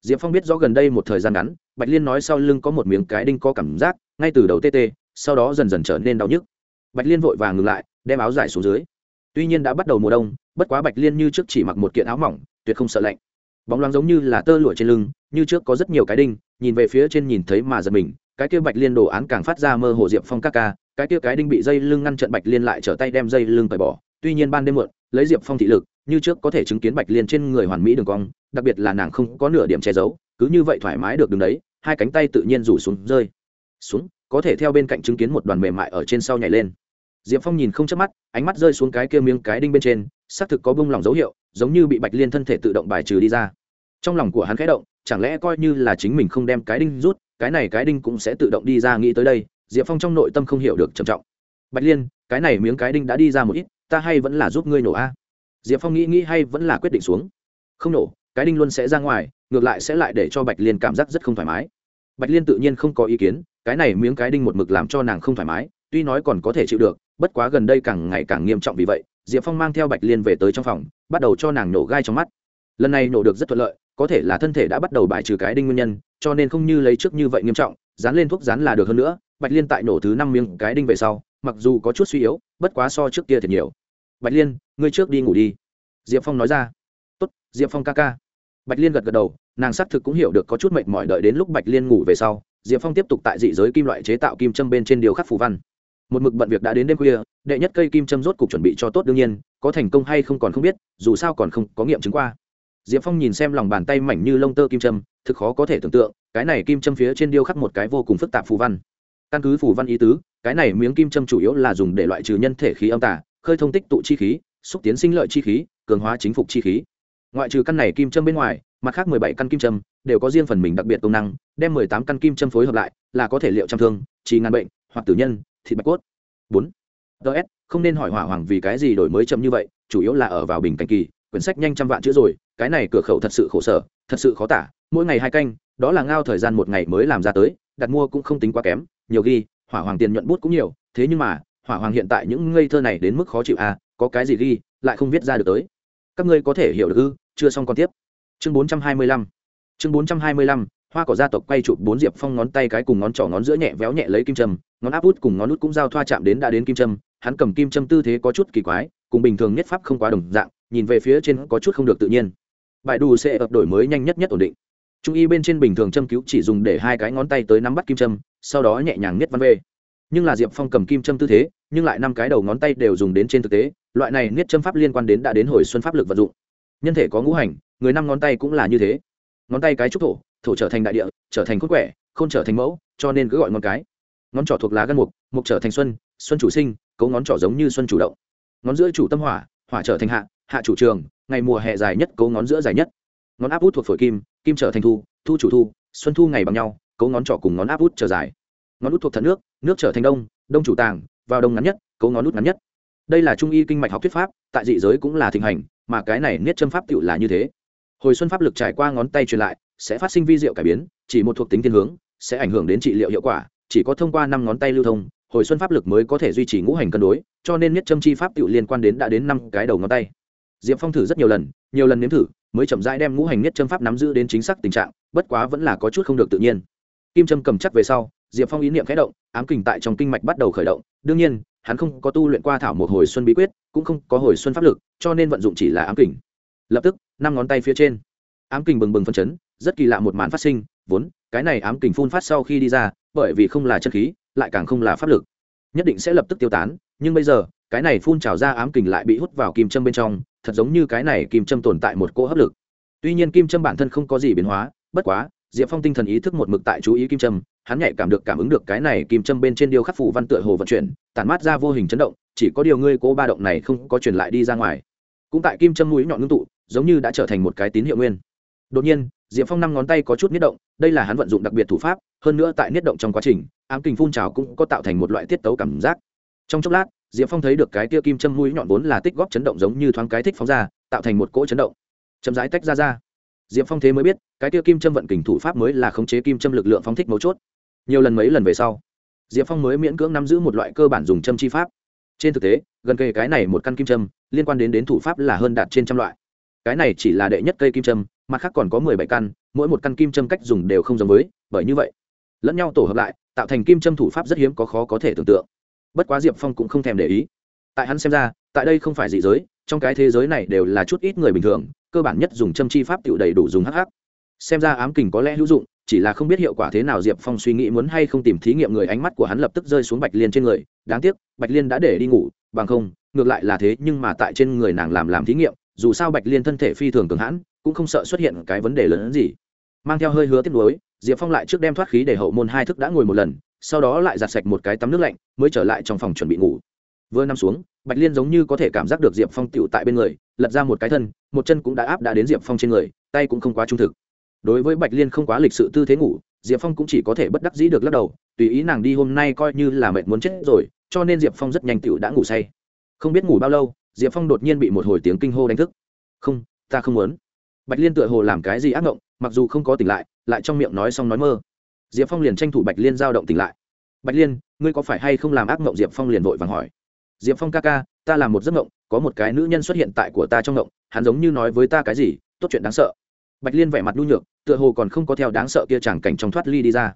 Diệp phong biết rõ gần đây một thời gian ngắn, bạch liên nói sau lưng có một miếng cái đinh có cảm giác, ngay từ đầu tê tê, sau đó dần dần trở nên đau nhức. Bạch liên vội vàng ngừng lại, đem áo dài xuống dưới tuy nhiên đã bắt đầu mùa đông, bất quá bạch liên như trước chỉ mặc một kiện áo mỏng, tuyệt không sợ lạnh. Bóng loáng giống như là tơ lụa trên lưng, như trước có rất nhiều cái đinh, nhìn về phía trên nhìn thấy mà giật mình, cái kia bạch liên đồ án càng phát ra mơ hồ diệp phong các ca, cái kia cái đinh bị dây lưng ngăn trận bạch liên lại trở tay đem dây lưng tẩy bỏ, tuy nhiên ban đêm muộn, lấy diệp phong thị lực, như trước có thể chứng kiến bạch liên trên người hoàn mỹ đường cong, đặc biệt là nàng không có nửa điểm che giấu, cứ như vậy thoải mái được đứng đấy, hai cánh tay tự nhiên rủ xuống, rơi xuống, có thể theo bên cạnh chứng kiến một đoàn mềm mại ở trên sau nhảy lên diệp phong nhìn không chớp mắt, ánh mắt rơi xuống cái kia miếng cái đinh bên trên, xác thực có bông lỏng dấu hiệu, giống như bị bạch liên thân thể tự động bài trừ đi ra. Trong lòng của hắn khẽ động, chẳng lẽ coi như là chính mình không đem cái đinh rút, cái này cái đinh cũng sẽ tự động đi ra nghĩ tới đây, diệp phong trong nội tâm không hiểu được trầm trọng. Bạch liên, cái này miếng cái đinh đã đi ra một ít, ta hay vẫn là giúp ngươi nổ a. Diệp phong nghĩ nghĩ hay vẫn là quyết định xuống. Không nổ, cái đinh luôn sẽ ra ngoài, ngược lại sẽ lại để cho bạch liên cảm giác rất không thoải mái. Bạch liên tự nhiên không có ý kiến, cái này miếng cái đinh một mực làm cho nàng không thoải mái tuy nói còn có thể chịu được, bất quá gần đây càng ngày càng nghiêm trọng vì vậy, diệp phong mang theo bạch liên về tới trong phòng, bắt đầu cho nàng nổ gai trong mắt. Lần này nổ được rất thuận lợi, có thể là thân thể đã bắt đầu bài trừ cái đinh nguyên nhân, cho nên không như lấy trước như vậy nghiêm trọng, dán lên thuốc dán là được hơn nữa, bạch liên tại nổ thứ năm miếng cái đinh về sau, mặc dù có chút suy yếu, bất quá so trước kia thật nhiều. Bạch liên, ngươi trước đi ngủ đi. Diệp phong nói ra. Tốt, diệp phong ca ca. Bạch liên gật gật đầu, nàng xác thực cũng hiểu được có chút mệt mỏi đợi đến lúc bạch liên ngủ về sau, diệp phong tiếp tục tại dị giới kim loại chế tạo kim châm bên trên điều khắc phù văn một mực bận việc đã đến đêm khuya, đệ nhất cây kim châm rốt cục chuẩn bị cho tốt đương nhiên, có thành công hay không còn không biết, dù sao còn không có nghiệm chứng qua. Diệp phong nhìn xem lòng bàn tay mảnh như lông tơ kim châm, thực khó có thể tưởng tượng, cái này kim châm phía trên điêu khắc một cái vô cùng phức tạp phù văn. Căn cứ phù văn ý tứ, cái này miếng kim châm chủ yếu là dùng để loại trừ nhân thể khí âm tả khơi thông tích tụ chi khí, xúc tiến sinh lợi chi khí, cường hóa chính phục chi khí. Ngoại trừ căn này kim châm bên ngoài, mặt khác mười bảy căn kim châm đều có riêng phần mình đặc biệt công năng, đem mười tám căn kim châm phối hợp lại, là có thể liệu trăm thương, trì ngàn bệnh hoặc tử nhân thịt bạch cốt. Bốn. Ds không nên hỏi hỏa hoàng vì cái gì đổi mới chậm như vậy chủ yếu là ở vào bình cảnh kỳ quyển sách nhanh trăm vạn chữ rồi cái này cửa khẩu thật sự khổ sở thật sự khó tả mỗi ngày hai canh đó là ngao thời gian một ngày mới làm ra tới đặt mua cũng không tính quá kém nhiều ghi hỏa hoàng tiền nhuận bút cũng nhiều thế nhưng mà hỏa hoàng hiện tại những ngây thơ này đến mức khó chịu à có cái gì ghi lại không viết ra được tới. Các ngươi có thể hiểu được ư chưa xong còn tiếp. Chương 425 chương 425, hoa cỏ gia tộc quay chụp bốn diệp phong ngón tay cái cùng ngón trỏ ngón giữa nhẹ véo nhẹ lấy kim châm, ngón áp út cùng ngón út cũng giao thoa chạm đến đã đến kim châm, hắn cầm kim châm tư thế có chút kỳ quái, cùng bình thường nhất pháp không quá đồng dạng, nhìn về phía trên có chút không được tự nhiên. Bài đủ sẽ ập đổi mới nhanh nhất nhất ổn định. Trung y bên trên bình thường châm cứu chỉ dùng để hai cái ngón tay tới nắm bắt kim châm, sau đó nhẹ nhàng niết văn về nhưng là diệp phong cầm kim châm tư thế, nhưng lại năm cái đầu ngón tay đều dùng đến trên thực tế, loại này niết châm pháp liên quan đến đã đến hồi xuân pháp lực vận dụng. Nhân thể có ngũ hành, người năm ngón tay cũng là như thế. Ngón tay cái trúc thổ thổ trở thành đại địa, trở thành cốt quẻ, không trở thành mẫu, cho nên cứ gọi ngón cái. Ngón trỏ thuộc lá gân mục mục trở thành xuân xuân chủ sinh, cấu ngón trỏ giống như xuân chủ động. Ngón giữa chủ tâm hỏa hỏa trở thành hạ hạ chủ trường, ngày mùa hè dài nhất cấu ngón giữa dài nhất. Ngón áp út thuộc phổi kim kim trở thành thu thu chủ thu, xuân thu ngày bằng nhau, cấu ngón trỏ cùng ngón áp út trở dài. Ngón út thuộc thận nước nước trở thành đông đông chủ tàng, vào đông ngắn nhất, cấu ngón út ngắn nhất. Đây là trung y kinh mạch học thuyết pháp, tại dị giới cũng là thịnh hành, mà cái này niết châm pháp tựu là như thế. Hồi xuân pháp lực trải qua ngón tay truyền lại sẽ phát sinh vi diệu cải biến, chỉ một thuộc tính thiên hướng, sẽ ảnh hưởng đến trị liệu hiệu quả, chỉ có thông qua năm ngón tay lưu thông, hồi xuân pháp lực mới có thể duy trì ngũ hành cân đối, cho nên nhất châm chi pháp tựu liên quan đến đã đến năm cái đầu ngón tay. Diệp phong thử rất nhiều lần nhiều lần nếm thử, mới chậm rãi đem ngũ hành nhất châm pháp nắm giữ đến chính xác tình trạng, bất quá vẫn là có chút không được tự nhiên. Kim châm cầm chắc về sau, diệp phong ý niệm khẽ động, ám kình tại trong kinh mạch bắt đầu khởi động, đương nhiên, hắn không có tu luyện qua thảo một hồi xuân bí quyết, cũng không có hồi xuân pháp lực, cho nên vận dụng chỉ là ám kình. Lập tức, năm ngón tay phía trên, ám kình bừng bừng phân chấn rất kỳ lạ một màn phát sinh, vốn, cái này ám kình phun phát sau khi đi ra, bởi vì không là chân khí, lại càng không là pháp lực. Nhất định sẽ lập tức tiêu tán, nhưng bây giờ, cái này phun trào ra ám kình lại bị hút vào kim châm bên trong, thật giống như cái này kim châm tồn tại một cỗ hấp lực. Tuy nhiên kim châm bản thân không có gì biến hóa, bất quá, diệp phong tinh thần ý thức một mực tại chú ý kim châm, hắn nhạy cảm được cảm ứng được cái này kim châm bên trên điêu khắc phủ văn tựa hồ vận chuyển, tản mát ra vô hình chấn động, chỉ có điều ngươi cố ba động này không có truyền lại đi ra ngoài. Cũng tại kim châm mũi nhọn ngưng tụ, giống như đã trở thành một cái tín hiệu nguyên. Đột nhiên diệp phong năm ngón tay có chút niết động, đây là hắn vận dụng đặc biệt thủ pháp, hơn nữa tại niết động trong quá trình, ám kình phun trào cũng có tạo thành một loại tiết tấu cảm giác. Trong chốc lát, diệp phong thấy được cái tia kim châm mũi nhọn vốn là tích góp chấn động giống như thoáng cái thích phóng ra, tạo thành một cỗ chấn động. Chậm rãi tách ra ra. Diệp phong thế mới biết, cái tia kim châm vận kình thủ pháp mới là khống chế kim châm lực lượng phóng thích mấu chốt. Nhiều lần mấy lần về sau, diệp phong mới miễn cưỡng nắm giữ một loại cơ bản dùng châm chi pháp. Trên thực tế, gần kề cái này một căn kim châm, liên quan đến đến thủ pháp là hơn đạt trên trăm loại cái này chỉ là đệ nhất cây kim châm, mặt khác còn có mười bảy căn, mỗi một căn kim châm cách dùng đều không giống với, bởi như vậy, lẫn nhau tổ hợp lại, tạo thành kim châm thủ pháp rất hiếm có khó có thể tưởng tượng. Bất quá diệp phong cũng không thèm để ý. Tại hắn xem ra, tại đây không phải dị giới, trong cái thế giới này đều là chút ít người bình thường, cơ bản nhất dùng châm chi pháp tự đầy đủ dùng hh xem ra ám kình có lẽ hữu dụng, chỉ là không biết hiệu quả thế nào diệp phong suy nghĩ muốn hay không tìm thí nghiệm người ánh mắt của hắn lập tức rơi xuống bạch liên trên người. Đáng tiếc, bạch liên đã để đi ngủ, bằng không, ngược lại là thế nhưng mà tại trên người nàng làm làm thí nghiệm dù sao bạch liên thân thể phi thường cường hãn, cũng không sợ xuất hiện cái vấn đề lớn hơn gì. Mang theo hơi hứa tiếp nối diệp phong lại trước đem thoát khí để hậu môn hai thức đã ngồi một lần, sau đó lại giặt sạch một cái tắm nước lạnh, mới trở lại trong phòng chuẩn bị ngủ. Vừa nằm xuống, bạch liên giống như có thể cảm giác được diệp phong tựu tại bên người, lật ra một cái thân, một chân cũng đã áp đã đến diệp phong trên người, tay cũng không quá trung thực. Đối với bạch liên không quá lịch sự tư thế ngủ, diệp phong cũng chỉ có thể bất đắc dĩ được lắc đầu, tùy ý nàng đi hôm nay coi như là mệt muốn chết rồi, cho nên diệp phong rất nhanh tựu đã ngủ say. Không biết ngủ bao lâu diệp phong đột nhiên bị một hồi tiếng kinh hô đánh thức. Không, ta không muốn. Bạch liên tựa hồ làm cái gì ác ngộng, mặc dù không có tỉnh lại lại trong miệng nói xong nói mơ. Diệp phong liền tranh thủ bạch liên giao động tỉnh lại. Bạch liên, ngươi có phải hay không làm ác ngộng? Diệp phong liền vội vàng hỏi. Diệp phong ca ca, ta làm một giấc ngộng, có một cái nữ nhân xuất hiện tại của ta trong ngộng, hắn giống như nói với ta cái gì, tốt chuyện đáng sợ. Bạch liên vẻ mặt nhu nhược, tựa hồ còn không có theo đáng sợ kia chẳng cảnh trong thoát ly đi ra.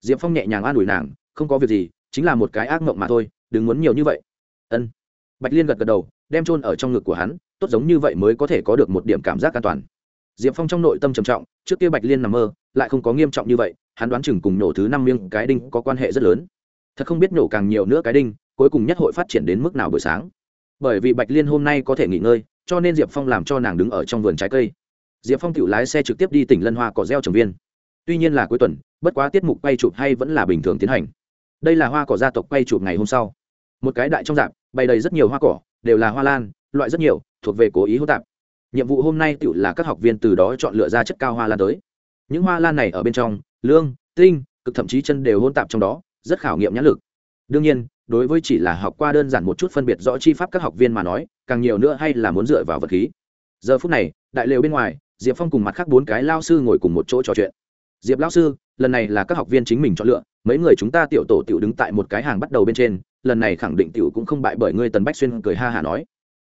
Diệp phong nhẹ nhàng an ủi nàng, không có việc gì, chính là một cái ác mộng mà thôi, đừng muốn nhiều như vậy. Ân. Bạch liên gật gật đầu đem trôn ở trong ngực của hắn, tốt giống như vậy mới có thể có được một điểm cảm giác an toàn. Diệp phong trong nội tâm trầm trọng, trước kia bạch liên nằm mơ, lại không có nghiêm trọng như vậy, hắn đoán chừng cùng nổ thứ năm miếng cái đinh có quan hệ rất lớn. Thật không biết nổ càng nhiều nữa cái đinh, cuối cùng nhất hội phát triển đến mức nào buổi sáng. Bởi vì bạch liên hôm nay có thể nghỉ ngơi, cho nên diệp phong làm cho nàng đứng ở trong vườn trái cây. Diệp phong tự lái xe trực tiếp đi tỉnh lân hoa cỏ gieo trồng viên. Tuy nhiên là cuối tuần, bất quá tiết mục quay chụp hay vẫn là bình thường tiến hành. Đây là hoa cỏ gia tộc quay chụp ngày hôm sau. Một cái đại trong dạp bày đầy rất nhiều hoa cỏ đều là hoa lan, loại rất nhiều, thuộc về cố ý hỗn tạp. Nhiệm vụ hôm nay tự là các học viên từ đó chọn lựa ra chất cao hoa lan tới. Những hoa lan này ở bên trong, lương, tinh, cực thậm chí chân đều hỗn tạp trong đó, rất khảo nghiệm nhãn lực. Đương nhiên, đối với chỉ là học qua đơn giản một chút phân biệt rõ chi pháp các học viên mà nói, càng nhiều nữa hay là muốn dựa vào vật khí. Giờ phút này, đại lều bên ngoài, diệp phong cùng mặt khác bốn cái lao sư ngồi cùng một chỗ trò chuyện. Diệp lao sư lần này là các học viên chính mình chọn lựa, mấy người chúng ta tiểu tổ tiểu đứng tại một cái hàng bắt đầu bên trên, lần này khẳng định tiểu cũng không bại bởi ngươi tần bách xuyên cười ha hả nói.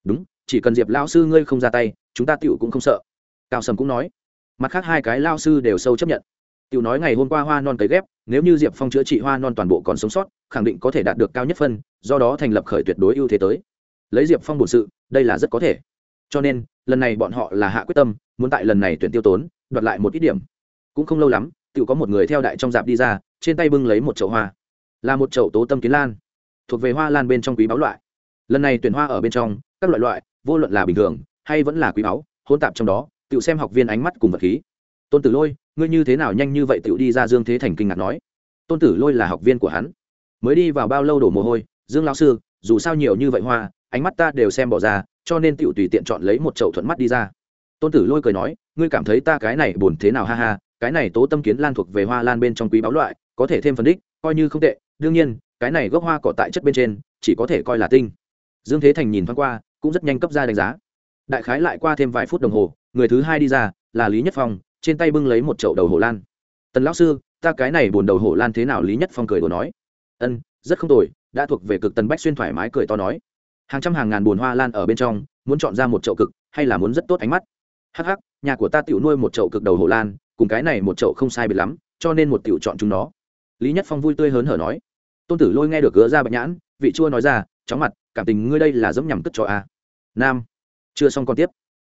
Đúng, chỉ cần diệp lao sư ngươi không ra tay, chúng ta tiểu cũng không sợ. Cao sầm cũng nói. Mặt khác hai cái lao sư đều sâu chấp nhận. Tiểu nói ngày hôm qua hoa non cấy ghép, nếu như diệp phong chữa trị hoa non toàn bộ còn sống sót, khẳng định có thể đạt được cao nhất phân, do đó thành lập khởi tuyệt đối ưu thế tới. Lấy diệp phong bổn sự, đây là rất có thể. Cho nên, lần này bọn họ là hạ quyết tâm, muốn tại lần này tuyển tiêu tốn, đoạt lại một ít điểm. Cũng không lâu lắm tự có một người theo đại trong dạp đi ra, trên tay bưng lấy một chậu hoa. Là một chậu tố tâm kiến lan, thuộc về hoa lan bên trong quý báu loại. Lần này tuyển hoa ở bên trong, các loại loại, vô luận là bình thường, hay vẫn là quý báu hôn tạp trong đó tự xem học viên ánh mắt cùng vật khí. Tôn tử lôi, ngươi như thế nào nhanh như vậy tự đi ra dương thế thành kinh ngạc nói. Tôn tử lôi là học viên của hắn. Mới đi vào bao lâu đổ mồ hôi, dương lão sư, dù sao nhiều như vậy hoa, ánh mắt ta đều xem bỏ ra, cho nên tự tùy tiện chọn lấy một chậu thuận mắt đi ra. Tôn tử lôi cười nói, ngươi cảm thấy ta cái này buồn thế nào ha ha cái này tố tâm kiến lan thuộc về hoa lan bên trong quý báo loại, có thể thêm phần đích, coi như không tệ. Đương nhiên, cái này gốc hoa cỏ tại chất bên trên, chỉ có thể coi là tinh. Dương thế thành nhìn thoáng qua, cũng rất nhanh cấp ra đánh giá. Đại khái lại qua thêm vài phút đồng hồ, người thứ hai đi ra, là lý nhất phong, trên tay bưng lấy một chậu đầu hổ lan. Tần lão sư, ta cái này buồn đầu hổ lan thế nào? Lý nhất phong cười đồ nói. Ân, rất không tồi, đã thuộc về cực tần bách xuyên thoải mái cười to nói. Hàng trăm hàng ngàn buồn hoa lan ở bên trong, muốn chọn ra một chậu cực, hay là muốn rất tốt ánh mắt? Hắc hắc, nhà của ta tiểu nuôi một chậu cực đầu hổ lan cùng cái này một chậu không sai biệt lắm, cho nên một tiểu chọn chúng nó. Lý nhất phong vui tươi hớn hở nói, tôn tử lôi nghe được gỡ ra bạch nhãn, vị chua nói ra, chóng mặt, cảm tình ngươi đây là dẫm nhằm cất cho a. Nam, chưa xong còn tiếp.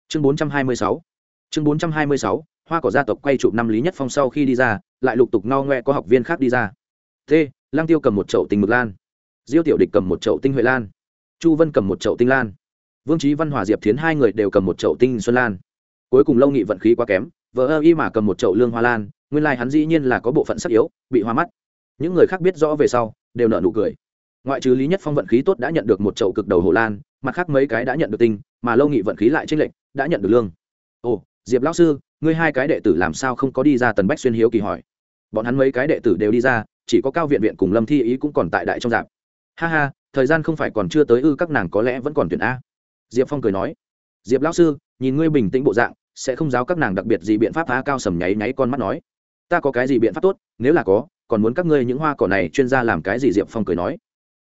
Chương bốn trăm hai mươi sáu, chương bốn trăm hai mươi sáu, hoa cỏ gia tộc quay chụp năm lý nhất phong sau khi đi ra, lại lục tục no ngoe có học viên khác đi ra. T lang tiêu cầm một chậu tình mực lan. Diêu tiểu địch cầm một chậu tinh huệ lan. Chu vân cầm một chậu tinh lan. Vương trí văn, hòa diệp thiến hai người đều cầm một chậu tinh xuân lan. Cuối cùng lâu nghị vận khí quá kém vờ ơ y mà cầm một chậu lương hoa lan, nguyên lai hắn dĩ nhiên là có bộ phận sắc yếu, bị hoa mắt. Những người khác biết rõ về sau, đều nợ nụ cười. Ngoại trừ lý nhất phong vận khí tốt đã nhận được một chậu cực đầu hồ lan, mặt khác mấy cái đã nhận được tinh, mà lâu nghị vận khí lại tranh lệch, đã nhận được lương. Ồ, diệp lão sư, ngươi hai cái đệ tử làm sao không có đi ra tần bách xuyên hiếu kỳ hỏi. Bọn hắn mấy cái đệ tử đều đi ra, chỉ có cao viện viện cùng lâm thi ý cũng còn tại đại trong dạp. Ha ha, thời gian không phải còn chưa tới ư, các nàng có lẽ vẫn còn tuyển a. Diệp phong cười nói. Diệp lão sư, nhìn ngươi bình tĩnh bộ dạng sẽ không giáo các nàng đặc biệt gì biện pháp phá cao sầm nháy nháy con mắt nói. Ta có cái gì biện pháp tốt? Nếu là có, còn muốn các ngươi những hoa cỏ này chuyên gia làm cái gì? Diệp phong cười nói.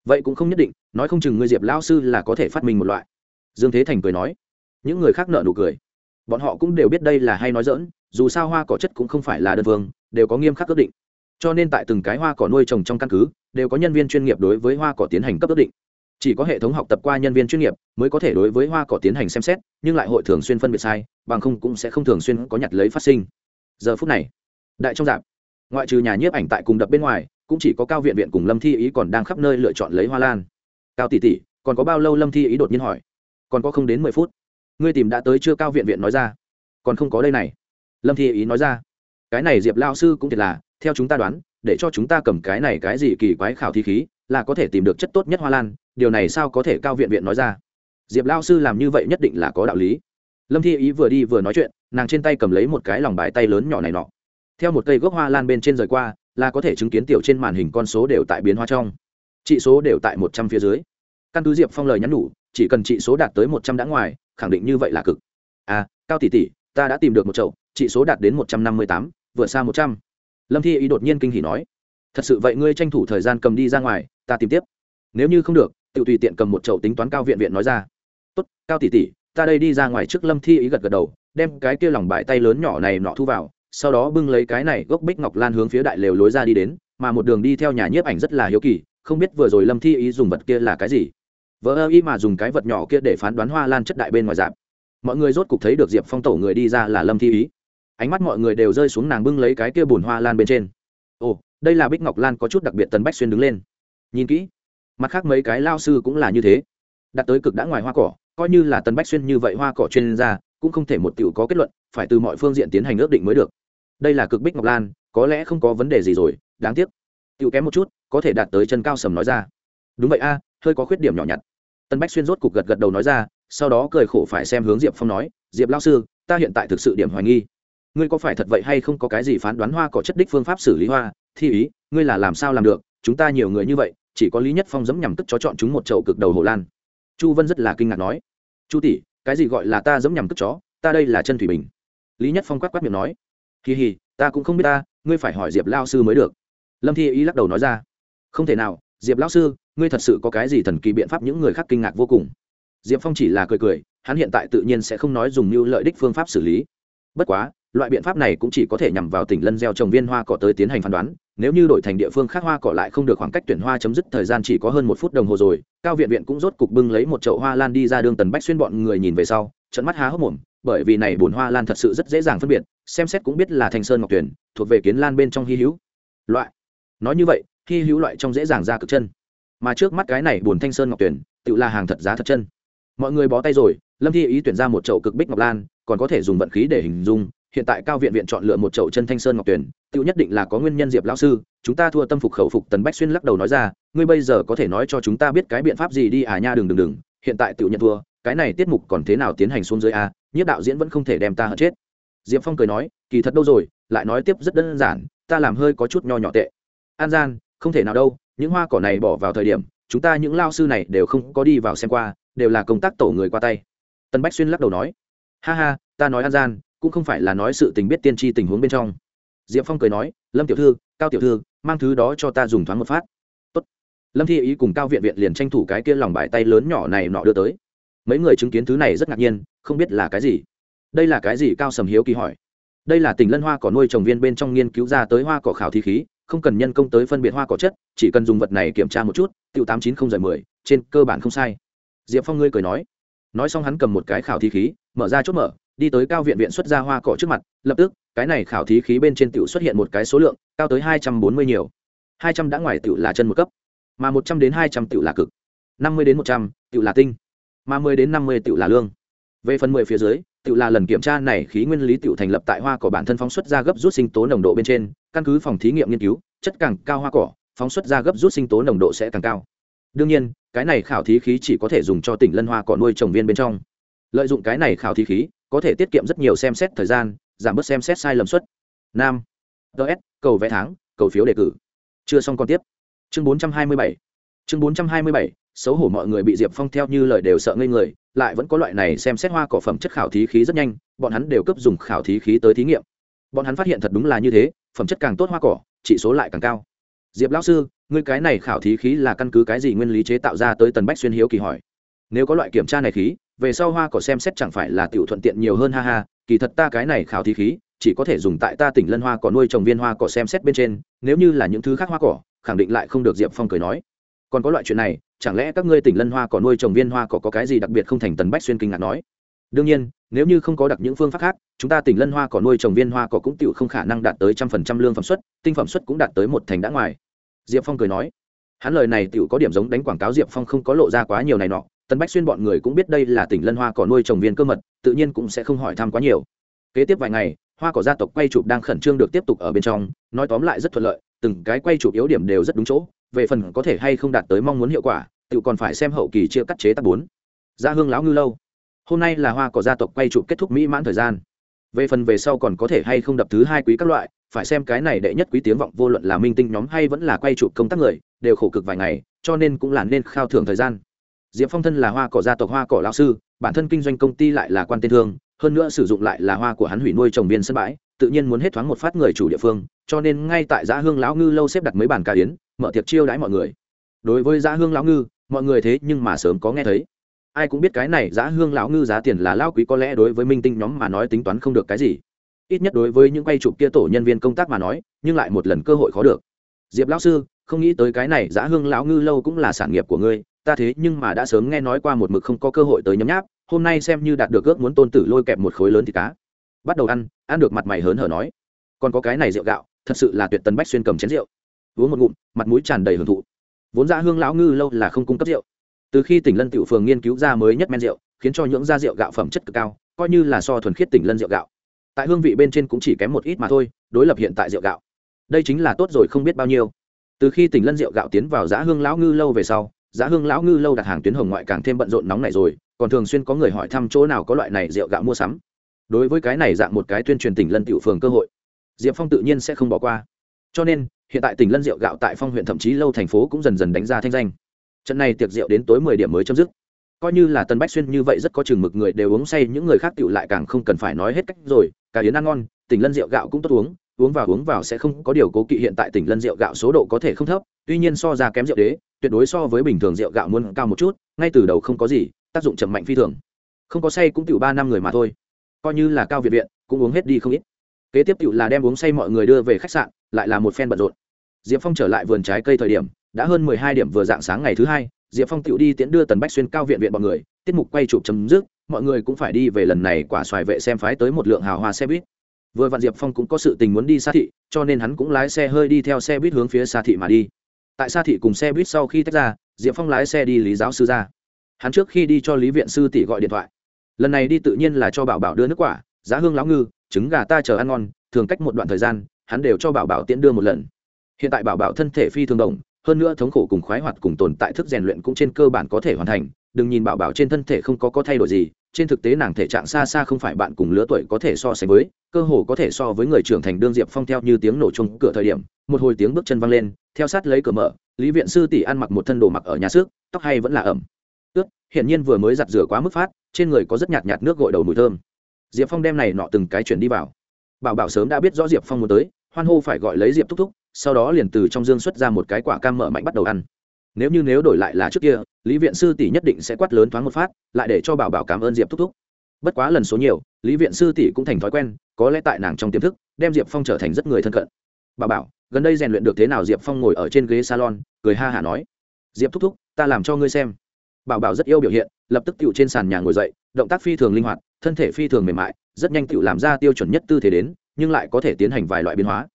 Vậy cũng không nhất định, nói không chừng ngươi diệp lão sư là có thể phát minh một loại. Dương thế thành cười nói. Những người khác nợ nụ cười. Bọn họ cũng đều biết đây là hay nói dỡn dù sao hoa cỏ chất cũng không phải là đơn vương đều có nghiêm khắc ước định. Cho nên tại từng cái hoa cỏ nuôi trồng trong căn cứ, đều có nhân viên chuyên nghiệp đối với hoa cỏ tiến hành cấp ước định chỉ có hệ thống học tập qua nhân viên chuyên nghiệp mới có thể đối với hoa cỏ tiến hành xem xét, nhưng lại hội thường xuyên phân biệt sai, bằng không cũng sẽ không thường xuyên có nhặt lấy phát sinh. Giờ phút này, đại trong dạp, ngoại trừ nhà nhiếp ảnh tại cùng đập bên ngoài, cũng chỉ có cao viện viện cùng lâm thi ý còn đang khắp nơi lựa chọn lấy hoa lan. Cao tỷ tỷ, còn có bao lâu lâm thi ý đột nhiên hỏi. Còn có không đến mười phút. Ngươi tìm đã tới chưa? Cao viện viện nói ra. Còn không có đây này. Lâm thi ý nói ra. Cái này diệp lao sư cũng thiệt là, theo chúng ta đoán, để cho chúng ta cầm cái này cái gì kỳ quái khảo thi khí là có thể tìm được chất tốt nhất hoa lan, điều này sao có thể cao viện viện nói ra? Diệp lao sư làm như vậy nhất định là có đạo lý. Lâm thi ý vừa đi vừa nói chuyện, nàng trên tay cầm lấy một cái lòng bài tay lớn nhỏ này nọ. Theo một cây gốc hoa lan bên trên rời qua, là có thể chứng kiến tiểu trên màn hình con số đều tại biến hoa trong. Trị số đều tại một trăm phía dưới. Căn cứ diệp phong lời nhắn nhủ, chỉ cần trị số đạt tới một trăm đã ngoài, khẳng định như vậy là cực. À cao tỷ tỷ, ta đã tìm được một chậu trị số đạt đến một trăm năm mươi tám, vượt xa một trăm. Lâm thi ý đột nhiên kinh hỉ nói, thật sự vậy ngươi tranh thủ thời gian cầm đi ra ngoài ta tìm tiếp. Nếu như không được tự tùy tiện cầm một chậu tính toán cao viện viện nói ra. Tốt, cao tỷ tỷ, ta đây đi ra ngoài trước lâm thi ý gật gật đầu, đem cái kia lòng bài tay lớn nhỏ này nọ thu vào, sau đó bưng lấy cái này gốc bích ngọc lan hướng phía đại lều lối ra đi đến, mà một đường đi theo nhà nhiếp ảnh rất là hiếu kỳ, không biết vừa rồi lâm thi ý dùng vật kia là cái gì. Vợ ơ ý mà dùng cái vật nhỏ kia để phán đoán hoa lan chất đại bên ngoài dạp. Mọi người rốt cục thấy được diệp phong tổ người đi ra là lâm thi ý. Ánh mắt mọi người đều rơi xuống nàng bưng lấy cái kia bùn hoa lan bên trên. Ồ, đây là bích ngọc lan có chút đặc biệt tần bách xuyên đứng lên nhìn kỹ. Mặt khác mấy cái lao sư cũng là như thế. Đặt tới cực đã ngoài hoa cỏ, coi như là tần bách xuyên như vậy hoa cỏ chuyên gia, cũng không thể một t có kết luận, phải từ mọi phương diện tiến hành ước định mới được. Đây là cực bích ngọc lan, có lẽ không có vấn đề gì rồi, đáng tiếc. T kém một chút, có thể đạt tới chân cao sầm nói ra. Đúng vậy a, hơi có khuyết điểm nhỏ nhặt. Tần bách xuyên rốt cục gật gật đầu nói ra, sau đó cười khổ phải xem hướng diệp phong nói, diệp lao sư, ta hiện tại thực sự điểm hoài nghi. Ngươi có phải thật vậy hay không có cái gì phán đoán hoa có chất đích phương pháp xử lý hoa? Thi ý, ngươi là làm sao làm được? Chúng ta nhiều người như vậy chỉ có lý nhất phong dẫm nhằm tức chó chọn chúng một chậu cực đầu hồ lan. Chu vân rất là kinh ngạc nói, chu tỷ, cái gì gọi là ta dẫm nhằm tức chó? Ta đây là chân thủy bình. Lý nhất phong quát quát miệng nói kỳ hì, ta cũng không biết ta, ngươi phải hỏi diệp lao sư mới được. Lâm thi ý lắc đầu nói ra, không thể nào, diệp lao sư, ngươi thật sự có cái gì thần kỳ biện pháp những người khác kinh ngạc vô cùng. Diệp phong chỉ là cười cười, hắn hiện tại tự nhiên sẽ không nói dùng như lợi đích phương pháp xử lý. Bất quá, loại biện pháp này cũng chỉ có thể nhằm vào tỉnh lân gieo trồng viên hoa cỏ tới tiến hành phán đoán nếu như đổi thành địa phương khác hoa cỏ lại không được khoảng cách tuyển hoa chấm dứt thời gian chỉ có hơn một phút đồng hồ rồi, cao viện viện cũng rốt cục bưng lấy một chậu hoa lan đi ra đường tần bách xuyên bọn người nhìn về sau trận mắt há hốc mồm, bởi vì này bồn hoa lan thật sự rất dễ dàng phân biệt, xem xét cũng biết là thanh sơn ngọc tuyển, thuộc về kiến lan bên trong hy hữu. Loại, nói như vậy, hy hữu loại trong dễ dàng ra cực chân. Mà trước mắt cái này bồn thanh sơn ngọc tuyển, tự là hàng thật giá thật chân. Mọi người bó tay rồi, lâm thi ý tuyển ra một chậu cực bích ngọc lan, còn có thể dùng vận khí để hình dung hiện tại cao viện viện chọn lựa một chậu chân thanh sơn ngọc tuyển tự nhất định là có nguyên nhân diệp lão sư chúng ta thua tâm phục khẩu phục tần bách xuyên lắc đầu nói ra ngươi bây giờ có thể nói cho chúng ta biết cái biện pháp gì đi à nha đừng đừng đừng hiện tại tự nhận thua cái này tiết mục còn thế nào tiến hành xuống dưới a à, nhiếp đạo diễn vẫn không thể đem ta hận chết. Diệp phong cười nói kỳ thật đâu rồi lại nói tiếp rất đơn giản ta làm hơi có chút nho nhỏ tệ. An gian không thể nào đâu những hoa cỏ này bỏ vào thời điểm chúng ta những lao sư này đều không có đi vào xem qua đều là công tác tổ người qua tay. Tân bách xuyên lắc đầu nói ha ha ta nói an gian cũng không phải là nói sự tình biết tiên tri tình huống bên trong. Diệp phong cười nói, lâm tiểu thư, cao tiểu thư, mang thứ đó cho ta dùng thoáng một phát. Tốt. lâm thi ý cùng cao viện viện liền tranh thủ cái kia lòng bài tay lớn nhỏ này nọ đưa tới. Mấy người chứng kiến thứ này rất ngạc nhiên, không biết là cái gì. Đây là cái gì? Cao sầm hiếu kỳ hỏi. Đây là tỉnh lân hoa cỏ nuôi trồng viên bên trong nghiên cứu ra tới hoa cỏ khảo thí khí, không cần nhân công tới phân biệt hoa cỏ chất, chỉ cần dùng vật này kiểm tra một chút, tiêu tám chín không giờ mười, trên cơ bản không sai. Diệp phong ngươi cười nói. Nói xong hắn cầm một cái khảo thí khí, mở ra chốt mở đi tới cao viện viện xuất ra hoa cỏ trước mặt, lập tức, cái này khảo thí khí bên trên tiểu xuất hiện một cái số lượng, cao tới hai trăm bốn mươi nhiều. hai trăm đã ngoài tiểu là chân một cấp, mà một trăm đến hai trăm tiểu là cực. năm mươi đến một trăm, tiểu là tinh, mà mười đến năm mươi tiểu là lương. Về phần mười phía dưới tự là lần kiểm tra này khí nguyên lý tự thành lập tại hoa cỏ bản thân phóng xuất ra gấp rút sinh tố nồng độ bên trên, căn cứ phòng thí nghiệm nghiên cứu, chất càng cao hoa cỏ, phóng xuất ra gấp rút sinh tố nồng độ sẽ càng cao. Đương nhiên, cái này khảo thí khí chỉ có thể dùng cho tỉnh lân hoa cỏ nuôi trồng viên bên trong. Lợi dụng cái này khảo thí khí có thể tiết kiệm rất nhiều xem xét thời gian, giảm bớt xem xét sai lầm suất. Nam. Ts cầu vẽ tháng, cầu phiếu đề cử. Chưa xong còn tiếp. Chương 427 chương 427 xấu hổ mọi người bị diệp phong theo như lời đều sợ ngây người, lại vẫn có loại này xem xét hoa cỏ phẩm chất khảo thí khí rất nhanh, bọn hắn đều cấp dùng khảo thí khí tới thí nghiệm. Bọn hắn phát hiện thật đúng là như thế, phẩm chất càng tốt hoa cỏ, chỉ số lại càng cao. Diệp lão sư, ngươi cái này khảo thí khí là căn cứ cái gì nguyên lý chế tạo ra tới tần bách xuyên hiếu kỳ hỏi. Nếu có loại kiểm tra này khí về sau hoa cỏ xem xét chẳng phải là tiểu thuận tiện nhiều hơn, ha ha, kỳ thật ta cái này khảo thí khí, chỉ có thể dùng tại ta tỉnh lân hoa cỏ nuôi trồng viên hoa cỏ xem xét bên trên, nếu như là những thứ khác hoa cỏ, khẳng định lại không được diệp phong cười nói. Còn có loại chuyện này, chẳng lẽ các ngươi tỉnh lân hoa cỏ nuôi trồng viên hoa cỏ có cái gì đặc biệt không thành tần bách xuyên kinh ngạc nói? Đương nhiên, nếu như không có đặc những phương pháp khác, chúng ta tỉnh lân hoa cỏ nuôi trồng viên hoa cỏ cũng tự không khả năng đạt tới trăm phần trăm lương phẩm suất, tinh phẩm suất cũng đạt tới một thành đã ngoài. Diệp phong cười nói. Hắn lời này tự có điểm giống đánh quảng cáo diệp phong không có lộ ra quá nhiều này nọ tần bách xuyên bọn người cũng biết đây là tỉnh lân hoa cỏ nuôi trồng viên cơ mật, tự nhiên cũng sẽ không hỏi thăm quá nhiều. Kế tiếp vài ngày, hoa cỏ gia tộc quay chụp đang khẩn trương được tiếp tục ở bên trong, nói tóm lại rất thuận lợi, từng cái quay chụp yếu điểm đều rất đúng chỗ, về phần có thể hay không đạt tới mong muốn hiệu quả, tự còn phải xem hậu kỳ chia cắt chế tác bốn. Gia hương lão ngư lâu. Hôm nay là hoa cỏ gia tộc quay chụp kết thúc mỹ mãn thời gian. Về phần về sau còn có thể hay không đập thứ hai quý các loại, phải xem cái này đệ nhất quý tiếng vọng vô luận là minh tinh nhóm hay vẫn là quay chụp công tác người, đều khổ cực vài ngày, cho nên cũng là nên khao thưởng thời gian diệp phong thân là hoa cỏ gia tộc hoa cỏ lão sư, bản thân kinh doanh công ty lại là quan tên thương, hơn nữa sử dụng lại là hoa của hắn hủy nuôi trồng viên sân bãi, tự nhiên muốn hết thoáng một phát người chủ địa phương, cho nên ngay tại giã hương lão ngư lâu xếp đặt mấy bàn ca yến, mở tiệc chiêu đãi mọi người. Đối với giã hương lão ngư, mọi người thế nhưng mà sớm có nghe thấy. Ai cũng biết cái này giã hương lão ngư giá tiền là lao quý có lẽ đối với minh tinh nhóm mà nói tính toán không được cái gì. Ít nhất đối với những quay chụp kia tổ nhân viên công tác mà nói, nhưng lại một lần cơ hội khó được. Diệp lão sư, không nghĩ tới cái này giã hương lão ngư lâu cũng là sản nghiệp của ngươi ta thế nhưng mà đã sớm nghe nói qua một mực không có cơ hội tới nhấm nháp, hôm nay xem như đạt được ước muốn tôn tử lôi kẹp một khối lớn thì cá. Bắt đầu ăn ăn được mặt mày hớn hở nói. Còn có cái này rượu gạo, thật sự là tuyệt tần bách xuyên cầm chén rượu. Uống một ngụm, mặt mũi tràn đầy hưởng thụ. Vốn ra hương lão ngư lâu là không cung cấp rượu. Từ khi tỉnh lân tiểu phường nghiên cứu ra mới nhất men rượu, khiến cho những da rượu gạo phẩm chất cực cao, coi như là so thuần khiết tỉnh lân rượu gạo. Tại hương vị bên trên cũng chỉ kém một ít mà thôi, đối lập hiện tại rượu gạo. Đây chính là tốt rồi không biết bao nhiêu. Từ khi tỉnh lân rượu gạo tiến vào giã hương lão ngư lâu về sau giá hương lão ngư lâu đặt hàng tuyến hồng ngoại càng thêm bận rộn nóng này rồi, còn thường xuyên có người hỏi thăm chỗ nào có loại này rượu gạo mua sắm. Đối với cái này dạng một cái tuyên truyền tỉnh lân tiểu phường cơ hội, diệp phong tự nhiên sẽ không bỏ qua. Cho nên, hiện tại tỉnh lân rượu gạo tại phong huyện thậm chí lâu thành phố cũng dần dần đánh ra thanh danh. Trận này tiệc rượu đến tối mười điểm mới chấm dứt. Coi như là tân bách xuyên như vậy rất có chừng mực người đều uống say, những người khác tựu lại càng không cần phải nói hết cách rồi, cả yến ăn ngon, tỉnh lân rượu gạo cũng tốt uống uống vào uống vào sẽ không có điều cố kỵ hiện tại tỉnh lân rượu gạo số độ có thể không thấp, tuy nhiên so ra kém rượu đế tuyệt đối so với bình thường rượu gạo muốn cao một chút, ngay từ đầu không có gì, tác dụng chậm mạnh phi thường. Không có say cũng tiểu ba năm người mà thôi. Coi như là cao việt viện, cũng uống hết đi không ít. Kế tiếp tiểu là đem uống say mọi người đưa về khách sạn, lại là một phen bận rộn. Diệp phong trở lại vườn trái cây thời điểm, đã hơn mười hai điểm vừa dạng sáng ngày thứ hai, diệp phong tiểu đi tiễn đưa tần bách xuyên cao viện viện bọn người, tiết mục quay chụp chấm dứt, mọi người cũng phải đi về lần này quả xoài vệ xem phái tới một lượng hào hoa xe buýt. Vừa vặn diệp phong cũng có sự tình muốn đi xa thị, cho nên hắn cũng lái xe hơi đi theo xe buýt hướng phía xa thị mà đi tại xa thị cùng xe buýt sau khi tách ra, diệp phong lái xe đi lý giáo sư ra. Hắn trước khi đi cho lý viện sư tỷ gọi điện thoại. Lần này đi tự nhiên là cho bảo bảo đưa nước quả, giá hương lão ngư, trứng gà ta chờ ăn ngon, thường cách một đoạn thời gian, hắn đều cho bảo bảo tiễn đưa một lần. Hiện tại bảo bảo thân thể phi thường đồng hơn nữa thống khổ cùng khoái hoạt cùng tồn tại thức rèn luyện cũng trên cơ bản có thể hoàn thành đừng nhìn bảo bảo trên thân thể không có có thay đổi gì, trên thực tế nàng thể trạng xa xa không phải bạn cùng lứa tuổi có thể so sánh với, cơ hồ có thể so với người trưởng thành đương diệp phong theo như tiếng nổ chung cửa thời điểm, một hồi tiếng bước chân văng lên, theo sát lấy cửa mở, lý viện sư tỷ ăn mặc một thân đồ mặc ở nhà xước, tóc hay vẫn là ẩm. Ướt hiển nhiên vừa mới giặt rửa quá mức phát, trên người có rất nhạt nhạt nước gội đầu mùi thơm. Diệp phong đem này nọ từng cái chuyển đi vào. Bảo bảo sớm đã biết rõ diệp phong muốn tới, hoan hô phải gọi lấy diệp thúc thúc, sau đó liền từ trong dương xuất ra một cái quả cam mở mạnh bắt đầu ăn nếu như nếu đổi lại là trước kia, lý viện sư tỷ nhất định sẽ quát lớn thoáng một phát, lại để cho bảo bảo cảm ơn diệp thúc thúc. Bất quá lần số nhiều, lý viện sư tỷ cũng thành thói quen, có lẽ tại nàng trong tiềm thức, đem diệp phong trở thành rất người thân cận. Bà bảo, gần đây rèn luyện được thế nào? Diệp phong ngồi ở trên ghế salon, cười ha hả nói. Diệp thúc thúc, ta làm cho ngươi xem. Bảo bảo rất yêu biểu hiện, lập tức tựu trên sàn nhà ngồi dậy, động tác phi thường linh hoạt, thân thể phi thường mềm mại, rất nhanh tựu làm ra tiêu chuẩn nhất tư thế đến, nhưng lại có thể tiến hành vài loại biến hóa.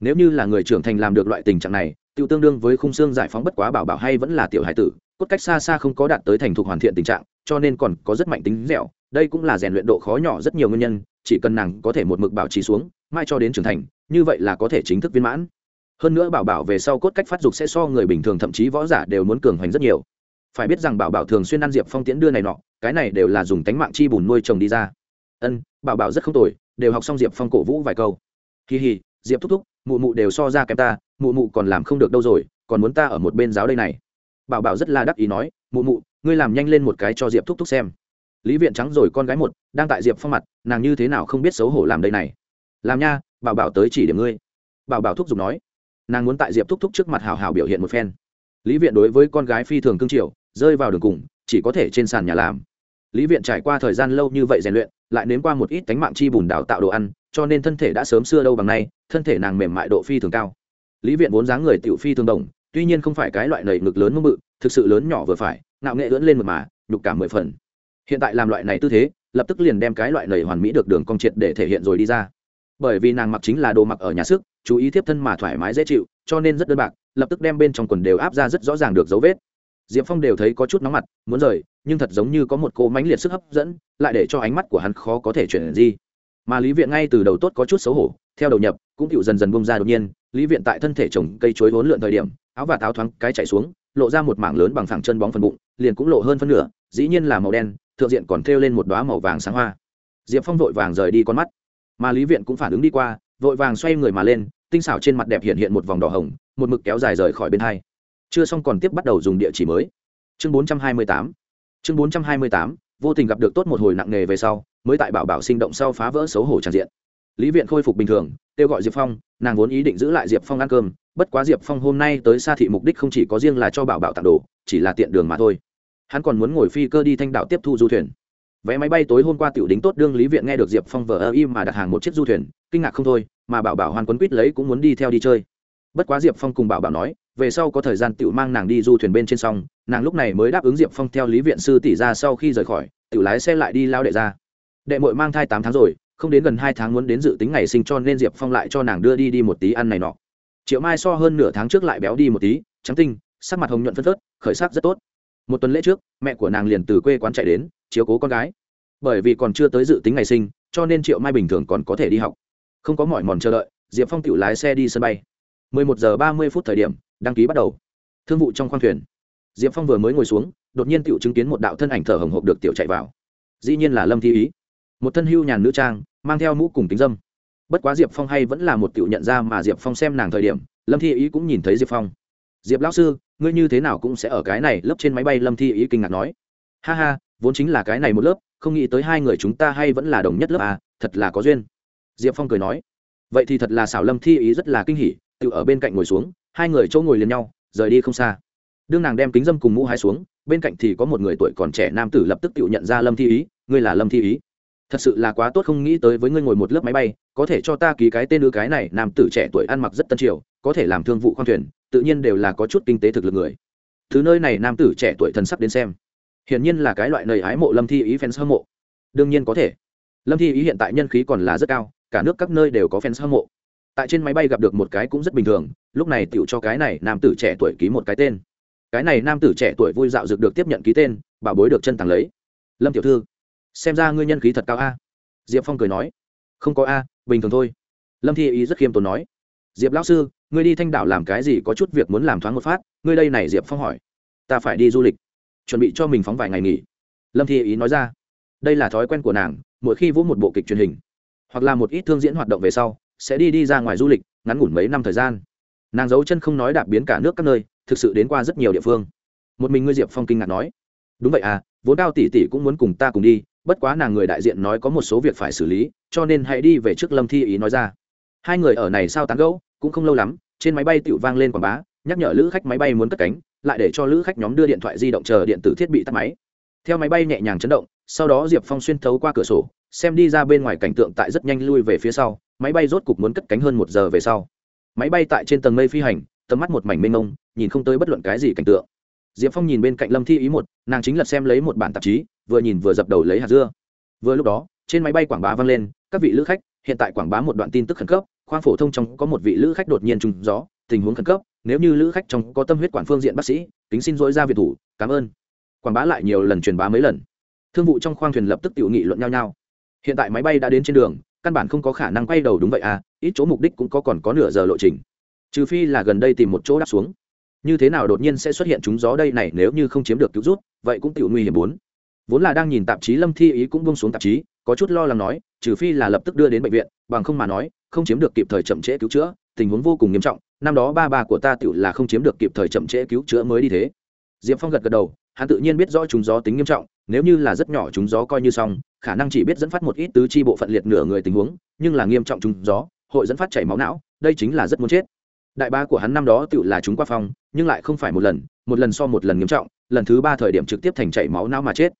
Nếu như là người trưởng thành làm được loại tình trạng này tựu tương đương với khung xương giải phóng bất quá bảo bảo hay vẫn là tiểu hải tử, cốt cách xa xa không có đạt tới thành thục hoàn thiện tình trạng, cho nên còn có rất mạnh tính dẻo. Đây cũng là rèn luyện độ khó nhỏ rất nhiều nguyên nhân, chỉ cần nàng có thể một mực bảo trì xuống, mai cho đến trưởng thành, như vậy là có thể chính thức viên mãn. Hơn nữa bảo bảo về sau cốt cách phát dục sẽ so người bình thường, thậm chí võ giả đều muốn cường hoành rất nhiều. Phải biết rằng bảo bảo thường xuyên ăn diệp phong tiễn đưa này nọ, cái này đều là dùng tánh mạng chi bùn nuôi chồng đi ra. Ân, bảo bảo rất không tồi, đều học xong diệp phong cổ vũ vài câu. Kỳ hì, diệp thúc thúc mụ mụ đều so ra kém ta, mụ mụ còn làm không được đâu rồi, còn muốn ta ở một bên giáo đây này. Bảo bảo rất là đắc ý nói, mụ mụ, ngươi làm nhanh lên một cái cho diệp thúc thúc xem. Lý viện trắng rồi con gái một, đang tại diệp phong mặt, nàng như thế nào không biết xấu hổ làm đây này. Làm nha, bảo bảo tới chỉ điểm ngươi. Bảo bảo thúc giục nói. Nàng muốn tại diệp thúc thúc trước mặt hào hào biểu hiện một phen. Lý viện đối với con gái phi thường cương triều rơi vào đường cùng, chỉ có thể trên sàn nhà làm. Lý viện trải qua thời gian lâu như vậy rèn luyện, lại nếm qua một ít tánh mạng chi bùn đào tạo đồ ăn cho nên thân thể đã sớm xưa đâu bằng nay, thân thể nàng mềm mại độ phi thường cao. Lý viện vốn dáng người tiểu phi thường đồng, tuy nhiên không phải cái loại nầy ngực lớn mông bự, thực sự lớn nhỏ vừa phải nạo nghệ lưỡn lên một mà, nhục cả mười phần. Hiện tại làm loại này tư thế, lập tức liền đem cái loại nầy hoàn mỹ được đường cong triệt để thể hiện rồi đi ra. Bởi vì nàng mặc chính là đồ mặc ở nhà sức, chú ý tiếp thân mà thoải mái dễ chịu, cho nên rất đơn bạc, lập tức đem bên trong quần đều áp ra rất rõ ràng được dấu vết. Diệp phong đều thấy có chút nóng mặt, muốn rời, nhưng thật giống như có một cô mánh liệt sức hấp dẫn, lại để cho ánh mắt của hắn khó có thể chuyển gì mà lý viện ngay từ đầu tốt có chút xấu hổ theo đầu nhập cũng chịu dần dần bông ra đột nhiên lý viện tại thân thể trồng cây chuối vốn lượn thời điểm áo và táo thoáng cái chạy xuống lộ ra một mảng lớn bằng thẳng chân bóng phần bụng liền cũng lộ hơn phân nửa dĩ nhiên là màu đen thượng diện còn thêu lên một đoá màu vàng sáng hoa diệp phong vội vàng rời đi con mắt mà lý viện cũng phản ứng đi qua vội vàng xoay người mà lên tinh xảo trên mặt đẹp hiện hiện một vòng đỏ hồng một mực kéo dài rời khỏi bên hai chưa xong còn tiếp bắt đầu dùng địa chỉ mới chương 428 chương 428, vô tình gặp được tốt một hồi nặng nghề về sau, mới tại bảo bảo sinh động sau phá vỡ xấu hổ tràn diện. Lý viện khôi phục bình thường, kêu gọi diệp phong, nàng vốn ý định giữ lại diệp phong ăn cơm, bất quá diệp phong hôm nay tới xa thị mục đích không chỉ có riêng là cho bảo bảo tặng đồ, chỉ là tiện đường mà thôi. Hắn còn muốn ngồi phi cơ đi thanh đạo tiếp thu du thuyền. Vé máy bay tối hôm qua tiểu đính tốt đương lý viện nghe được diệp phong vờ ơ im mà đặt hàng một chiếc du thuyền, kinh ngạc không thôi, mà bảo bảo hoàn quấn quýt lấy cũng muốn đi theo đi chơi. Bất quá diệp phong cùng bảo bảo nói về sau có thời gian tiểu mang nàng đi du thuyền bên trên sông, nàng lúc này mới đáp ứng diệp phong theo lý viện sư tỷ ra sau khi rời khỏi, tiểu lái xe lại đi lao đệ ra. Đệ mội mang thai tám tháng rồi, không đến gần hai tháng muốn đến dự tính ngày sinh cho nên diệp phong lại cho nàng đưa đi đi một tí ăn này nọ. Triệu mai so hơn nửa tháng trước lại béo đi một tí, trắng tinh, sắc mặt hồng nhuận phân phớt, khởi sắc rất tốt. Một tuần lễ trước, mẹ của nàng liền từ quê quán chạy đến, chiếu cố con gái. Bởi vì còn chưa tới dự tính ngày sinh, cho nên triệu mai bình thường còn có thể đi học. Không có mỏi mòn chờ đợi, diệp phong tự lái xe đi sân bay. 11 giờ 30 phút thời điểm đăng ký bắt đầu. Thương vụ trong khoang thuyền. Diệp phong vừa mới ngồi xuống, đột nhiên tiểu chứng kiến một đạo thân ảnh thở hồng hộc được tiểu chạy vào. Dĩ nhiên là lâm thi ý. Một thân hưu nhàn nữ trang, mang theo mũ cùng tính dâm. Bất quá diệp phong hay vẫn là một tiểu nhận ra mà diệp phong xem nàng thời điểm, lâm thi ý cũng nhìn thấy diệp phong. Diệp lão sư, ngươi như thế nào cũng sẽ ở cái này lớp trên máy bay? Lâm thi ý kinh ngạc nói. Ha ha, vốn chính là cái này một lớp, không nghĩ tới hai người chúng ta hay vẫn là đồng nhất lớp à thật là có duyên. Diệp phong cười nói. Vậy thì thật là xảo lâm thi ý rất là kinh hỉ tự ở bên cạnh ngồi xuống hai người chỗ ngồi liền nhau, rời đi không xa. Đương nàng đem kính dâm cùng mũ hai xuống, bên cạnh thì có một người tuổi còn trẻ nam tử lập tức tự nhận ra lâm thi ý, ngươi là lâm thi ý? Thật sự là quá tốt không nghĩ tới với ngươi ngồi một lớp máy bay, có thể cho ta ký cái tên nữ cái này, nam tử trẻ tuổi ăn mặc rất tân triều, có thể làm thương vụ khoang thuyền, tự nhiên đều là có chút kinh tế thực lực người. Thứ nơi này nam tử trẻ tuổi thần sắc đến xem, hiển nhiên là cái loại nầy ái mộ lâm thi ý fans hâm mộ. Đương nhiên có thể. Lâm thi ý hiện tại nhân khí còn là rất cao, cả nước các nơi đều có fans hâm mộ tại trên máy bay gặp được một cái cũng rất bình thường, lúc này tựu cho cái này nam tử trẻ tuổi ký một cái tên. Cái này nam tử trẻ tuổi vui dạo dược được tiếp nhận ký tên, bảo bối được chân tàng lấy. Lâm tiểu thư, xem ra ngươi nhân khí thật cao a. Diệp phong cười nói, không có a, bình thường thôi. Lâm thi ý rất khiêm tốn nói, diệp lão sư, ngươi đi thanh đảo làm cái gì có chút việc muốn làm thoáng một phát, ngươi đây này diệp phong hỏi, ta phải đi du lịch, chuẩn bị cho mình phóng vài ngày nghỉ. Lâm thi ý nói ra, đây là thói quen của nàng, mỗi khi vỗ một bộ kịch truyền hình, hoặc là một ít thương diễn hoạt động về sau sẽ đi đi ra ngoài du lịch, ngắn ngủn mấy năm thời gian. Nàng giấu chân không nói đạp biến cả nước các nơi, thực sự đến qua rất nhiều địa phương. Một mình ngươi diệp phong kinh ngạc nói, đúng vậy à vốn cao tỷ tỷ cũng muốn cùng ta cùng đi, bất quá nàng người đại diện nói có một số việc phải xử lý, cho nên hãy đi về trước lâm thi ý nói ra. Hai người ở này sao tán gẫu, cũng không lâu lắm, trên máy bay tựu vang lên quảng bá, nhắc nhở lữ khách máy bay muốn cất cánh, lại để cho lữ khách nhóm đưa điện thoại di động chờ điện tử thiết bị tắt máy. Theo máy bay nhẹ nhàng chấn động, sau đó diệp phong xuyên thấu qua cửa sổ xem đi ra bên ngoài cảnh tượng tại rất nhanh lui về phía sau, máy bay rốt cục muốn cất cánh hơn một giờ về sau. Máy bay tại trên tầng mây phi hành, tầm mắt một mảnh mênh mông, nhìn không tới bất luận cái gì cảnh tượng. Diệp phong nhìn bên cạnh lâm thi ý một, nàng chính là xem lấy một bản tạp chí, vừa nhìn vừa dập đầu lấy hạt dưa. Vừa lúc đó, trên máy bay quảng bá vang lên, các vị lữ khách, hiện tại quảng bá một đoạn tin tức khẩn cấp, khoang phổ thông trong có một vị lữ khách đột nhiên trùng gió, tình huống khẩn cấp, nếu như lữ khách trong có tâm huyết quản phương diện bác sĩ tính xin dối ra việt thủ, cảm ơn. Quảng bá lại nhiều lần truyền bá mấy lần. Thương vụ trong khoang thuyền lập tức tự nghị luận nhau nhau hiện tại máy bay đã đến trên đường, căn bản không có khả năng quay đầu đúng vậy à ít chỗ mục đích cũng có còn có nửa giờ lộ trình. Trừ phi là gần đây tìm một chỗ đáp xuống. Như thế nào đột nhiên sẽ xuất hiện chúng gió đây này nếu như không chiếm được cứu rút, vậy cũng tự nguy hiểm bốn. Vốn là đang nhìn tạp chí lâm thi ý cũng bông xuống tạp chí, có chút lo lắng nói, trừ phi là lập tức đưa đến bệnh viện, bằng không mà nói, không chiếm được kịp thời chậm trễ cứu chữa, tình huống vô cùng nghiêm trọng, năm đó ba bà của ta tự là không chiếm được kịp thời chậm trễ cứu chữa mới đi thế. Diệp phong gật gật đầu, hắn tự nhiên biết rõ chúng gió tính nghiêm trọng, nếu như là rất nhỏ chúng gió coi như xong khả năng chỉ biết dẫn phát một ít tứ chi bộ phận liệt nửa người tình huống, nhưng là nghiêm trọng chúng gió, hội dẫn phát chảy máu não, đây chính là rất muốn chết. Đại ba của hắn năm đó tự là chúng qua phong, nhưng lại không phải một lần một lần so một lần nghiêm trọng, lần thứ ba thời điểm trực tiếp thành chảy máu não mà chết.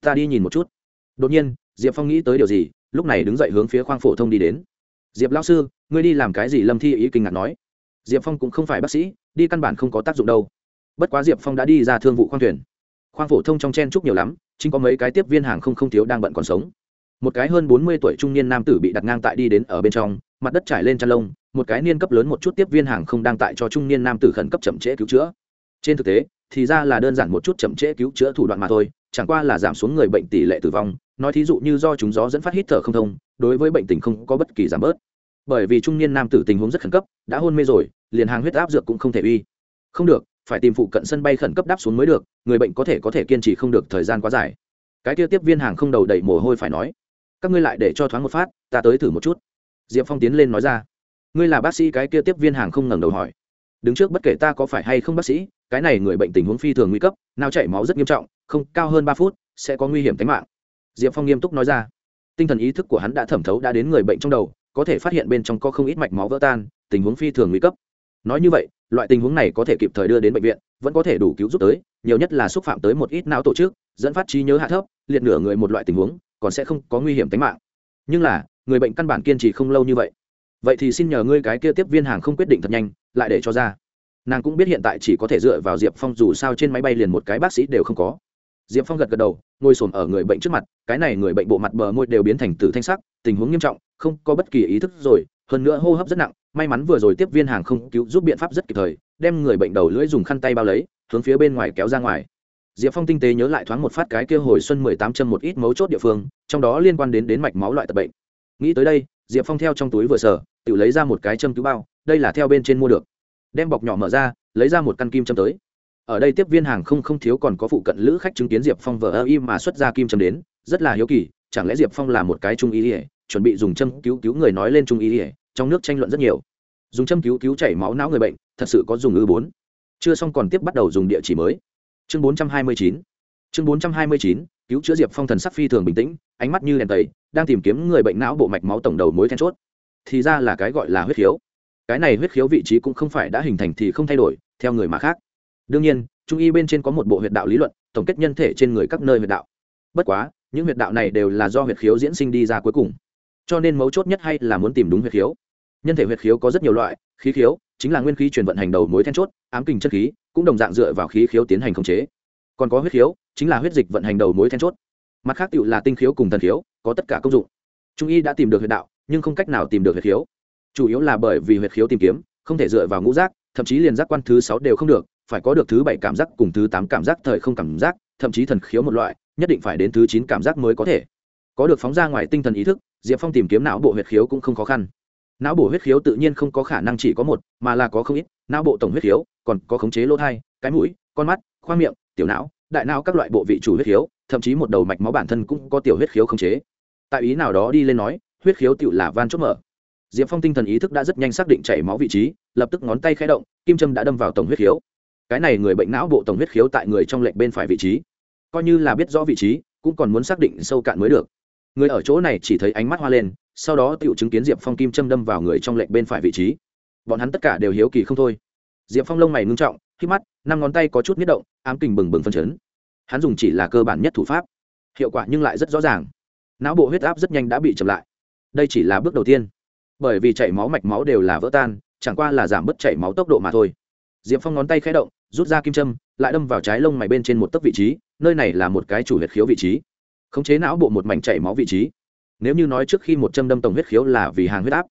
Ta đi nhìn một chút. Đột nhiên, diệp phong nghĩ tới điều gì, lúc này đứng dậy hướng phía khoang phổ thông đi đến. Diệp lao sư, ngươi đi làm cái gì? Lâm thi ý kinh ngạc nói. Diệp phong cũng không phải bác sĩ, đi căn bản không có tác dụng đâu. Bất quá diệp phong đã đi ra thương vụ khoang thuyền. Khoang phổ thông trong chen trúc nhiều lắm chính có mấy cái tiếp viên hàng không không thiếu đang bận còn sống. Một cái hơn bốn mươi tuổi trung niên nam tử bị đặt ngang tại đi đến ở bên trong, mặt đất trải lên chăn lông, một cái niên cấp lớn một chút tiếp viên hàng không đang tại cho trung niên nam tử khẩn cấp chậm trễ cứu chữa. Trên thực tế, thì ra là đơn giản một chút chậm trễ cứu chữa thủ đoạn mà thôi, chẳng qua là giảm xuống người bệnh tỷ lệ tử vong, nói thí dụ như do chúng gió dẫn phát hít thở không thông, đối với bệnh tình không có bất kỳ giảm bớt. Bởi vì trung niên nam tử tình huống rất khẩn cấp, đã hôn mê rồi, liền hàng huyết áp dược cũng không thể uy. Không được phải tìm phụ cận sân bay khẩn cấp đáp xuống mới được, người bệnh có thể có thể kiên trì không được thời gian quá dài. Cái kia tiếp viên hàng không đầu đẩy mồ hôi phải nói. Các ngươi lại để cho thoáng một phát, ta tới thử một chút. Diệp phong tiến lên nói ra. Ngươi là bác sĩ cái kia tiếp viên hàng không ngẩng đầu hỏi. Đứng trước bất kể ta có phải hay không bác sĩ, cái này người bệnh tình huống phi thường nguy cấp, nào chảy máu rất nghiêm trọng, không, cao hơn ba phút, sẽ có nguy hiểm tính mạng. Diệp phong nghiêm túc nói ra. Tinh thần ý thức của hắn đã thẩm thấu đã đến người bệnh trong đầu, có thể phát hiện bên trong có không ít mạch máu vỡ tan, tình huống phi thường nguy cấp. Nói như vậy loại tình huống này có thể kịp thời đưa đến bệnh viện, vẫn có thể đủ cứu giúp tới, nhiều nhất là xúc phạm tới một ít não tổ chức, dẫn phát trí nhớ hạ thấp, liệt nửa người một loại tình huống, còn sẽ không có nguy hiểm tính mạng. Nhưng là, người bệnh căn bản kiên trì không lâu như vậy. Vậy thì xin nhờ ngươi cái kia tiếp viên hàng không quyết định thật nhanh, lại để cho ra. Nàng cũng biết hiện tại chỉ có thể dựa vào diệp phong dù sao trên máy bay liền một cái bác sĩ đều không có. Diệp phong gật gật đầu, ngồi s ổ m ở người bệnh trước mặt, cái này người bệnh bộ mặt bờ môi đều biến thành tử thanh sắc, tình huống nghiêm trọng, không có bất kỳ ý thức rồi, hơn nữa hô hấp rất nặng may mắn vừa rồi tiếp viên hàng không cứu giúp biện pháp rất kịp thời, đem người bệnh đầu lưỡi dùng khăn tay bao lấy, hướng phía bên ngoài kéo ra ngoài. Diệp phong tinh tế nhớ lại thoáng một phát cái kia hồi xuân mười tám chân một ít mấu chốt địa phương, trong đó liên quan đến đến mạch máu loại tập bệnh. Nghĩ tới đây, diệp phong theo trong túi vừa sở tự lấy ra một cái châm cứu bao, đây là theo bên trên mua được. Đem bọc nhỏ mở ra, lấy ra một căn kim châm tới. Ở đây tiếp viên hàng không không thiếu còn có phụ cận lữ khách chứng kiến diệp phong vờ ơ y mà xuất ra kim châm đến, rất là hiếu kỳ, chẳng lẽ diệp phong là một cái trung ý ỉa chuẩn bị dùng châm cứu cứu người nói lên trung ý ỉa trong nước tranh luận rất nhiều. Dùng châm cứu cứu chảy máu não người bệnh, thật sự có dùng ư bốn. Chưa xong còn tiếp bắt đầu dùng địa chỉ mới. Chương bốn trăm hai mươi chín. Chương bốn trăm hai mươi chín, cứu chữa diệp phong thần sắc phi thường bình tĩnh, ánh mắt như đèn tẩy, đang tìm kiếm người bệnh não bộ mạch máu tổng đầu mối then chốt. Thì ra là cái gọi là huyết khiếu. Cái này huyết khiếu vị trí cũng không phải đã hình thành thì không thay đổi, theo người mà khác. Đương nhiên, trung y bên trên có một bộ huyệt đạo lý luận, tổng kết nhân thể trên người các nơi huyệt đạo. Bất quá, những huyệt đạo này đều là do huyệt khiếu diễn sinh đi ra cuối cùng. Cho nên mấu chốt nhất hay là muốn tìm đúng huyệt khiếu nhân thể huyệt khiếu có rất nhiều loại, khí khiếu chính là nguyên khí truyền vận hành đầu mối then chốt, ám kình chất khí cũng đồng dạng dựa vào khí khiếu tiến hành khống chế. Còn có huyết khiếu chính là huyết dịch vận hành đầu mối then chốt. Mặt khác tựu là tinh khiếu cùng thần khiếu, có tất cả công dụng. Trung y đã tìm được huyệt đạo, nhưng không cách nào tìm được huyệt khiếu. Chủ yếu là bởi vì huyệt khiếu tìm kiếm, không thể dựa vào ngũ giác, thậm chí liền giác quan thứ sáu đều không được, phải có được thứ bảy cảm giác cùng thứ tám cảm giác thời không cảm giác, thậm chí thần khiếu một loại, nhất định phải đến thứ chín cảm giác mới có thể. Có được phóng ra ngoài tinh thần ý thức, diệp phong tìm kiếm não bộ huyệt khiếu cũng không khó khăn não bộ huyết khiếu tự nhiên không có khả năng chỉ có một, mà là có không ít, não bộ tổng huyết khiếu, còn có khống chế lỗ thai, cái mũi, con mắt, khoang miệng, tiểu não, đại não các loại bộ vị chủ huyết khiếu, thậm chí một đầu mạch máu bản thân cũng có tiểu huyết khiếu khống chế. Tại ý nào đó đi lên nói, huyết khiếu tự là van chốt mở. Diệp phong tinh thần ý thức đã rất nhanh xác định chảy máu vị trí, lập tức ngón tay khẽ động, kim châm đã đâm vào tổng huyết khiếu. Cái này người bệnh não bộ tổng huyết khiếu tại người trong lệnh bên phải vị trí. Coi như là biết rõ vị trí, cũng còn muốn xác định sâu cạn mới được. Người ở chỗ này chỉ thấy ánh mắt hoa lên sau đó tựu chứng kiến diệp phong kim châm đâm vào người trong lệnh bên phải vị trí. Bọn hắn tất cả đều hiếu kỳ không thôi. Diệp phong lông mày ngưng trọng khi mắt, năm ngón tay có chút nhất động, ám kình bừng bừng phân chấn. Hắn dùng chỉ là cơ bản nhất thủ pháp. Hiệu quả nhưng lại rất rõ ràng. Não bộ huyết áp rất nhanh đã bị chậm lại. Đây chỉ là bước đầu tiên. Bởi vì chảy máu mạch máu đều là vỡ tan, chẳng qua là giảm bớt chảy máu tốc độ mà thôi. Diệp phong ngón tay khé động, rút ra kim châm, lại đâm vào trái lông mày bên trên một tấc vị trí, nơi này là một cái chủ huyệt khiếu vị trí. Khống chế não bộ một mảnh chảy máu vị trí nếu như nói trước khi một châm đâm tổng huyết khiếu là vì hàng huyết áp,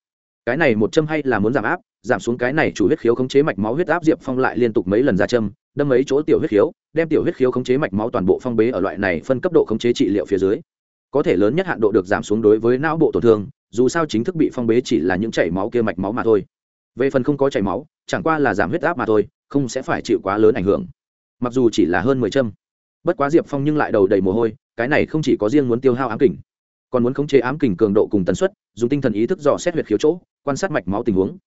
cái này một châm hay là muốn giảm áp, giảm xuống cái này chủ huyết khiếu khống chế mạch máu huyết áp, diệp phong lại liên tục mấy lần ra châm, đâm mấy chỗ tiểu huyết khiếu, đem tiểu huyết khiếu khống chế mạch máu toàn bộ phong bế ở loại này phân cấp độ khống chế trị liệu phía dưới. Có thể lớn nhất hạn độ được giảm xuống đối với não bộ tổn thương, dù sao chính thức bị phong bế chỉ là những chảy máu kia mạch máu mà thôi. Về phần không có chảy máu, chẳng qua là giảm huyết áp mà thôi, không sẽ phải chịu quá lớn ảnh hưởng. Mặc dù chỉ là hơn mười châm. Bất quá diệp phong nhưng lại đầu đầy mồ hôi, cái này không chỉ có riêng muốn tiêu hao ám kỉnh còn muốn khống chế ám kình cường độ cùng tần suất, dùng tinh thần ý thức dò xét huyệt khiếu chỗ, quan sát mạch máu tình huống.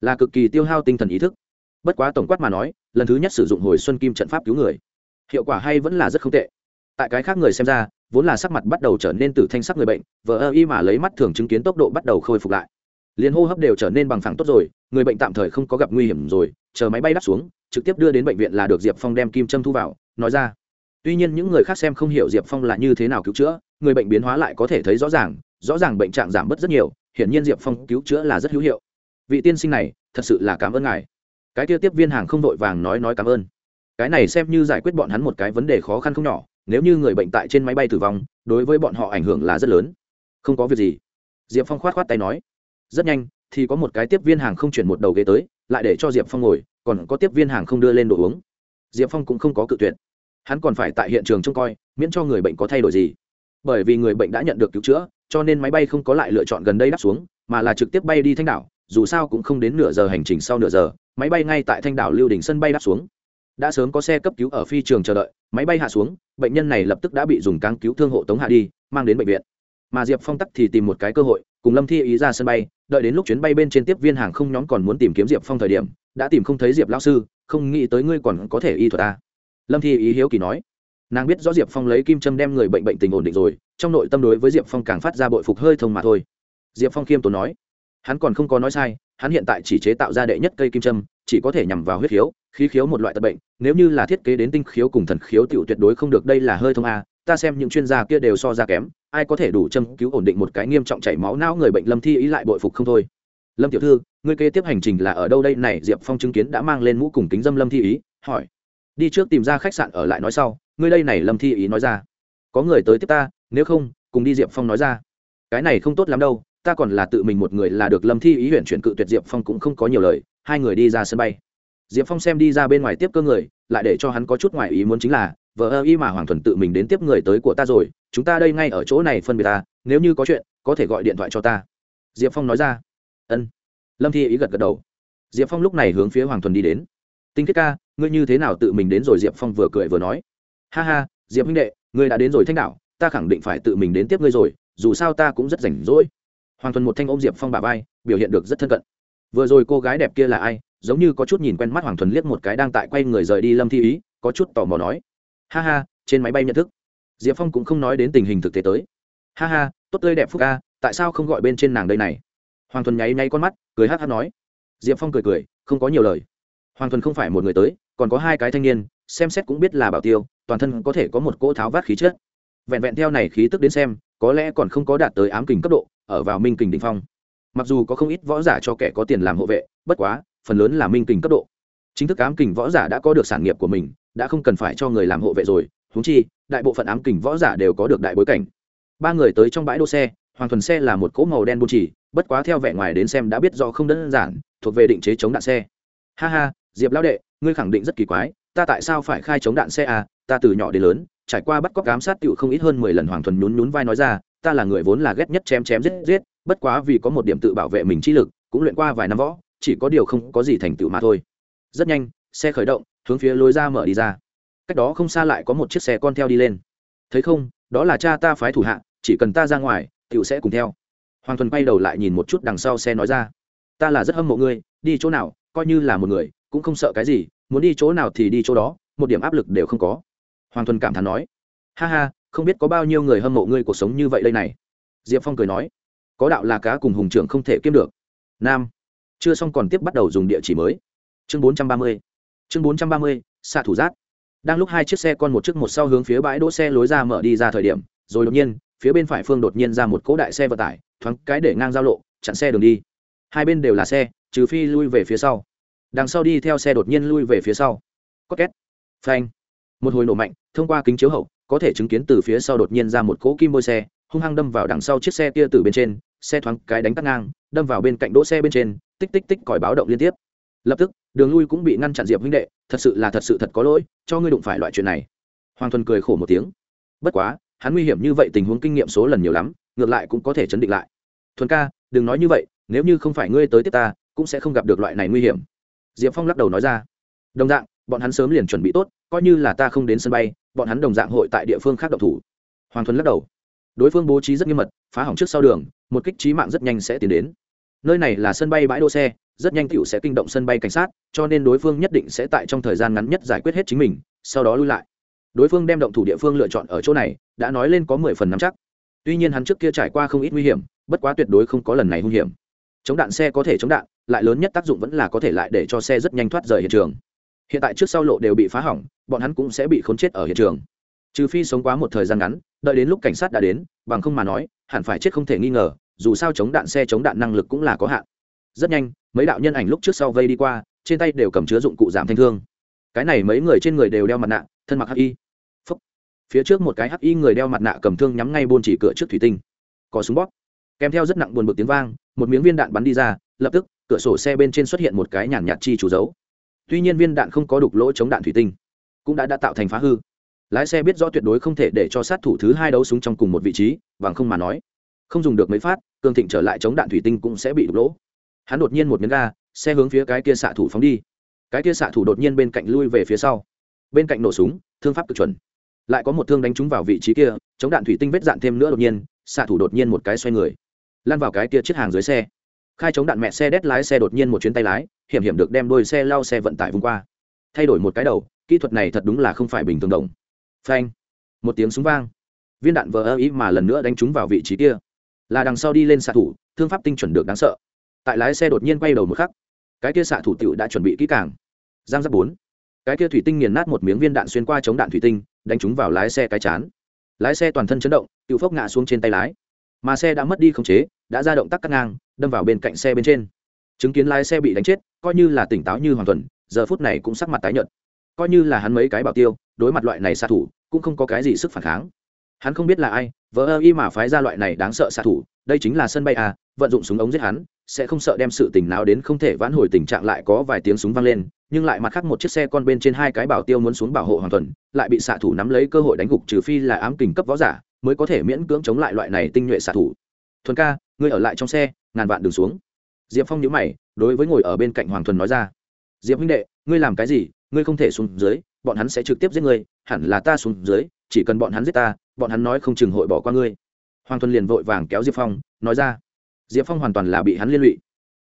Là cực kỳ tiêu hao tinh thần ý thức. Bất quá tổng quát mà nói, lần thứ nhất sử dụng hồi xuân kim trận pháp cứu người, hiệu quả hay vẫn là rất không tệ. Tại cái khác người xem ra, vốn là sắc mặt bắt đầu trở nên từ thanh sắc người bệnh, vờ ơ y mà lấy mắt thường chứng kiến tốc độ bắt đầu khôi phục lại. Liền hô hấp đều trở nên bằng phẳng tốt rồi, người bệnh tạm thời không có gặp nguy hiểm rồi, chờ máy bay đáp xuống, trực tiếp đưa đến bệnh viện là được diệp phong đem kim châm thu vào, nói ra. Tuy nhiên những người khác xem không hiểu diệp phong là như thế nào cứu chữa người bệnh biến hóa lại có thể thấy rõ ràng rõ ràng bệnh trạng giảm bớt rất nhiều, hiển nhiên diệp phong cứu chữa là rất hữu hiệu. Vị tiên sinh này, thật sự là cảm ơn ngài. Cái tiêu tiếp viên hàng không vội vàng nói nói cảm ơn. Cái này xem như giải quyết bọn hắn một cái vấn đề khó khăn không nhỏ, nếu như người bệnh tại trên máy bay tử vong, đối với bọn họ ảnh hưởng là rất lớn. Không có việc gì. Diệp phong khoát khoát tay nói. Rất nhanh, thì có một cái tiếp viên hàng không chuyển một đầu ghế tới, lại để cho diệp phong ngồi, còn có tiếp viên hàng không đưa lên đồ uống. Diệp phong cũng không có cự tuyệt. Hắn còn phải tại hiện trường trông coi, miễn cho người bệnh có thay đổi gì bởi vì người bệnh đã nhận được cứu chữa, cho nên máy bay không có lại lựa chọn gần đây đáp xuống, mà là trực tiếp bay đi thanh đảo, dù sao cũng không đến nửa giờ hành trình sau nửa giờ, máy bay ngay tại thanh đảo lưu đình sân bay đáp xuống. Đã sớm có xe cấp cứu ở phi trường chờ đợi, máy bay hạ xuống, bệnh nhân này lập tức đã bị dùng cáng cứu thương hộ tống hạ đi, mang đến bệnh viện. Mà diệp phong tắc thì tìm một cái cơ hội, cùng lâm thi ý ra sân bay, đợi đến lúc chuyến bay bên trên tiếp viên hàng không nhóm còn muốn tìm kiếm diệp phong thời điểm, đã tìm không thấy diệp lao sư, không nghĩ tới ngươi còn có thể y thuật ta à. lâm thi ý hiếu kỳ nói nàng biết rõ diệp phong lấy kim châm đem người bệnh bệnh tình ổn định rồi, trong nội tâm đối với diệp phong càng phát ra bội phục hơi thông mà thôi. Diệp phong khiêm tốn nói, hắn còn không có nói sai, hắn hiện tại chỉ chế tạo ra đệ nhất cây kim châm, chỉ có thể nhằm vào huyết khiếu, khí khiếu một loại tật bệnh, nếu như là thiết kế đến tinh khiếu cùng thần khiếu tiểu tuyệt đối không được, đây là hơi thông a, ta xem những chuyên gia kia đều so ra kém, ai có thể đủ châm cứu ổn định một cái nghiêm trọng chảy máu não người bệnh lâm thi ý lại bội phục không thôi. Lâm tiểu thư, ngươi kế tiếp hành trình là ở đâu đây? Này, diệp phong chứng kiến đã mang lên mũ cùng kính dâm lâm thi ý, hỏi. Đi trước tìm ra khách sạn ở lại nói sau ngươi đây này lâm thi ý nói ra. Có người tới tiếp ta, nếu không, cùng đi diệp phong nói ra. Cái này không tốt lắm đâu, ta còn là tự mình một người là được lâm thi ý huyện chuyển cự tuyệt diệp phong cũng không có nhiều lời, hai người đi ra sân bay. Diệp phong xem đi ra bên ngoài tiếp cơ người, lại để cho hắn có chút ngoài ý muốn chính là vợ ơ y mà hoàng thuần tự mình đến tiếp người tới của ta rồi, chúng ta đây ngay ở chỗ này phân biệt ta, nếu như có chuyện, có thể gọi điện thoại cho ta. Diệp phong nói ra. Ân. Lâm thi ý gật gật đầu. Diệp phong lúc này hướng phía hoàng thuần đi đến. Tinh Thiết ca, ngươi như thế nào tự mình đến rồi? Diệp phong vừa cười vừa nói ha ha, diệp huynh đệ, ngươi đã đến rồi thanh đạo ta khẳng định phải tự mình đến tiếp ngươi rồi, dù sao ta cũng rất rảnh rỗi. Hoàng thuần một thanh ôm diệp phong bà vai, biểu hiện được rất thân cận. Vừa rồi cô gái đẹp kia là ai? Giống như có chút nhìn quen mắt hoàng thuần liếc một cái đang tại quay người rời đi lâm thi ý, có chút tò mò nói. Ha ha, trên máy bay nhận thức. Diệp phong cũng không nói đến tình hình thực tế tới. Ha ha, tốt tươi đẹp phúc ca, tại sao không gọi bên trên nàng đây này? Hoàng thuần nháy nháy con mắt, cười hát hát nói. Diệp phong cười cười, không có nhiều lời. Hoàng thuần không phải một người tới, còn có hai cái thanh niên xem xét cũng biết là bảo tiêu, toàn thân có thể có một cỗ tháo vát khí chất. Vẹn vẹn theo này khí tức đến xem, có lẽ còn không có đạt tới ám kình cấp độ, ở vào minh kình đình phong. Mặc dù có không ít võ giả cho kẻ có tiền làm hộ vệ, bất quá, phần lớn là minh kình cấp độ. Chính thức ám kình võ giả đã có được sản nghiệp của mình, đã không cần phải cho người làm hộ vệ rồi húng chi, đại bộ phận ám kình võ giả đều có được đại bối cảnh. Ba người tới trong bãi đỗ xe, hoàng thuần xe là một cỗ màu đen bôn chỉ, bất quá theo vẻ ngoài đến xem đã biết rõ không đơn giản, thuộc về định chế chống đạn xe. Ha ha, diệp lão đệ, ngươi khẳng định rất kỳ quái ta tại sao phải khai chống đạn xe à? Ta từ nhỏ đến lớn, trải qua bắt cóc giám sát tựu không ít hơn mười lần hoàng thuần nhún nhún vai nói ra, ta là người vốn là ghét nhất chém chém giết giết, bất quá vì có một điểm tự bảo vệ mình trí lực, cũng luyện qua vài năm võ, chỉ có điều không có gì thành tựu mà thôi. Rất nhanh, xe khởi động, hướng phía lối ra mở đi ra. Cách đó không xa lại có một chiếc xe con theo đi lên. Thấy không, đó là cha ta phái thủ hạ, chỉ cần ta ra ngoài tựu sẽ cùng theo. Hoàng thuần quay đầu lại nhìn một chút đằng sau xe nói ra, ta là rất hâm mộ ngươi, đi chỗ nào, coi như là một người cũng không sợ cái gì, muốn đi chỗ nào thì đi chỗ đó, một điểm áp lực đều không có. Hoàng thuần cảm thán nói. Ha ha, không biết có bao nhiêu người hâm mộ ngươi cuộc sống như vậy đây này. Diệp phong cười nói. Có đạo là cá cùng hùng trưởng không thể kiếm được. Nam. Chưa xong còn tiếp bắt đầu dùng địa chỉ mới. Chương bốn trăm ba mươi. Chương bốn trăm ba mươi, xạ thủ giác. Đang lúc hai chiếc xe con một chiếc một sau hướng phía bãi đỗ xe lối ra mở đi ra thời điểm, rồi đột nhiên, phía bên phải phương đột nhiên ra một cỗ đại xe vận tải, thoáng cái để ngang giao lộ, chặn xe đường đi. Hai bên đều là xe, trừ phi lui về phía sau đằng sau đi theo xe đột nhiên lui về phía sau. Có két. Phanh. Một hồi nổ mạnh, thông qua kính chiếu hậu, có thể chứng kiến từ phía sau đột nhiên ra một cỗ kim bôi xe, hung hăng đâm vào đằng sau chiếc xe kia từ bên trên, xe thoáng cái đánh tắt ngang, đâm vào bên cạnh đỗ xe bên trên, tích tích tích còi báo động liên tiếp. Lập tức, đường lui cũng bị ngăn chặn diệp huynh đệ, thật sự là thật sự thật có lỗi, cho ngươi đụng phải loại chuyện này. Hoàng thuần cười khổ một tiếng. Bất quá, hắn nguy hiểm như vậy tình huống kinh nghiệm số lần nhiều lắm, ngược lại cũng có thể chấn định lại. Thuần ca, đừng nói như vậy, nếu như không phải ngươi tới tiếp ta, cũng sẽ không gặp được loại này nguy hiểm diệp phong lắc đầu nói ra. Đồng dạng, bọn hắn sớm liền chuẩn bị tốt, coi như là ta không đến sân bay, bọn hắn đồng dạng hội tại địa phương khác độc thủ. Hoàng thuần lắc đầu. Đối phương bố trí rất nghiêm mật, phá hỏng trước sau đường, một kích trí mạng rất nhanh sẽ tiến đến. Nơi này là sân bay bãi đỗ xe, rất nhanh cựu sẽ kinh động sân bay cảnh sát, cho nên đối phương nhất định sẽ tại trong thời gian ngắn nhất giải quyết hết chính mình, sau đó lui lại. Đối phương đem động thủ địa phương lựa chọn ở chỗ này, đã nói lên có mười phần nắm chắc. Tuy nhiên hắn trước kia trải qua không ít nguy hiểm, bất quá tuyệt đối không có lần này hung hiểm. Chống đạn xe có thể chống đạn lại lớn nhất tác dụng vẫn là có thể lại để cho xe rất nhanh thoát rời hiện trường. Hiện tại trước sau lộ đều bị phá hỏng, bọn hắn cũng sẽ bị khốn chết ở hiện trường. Trừ phi sống quá một thời gian ngắn, đợi đến lúc cảnh sát đã đến, bằng không mà nói, hẳn phải chết không thể nghi ngờ, dù sao chống đạn xe chống đạn năng lực cũng là có hạn. Rất nhanh, mấy đạo nhân ảnh lúc trước sau vây đi qua, trên tay đều cầm chứa dụng cụ giảm thanh thương. Cái này mấy người trên người đều đeo mặt nạ, thân mặc hắc y. Phúc. phía trước một cái hắc y người đeo mặt nạ cầm thương nhắm ngay buôn chỉ cửa trước thủy tinh. Có súng bóp. Kèm theo rất nặng buồn bực tiếng vang, một miếng viên đạn bắn đi ra, lập tức cửa sổ xe bên trên xuất hiện một cái nhàn nhạt chi chủ dấu. Tuy nhiên viên đạn không có đục lỗ chống đạn thủy tinh, cũng đã đã tạo thành phá hư. Lái xe biết rõ tuyệt đối không thể để cho sát thủ thứ hai đấu súng trong cùng một vị trí, bằng không mà nói, không dùng được mấy phát, cường thịnh trở lại chống đạn thủy tinh cũng sẽ bị đục lỗ. Hắn đột nhiên một miếng ga, xe hướng phía cái kia xạ thủ phóng đi. Cái kia xạ thủ đột nhiên bên cạnh lui về phía sau. Bên cạnh nổ súng, thương pháp cực chuẩn. Lại có một thương đánh trúng vào vị trí kia, chống đạn thủy tinh vết dạn thêm nữa đột nhiên, xạ thủ đột nhiên một cái xoay người lan vào cái kia chiếc hàng dưới xe khai chống đạn mẹ xe đét lái xe đột nhiên một chuyến tay lái, hiểm hiểm được đem đôi xe lao xe vận tải vùng qua. Thay đổi một cái đầu, kỹ thuật này thật đúng là không phải bình thường đồng. Phanh, một tiếng súng vang. Viên đạn vờ ơ ý mà lần nữa đánh trúng vào vị trí kia. Là đằng sau đi lên xạ thủ, thương pháp tinh chuẩn được đáng sợ. Tại lái xe đột nhiên quay đầu một khắc, cái kia xạ thủ t đã chuẩn bị kỹ càng. Giang giáp bốn. Cái kia thủy tinh nghiền nát một miếng viên đạn xuyên qua chống đạn thủy tinh, đánh trúng vào lái xe cái chán. Lái xe toàn thân chấn động tự phốc ngã xuống trên tay lái mà xe đã mất đi khống chế, đã ra động tác cắt ngang, đâm vào bên cạnh xe bên trên. Chứng kiến lái xe bị đánh chết, coi như là tỉnh táo như hoàng thuần, giờ phút này cũng sắc mặt tái nhợt. Coi như là hắn mấy cái bảo tiêu, đối mặt loại này xạ thủ, cũng không có cái gì sức phản kháng. Hắn không biết là ai vỡ ơ y mà phái ra loại này đáng sợ xạ thủ, đây chính là sân bay à vận dụng súng ống giết hắn, sẽ không sợ đem sự tình nào đến không thể vãn hồi tình trạng lại có vài tiếng súng vang lên, nhưng lại mặt khác một chiếc xe con bên trên hai cái bảo tiêu muốn xuống bảo hộ hoàng thuần, lại bị xạ thủ nắm lấy cơ hội đánh gục, trừ phi là ám kình cấp võ giả mới có thể miễn cưỡng chống lại loại này tinh nhuệ xạ thủ. Thuần ca, ngươi ở lại trong xe, ngàn vạn đường xuống. Diệp phong nhữ mày, đối với ngồi ở bên cạnh hoàng thuần nói ra. Diệp huynh đệ, ngươi làm cái gì? Ngươi không thể xuống dưới, bọn hắn sẽ trực tiếp giết ngươi. Hẳn là ta xuống dưới, chỉ cần bọn hắn giết ta, bọn hắn nói không chừng hội bỏ qua ngươi. Hoàng thuần liền vội vàng kéo diệp phong, nói ra. Diệp phong hoàn toàn là bị hắn liên lụy.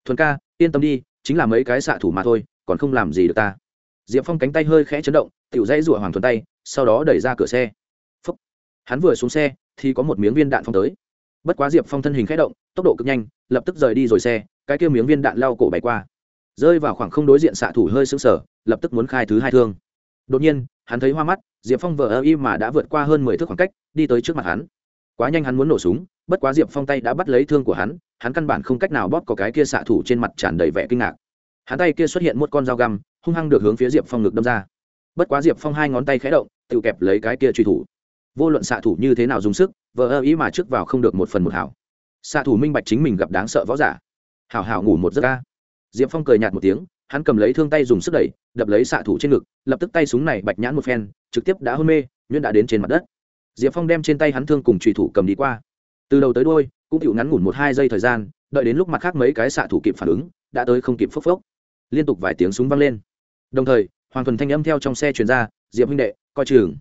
Thuần ca, yên tâm đi, chính là mấy cái xạ thủ mà thôi, còn không làm gì được ta. Diệp phong cánh tay hơi khẽ chấn động, tiểu dãy rụa hoàng thuần tay, sau đó đẩy ra cửa xe hắn vừa xuống xe, thì có một miếng viên đạn phong tới. Bất quá diệp phong thân hình khẽ động, tốc độ cực nhanh, lập tức rời đi rồi xe, cái kia miếng viên đạn lao cổ bay qua. Rơi vào khoảng không đối diện xạ thủ hơi sững sờ, lập tức muốn khai thứ hai thương. Đột nhiên, hắn thấy hoa mắt, diệp phong vờ ơ y mà đã vượt qua hơn mười thước khoảng cách, đi tới trước mặt hắn. Quá nhanh hắn muốn nổ súng, bất quá diệp phong tay đã bắt lấy thương của hắn hắn căn bản không cách nào bóp có cái kia xạ thủ trên mặt tràn đầy vẻ kinh ngạc. Hắn tay kia xuất hiện một con dao găm, hung hăng được hướng phía diệp phong ngực đâm ra. Bất quá diệp phong hai ngón tay khé động, tự kẹp lấy cái kia truy thủ vô luận xạ thủ như thế nào dùng sức, vờ ơ ý mà trước vào không được một phần một hảo. Xạ thủ minh bạch chính mình gặp đáng sợ võ giả. Hảo hảo ngủ một giấc ca. Diệp phong cười nhạt một tiếng, hắn cầm lấy thương tay dùng sức đẩy, đập lấy xạ thủ trên ngực, lập tức tay súng này bạch nhãn một phen, trực tiếp đã hôn mê, nhuyễn đã đến trên mặt đất. Diệp phong đem trên tay hắn thương cùng trùy thủ cầm đi qua. Từ đầu tới đôi cũng chịu ngắn ngủn một hai giây thời gian, đợi đến lúc mặt khác mấy cái xạ thủ kịp phản ứng, đã tới không kịp phốc phốc. Liên tục vài tiếng súng vang lên. Đồng thời, hoàng thuần thanh âm theo trong xe chuyển ra, diệp huynh đệ, coi chừng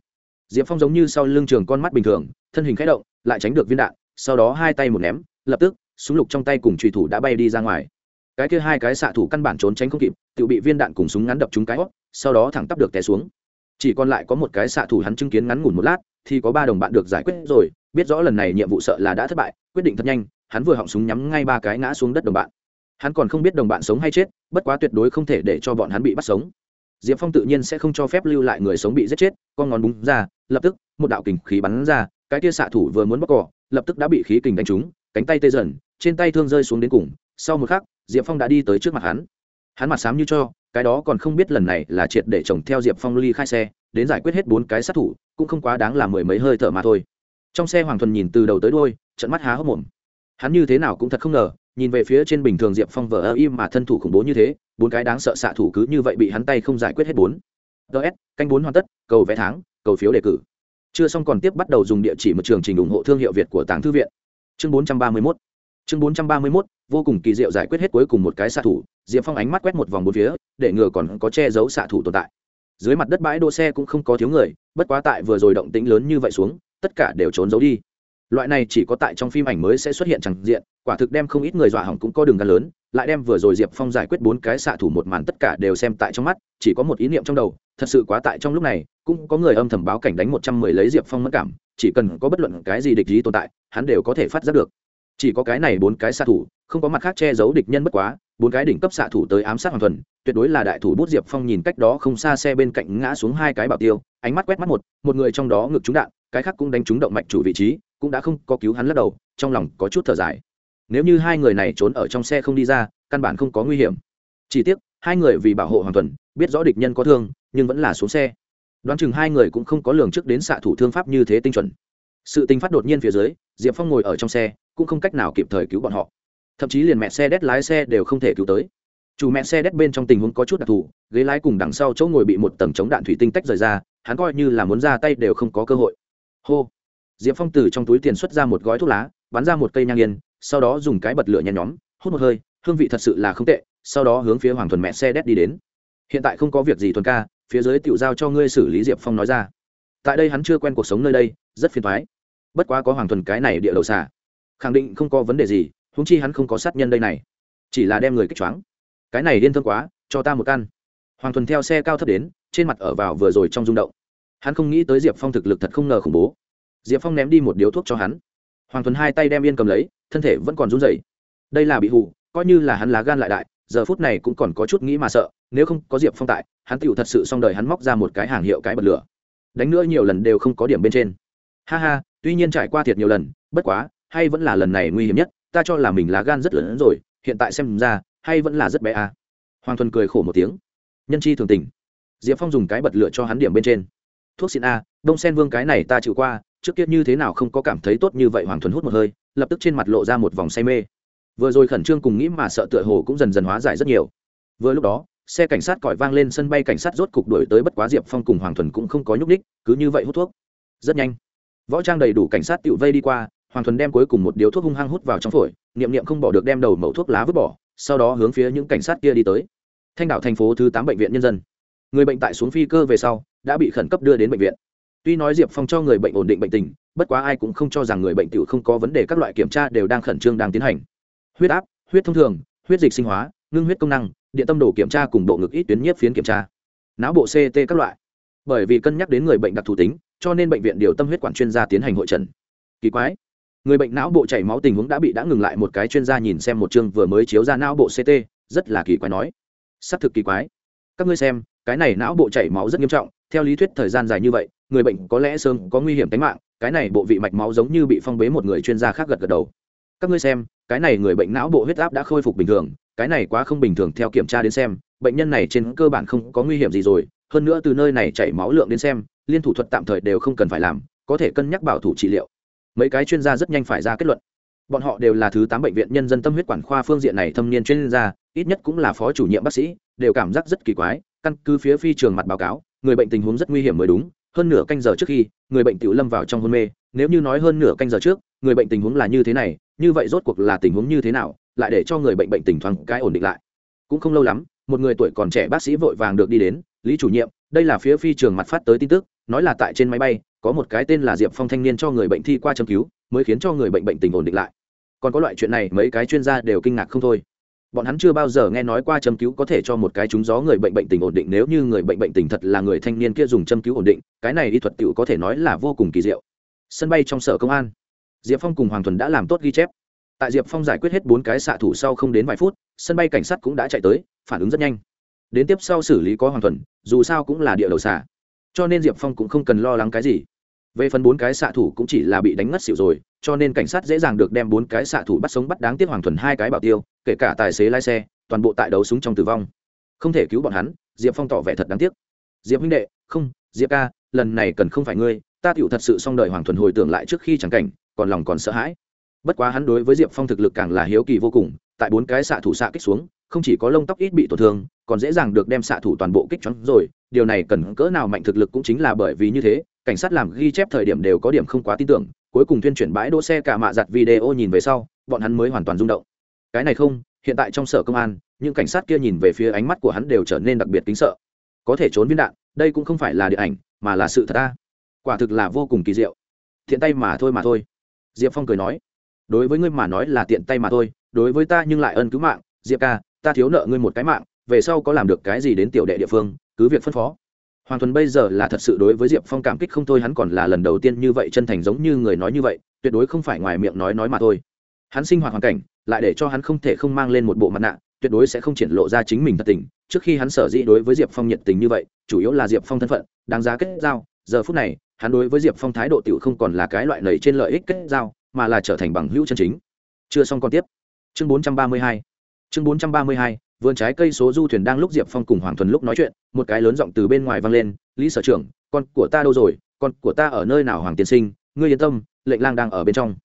diệp phong giống như sau lưng trường con mắt bình thường, thân hình k h ẽ động, lại tránh được viên đạn, sau đó hai tay một ném, lập tức, súng lục trong tay cùng trùy thủ đã bay đi ra ngoài. Cái kia hai cái xạ thủ căn bản trốn tránh không kịp, tự bị viên đạn cùng súng ngắn đập trúng cái hót sau đó thẳng tắp được té xuống. Chỉ còn lại có một cái xạ thủ hắn chứng kiến ngắn ngủn một lát, thì có ba đồng bạn được giải quyết rồi, biết rõ lần này nhiệm vụ sợ là đã thất bại, quyết định thật nhanh, hắn vừa họng súng nhắm ngay ba cái ngã xuống đất đồng bạn. Hắn còn không biết đồng bạn sống hay chết, bất quá tuyệt đối không thể để cho bọn hắn bị bắt sống diệp phong tự nhiên sẽ không cho phép lưu lại người sống bị giết chết, con ngón búng ra, lập tức, một đạo kình khí bắn ra, cái tia xạ thủ vừa muốn bóc cỏ, lập tức đã bị khí kình đánh trúng, cánh tay tê dần, trên tay thương rơi xuống đến cùng. Sau một khắc, diệp phong đã đi tới trước mặt hắn. Hắn mặt xám như cho, cái đó còn không biết lần này là triệt để chồng theo diệp phong ly khai xe, đến giải quyết hết bốn cái sát thủ, cũng không quá đáng là mười mấy hơi thở mà thôi. Trong xe hoàng thuần nhìn từ đầu tới đôi trận mắt há hốc mồm. Hắn như thế nào cũng thật không ngờ nhìn về phía trên bình thường diệp phong vờ ơ im mà thân thủ khủng bố như thế, bốn cái đáng sợ xạ thủ cứ như vậy bị hắn tay không giải quyết hết bốn. Ts canh bốn hoàn tất, cầu vé tháng, cầu phiếu đề cử. Chưa xong còn tiếp bắt đầu dùng địa chỉ một trường trình ủng hộ thương hiệu việt của tàng thư viện. Chương bốn trăm ba mươi mốt. Chương bốn trăm ba mươi mốt, vô cùng kỳ diệu giải quyết hết cuối cùng một cái xạ thủ, diệp phong ánh mắt quét một vòng bốn phía, để ngừa còn có che giấu xạ thủ tồn tại. Dưới mặt đất bãi đỗ xe cũng không có thiếu người, bất quá tại vừa rồi động tĩnh lớn như vậy xuống, tất cả đều trốn giấu đi loại này chỉ có tại trong phim ảnh mới sẽ xuất hiện chẳng diện, quả thực đem không ít người dọa hỏng cũng có đường gan lớn, lại đem vừa rồi diệp phong giải quyết bốn cái xạ thủ một màn tất cả đều xem tại trong mắt, chỉ có một ý niệm trong đầu, thật sự quá tại trong lúc này, cũng có người âm thầm báo cảnh đánh một trăm mười lấy diệp phong mất cảm, chỉ cần có bất luận cái gì địch gì tồn tại, hắn đều có thể phát giác được. Chỉ có cái này bốn cái xạ thủ, không có mặt khác che giấu địch nhân bất quá, bốn cái đỉnh cấp xạ thủ tới ám sát hoàn thuần, tuyệt đối là đại thủ bút diệp phong nhìn cách đó không xa xe bên cạnh ngã xuống hai cái bảo tiêu, ánh mắt quét mắt một một người trong đó ngực trúng đạn, cái khác cũng đánh trúng động mạch chủ vị trí cũng đã không có cứu hắn lắc đầu, trong lòng có chút thở dài. Nếu như hai người này trốn ở trong xe không đi ra, căn bản không có nguy hiểm. Chỉ tiếc, hai người vì bảo hộ hoàng tuần biết rõ địch nhân có thương, nhưng vẫn là xuống xe. Đoán chừng hai người cũng không có lường trước đến xạ thủ thương pháp như thế tinh chuẩn. Sự tình phát đột nhiên phía dưới, diệp phong ngồi ở trong xe, cũng không cách nào kịp thời cứu bọn họ. Thậm chí liền mẹ xe đét lái xe đều không thể cứu tới. Chủ mẹ xe đét bên trong tình huống có chút đặc thù, ghế lái cùng đằng sau chỗ ngồi bị một tầng chống đạn thủy tinh tách rời ra, hắn coi như là muốn ra tay đều không có cơ hội. Hô diệp phong từ trong túi tiền xuất ra một gói thuốc lá, bắn ra một cây nhang yên, sau đó dùng cái bật lửa nhen nhóm, hút một hơi, hương vị thật sự là không tệ, sau đó hướng phía hoàng thuần mẹ xe đét đi đến. Hiện tại không có việc gì thuần ca, phía dưới tiểu giao cho ngươi xử lý diệp phong nói ra. Tại đây hắn chưa quen cuộc sống nơi đây, rất phiền thoái bất quá có hoàng thuần cái này địa đầu xả khẳng định không có vấn đề gì húng chi hắn không có sát nhân đây này. Chỉ là đem người kích choáng. Cái này điên thương quá, cho ta một căn. Hoàng thuần theo xe cao thấp đến, trên mặt ở vào vừa rồi trong rung động. Hắn không nghĩ tới diệp phong thực lực thật không ngờ khủng bố diệp phong ném đi một điếu thuốc cho hắn. Hoàng thuần hai tay đem yên cầm lấy, thân thể vẫn còn run rẩy. Đây là bị hù, coi như là hắn lá gan lại đại, giờ phút này cũng còn có chút nghĩ mà sợ, nếu không có diệp phong tại, hắn tựu thật sự xong đời hắn móc ra một cái hàng hiệu cái bật lửa. Đánh nữa nhiều lần đều không có điểm bên trên. Ha ha, tuy nhiên trải qua thiệt nhiều lần, bất quá, hay vẫn là lần này nguy hiểm nhất, ta cho là mình lá gan rất lớn hơn rồi, hiện tại xem ra, hay vẫn là rất bé à. hoàng thuần cười khổ một tiếng. Nhân chi thường tình. Diệp phong dùng cái bật lửa cho hắn điểm bên trên. Thuốc xịn a, đông sen vương cái này ta chịu qua trước kia như thế nào không có cảm thấy tốt như vậy hoàng thuần hút một hơi, lập tức trên mặt lộ ra một vòng say mê. Vừa rồi khẩn trương cùng nghĩ mà sợ tựa hồ cũng dần dần hóa giải rất nhiều. Vừa lúc đó, xe cảnh sát còi vang lên sân bay cảnh sát rốt cục đuổi tới bất quá diệp phong cùng hoàng thuần cũng không có nhúc ních cứ như vậy hút thuốc. Rất nhanh, võ trang đầy đủ cảnh sát tự vây đi qua, hoàng thuần đem cuối cùng một điếu thuốc hung hăng hút vào trong phổi, niệm niệm không bỏ được đem đầu mẫu thuốc lá vứt bỏ, sau đó hướng phía những cảnh sát kia đi tới. Thanh đảo thành phố thứ tám bệnh viện nhân dân. Người bệnh tại xuống phi cơ về sau, đã bị khẩn cấp đưa đến bệnh viện tuy nói diệp phong cho người bệnh ổn định bệnh tình, bất quá ai cũng không cho rằng người bệnh tiểu không có vấn đề, các loại kiểm tra đều đang khẩn trương đang tiến hành. Huyết áp, huyết thông thường, huyết dịch sinh hóa, ngưng huyết công năng, điện tâm đồ kiểm tra cùng bộ ngực ít tuyến nhiếp phiến kiểm tra. Não bộ ct các loại. Bởi vì cân nhắc đến người bệnh đặc thù tính, cho nên bệnh viện điều tâm huyết quản chuyên gia tiến hành hội trần. Kỳ quái, người bệnh não bộ chảy máu tình huống đã bị đã ngừng lại một cái chuyên gia nhìn xem một chương vừa mới chiếu ra não bộ ct rất là kỳ quái nói. S ắ c thực kỳ quái. Các ngươi xem, cái này não bộ chảy máu rất nghiêm trọng, theo lý thuyết thời gian dài như vậy người bệnh có lẽ sớm có nguy hiểm tính mạng, cái này bộ vị mạch máu giống như bị phong bế một người chuyên gia khác gật gật đầu. Các ngươi xem, cái này người bệnh não bộ huyết áp đã khôi phục bình thường, cái này quá không bình thường theo kiểm tra đến xem, bệnh nhân này trên cơ bản không có nguy hiểm gì rồi, hơn nữa từ nơi này chảy máu lượng đến xem, liên thủ thuật tạm thời đều không cần phải làm, có thể cân nhắc bảo thủ trị liệu. Mấy cái chuyên gia rất nhanh phải ra kết luận. Bọn họ đều là thứ tám bệnh viện nhân dân tâm huyết quản khoa phương diện này thâm niên chuyên gia, ít nhất cũng là phó chủ nhiệm bác sĩ, đều cảm giác rất kỳ quái, căn cứ phía phi trường mặt báo cáo, người bệnh tình huống rất nguy hiểm mới đúng hơn nửa canh giờ trước khi, người bệnh tiểu lâm vào trong hôn mê. Nếu như nói hơn nửa canh giờ trước, người bệnh tình huống là như thế này, như vậy rốt cuộc là tình huống như thế nào, lại để cho người bệnh bệnh tình thoáng cái ổn định lại. Cũng không lâu lắm, một người tuổi còn trẻ bác sĩ vội vàng được đi đến, lý chủ nhiệm, đây là phía phi trường mặt phát tới tin tức, nói là tại trên máy bay, có một cái tên là diệp phong thanh niên cho người bệnh thi qua châm cứu, mới khiến cho người bệnh bệnh tình ổn định lại. Còn có loại chuyện này, mấy cái chuyên gia đều kinh ngạc không thôi bọn hắn chưa bao giờ nghe nói qua châm cứu có thể cho một cái trúng gió người bệnh bệnh tình ổn định nếu như người bệnh bệnh tình thật là người thanh niên kia dùng châm cứu ổn định, cái này y thuật tựu có thể nói là vô cùng kỳ diệu. Sân bay trong sở công an, diệp phong cùng hoàng thuần đã làm tốt ghi chép. Tại diệp phong giải quyết hết bốn cái xạ thủ sau không đến vài phút, sân bay cảnh sát cũng đã chạy tới, phản ứng rất nhanh. Đến tiếp sau xử lý có hoàng thuần, dù sao cũng là địa đầu xạ. Cho nên diệp phong cũng không cần lo lắng cái gì về phần bốn cái xạ thủ cũng chỉ là bị đánh ngất xỉu rồi, cho nên cảnh sát dễ dàng được đem bốn cái xạ thủ bắt sống bắt đáng tiếc hoàng thuần hai cái bảo tiêu, kể cả tài xế lái xe, toàn bộ tại đấu súng trong tử vong. Không thể cứu bọn hắn, diệp phong tỏ vẻ thật đáng tiếc. Diệp huynh đệ, không, diệp ca, lần này cần không phải ngươi, ta tựu thật sự xong đời hoàng thuần hồi tưởng lại trước khi chẳng cảnh, còn lòng còn sợ hãi. Bất quá hắn đối với diệp phong thực lực càng là hiếu kỳ vô cùng, tại bốn cái xạ thủ xạ kích xuống, không chỉ có lông tóc ít bị tổn thương, còn dễ dàng được đem xạ thủ toàn bộ kích choáng rồi, điều này cần cỡ nào mạnh thực lực cũng chính là bởi vì như thế cảnh sát làm ghi chép thời điểm đều có điểm không quá tin tưởng, cuối cùng tuyên chuyển bãi đỗ xe cả mạ giặt video nhìn về sau, bọn hắn mới hoàn toàn rung động. Cái này không, hiện tại trong sở công an, những cảnh sát kia nhìn về phía ánh mắt của hắn đều trở nên đặc biệt kính sợ. Có thể trốn viên đạn, đây cũng không phải là điện ảnh, mà là sự thật ta quả thực là vô cùng kỳ diệu. Thiện tay mà thôi mà thôi. Diệp phong cười nói, đối với ngươi mà nói là tiện tay mà thôi, đối với ta nhưng lại ân cứu mạng. Diệp ca, ta thiếu nợ ngươi một cái mạng, về sau có làm được cái gì đến tiểu đệ địa phương, cứ việc phân phó hoàng thuần bây giờ là thật sự đối với diệp phong cảm kích không thôi hắn còn là lần đầu tiên như vậy chân thành giống như người nói như vậy tuyệt đối không phải ngoài miệng nói nói mà thôi. Hắn sinh hoạt hoàn cảnh lại để cho hắn không thể không mang lên một bộ mặt nạ tuyệt đối sẽ không triển lộ ra chính mình thật tình. Trước khi hắn sở dĩ đối với diệp phong nhiệt tình như vậy chủ yếu là diệp phong thân phận đáng giá kết giao. Giờ phút này hắn đối với diệp phong thái độ t i ể u không còn là cái loại lầy trên lợi ích kết giao mà là trở thành bằng hữu chân chính. Chưa xong còn tiếp. Chương 432 chương 432, vườn trái cây số du thuyền đang lúc diệp phong cùng hoàng thuần lúc nói chuyện, một cái lớn giọng từ bên ngoài vang lên, lý sở trưởng, con của ta đâu rồi? Con của ta ở nơi nào hoàng tiên sinh? Ngươi yên tâm, lệnh lang đang ở bên trong.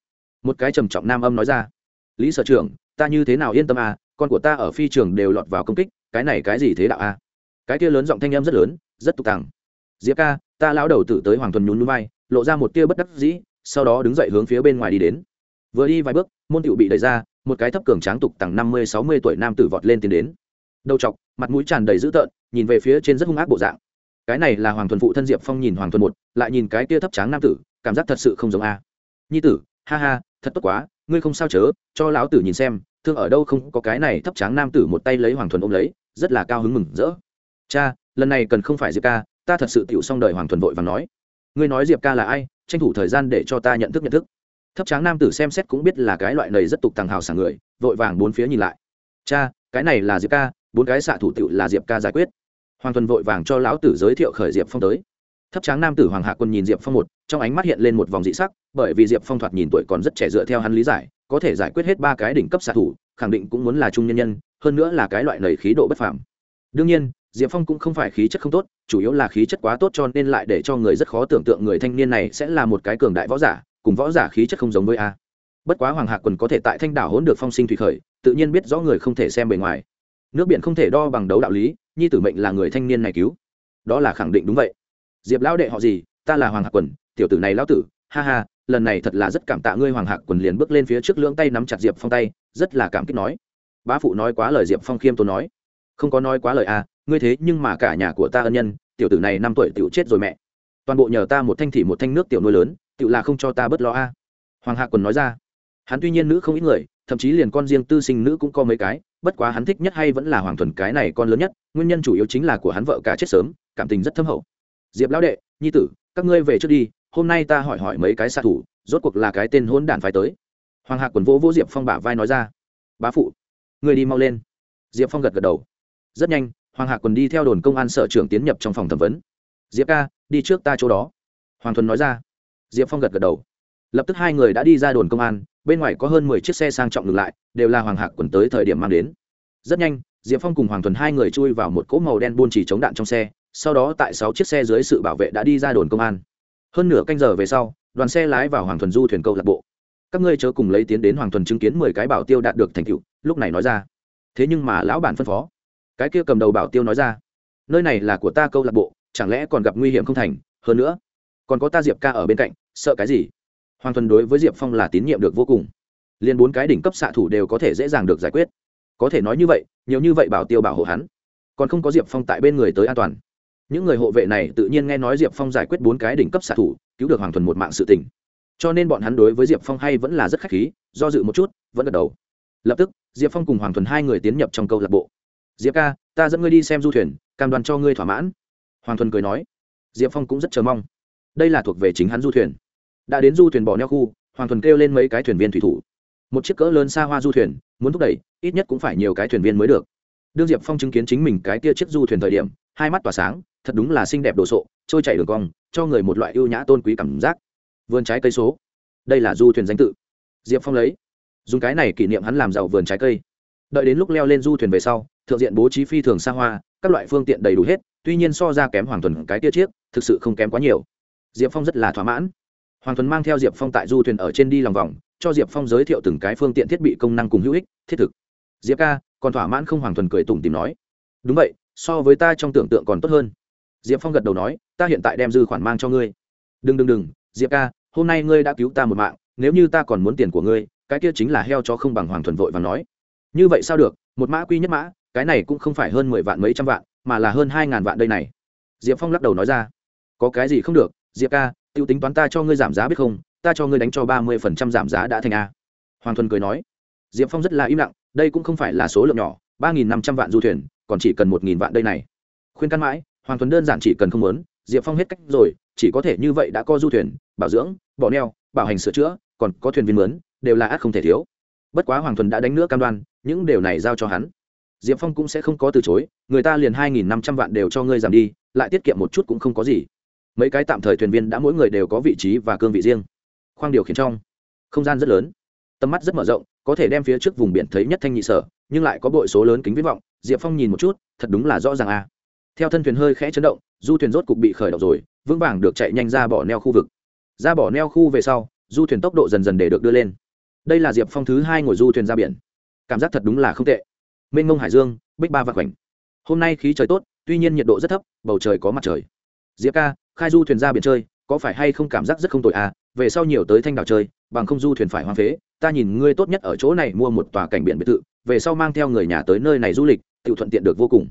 Một cái trầm trọng nam âm nói ra, lý sở trưởng, ta như thế nào yên tâm à? Con của ta ở phi trường đều lọt vào công kích, cái này cái gì thế đạo à? Cái kia lớn giọng thanh âm rất lớn, rất tục tàng diệp ca, ta lão đầu tử tới hoàng thuần nhún núi vai, lộ ra một tia bất đắc dĩ, sau đó đứng dậy hướng phía bên ngoài đi đến vừa đi vài bước, môn tựu bị đẩy ra, một cái thấp cường tráng tục tằng năm mươi, sáu mươi tuổi nam tử vọt lên tiến đến. Đầu chọc, mặt mũi tràn đầy dữ tợn, nhìn về phía trên rất hung ác bộ dạng. Cái này là hoàng thuần phụ thân diệp phong nhìn hoàng thuần một, lại nhìn cái kia thấp tráng nam tử, cảm giác thật sự không giống a. Nhi tử, ha ha, thật tốt quá, ngươi không sao chớ, cho lão tử nhìn xem, thương ở đâu không có cái này thấp tráng nam tử một tay lấy hoàng thuần ôm lấy, rất là cao hứng mừng rỡ. Cha, lần này cần không phải diệp ca, ta thật sự tựu xong đời hoàng thuần vội và nói. Ngươi nói diệp ca là ai, tranh thủ thời gian để cho ta nhận thức nhận thức thấp tráng nam tử xem xét cũng biết là cái loại này rất tục tàng hào sảng người, vội vàng bốn phía nhìn lại. Cha, cái này là diệp ca, bốn cái xạ thủ tựu là diệp ca giải quyết. Hoàng thuần vội vàng cho lão tử giới thiệu khởi diệp phong tới. Thấp tráng nam tử hoàng hạ quân nhìn diệp phong một, trong ánh mắt hiện lên một vòng dị sắc, bởi vì diệp phong thoạt nhìn tuổi còn rất trẻ dựa theo hắn lý giải, có thể giải quyết hết ba cái đỉnh cấp xạ thủ, khẳng định cũng muốn là trung nhân nhân, hơn nữa là cái loại nầy khí độ bất phàm. Đương nhiên, diệp phong cũng không phải khí chất không tốt, chủ yếu là khí chất quá tốt cho nên lại để cho người rất khó tưởng tượng người thanh niên này sẽ là một cái cường đại võ giả cùng võ giả khí chất không giống với a. Bất quá hoàng hạc quần có thể tại thanh đảo hỗn được phong sinh thủy khởi, tự nhiên biết rõ người không thể xem bề ngoài. Nước biển không thể đo bằng đấu đạo lý, nhi tử mệnh là người thanh niên này cứu. Đó là khẳng định đúng vậy. Diệp lão đệ họ gì? Ta là hoàng hạc quần, tiểu tử này lão tử. Ha ha, lần này thật là rất cảm tạ ngươi, hoàng hạc quần liền bước lên phía trước lưỡng tay nắm chặt diệp phong tay, rất là cảm kích nói. Bá phụ nói quá lời diệp phong khiêm tốn nói. Không có nói quá lời à ngươi thế nhưng mà cả nhà của ta ân nhân, tiểu tử này năm tuổi tiểu chết rồi mẹ. Toàn bộ nhờ ta một thanh thị một thanh nước tiểu nuôi lớn tiểu là không cho ta bớt lo a. Hoàng hạ quần nói ra. Hắn tuy nhiên nữ không ít người, thậm chí liền con riêng tư sinh nữ cũng có mấy cái, bất quá hắn thích nhất hay vẫn là hoàng thuần cái này con lớn nhất, nguyên nhân chủ yếu chính là của hắn vợ cả chết sớm, cảm tình rất thâm hậu. Diệp lão đệ, nhi tử, các ngươi về trước đi, hôm nay ta hỏi hỏi mấy cái xạ thủ, rốt cuộc là cái tên hôn đản phải tới. Hoàng hạ quần vỗ vỗ diệp phong bả vai nói ra. Bá phụ, người đi mau lên. Diệp phong gật gật đầu. Rất nhanh, hoàng hạ quần đi theo đồn công an sở trưởng tiến nhập trong phòng thẩm vấn. Diệp ca, đi trước ta chỗ đó. Hoàng thuần nói ra diệp phong gật gật đầu. Lập tức hai người đã đi ra đồn công an, bên ngoài có hơn mười chiếc xe sang trọng dừng lại, đều là hoàng hạc quần tới thời điểm mang đến. Rất nhanh, diệp phong cùng hoàng thuần hai người chui vào một cỗ màu đen buôn chỉ chống đạn trong xe, sau đó tại sáu chiếc xe dưới sự bảo vệ đã đi ra đồn công an. Hơn nửa canh giờ về sau, đoàn xe lái vào hoàng thuần du thuyền câu lạc bộ. Các ngươi chớ cùng lấy tiến đến hoàng thuần chứng kiến mười cái bảo tiêu đạt được thành tựu, lúc này nói ra. Thế nhưng mà lão bản phân phó. Cái kia cầm đầu bảo tiêu nói ra. Nơi này là của ta câu lạc bộ, chẳng lẽ còn gặp nguy hiểm không thành? Hơn nữa còn có ta diệp ca ở bên cạnh, sợ cái gì? Hoàng thuần đối với diệp phong là tín nhiệm được vô cùng. Liền bốn cái đỉnh cấp xạ thủ đều có thể dễ dàng được giải quyết. Có thể nói như vậy, nhiều như vậy bảo tiêu bảo hộ hắn. Còn không có diệp phong tại bên người tới an toàn. Những người hộ vệ này tự nhiên nghe nói diệp phong giải quyết bốn cái đỉnh cấp xạ thủ, cứu được hoàng thuần một mạng sự tình. Cho nên bọn hắn đối với diệp phong hay vẫn là rất khách khí, do dự một chút, vẫn gật đầu. Lập tức, diệp phong cùng hoàng thuần hai người tiến nhập trong câu lạc bộ. Diệp ca, ta dẫn ngươi đi xem du thuyền, cam đoan cho ngươi thỏa mãn. Hoàng thuần cười nói. Diệp phong cũng rất chờ mong đây là thuộc về chính hắn du thuyền. Đã đến du thuyền bỏ neo khu, hoàng thuần kêu lên mấy cái thuyền viên thủy thủ. Một chiếc cỡ lớn xa hoa du thuyền, muốn thúc đẩy, ít nhất cũng phải nhiều cái thuyền viên mới được. Đương diệp phong chứng kiến chính mình cái tia chiếc du thuyền thời điểm, hai mắt tỏa sáng, thật đúng là xinh đẹp đồ sộ, trôi chảy đường cong, cho người một loại ưu nhã tôn quý cảm giác. Vườn trái cây số. Đây là du thuyền danh tự. Diệp phong lấy. Dùng cái này kỷ niệm hắn làm giàu vườn trái cây. Đợi đến lúc leo lên du thuyền về sau, thượng diện bố trí phi thường xa hoa, các loại phương tiện đầy đủ hết, tuy nhiên so ra kém hoàng thuần cái tia chiếc, thực sự không kém quá nhiều diệp phong rất là thỏa mãn. Hoàng thuần mang theo diệp phong tại du thuyền ở trên đi lòng vòng, cho diệp phong giới thiệu từng cái phương tiện thiết bị công năng cùng hữu ích, thiết thực. Diệp ca, còn thỏa mãn không? Hoàng thuần cười tủm tìm nói. Đúng vậy, so với ta trong tưởng tượng còn tốt hơn. Diệp phong gật đầu nói, ta hiện tại đem dư khoản mang cho ngươi. Đừng đừng đừng, diệp ca, hôm nay ngươi đã cứu ta một mạng, nếu như ta còn muốn tiền của ngươi, cái kia chính là heo cho không bằng hoàng thuần vội và nói. Như vậy sao được, một mã quy nhất mã, cái này cũng không phải hơn mười vạn mấy trăm vạn, mà là hơn hai ngàn vạn đây này. Diệp phong lắc đầu nói ra. Có cái gì không được diệp ca t i ê u tính toán ta cho ngươi giảm giá biết không? Ta cho ngươi đánh cho ba mươi phần trăm giảm giá đã thành a. Hoàng thuần cười nói. Diệp phong rất là im lặng, đây cũng không phải là số lượng nhỏ, ba nghìn năm trăm vạn du thuyền, còn chỉ cần một nghìn vạn đây này. Khuyên căn mãi, hoàng thuần đơn giản chỉ cần không muốn, diệp phong hết cách rồi, chỉ có thể như vậy đã có du thuyền, bảo dưỡng, bỏ neo, bảo hành sửa chữa, còn có thuyền viên mướn, đều là ác không thể thiếu. Bất quá hoàng thuần đã đánh nữa cam đoan, những điều này giao cho hắn. Diệp phong cũng sẽ không có từ chối, người ta liền hai nghìn năm trăm vạn đều cho ngươi giảm đi, lại tiết kiệm một chút cũng không có gì mấy cái tạm thời thuyền viên đã mỗi người đều có vị trí và cương vị riêng. Khoang điều khiển trong, không gian rất lớn. Tầm mắt rất mở rộng, có thể đem phía trước vùng biển thấy nhất thanh nhị sở, nhưng lại có bội số lớn kính viết vọng. Diệp phong nhìn một chút, thật đúng là rõ ràng a. Theo thân thuyền hơi khẽ chấn động, du thuyền rốt cục bị khởi động rồi, vững vàng được chạy nhanh ra bỏ neo khu vực. Ra bỏ neo khu về sau, du thuyền tốc độ dần dần để được đưa lên. Đây là diệp phong thứ hai ngồi du thuyền ra biển. Cảm giác thật đúng là không tệ. Mênh mông hải dương, bích ba và khoảnh. Hôm nay khí trời tốt, tuy nhiên nhiệt độ rất thấp, bầu trời có mặt trời. Diệp ca khai du thuyền ra biển chơi, có phải hay không cảm giác rất không tội à? Về sau nhiều tới thanh đảo chơi, bằng không du thuyền phải hoang phế. Ta nhìn ngươi tốt nhất ở chỗ này mua một tòa cảnh biển biệt thự, về sau mang theo người nhà tới nơi này du lịch, tự thuận tiện được vô cùng.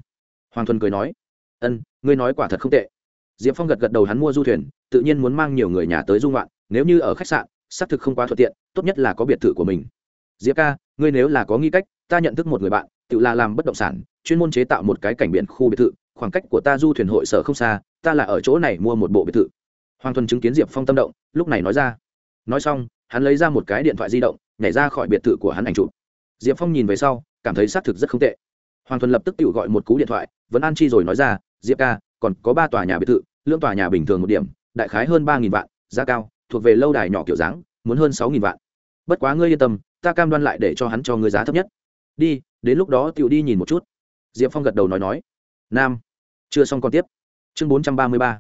Hoàng thuần cười nói. Ân, ngươi nói quả thật không tệ. Diệp phong gật gật đầu hắn mua du thuyền, tự nhiên muốn mang nhiều người nhà tới dung loạn nếu như ở khách sạn, xác thực không quá thuận tiện, tốt nhất là có biệt thự của mình. Diệp ca, ngươi nếu là có nghi cách, ta nhận thức một người bạn, tự là làm bất động sản, chuyên môn chế tạo một cái cảnh biển khu biệt thự, khoảng cách của ta du thuyền hội sở không xa ta là ở chỗ này mua một bộ biệt thự. Hoàng thuần chứng kiến diệp phong tâm động, lúc này nói ra. Nói xong, hắn lấy ra một cái điện thoại di động, nhảy ra khỏi biệt thự của hắn ảnh chụp. Diệp phong nhìn về sau, cảm thấy xác thực rất không tệ. Hoàng thuần lập tức tự gọi một cú điện thoại vẫn an chi rồi nói ra, diệp ca, còn có ba tòa nhà biệt thự lương tòa nhà bình thường một điểm, đại khái hơn ba nghìn vạn, giá cao, thuộc về lâu đài nhỏ kiểu dáng, muốn hơn sáu nghìn vạn. Bất quá ngươi yên tâm, ta cam đoan lại để cho hắn cho ngươi giá thấp nhất. Đi, đến lúc đó tựu đi nhìn một chút. Diệp phong gật đầu nói nói. Nam, chưa xong còn tiếp chương bốn trăm ba mươi ba.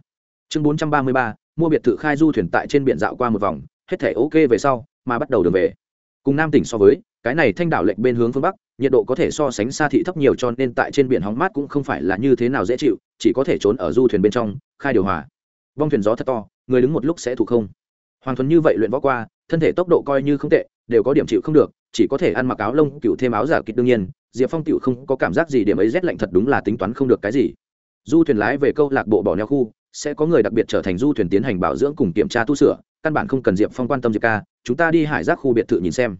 Chương bốn trăm ba mươi ba, mua biệt thự khai du thuyền tại trên biển dạo qua một vòng, hết thể ok về sau, mà bắt đầu đường về. Cùng nam tỉnh so với, cái này thanh đảo lệnh bên hướng phương bắc, nhiệt độ có thể so sánh xa thị thấp nhiều cho nên tại trên biển hóng mát cũng không phải là như thế nào dễ chịu, chỉ có thể trốn ở du thuyền bên trong, khai điều hòa. Vong thuyền gió thật to, người đứng một lúc sẽ thủ không. Hoàng thuần như vậy luyện võ qua, thân thể tốc độ coi như không tệ, đều có điểm chịu không được, chỉ có thể ăn mặc áo lông, cựu thêm áo giả kịch đương nhiên, diệp phong cựu không có cảm giác gì điểm ấy rét lạnh thật đúng là tính toán không được cái gì du thuyền lái về câu lạc bộ bỏ neo khu, sẽ có người đặc biệt trở thành du thuyền tiến hành bảo dưỡng cùng kiểm tra tu sửa, căn bản không cần diệp phong quan tâm diệp ca, chúng ta đi hải giác khu biệt thự nhìn xem.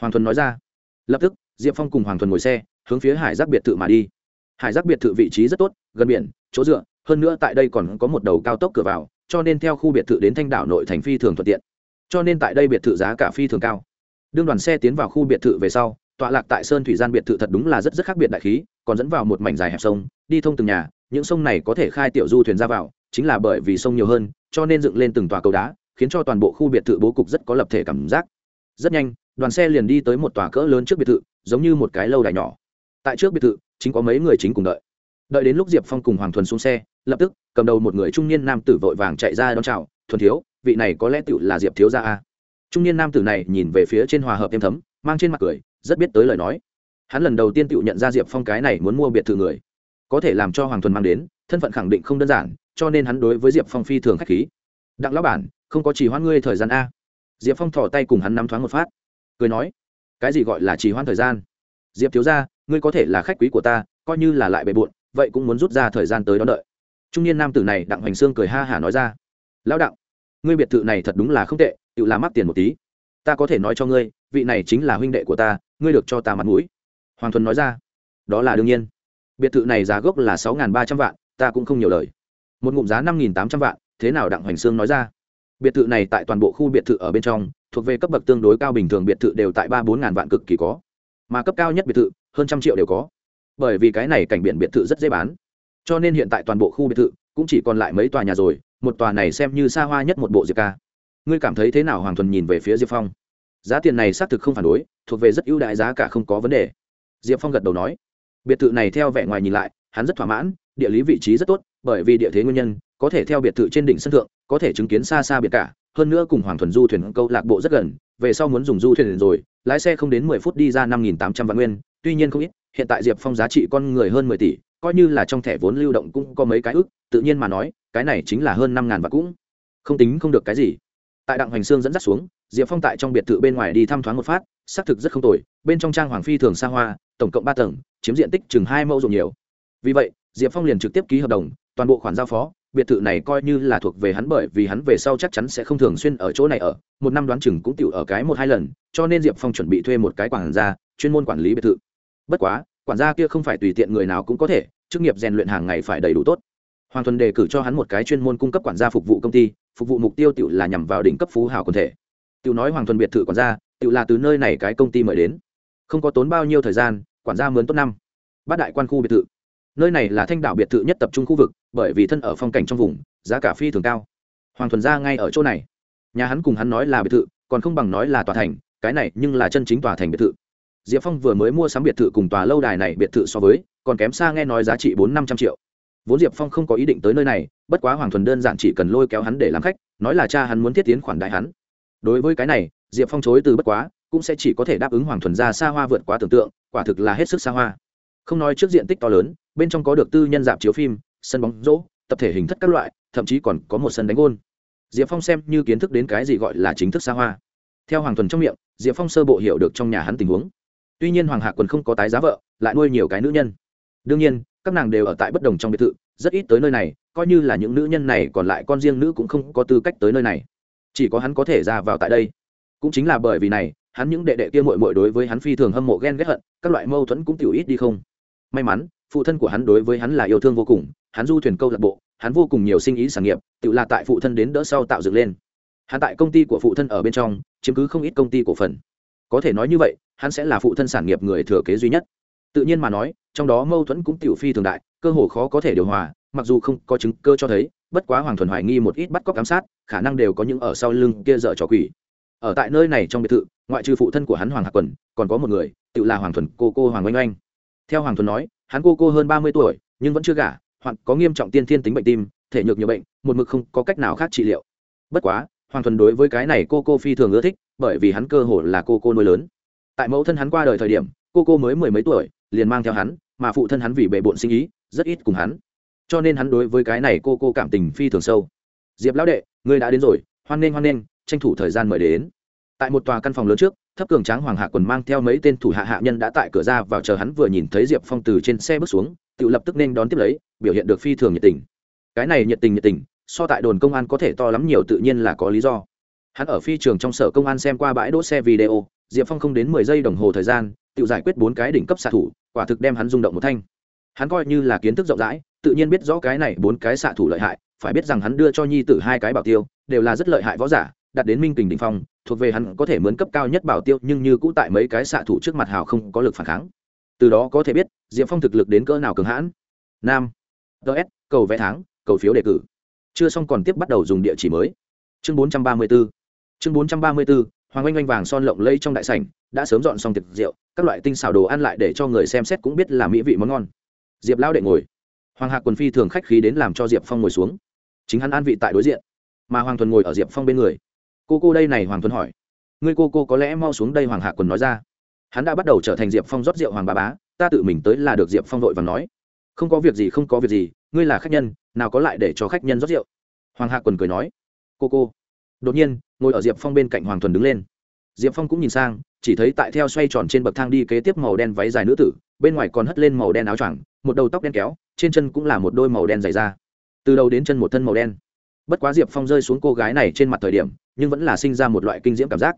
Hoàng thuần nói ra. Lập tức, diệp phong cùng hoàng thuần ngồi xe, hướng phía hải giác biệt thự mà đi. Hải giác biệt thự vị trí rất tốt, gần biển, chỗ dựa, hơn nữa tại đây còn có một đầu cao tốc cửa vào, cho nên theo khu biệt thự đến thanh đảo nội thành phi thường thuận tiện. Cho nên tại đây biệt thự giá cả phi thường cao. Đương đoàn xe tiến vào khu biệt thự về sau, tọa lạc tại sơn thủy gian biệt thự thật đúng là rất rất khác biệt đại khí, còn dẫn vào một mảnh dài hẹp sông, đi thông từng nhà những sông này có thể khai tiểu du thuyền ra vào, chính là bởi vì sông nhiều hơn, cho nên dựng lên từng tòa cầu đá, khiến cho toàn bộ khu biệt thự bố cục rất có lập thể cảm giác. Rất nhanh, đoàn xe liền đi tới một tòa cỡ lớn trước biệt thự, giống như một cái lâu đài nhỏ. Tại trước biệt thự, chính có mấy người chính cùng đợi. Đợi đến lúc diệp phong cùng hoàng thuần xuống xe, lập tức, cầm đầu một người trung niên nam tử vội vàng chạy ra đón chào, thuần thiếu, vị này có lẽ tựu là diệp thiếu gia a? Trung niên nam tử này nhìn về phía trên hòa hợp êm thấm, mang trên mặt cười, rất biết tới lời nói. Hắn lần đầu tiên tựu nhận ra diệp phong cái này muốn mua biệt thự người có thể làm cho hoàng thuần mang đến, thân phận khẳng định không đơn giản, cho nên hắn đối với diệp phong phi thường k h á c h khí. Đặng lão bản, không có chỉ hoãn ngươi thời gian a. Diệp phong thỏ tay cùng hắn nắm thoáng một phát. Cười nói, cái gì gọi là chỉ hoãn thời gian? Diệp thiếu ra ngươi có thể là khách quý của ta, coi như là lại bề bộn, vậy cũng muốn rút ra thời gian tới đón đợi. Trung niên nam tử này đặng hoành sương cười ha hả nói ra, lão đặng, ngươi biệt thự này thật đúng là không tệ, tự làm mắc tiền một tí. Ta có thể nói cho ngươi, vị này chính là huynh đệ của ta, ngươi được cho ta mặt mũi. Hoàng thuần nói ra, đó là đương nhiên biệt thự này giá gốc là sáu ba trăm vạn, ta cũng không nhiều lời. Một ngụm giá năm tám trăm vạn, thế nào đặng hoành sương nói ra? Biệt thự này tại toàn bộ khu biệt thự ở bên trong, thuộc về cấp bậc tương đối cao bình thường biệt thự đều tại ba bốn ngàn vạn cực kỳ có. Mà cấp cao nhất biệt thự, hơn trăm triệu đều có. Bởi vì cái này cảnh biển biệt thự rất dễ bán. Cho nên hiện tại toàn bộ khu biệt thự cũng chỉ còn lại mấy tòa nhà rồi, một tòa này xem như xa hoa nhất một bộ diệp ca. Ngươi cảm thấy thế nào hoàng thuần nhìn về phía diệp phong? Giá tiền này xác thực không phản đối, thuộc về rất ưu đại giá cả không có vấn đề. Diệp phong gật đầu nói biệt thự này theo vẻ ngoài nhìn lại, hắn rất thỏa mãn, địa lý vị trí rất tốt, bởi vì địa thế nguyên nhân, có thể theo biệt thự trên đỉnh sân thượng, có thể chứng kiến xa xa biệt cả, hơn nữa cùng hoàng thuần du thuyền câu lạc bộ rất gần, về sau muốn dùng du thuyền rồi, lái xe không đến mười phút đi ra năm nghìn tám trăm vạn nguyên, tuy nhiên không ít, hiện tại diệp phong giá trị con người hơn mười tỷ, coi như là trong thẻ vốn lưu động cũng có mấy cái ước, tự nhiên mà nói, cái này chính là hơn năm ngàn vạn cũng không tính không được cái gì. Tại đặng hoành sương dẫn dắt xuống, diệp phong tại trong biệt thự bên ngoài đi thăm thoáng một phát, xác thực rất không tồi, bên trong trang hoàng phi thường xa hoa tổng cộng ba tầng, chiếm diện tích chừng hai mẫu ruộng nhiều. Vì vậy, diệp phong liền trực tiếp ký hợp đồng, toàn bộ khoản giao phó, biệt thự này coi như là thuộc về hắn bởi vì hắn về sau chắc chắn sẽ không thường xuyên ở chỗ này ở, một năm đoán chừng cũng tiểu ở cái một hai lần, cho nên diệp phong chuẩn bị thuê một cái quản gia, chuyên môn quản lý biệt thự. Bất quá, quản gia kia không phải tùy tiện người nào cũng có thể, chức nghiệp rèn luyện hàng ngày phải đầy đủ tốt. Hoàng thuần đề cử cho hắn một cái chuyên môn cung cấp quản gia phục vụ công ty, phục vụ mục tiêu tiểu là nhằm vào đỉnh cấp phú hảo quần thể. Tiểu nói hoàng thuần biệt thự quản gia, tiểu là từ nơi này cái công ty mời đến không có tốn bao nhiêu thời gian, quản gia mướn tốt năm. Bát đại quan khu biệt thự. Nơi này là thanh đảo biệt thự nhất tập trung khu vực, bởi vì thân ở phong cảnh trong vùng, giá cả phi thường cao. Hoàng thuần ra ngay ở chỗ này. Nhà hắn cùng hắn nói là biệt thự, còn không bằng nói là tòa thành, cái này nhưng là chân chính tòa thành biệt thự. Diệp phong vừa mới mua sắm biệt thự cùng tòa lâu đài này biệt thự so với, còn kém xa nghe nói giá trị bốn năm trăm triệu. Vốn diệp phong không có ý định tới nơi này, bất quá hoàng thuần đơn giản chỉ cần lôi kéo hắn để làm khách, nói là cha hắn muốn thiết tiến khoản đại hắn. Đối với cái này, diệp phong chối từ bất quá cũng sẽ chỉ có thể đáp ứng hoàng thuần ra xa hoa vượt quá tưởng tượng, quả thực là hết sức xa hoa. Không nói trước diện tích to lớn, bên trong có được tư nhân dạp chiếu phim, sân bóng rỗ, tập thể hình thất các loại, thậm chí còn có một sân đánh gôn. Diệp phong xem như kiến thức đến cái gì gọi là chính thức xa hoa. Theo hoàng thuần trong miệng, diệp phong sơ bộ hiểu được trong nhà hắn tình huống. Tuy nhiên hoàng hạ quần không có tái giá vợ, lại nuôi nhiều cái nữ nhân. Đương nhiên, các nàng đều ở tại bất đồng trong biệt thự, rất ít tới nơi này, coi như là những nữ nhân này còn lại con riêng nữ cũng không có tư cách tới nơi này. Chỉ có hắn có thể ra vào tại đây. Cũng chính là bởi vì này hắn những đệ đệ kia mội mội đối với hắn phi thường hâm mộ ghen ghét hận, các loại mâu thuẫn cũng tiểu ít đi không. May mắn, phụ thân của hắn đối với hắn là yêu thương vô cùng, hắn du thuyền câu lạc bộ, hắn vô cùng nhiều sinh ý sản nghiệp, tự là tại phụ thân đến đỡ sau tạo dựng lên. Hắn tại công ty của phụ thân ở bên trong, chiếm cứ không ít công ty cổ phần. Có thể nói như vậy, hắn sẽ là phụ thân sản nghiệp người thừa kế duy nhất. Tự nhiên mà nói, trong đó mâu thuẫn cũng tiểu phi thường đại, cơ hồ khó có thể điều hòa, mặc dù không có chứng cơ cho thấy, bất quá hoàng thuần hoài nghi một ít bắt cóc giám sát, khả năng đều có những ở sau lưng kia dở trò quỷ ở tại nơi này trong biệt thự, ngoại trừ phụ thân của hắn hoàng hạc quần, còn có một người tự là hoàng thuần cô cô hoàng oanh oanh. Theo hoàng thuần nói, hắn cô cô hơn ba mươi tuổi, nhưng vẫn chưa gả, hoặc có nghiêm trọng tiên thiên tính bệnh tim, thể nhược nhiều bệnh, một mực không có cách nào khác trị liệu. Bất quá, hoàng thuần đối với cái này cô cô phi thường ưa thích, bởi vì hắn cơ hồ là cô cô nuôi lớn. Tại mẫu thân hắn qua đời thời điểm, cô cô mới mười mấy tuổi, liền mang theo hắn, mà phụ thân hắn vì bệ bộn sinh ý, rất ít cùng hắn. Cho nên hắn đối với cái này cô cô cảm tình phi thường sâu. Diệp lão đệ, ngươi đã đến rồi, hoan nghênh hoan nghênh tranh thủ thời gian mời đến. Tại một tòa căn phòng lớn trước, thấp cường tráng hoàng hạ quần mang theo mấy tên thủ hạ hạ nhân đã tại cửa ra vào chờ hắn vừa nhìn thấy diệp phong từ trên xe bước xuống, tự lập tức nên đón tiếp lấy, biểu hiện được phi thường nhiệt tình. Cái này nhiệt tình nhiệt tình, so tại đồn công an có thể to lắm nhiều tự nhiên là có lý do. Hắn ở phi trường trong sở công an xem qua bãi đỗ xe video, diệp phong không đến mười giây đồng hồ thời gian, tự giải quyết bốn cái đỉnh cấp xạ thủ, quả thực đem hắn rung động một thanh. Hắn coi như là kiến thức rộng rãi, tự nhiên biết rõ cái này bốn cái xạ thủ lợi hại, phải biết rằng hắn đưa cho nhi tử hai cái bảo tiêu, đều là rất lợi hại võ giả đặt đến minh kình đỉnh phong thuộc về hắn có thể mướn cấp cao nhất bảo tiêu nhưng như cũ tại mấy cái xạ thủ trước mặt hào không có lực phản kháng. Từ đó có thể biết diệp phong thực lực đến cỡ nào cường hãn. Nam DS, cầu vé tháng cầu phiếu đề cử. Chưa xong còn tiếp bắt đầu dùng địa chỉ mới. Chương bốn trăm ba mươi b ố chương bốn trăm ba mươi b ố hoàng oanh oanh vàng son lộng lây trong đại sảnh đã sớm dọn xong tiệc rượu các loại tinh xảo đồ ăn lại để cho người xem xét cũng biết là mỹ vị món ngon. Diệp lão đệ ngồi. Hoàng hạc quần phi thường khách khí đến làm cho diệp phong ngồi xuống. Chính hắn an vị tại đối diện. Mà hoàng thuần ngồi ở diệp phong bên người cô cô đây này hoàng thuần hỏi. Ngươi cô cô có lẽ mau xuống đây hoàng Hạ quần nói ra. Hắn đã bắt đầu trở thành diệp phong rót rượu hoàng bà bá, ta tự mình tới là được diệp phong vội và nói. Không có việc gì, không có việc gì, ngươi là khách nhân, nào có lại để cho khách nhân rót rượu. Hoàng Hạ quần cười nói. Cô cô. Đột nhiên, ngồi ở diệp phong bên cạnh hoàng thuần đứng lên. Diệp phong cũng nhìn sang, chỉ thấy tại theo xoay tròn trên bậc thang đi kế tiếp màu đen váy dài nữ tử, bên ngoài còn hất lên màu đen áo choàng, một đầu tóc đen kéo, trên chân cũng là một đôi màu đen dày da. Từ đầu đến chân một thân màu đen. Bất quá diệp phong rơi xuống cô gái này trên mặt thời điểm nhưng vẫn là sinh ra một loại kinh diễm cảm giác.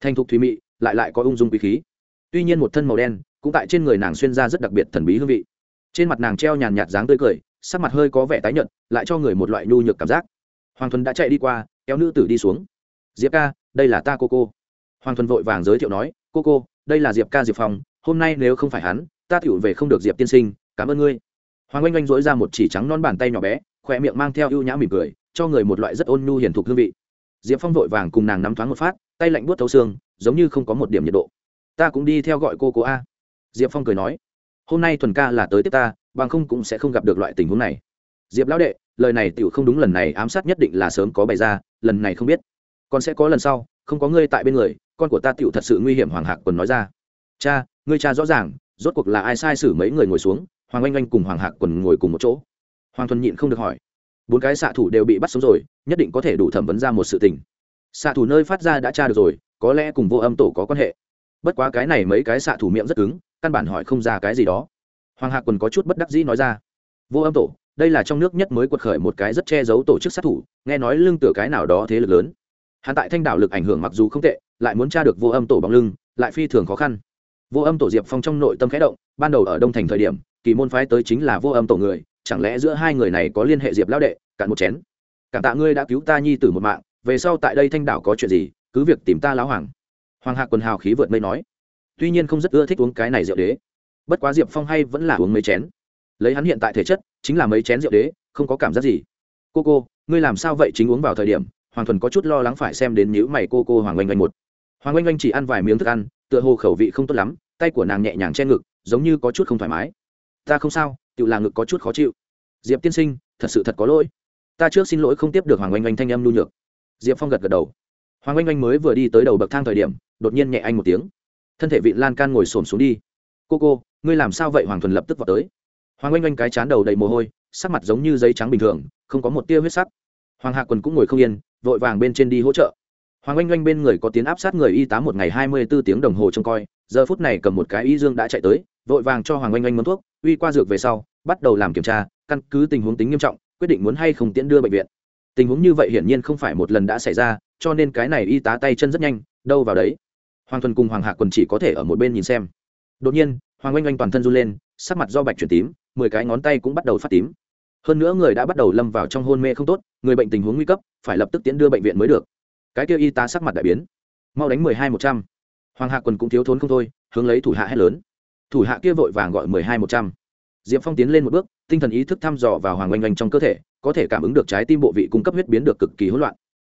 Thanh thục thùy mị, lại lại có ung dung quý khí. Tuy nhiên một thân màu đen, cũng tại trên người nàng xuyên ra rất đặc biệt thần bí hương vị. Trên mặt nàng treo nhàn nhạt dáng tươi cười, sắc mặt hơi có vẻ tái nhợt, lại cho người một loại nhu nhược cảm giác. Hoàng thuần đã chạy đi qua, kéo nữ tử đi xuống. Diệp ca, đây là ta cô cô. Hoàng thuần vội vàng giới thiệu nói, cô cô, đây là diệp ca diệp phong, hôm nay nếu không phải hắn, ta tựu về không được diệp tiên sinh, cảm ơn ngươi. Hoàng oanh oanh dỗi ra một chỉ trắng non bàn tay nhỏ bé, khỏe miệng mang theo ưu nhã mỉm cười, cho người một loại rất ôn nhu hiền thục hương vị diệp phong vội vàng cùng nàng nắm thoáng một phát, tay lạnh buốt thấu xương, giống như không có một điểm nhiệt độ. Ta cũng đi theo gọi cô cô a. Diệp phong cười nói. Hôm nay thuần ca là tới tiếp ta, bằng không cũng sẽ không gặp được loại tình huống này. Diệp lão đệ, lời này tựu không đúng lần này, ám sát nhất định là sớm có bày ra, lần này không biết. Còn sẽ có lần sau, không có ngươi tại bên người, con của ta tựu thật sự nguy hiểm, hoàng hạc còn nói ra. Cha, ngươi cha rõ ràng, rốt cuộc là ai sai xử mấy người ngồi xuống, hoàng oanh oanh cùng hoàng hạc quần ngồi cùng một chỗ? Hoàng thuần nhịn không được hỏi bốn cái xạ thủ đều bị bắt sống rồi, nhất định có thể đủ thẩm vấn ra một sự tình. Xạ thủ nơi phát ra đã tra được rồi, có lẽ cùng vô âm tổ có quan hệ. Bất quá cái này mấy cái xạ thủ miệng rất cứng, căn bản hỏi không ra cái gì đó. Hoàng hạc quần có chút bất đắc dĩ nói ra, vô âm tổ, đây là trong nước nhất mới quật khởi một cái rất che giấu tổ chức sát thủ, nghe nói lưng tựa cái nào đó thế lực lớn. Hắn tại thanh đảo lực ảnh hưởng mặc dù không tệ, lại muốn tra được vô âm tổ bằng lưng, lại phi thường khó khăn. Vô âm tổ diệp phong trong nội tâm khẽ động, ban đầu ở đông thành thời điểm, kỳ môn phái tới chính là vô âm tổ người chẳng lẽ giữa hai người này có liên hệ diệp lao đệ, cạn một chén? Cảm tạ ngươi đã cứu ta nhi tử một mạng, về sau tại đây thanh đảo có chuyện gì, cứ việc tìm ta lão hoàng. Hoàng hạc quần hào khí vượt mây nói. Tuy nhiên không rất ưa thích uống cái này rượu đế. Bất quá diệp phong hay vẫn là uống mấy chén. Lấy hắn hiện tại thể chất, chính là mấy chén rượu đế, không có cảm giác gì. Cô cô, ngươi làm sao vậy chính uống vào thời điểm? Hoàng thuần có chút lo lắng phải xem đến nhữ mày cô cô hoàng oanh oanh một. Hoàng oanh oanh chỉ ăn vài miếng thức ăn, tựa hồ khẩu vị không tốt lắm, tay của nàng nhẹ nhàng che ngực, giống như có chút không thoải mái. Ta không sao tự là ngực có chút khó chịu. Diệp tiên sinh, thật sự thật có lỗi. Ta trước xin lỗi không tiếp được hoàng oanh oanh thanh âm nhu nhược. Diệp phong gật gật đầu. Hoàng oanh oanh mới vừa đi tới đầu bậc thang thời điểm, đột nhiên nhẹ anh một tiếng. Thân thể vị lan can ngồi xổm xuống đi. Cô cô, ngươi làm sao vậy? Hoàng thuần lập tức vào tới. Hoàng oanh oanh cái chán đầu đầy mồ hôi, sắc mặt giống như giấy trắng bình thường, không có một tia huyết sắc. Hoàng hạ quần cũng ngồi không yên, vội vàng bên trên đi hỗ trợ. Hoàng oanh oanh bên người có tiến áp sát người y tá một ngày hai mươi b ố tiếng đồng hồ trông coi, giờ phút này cầm một cái y dương đã chạy tới, vội vàng cho hoàng oanh oanh mâm thuốc, uy qua dược về sau bắt đầu làm kiểm tra, căn cứ tình huống tính nghiêm trọng, quyết định muốn hay không tiễn đưa bệnh viện. Tình huống như vậy hiển nhiên không phải một lần đã xảy ra, cho nên cái này y tá tay chân rất nhanh, đâu vào đấy. Hoàng thuần cùng hoàng hạ quần chỉ có thể ở một bên nhìn xem. Đột nhiên, hoàng oanh oanh toàn thân run lên, sắc mặt do bạch chuyển tím, mười cái ngón tay cũng bắt đầu phát tím. Hơn nữa người đã bắt đầu lâm vào trong hôn mê không tốt, người bệnh tình huống nguy cấp, phải lập tức tiến đưa bệnh viện mới được. Cái kia y tá sắc mặt đại biến. Mau đánh mười hai một trăm. Hoàng hạ quần cũng thiếu thốn không thôi, hướng lấy thủ hạ hét lớn. Thủ hạ kia vội vàng gọi mười hai một trăm diệp phong tiến lên một bước, tinh thần ý thức thăm dò vào hoàng oanh oanh trong cơ thể, có thể cảm ứng được trái tim bộ vị cung cấp huyết biến được cực kỳ hỗn loạn.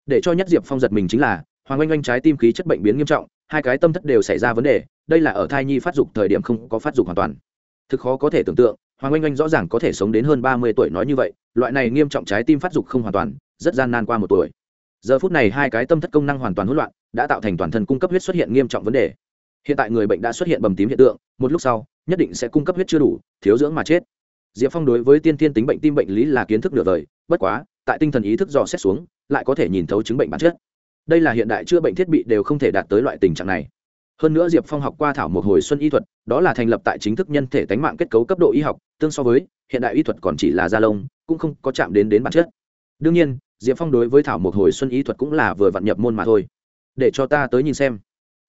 Để cho nhất diệp phong giật mình chính là, hoàng oanh oanh trái tim khí chất bệnh biến nghiêm trọng, hai cái tâm thất đều xảy ra vấn đề, đây là ở thai nhi phát dục thời điểm không có phát dục hoàn toàn. Thực khó có thể tưởng tượng, hoàng oanh oanh rõ ràng có thể sống đến hơn ba mươi tuổi nói như vậy, loại này nghiêm trọng trái tim phát dục không hoàn toàn, rất gian nan qua một tuổi. Giờ phút này hai cái tâm thất công năng hoàn toàn hỗn loạn, đã tạo thành toàn thân cung cấp huyết xuất hiện nghiêm trọng vấn đề. Hiện tại người bệnh đã xuất hiện bầm tím hiện tượng, một lúc sau nhất định sẽ cung cấp huyết chưa đủ, thiếu dưỡng mà chết. Diệp phong đối với tiên tiên tính bệnh tim bệnh lý là kiến thức nửa vời bất quá, tại tinh thần ý thức dò xét xuống, lại có thể nhìn thấu chứng bệnh bản chất. Đây là hiện đại chữa bệnh thiết bị đều không thể đạt tới loại tình trạng này. Hơn nữa diệp phong học qua thảo một hồi xuân y thuật, đó là thành lập tại chính thức nhân thể tánh mạng kết cấu cấp độ y học, tương so với, hiện đại y thuật còn chỉ là da lông, cũng không có chạm đến đến bản chất. Đương nhiên, diệp phong đối với thảo một hồi xuân y thuật cũng là vừa vặn nhập môn mà thôi. Để cho ta tới nhìn xem.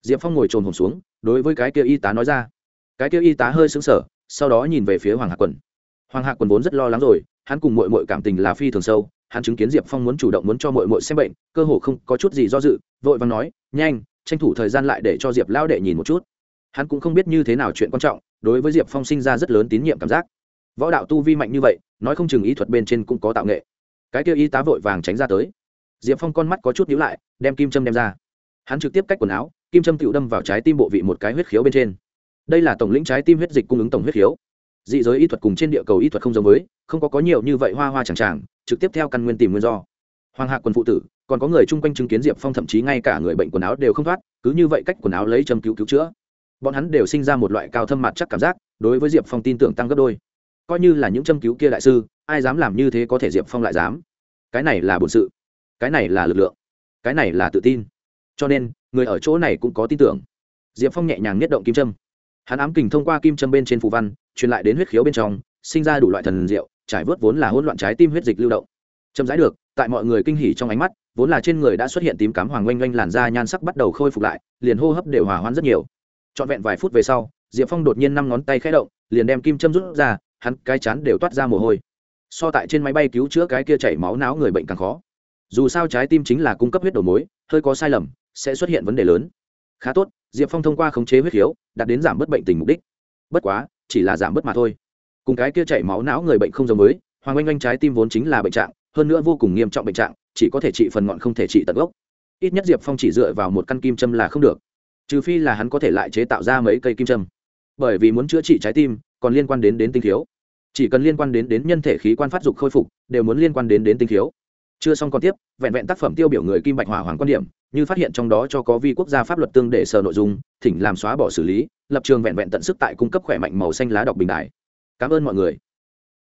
Diệp phong ngồi trồn hồn xuống, đối với cái kia y tá nói ra cái kia y tá hơi sững sờ, sau đó nhìn về phía hoàng hạ quần. Hoàng hạ quần vốn rất lo lắng rồi hắn cùng mội mội cảm tình là phi thường sâu hắn chứng kiến diệp phong muốn chủ động muốn cho mội mội xem bệnh cơ hồ không có chút gì do dự vội vàng nói nhanh tranh thủ thời gian lại để cho diệp lao đệ nhìn một chút. Hắn cũng không biết như thế nào chuyện quan trọng đối với diệp phong sinh ra rất lớn tín nhiệm cảm giác. Võ đạo tu vi mạnh như vậy nói không chừng ý thuật bên trên cũng có tạo nghệ. Cái kia y tá vội vàng tránh ra tới. Diệp phong con mắt có chút nhíu lại đem kim châm đem ra. Hắn trực tiếp cách quần áo kim châm tựu đâm vào trái tim bộ vị một cái huyết khiếu bên trên đây là tổng lĩnh trái tim huyết dịch cung ứng tổng huyết khiếu. Dị giới y thuật cùng trên địa cầu y thuật không giống với, không có có nhiều như vậy hoa hoa chẳng chẳng trực tiếp theo căn nguyên tìm nguyên do. Hoàng hạ quần phụ tử, còn có người chung quanh chứng kiến diệp phong thậm chí ngay cả người bệnh quần áo đều không thoát, cứ như vậy cách quần áo lấy châm cứu cứu chữa. Bọn hắn đều sinh ra một loại cao thâm mặt chắc cảm giác, đối với diệp phong tin tưởng tăng gấp đôi. Coi như là những châm cứu kia đại sư, ai dám làm như thế có thể diệp phong lại dám? Cái này là bổn sự, cái này là lực lượng, cái này là tự tin. Cho nên, người ở chỗ này cũng có tin tưởng. Diệp phong nhẹ nhàng nhất động kim châm hắn ám kình thông qua kim châm bên trên phù văn, truyền lại đến huyết khiếu bên trong, sinh ra đủ loại thần diệu, trải vớt vốn là hỗn loạn trái tim huyết dịch lưu động. Châm rãi được, tại mọi người kinh hỉ trong ánh mắt, vốn là trên người đã xuất hiện tím cám hoàng oanh oanh làn da nhan sắc bắt đầu khôi phục lại, liền hô hấp đều hòa hoãn rất nhiều. Trọn vẹn vài phút về sau, diệp phong đột nhiên năm ngón tay khẽ động, liền đem kim châm rút ra, hắn cái chán đều toát ra mồ hôi. So tại trên máy bay cứu chữa cái kia chảy máu não người bệnh càng khó. Dù sao trái tim chính là cung cấp huyết đầu mối, hơi có sai lầm, sẽ xuất hiện vấn đề lớn. Khá tốt diệp phong thông qua khống chế huyết khiếu, đạt đến giảm bớt bệnh tình mục đích. Bất quá, chỉ là giảm bớt mà thôi. Cùng cái kia chảy máu não người bệnh không giống mới. hoàng oanh oanh trái tim vốn chính là bệnh trạng, hơn nữa vô cùng nghiêm trọng bệnh trạng, chỉ có thể trị phần ngọn không thể trị tận gốc. Ít nhất diệp phong chỉ dựa vào một căn kim châm là không được. Trừ phi là hắn có thể lại chế tạo ra mấy cây kim châm. Bởi vì muốn chữa trị trái tim, còn liên quan đến đến tinh thiếu chỉ cần liên quan đến đến nhân thể khí quan phát dục khôi phục, đều muốn liên quan đến đến tinh thiếu chưa xong còn tiếp, vẹn vẹn tác phẩm tiêu biểu người kim bạch hỏa hoàng quan điểm như phát hiện trong đó cho có vi quốc gia pháp luật tương để sở nội dung, thỉnh làm xóa bỏ xử lý, lập trường vẹn vẹn tận sức tại cung cấp khỏe mạnh màu xanh lá đọc bình đại. Cảm ơn mọi người.